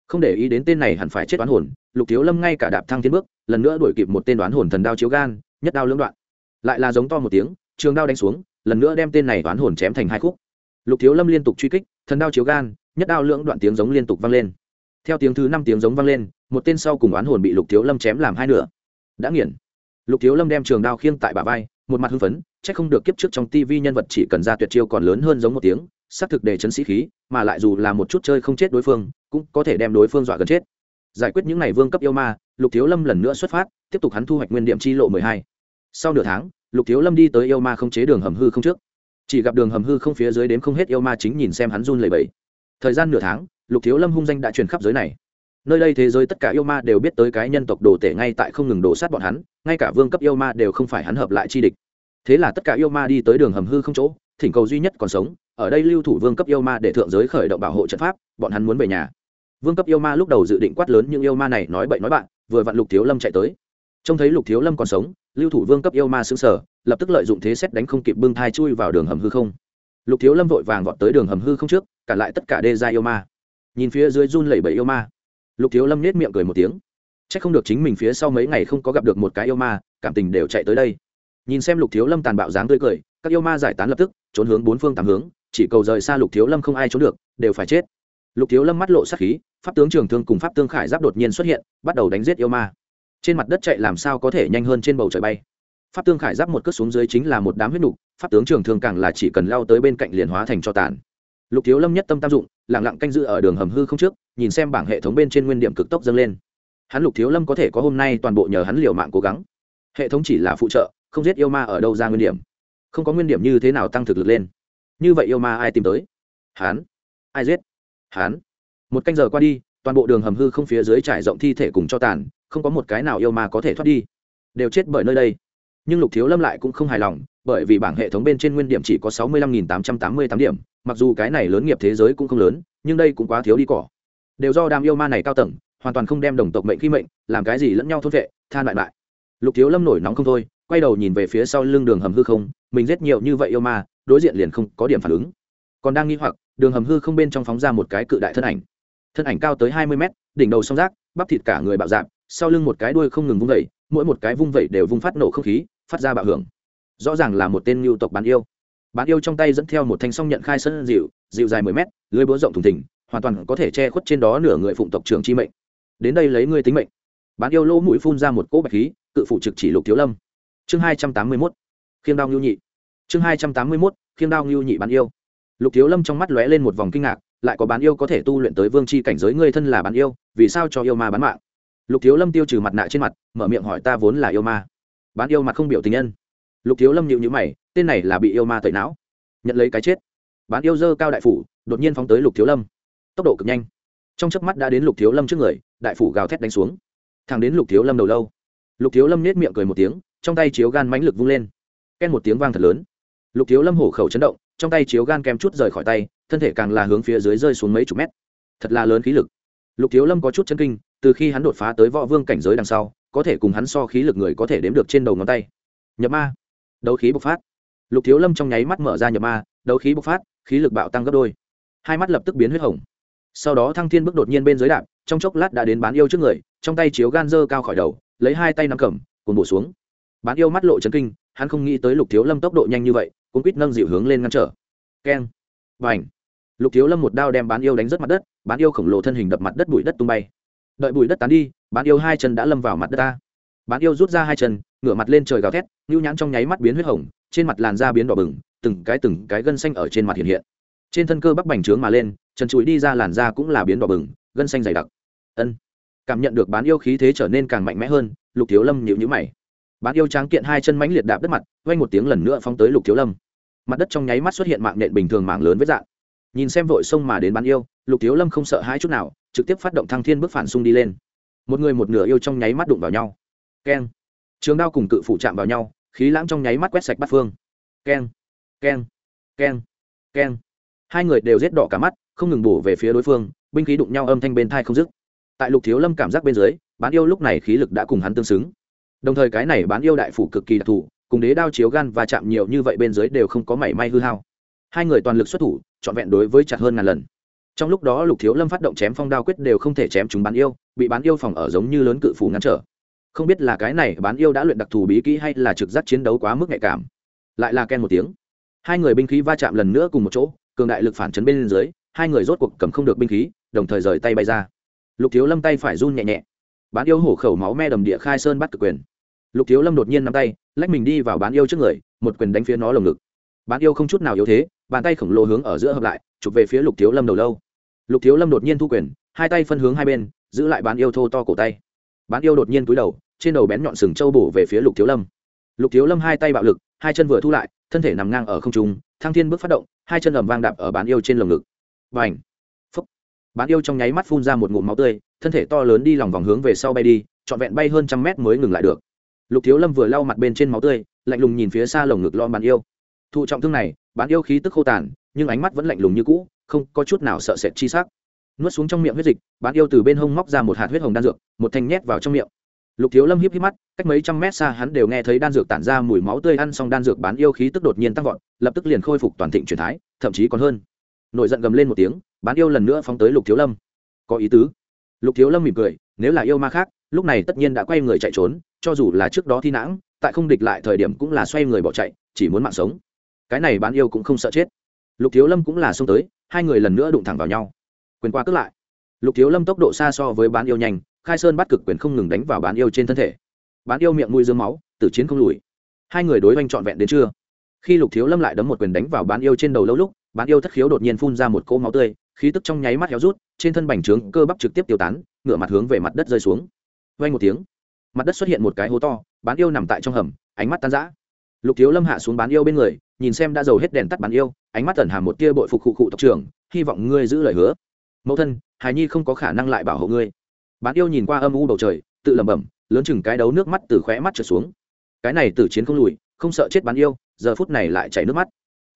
Không để ý đến tên này hẳn phải chết đoán hồn, lục thiếu lâm ngay cả đạp thăng thiên bước, lần nữa đuổi kịp một tên đoán hồn thần đao chiếu gan, nhất đao lưỡng đoạn. Lại là giống to một tiếng, trường đao đánh xuống, lần nữa đem tên này đoán hồn chém thành hai khúc. Lục thiếu lâm liên tục truy kích, thần đao chiếu gan, nhất đao lưỡng đoạn tiếng giống liên tục vang lên. Theo tiếng thứ năm tiếng giống vang lên một tên sau cùng oán hồn bị lục thiếu lâm chém làm hai nửa. Đã nghiền. Lục thiếu lâm đem trường đao khiêng tại bả vai, một mặt hưng phấn c h ắ c không được kiếp trước trong tivi nhân vật chỉ cần ra tuyệt chiêu còn lớn hơn giống một tiếng, xác thực để chấn sĩ khí, mà lại dù là một chút chơi không chết đối phương, cũng có thể đem đối phương dọa gần chết. Giải quyết những n à y vương cấp yêu ma, lục thiếu lâm lần nữa xuất phát, tiếp tục hắn thu hoạch nguyên điểm chi lộ mười hai. Sau nửa tháng, lục thiếu lâm đi tới yêu ma không chế đường hầm hư không trước. Chỉ gặp đường hầm hư không phía dưới đếm không hết yêu ma chính nhìn xem hắn run lầy bẫy thời gian nửa tháng, lục thiếu lâm hung danh đã truyền khắp giới này nơi đây thế giới tất cả yêu ma đều biết tới cái nhân tộc đồ tể ngay tại không ngừng đổ sát bọn hắn, ngay cả vương cấp yêu ma đều không phải hắn hợp lại chi địch. Thế là tất cả yêu ma đi tới đường hầm hư không chỗ, thỉnh cầu duy nhất còn sống, ở đây lưu thủ vương cấp yêu ma để thượng giới khởi động bảo hộ trận pháp, bọn hắn muốn về nhà. Vương cấp yêu ma lúc đầu dự định quát lớn nhưng yêu ma này nói bậy nói bạn, vừa vặn lục thiếu lâm chạy tới. Trông thấy lục thiếu lâm còn sống, lưu thủ vương cấp yêu ma xứng sở lập tức lợi dụng thế xét đánh không kịp bưng thai chui vào đường hầm hư không. Lục thiếu lâm vội vàng vọt tới đường hầm hư không trước, cản lại tất cả đê gia yêu ma. Nhìn phía dưới run lẩy bẩy yêu ma lục thiếu lâm nết miệng cười một tiếng. C h ắ c không được chính mình phía sau mấy ngày không có gặp được một cái yêu ma, cảm tình đều chạy tới đây. Nhìn xem lục thiếu lâm tàn bạo dáng tươi cười, các yêu ma giải tán lập tức, trốn hướng bốn phương tám hướng, chỉ cầu rời xa lục thiếu lâm không ai trốn được, đều phải chết. Lục thiếu lâm mắt lộ sắc khí, pháp tướng trường thương cùng pháp tương khải giáp đột nhiên xuất hiện, bắt đầu đánh giết yêu ma. Trên mặt đất chạy làm sao có thể nhanh hơn trên bầu trời bay. Pháp tương khải giáp một cất xuống dưới chính là một đám huyết nục, pháp tướng trường thương càng là chỉ cần lao tới bên cạnh liền hóa thành cho tàn. Lục thiếu lâm nhất tâm tam dụng lặng lặng canh giữ ở đường hầm hư không trước, nhìn xem bảng hệ thống bên trên nguyên điểm cực tốc dâng lên. Hắn lục thiếu lâm có thể có hôm nay toàn bộ nhờ hắn liều mạng cố gắng. Hệ thống chỉ là phụ trợ, không giết yêu ma ở đâu ra nguyên điểm. Không có nguyên điểm như thế nào tăng thực lực lên. Như vậy yêu ma ai tìm tới? Hắn. Ai giết? Hắn. Một canh giờ qua đi, toàn bộ đường hầm hư không phía dưới trải rộng thi thể cùng cho tàn, không có một cái nào yêu ma có thể thoát đi. Đều chết bởi nơi đây. Nhưng lục thiếu lâm lại cũng không hài lòng bởi vì bảng hệ thống bên trên nguyên điểm chỉ có sáu mươi lăm nghìn tám trăm tám mươi tám điểm mặc dù cái này lớn nghiệp thế giới cũng không lớn nhưng đây cũng quá thiếu đi cỏ. Đều do đám yêu ma này cao tầng hoàn toàn không đem đồng tộc mệnh khi mệnh làm cái gì lẫn nhau thôn vệ than lại lại lục thiếu lâm nổi nóng không thôi quay đầu nhìn về phía sau lưng đường hầm hư không mình giết nhiều như vậy yêu ma đối diện liền không có điểm phản ứng. Còn đang nghi hoặc đường hầm hư không bên trong phóng ra một cái cự đại thân ảnh. Thân ảnh cao tới hai mươi mét đỉnh đầu song rác bắp thịt cả người bạo dạn, sau lưng một cái đuôi không ngừng vung vẩy mỗi một cái vung vẩy đều vung phát nổ không khí phát ra bạo hưởng rõ ràng là một tên lưu tộc bán yêu. Bán yêu trong tay dẫn theo một thanh song nhận khai sân dịu dịu dài mười mét, lưới búa rộng thùng thình, hoàn toàn có thể che khuất trên đó nửa người phụng tộc trưởng chi mệnh. Đến đây lấy ngươi tính mệnh. Bán yêu lỗ mũi phun ra một cỗ bạch khí, cự phụ trực chỉ lục thiếu lâm. Chương hai trăm tám mươi mốt. Khiêm đao ngưu nhị. Chương hai trăm tám mươi mốt. Khiêm đao ngưu nhị bán yêu. Lục thiếu lâm trong mắt lóe lên một vòng kinh ngạc, lại có bán yêu có thể tu luyện tới vương c h i cảnh giới ngươi thân là bán yêu, vì sao cho yêu ma bán mạng? Lục thiếu lâm tiêu trừ mặt nạ trên mặt, mở miệng hỏi ta vốn là yêu ma. Bán yêu mặt không biểu tình nhân lục thiếu lâm nhịu nhữ mày, tên này là bị yêu ma tẩy não. Nhận lấy cái chết. Bán yêu dơ cao đại phủ, đột nhiên phóng tới lục thiếu lâm. Tốc độ cực nhanh. Trong chớp mắt đã đến lục thiếu lâm trước người, đại phủ gào thét đánh xuống. Thẳng đến lục thiếu lâm đầu lâu. Lục thiếu lâm nết miệng cười một tiếng, trong tay chiếu gan mãnh lực vung lên. Ken một tiếng vang thật lớn. Lục thiếu lâm hổ khẩu chấn động, trong tay chiếu gan kem chút rời khỏi tay, thân thể càng là hướng phía dưới rơi xuống mấy chục mét. Thật là lớn khí lực. Lục thiếu lâm có chút chân kinh, từ khi hắn đột phá tới võ vương cảnh giới đằng sau, có thể cùng hắn so khí lực người có thể đếm được trên đầu ngón tay. Nhập ma đấu khí bộc phát. Lục thiếu lâm trong nháy mắt mở ra nhập ma, đấu khí bộc phát, khí lực bạo tăng gấp đôi. Hai mắt lập tức biến huyết hồng. Sau đó thăng thiên bước đột nhiên bên dưới đạp, trong chốc lát đã đến bán yêu trước người, trong tay chiếu gan dơ cao khỏi đầu, lấy hai tay nắm cầm cùng bổ xuống. Bán yêu mắt lộ chấn kinh, hắn không nghĩ tới lục thiếu lâm tốc độ nhanh như vậy cũng quýt nâng dịu hướng lên ngăn trở. Keng. Và ảnh lục thiếu lâm một đao đem bán yêu đánh rất mặt đất, bán yêu khổng lồ thân hình đập mặt đất bụi đất tung bay. Đợi bụi đất tán đi, bán yêu hai chân đã lâm vào mặt đất ta bán yêu rút ra hai chân, ngửa mặt lên trời gào thét ngưu nhãn trong nháy mắt biến huyết hồng, trên mặt làn da biến đỏ bừng, từng cái từng cái gân xanh ở trên mặt hiện hiện. Trên thân cơ bắp bành trướng mà lên trần trụi đi ra làn da cũng là biến đỏ bừng, gân xanh dày đặc. Ân. Cảm nhận được bán yêu khí thế trở nên càng mạnh mẽ hơn, lục thiếu lâm nhịu nhữ mày. Bán yêu tráng kiện hai chân mãnh liệt đạp đất mặt vay một tiếng lần nữa phóng tới lục thiếu lâm. Mặt đất trong nháy mắt xuất hiện mạng nện bình thường mạng lớn với dạng nhìn xem vội sông mà đến bán yêu, lục thiếu lâm không sợ hai chút nào, trực tiếp phát động thăng thiên bước phản xung đi lên. Một người một nửa yêu trong nháy mắt đụng vào nhau keng. Trường đao cùng cự phủ chạm vào nhau, khí lãng trong nháy mắt quét sạch bắt phương. Keng keng keng keng. Hai người đều rết đỏ cả mắt, không ngừng bổ về phía đối phương, binh khí đụng nhau âm thanh bên thai không dứt. Tại lục thiếu lâm cảm giác bên dưới, bán yêu lúc này khí lực đã cùng hắn tương xứng. Đồng thời cái này bán yêu đại phủ cực kỳ đặc thù, cùng đế đao chiếu gan và chạm nhiều như vậy bên dưới đều không có mảy may hư hao. Hai người toàn lực xuất thủ, trọn vẹn đối với chặt hơn ngàn lần. Trong lúc đó lục thiếu lâm phát động chém phong đao quyết đều không thể chém chúng bán yêu, bị bán yêu phòng ở giống như lớn cự phủ ngăn trở không biết là cái này bán yêu đã luyện đặc thù bí kỹ hay là trực giác chiến đấu quá mức nhạy cảm. Lại là ken một tiếng. Hai người binh khí va chạm lần nữa cùng một chỗ, cường đại lực phản chấn bên dưới, hai người rốt cuộc cầm không được binh khí, đồng thời rời tay bay ra. Lục thiếu lâm tay phải run nhẹ nhẹ. Bán yêu hổ khẩu máu me đầm địa khai sơn bắt cực quyền. Lục thiếu lâm đột nhiên nắm tay, lách mình đi vào bán yêu trước người, một quyền đánh phía nó lồng ngực. Bán yêu không chút nào yếu thế, bàn tay khổng lồ hướng ở giữa hợp lại, chụp về phía lục thiếu lâm đầu lâu. Lục thiếu lâm đột nhiên thu quyền, hai tay phân hướng hai bên, giữ lại bán yêu thô to cổ tay bán yêu đột nhiên cúi đầu, trên đầu bén nhọn sừng trâu bổ về phía lục thiếu lâm. Lục thiếu lâm hai tay bạo lực, hai chân vừa thu lại, thân thể nằm ngang ở không trung, thăng thiên bước phát động, hai chân ầm vang đạp ở bán yêu trên lồng ngực. Và ảnh phúc! Bán yêu trong nháy mắt phun ra một ngụm máu tươi, thân thể to lớn đi lòng vòng hướng về sau bay đi, trọn vẹn bay hơn trăm mét mới ngừng lại được. Lục thiếu lâm vừa lau mặt bên trên máu tươi, lạnh lùng nhìn phía xa lồng ngực lo bán yêu. Thụ trọng thương này, bán yêu khí tức khô tàn, nhưng ánh mắt vẫn lạnh lùng như cũ, không có chút nào sợ sệt chi sắc nuốt xuống trong miệng huyết dịch bán yêu từ bên hông móc ra một hạt huyết hồng đan dược, một thanh nhét vào trong miệng. Lục thiếu lâm híp híp mắt, cách mấy trăm mét xa hắn đều nghe thấy đan dược tản ra mùi máu tươi, ăn xong đan dược bán yêu khí tức đột nhiên tăng vọt, lập tức liền khôi phục toàn thịnh truyền thái, thậm chí còn hơn. Nổi giận gầm lên một tiếng, bán yêu lần nữa phóng tới lục thiếu lâm. Có ý tứ. Lục thiếu lâm mỉm cười, nếu là yêu ma khác, lúc này tất nhiên đã quay người chạy trốn, cho dù là trước đó thi nãng, tại không địch lại thời điểm cũng là xoay người bỏ chạy, chỉ muốn mạng sống. Cái này bán yêu cũng không sợ chết. Lục thiếu lâm cũng là xông tới, hai người lần nữa đụng thẳng vào nhau quyền qua cướp lại. Lục thiếu lâm tốc độ xa so với bán yêu nhanh, khai sơn bắt cực quyền không ngừng đánh vào bán yêu trên thân thể. Bán yêu miệng mũi dương máu, tử chiến không lùi. Hai người đối oanh trọn vẹn đến trưa. Khi lục thiếu lâm lại đấm một quyền đánh vào bán yêu trên đầu lâu lúc, bán yêu thất khiếu đột nhiên phun ra một cỗ máu tươi, khí tức trong nháy mắt héo rút, trên thân bành trướng cơ bắp trực tiếp tiêu tán, ngửa mặt hướng về mặt đất rơi xuống. Vang một tiếng, mặt đất xuất hiện một cái hố to, bán yêu nằm tại trong hầm, ánh mắt tan rã. Lục thiếu lâm hạ xuống bán yêu bên người, nhìn xem đã dầu hết đèn tắt bán yêu, ánh mắt tẩn hàm một tia bội phục khụ khụ tộc trưởng, hy vọng ngươi giữ lời hứa mẫu thân, hài nhi không có khả năng lại bảo hộ ngươi. Bán yêu nhìn qua âm u bầu trời, tự lẩm bẩm, lớn chừng cái đấu nước mắt từ khóe mắt trở xuống. Cái này tử chiến không lùi, không sợ chết bán yêu, giờ phút này lại chảy nước mắt.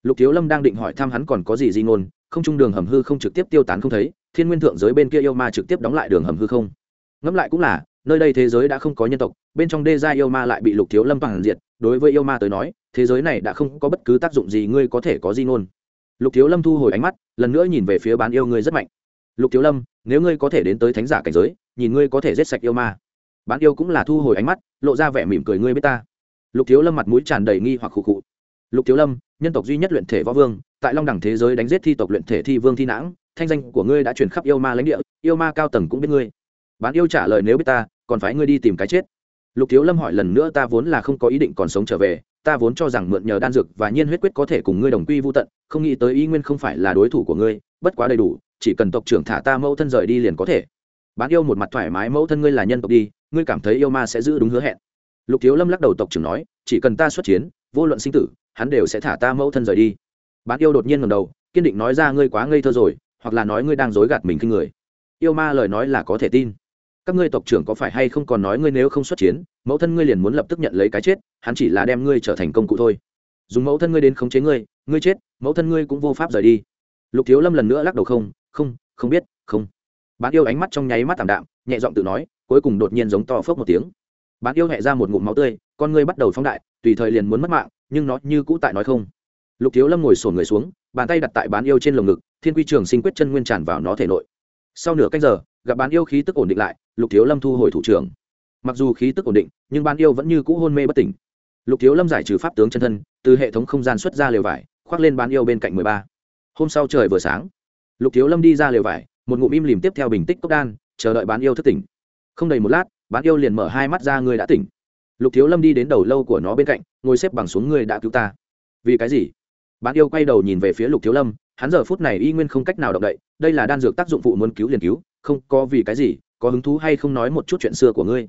Lục thiếu lâm đang định hỏi thăm hắn còn có gì di ngôn, không trung đường hầm hư không trực tiếp tiêu tán không thấy, thiên nguyên thượng giới bên kia yêu ma trực tiếp đóng lại đường hầm hư không. Ngẫm lại cũng là, nơi đây thế giới đã không có nhân tộc, bên trong đê gia yêu ma lại bị lục thiếu lâm bằng diệt, đối với yêu ma tới nói, thế giới này đã không có bất cứ tác dụng gì ngươi có thể có di ngôn. Lục thiếu lâm thu hồi ánh mắt, lần nữa nhìn về phía bán yêu ngươi rất mạnh lục thiếu lâm, nếu ngươi có thể đến tới thánh giả cảnh giới, nhìn ngươi có thể giết sạch yêu ma. Bán yêu cũng là thu hồi ánh mắt, lộ ra vẻ mỉm cười ngươi biết ta. Lục thiếu lâm mặt mũi tràn đầy nghi hoặc khụ khụ. Lục thiếu lâm, nhân tộc duy nhất luyện thể võ vương, tại long đẳng thế giới đánh giết thi tộc luyện thể thi vương thi nãng, thanh danh của ngươi đã truyền khắp yêu ma lãnh địa, yêu ma cao tầng cũng biết ngươi. Bán yêu trả lời nếu biết ta, còn phải ngươi đi tìm cái chết. Lục thiếu lâm hỏi lần nữa ta vốn là không có ý định còn sống trở về, ta vốn cho rằng mượn nhờ đan dược và nhiên huyết quyết có thể cùng ngươi đồng quy vô tận, không nghĩ tới ý nguyên không phải là đối thủ của ngươi bất quá đầy đủ, chỉ cần tộc trưởng thả ta mẫu thân rời đi liền có thể. Bán yêu một mặt thoải mái, mẫu thân ngươi là nhân tộc đi, ngươi cảm thấy yêu ma sẽ giữ đúng hứa hẹn. Lục thiếu lâm lắc đầu tộc trưởng nói, chỉ cần ta xuất chiến, vô luận sinh tử, hắn đều sẽ thả ta mẫu thân rời đi. Bán yêu đột nhiên ngầm đầu, kiên định nói ra ngươi quá ngây thơ rồi, hoặc là nói ngươi đang dối gạt mình kinh người. Yêu ma lời nói là có thể tin. Các ngươi tộc trưởng có phải hay không còn nói ngươi nếu không xuất chiến, mẫu thân ngươi liền muốn lập tức nhận lấy cái chết, hắn chỉ là đem ngươi trở thành công cụ thôi. Dùng mẫu thân ngươi đến khống chế ngươi ngươi chết, mẫu thân ngươi cũng vô pháp rời đi lục thiếu lâm lần nữa lắc đầu không không không biết, không. Bán yêu ánh mắt trong nháy mắt t ạ m đạm, nhẹ giọng tự nói, cuối cùng đột nhiên giống to phớp một tiếng. Bán yêu hẹ ra một ngụm máu tươi, con ngươi bắt đầu phóng đại, tùy thời liền muốn mất mạng, nhưng nó như cũ tại nói không. Lục thiếu lâm ngồi sổn người xuống, bàn tay đặt tại bán yêu trên lồng ngực, thiên quy trường sinh quyết chân nguyên tràn vào nó thể nội. Sau nửa cách giờ, gặp bán yêu khí tức ổn định lại, lục thiếu lâm thu hồi thủ trưởng. Mặc dù khí tức ổn định, nhưng bán yêu vẫn như cũ hôn mê bất tỉnh. Lục thiếu lâm giải trừ pháp tướng chân thân, từ hệ thống không gian xuất ra lều vải, khoác lên bán yêu bên cạnh mười ba hôm sau trời vừa sáng, lục thiếu lâm đi ra lều vải, một ngụm im lìm tiếp theo bình tích cốc đan, chờ đợi bán yêu thức tỉnh. Không đầy một lát, bán yêu liền mở hai mắt ra người đã tỉnh. Lục thiếu lâm đi đến đầu lâu của nó bên cạnh, ngồi xếp bằng xuống người đã cứu ta. Vì cái gì? Bán yêu quay đầu nhìn về phía lục thiếu lâm, hắn giờ phút này y nguyên không cách nào động đậy, đây là đan dược tác dụng phụ muốn cứu liền cứu, không có vì cái gì, có hứng thú hay không nói một chút chuyện xưa của ngươi.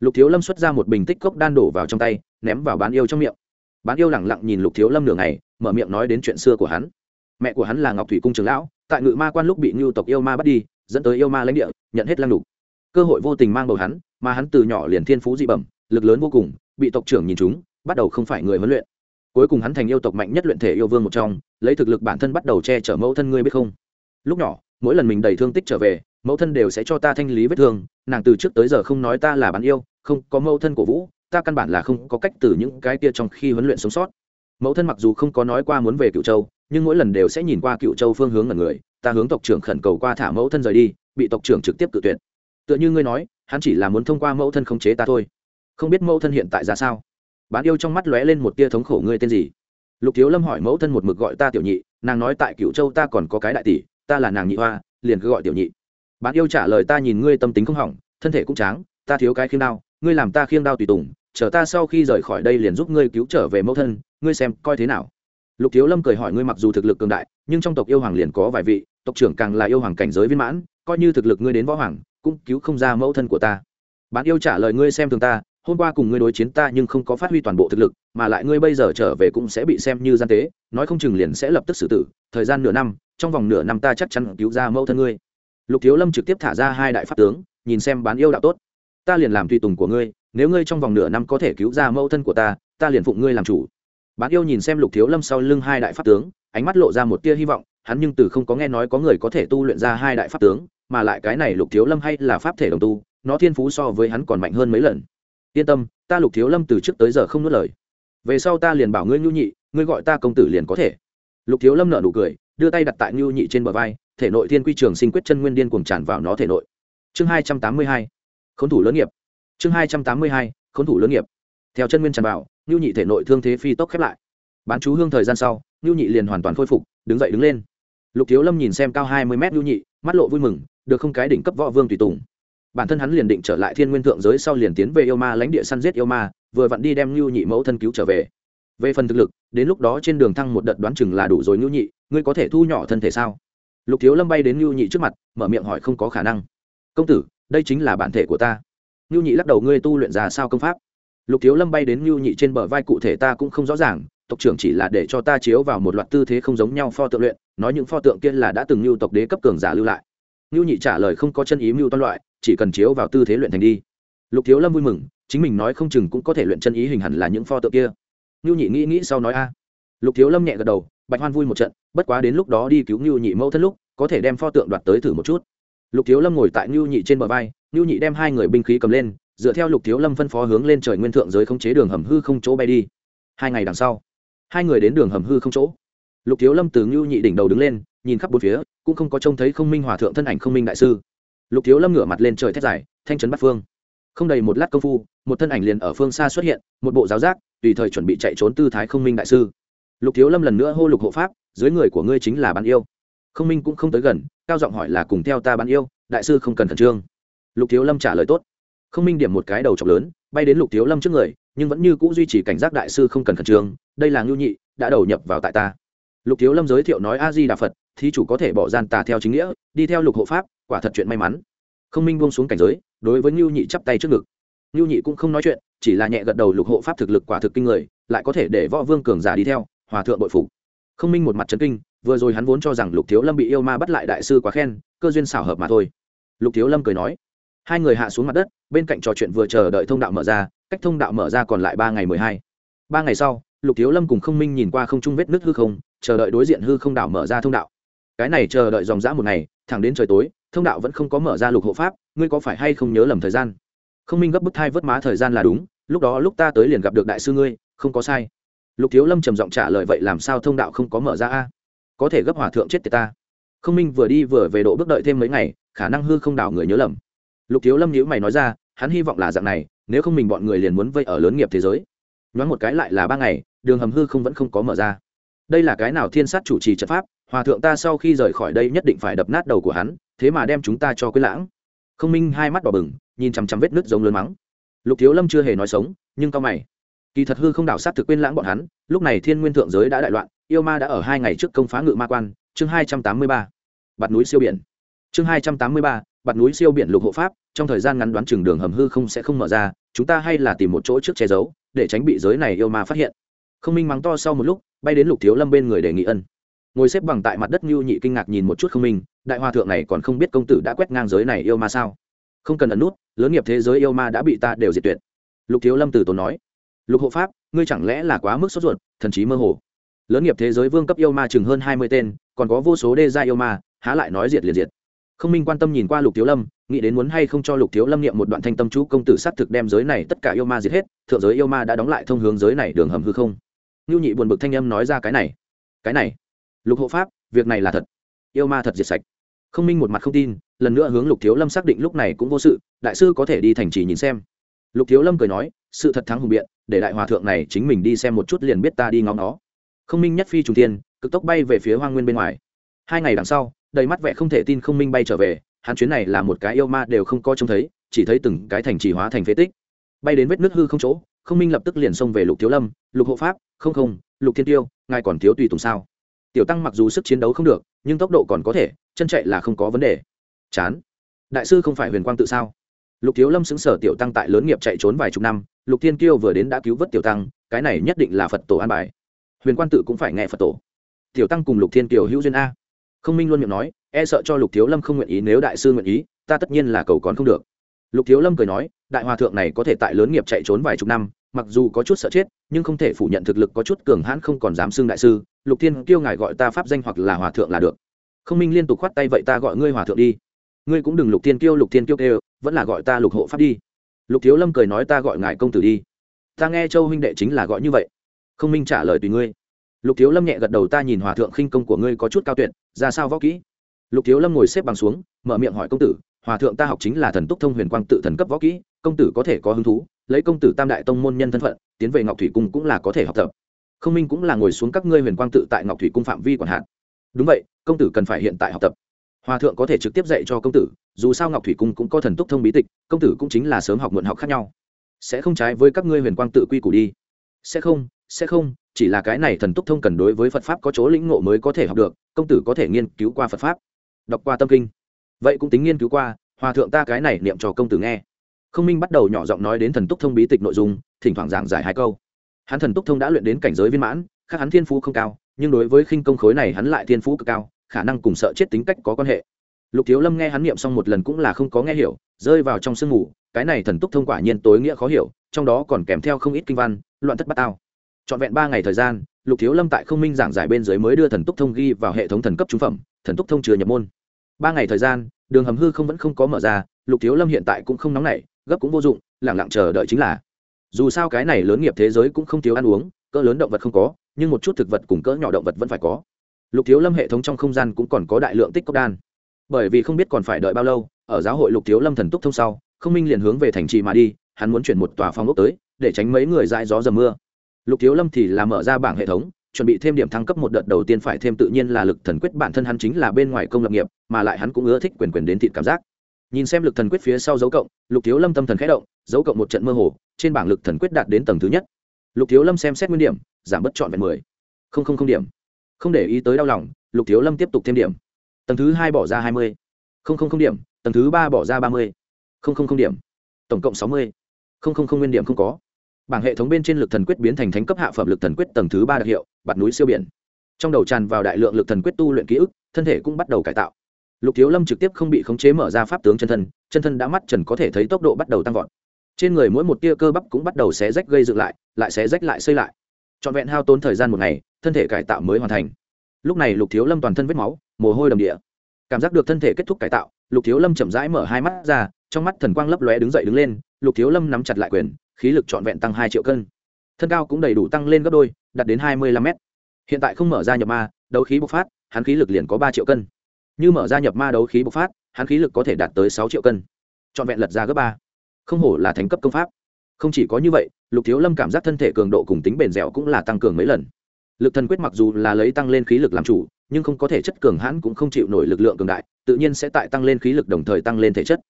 Lục thiếu lâm xuất ra một bình tích cốc đan đổ vào trong tay, ném vào bán yêu trong miệng. Bán yêu lẳng lặng nhìn lục thiếu lâm nửa ngày, mở miệng nói đến chuyện xưa của hắn mẹ của hắn là ngọc thủy cung trường lão, tại ngự ma quan lúc bị ngưu tộc yêu ma bắt đi, dẫn tới yêu ma lãnh địa, nhận hết lăng đục cơ hội vô tình mang bầu hắn, mà hắn từ nhỏ liền thiên phú dị bẩm, lực lớn vô cùng, bị tộc trưởng nhìn chúng, bắt đầu không phải người huấn luyện. Cuối cùng hắn thành yêu tộc mạnh nhất luyện thể yêu vương một trong, lấy thực lực bản thân bắt đầu che chở mẫu thân ngươi biết không? Lúc nhỏ, mỗi lần mình đầy thương tích trở về, mẫu thân đều sẽ cho ta thanh lý vết thương, nàng từ trước tới giờ không nói ta là bán yêu, không có mẫu thân của vũ, ta căn bản là không có cách từ những cái kia trong khi huấn luyện sống sót. Mẫu thân mặc dù không có nói qua muốn về cựu châu nhưng mỗi lần đều sẽ nhìn qua cựu châu phương hướng ngần người, ta hướng tộc trưởng khẩn cầu qua thả mẫu thân rời đi, bị tộc trưởng trực tiếp cự tuyệt. Tựa như ngươi nói, hắn chỉ là muốn thông qua mẫu thân khống chế ta thôi. Không biết mẫu thân hiện tại ra sao? Bán yêu trong mắt lóe lên một tia thống khổ, ngươi tên gì? Lục thiếu lâm hỏi mẫu thân một mực gọi ta tiểu nhị, nàng nói tại cựu châu ta còn có cái đại tỷ, ta là nàng nhị hoa, liền cứ gọi tiểu nhị. Bán yêu trả lời ta nhìn ngươi tâm tính không hỏng, thân thể cũng tráng, ta thiếu cái khiêng đao, ngươi làm ta khiêng đao tùy tùng, chờ ta sau khi rời khỏi đây liền giúp ngươi cứu trở về mẫu thân, ngươi xem coi thế nào? Lục thiếu lâm cười hỏi ngươi mặc dù thực lực cường đại, nhưng trong tộc yêu hoàng liền có vài vị, tộc trưởng càng là yêu hoàng cảnh giới viên mãn, coi như thực lực ngươi đến võ hoàng, cũng cứu không ra mẫu thân của ta. Bạn yêu trả lời ngươi xem thường ta, hôm qua cùng ngươi đối chiến ta nhưng không có phát huy toàn bộ thực lực, mà lại ngươi bây giờ trở về cũng sẽ bị xem như gian tế, nói không chừng liền sẽ lập tức xử tử, thời gian nửa năm, trong vòng nửa năm ta chắc chắn cứu ra mẫu thân ngươi. Lục thiếu lâm trực tiếp thả ra hai đại pháp tướng, nhìn xem bán yêu đạo tốt. Ta liền làm tùy tùng của ngươi, nếu ngươi trong vòng nửa năm có thể cứu ra mẫu thân của ta ta liền phụng ngươi làm chủ bán yêu nhìn xem lục thiếu lâm sau lưng hai đại pháp tướng, ánh mắt lộ ra một tia hy vọng, hắn nhưng từ không có nghe nói có người có thể tu luyện ra hai đại pháp tướng, mà lại cái này lục thiếu lâm hay là pháp thể đồng tu, nó thiên phú so với hắn còn mạnh hơn mấy lần. Yên tâm, ta lục thiếu lâm từ trước tới giờ không nuốt lời. Về sau ta liền bảo ngươi nhu nhị, ngươi gọi ta công tử liền có thể. Lục thiếu lâm nở nụ cười, đưa tay đặt tại nhu nhị trên bờ vai, thể nội thiên quy trường sinh quyết chân nguyên điên cuồng tràn vào nó thể nội. Chương hai trăm tám mươi hai, khốn thủ lớn nghiệp. Chương hai trăm tám mươi hai, khốn thủ lớn nghiệp. Theo chân nguyên tràn vào Nưu nhị thể nội thương thế phi tốc khép lại. Bán chú hương thời gian sau, Nưu nhị liền hoàn toàn khôi phục, đứng dậy đứng lên. Lục thiếu lâm nhìn xem cao hai mươi mét Nưu nhị, mắt lộ vui mừng, được không cái đỉnh cấp võ vương tùy tùng. Bản thân hắn liền định trở lại thiên nguyên thượng giới sau liền tiến về yêu ma, lãnh địa săn giết yêu ma, vừa vặn đi đem Nưu nhị mẫu thân cứu trở về. Về phần thực lực, đến lúc đó trên đường thăng một đợt đoán chừng là đủ rồi Nưu nhị, ngươi có thể thu nhỏ thân thể sao? Lục thiếu lâm bay đến Nưu nhị trước mặt, mở miệng hỏi không có khả năng. Công tử, đây chính là bản thể của ta. Nưu nhị lắc đầu, ngươi tu luyện ra sao công pháp? Lục thiếu lâm bay đến nhu nhị trên bờ vai cụ thể ta cũng không rõ ràng, tộc trưởng chỉ là để cho ta chiếu vào một loạt tư thế không giống nhau pho tượng luyện, nói những pho tượng kia là đã từng nhu tộc đế cấp cường giả lưu lại. Nhu nhị trả lời không có chân ý mưu toan loại, chỉ cần chiếu vào tư thế luyện thành đi. Lục thiếu lâm vui mừng, chính mình nói không chừng cũng có thể luyện chân ý hình hẳn là những pho tượng kia. Nhu nhị nghĩ nghĩ sau nói a. Lục thiếu lâm nhẹ gật đầu, bạch hoan vui một trận, bất quá đến lúc đó đi cứu nhu nhị mẫu thân lúc, có thể đem pho tượng đoạt tới thử một chút. Lục thiếu lâm ngồi tại nhu nhị trên bờ vai nhu nhị đem hai người binh khí cầm lên dựa theo lục thiếu lâm phân phó hướng lên trời nguyên thượng giới không chế đường hầm hư không chỗ bay đi. Hai ngày đằng sau, hai người đến đường hầm hư không chỗ. Lục thiếu lâm từ ngưu nhị đỉnh đầu đứng lên, nhìn khắp bốn phía, cũng không có trông thấy không minh hòa thượng thân ảnh không minh đại sư. Lục thiếu lâm ngửa mặt lên trời thét dài, thanh trấn bắt phương. Không đầy một lát công phu, một thân ảnh liền ở phương xa xuất hiện, một bộ giáo giác, tùy thời chuẩn bị chạy trốn tư thái không minh đại sư. Lục thiếu lâm lần nữa hô lục hộ pháp, dưới người của ngươi chính là bán yêu. Không minh cũng không tới gần, cao giọng hỏi là cùng theo ta bán yêu, đại sư không cần khẩn trương. Lục thiếu lâm trả lời tốt không minh điểm một cái đầu chọc lớn, bay đến lục thiếu lâm trước người, nhưng vẫn như c ũ duy trì cảnh giác đại sư không cần khẩn trương, đây là ngưu nhị, đã đầu nhập vào tại ta. Lục thiếu lâm giới thiệu nói a di đà phật thì chủ có thể bỏ gian tà theo chính nghĩa, đi theo lục hộ pháp, quả thật chuyện may mắn. Không minh buông xuống cảnh giới, đối với ngưu nhị chắp tay trước ngực. Ngưu nhị cũng không nói chuyện, chỉ là nhẹ gật đầu lục hộ pháp thực lực quả thực kinh người, lại có thể để võ vương cường giả đi theo, hòa thượng bội phục. Không minh một mặt trấn kinh, vừa rồi hắn vốn cho rằng lục thiếu lâm bị yêu ma bắt lại đại sư quá khen, cơ duyên xảo hợp mà thôi. Lục thiếu lâm cười nói hai người hạ xuống mặt đất, bên cạnh trò chuyện vừa chờ đợi thông đạo mở ra, cách thông đạo mở ra còn lại ba ngày mười hai. Ba ngày sau, lục thiếu lâm cùng không minh nhìn qua không trung vết nước hư không, chờ đợi đối diện hư không đạo mở ra thông đạo. Cái này chờ đợi dòng dã một ngày, thẳng đến trời tối, thông đạo vẫn không có mở ra lục hộ pháp, ngươi có phải hay không nhớ lầm thời gian? Không minh gấp bức thai vớt má thời gian là đúng, lúc đó lúc ta tới liền gặp được đại sư ngươi, không có sai. Lục thiếu lâm trầm giọng trả lời vậy làm sao thông đạo không có mở ra a? Có thể gấp hòa thượng chết tiệt ta. Không minh vừa đi vừa về độ bước đợi thêm mấy ngày, khả năng hư không đảo người nhớ lầm lục thiếu lâm nhữ mày nói ra, hắn hy vọng là dạng này, nếu không mình bọn người liền muốn vây ở lớn nghiệp thế giới. Nhoáng một cái lại là ba ngày, đường hầm hư không vẫn không có mở ra. Đây là cái nào thiên sát chủ trì trận pháp, hòa thượng ta sau khi rời khỏi đây nhất định phải đập nát đầu của hắn, thế mà đem chúng ta cho quyết lãng. Không minh hai mắt đỏ bừng, nhìn chằm chằm vết nứt giống lớn mắng. Lục thiếu lâm chưa hề nói sống, nhưng cao mày. Kỳ thật hư không đảo sát thực quên lãng bọn hắn, lúc này thiên nguyên thượng giới đã đại loạn, yêu ma đã ở hai ngày trước công phá ngự ma quan, chương hai trăm tám mươi ba. Bạt núi siêu biển. Chương hai trăm tám mươi ba, bạt núi siêu biển lục hộ pháp trong thời gian ngắn đoán chừng đường hầm hư không sẽ không mở ra, chúng ta hay là tìm một chỗ trước che giấu, để tránh bị giới này yêu ma phát hiện. Không minh mắng to sau một lúc, bay đến lục thiếu lâm bên người đề nghị ân. Ngồi xếp bằng tại mặt đất nhu nhị kinh ngạc nhìn một chút không minh, đại hòa thượng này còn không biết công tử đã quét ngang giới này yêu ma sao? Không cần ẩn nút, lớn nghiệp thế giới yêu ma đã bị ta đều diệt tuyệt. Lục thiếu lâm từ tốn nói. Lục hộ pháp, ngươi chẳng lẽ là quá mức sốt ruột, thần trí mơ hồ? Lớn nghiệp thế giới vương cấp yêu ma chừng hơn hai mươi tên, còn có vô số đê gia yêu ma, há lại nói diệt liền diệt. Không minh quan tâm nhìn qua lục thiếu lâm nghĩ đến muốn hay không cho lục thiếu lâm niệm một đoạn thanh tâm chú công tử s á t thực đem giới này tất cả yêu ma diệt hết, thượng giới yêu ma đã đóng lại thông hướng giới này đường hầm hư không. Ngưu nhị buồn bực thanh âm nói ra cái này cái này. Lục hộ pháp, việc này là thật. Yêu ma thật diệt sạch. Không minh một mặt không tin, lần nữa hướng lục thiếu lâm xác định lúc này cũng vô sự, đại sư có thể đi thành trì nhìn xem. Lục thiếu lâm cười nói, sự thật thắng hùng biện, để đại hòa thượng này chính mình đi xem một chút liền biết ta đi ngóng nó. Không minh nhất phi trùng tiên cực tốc bay về phía hoang nguyên bên ngoài. Hai ngày đằng sau, đầy mắt vẻ không thể tin không minh bay trở về hắn chuyến này là một cái yêu ma đều không có trông thấy, chỉ thấy từng cái thành trì hóa thành phế tích. Bay đến vết nước hư không chỗ, không minh lập tức liền xông về lục thiếu lâm, lục hộ pháp, không không, lục thiên tiêu, ngài còn thiếu tùy tùng sao? Tiểu tăng mặc dù sức chiến đấu không được, nhưng tốc độ còn có thể, chân chạy là không có vấn đề. Chán. Đại sư không phải huyền quang tự sao? Lục thiếu lâm xứng sở tiểu tăng tại lớn nghiệp chạy trốn vài chục năm, lục thiên kiêu vừa đến đã cứu vớt tiểu tăng, cái này nhất định là phật tổ an bài. Huyền quan tự cũng phải nghe phật tổ. Tiểu tăng cùng lục thiên kiều hữu duyên a không minh luôn miệng nói e sợ cho lục thiếu lâm không nguyện ý, nếu đại sư nguyện ý, ta tất nhiên là cầu còn không được. Lục thiếu lâm cười nói, đại hòa thượng này có thể tại lớn nghiệp chạy trốn vài chục năm, mặc dù có chút sợ chết, nhưng không thể phủ nhận thực lực có chút cường hãn không còn dám xưng đại sư. Lục thiên kiêu ngài gọi ta pháp danh hoặc là hòa thượng là được. Không minh liên tục khoát tay, vậy ta gọi ngươi hòa thượng đi. Ngươi cũng đừng lục thiên kiêu, lục thiên kiêu kêu, vẫn là gọi ta lục hộ pháp đi. Lục thiếu lâm cười nói, ta gọi ngài công tử đi. Ta nghe châu huynh đệ chính là gọi như vậy. Không minh trả lời tùy ngươi lục thiếu lâm nhẹ gật đầu, ta nhìn hòa thượng khinh công của ngươi có chút cao tuyệt, ra sao võ kỹ? Lục thiếu lâm ngồi xếp bằng xuống, mở miệng hỏi công tử, hòa thượng ta học chính là thần túc thông huyền quang tự thần cấp võ kỹ, công tử có thể có hứng thú, lấy công tử tam đại tông môn nhân thân phận, tiến về ngọc thủy cung cũng là có thể học tập. Không minh cũng là ngồi xuống các ngươi huyền quang tự tại ngọc thủy cung phạm vi quản hạn đúng vậy, công tử cần phải hiện tại học tập. Hòa thượng có thể trực tiếp dạy cho công tử, dù sao ngọc thủy cung cũng có thần túc thông bí tịch, công tử cũng chính là sớm học muộn học khác nhau. Sẽ không trái với các ngươi huyền quang tự quy củ đi. Sẽ không sẽ không chỉ là cái này thần túc thông cần đối với phật pháp có chỗ lĩnh ngộ mới có thể học được, công tử có thể nghiên cứu qua phật pháp. Đọc qua tâm kinh. Vậy cũng tính nghiên cứu qua, hòa thượng ta cái này niệm cho công tử nghe. Không minh bắt đầu nhỏ giọng nói đến thần túc thông bí tịch nội dung, thỉnh thoảng giảng giải hai câu. Hắn thần túc thông đã luyện đến cảnh giới viên mãn, khác hắn thiên phú không cao, nhưng đối với khinh công khối này hắn lại thiên phú cực cao, khả năng cùng sợ chết tính cách có quan hệ. Lục thiếu lâm nghe hắn niệm xong một lần cũng là không có nghe hiểu, rơi vào trong sương mù, cái này thần túc thông quả nhiên tối nghĩa khó hiểu, trong đó còn kèm theo không ít kinh văn, loạn thất bát tao trọn vẹn ba ngày thời gian, lục thiếu lâm tại không minh giảng giải bên dưới mới đưa thần túc thông ghi vào hệ thống thần cấp trung phẩm, thần túc thông chừa nhập môn. Ba ngày thời gian, đường hầm hư không vẫn không có mở ra, lục thiếu lâm hiện tại cũng không nóng nảy, gấp cũng vô dụng lẳng lặng chờ đợi chính là. Dù sao cái này lớn nghiệp thế giới cũng không thiếu ăn uống, cỡ lớn động vật không có, nhưng một chút thực vật cùng cỡ nhỏ động vật vẫn phải có. Lục thiếu lâm hệ thống trong không gian cũng còn có đại lượng tích cốc đan. Bởi vì không biết còn phải đợi bao lâu, ở giáo hội lục thiếu lâm thần túc thông sau, không minh liền hướng về thành trì mà đi, hắn muốn chuyển một tòa phong ốc tới, để tránh mấy người dại gió dầm mưa lục thiếu lâm thì là mở ra bảng hệ thống, chuẩn bị thêm điểm thăng cấp một đợt đầu tiên phải thêm tự nhiên là lực thần quyết bản thân hắn chính là bên ngoài công lập nghiệp, mà lại hắn cũng ưa thích quyền quyền đến thịt cảm giác. Nhìn xem lực thần quyết phía sau dấu cộng, lục thiếu lâm tâm thần khẽ động, dấu cộng một trận mơ hồ, trên bảng lực thần quyết đạt đến tầng thứ nhất. Lục thiếu lâm xem xét nguyên điểm, giảm bất chọn vẹn mười. Không không không điểm. Không để ý tới đau lòng, lục thiếu lâm tiếp tục thêm điểm. Tầng thứ hai bỏ ra hai mươi. Không không không điểm, tầng thứ ba bỏ ra ba mươi. Không không không điểm. Tổng cộng sáu mươi. Không không không nguyên điểm không có bảng hệ thống bên trên lực thần quyết biến thành thánh cấp hạ phẩm lực thần quyết tầng thứ ba đặc hiệu, bạt núi siêu biển. Trong đầu tràn vào đại lượng lực thần quyết tu luyện ký ức, thân thể cũng bắt đầu cải tạo. Lục thiếu lâm trực tiếp không bị khống chế mở ra pháp tướng chân thân chân thân đã mắt trần có thể thấy tốc độ bắt đầu tăng vọt. Trên người mỗi một tia cơ bắp cũng bắt đầu xé rách gây dựng lại lại xé rách lại xây lại. Trọn vẹn hao tốn thời gian một ngày, thân thể cải tạo mới hoàn thành. Lúc này lục thiếu lâm toàn thân vết máu, mồ hôi đầm địa. Cảm giác được thân thể kết thúc cải tạo, lục thiếu lâm chậm rãi mở hai mắt ra, trong mắt thần quang lấp lóe đứng dậy đứng lên, lục thiếu lâm nắm chặt lại quyền khí lực trọn vẹn tăng hai triệu cân. Thân cao cũng đầy đủ tăng lên gấp đôi, đạt đến hai mươi lăm mét. Hiện tại không mở ra nhập ma, đấu khí bộc phát, hắn khí lực liền có ba triệu cân. Như mở ra nhập ma đấu khí bộc phát, hắn khí lực có thể đạt tới sáu triệu cân. Trọn vẹn lật ra gấp ba. Không hổ là thành cấp công pháp. Không chỉ có như vậy, lục thiếu lâm cảm giác thân thể cường độ cùng tính bền dẻo cũng là tăng cường mấy lần. Lực thần quyết mặc dù là lấy tăng lên khí lực làm chủ, nhưng không có thể chất cường hãn cũng không chịu nổi lực lượng cường đại, tự nhiên sẽ tại tăng lên khí lực đồng thời tăng lên thể chất.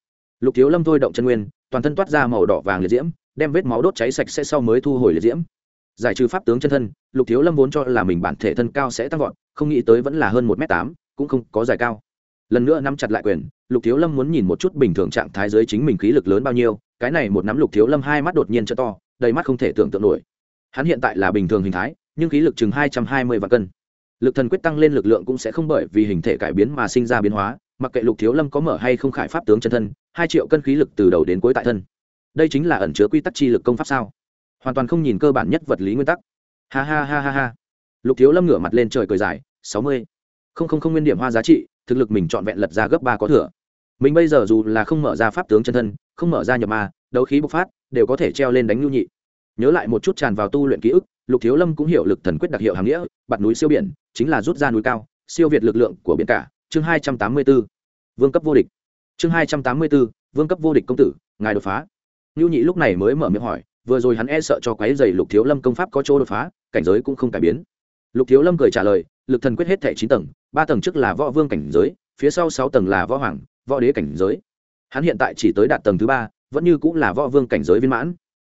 Lục thiếu lâm thôi động chân nguyên, toàn thân toát ra màu đỏ vàng liệt diễm đem vết máu đốt cháy sạch sẽ sau mới thu hồi liệt diễm. Giải trừ pháp tướng chân thân, lục thiếu lâm vốn cho là mình bản thể thân cao sẽ tăng vọt, không nghĩ tới vẫn là hơn một m tám, cũng không có dài cao. Lần nữa nắm chặt lại quyền, lục thiếu lâm muốn nhìn một chút bình thường trạng thái giới chính mình khí lực lớn bao nhiêu, cái này một nắm lục thiếu lâm hai mắt đột nhiên cho to, đầy mắt không thể tưởng tượng nổi. Hắn hiện tại là bình thường hình thái, nhưng khí lực chừng hai trăm hai mươi vạn cân. Lực thần quyết tăng lên lực lượng cũng sẽ không bởi vì hình thể cải biến mà sinh ra biến hóa, mặc kệ lục thiếu lâm có mở hay không khải pháp tướng chân thân, hai triệu cân khí lực từ đầu đến cuối tại thân đây chính là ẩn chứa quy tắc chi lực công pháp sao? Hoàn toàn không nhìn cơ bản nhất vật lý nguyên tắc. Ha ha ha ha ha. Lục thiếu lâm ngửa mặt lên trời cười dài, sáu mươi. Không không không nguyên điểm hoa giá trị, thực lực mình trọn vẹn lật ra gấp ba có thừa. Mình bây giờ dù là không mở ra pháp tướng chân thân, không mở ra nhập ma, đấu khí bộc phát, đều có thể treo lên đánh lưu nhị. Nhớ lại một chút tràn vào tu luyện ký ức, lục thiếu lâm cũng hiểu lực thần quyết đặc hiệu hàng nghĩa, bạt núi siêu biển, chính là rút ra núi cao, siêu việt lực lượng của biển cả. Chương hai trăm tám mươi b ố vương cấp vô địch. Chương hai trăm tám mươi b ố vương cấp vô địch công tử, ngài đột phá. Nưu nhị lúc này mới mở miệng hỏi, vừa rồi hắn e sợ cho quái rầy lục thiếu lâm công pháp có chỗ đột phá, cảnh giới cũng không cải biến. Lục thiếu lâm cười trả lời, lực thần quyết hết thảy chín tầng, ba tầng trước là võ vương cảnh giới, phía sau sáu tầng là võ hoàng, võ đế cảnh giới. Hắn hiện tại chỉ tới đạt tầng thứ ba, vẫn như cũng là võ vương cảnh giới viên mãn.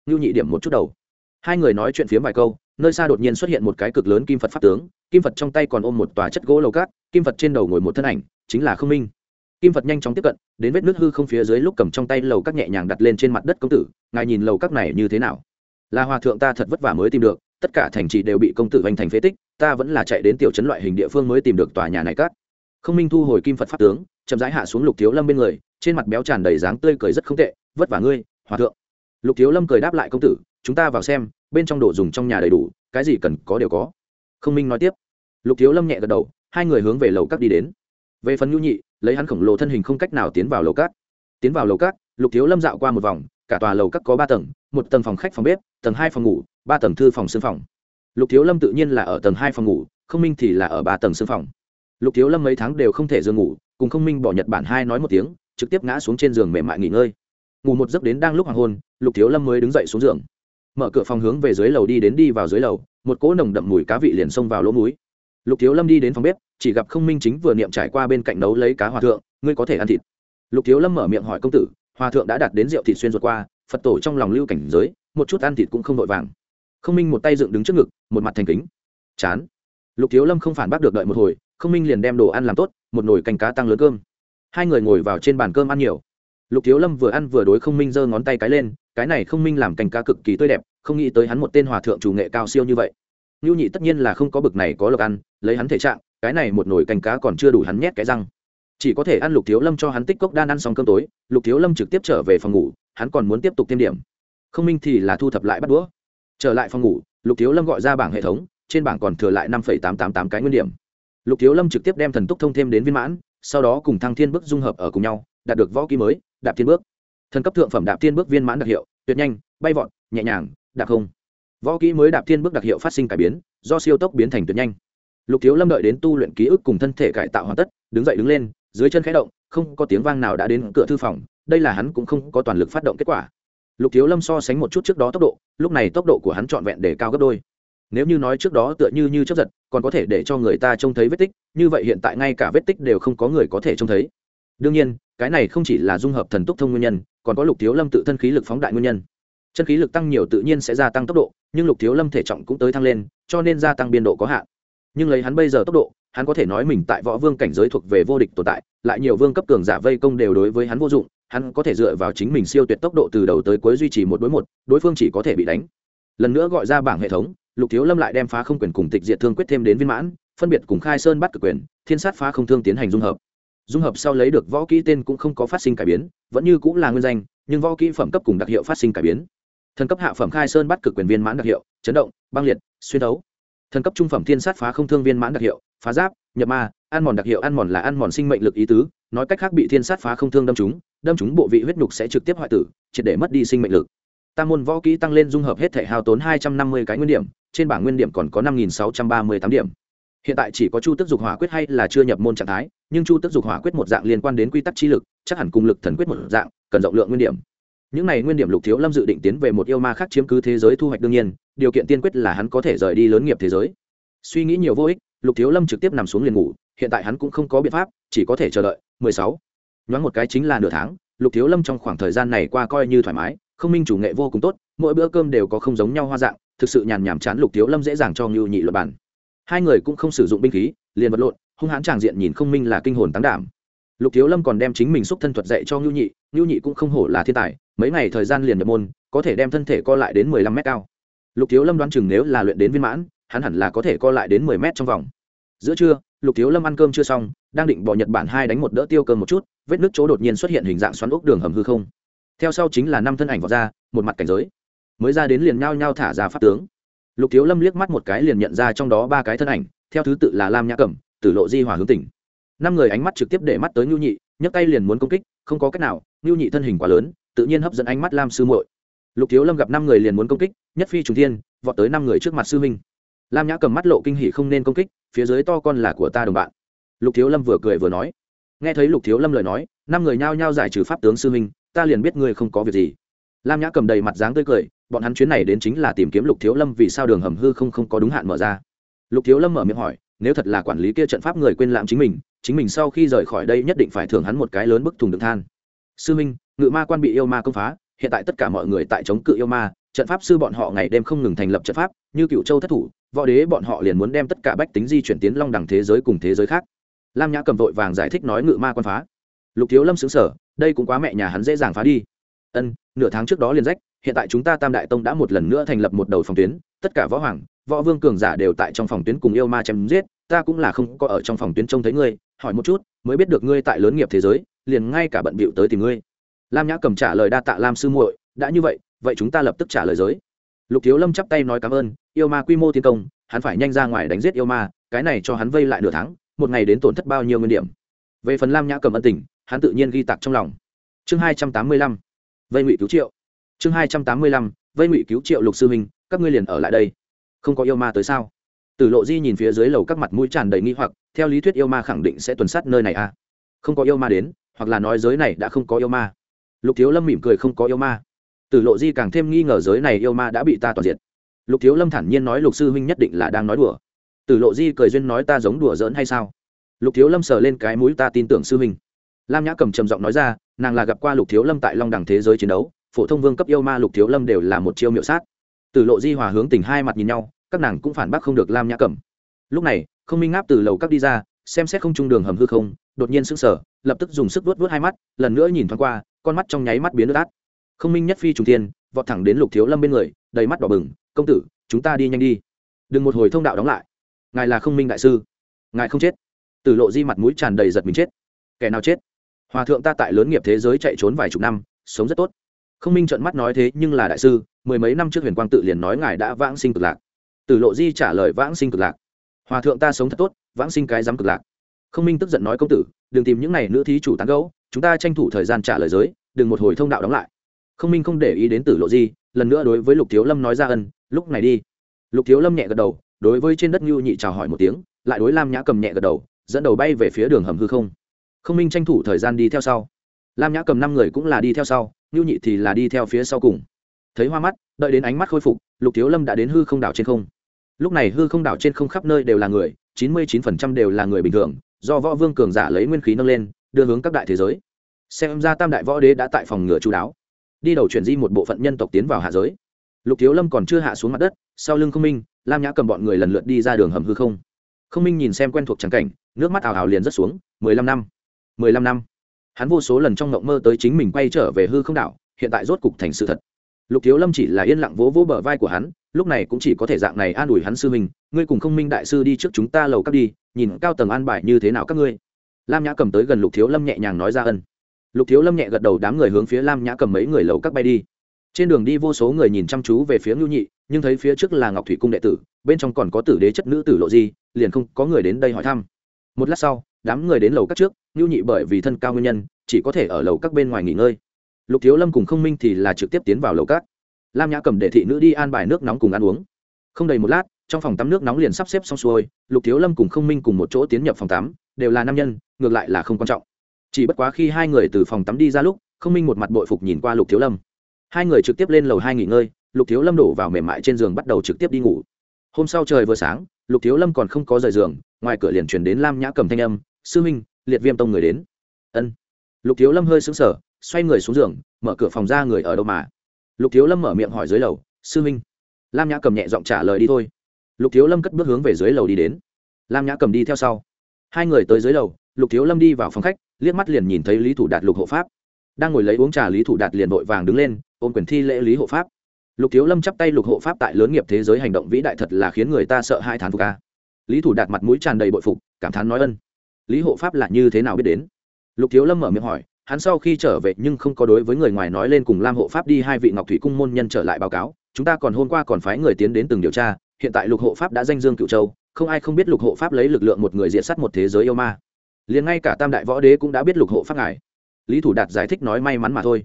Ngưu nhị điểm một chút đầu. Hai người nói chuyện phía vài câu, nơi xa đột nhiên xuất hiện một cái cực lớn kim phật pháp tướng, kim phật trong tay còn ôm một tòa chất gỗ lầu cát, kim phật trên đầu ngồi một thân ảnh, chính là không minh kim phật nhanh chóng tiếp cận, đến vết nước hư không phía dưới lúc cầm trong tay lầu các nhẹ nhàng đặt lên trên mặt đất công tử, ngài nhìn lầu các này như thế nào? Là hòa thượng ta thật vất vả mới tìm được, tất cả thành trì đều bị công tử hoành thành phế tích, ta vẫn là chạy đến tiểu trấn loại hình địa phương mới tìm được tòa nhà này cát không minh thu hồi kim phật pháp tướng, chậm rãi hạ xuống lục thiếu lâm bên người, trên mặt béo tràn đầy dáng tươi cười rất không tệ, vất vả ngươi, hòa thượng. Lục thiếu lâm cười đáp lại công tử, chúng ta vào xem, bên trong đồ dùng trong nhà đầy đủ, cái gì cần có đều có. Không minh nói tiếp. Lục thiếu lâm nhẹ gật đầu, hai người hướng về lầu các đi đến. Về phần nhu nhị lấy hắn khổng lồ thân hình không cách nào tiến vào lầu cát. Tiến vào lầu cát, lục thiếu lâm dạo qua một vòng, cả tòa lầu cát có ba tầng, một tầng phòng khách, phòng bếp, tầng hai phòng ngủ, ba tầng thư phòng xương phòng. Lục thiếu lâm tự nhiên là ở tầng hai phòng ngủ, không minh thì là ở ba tầng xương phòng. Lục thiếu lâm mấy tháng đều không thể giường ngủ, cùng không minh bỏ nhật bản hai nói một tiếng, trực tiếp ngã xuống trên giường mềm mại nghỉ ngơi. Ngủ một giấc đến đang lúc hoàng hôn, lục thiếu lâm mới đứng dậy xuống giường. Mở cửa phòng hướng về dưới lầu đi đến đi vào dưới lầu, một cỗ nồng đậm mùi cá vị liền xông vào lỗ múi lục thiếu lâm đi đến phòng bếp chỉ gặp không minh chính vừa niệm trải qua bên cạnh nấu lấy cá hòa thượng, ngươi có thể ăn thịt. Lục thiếu lâm mở miệng hỏi công tử, hòa thượng đã đặt đến rượu thịt xuyên ruột qua, phật tổ trong lòng lưu cảnh giới, một chút ăn thịt cũng không vội vàng. Không minh một tay dựng đứng trước ngực, một mặt thành kính. Chán. Lục thiếu lâm không phản bác được đợi một hồi, không minh liền đem đồ ăn làm tốt, một nồi canh cá tăng lớn cơm. Hai người ngồi vào trên bàn cơm ăn nhiều. Lục thiếu lâm vừa ăn vừa đối không minh giơ ngón tay cái lên, cái này không minh làm canh cá cực kỳ tươi đẹp, không nghĩ tới hắn một tên hòa thượng chủ nghệ cao siêu như vậy. Ngưu nhị tất nhiên là không có bực này có lộc ăn, lấy hắn thể trạng cái này một nồi canh cá còn chưa đủ hắn nhét cái răng. Chỉ có thể ăn lục thiếu lâm cho hắn tích cốc đan ăn xong cơm tối, lục thiếu lâm trực tiếp trở về phòng ngủ, hắn còn muốn tiếp tục thêm điểm. Không minh thì là thu thập lại bắt đũa. Trở lại phòng ngủ, lục thiếu lâm gọi ra bảng hệ thống, trên bảng còn thừa lại năm tám tám tám cái nguyên điểm. Lục thiếu lâm trực tiếp đem thần túc thông thêm đến viên mãn, sau đó cùng thăng thiên bước dung hợp ở cùng nhau, đạt được võ ký mới, đạp thiên bước. Thần cấp thượng phẩm đạp thiên bước viên mãn đặc hiệu, tuyệt nhanh, bay vọt, nhẹ nhàng đạp không. Võ kỹ mới đạp thiên bước đặc hiệu phát sinh cải biến, do siêu tốc biến thành tuyệt nhanh lục thiếu lâm đợi đến tu luyện ký ức cùng thân thể cải tạo hoàn tất, đứng dậy đứng lên, dưới chân khẽ động, không có tiếng vang nào đã đến cửa thư phòng, đây là hắn cũng không có toàn lực phát động kết quả. Lục thiếu lâm so sánh một chút trước đó tốc độ, lúc này tốc độ của hắn trọn vẹn để cao gấp đôi. Nếu như nói trước đó tựa như như chấp giật, còn có thể để cho người ta trông thấy vết tích, như vậy hiện tại ngay cả vết tích đều không có người có thể trông thấy. Đương nhiên, cái này không chỉ là dung hợp thần túc thông nguyên nhân, còn có lục thiếu lâm tự thân khí lực phóng đại nguyên nhân. Chân khí lực tăng nhiều tự nhiên sẽ gia tăng tốc độ, nhưng lục thiếu lâm thể trọng cũng tới thăng lên, cho nên gia tăng biên độ có hạn nhưng lấy hắn bây giờ tốc độ, hắn có thể nói mình tại võ vương cảnh giới thuộc về vô địch tồn tại, lại nhiều vương cấp cường giả vây công đều đối với hắn vô dụng, hắn có thể dựa vào chính mình siêu tuyệt tốc độ từ đầu tới cuối duy trì một đối một, đối phương chỉ có thể bị đánh. Lần nữa gọi ra bảng hệ thống, lục thiếu lâm lại đem phá không quyền cùng tịch diệt thương quyết thêm đến viên mãn, phân biệt cùng khai sơn bắt cực quyền, thiên sát phá không thương tiến hành dung hợp. Dung hợp sau lấy được võ kỹ tên cũng không có phát sinh cải biến, vẫn như cũng là nguyên danh, nhưng võ kỹ phẩm cấp cùng đặc hiệu phát sinh cải biến. Thần cấp hạ phẩm khai sơn bắt cực quyền viên mãn đặc hiệu, chấn động, băng liệt, xuyên đấu thần cấp trung phẩm thiên sát phá không thương viên mãn đặc hiệu, phá giáp, nhập ma, ăn mòn đặc hiệu, ăn mòn là ăn mòn sinh mệnh lực ý tứ, nói cách khác bị thiên sát phá không thương đâm chúng đâm chúng bộ vị huyết nhục sẽ trực tiếp hoại tử, triệt để mất đi sinh mệnh lực. Tam môn võ kỹ tăng lên dung hợp hết thể hao tốn hai trăm năm mươi cái nguyên điểm, trên bảng nguyên điểm còn có năm nghìn sáu trăm ba mươi tám điểm. Hiện tại chỉ có chu tức dục hỏa quyết hay là chưa nhập môn trạng thái, nhưng chu tức dục hỏa quyết một dạng liên quan đến quy tắc chi lực, chắc hẳn cùng lực thần quyết một dạng, cần rộng lượng nguyên điểm những này nguyên điểm lục thiếu lâm dự định tiến về một yêu ma khác chiếm cứ thế giới thu hoạch đương nhiên, điều kiện tiên quyết là hắn có thể rời đi lớn nghiệp thế giới. Suy nghĩ nhiều vô ích, lục thiếu lâm trực tiếp nằm xuống liền ngủ, hiện tại hắn cũng không có biện pháp, chỉ có thể chờ đợi 16. nhoáng một cái chính là nửa tháng, lục thiếu lâm trong khoảng thời gian này qua coi như thoải mái, không minh chủ nghệ vô cùng tốt, mỗi bữa cơm đều có không giống nhau hoa dạng, thực sự nhàn nhảm chán lục thiếu lâm dễ dàng cho ngưu nhị luật bản hai người cũng không sử dụng binh khí, liền vật lộn, hung hãn tràng diện nhìn không minh là kinh hồn tán đảm. Lục thiếu lâm còn đem chính mình xúc thân thuật dạy cho ngưu nhị ngưu nhị cũng không hổ là thiên tài mấy ngày thời gian liền nhập môn, có thể đem thân thể co lại đến mười lăm mét cao. Lục thiếu lâm đoán chừng nếu là luyện đến viên mãn, hắn hẳn là có thể co lại đến mười mét trong vòng. Giữa trưa, lục thiếu lâm ăn cơm chưa xong, đang định bỏ nhật bản hai đánh một đỡ tiêu cơm một chút, vết nước chỗ đột nhiên xuất hiện hình dạng xoắn ốc đường hầm hư không. Theo sau chính là năm thân ảnh vào ra, một mặt cảnh giới. Mới ra đến liền nhao nhao thả ra pháp tướng. Lục thiếu lâm liếc mắt một cái liền nhận ra trong đó ba cái thân ảnh, theo thứ tự là lam nhã cẩm, tử lộ di hòa hướng tỉnh. Năm người ánh mắt trực tiếp để mắt tới ngưu nhị, nhấc tay liền muốn công kích, không có cách nào ngưu nhị thân hình quá lớn tự nhiên hấp dẫn ánh mắt lam sư muội. Lục thiếu lâm gặp năm người liền muốn công kích, nhất phi trùng thiên, vọt tới năm người trước mặt sư huynh. Lam nhã cầm mắt lộ kinh hỉ không nên công kích, phía dưới to con là của ta đồng bạn. Lục thiếu lâm vừa cười vừa nói. Nghe thấy lục thiếu lâm lời nói, năm người nhao nhao giải trừ pháp tướng sư huynh, ta liền biết ngươi không có việc gì. Lam nhã cầm đầy mặt dáng tươi cười, bọn hắn chuyến này đến chính là tìm kiếm lục thiếu lâm vì sao đường hầm hư không không có đúng hạn mở ra. Lục thiếu lâm mở miệng hỏi, nếu thật là quản lý kia trận pháp người quên lãm chính mình chính mình sau khi rời khỏi đây nhất định phải thưởng hắn một cái lớn bức thùng đựng than sư minh, ngự ma quan bị yêu ma công phá, hiện tại tất cả mọi người tại chống cự yêu ma, trận pháp sư bọn họ ngày đêm không ngừng thành lập trận pháp, như cựu châu thất thủ, võ đế bọn họ liền muốn đem tất cả bách tính di chuyển tiến long đẳng thế giới cùng thế giới khác. Lam nhã cầm vội vàng giải thích nói ngự ma quan phá. Lục thiếu lâm xứng sở đây cũng quá mẹ nhà hắn dễ dàng phá đi. Ân, nửa tháng trước đó liền rách, hiện tại chúng ta tam đại tông đã một lần nữa thành lập một đầu phòng tuyến, tất cả võ hoàng, võ vương cường giả đều tại trong phòng tuyến cùng yêu ma chém giết, ta cũng là không có ở trong phòng tuyến trông thấy ngươi, hỏi một chút, mới biết được ngươi tại lớn nghiệp thế giới liền ngay cả bận bịu tới tìm ngươi. Lam nhã cầm trả lời đa tạ lam sư muội, đã như vậy vậy chúng ta lập tức trả lời giới. Lục thiếu lâm chắp tay nói cảm ơn, yêu ma quy mô tiến công, hắn phải nhanh ra ngoài đánh giết yêu ma, cái này cho hắn vây lại nửa tháng, một ngày đến tổn thất bao nhiêu nguyên điểm. Về phần lam nhã cầm ân tình, hắn tự nhiên ghi tặc trong lòng. Chương hai trăm tám mươi lăm, vây ngụy cứu triệu. Chương hai trăm tám mươi lăm, vây ngụy cứu triệu lục sư minh các ngươi liền ở lại đây. Không có yêu ma tới sao? Tử lộ di nhìn phía dưới lầu các mặt mũi tràn đầy nghi hoặc, theo lý thuyết yêu ma khẳng định sẽ tuần sát nơi này à? Không có yêu ma đến hoặc là nói giới này đã không có yêu ma. Lục thiếu lâm mỉm cười không có yêu ma. Tử lộ di càng thêm nghi ngờ giới này yêu ma đã bị ta toàn diệt. Lục thiếu lâm thản nhiên nói lục sư huynh nhất định là đang nói đùa. Tử lộ di cười duyên nói ta giống đùa giỡn hay sao? Lục thiếu lâm sờ lên cái mũi ta tin tưởng sư huynh. Lam nhã cầm trầm giọng nói ra, nàng là gặp qua lục thiếu lâm tại long đẳng thế giới chiến đấu, phổ thông vương cấp yêu ma lục thiếu lâm đều là một chiêu miệu sát. Tử lộ di hòa hướng tình hai mặt nhìn nhau, các nàng cũng phản bác không được lam nhã cầm. Lúc này, không minh ngáp từ lầu các đi ra, xem xét không trung đường hầm hư không đột nhiên sững sờ, lập tức dùng sức vuốt vuốt hai mắt, lần nữa nhìn thoáng qua, con mắt trong nháy mắt biến nước át. Không minh nhất phi trùng thiên, vọt thẳng đến lục thiếu lâm bên người, đầy mắt đỏ bừng, công tử, chúng ta đi nhanh đi. Đừng một hồi thông đạo đóng lại. Ngài là không minh đại sư. Ngài không chết. Tử lộ di mặt mũi tràn đầy giật mình chết. Kẻ nào chết? Hòa thượng ta tại lớn nghiệp thế giới chạy trốn vài chục năm, sống rất tốt. Không minh trợn mắt nói thế, nhưng là đại sư, mười mấy năm trước huyền quang tự liền nói ngài đã vãng sinh cực lạc. Tử lộ di trả lời, vãng sinh cực lạc. Hòa thượng ta sống thật tốt, vãng sinh cái dám cực lạc không minh tức giận nói công tử, đừng tìm những n à y nữ thí chủ tán gấu chúng ta tranh thủ thời gian trả lời giới, đừng một hồi thông đạo đóng lại. Không minh không để ý đến tử lộ di lần nữa đối với lục thiếu lâm nói ra ân, lúc này đi. Lục thiếu lâm nhẹ gật đầu, đối với trên đất ngưu nhị chào hỏi một tiếng, lại đối lam nhã cầm nhẹ gật đầu, dẫn đầu bay về phía đường hầm hư không. Không minh tranh thủ thời gian đi theo sau. Lam nhã cầm năm người cũng là đi theo sau, ngưu nhị thì là đi theo phía sau cùng. Thấy hoa mắt, đợi đến ánh mắt khôi phục, lục thiếu lâm đã đến hư không đảo trên không. Lúc này hư không đảo trên không khắp nơi đều là người, chín mươi chín phần trăm đều là người bình thường do võ vương cường giả lấy nguyên khí nâng lên, đưa hướng các đại thế giới. Xem ra tam đại võ đế đã tại phòng ngựa chú đáo. Đi đầu chuyển di một bộ phận nhân tộc tiến vào hạ giới. Lục thiếu lâm còn chưa hạ xuống mặt đất, sau lưng không minh, lam nhã cầm bọn người lần lượt đi ra đường hầm hư không. Không minh nhìn xem quen thuộc trắng cảnh, nước mắt ảo ảo liền rất xuống, mười lăm năm, mười lăm năm. Hắn vô số lần trong ngộng mơ tới chính mình quay trở về hư không đảo, hiện tại rốt cục thành sự thật lục thiếu lâm chỉ là yên lặng vỗ vỗ bờ vai của hắn, lúc này cũng chỉ có thể dạng này an ủi hắn sư mình ngươi cùng không minh đại sư đi trước chúng ta lầu các đi, nhìn cao tầng an bài như thế nào các ngươi. Lam nhã cầm tới gần lục thiếu lâm nhẹ nhàng nói ra ân. Lục thiếu lâm nhẹ gật đầu đám người hướng phía lam nhã cầm mấy người lầu các bay đi. Trên đường đi vô số người nhìn chăm chú về phía ngưu nhị, nhưng thấy phía trước là ngọc thủy cung đệ tử, bên trong còn có tử đế chất nữ tử lộ di, liền không có người đến đây hỏi thăm. Một lát sau, đám người đến lầu các trước, ngưu nhị bởi vì thân cao nguyên nhân, chỉ có thể ở lầu các bên ngoài nghỉ ngơi lục thiếu lâm cùng không minh thì là trực tiếp tiến vào lầu cát, lam nhã cầm để thị nữ đi an bài nước nóng cùng ăn uống. Không đầy một lát trong phòng tắm nước nóng liền sắp xếp xong xuôi lục thiếu lâm cùng không minh cùng một chỗ tiến nhập phòng tắm đều là nam nhân ngược lại là không quan trọng. Chỉ bất quá khi hai người từ phòng tắm đi ra lúc không minh một mặt bội phục nhìn qua lục thiếu lâm. Hai người trực tiếp lên lầu hai nghỉ ngơi lục thiếu lâm đổ vào mềm mại trên giường bắt đầu trực tiếp đi ngủ. Hôm sau trời vừa sáng lục thiếu lâm còn không có rời giường ngoài cửa liền chuyển đến lam nhã cầm thanh âm sư minh liệt viêm tông người đến. Ân. Lục thiếu lâm hơi xứng sở xoay người xuống giường, mở cửa phòng ra người ở đâu mà? Lục thiếu lâm mở miệng hỏi dưới lầu, sư minh lam nhã cầm nhẹ giọng trả lời đi thôi. Lục thiếu lâm cất bước hướng về dưới lầu đi đến. Lam nhã cầm đi theo sau. Hai người tới dưới lầu, lục thiếu lâm đi vào phòng khách, liếc mắt liền nhìn thấy lý thủ đạt lục hộ pháp. Đang ngồi lấy uống trà, lý thủ đạt liền vội vàng đứng lên, ôm quyền thi lễ lý hộ pháp. Lục thiếu lâm chắp tay lục hộ pháp tại lớn nghiệp thế giới hành động vĩ đại thật là khiến người ta sợ hai thán phục ca lý thủ đạt mặt mũi tràn đầy bội phục, cảm thán nói ân. Lý hộ pháp là như thế nào biết đến? Lục thiếu lâm mở miệng hỏi hắn sau khi trở về nhưng không có đối với người ngoài nói lên cùng lam hộ pháp đi hai vị ngọc thủy cung môn nhân trở lại báo cáo, chúng ta còn hôm qua còn phái người tiến đến từng điều tra, hiện tại lục hộ pháp đã danh dương cựu châu, không ai không biết lục hộ pháp lấy lực lượng một người diện sát một thế giới yêu ma. Liền ngay cả tam đại võ đế cũng đã biết lục hộ pháp ngài. Lý thủ đạt giải thích nói may mắn mà thôi.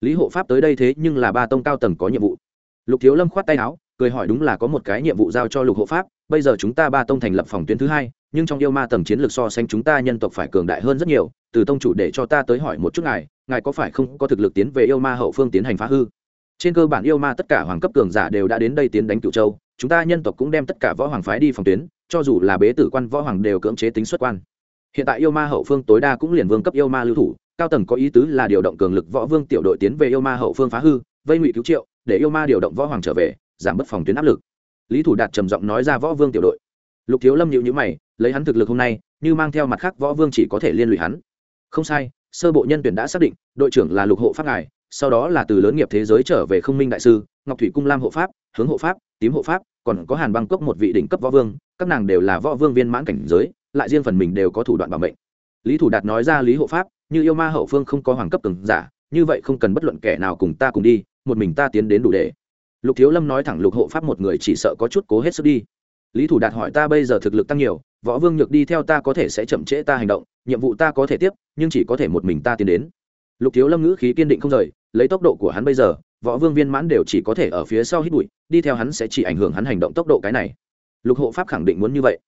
Lý hộ pháp tới đây thế nhưng là ba tông cao tầng có nhiệm vụ. Lục thiếu lâm khoát tay áo, cười hỏi đúng là có một cái nhiệm vụ giao cho lục hộ pháp, bây giờ chúng ta ba tông thành lập phòng tuyến thứ hai nhưng trong yêu ma tầng chiến lược so sánh chúng ta nhân tộc phải cường đại hơn rất nhiều, từ tông chủ để cho ta tới hỏi một chút ngài ngài có phải không có thực lực tiến về yêu ma hậu phương tiến hành phá hư? Trên cơ bản yêu ma tất cả hoàng cấp cường giả đều đã đến đây tiến đánh cựu châu, chúng ta nhân tộc cũng đem tất cả võ hoàng phái đi phòng tuyến, cho dù là bế tử quan võ hoàng đều cưỡng chế tính xuất quan. Hiện tại yêu ma hậu phương tối đa cũng liền vương cấp yêu ma lưu thủ, cao tầng có ý tứ là điều động cường lực võ vương tiểu đội tiến về yêu ma hậu phương phá hư, vây ngụy cứu triệu, để yêu ma điều động võ hoàng trở về, giảm bớt phòng tuyến áp lực. Lý thủ đạt trầm giọng nói ra võ vương tiểu đội lục thiếu lâm nhịu nhữ mày, lấy hắn thực lực hôm nay, như mang theo mặt khác võ vương chỉ có thể liên lụy hắn. Không sai, sơ bộ nhân tuyển đã xác định, đội trưởng là lục hộ pháp ngài, sau đó là từ lớn nghiệp thế giới trở về không minh đại sư, ngọc thủy cung lam hộ pháp, hướng hộ pháp, tím hộ pháp, còn có hàn băng cốc một vị đỉnh cấp võ vương, các nàng đều là võ vương viên mãn cảnh giới, lại riêng phần mình đều có thủ đoạn bảo mệnh. Lý thủ đạt nói ra lý hộ pháp, như yêu ma hậu phương không có hoàng cấp từng giả, như vậy không cần bất luận kẻ nào cùng ta cùng đi, một mình ta tiến đến đủ để. Lục thiếu lâm nói thẳng lục hộ pháp một người chỉ sợ có chút cố hết sức đi lý thủ đạt hỏi ta bây giờ thực lực tăng nhiều, võ vương nhược đi theo ta có thể sẽ chậm trễ ta hành động, nhiệm vụ ta có thể tiếp, nhưng chỉ có thể một mình ta tiến đến. Lục thiếu lâm ngữ khí kiên định không rời, lấy tốc độ của hắn bây giờ, võ vương viên mãn đều chỉ có thể ở phía sau hít bụi, đi theo hắn sẽ chỉ ảnh hưởng hắn hành động tốc độ cái này. Lục hộ pháp khẳng định muốn như vậy.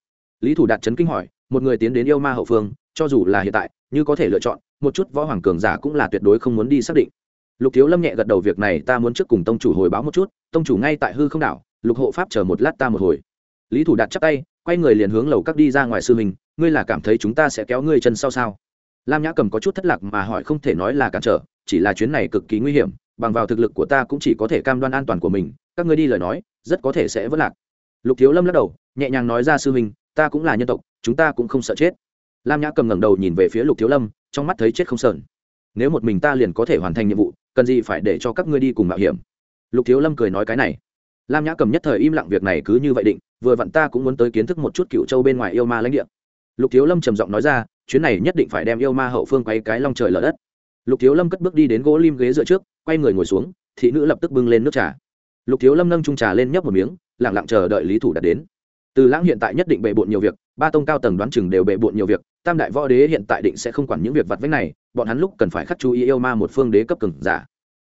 Lý thủ đạt chấn kinh hỏi, một người tiến đến yêu ma hậu phương, cho dù là hiện tại, như có thể lựa chọn, một chút võ hoàng cường giả cũng là tuyệt đối không muốn đi xác định. Lục thiếu lâm nhẹ gật đầu việc này, ta muốn trước cùng tông chủ hồi báo một chút, tông chủ ngay tại hư không đảo, lục hộ pháp chờ một lát ta một hồi lý thủ đạt chắc tay quay người liền hướng lầu các đi ra ngoài sư mình ngươi là cảm thấy chúng ta sẽ kéo ngươi chân sau sao? Lam nhã cầm có chút thất lạc mà hỏi không thể nói là cản trở chỉ là chuyến này cực kỳ nguy hiểm bằng vào thực lực của ta cũng chỉ có thể cam đoan an toàn của mình các ngươi đi lời nói rất có thể sẽ vất lạc. Lục thiếu lâm lắc đầu nhẹ nhàng nói ra sư mình, ta cũng là nhân tộc chúng ta cũng không sợ chết. Lam nhã cầm ngẩng đầu nhìn về phía lục thiếu lâm trong mắt thấy chết không sờn. Nếu một mình ta liền có thể hoàn thành nhiệm vụ cần gì phải để cho các ngươi đi cùng mạo hiểm? Lục thiếu lâm cười nói cái này. Lam nhã cầm nhất thời im lặng việc này cứ như vậy định vừa vặn ta cũng muốn tới kiến thức một chút cựu châu bên ngoài yêu ma lãnh địa. Lục thiếu lâm trầm giọng nói ra, chuyến này nhất định phải đem yêu ma hậu phương quay cái long trời lở đất. Lục thiếu lâm cất bước đi đến gỗ lim ghế dựa trước, quay người ngồi xuống, thị nữ lập tức bưng lên nước trà. Lục thiếu lâm nâng trung trà lên nhấp một miếng lẳng lặng chờ đợi lý thủ đạt đến. Từ lãng hiện tại nhất định bề bộn nhiều việc, ba tông cao tầng đoán chừng đều bề bộn nhiều việc, tam đại võ đế hiện tại định sẽ không quản những việc vặt vách này, bọn hắn lúc cần phải khắc chú ý yêu ma một phương đế cấp cứng giả.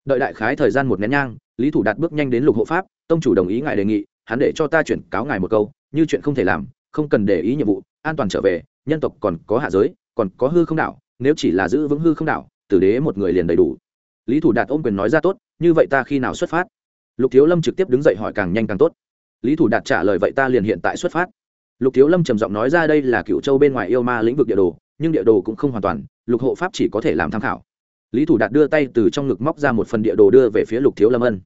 Đợi đại khái thời gian một nén nhang, lý thủ đạt bước nhanh đến lục hộ pháp, tông chủ đồng ý ngài đề nghị hắn để cho ta chuyển cáo ngài một câu, như chuyện không thể làm, không cần để ý nhiệm vụ, an toàn trở về, nhân tộc còn có hạ giới, còn có hư không đảo, nếu chỉ là giữ vững hư không đảo, tử đế một người liền đầy đủ. Lý thủ đạt ôm quyền nói ra tốt, như vậy ta khi nào xuất phát? Lục thiếu lâm trực tiếp đứng dậy hỏi càng nhanh càng tốt. Lý thủ đạt trả lời vậy ta liền hiện tại xuất phát. Lục thiếu lâm trầm giọng nói ra đây là cựu châu bên ngoài yêu ma lĩnh vực địa đồ, nhưng địa đồ cũng không hoàn toàn, lục hộ pháp chỉ có thể làm tham khảo. Lý thủ đạt đưa tay từ trong ngực móc ra một phần địa đồ đưa về phía lục thiếu lâm ân.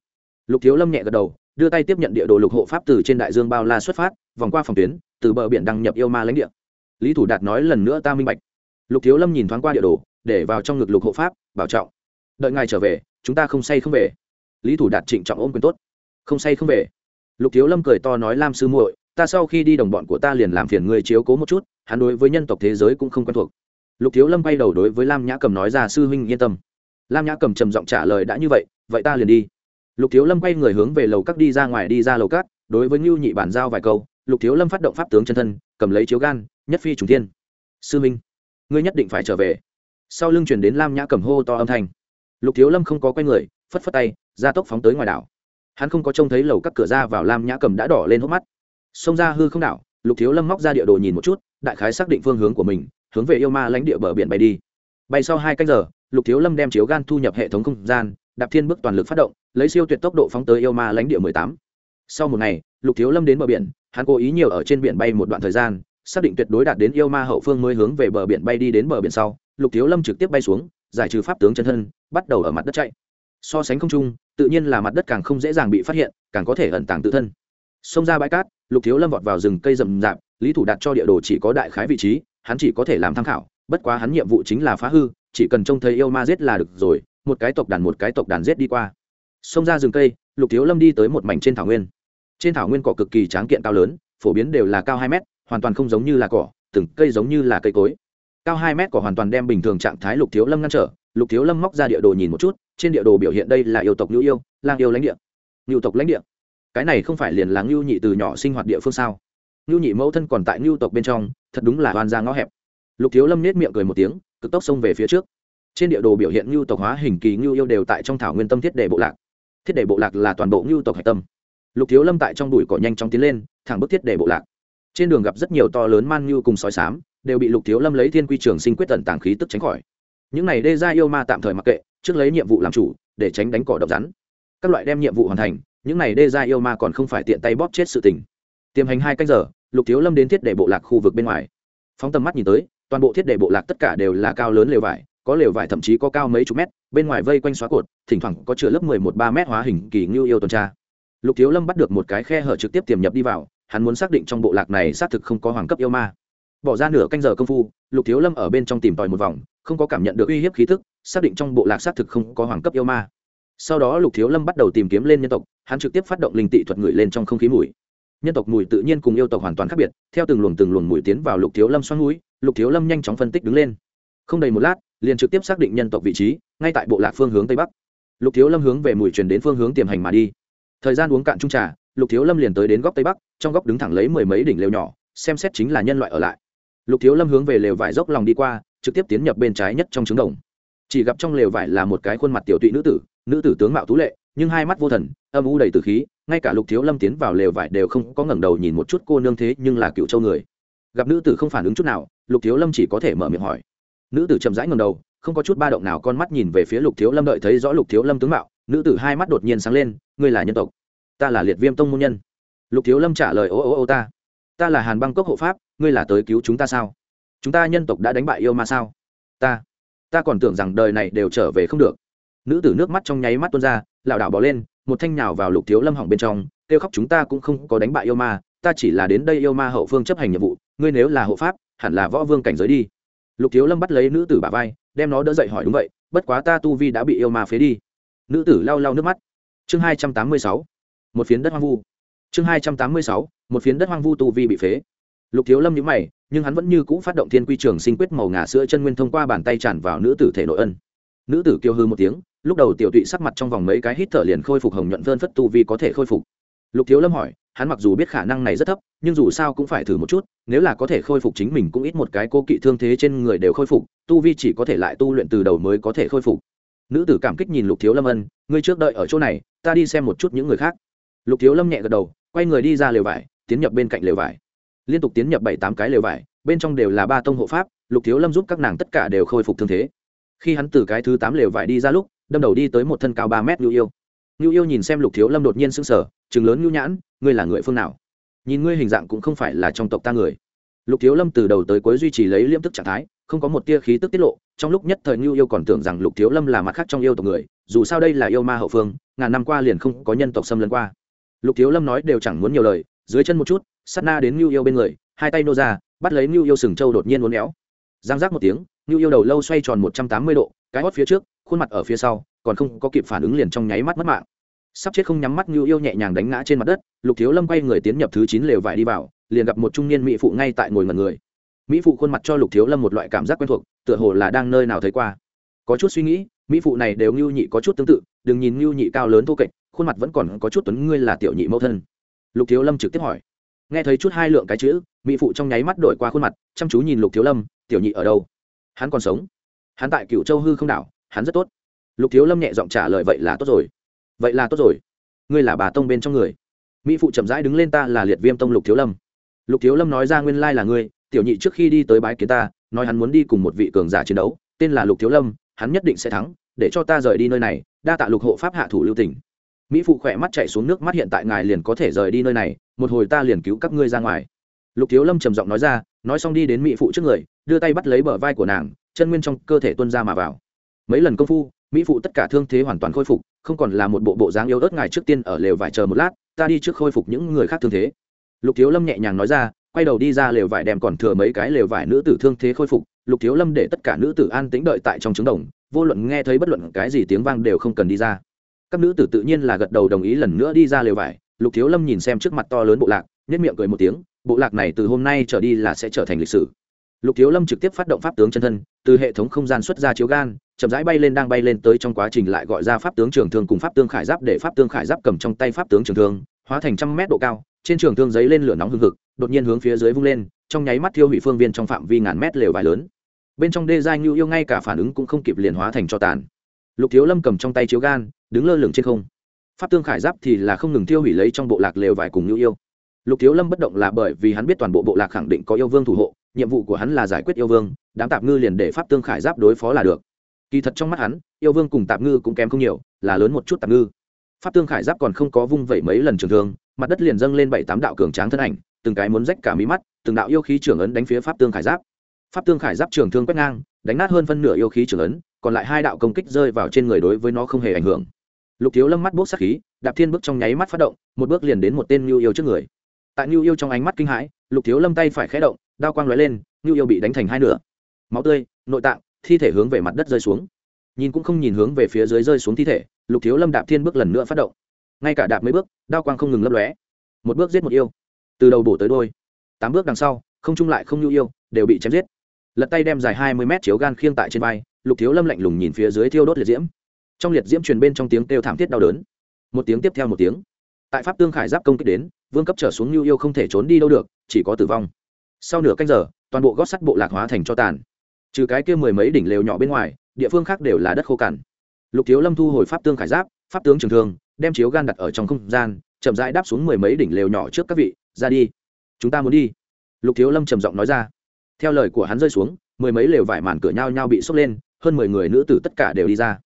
Lục thiếu lâm nhẹ gật đầu đưa tay tiếp nhận địa đồ lục hộ pháp từ trên đại dương bao la xuất phát, vòng qua phòng tuyến, từ bờ biển đăng nhập yêu ma lãnh địa. Lý thủ đạt nói lần nữa ta minh bạch. Lục thiếu lâm nhìn thoáng qua địa đồ, để vào trong ngực lục hộ pháp, bảo trọng. Đợi ngài trở về, chúng ta không say không về. Lý thủ đạt trịnh trọng ôm quyền tốt. Không say không về. Lục thiếu lâm cười to nói lam sư muội, ta sau khi đi đồng bọn của ta liền làm phiền người chiếu cố một chút, hắn đối với nhân tộc thế giới cũng không quen thuộc. Lục thiếu lâm bay đầu đối với lam nhã cầm nói ra, sư huynh yên tâm. Lam nhã cầm trầm giọng trả lời đã như vậy vậy ta liền đi lục thiếu lâm quay người hướng về lầu cắt đi ra ngoài đi ra lầu cát đối với ngưu nhị bản giao vài câu, lục thiếu lâm phát động pháp tướng chân thân, cầm lấy chiếu gan, nhất phi trùng thiên. Sư minh, ngươi nhất định phải trở về. Sau lưng chuyển đến lam nhã cầm hô to âm thanh. Lục thiếu lâm không có quay người, phất phất tay, ra tốc phóng tới ngoài đảo. Hắn không có trông thấy lầu các cửa ra vào lam nhã cầm đã đỏ lên hốc mắt. Xông ra hư không đảo, lục thiếu lâm móc ra địa đồ nhìn một chút, đại khái xác định phương hướng của mình, hướng về yêu ma lãnh địa bờ biển bay đi. Bay sau hai canh giờ, lục thiếu lâm đem chiếu gan thu nhập hệ thống không gian đạp thiên bước toàn lực phát động, lấy siêu tuyệt tốc độ phóng tới yêu ma lãnh địa mười tám. Sau một ngày, lục thiếu lâm đến bờ biển, hắn cố ý nhiều ở trên biển bay một đoạn thời gian, xác định tuyệt đối đạt đến yêu ma hậu phương mới hướng về bờ biển bay đi đến bờ biển sau, lục thiếu lâm trực tiếp bay xuống, giải trừ pháp tướng chân thân, bắt đầu ở mặt đất chạy. So sánh không trung, tự nhiên là mặt đất càng không dễ dàng bị phát hiện, càng có thể ẩn tàng tự thân. Xông ra bãi cát, lục thiếu lâm vọt vào rừng cây rậm rạp, lý thủ đặt cho địa đồ chỉ có đại khái vị trí, hắn chỉ có thể làm tham khảo, bất quá hắn nhiệm vụ chính là phá hư, chỉ cần trông thấy yêu ma giết là được rồi một cái tộc đàn một cái tộc đàn giết đi qua. Xông ra rừng cây, lục thiếu lâm đi tới một mảnh trên thảo nguyên. Trên thảo nguyên cỏ cực kỳ tráng kiện cao lớn, phổ biến đều là cao hai mét, hoàn toàn không giống như là cỏ, từng cây giống như là cây cối. Cao hai mét cỏ hoàn toàn đem bình thường trạng thái lục thiếu lâm ngăn trở, lục thiếu lâm móc ra địa đồ nhìn một chút, trên địa đồ biểu hiện đây là yêu tộc nhũ yêu, lang yêu lãnh địa. Ngưu tộc lãnh địa. Cái này không phải liền là ngưu nhị từ nhỏ sinh hoạt địa phương sao? Ngưu nhị mẫu thân còn tại ngưu tộc bên trong, thật đúng là oan ra ngõ hẹp. Lục thiếu lâm nết miệng cười một tiếng, cực tốc xông về phía trước trên địa đồ biểu hiện ngưu tộc hóa hình kỳ ngưu yêu đều tại trong thảo nguyên tâm thiết đề bộ lạc. Thiết đề bộ lạc là toàn bộ ngưu tộc hạch tâm. Lục thiếu lâm tại trong đùi cỏ nhanh chóng tiến lên, thẳng bức thiết đề bộ lạc. Trên đường gặp rất nhiều to lớn man ngưu cùng sói sám đều bị lục thiếu lâm lấy thiên quy trường sinh quyết tận tàng khí tức tránh khỏi. Những này đê ra yêu ma tạm thời mặc kệ, trước lấy nhiệm vụ làm chủ, để tránh đánh cỏ độc rắn. Các loại đem nhiệm vụ hoàn thành, những này đê ra yêu ma còn không phải tiện tay bóp chết sự tình. Tiềm hành hai canh giờ, lục thiếu lâm đến thiết đề bộ lạc khu vực bên ngoài. Phóng tầm mắt nhìn tới, toàn bộ thiết đề bộ lạc tất cả đều là cao lớn lều vải có lều vải thậm chí có cao mấy chục mét, bên ngoài vây quanh xóa cột, thỉnh thoảng có chứa lớp mười một ba mét hóa hình kỳ ngưu yêu tuần tra. Lục thiếu lâm bắt được một cái khe hở trực tiếp tiềm nhập đi vào, hắn muốn xác định trong bộ lạc này xác thực không có hoàng cấp yêu ma. Bỏ ra nửa canh giờ công phu, lục thiếu lâm ở bên trong tìm tòi một vòng, không có cảm nhận được uy hiếp khí thức xác định trong bộ lạc xác thực không có hoàng cấp yêu ma. Sau đó lục thiếu lâm bắt đầu tìm kiếm lên nhân tộc, hắn trực tiếp phát động linh tị thuật ngửi lên trong không khí mùi. Nhân tộc mùi tự nhiên cùng yêu tộc hoàn toàn khác biệt, theo từng luồng từng luồng mùi tiến vào lục thiếu lâm xoắn núi lục thiếu lâm nhanh chóng phân tích đứng lên. Không đầy một lát liền trực tiếp xác định nhân tộc vị trí, ngay tại bộ lạc phương hướng tây bắc. Lục thiếu lâm hướng về mùi truyền đến phương hướng tiềm hành mà đi. Thời gian uống cạn trung trà, lục thiếu lâm liền tới đến góc tây bắc, trong góc đứng thẳng lấy mười mấy đỉnh lều nhỏ, xem xét chính là nhân loại ở lại. Lục thiếu lâm hướng về lều vải dốc lòng đi qua, trực tiếp tiến nhập bên trái nhất trong trứng đồng. Chỉ gặp trong lều vải là một cái khuôn mặt tiểu tụy nữ tử nữ tử tướng mạo tú lệ, nhưng hai mắt vô thần, âm u đầy từ khí, ngay cả lục thiếu lâm tiến vào lều vải đều không có ngẩng đầu nhìn một chút cô nương thế nhưng là cựu châu người. Gặp nữ tử không phản ứng chút nào, lục thiếu lâm chỉ có thể mở miệng hỏi nữ tử chậm rãi ngầm đầu, không có chút ba động nào, con mắt nhìn về phía lục thiếu lâm đợi thấy rõ lục thiếu lâm tướng mạo, nữ tử hai mắt đột nhiên sáng lên, ngươi là nhân tộc, ta là liệt viêm tông môn nhân. Lục thiếu lâm trả lời, ô ô ô, ta ta là hàn băng cốc hộ pháp, ngươi là tới cứu chúng ta sao? Chúng ta nhân tộc đã đánh bại yêu ma sao? Ta ta còn tưởng rằng đời này đều trở về không được. Nữ tử nước mắt trong nháy mắt tuôn ra, lảo đảo bỏ lên, một thanh nhào vào lục thiếu lâm hỏng bên trong, kêu khóc, chúng ta cũng không có đánh bại yêu ma, ta chỉ là đến đây yêu ma hậu phương chấp hành nhiệm vụ, ngươi nếu là hộ pháp, hẳn là võ vương cảnh giới đi lục thiếu lâm bắt lấy nữ tử bà vai, đem nó đỡ dậy hỏi, đúng vậy, bất quá ta tu vi đã bị yêu ma phế đi. Nữ tử lau lau nước mắt. Chương hai trăm tám mươi sáu, một phiến đất hoang vu. Chương hai trăm tám mươi sáu, một phiến đất hoang vu tu vi bị phế. Lục thiếu lâm nhữ mày, nhưng hắn vẫn như cũ phát động thiên quy trường sinh quyết màu ngà sữa chân nguyên thông qua bàn tay tràn vào nữ tử thể nội ân. Nữ tử kêu hư một tiếng, lúc đầu tiểu tụy sắc mặt trong vòng mấy cái hít thở liền khôi phục hồng nhuận vơn phất tu vi có thể khôi phục. Lục thiếu lâm hỏi hắn mặc dù biết khả năng này rất thấp, nhưng dù sao cũng phải thử một chút, nếu là có thể khôi phục chính mình cũng ít một cái cô kỵ thương thế trên người đều khôi phục, tu vi chỉ có thể lại tu luyện từ đầu mới có thể khôi phục. Nữ tử cảm kích nhìn lục thiếu lâm ân, ngươi trước đợi ở chỗ này, ta đi xem một chút những người khác. Lục thiếu lâm nhẹ gật đầu, quay người đi ra lều vải, tiến nhập bên cạnh lều vải. Liên tục tiến nhập bảy tám cái lều vải, bên trong đều là ba tông hộ pháp, lục thiếu lâm giúp các nàng tất cả đều khôi phục thương thế. Khi hắn từ cái thứ tám lều vải đi ra lúc, đâm đầu đi tới một thân cao ba mét nhu yêu nhu yêu nhìn xem lục thiếu lâm đột nhiên sững sờ chừng lớn nhu nhãn, ngươi là người phương nào? Nhìn ngươi hình dạng cũng không phải là trong tộc ta người. Lục thiếu lâm từ đầu tới cuối duy trì lấy liêm tức trạng thái, không có một tia khí tức tiết lộ, trong lúc nhất thời nhu yêu còn tưởng rằng lục thiếu lâm là mặt khác trong yêu tộc người, dù sao đây là yêu ma hậu phương, ngàn năm qua liền không có nhân tộc xâm lấn qua. Lục thiếu lâm nói đều chẳng muốn nhiều lời, dưới chân một chút, sát na đến nhu yêu bên người, hai tay nô ra, bắt lấy nhu yêu sừng trâu đột nhiên uốn éo. Giang giác một tiếng nhu yêu đầu lâu xoay tròn một trăm tám mươi độ, cái hót phía trước, khuôn mặt ở phía sau còn không có kịp phản ứng liền trong nháy mắt mất mạng. Sắp chết không nhắm mắt như yêu nhẹ nhàng đánh ngã trên mặt đất, lục thiếu lâm quay người tiến nhập thứ chín lều vải đi vào, liền gặp một trung niên mỹ phụ ngay tại ngồi ngần người. Mỹ phụ khuôn mặt cho lục thiếu lâm một loại cảm giác quen thuộc, tựa hồ là đang nơi nào thấy qua. Có chút suy nghĩ, mỹ phụ này đều ngưu nhị có chút tương tự, đừng nhìn ngưu nhị cao lớn thô kệch, khuôn mặt vẫn còn có chút tuấn ngươi là tiểu nhị mẫu thân. Lục thiếu lâm trực tiếp hỏi. Nghe thấy chút hai lượng cái chữ, mỹ phụ trong nháy mắt đổi qua khuôn mặt, chăm chú nhìn lục thiếu lâm, tiểu nhị ở đâu? Hắn còn sống. Hắn tại cựu châu hư không đảo, hắn rất tốt lục thiếu lâm nhẹ giọng trả lời, vậy là tốt rồi. Vậy là tốt rồi. Ngươi là bà tông bên trong người. Mỹ phụ chậm rãi đứng lên ta là liệt viêm tông lục thiếu lâm. Lục thiếu lâm nói ra, nguyên lai là ngươi. Tiểu nhị trước khi đi tới bái kiến ta, nói hắn muốn đi cùng một vị cường giả chiến đấu. Tên là lục thiếu lâm, hắn nhất định sẽ thắng. Để cho ta rời đi nơi này, đa tạ lục hộ pháp hạ thủ lưu tỉnh mỹ phụ khỏe mắt chạy xuống nước mắt, hiện tại ngài liền có thể rời đi nơi này, một hồi ta liền cứu các ngươi ra ngoài. Lục thiếu lâm trầm giọng nói ra, nói xong đi đến mỹ phụ trước người, đưa tay bắt lấy bờ vai của nàng, chân nguyên trong cơ thể tuân ra mà vào. Mấy lần công phu mỹ phụ tất cả thương thế hoàn toàn khôi phục, không còn là một bộ bộ dáng yếu ớt ngài trước tiên ở lều vải chờ một lát, ta đi trước khôi phục những người khác thương thế. Lục thiếu lâm nhẹ nhàng nói ra, quay đầu đi ra lều vải đem còn thừa mấy cái lều vải nữ tử thương thế khôi phục. Lục thiếu lâm để tất cả nữ tử an tĩnh đợi tại trong trứng đồng, vô luận nghe thấy bất luận cái gì tiếng vang đều không cần đi ra. Các nữ tử tự nhiên là gật đầu đồng ý lần nữa đi ra lều vải. Lục thiếu lâm nhìn xem trước mặt to lớn bộ lạc nhất miệng cười một tiếng, bộ lạc này từ hôm nay trở đi là sẽ trở thành lịch sử lục thiếu lâm trực tiếp phát động pháp tướng chân thân, từ hệ thống không gian xuất ra chiếu gan, chậm rãi bay lên đang bay lên tới trong quá trình lại gọi ra pháp tướng trường thương cùng pháp tương khải giáp để pháp tương khải giáp cầm trong tay pháp tướng trường thương, hóa thành trăm mét độ cao, trên trường thương giấy lên lửa nóng hừng hực, đột nhiên hướng phía dưới vung lên, trong nháy mắt thiêu hủy phương viên trong phạm vi ngàn mét lều vải lớn. Bên trong đê giai ngưu yêu ngay cả phản ứng cũng không kịp liền hóa thành cho tàn. Lục thiếu lâm cầm trong tay chiếu gan, đứng lơ lửng trên không. Pháp tương khải giáp thì là không ngừng tiêu hủy lấy trong bộ lạc lều vải cùng ngưu yêu. Lục thiếu lâm bất động là bởi vì hắn biết toàn bộ bộ lạc khẳng định có yêu vương thủ hộ nhiệm vụ của hắn là giải quyết yêu vương, đám tạp ngư liền để pháp tương khải giáp đối phó là được. Kỳ thật trong mắt hắn, yêu vương cùng tạp ngư cũng kém không nhiều, là lớn một chút tạp ngư. Pháp tương khải giáp còn không có vung vẩy mấy lần trường thương, mặt đất liền dâng lên bảy tám đạo cường tráng thân ảnh, từng cái muốn rách cả mí mắt, từng đạo yêu khí trưởng ấn đánh phía pháp tương khải giáp. Pháp tương khải giáp trường thương quét ngang, đánh nát hơn phân nửa yêu khí trưởng ấn, còn lại hai đạo công kích rơi vào trên người đối với nó không hề ảnh hưởng. Lục thiếu lâm mắt bốc sát khí, đạp thiên bước trong nháy mắt phát động, một bước liền đến một tên nhu yêu trước người. Tại nhu yêu trong ánh mắt kinh hãi, lục thiếu lâm tay phải khé động đao quang lóe lên nhu yêu bị đánh thành hai nửa. Máu tươi, nội tạng, thi thể hướng về mặt đất rơi xuống. Nhìn cũng không nhìn hướng về phía dưới rơi xuống thi thể, lục thiếu lâm đạp thiên bước lần nữa phát động. Ngay cả đạp mấy bước, đao quang không ngừng lấp lóe. Một bước giết một yêu. Từ đầu bổ tới đôi. Tám bước đằng sau, không trung lại không nhu yêu, đều bị chém giết. Lật tay đem dài hai mươi mét chiếu gan khiêng tại trên vai, lục thiếu lâm lạnh lùng nhìn phía dưới thiêu đốt liệt diễm. Trong liệt diễm truyền bên trong tiếng kêu thảm thiết đau đớn. Một tiếng tiếp theo một tiếng. Tại pháp tương khải giáp công kích đến, vương cấp trở xuống nhu yêu không thể trốn đi đâu được, chỉ có tử vong sau nửa canh giờ, toàn bộ gót sắt bộ lạc hóa thành cho tàn. Trừ cái kia mười mấy đỉnh lều nhỏ bên ngoài, địa phương khác đều là đất khô cằn. Lục thiếu lâm thu hồi pháp tương khải giáp, pháp tướng trường thương, đem chiếu gan đặt ở trong không gian, chậm rãi đáp xuống mười mấy đỉnh lều nhỏ trước các vị, ra đi, chúng ta muốn đi. Lục thiếu lâm trầm giọng nói ra. Theo lời của hắn rơi xuống, mười mấy lều vải màn cửa nhau nhau bị sốc lên, hơn mười người nữ tử tất cả đều đi ra.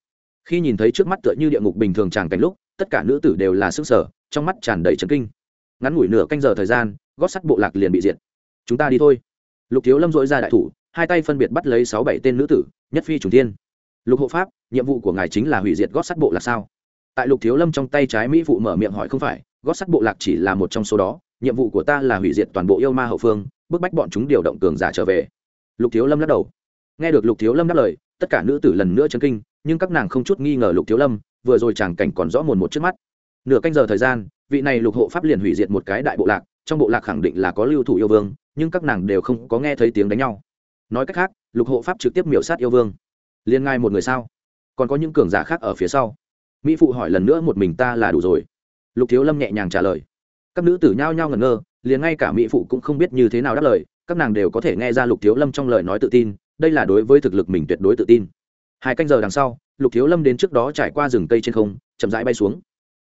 Khi nhìn thấy trước mắt tựa như địa ngục bình thường tràn cảnh lúc, tất cả nữ tử đều là sức sở trong mắt tràn đầy trấn kinh. Ngắn ngủi nửa canh giờ thời gian, gót sắt bộ lạc liền bị diệt chúng ta đi thôi. Lục thiếu lâm dội ra đại thủ, hai tay phân biệt bắt lấy sáu bảy tên nữ tử, nhất phi trùng tiên lục hộ pháp, nhiệm vụ của ngài chính là hủy diệt gót sắt bộ lạc sao? Tại lục thiếu lâm trong tay trái mỹ phụ mở miệng hỏi không phải, gót sắt bộ lạc chỉ là một trong số đó, nhiệm vụ của ta là hủy diệt toàn bộ yêu ma hậu phương, bức bách bọn chúng điều động cường giả trở về. Lục thiếu lâm lắc đầu. Nghe được lục thiếu lâm đáp lời, tất cả nữ tử lần nữa chấn kinh, nhưng các nàng không chút nghi ngờ lục thiếu lâm, vừa rồi chàng cảnh còn rõ mồn một trước mắt. Nửa canh giờ thời gian, vị này lục hộ pháp liền hủy diệt một cái đại bộ lạc, trong bộ lạc khẳng định là có lưu thủ yêu vương nhưng các nàng đều không có nghe thấy tiếng đánh nhau. Nói cách khác, lục hộ pháp trực tiếp miểu sát yêu vương. Liên ngai một người sao? Còn có những cường giả khác ở phía sau. Mỹ phụ hỏi lần nữa một mình ta là đủ rồi. Lục thiếu lâm nhẹ nhàng trả lời. Các nữ tử nhao nhao ngẩn ngơ, liền ngay cả mỹ phụ cũng không biết như thế nào đáp lời, các nàng đều có thể nghe ra lục thiếu lâm trong lời nói tự tin, đây là đối với thực lực mình tuyệt đối tự tin. Hai canh giờ đằng sau, lục thiếu lâm đến trước đó trải qua rừng cây trên không, chậm rãi bay xuống.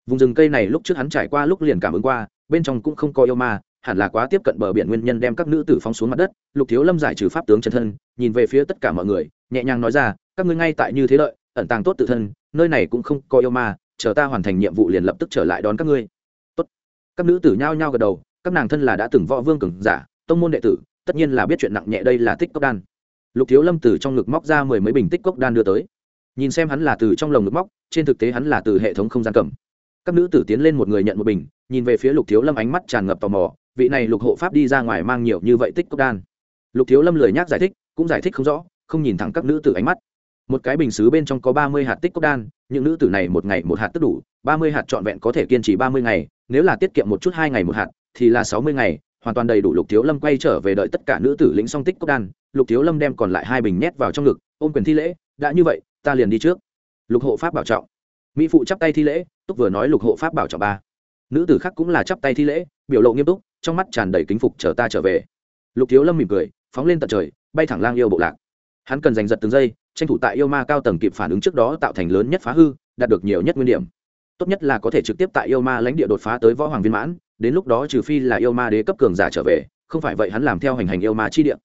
Vùng rừng cây này lúc trước hắn trải qua lúc liền cảm ứng qua, bên trong cũng không có yêu ma hẳn là quá tiếp cận bờ biển nguyên nhân đem các nữ tử phóng xuống mặt đất, lục thiếu lâm giải trừ pháp tướng chân thân, nhìn về phía tất cả mọi người, nhẹ nhàng nói ra, các ngươi ngay tại như thế lợi, ẩn tàng tốt tự thân, nơi này cũng không có yêu ma, chờ ta hoàn thành nhiệm vụ liền lập tức trở lại đón các ngươi. Tốt. Các nữ tử nhao nhao gật đầu, các nàng thân là đã từng võ vương cường giả, tông môn đệ tử, tất nhiên là biết chuyện nặng nhẹ đây là tích cốc đan. Lục thiếu lâm từ trong ngực móc ra mười mấy bình tích cốc đan đưa tới. Nhìn xem hắn là từ trong lồng ngực móc, trên thực tế hắn là từ hệ thống không gian cầm. Các nữ tử tiến lên một người nhận một bình, nhìn về phía lục thiếu lâm ánh mắt tràn ngập tò mò vị này lục hộ pháp đi ra ngoài mang nhiều như vậy tích cốc đan. Lục thiếu lâm lười nhác giải thích, cũng giải thích không rõ, không nhìn thẳng các nữ tử ánh mắt. Một cái bình xứ bên trong có ba mươi hạt tích cốc đan, những nữ tử này một ngày một hạt tức đủ, ba mươi hạt trọn vẹn có thể kiên trì ba mươi ngày, nếu là tiết kiệm một chút hai ngày một hạt, thì là sáu mươi ngày, hoàn toàn đầy đủ lục thiếu lâm quay trở về đợi tất cả nữ tử lĩnh song tích cốc đan, lục thiếu lâm đem còn lại hai bình nhét vào trong ngực, ôm quyền thi lễ, đã như vậy, ta liền đi trước. Lục hộ pháp bảo trọng. Mỹ phụ chắp tay thi lễ, túc vừa nói lục hộ pháp bảo trọng ba. Nữ tử khác cũng là chắp tay thi lễ, biểu lộ nghiêm túc trong mắt tràn đầy kính phục chờ ta trở về. Lục thiếu lâm mỉm cười, phóng lên tận trời, bay thẳng lang yêu bộ lạc. Hắn cần giành giật từng giây, tranh thủ tại yêu ma cao tầng kịp phản ứng trước đó tạo thành lớn nhất phá hư, đạt được nhiều nhất nguyên điểm. Tốt nhất là có thể trực tiếp tại yêu ma lãnh địa đột phá tới võ hoàng viên mãn, đến lúc đó trừ phi là yêu ma đế cấp cường giả trở về, không phải vậy hắn làm theo hành hành yêu ma chi địa.